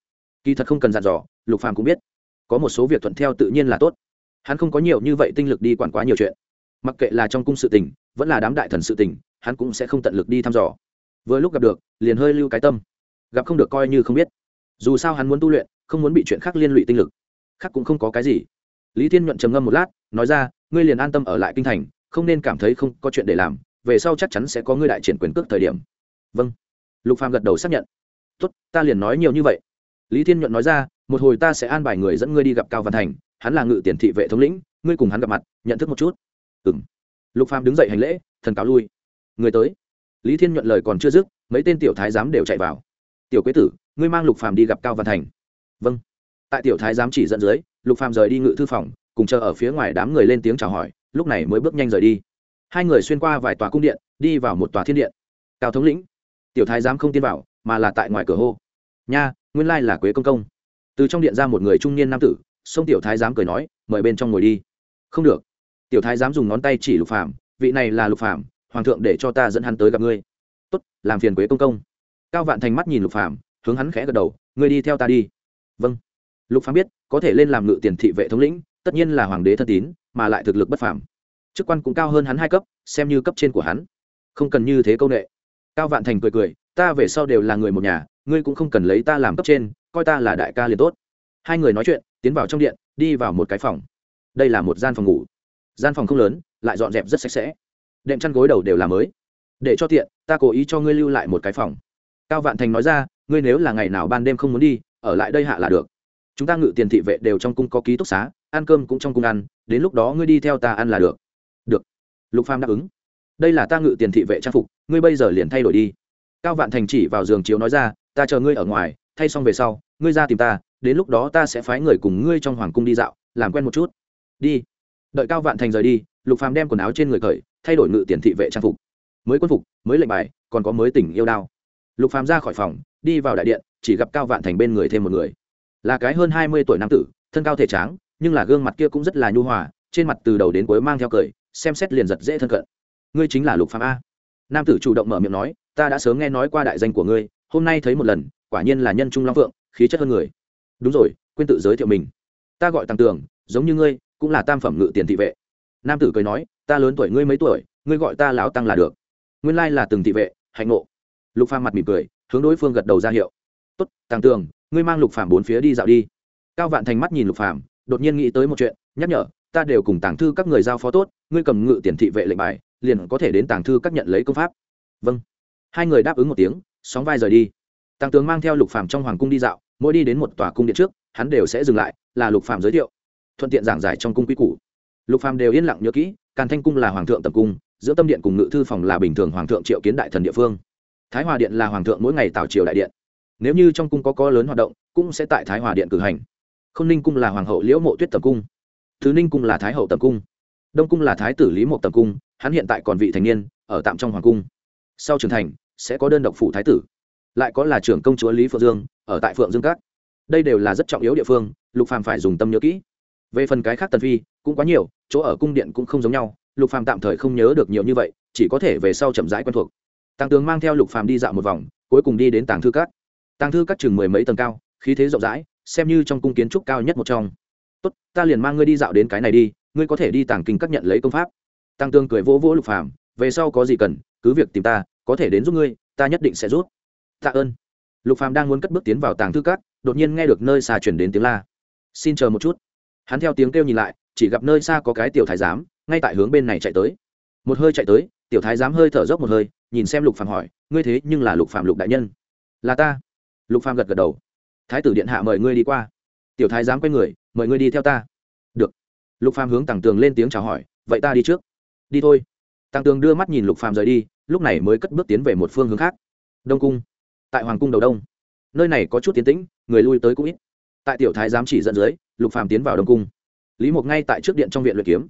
A: Kỳ thật không cần dặn dò, lục phàm cũng biết có một số việc thuận theo tự nhiên là tốt. Hắn không có nhiều như vậy tinh lực đi quản quá nhiều chuyện. Mặc kệ là trong cung sự tình, vẫn là đám đại thần sự tình, hắn cũng sẽ không tận lực đi thăm dò. Vừa lúc gặp được, liền hơi lưu cái tâm. Gặp không được coi như không biết. Dù sao hắn muốn tu luyện, không muốn bị chuyện khác liên lụy tinh lực. Khác cũng không có cái gì. Lý thiên nhuận trầm ngâm một lát, nói ra, ngươi liền an tâm ở lại kinh thành, không nên cảm thấy không có chuyện để làm, về sau chắc chắn sẽ có ngươi đại triển quyền cước thời điểm. Vâng. Lục phàm gật đầu xác nhận. Tốt, ta liền nói nhiều như vậy lý thiên nhuận nói ra, một hồi ta sẽ an bài người dẫn ngươi đi gặp cao văn thành, hắn là ngự tiền thị vệ thống lĩnh, ngươi cùng hắn gặp mặt, nhận thức một chút. Ừng lục phàm đứng dậy hành lễ, thần cáo lui. Người tới. Lý thiên nhuận lời còn chưa dứt, mấy tên tiểu thái giám đều chạy vào. Tiểu quế tử, ngươi mang lục phàm đi gặp cao văn thành. Vâng. Tại tiểu thái giám chỉ dẫn dưới, lục phàm rời đi ngự thư phòng, cùng chờ ở phía ngoài đám người lên tiếng chào hỏi, lúc này mới bước nhanh rời đi. Hai người xuyên qua vài tòa cung điện, đi vào một tòa thiên điện. Cao thống lĩnh. Tiểu thái giám không tin vào, mà là tại ngoài cửa hô. Nha nguyên lai là quế công công. Từ trong điện ra một người trung niên nam tử xông tiểu thái giám cười nói, mời bên trong ngồi đi. Không được. Tiểu thái giám dùng ngón tay chỉ lục phạm vị này là lục phạm hoàng thượng để cho ta dẫn hắn tới gặp ngươi. Tốt, làm phiền quế công công. Cao vạn thành mắt nhìn lục phạm hướng hắn khẽ gật đầu, ngươi đi theo ta đi. Vâng. Lục phạm biết, có thể lên làm ngự tiền thị vệ thống lĩnh, tất nhiên là hoàng đế thân tín, mà lại thực lực bất phàm. Chức quan cũng cao hơn hắn hai cấp, xem như cấp trên của hắn. Không cần như thế công nghệ cao vạn thành cười cười, ta về sau đều là người một nhà ngươi cũng không cần lấy ta làm cấp trên, coi ta là đại ca liền tốt. Hai người nói chuyện, tiến vào trong điện, đi vào một cái phòng. Đây là một gian phòng ngủ. Gian phòng không lớn, lại dọn dẹp rất sạch sẽ. Đệm chăn gối đầu đều là mới. Để cho tiện, ta cố ý cho ngươi lưu lại một cái phòng. Cao vạn thành nói ra, ngươi nếu là ngày nào ban đêm không muốn đi, ở lại đây hạ là được. Chúng ta ngự tiền thị vệ đều trong cung có ký túc xá, ăn cơm cũng trong cung ăn, đến lúc đó ngươi đi theo ta ăn là được. Được. Lục pham đáp ứng. Đây là ta ngự tiền thị vệ trang phục, ngươi bây giờ liền thay đổi đi. Cao vạn thành chỉ vào giường chiếu nói ra ta chờ ngươi ở ngoài, thay xong về sau, ngươi ra tìm ta, đến lúc đó ta sẽ phái người cùng ngươi trong hoàng cung đi dạo, làm quen một chút. Đi. Đợi cao vạn thành rời đi, lục phàm đem quần áo trên người cởi, thay đổi ngự tiền thị vệ trang phục. Mới quân phục, mới lệnh bài, còn có mới tỉnh yêu đao. Lục phàm ra khỏi phòng, đi vào đại điện, chỉ gặp cao vạn thành bên người thêm một người. Là cái hơn hai mươi tuổi nam tử, thân cao thể tráng, nhưng là gương mặt kia cũng rất là nhu hòa, trên mặt từ đầu đến cuối mang theo cười, xem xét liền giật dễ thân cận. Ngươi chính là lục phàm a. Nam tử chủ động mở miệng nói, ta đã sớm nghe nói qua đại danh của ngươi hôm nay thấy một lần, quả nhiên là nhân trung long phượng, khí chất hơn người. Đúng rồi, quên tự giới thiệu mình. Ta gọi tăng tường, giống như ngươi, cũng là tam phẩm ngự tiền thị vệ. Nam tử cười nói, ta lớn tuổi ngươi mấy tuổi, ngươi gọi ta lão tăng là được. Nguyên lai là từng thị vệ, hạnh ngộ. Lục phàm mặt mỉm cười, hướng đối phương gật đầu ra hiệu. Tốt tăng tường, ngươi mang lục phàm bốn phía đi dạo đi. Cao vạn thành mắt nhìn lục phàm, đột nhiên nghĩ tới một chuyện, nhắc nhở, ta đều cùng tàng thư các người giao phó tốt, ngươi cầm ngự tiền thị vệ lệnh bài, liền có thể đến tàng thư các nhận lấy công pháp. Vâng. Hai người đáp ứng một tiếng sóng vai rời đi. Tăng tướng mang theo lục phàm trong hoàng cung đi dạo, mỗi đi đến một tòa cung điện trước, hắn đều sẽ dừng lại, là lục phàm giới thiệu. Thuận tiện giảng giải trong cung quy củ. Lục phàm đều yên lặng nhớ kỹ, càn thanh cung là hoàng thượng tập cung, giữa tâm điện cùng ngự thư phòng là bình thường hoàng thượng triệu kiến đại thần địa phương. Thái hòa điện là hoàng thượng mỗi ngày tảo triều đại điện. Nếu như trong cung có có lớn hoạt động, cũng sẽ tại thái hòa điện cử hành. Khôn ninh cung là hoàng hậu liễu mộ tuyết tập cung. Thứ ninh cung là thái hậu tập cung. Đông cung là thái tử lý mộ tập cung, hắn hiện tại còn vị thành niên, ở tạm trong hoàng cung. Sau trưởng thành sẽ có đơn độc phủ thái tử. Lại có là trưởng công chúa lý phượng dương, ở tại phượng dương các. Đây đều là rất trọng yếu địa phương, lục phàm phải dùng tâm nhớ kỹ. Về phần cái khác tần phi, cũng quá nhiều, chỗ ở cung điện cũng không giống nhau, lục phàm tạm thời không nhớ được nhiều như vậy, chỉ có thể về sau chậm rãi quen thuộc. Tăng tướng mang theo lục phàm đi dạo một vòng, cuối cùng đi đến tàng thư các. Tàng thư các chừng mười mấy tầng cao, khí thế rộng rãi, xem như trong cung kiến trúc cao nhất một trong. Tốt, ta liền mang ngươi đi dạo đến cái này đi, ngươi có thể đi tàng kinh các nhận lấy công pháp. Tăng tương cười vỗ vỗ lục phàm, về sau có gì cần, cứ việc tìm ta có thể đến giúp ngươi ta nhất định sẽ giúp. Tạ ơn. Lục phàm đang muốn cất bước tiến vào tàng thư cát, đột nhiên nghe được nơi xa chuyển đến tiếng la. Xin chờ một chút. Hắn theo tiếng kêu nhìn lại chỉ gặp nơi xa có cái tiểu thái giám ngay tại hướng bên này chạy tới. Một hơi chạy tới tiểu thái giám hơi thở dốc một hơi nhìn xem lục phàm hỏi ngươi thế nhưng là lục phàm lục đại nhân? Là ta. Lục phàm gật gật đầu. Thái tử điện hạ mời ngươi đi qua. Tiểu thái giám quay người mời ngươi đi theo ta. Được. Lục phàm hướng tàng tường lên tiếng chào hỏi vậy ta đi trước. Đi thôi. Tàng tường đưa mắt nhìn lục phàm rời đi lúc này mới cất bước tiến về một phương hướng khác. Đông cung. Tại hoàng cung đầu đông. Nơi này có chút tiến tĩnh, người lui tới cũng ít. Tại tiểu thái giám chỉ dẫn dưới, lục phàm tiến vào đông cung. Lý mục ngay tại trước điện trong viện luyện kiếm.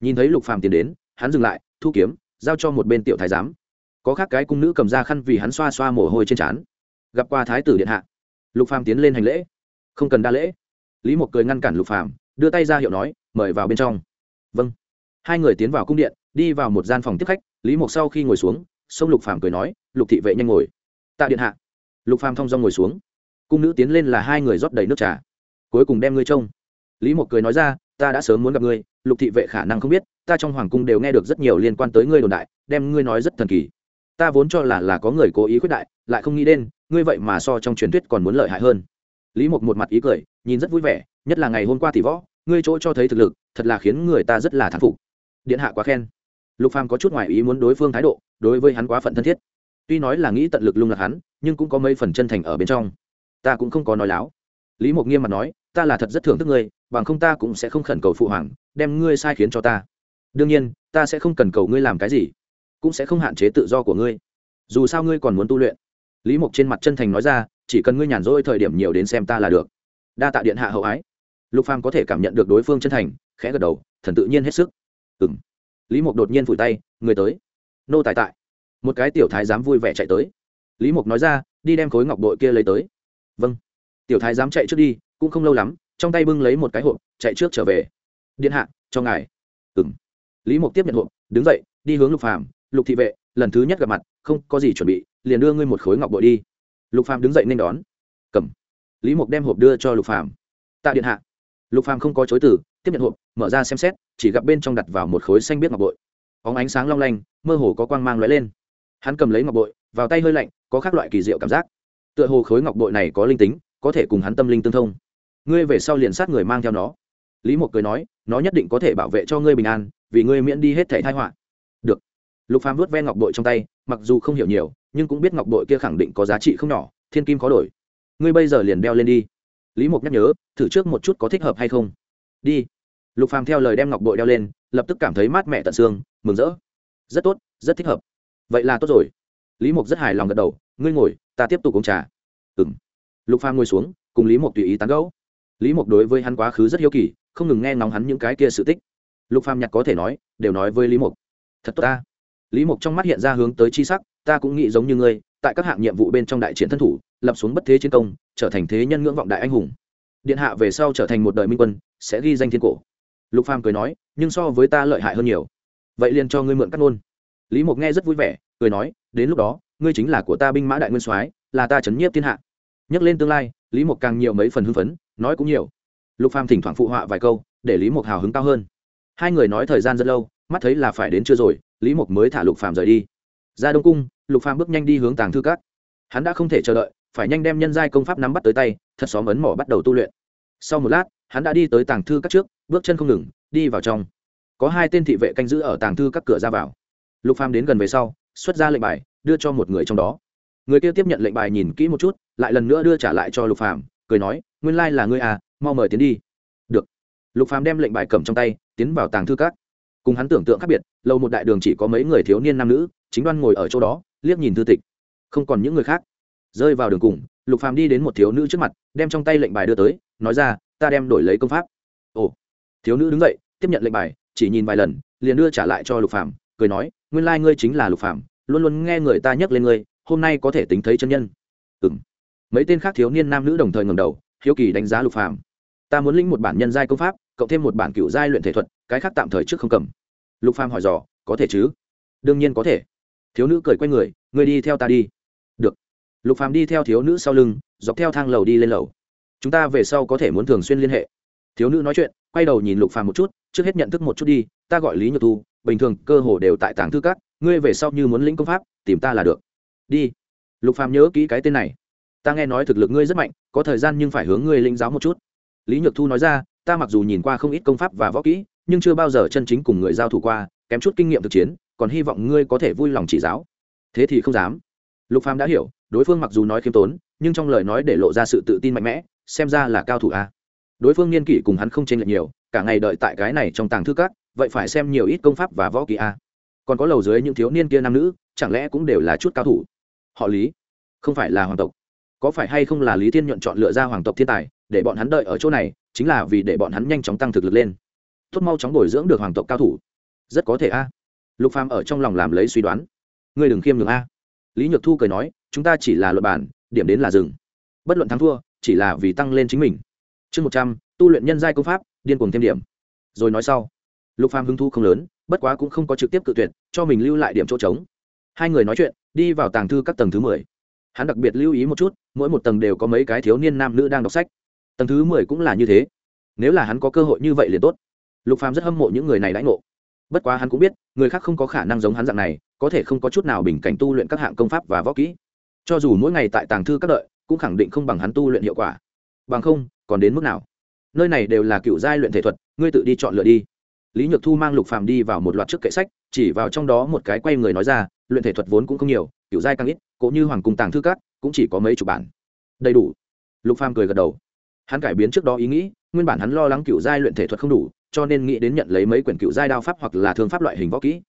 A: Nhìn thấy lục phàm tiến đến, hắn dừng lại, thu kiếm, giao cho một bên tiểu thái giám. Có khác cái cung nữ cầm ra khăn vì hắn xoa xoa mồ hôi trên trán. Gặp qua thái tử điện hạ. Lục phàm tiến lên hành lễ. Không cần đa lễ. Lý mục cười ngăn cản lục phàm, đưa tay ra hiệu nói, mời vào bên trong. Vâng. Hai người tiến vào cung điện, đi vào một gian phòng tiếp khách lý mục sau khi ngồi xuống, sông lục phàm cười nói, lục thị vệ nhanh ngồi. Tạ điện hạ. Lục phàm thong dong ngồi xuống. Cung nữ tiến lên là hai người rót đầy nước trà. Cuối cùng đem ngươi trông. Lý mục cười nói ra, ta đã sớm muốn gặp ngươi, lục thị vệ khả năng không biết, ta trong hoàng cung đều nghe được rất nhiều liên quan tới ngươi đồn đại, đem ngươi nói rất thần kỳ. Ta vốn cho là là có người cố ý quyết đại, lại không nghĩ đến, ngươi vậy mà so trong truyền thuyết còn muốn lợi hại hơn. Lý mục một mặt ý cười, nhìn rất vui vẻ, nhất là ngày hôm qua thì võ, ngươi chỗ cho thấy thực lực, thật là khiến người ta rất là thán phục. Điện hạ quá khen lục phàm có chút ngoài ý muốn đối phương thái độ, đối với hắn quá phận thân thiết. Tuy nói là nghĩ tận lực lung lạc hắn, nhưng cũng có mấy phần chân thành ở bên trong. Ta cũng không có nói láo. Lý mục nghiêm mặt nói, ta là thật rất thưởng thức ngươi, bằng không ta cũng sẽ không khẩn cầu phụ hoàng, đem ngươi sai khiến cho ta. Đương nhiên, ta sẽ không cần cầu ngươi làm cái gì, cũng sẽ không hạn chế tự do của ngươi. Dù sao ngươi còn muốn tu luyện. Lý mục trên mặt chân thành nói ra, chỉ cần ngươi nhàn rỗi thời điểm nhiều đến xem ta là được. Đa tạ điện hạ hậu ái. Lục phàm có thể cảm nhận được đối phương chân thành, khẽ gật đầu, thần tự nhiên hết sức. Ừm lý mục đột nhiên phủi tay, người tới. Nô tài tại. Một cái tiểu thái dám vui vẻ chạy tới. Lý mục nói ra, đi đem khối ngọc bội kia lấy tới. Vâng. Tiểu thái dám chạy trước đi, cũng không lâu lắm, trong tay bưng lấy một cái hộp, chạy trước trở về. Điện hạ, cho ngài. Ừng lý mục tiếp nhận hộp, đứng dậy, đi hướng lục phàm. Lục thị vệ, lần thứ nhất gặp mặt, không có gì chuẩn bị, liền đưa ngươi một khối ngọc bội đi. Lục phàm đứng dậy nên đón. Cầm. Lý mục đem hộp đưa cho lục phàm. Tạ điện hạ lục phàm không có chối từ, tiếp nhận hộp, mở ra xem xét, chỉ gặp bên trong đặt vào một khối xanh biết ngọc bội. Óng ánh sáng long lanh, mơ hồ có quang mang lóe lên. Hắn cầm lấy ngọc bội, vào tay hơi lạnh, có các loại kỳ diệu cảm giác. Tựa hồ khối ngọc bội này có linh tính, có thể cùng hắn tâm linh tương thông. Ngươi về sau liền sát người mang theo nó. Lý mộc cười nói, nó nhất định có thể bảo vệ cho ngươi bình an, vì ngươi miễn đi hết thẻ thai họa. Được. Lục phàm vuốt ve ngọc bội trong tay, mặc dù không hiểu nhiều, nhưng cũng biết ngọc bội kia khẳng định có giá trị không nhỏ, thiên kim khó đổi. Ngươi bây giờ liền đeo lên đi lý mục nhắc nhớ, thử trước một chút có thích hợp hay không. Đi. Lục phàm theo lời đem ngọc bội đeo lên, lập tức cảm thấy mát mẻ tận xương, mừng rỡ. Rất tốt, rất thích hợp. Vậy là tốt rồi. Lý mục rất hài lòng gật đầu, ngươi ngồi, ta tiếp tục uống trà. Ừng lục phàm ngồi xuống, cùng lý mục tùy ý tán gẫu. Lý mục đối với hắn quá khứ rất hiếu kỳ, không ngừng nghe ngóng hắn những cái kia sự tích. Lục phàm nhặt có thể nói, đều nói với lý mục thật tốt ta. Lý mục trong mắt hiện ra hướng tới chi sắc, ta cũng nghĩ giống như ngươi, tại các hạng nhiệm vụ bên trong đại chiến thân thủ lập xuống bất thế chiến công, trở thành thế nhân ngưỡng vọng đại anh hùng. Điện hạ về sau trở thành một đời minh quân, sẽ ghi danh thiên cổ. Lục phàm cười nói, nhưng so với ta lợi hại hơn nhiều. Vậy liền cho ngươi mượn cắt ngôn. Lý mục nghe rất vui vẻ, cười nói, đến lúc đó, ngươi chính là của ta binh mã đại nguyên soái, là ta chấn nhiếp thiên hạ. Nhắc lên tương lai, lý mục càng nhiều mấy phần hưng phấn, nói cũng nhiều. Lục phàm thỉnh thoảng phụ họa vài câu, để lý mục hào hứng cao hơn. Hai người nói thời gian rất lâu, mắt thấy là phải đến chưa rồi, lý mục mới thả lục phàm rời đi. Ra đông cung, lục phàm bước nhanh đi hướng tàng thư các. Hắn đã không thể chờ đợi phải nhanh đem nhân giai công pháp nắm bắt tới tay, thật xóm ấn mỏ bắt đầu tu luyện. Sau một lát, hắn đã đi tới tàng thư các trước, bước chân không ngừng, đi vào trong. Có hai tên thị vệ canh giữ ở tàng thư các cửa ra vào. Lục phàm đến gần về sau, xuất ra lệnh bài, đưa cho một người trong đó. Người kia tiếp nhận lệnh bài nhìn kỹ một chút, lại lần nữa đưa trả lại cho lục phàm, cười nói, nguyên lai là ngươi à mau mời tiến đi. Được. Lục phàm đem lệnh bài cầm trong tay, tiến vào tàng thư các. Cùng hắn tưởng tượng khác biệt, lâu một đại đường chỉ có mấy người thiếu niên nam nữ, chính đoan ngồi ở chỗ đó, liếc nhìn thư tịch. Không còn những người khác rơi vào đường cùng, lục phàm đi đến một thiếu nữ trước mặt, đem trong tay lệnh bài đưa tới, nói ra, ta đem đổi lấy công pháp. Ồ, thiếu nữ đứng dậy, tiếp nhận lệnh bài, chỉ nhìn vài lần, liền đưa trả lại cho lục phàm, cười nói, nguyên lai ngươi chính là lục phàm, luôn luôn nghe người ta nhắc lên ngươi, hôm nay có thể tính thấy chân nhân. Ừm. Mấy tên khác thiếu niên nam nữ đồng thời ngẩng đầu, hiếu kỳ đánh giá lục phàm. Ta muốn lĩnh một bản nhân giai công pháp, cộng thêm một bản cựu giai luyện thể thuật, cái khác tạm thời trước không cầm. Lục phàm hỏi dò, có thể chứ? Đương nhiên có thể. Thiếu nữ cười quay người người đi theo ta đi. Được lục phàm đi theo thiếu nữ sau lưng, dọc theo thang lầu đi lên lầu. Chúng ta về sau có thể muốn thường xuyên liên hệ. Thiếu nữ nói chuyện, quay đầu nhìn lục phàm một chút, trước hết nhận thức một chút đi, ta gọi lý nhược thu, bình thường cơ hồ đều tại tàng thư các, ngươi về sau như muốn lĩnh công pháp, tìm ta là được. Đi. Lục phàm nhớ kỹ cái tên này. Ta nghe nói thực lực ngươi rất mạnh, có thời gian nhưng phải hướng ngươi lĩnh giáo một chút. Lý nhược thu nói ra, ta mặc dù nhìn qua không ít công pháp và võ kỹ, nhưng chưa bao giờ chân chính cùng người giao thủ qua, kém chút kinh nghiệm thực chiến, còn hy vọng ngươi có thể vui lòng chỉ giáo. Thế thì không dám. Lục phàm đã hiểu đối phương mặc dù nói khiêm tốn, nhưng trong lời nói để lộ ra sự tự tin mạnh mẽ, xem ra là cao thủ a. Đối phương niên kỷ cùng hắn không chênh lệch nhiều, cả ngày đợi tại cái này trong tàng thư các, vậy phải xem nhiều ít công pháp và võ kỹ a. Còn có lầu dưới những thiếu niên kia nam nữ, chẳng lẽ cũng đều là chút cao thủ? Họ lý, không phải là hoàng tộc. Có phải hay không là lý thiên nhuận chọn lựa ra hoàng tộc thiên tài, để bọn hắn đợi ở chỗ này, chính là vì để bọn hắn nhanh chóng tăng thực lực lên. Tốt mau chóng bồi dưỡng được hoàng tộc cao thủ. Rất có thể a. Lục phàm ở trong lòng làm lấy suy đoán. Ngươi đừng khiêm nhường a lý nhược thu cười nói, chúng ta chỉ là luật bản điểm đến là dừng. Bất luận thắng thua, chỉ là vì tăng lên chính mình. Chương một trăm, tu luyện nhân giai công pháp, điên cuồng thêm điểm. Rồi nói sau. Lục phàm hứng thu không lớn, bất quá cũng không có trực tiếp cự tuyệt, cho mình lưu lại điểm chỗ trống. Hai người nói chuyện, đi vào tàng thư các tầng thứ mười. Hắn đặc biệt lưu ý một chút, mỗi một tầng đều có mấy cái thiếu niên nam nữ đang đọc sách. Tầng thứ mười cũng là như thế. Nếu là hắn có cơ hội như vậy liền tốt. Lục phàm rất hâm mộ những người này đãi ngộ bất quá hắn cũng biết, người khác không có khả năng giống hắn dạng này, có thể không có chút nào bình cảnh tu luyện các hạng công pháp và võ kỹ. Cho dù mỗi ngày tại tàng thư các đợi, cũng khẳng định không bằng hắn tu luyện hiệu quả. Bằng không, còn đến mức nào? Nơi này đều là cựu giai luyện thể thuật, ngươi tự đi chọn lựa đi. Lý nhược thu mang lục phàm đi vào một loạt trước kệ sách, chỉ vào trong đó một cái quay người nói ra, luyện thể thuật vốn cũng không nhiều, cựu giai càng ít, cũng như hoàng cung tàng thư các, cũng chỉ có mấy chục bản. Đầy đủ. Lục phàm cười gật đầu. Hắn cải biến trước đó ý nghĩ, nguyên bản hắn lo lắng cựu giai luyện thể thuật không đủ cho nên nghĩ đến nhận lấy mấy quyển cựu giai đao pháp hoặc là thương pháp loại hình võ kỹ.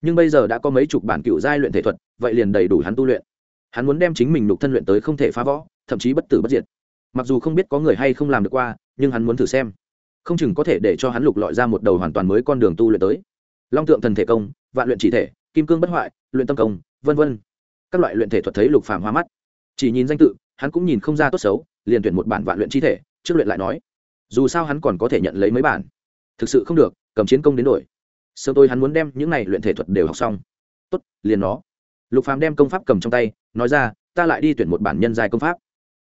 A: Nhưng bây giờ đã có mấy chục bản cựu giai luyện thể thuật, vậy liền đầy đủ hắn tu luyện. Hắn muốn đem chính mình lục thân luyện tới không thể phá võ, thậm chí bất tử bất diệt. Mặc dù không biết có người hay không làm được qua, nhưng hắn muốn thử xem. Không chừng có thể để cho hắn lục lọi ra một đầu hoàn toàn mới con đường tu luyện tới. Long tượng thần thể công, vạn luyện chỉ thể, kim cương bất hoại, luyện tâm công, vân vân. Các loại luyện thể thuật thấy lục phàm hoa mắt. Chỉ nhìn danh tự, hắn cũng nhìn không ra tốt xấu, liền tuyển một bản vạn luyện chi thể, trước luyện lại nói. Dù sao hắn còn có thể nhận lấy mấy bản thực sự không được, cầm chiến công đến đổi. Sớm tôi hắn muốn đem những này luyện thể thuật đều học xong. Tốt, liền nó. Lục phàm đem công pháp cầm trong tay, nói ra, ta lại đi tuyển một bản nhân dài công pháp.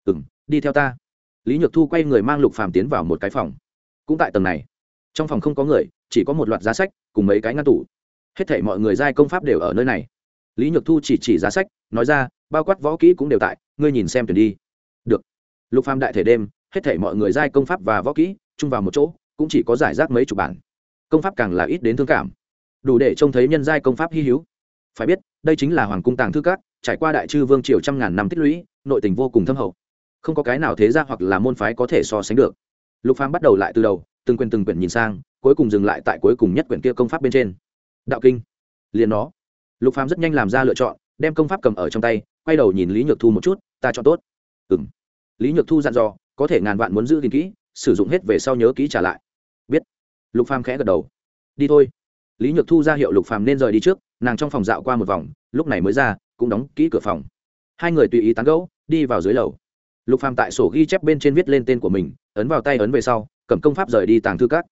A: Ừ m đi theo ta. Lý nhược thu quay người mang lục phàm tiến vào một cái phòng. Cũng tại tầng này. Trong phòng không có người, chỉ có một loạt giá sách cùng mấy cái ngăn tủ. Hết thể mọi người giai công pháp đều ở nơi này. Lý nhược thu chỉ chỉ giá sách, nói ra, bao quát võ kỹ cũng đều tại, ngươi nhìn xem tuyển đi. Được. Lục phàm đại thể đêm, hết thể mọi người giai công pháp và võ kỹ chung vào một chỗ cũng chỉ có giải rác mấy chục bản. Công pháp càng là ít đến thương cảm. Đủ để trông thấy nhân giai công pháp hy hữu. Phải biết, đây chính là hoàng cung tàng thư cát trải qua đại chư vương triều trăm ngàn năm tích lũy, nội tình vô cùng thâm hậu. Không có cái nào thế ra hoặc là môn phái có thể so sánh được. Lục phàm bắt đầu lại từ đầu, từng quyển từng quyển nhìn sang, cuối cùng dừng lại tại cuối cùng nhất quyển kia công pháp bên trên. Đạo kinh. Liền nó. Lục phàm rất nhanh làm ra lựa chọn, đem công pháp cầm ở trong tay, quay đầu nhìn lý nhược thu một chút, ta chọn tốt. Ừm. Lý nhược thu dặn dò, có thể ngàn vạn muốn giữ gìn kỹ, sử dụng hết về sau nhớ kỹ trả lại lục phàm khẽ gật đầu. Đi thôi. Lý nhược thu ra hiệu lục phàm nên rời đi trước, nàng trong phòng dạo qua một vòng, lúc này mới ra, cũng đóng kỹ cửa phòng. Hai người tùy ý tán gẫu, đi vào dưới lầu. Lục phàm tại sổ ghi chép bên trên viết lên tên của mình, ấn vào tay ấn về sau, cầm công pháp rời đi tàng thư cát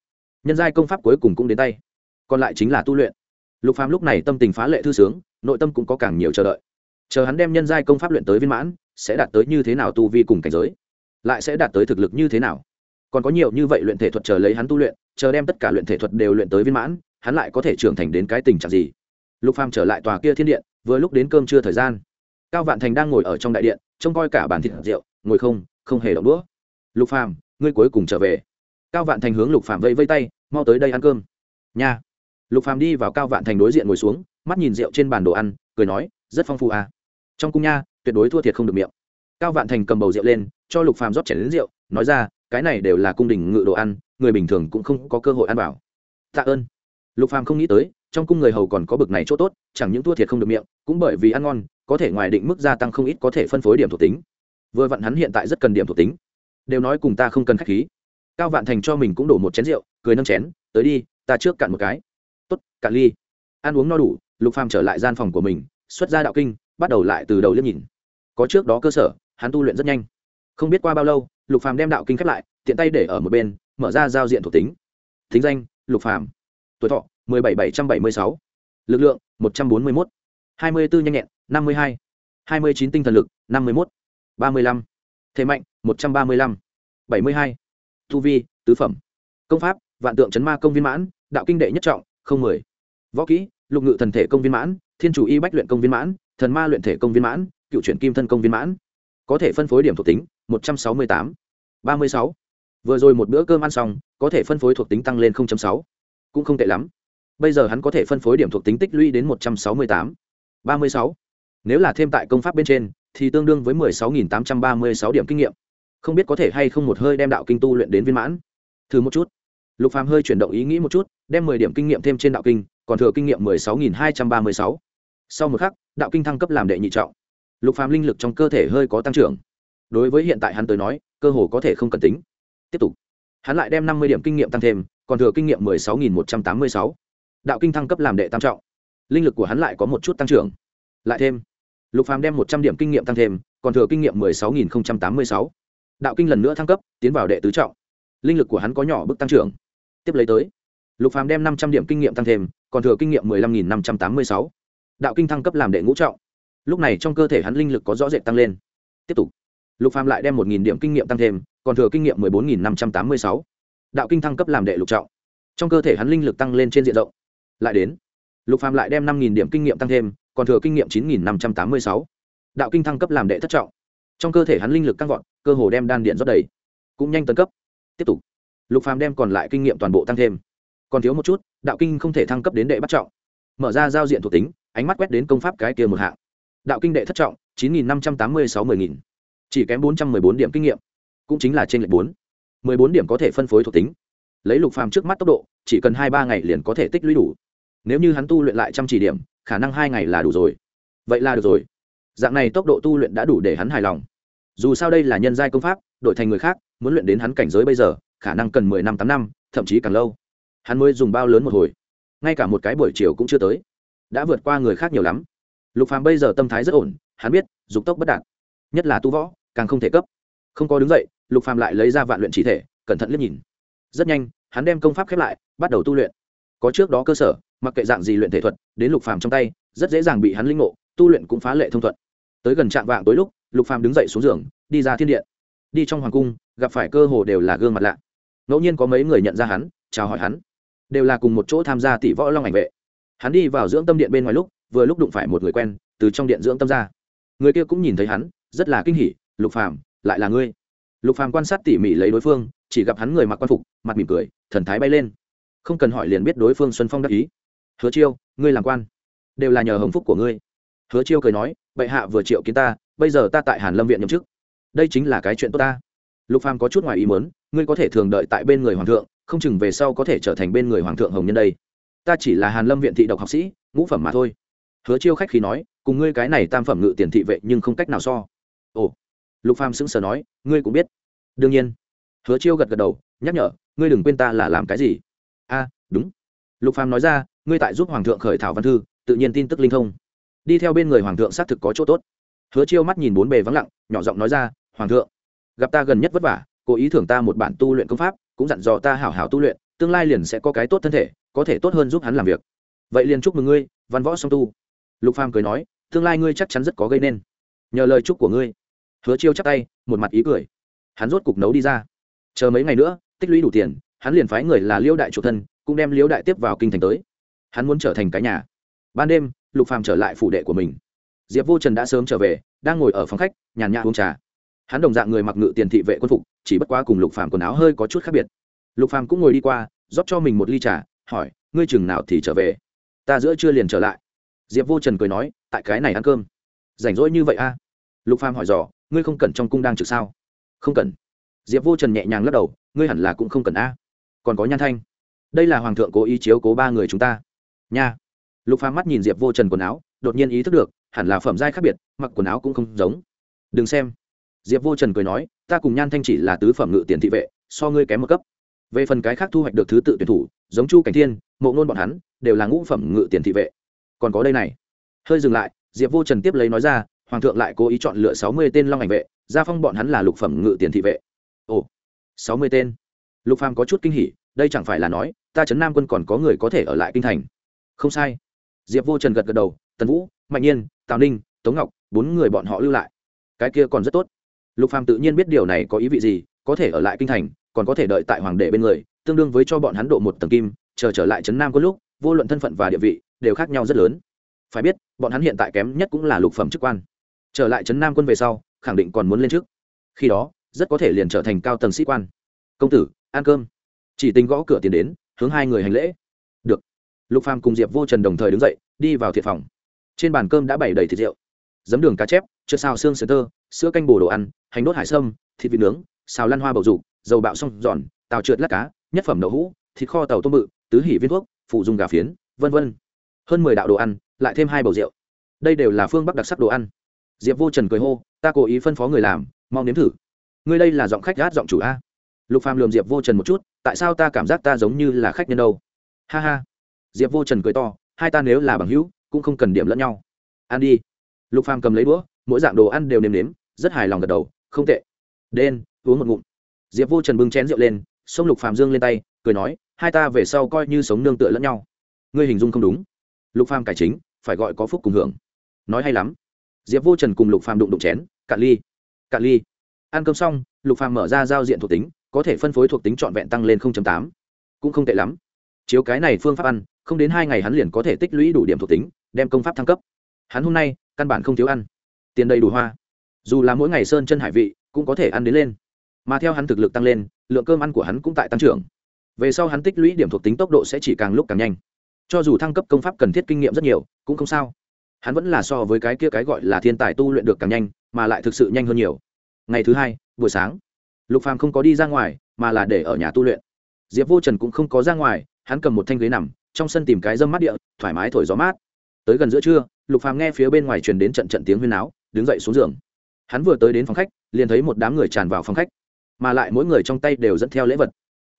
A: nhân giai công pháp cuối cùng cũng đến tay. Còn lại chính là tu luyện. Lục phàm lúc này tâm tình phá lệ thư sướng, nội tâm cũng có càng nhiều chờ đợi. Chờ hắn đem nhân giai công pháp luyện tới viên mãn, sẽ đạt tới như thế nào tu vi cùng cảnh giới? Lại sẽ đạt tới thực lực như thế nào? Còn có nhiều như vậy luyện thể thuật chờ lấy hắn tu luyện chờ đem tất cả luyện thể thuật đều luyện tới viên mãn, hắn lại có thể trưởng thành đến cái tình trạng gì? Lục phàm trở lại tòa kia thiên điện, vừa lúc đến cơm trưa thời gian. Cao vạn thành đang ngồi ở trong đại điện, trông coi cả bàn thịt rượu, ngồi không không hề động đũa. Lục phàm, ngươi cuối cùng trở về. Cao vạn thành hướng lục phàm vây vây tay, mau tới đây ăn cơm. Nha. Lục phàm đi vào cao vạn thành đối diện ngồi xuống, mắt nhìn rượu trên bàn đồ ăn, cười nói, rất phong phú à. Trong cung nha, tuyệt đối thua thiệt không được miệng. Cao vạn thành cầm bầu rượu lên, cho lục phàm rót chén đến rượu, nói ra cái này đều là cung đình ngự đồ ăn, người bình thường cũng không có cơ hội ăn vào. Tạ ơn. Lục phàm không nghĩ tới, trong cung người hầu còn có bực này chỗ tốt, chẳng những thua thiệt không được miệng, cũng bởi vì ăn ngon, có thể ngoài định mức gia tăng không ít có thể phân phối điểm thuộc tính. Vừa vặn hắn hiện tại rất cần điểm thuộc tính. Đều nói cùng ta không cần khách khí. Cao vạn thành cho mình cũng đổ một chén rượu, cười nâng chén, tới đi, ta trước cạn một cái. Tốt, cạn ly. Ăn uống no đủ, lục phàm trở lại gian phòng của mình, xuất ra đạo kinh, bắt đầu lại từ đầu liếc nhìn. Có trước đó cơ sở, hắn tu luyện rất nhanh. Không biết qua bao lâu lục phàm đem đạo kinh khép lại, tiện tay để ở một bên, mở ra giao diện thuộc tính thính danh, lục phàm tuổi thọ 17776. lực lượng 141. 24 nhanh nhẹn 52. 29 tinh thần lực 51. 35. thế mạnh 135. 72. tu vi, tứ phẩm công pháp, vạn tượng chấn ma công viên mãn, đạo kinh đệ nhất trọng, không mười võ kỹ, lục ngự thần thể công viên mãn, thiên chủ y bách luyện công viên mãn, thần ma luyện thể công viên mãn, cựu truyện kim thân công viên mãn có thể phân phối điểm thuộc tính một trăm sáu mươi tám, ba mươi sáu. Vừa rồi một bữa cơm ăn xong, có thể phân phối thuộc tính tăng lên sáu. Cũng không tệ lắm. Bây giờ hắn có thể phân phối điểm thuộc tính tích lũy đến một trăm sáu mươi tám, ba mươi sáu. Nếu là thêm tại công pháp bên trên, thì tương đương với mười sáu nghìn tám trăm ba mươi sáu điểm kinh nghiệm. Không biết có thể hay không một hơi đem đạo kinh tu luyện đến viên mãn. Thử một chút. Lục phàm hơi chuyển động ý nghĩ một chút, đem mười điểm kinh nghiệm thêm trên đạo kinh, còn thừa kinh nghiệm mười sáu nghìn hai trăm ba mươi sáu. Sau một khắc, đạo kinh thăng cấp làm đệ nhị trọng lục phàm linh lực trong cơ thể hơi có tăng trưởng. Đối với hiện tại hắn tới nói, cơ hồ có thể không cần tính. Tiếp tục. Hắn lại đem năm mươi điểm kinh nghiệm tăng thêm, còn thừa kinh nghiệm mười sáu nghìn một trăm tám mươi sáu. Đạo kinh thăng cấp làm đệ tam trọng. Linh lực của hắn lại có một chút tăng trưởng. Lại thêm, lục phàm đem một trăm điểm kinh nghiệm tăng thêm, còn thừa kinh nghiệm mười sáu nghìn tám mươi sáu. Đạo kinh lần nữa thăng cấp, tiến vào đệ tứ trọng. Linh lực của hắn có nhỏ bước tăng trưởng. Tiếp lấy tới, lục phàm đem năm trăm điểm kinh nghiệm tăng thêm, còn thừa kinh nghiệm mười lăm nghìn năm trăm tám mươi sáu. Đạo kinh thăng cấp làm đệ ngũ trọng lúc này trong cơ thể hắn linh lực có rõ rệt tăng lên. Tiếp tục. Lục phàm lại đem một nghìn điểm kinh nghiệm tăng thêm, còn thừa kinh nghiệm mười bốn nghìn năm trăm tám mươi sáu. Đạo kinh thăng cấp làm đệ lục trọng. Trong cơ thể hắn linh lực tăng lên trên diện rộng. Lại đến. Lục phàm lại đem năm nghìn điểm kinh nghiệm tăng thêm, còn thừa kinh nghiệm chín nghìn năm trăm tám mươi sáu. Đạo kinh thăng cấp làm đệ thất trọng. Trong cơ thể hắn linh lực tăng vọt, cơ hồ đem đan điện rót đầy. Cũng nhanh tấn cấp. Tiếp tục. Lục phàm đem còn lại kinh nghiệm toàn bộ tăng thêm. Còn thiếu một chút, đạo kinh không thể thăng cấp đến đệ bắt trọng. Mở ra giao diện thuộc tính, ánh mắt quét đến công pháp cái kia một hạng đạo kinh đệ thất trọng, chín nghìn năm trăm tám mươi sáu mười nghìn. Chỉ kém bốn trăm mười bốn điểm kinh nghiệm, cũng chính là trên lệch bốn. mười bốn điểm có thể phân phối thuộc tính. Lấy lục phàm trước mắt tốc độ, chỉ cần hai ba ngày liền có thể tích lũy đủ. Nếu như hắn tu luyện lại trăm chỉ điểm, khả năng hai ngày là đủ rồi. Vậy là được rồi. Dạng này tốc độ tu luyện đã đủ để hắn hài lòng. Dù sao đây là nhân giai công pháp, đổi thành người khác, muốn luyện đến hắn cảnh giới bây giờ, khả năng cần mười năm tám năm, thậm chí càng lâu. Hắn mới dùng bao lớn một hồi. Ngay cả một cái buổi chiều cũng chưa tới. Đã vượt qua người khác nhiều lắm lục phàm bây giờ tâm thái rất ổn, hắn biết, dục tốc bất đạt. Nhất là tu võ, càng không thể cấp. Không có đứng dậy, lục phàm lại lấy ra vạn luyện chỉ thể, cẩn thận liếc nhìn. Rất nhanh, hắn đem công pháp khép lại, bắt đầu tu luyện. Có trước đó cơ sở, mặc kệ dạng gì luyện thể thuật, đến lục phàm trong tay, rất dễ dàng bị hắn linh ngộ, tu luyện cũng phá lệ thông thuận. Tới gần trạm vạng tối lúc, lục phàm đứng dậy xuống giường, đi ra thiên điện. Đi trong hoàng cung, gặp phải cơ hồ đều là gương mặt lạ. Ngẫu nhiên có mấy người nhận ra hắn, chào hỏi hắn. Đều là cùng một chỗ tham gia tỷ võ long ảnh vệ. Hắn đi vào dưỡng tâm điện bên ngoài lúc vừa lúc đụng phải một người quen, từ trong điện dưỡng tâm ra. Người kia cũng nhìn thấy hắn, rất là kinh hỉ, lục phàm, lại là ngươi? Lục phàm quan sát tỉ mỉ lấy đối phương, chỉ gặp hắn người mặc quan phục, mặt mỉm cười, thần thái bay lên. Không cần hỏi liền biết đối phương xuân phong đắc ý. Hứa chiêu, ngươi làm quan, đều là nhờ hồng phúc của ngươi. Hứa chiêu cười nói, bệ hạ vừa triệu kiến ta, bây giờ ta tại hàn lâm viện nhậm chức. Đây chính là cái chuyện tốt ta. Lục phàm có chút ngoài ý muốn, ngươi có thể thường đợi tại bên người hoàng thượng, không chừng về sau có thể trở thành bên người hoàng thượng hồng nhân đây. Ta chỉ là hàn lâm viện thị độc học sĩ, ngũ phẩm mà thôi hứa chiêu khách khí nói, cùng ngươi cái này tam phẩm ngự tiền thị vệ nhưng không cách nào so. Ồ. Lục phàm sững sờ nói, ngươi cũng biết. Đương nhiên. Hứa chiêu gật gật đầu, nhắc nhở, ngươi đừng quên ta là làm cái gì. A, đúng. Lục phàm nói ra, ngươi tại giúp hoàng thượng khởi thảo văn thư, tự nhiên tin tức linh thông. Đi theo bên người hoàng thượng xác thực có chỗ tốt. Hứa chiêu mắt nhìn bốn bề vắng lặng, nhỏ giọng nói ra, hoàng thượng, gặp ta gần nhất vất vả, cố ý thưởng ta một bản tu luyện công pháp, cũng dặn dò ta hảo hảo tu luyện, tương lai liền sẽ có cái tốt thân thể, có thể tốt hơn giúp hắn làm việc. Vậy liền chúc mừng ngươi, văn võ song tu lục phàm cười nói, tương lai ngươi chắc chắn rất có gây nên. Nhờ lời chúc của ngươi. Hứa chiêu chắp tay, một mặt ý cười. Hắn rốt cục nấu đi ra. Chờ mấy ngày nữa, tích lũy đủ tiền, hắn liền phái người là liêu đại chủ thân, cũng đem liêu đại tiếp vào kinh thành tới. Hắn muốn trở thành cái nhà. Ban đêm, lục phàm trở lại phủ đệ của mình. Diệp vô trần đã sớm trở về, đang ngồi ở phòng khách, nhàn nhã uống trà. Hắn đồng dạng người mặc ngự tiền thị vệ quân phục, chỉ bất quá cùng lục phàm quần áo hơi có chút khác biệt. Lục phàm cũng ngồi đi qua, rót cho mình một ly trà, hỏi, ngươi chừng nào thì trở về? Ta giữa trưa liền trở lại diệp vô trần cười nói, tại cái này ăn cơm. Rảnh rỗi như vậy a lục phàm hỏi dò, ngươi không cần trong cung đang trực sao? Không cần. Diệp vô trần nhẹ nhàng lắc đầu, ngươi hẳn là cũng không cần a. Còn có nhan thanh. Đây là hoàng thượng cố ý chiếu cố ba người chúng ta. Nha. Lục phàm mắt nhìn diệp vô trần quần áo, đột nhiên ý thức được, hẳn là phẩm giai khác biệt, mặc quần áo cũng không giống. Đừng xem. Diệp vô trần cười nói, ta cùng nhan thanh chỉ là tứ phẩm ngự tiền thị vệ, so ngươi kém một cấp. Về phần cái khác thu hoạch được thứ tự tuyển thủ, giống chu cảnh thiên, mộ ngôn bọn hắn, đều là ngũ phẩm ngự tiền thị vệ còn có đây này. Hơi dừng lại, diệp vô trần tiếp lấy nói ra, hoàng thượng lại cố ý chọn lựa sáu mươi tên long ảnh vệ, gia phong bọn hắn là lục phẩm ngự tiền thị vệ. Ồ, sáu mươi tên. Lục phàm có chút kinh hỉ, đây chẳng phải là nói, ta trấn nam quân còn có người có thể ở lại kinh thành. Không sai. Diệp vô trần gật gật đầu, tần vũ, mạnh nhiên, tào ninh, tống ngọc, bốn người bọn họ lưu lại. Cái kia còn rất tốt. Lục phàm tự nhiên biết điều này có ý vị gì, có thể ở lại kinh thành, còn có thể đợi tại hoàng đệ bên người, tương đương với cho bọn hắn độ một tầng kim, chờ trở lại trấn nam có lúc, vô luận thân phận và địa vị đều khác nhau rất lớn. Phải biết, bọn hắn hiện tại kém nhất cũng là lục phẩm chức quan. Trở lại trấn nam quân về sau, khẳng định còn muốn lên trước. Khi đó, rất có thể liền trở thành cao tầng sĩ quan. Công tử, ăn cơm. Chỉ tính gõ cửa tiến đến, hướng hai người hành lễ. Được. Lục phàm cùng diệp vô trần đồng thời đứng dậy, đi vào thiệt phòng. Trên bàn cơm đã bày đầy thịt rượu. Giấm đường cá chép chưa xào xương sườn tơ, sữa canh bồ đồ ăn, hành đốt hải sâm, thịt vịt nướng, xào lan hoa bầu dục, dầu bạo xong giòn tàu trượt lát cá, nhất phẩm đậu hũ, thịt kho tàu tôm bự, tứ hỉ viên thuốc, phụ dùng gà phiến, vân vân hơn mười đạo đồ ăn, lại thêm hai bầu rượu. Đây đều là phương bắc đặc sắc đồ ăn. Diệp vô trần cười hô, ta cố ý phân phó người làm mong nếm thử. Ngươi đây là giọng khách gát giọng chủ a. Lục phàm lườm diệp vô trần một chút, tại sao ta cảm giác ta giống như là khách nhân đâu? Ha ha. Diệp vô trần cười to, hai ta nếu là bằng hữu, cũng không cần điểm lẫn nhau. Ăn đi. Lục phàm cầm lấy đũa, mỗi dạng đồ ăn đều nếm nếm, rất hài lòng gật đầu, không tệ. Đen, uống một ngụm. Diệp vô trần bưng chén rượu lên, xông lục phàm dương lên tay, cười nói, hai ta về sau coi như sống nương tựa lẫn nhau. Ngươi hình dung không đúng lục phàm cải chính, phải gọi có phúc cùng hưởng. Nói hay lắm. Diệp vô trần cùng lục phàm đụng đụng chén, cạn ly cạn ly. Ăn cơm xong, lục phàm mở ra giao diện thuộc tính, có thể phân phối thuộc tính trọn vẹn tăng lên 0.8. cũng không tệ lắm. Chiếu cái này phương pháp ăn, không đến hai ngày hắn liền có thể tích lũy đủ điểm thuộc tính, đem công pháp thăng cấp. Hắn hôm nay, căn bản không thiếu ăn. Tiền đầy đủ hoa. Dù là mỗi ngày sơn chân hải vị, cũng có thể ăn đến lên. Mà theo hắn thực lực tăng lên, lượng cơm ăn của hắn cũng tại tăng trưởng. Về sau hắn tích lũy điểm thuộc tính tốc độ sẽ chỉ càng lúc càng nhanh cho dù thăng cấp công pháp cần thiết kinh nghiệm rất nhiều, cũng không sao. Hắn vẫn là so với cái kia cái gọi là thiên tài tu luyện được càng nhanh, mà lại thực sự nhanh hơn nhiều. Ngày thứ hai, buổi sáng, lục phàm không có đi ra ngoài, mà là để ở nhà tu luyện. Diệp vô trần cũng không có ra ngoài, hắn cầm một thanh ghế nằm, trong sân tìm cái dâm mát địa, thoải mái thổi gió mát. Tới gần giữa trưa, lục phàm nghe phía bên ngoài truyền đến trận trận tiếng huyên áo đứng dậy xuống giường. Hắn vừa tới đến phòng khách, liền thấy một đám người tràn vào phòng khách, mà lại mỗi người trong tay đều dẫn theo lễ vật.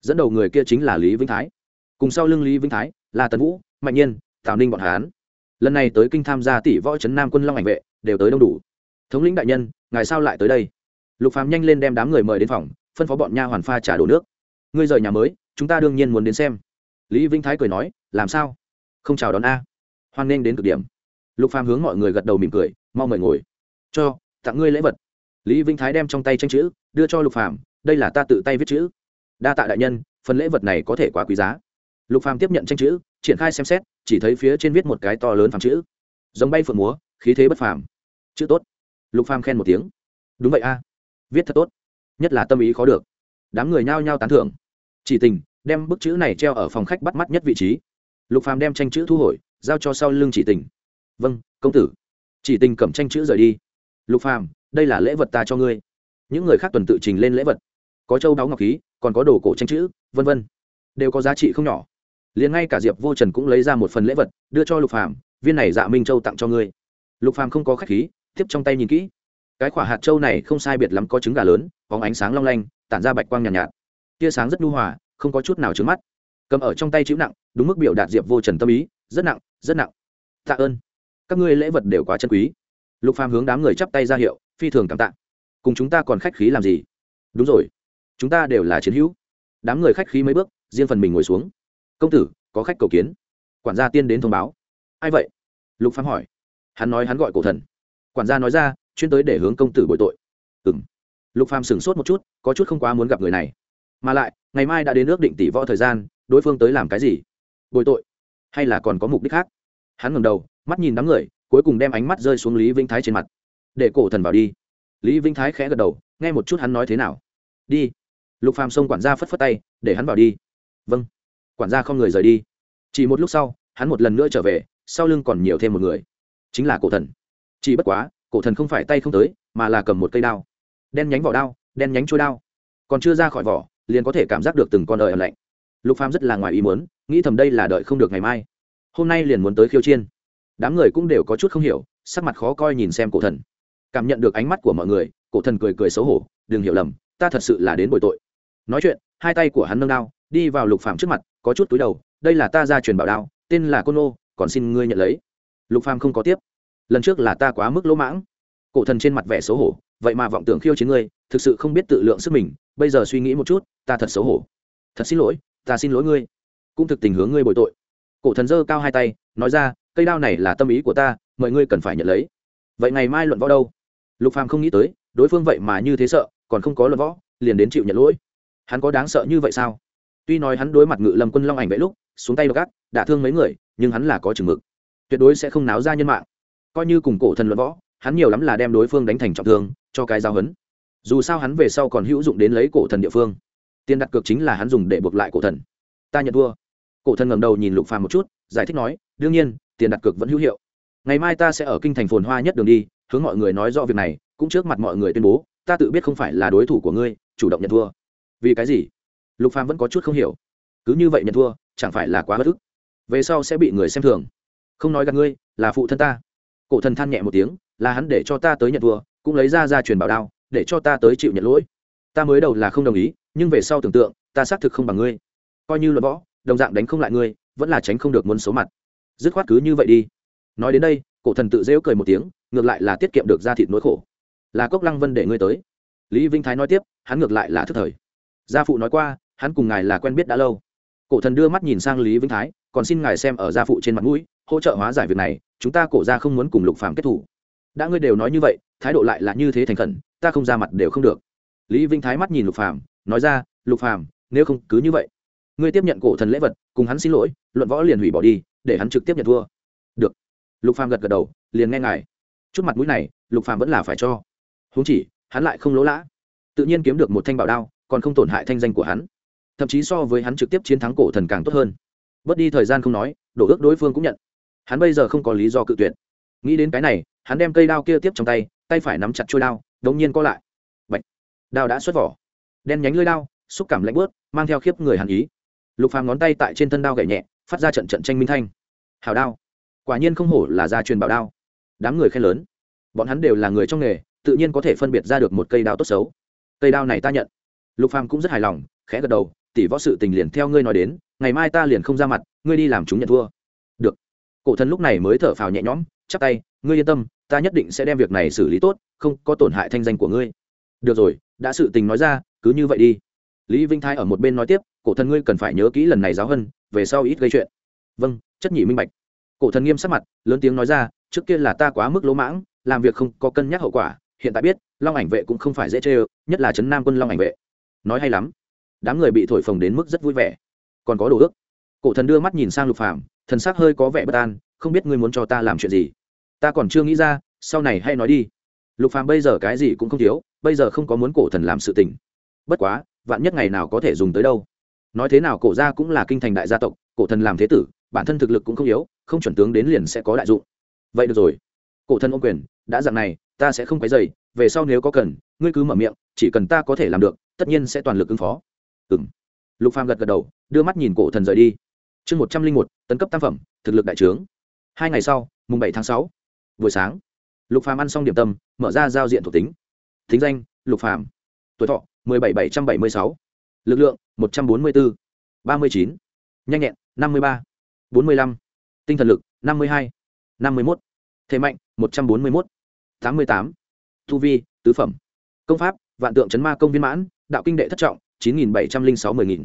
A: Dẫn đầu người kia chính là lý vĩnh thái. Cùng sau lưng lý vĩnh thái là tần vũ, mạnh nhiên, tào ninh bọn hán lần này tới kinh tham gia tỷ võ trấn nam quân long ảnh vệ, đều tới đông đủ. Thống lĩnh đại nhân, ngài sao lại tới đây? Lục phàm nhanh lên đem đám người mời đến phòng, phân phó bọn nha hoàn pha trả đổ nước. Ngươi rời nhà mới, chúng ta đương nhiên muốn đến xem. Lý vĩnh thái cười nói, làm sao? Không chào đón a. Hoan nghênh đến cực điểm. Lục phàm hướng mọi người gật đầu mỉm cười, mau mời ngồi. Cho, tặng ngươi lễ vật. Lý vĩnh thái đem trong tay tranh chữ, đưa cho lục phàm, đây là ta tự tay viết chữ. Đa tạ đại nhân, phần lễ vật này có thể quá quý giá lục phàm tiếp nhận tranh chữ, triển khai xem xét, chỉ thấy phía trên viết một cái to lớn phàm chữ. Giống bay phượng múa, khí thế bất phàm. Chữ tốt. Lục phàm khen một tiếng. Đúng vậy a. Viết thật tốt. Nhất là tâm ý khó được. Đám người nhao nhao tán thưởng. Chỉ tình, đem bức chữ này treo ở phòng khách bắt mắt nhất vị trí. Lục phàm đem tranh chữ thu hồi, giao cho sau lưng chỉ tình. Vâng công tử. Chỉ tình cầm tranh chữ rời đi. Lục phàm, đây là lễ vật ta cho ngươi. Những người khác tuần tự trình lên lễ vật. Có châu báu ngọc khí, còn có đồ cổ tranh chữ, vân vân. Đều có giá trị không nhỏ liền ngay cả diệp vô trần cũng lấy ra một phần lễ vật đưa cho lục phàm viên này dạ minh châu tặng cho ngươi. Lục phàm không có khách khí tiếp trong tay nhìn kỹ. Cái quả hạt châu này không sai biệt lắm có trứng gà lớn bóng ánh sáng long lanh tản ra bạch quang nhàn nhạt, nhạt. Tia sáng rất nhu hòa không có chút nào trứng mắt. Cầm ở trong tay chữ nặng đúng mức biểu đạt diệp vô trần tâm ý rất nặng rất nặng. Tạ ơn. Các ngươi lễ vật đều quá chân quý. Lục phàm hướng đám người chắp tay ra hiệu phi thường cảm tạ. Cùng chúng ta còn khách khí làm gì? Đúng rồi. Chúng ta đều là chiến hữu. Đám người khách khí mấy bước riêng phần mình ngồi xuống công tử, có khách cầu kiến. Quản gia tiên đến thông báo. Ai vậy? Lục phàm hỏi. Hắn nói hắn gọi cổ thần. Quản gia nói ra, chuyên tới để hướng công tử bồi tội. Ừng lục phàm sửng sốt một chút, có chút không quá muốn gặp người này. Mà lại, ngày mai đã đến ước định tỷ võ thời gian, đối phương tới làm cái gì? Bồi tội? Hay là còn có mục đích khác? Hắn ngẩng đầu, mắt nhìn đám người, cuối cùng đem ánh mắt rơi xuống lý vĩnh thái trên mặt. Để cổ thần vào đi. Lý vĩnh thái khẽ gật đầu, nghe một chút hắn nói thế nào. Đi. Lục phàm xông quản gia phất phất tay, để hắn vào đi. Vâng quản gia không người rời đi. Chỉ một lúc sau, hắn một lần nữa trở về, sau lưng còn nhiều thêm một người. Chính là cổ thần. Chỉ bất quá, cổ thần không phải tay không tới, mà là cầm một cây đao. Đen nhánh vỏ đao, đen nhánh trôi đao. Còn chưa ra khỏi vỏ, liền có thể cảm giác được từng con đợi ẩm lạnh. Lục phàm rất là ngoài ý muốn, nghĩ thầm đây là đợi không được ngày mai. Hôm nay liền muốn tới khiêu chiên đám người cũng đều có chút không hiểu, sắc mặt khó coi nhìn xem cổ thần. Cảm nhận được ánh mắt của mọi người, cổ thần cười cười xấu hổ, đừng hiểu lầm, ta thật sự là đến bồi tội. Nói chuyện, hai tay của hắn nâng đao đi vào lục phàm trước mặt, có chút túi đầu, đây là ta ra truyền bảo đao, tên là côn ô còn xin ngươi nhận lấy. Lục phàm không có tiếp. Lần trước là ta quá mức lỗ mãng. Cổ thần trên mặt vẻ xấu hổ, vậy mà vọng tưởng khiêu chiến ngươi, thực sự không biết tự lượng sức mình, bây giờ suy nghĩ một chút, ta thật xấu hổ. Thật xin lỗi, ta xin lỗi ngươi. Cũng thực tình hướng ngươi bồi tội. Cổ thần giơ cao hai tay, nói ra, cây đao này là tâm ý của ta, mọi ngươi cần phải nhận lấy. Vậy ngày mai luận võ đâu? Lục phàm không nghĩ tới, đối phương vậy mà như thế sợ, còn không có luận võ, liền đến chịu nhận lỗi. Hắn có đáng sợ như vậy sao? Tuy nói hắn đối mặt ngự lâm quân long ảnh vậy lúc, xuống tay gác đả thương mấy người, nhưng hắn là có chừng mực. Tuyệt đối sẽ không náo ra nhân mạng. Coi như cùng cổ thần luận võ, hắn nhiều lắm là đem đối phương đánh thành trọng thương, cho cái giao hấn dù sao hắn về sau còn hữu dụng đến lấy cổ thần địa phương. Tiền đặt cược chính là hắn dùng để buộc lại cổ thần. Ta nhận thua. Cổ thần ngầm đầu nhìn lục phàm một chút, giải thích nói, đương nhiên, tiền đặt cược vẫn hữu hiệu. Ngày mai ta sẽ ở kinh thành phồn hoa nhất đường đi, hướng mọi người nói rõ việc này, cũng trước mặt mọi người tuyên bố, ta tự biết không phải là đối thủ của ngươi, chủ động nhận thua. Vì cái gì? Lục phàm vẫn có chút không hiểu. Cứ như vậy nhận thua, chẳng phải là quá bất ức? Về sau sẽ bị người xem thường. Không nói gặp ngươi, là phụ thân ta. Cổ thần than nhẹ một tiếng, là hắn để cho ta tới nhận thua, cũng lấy ra ra truyền bảo đao, để cho ta tới chịu nhận lỗi. Ta mới đầu là không đồng ý, nhưng về sau tưởng tượng, ta xác thực không bằng ngươi. Coi như luận võ, đồng dạng đánh không lại ngươi, vẫn là tránh không được muốn số mặt. Dứt khoát cứ như vậy đi. Nói đến đây, cổ thần tự rêu cười một tiếng, ngược lại là tiết kiệm được ra thịt nỗi khổ. Là cốc lăng vân để ngươi tới. Lý vinh thái nói tiếp, hắn ngược lại là thức thời. Gia phụ nói qua hắn cùng ngài là quen biết đã lâu. Cổ thần đưa mắt nhìn sang lý vinh thái, còn xin ngài xem ở gia phụ trên mặt mũi, hỗ trợ hóa giải việc này, chúng ta cổ ra không muốn cùng lục phạm kết thủ. Đã ngươi đều nói như vậy, thái độ lại là như thế thành khẩn, ta không ra mặt đều không được. Lý vinh thái mắt nhìn lục phạm nói ra, lục phạm nếu không cứ như vậy, ngươi tiếp nhận cổ thần lễ vật, cùng hắn xin lỗi, luận võ liền hủy bỏ đi, để hắn trực tiếp nhận thua. Được. Lục phàm gật gật đầu, liền nghe ngài. Chút mặt mũi này, lục phàm vẫn là phải cho. Huống chỉ, hắn lại không lỗ lã. Tự nhiên kiếm được một thanh bảo đao, còn không tổn hại thanh danh của hắn thậm chí so với hắn trực tiếp chiến thắng cổ thần càng tốt hơn. Bớt đi thời gian không nói, đổ ước đối phương cũng nhận. Hắn bây giờ không có lý do cự tuyệt. Nghĩ đến cái này, hắn đem cây đao kia tiếp trong tay tay phải nắm chặt trôi đao, đống nhiên co lại. Bạch. đao đã xuất vỏ. Đen nhánh lưỡi đao, xúc cảm lạnh bớt mang theo khiếp người hàn ý. Lục phàm ngón tay tại trên thân đao gậy nhẹ, phát ra trận trận tranh minh thanh. Hào đao. Quả nhiên không hổ là gia truyền bảo đao. Đám người khen lớn. Bọn hắn đều là người trong nghề, tự nhiên có thể phân biệt ra được một cây đao tốt xấu. Cây đao này ta nhận. Lục phàm cũng rất hài lòng, khẽ gật đầu tỷ võ sự tình liền theo ngươi nói đến, ngày mai ta liền không ra mặt, ngươi đi làm chúng nhận thua. Được. Cổ thần lúc này mới thở phào nhẹ nhõm, chắp tay, ngươi yên tâm, ta nhất định sẽ đem việc này xử lý tốt, không có tổn hại thanh danh của ngươi. Được rồi, đã sự tình nói ra, cứ như vậy đi. Lý vinh thái ở một bên nói tiếp, cổ thần ngươi cần phải nhớ kỹ lần này giáo hơn về sau ít gây chuyện. Vâng chất nhị minh bạch. Cổ thần nghiêm sắc mặt, lớn tiếng nói ra, trước kia là ta quá mức lỗ mãng, làm việc không có cân nhắc hậu quả, hiện tại biết, long ảnh vệ cũng không phải dễ chê ơ, nhất là trấn nam quân long ảnh vệ. Nói hay lắm đám người bị thổi phồng đến mức rất vui vẻ. Còn có đồ ước. Cổ thần đưa mắt nhìn sang lục phàm, thần sắc hơi có vẻ bất an, không biết ngươi muốn cho ta làm chuyện gì. Ta còn chưa nghĩ ra, sau này hay nói đi. Lục phàm bây giờ cái gì cũng không thiếu, bây giờ không có muốn cổ thần làm sự tình. Bất quá, vạn nhất ngày nào có thể dùng tới đâu. Nói thế nào cổ gia cũng là kinh thành đại gia tộc, cổ thần làm thế tử, bản thân thực lực cũng không yếu, không chuẩn tướng đến liền sẽ có đại dụng. Vậy được rồi. Cổ thần ô quyền, đã dặn này, ta sẽ không quấy dày về sau nếu có cần, ngươi cứ mở miệng, chỉ cần ta có thể làm được, tất nhiên sẽ toàn lực ứng phó. Ừm. lục phàm gật gật đầu đưa mắt nhìn cổ thần rời đi. Chương một trăm linh một tấn cấp tam phẩm thực lực đại trướng. Hai ngày sau mùng bảy tháng sáu buổi sáng lục phàm ăn xong điểm tâm mở ra giao diện thuộc tính. Thính danh lục phàm. Tuổi thọ mười bảy bảy trăm bảy mươi sáu. Lực lượng một trăm bốn mươi bốn ba mươi chín. Nhanh nhẹn năm mươi ba bốn mươi lăm. Tinh thần lực năm mươi hai năm mươi một, thế mạnh một trăm bốn mươi mốt. Tám mươi tám. Thu vi tứ phẩm. Công pháp vạn tượng chấn ma công viên mãn đạo kinh đệ thất trọng chín nghìn bảy trăm linh sáu mươi nghìn.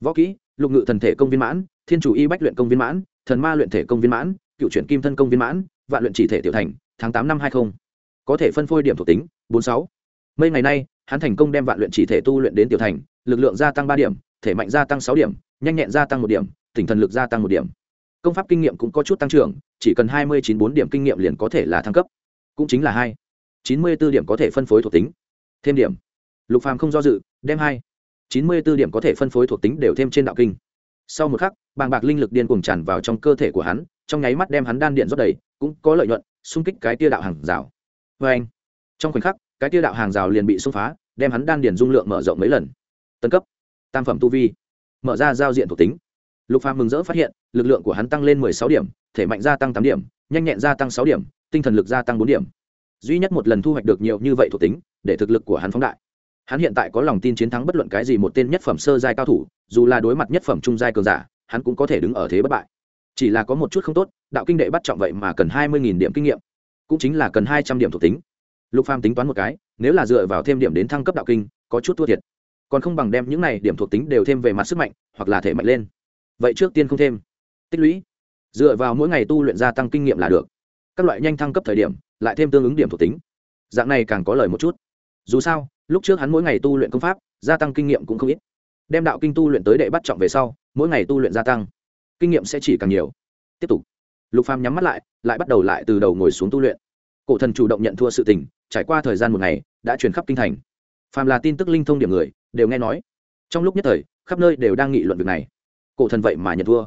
A: Võ kỹ, lục ngự thần thể công viên mãn, thiên chủ y bách luyện công viên mãn, thần ma luyện thể công viên mãn, cựu truyện kim thân công viên mãn, vạn luyện chỉ thể tiểu thành, tháng tám năm hai mươi có thể phân phôi điểm thuộc tính, bốn sáu. Mấy ngày nay, hắn thành công đem vạn luyện chỉ thể tu luyện đến tiểu thành, lực lượng gia tăng ba điểm, thể mạnh gia tăng sáu điểm, nhanh nhẹn gia tăng một điểm tỉnh thần lực gia tăng một điểm. Công pháp kinh nghiệm cũng có chút tăng trưởng, chỉ cần hai mươi chín bốn điểm kinh nghiệm liền có thể là thăng cấp. Cũng chính là hai. Chín mươi b ố điểm có thể phân phối thuộc tính. Thêm điểm. Lục phàm không do dự, đem hai chín mươi b ố điểm có thể phân phối thuộc tính đều thêm trên đạo kinh. Sau một khắc, bàng bạc linh lực điên cuồng tràn vào trong cơ thể của hắn, trong nháy mắt đem hắn đan điện rót đầy, cũng có lợi nhuận, xung kích cái tia đạo hàng rào. Vê anh, trong khoảnh khắc, cái tia đạo hàng rào liền bị xung phá, đem hắn đan điện dung lượng mở rộng mấy lần. Tân cấp, tam phẩm tu vi, mở ra giao diện thuộc tính. Lục phàm mừng rỡ phát hiện, lực lượng của hắn tăng lên mười sáu điểm, thể mạnh gia tăng tám điểm, nhanh nhẹn gia tăng sáu điểm, tinh thần lực gia tăng bốn điểm. Duy nhất một lần thu hoạch được nhiều như vậy thuộc tính, để thực lực của hắn phóng đại hắn hiện tại có lòng tin chiến thắng bất luận cái gì một tên nhất phẩm sơ giai cao thủ, dù là đối mặt nhất phẩm trung giai cường giả, hắn cũng có thể đứng ở thế bất bại. Chỉ là có một chút không tốt, đạo kinh đệ bắt trọng vậy mà cần hai mươi điểm kinh nghiệm, cũng chính là cần hai trăm điểm thuộc tính. Lục phàm tính toán một cái, nếu là dựa vào thêm điểm đến thăng cấp đạo kinh, có chút thua thiệt. Còn không bằng đem những này điểm thuộc tính đều thêm về mặt sức mạnh, hoặc là thể mạnh lên. Vậy trước tiên không thêm. Tích lũy. Dựa vào mỗi ngày tu luyện gia tăng kinh nghiệm là được. Các loại nhanh thăng cấp thời điểm, lại thêm tương ứng điểm thuộc tính. Dạng này càng có lời một chút. Dù sao lúc trước hắn mỗi ngày tu luyện công pháp, gia tăng kinh nghiệm cũng không ít. Đem đạo kinh tu luyện tới đệ bắt trọng về sau, mỗi ngày tu luyện gia tăng. Kinh nghiệm sẽ chỉ càng nhiều. Tiếp tục. Lục phàm nhắm mắt lại lại bắt đầu lại từ đầu ngồi xuống tu luyện. Cổ thần chủ động nhận thua sự tình, trải qua thời gian một ngày, đã truyền khắp kinh thành. Phàm là tin tức linh thông điểm người, đều nghe nói. Trong lúc nhất thời, khắp nơi đều đang nghị luận việc này. Cổ thần vậy mà nhận thua.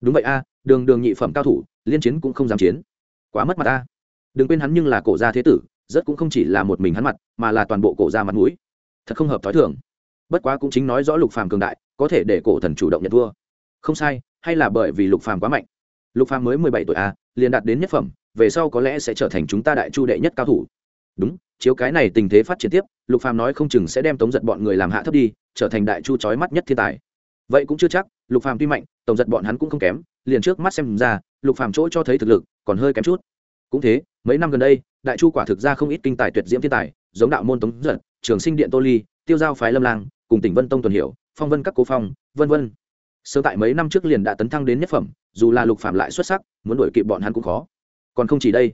A: Đúng vậy a, đường đường nhị phẩm cao thủ, liên chiến cũng không dám chiến. Quá mất mặt a. Đừng quên hắn nhưng là cổ gia thế tử rất cũng không chỉ là một mình hắn mặt, mà là toàn bộ cổ gia mặt mũi. Thật không hợp t h ó i thường. Bất quá cũng chính nói rõ lục phàm cường đại, có thể để cổ thần chủ động nhận thua. Không sai, hay là bởi vì lục phàm quá mạnh. Lục phàm mới mười bảy tuổi a liền đạt đến nhất phẩm, về sau có lẽ sẽ trở thành chúng ta đại chu đệ nhất cao thủ. Đúng, chiếu cái này tình thế phát triển tiếp, lục phàm nói không chừng sẽ đem tống giật bọn người làm hạ thấp đi, trở thành đại chu chói mắt nhất thiên tài. Vậy cũng chưa chắc, lục phàm tuy mạnh tổng giật bọn hắn cũng không kém, liền trước mắt xem ra, lục phàm chỗ cho thấy thực lực còn hơi kém chút. Cũng thế, mấy năm gần đây đại chu quả thực ra không ít kinh tài tuyệt diễm thiên tài, giống đạo môn tống giật trường sinh điện tô ly, tiêu giao phái lâm lang, cùng tỉnh vân tông tuần hiểu, phong vân các cố phong, vân vân. Sớm tại mấy năm trước liền đã tấn thăng đến nhất phẩm, dù là lục phạm lại xuất sắc, muốn đuổi kịp bọn hắn cũng khó. Còn không chỉ đây,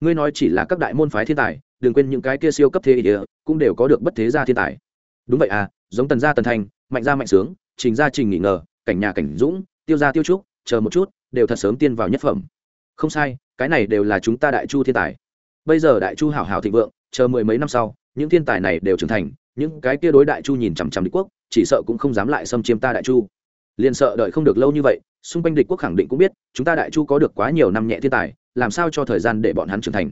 A: ngươi nói chỉ là các đại môn phái thiên tài, đừng quên những cái kia siêu cấp thế ý địa, cũng đều có được bất thế gia thiên tài. Đúng vậy à giống tần gia tần thanh mạnh gia mạnh sướng, trình gia trình nghỉ ngờ, cảnh nhà cảnh dũng, tiêu gia tiêu trúc, chờ một chút, đều thật sớm tiên vào nhất phẩm. Không sai, cái này đều là chúng ta đại chu thiên tài bây giờ đại chu hảo hảo thịnh vượng, chờ mười mấy năm sau, những thiên tài này đều trưởng thành, những cái kia đối đại chu nhìn chằm chằm địch quốc, chỉ sợ cũng không dám lại xâm chiếm ta đại chu. Liền sợ đợi không được lâu như vậy, xung quanh địch quốc khẳng định cũng biết, chúng ta đại chu có được quá nhiều năm nhẹ thiên tài, làm sao cho thời gian để bọn hắn trưởng thành?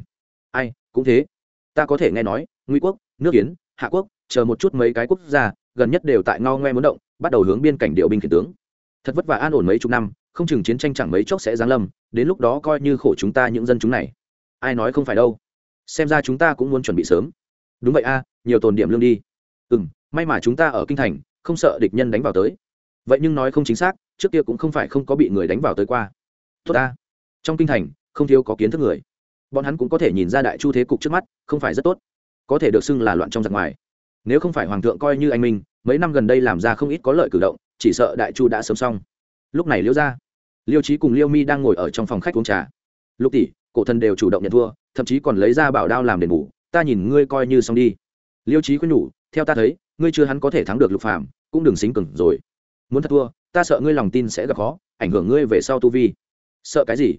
A: Ai, cũng thế. Ta có thể nghe nói nguy quốc, nước kiến hạ quốc, chờ một chút mấy cái quốc gia, gần nhất đều tại ngao ngoe muốn động, bắt đầu hướng biên cảnh điệu binh khiển tướng. Thật vất vả an ổn mấy chục năm, không chừng chiến tranh chẳng mấy chốc sẽ giáng lâm, đến lúc đó coi như khổ chúng ta những dân chúng này. Ai nói không phải đâu xem ra chúng ta cũng muốn chuẩn bị sớm. Đúng vậy a, nhiều tồn điểm lương đi. Ừ m may mà chúng ta ở kinh thành, không sợ địch nhân đánh vào tới. Vậy nhưng nói không chính xác, trước kia cũng không phải không có bị người đánh vào tới qua. Tốt ta trong kinh thành, không thiếu có kiến thức người. Bọn hắn cũng có thể nhìn ra đại chu thế cục trước mắt, không phải rất tốt. Có thể được xưng là loạn trong giặc ngoài. Nếu không phải hoàng thượng coi như anh minh, mấy năm gần đây làm ra không ít có lợi cử động, chỉ sợ đại chu đã sớm xong. Lúc này liêu ra liêu trí cùng liêu mi đang ngồi ở trong phòng khách uống trà. Lục tỷ cổ thần đều chủ động nhận thua, thậm chí còn lấy ra bảo đao làm đền bù. Ta nhìn ngươi coi như xong đi. Liêu trí khuyên nhủ, theo ta thấy, ngươi chưa hắn có thể thắng được lục phàm, cũng đừng xính cừng rồi. Muốn thật thua, ta sợ ngươi lòng tin sẽ gặp khó, ảnh hưởng ngươi về sau tu vi. Sợ cái gì?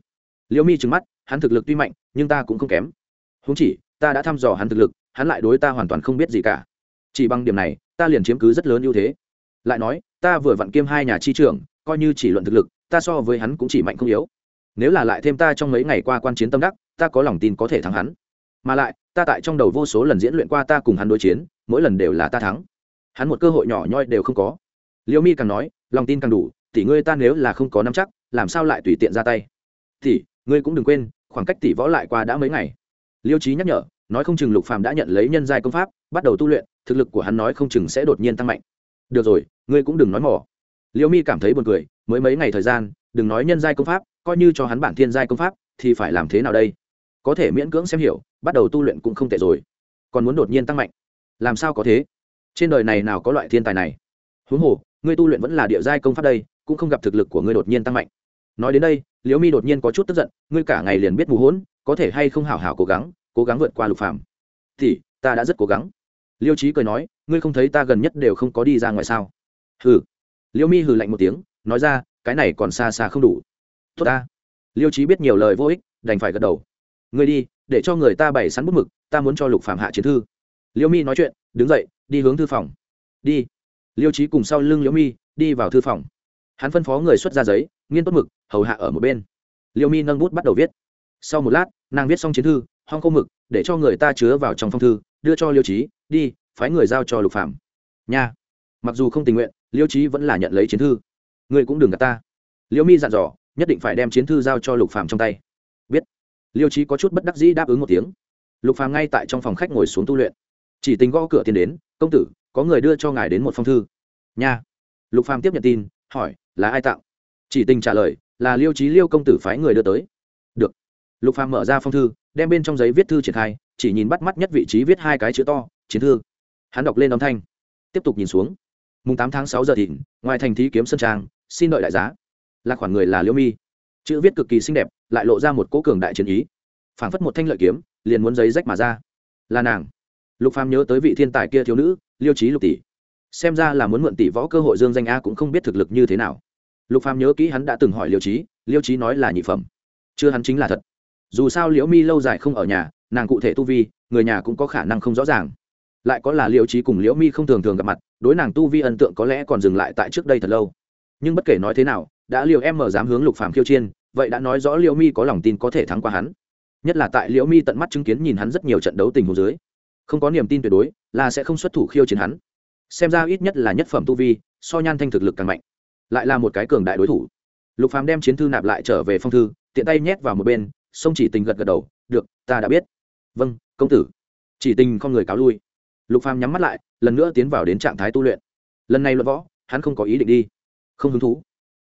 A: Liêu mi trừng mắt, hắn thực lực tuy mạnh, nhưng ta cũng không kém. Húng chỉ, ta đã thăm dò hắn thực lực, hắn lại đối ta hoàn toàn không biết gì cả. Chỉ bằng điểm này, ta liền chiếm cứ rất lớn ưu thế. Lại nói, ta vừa vặn kiêm hai nhà chi trưởng, coi như chỉ luận thực lực, ta so với hắn cũng chỉ mạnh không yếu nếu là lại thêm ta trong mấy ngày qua quan chiến tâm đắc, ta có lòng tin có thể thắng hắn. Mà lại, ta tại trong đầu vô số lần diễn luyện qua ta cùng hắn đối chiến, mỗi lần đều là ta thắng. Hắn một cơ hội nhỏ nhoi đều không có. Liễu mi càng nói, lòng tin càng đủ, tỷ ngươi ta nếu là không có nắm chắc, làm sao lại tùy tiện ra tay? Tỷ, ngươi cũng đừng quên, khoảng cách tỷ võ lại qua đã mấy ngày. Liêu trí nhắc nhở, nói không chừng lục phàm đã nhận lấy nhân giai công pháp, bắt đầu tu luyện, thực lực của hắn nói không chừng sẽ đột nhiên tăng mạnh. Được rồi, ngươi cũng đừng nói mỏ liêu mi cảm thấy buồn cười, mới mấy ngày thời gian đừng nói nhân giai công pháp, coi như cho hắn bản thiên giai công pháp, thì phải làm thế nào đây? Có thể miễn cưỡng xem hiểu, bắt đầu tu luyện cũng không tệ rồi. Còn muốn đột nhiên tăng mạnh, làm sao có thế? Trên đời này nào có loại thiên tài này? Huống hồ, ngươi tu luyện vẫn là địa giai công pháp đây, cũng không gặp thực lực của ngươi đột nhiên tăng mạnh. Nói đến đây, liễu mi đột nhiên có chút tức giận, ngươi cả ngày liền biết mù hỗn, có thể hay không hảo hảo cố gắng cố gắng vượt qua lục phàm. Thì, ta đã rất cố gắng. Liêu trí cười nói, ngươi không thấy ta gần nhất đều không có đi ra ngoài sao? Hừ. Liễu mi hừ lạnh một tiếng, nói ra cái này còn xa xa không đủ. Tốt ta. Liêu trí biết nhiều lời vô ích, đành phải gật đầu. Ngươi đi, để cho người ta bày sẵn bút mực, ta muốn cho lục phạm hạ chiến thư. Liêu mi nói chuyện, đứng dậy, đi hướng thư phòng. Đi. Liêu trí cùng sau lưng liêu mi, đi vào thư phòng. Hắn phân phó người xuất ra giấy, nghiên tốt mực, hầu hạ ở một bên. Liêu mi nâng bút bắt đầu viết. Sau một lát, nàng viết xong chiến thư, hong khô mực, để cho người ta chứa vào trong phong thư, đưa cho liêu trí đi, phái người giao cho lục phạm nha. Mặc dù không tình nguyện, liêu trí vẫn là nhận lấy chiến thư ngươi cũng đừng gạt ta. Liêu mi dặn dò, nhất định phải đem chiến thư giao cho lục Phàm trong tay. Biết. Liêu trí có chút bất đắc dĩ đáp ứng một tiếng. Lục phàm ngay tại trong phòng khách ngồi xuống tu luyện. Chỉ tính gõ cửa tiến đến, công tử, có người đưa cho ngài đến một phong thư. Nha. Lục phàm tiếp nhận tin, hỏi, là ai tặng chỉ tình trả lời, là liêu trí liêu công tử phái người đưa tới. Được. Lục phàm mở ra phong thư, đem bên trong giấy viết thư triển khai, chỉ nhìn bắt mắt nhất vị trí viết hai cái chữ to, chiến thư. Hắn đọc lên âm thanh, tiếp tục nhìn xuống. Mùng tám tháng sáu giờ thìn, ngoài thành thí kiếm sân trang xin đợi đại giá. Là khoản người là liêu mi. Chữ viết cực kỳ xinh đẹp, lại lộ ra một cỗ cường đại chiến ý. Phảng phất một thanh lợi kiếm, liền muốn giấy rách mà ra. Là nàng. Lục phàm nhớ tới vị thiên tài kia thiếu nữ, liêu trí lục tỷ. Xem ra là muốn mượn tỷ võ cơ hội dương danh a cũng không biết thực lực như thế nào. Lục phàm nhớ kỹ hắn đã từng hỏi liêu trí liêu trí nói là nhị phẩm. Chưa hắn chính là thật. Dù sao liễu mi lâu dài không ở nhà, nàng cụ thể tu vi, người nhà cũng có khả năng không rõ ràng. Lại có là liễu trí cùng liễu mi không thường thường gặp mặt, đối nàng tu vi ấn tượng có lẽ còn dừng lại tại trước đây thật lâu nhưng bất kể nói thế nào, đã liều em mở dám hướng lục phàm khiêu chiên vậy đã nói rõ liễu mi có lòng tin có thể thắng qua hắn. Nhất là tại liễu mi tận mắt chứng kiến nhìn hắn rất nhiều trận đấu tình huống dưới. Không có niềm tin tuyệt đối, là sẽ không xuất thủ khiêu chiến hắn. Xem ra ít nhất là nhất phẩm tu vi, so nhan thanh thực lực càng mạnh. Lại là một cái cường đại đối thủ. Lục phàm đem chiến thư nạp lại trở về phong thư, tiện tay nhét vào một bên, sông chỉ tình gật gật đầu, được, ta đã biết. Vâng công tử. Chỉ tình con người cáo lui. Lục phàm nhắm mắt lại, lần nữa tiến vào đến trạng thái tu luyện. Lần này luận võ, hắn không có ý định đi không hứng thú.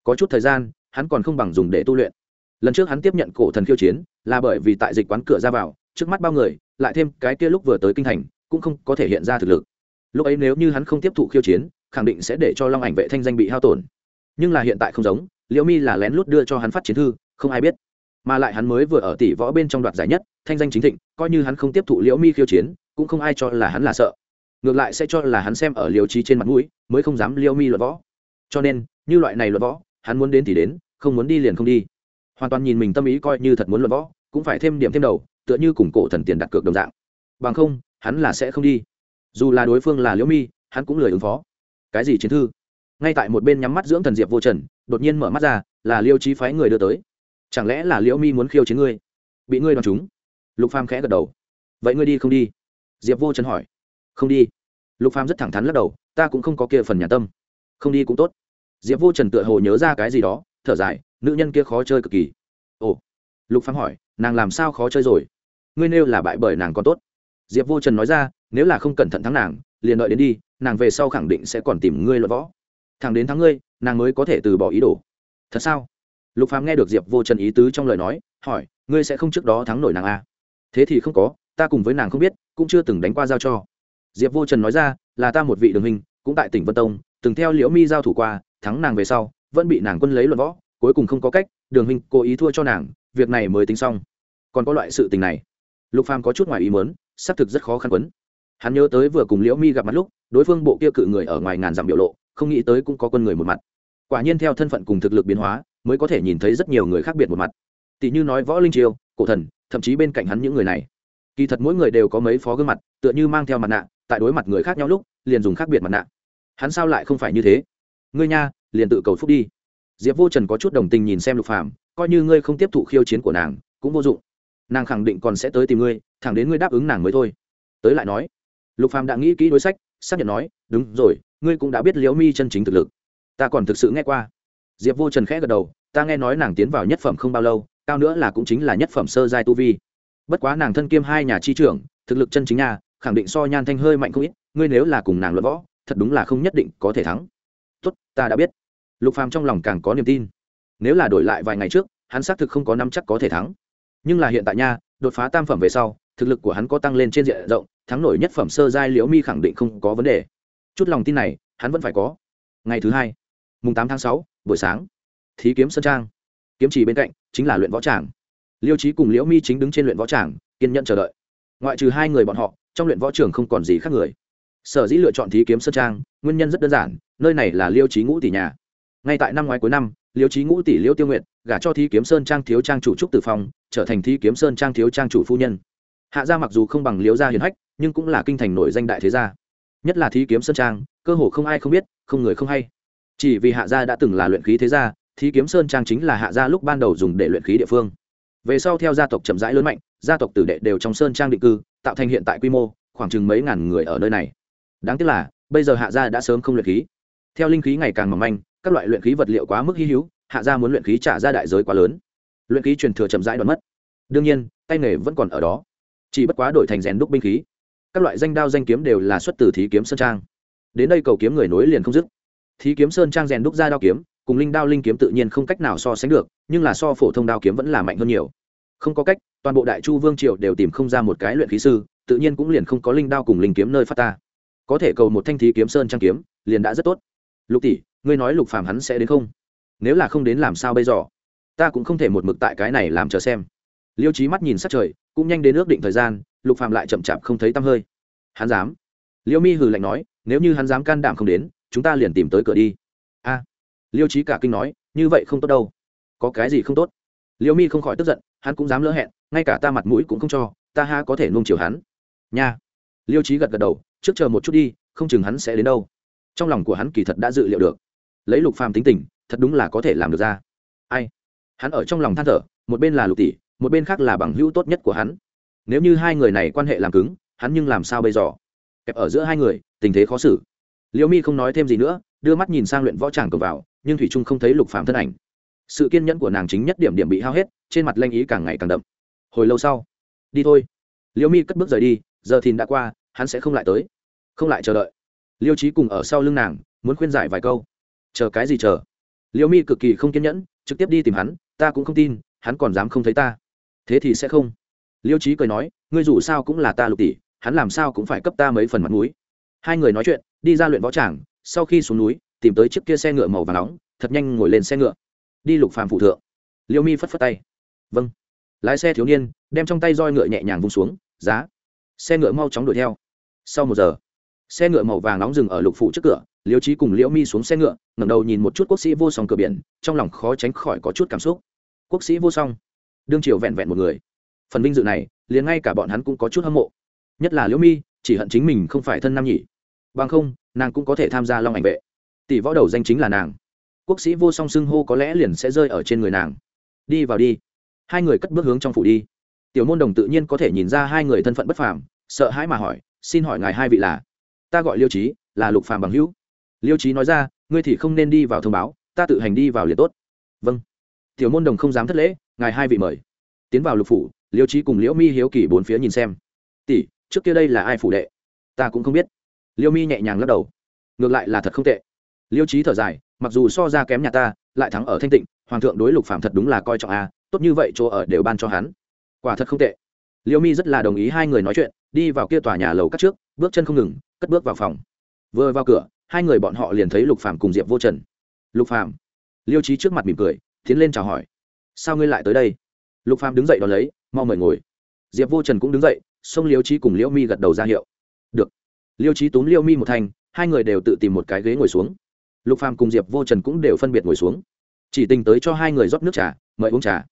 A: Có chút thời gian, hắn còn không bằng dùng để tu luyện. Lần trước hắn tiếp nhận cổ thần khiêu chiến là bởi vì tại dịch quán cửa ra vào, trước mắt bao người, lại thêm cái kia lúc vừa tới kinh thành, cũng không có thể hiện ra thực lực. Lúc ấy nếu như hắn không tiếp thụ khiêu chiến, khẳng định sẽ để cho long ảnh vệ thanh danh bị hao tổn. Nhưng là hiện tại không giống, liễu mi là lén lút đưa cho hắn phát chiến thư, không ai biết. Mà lại hắn mới vừa ở tỷ võ bên trong đoạt giải nhất, thanh danh chính thịnh, coi như hắn không tiếp thụ liễu mi khiêu chiến, cũng không ai cho là hắn là sợ. Ngược lại sẽ cho là hắn xem ở liều trí trên mặt mũi, mới không dám liễu mi luận võ. Cho nên như loại này luận võ, hắn muốn đến thì đến, không muốn đi liền không đi. Hoàn toàn nhìn mình tâm ý coi như thật muốn luận võ, cũng phải thêm điểm thêm đầu, tựa như cùng cổ thần tiền đặt cược đồng dạng. Bằng không, hắn là sẽ không đi. Dù là đối phương là liễu mi, hắn cũng lười ứng phó. Cái gì chiến thư? Ngay tại một bên nhắm mắt dưỡng thần diệp vô trần, đột nhiên mở mắt ra, là liêu trí phái người đưa tới. Chẳng lẽ là liễu mi muốn khiêu chiến ngươi? Bị ngươi đòn chúng. Lục phàm khẽ gật đầu. Vậy ngươi đi không đi? Diệp vô trần hỏi. Không đi. Lục phàm rất thẳng thắn lắc đầu, ta cũng không có kia phần nhà tâm. Không đi cũng tốt diệp vô trần tựa hồ nhớ ra cái gì đó, thở dài, nữ nhân kia khó chơi cực kỳ. Ồ. Lục phàm hỏi, nàng làm sao khó chơi rồi? Ngươi nêu là bại bởi nàng còn tốt. Diệp vô trần nói ra, nếu là không cẩn thận thắng nàng, liền đợi đến đi, nàng về sau khẳng định sẽ còn tìm ngươi luận võ. Thẳng đến thắng ngươi, nàng mới có thể từ bỏ ý đồ. Thật sao? Lục phàm nghe được diệp vô trần ý tứ trong lời nói, hỏi, ngươi sẽ không trước đó thắng nổi nàng à? thế thì không có, ta cùng với nàng không biết, cũng chưa từng đánh qua giao cho. Diệp vô trần nói ra, là ta một vị đường hình, cũng tại tỉnh vân tông, từng theo liễu mi giao thủ qua thắng nàng về sau, vẫn bị nàng quân lấy luận võ, cuối cùng không có cách, đường huynh cố ý thua cho nàng, việc này mới tính xong. Còn có loại sự tình này. Lục phàm có chút ngoài ý muốn, xác thực rất khó khăn quấn. Hắn nhớ tới vừa cùng liễu mi gặp mặt lúc, đối phương bộ kia cự người ở ngoài ngàn dặm biểu lộ, không nghĩ tới cũng có quân người một mặt. Quả nhiên theo thân phận cùng thực lực biến hóa, mới có thể nhìn thấy rất nhiều người khác biệt một mặt. Tỷ như nói võ linh triều, cổ thần, thậm chí bên cạnh hắn những người này. Kỳ thật mỗi người đều có mấy phó gương mặt, tựa như mang theo mặt nạ, tại đối mặt người khác nhau lúc, liền dùng khác biệt mặt nạ. Hắn sao lại không phải như thế? Ngươi nha, liền tự cầu phúc đi. Diệp vô trần có chút đồng tình nhìn xem lục phàm, coi như ngươi không tiếp thụ khiêu chiến của nàng, cũng vô dụng. Nàng khẳng định còn sẽ tới tìm ngươi, thẳng đến ngươi đáp ứng nàng mới thôi. Tới lại nói. Lục phàm đã nghĩ kỹ đối sách, xác nhận nói, đúng rồi, ngươi cũng đã biết liễu mi chân chính thực lực. Ta còn thực sự nghe qua. Diệp vô trần khẽ gật đầu, ta nghe nói nàng tiến vào nhất phẩm không bao lâu, cao nữa là cũng chính là nhất phẩm sơ giai tu vi. Bất quá nàng thân kiêm hai nhà chi trưởng, thực lực chân chính nhà khẳng định so nhan thanh hơi mạnh không ít, ngươi nếu là cùng nàng luận võ, thật đúng là không nhất định có thể thắng tốt, ta đã biết. Lục phàm trong lòng càng có niềm tin. Nếu là đổi lại vài ngày trước, hắn xác thực không có nắm chắc có thể thắng. Nhưng là hiện tại nha, đột phá tam phẩm về sau, thực lực của hắn có tăng lên trên diện rộng, thắng nổi nhất phẩm sơ giai liễu mi khẳng định không có vấn đề. Chút lòng tin này, hắn vẫn phải có. Ngày thứ hai, mùng tám tháng sáu, buổi sáng, thí kiếm sơn trang. Kiếm chỉ bên cạnh chính là luyện võ tràng. Liêu trí cùng liễu mi chính đứng trên luyện võ tràng, kiên nhẫn chờ đợi. Ngoại trừ hai người bọn họ, trong luyện võ trường không còn gì khác người. Sở dĩ lựa chọn thí kiếm sơn trang, nguyên nhân rất đơn giản nơi này là liêu trí ngũ tỷ nhà. Ngay tại năm ngoái cuối năm, liêu trí ngũ tỷ liêu tiêu nguyện gả cho Thi kiếm sơn trang thiếu trang chủ trúc tử phong, trở thành Thi kiếm sơn trang thiếu trang chủ phu nhân. Hạ gia mặc dù không bằng liêu gia hiền hách, nhưng cũng là kinh thành nổi danh đại thế gia. Nhất là Thi kiếm sơn trang, cơ hồ không ai không biết, không người không hay. Chỉ vì hạ gia đã từng là luyện khí thế gia Thi kiếm sơn trang chính là hạ gia lúc ban đầu dùng để luyện khí địa phương. Về sau theo gia tộc chậm rãi lớn mạnh, gia tộc tử đệ đều trong sơn trang định cư, tạo thành hiện tại quy mô, khoảng chừng mấy ngàn người ở nơi này. Đáng tiếc là, bây giờ hạ gia đã sớm không luyện khí theo linh khí ngày càng mỏng manh, các loại luyện khí vật liệu quá mức hy hữu, hạ gia muốn luyện khí trả ra đại giới quá lớn. Luyện khí truyền thừa chậm rãi đoạn mất. Đương nhiên, tay nghề vẫn còn ở đó. Chỉ bất quá đổi thành rèn đúc binh khí. Các loại danh đao danh kiếm đều là xuất từ thí kiếm sơn trang. Đến đây cầu kiếm người nối liền không dứt. Thí kiếm sơn trang rèn đúc ra đao kiếm, cùng linh đao linh kiếm tự nhiên không cách nào so sánh được, nhưng là so phổ thông đao kiếm vẫn là mạnh hơn nhiều. Không có cách, toàn bộ đại chu vương triều đều tìm không ra một cái luyện khí sư, tự nhiên cũng liền không có linh đao cùng linh kiếm nơi phát ta. Có thể cầu một thanh thí kiếm sơn trang kiếm, liền đã rất tốt lục tỷ, ngươi nói lục phàm hắn sẽ đến không? Nếu là không đến làm sao bây giờ? Ta cũng không thể một mực tại cái này làm chờ xem. Liêu trí mắt nhìn sát trời, cũng nhanh đến ước định thời gian, lục phàm lại chậm chạp không thấy tăm hơi. Hắn dám? Liêu mi hừ lạnh nói, nếu như hắn dám can đảm không đến, chúng ta liền tìm tới cửa đi. A. Liêu trí cả kinh nói, như vậy không tốt đâu. Có cái gì không tốt? Liêu mi không khỏi tức giận, hắn cũng dám lỡ hẹn, ngay cả ta mặt mũi cũng không cho, ta ha có thể nung chiều hắn? Nha. Liêu trí gật gật đầu, trước chờ một chút đi, không chừng hắn sẽ đến đâu trong lòng của hắn kỳ thật đã dự liệu được. Lấy lục phàm tính tình, thật đúng là có thể làm được ra. Ai? Hắn ở trong lòng than thở, một bên là lục tỷ, một bên khác là bằng hữu tốt nhất của hắn. Nếu như hai người này quan hệ làm cứng, hắn nhưng làm sao bây giờ? Kẹp ở giữa hai người, tình thế khó xử. Liễu mi không nói thêm gì nữa, đưa mắt nhìn sang luyện võ tràng cầm vào, nhưng thủy trung không thấy lục phàm thân ảnh. Sự kiên nhẫn của nàng chính nhất điểm điểm bị hao hết, trên mặt lanh ý càng ngày càng đậm. Hồi lâu sau, đi thôi. Liễu mi cất bước rời đi, giờ thìn đã qua, hắn sẽ không lại tới. Không lại chờ đợi liêu trí cùng ở sau lưng nàng, muốn khuyên giải vài câu. Chờ cái gì chờ? Liêu mi cực kỳ không kiên nhẫn, trực tiếp đi tìm hắn, ta cũng không tin, hắn còn dám không thấy ta. Thế thì sẽ không. Liêu trí cười nói, ngươi dù sao cũng là ta lục tỷ, hắn làm sao cũng phải cấp ta mấy phần mặt mũi. Hai người nói chuyện, đi ra luyện võ tràng, sau khi xuống núi, tìm tới chiếc kia xe ngựa màu và nóng, thật nhanh ngồi lên xe ngựa. Đi lục phàm phụ thượng. Liêu mi phất phất tay. Vâng. Lái xe thiếu niên, đem trong tay roi ngựa nhẹ nhàng vung xuống, giá. Xe ngựa mau chóng đuổi theo. Sau một giờ xe ngựa màu vàng nóng dừng ở lục phủ trước cửa, liêu trí cùng liễu mi xuống xe ngựa, ngẩng đầu nhìn một chút quốc sĩ vô song cửa biển, trong lòng khó tránh khỏi có chút cảm xúc. Quốc sĩ vô song? Đương triều vẹn vẹn một người. Phần vinh dự này, liền ngay cả bọn hắn cũng có chút hâm mộ. Nhất là liễu mi, chỉ hận chính mình không phải thân nam nhỉ. Bằng không, nàng cũng có thể tham gia long ảnh vệ. Tỷ võ đầu danh chính là nàng. Quốc sĩ vô song xưng hô có lẽ liền sẽ rơi ở trên người nàng. Đi vào đi. Hai người cất bước hướng trong phủ đi. Tiểu môn đồng tự nhiên có thể nhìn ra hai người thân phận bất phàm, sợ hãi mà hỏi, xin hỏi ngài hai vị là? Ta gọi liêu trí, là lục phàm bằng hữu. Liêu trí nói ra, ngươi thì không nên đi vào thông báo, ta tự hành đi vào liền tốt. Vâng. Tiểu môn đồng không dám thất lễ, ngài hai vị mời. Tiến vào lục phủ, liêu trí cùng liễu mi hiếu kỳ bốn phía nhìn xem. Tỷ, trước kia đây là ai phủ đệ? Ta cũng không biết. Liêu mi nhẹ nhàng lắc đầu. Ngược lại là thật không tệ. Liêu trí thở dài, mặc dù so ra kém nhà ta, lại thắng ở thanh tịnh, hoàng thượng đối lục phạm thật đúng là coi trọng a, tốt như vậy chỗ ở đều ban cho hắn. Quả thật không tệ. Liêu mi rất là đồng ý hai người nói chuyện đi vào kia tòa nhà lầu cắt trước, bước chân không ngừng, cất bước vào phòng. Vừa vào cửa, hai người bọn họ liền thấy lục phạm cùng diệp vô trần. Lục phạm liêu trí trước mặt mỉm cười, tiến lên chào hỏi. Sao ngươi lại tới đây? Lục phạm đứng dậy đón lấy, mau mời ngồi. Diệp vô trần cũng đứng dậy, xông liêu trí cùng liễu mi gật đầu ra hiệu. Được. Liêu trí túm liêu mi một thành hai người đều tự tìm một cái ghế ngồi xuống. Lục phàm cùng diệp vô trần cũng đều phân biệt ngồi xuống. Chỉ tình tới cho hai người rót nước trà, mời uống trà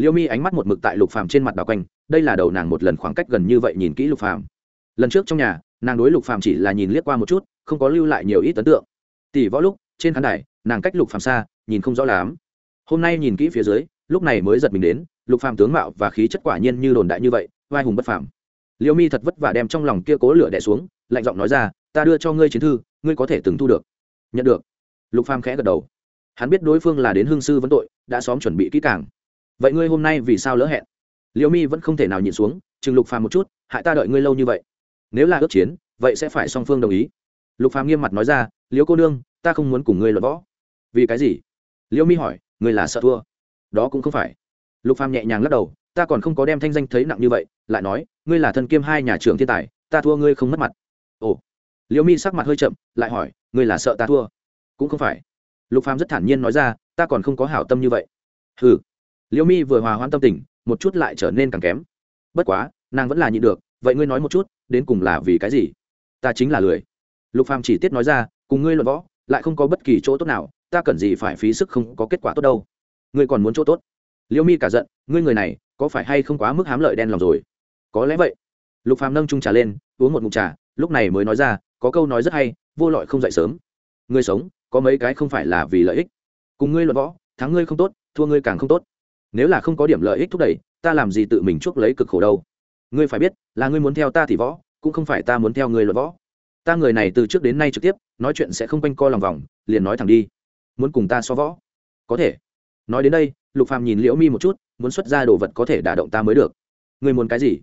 A: liêu mi ánh mắt một mực tại lục phàm trên mặt đào quanh, đây là đầu nàng một lần khoảng cách gần như vậy nhìn kỹ lục phàm. Lần trước trong nhà, nàng đối lục phàm chỉ là nhìn liếc qua một chút, không có lưu lại nhiều ít ấn tượng. Tỷ võ lúc, trên khán đài, nàng cách lục phàm xa, nhìn không rõ lắm. Hôm nay nhìn kỹ phía dưới, lúc này mới giật mình đến, lục phàm tướng mạo và khí chất quả nhiên như đồn đại như vậy, vai hùng bất phàm. Liêu mi thật vất vả đem trong lòng kia cố lửa đè xuống, lạnh giọng nói ra, ta đưa cho ngươi chiến thư, ngươi có thể từng thu được. Nhận được. Lục phàm khẽ gật đầu. Hắn biết đối phương là đến hương sư vấn tội, đã xóm chuẩn bị kỹ càng vậy ngươi hôm nay vì sao lỡ hẹn? Liễu mi vẫn không thể nào nhìn xuống chừng lục phàm một chút, hại ta đợi ngươi lâu như vậy. Nếu là ước chiến, vậy sẽ phải song phương đồng ý. Lục phàm nghiêm mặt nói ra, liễu cô nương, ta không muốn cùng ngươi luận võ. Vì cái gì? Liễu mi hỏi, ngươi là sợ thua? Đó cũng không phải. Lục phàm nhẹ nhàng lắc đầu, ta còn không có đem thanh danh thấy nặng như vậy, lại nói, ngươi là thân kiêm hai nhà trưởng thiên tài, ta thua ngươi không mất mặt. Ồ. Liễu mi sắc mặt hơi chậm, lại hỏi, ngươi là sợ ta thua? Cũng không phải. Lục phàm rất thản nhiên nói ra, ta còn không có hảo tâm như vậy. Hừ liễu mi vừa hòa hoãn tâm tình, một chút lại trở nên càng kém. Bất quá, nàng vẫn là nhịn được, vậy ngươi nói một chút, đến cùng là vì cái gì? Ta chính là lười. Lục phàm chỉ tiết nói ra, cùng ngươi luận võ, lại không có bất kỳ chỗ tốt nào, ta cần gì phải phí sức không có kết quả tốt đâu. Ngươi còn muốn chỗ tốt? Liễu mi cả giận, ngươi người này, có phải hay không quá mức hám lợi đen lòng rồi? Có lẽ vậy. Lục phàm nâng chung trà lên, uống một ngụm trà, lúc này mới nói ra, có câu nói rất hay, vô lọi không dậy sớm. Ngươi sống, có mấy cái không phải là vì lợi ích. Cùng ngươi luận võ, thắng ngươi không tốt, thua ngươi càng không tốt nếu là không có điểm lợi ích thúc đẩy, ta làm gì tự mình chuốc lấy cực khổ đâu? Ngươi phải biết, là ngươi muốn theo ta thì võ, cũng không phải ta muốn theo ngươi luật võ. Ta người này từ trước đến nay trực tiếp, nói chuyện sẽ không quanh co lòng vòng, liền nói thẳng đi. Muốn cùng ta so võ? Có thể. Nói đến đây, lục phàm nhìn liễu mi một chút, muốn xuất ra đồ vật có thể đả động ta mới được. Ngươi muốn cái gì?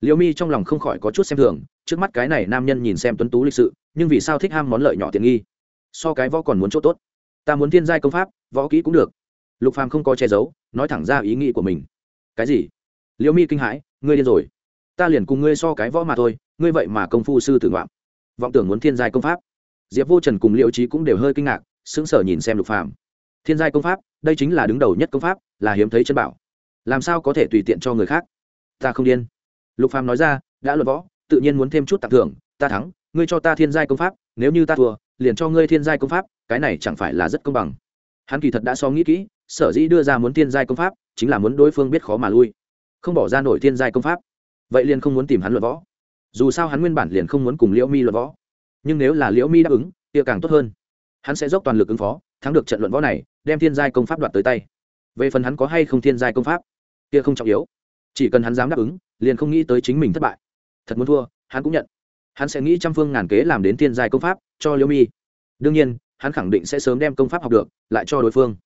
A: Liễu mi trong lòng không khỏi có chút xem thường, trước mắt cái này nam nhân nhìn xem tuấn tú lịch sự, nhưng vì sao thích ham món lợi nhỏ tiện nghi? So cái võ còn muốn chỗ tốt. Ta muốn thiên giai công pháp, võ kỹ cũng được. Lục phàm không có che giấu nói thẳng ra ý nghĩ của mình. Cái gì? Liễu mi kinh hãi, ngươi điên rồi. Ta liền cùng ngươi so cái võ mà thôi, ngươi vậy mà công phu sư tử ngoạm. Vọng tưởng muốn thiên giai công pháp. Diệp vô trần cùng liễu trí cũng đều hơi kinh ngạc, sững sờ nhìn xem lục phàm. Thiên giai công pháp, đây chính là đứng đầu nhất công pháp, là hiếm thấy chân bảo. Làm sao có thể tùy tiện cho người khác? Ta không điên. Lục phàm nói ra, đã luận võ, tự nhiên muốn thêm chút tặng thưởng, ta thắng, ngươi cho ta thiên giai công pháp, nếu như ta thua, liền cho ngươi thiên giai công pháp, cái này chẳng phải là rất công bằng. Hắn kỳ thật đã so nghĩ kỹ sở dĩ đưa ra muốn thiên giai công pháp, chính là muốn đối phương biết khó mà lui. Không bỏ ra nổi thiên giai công pháp. Vậy liền không muốn tìm hắn luận võ. Dù sao hắn nguyên bản liền không muốn cùng liễu mi luận võ. Nhưng nếu là liễu mi đáp ứng, kia càng tốt hơn. Hắn sẽ dốc toàn lực ứng phó, thắng được trận luận võ này, đem thiên giai công pháp đoạt tới tay. Về phần hắn có hay không thiên giai công pháp, kia không trọng yếu. Chỉ cần hắn dám đáp ứng, liền không nghĩ tới chính mình thất bại. Thật muốn thua, hắn cũng nhận. Hắn sẽ nghĩ trăm phương ngàn kế làm đến thiên giai công pháp cho liễu mi. Đương nhiên, hắn khẳng định sẽ sớm đem công pháp học được, lại cho đối phương.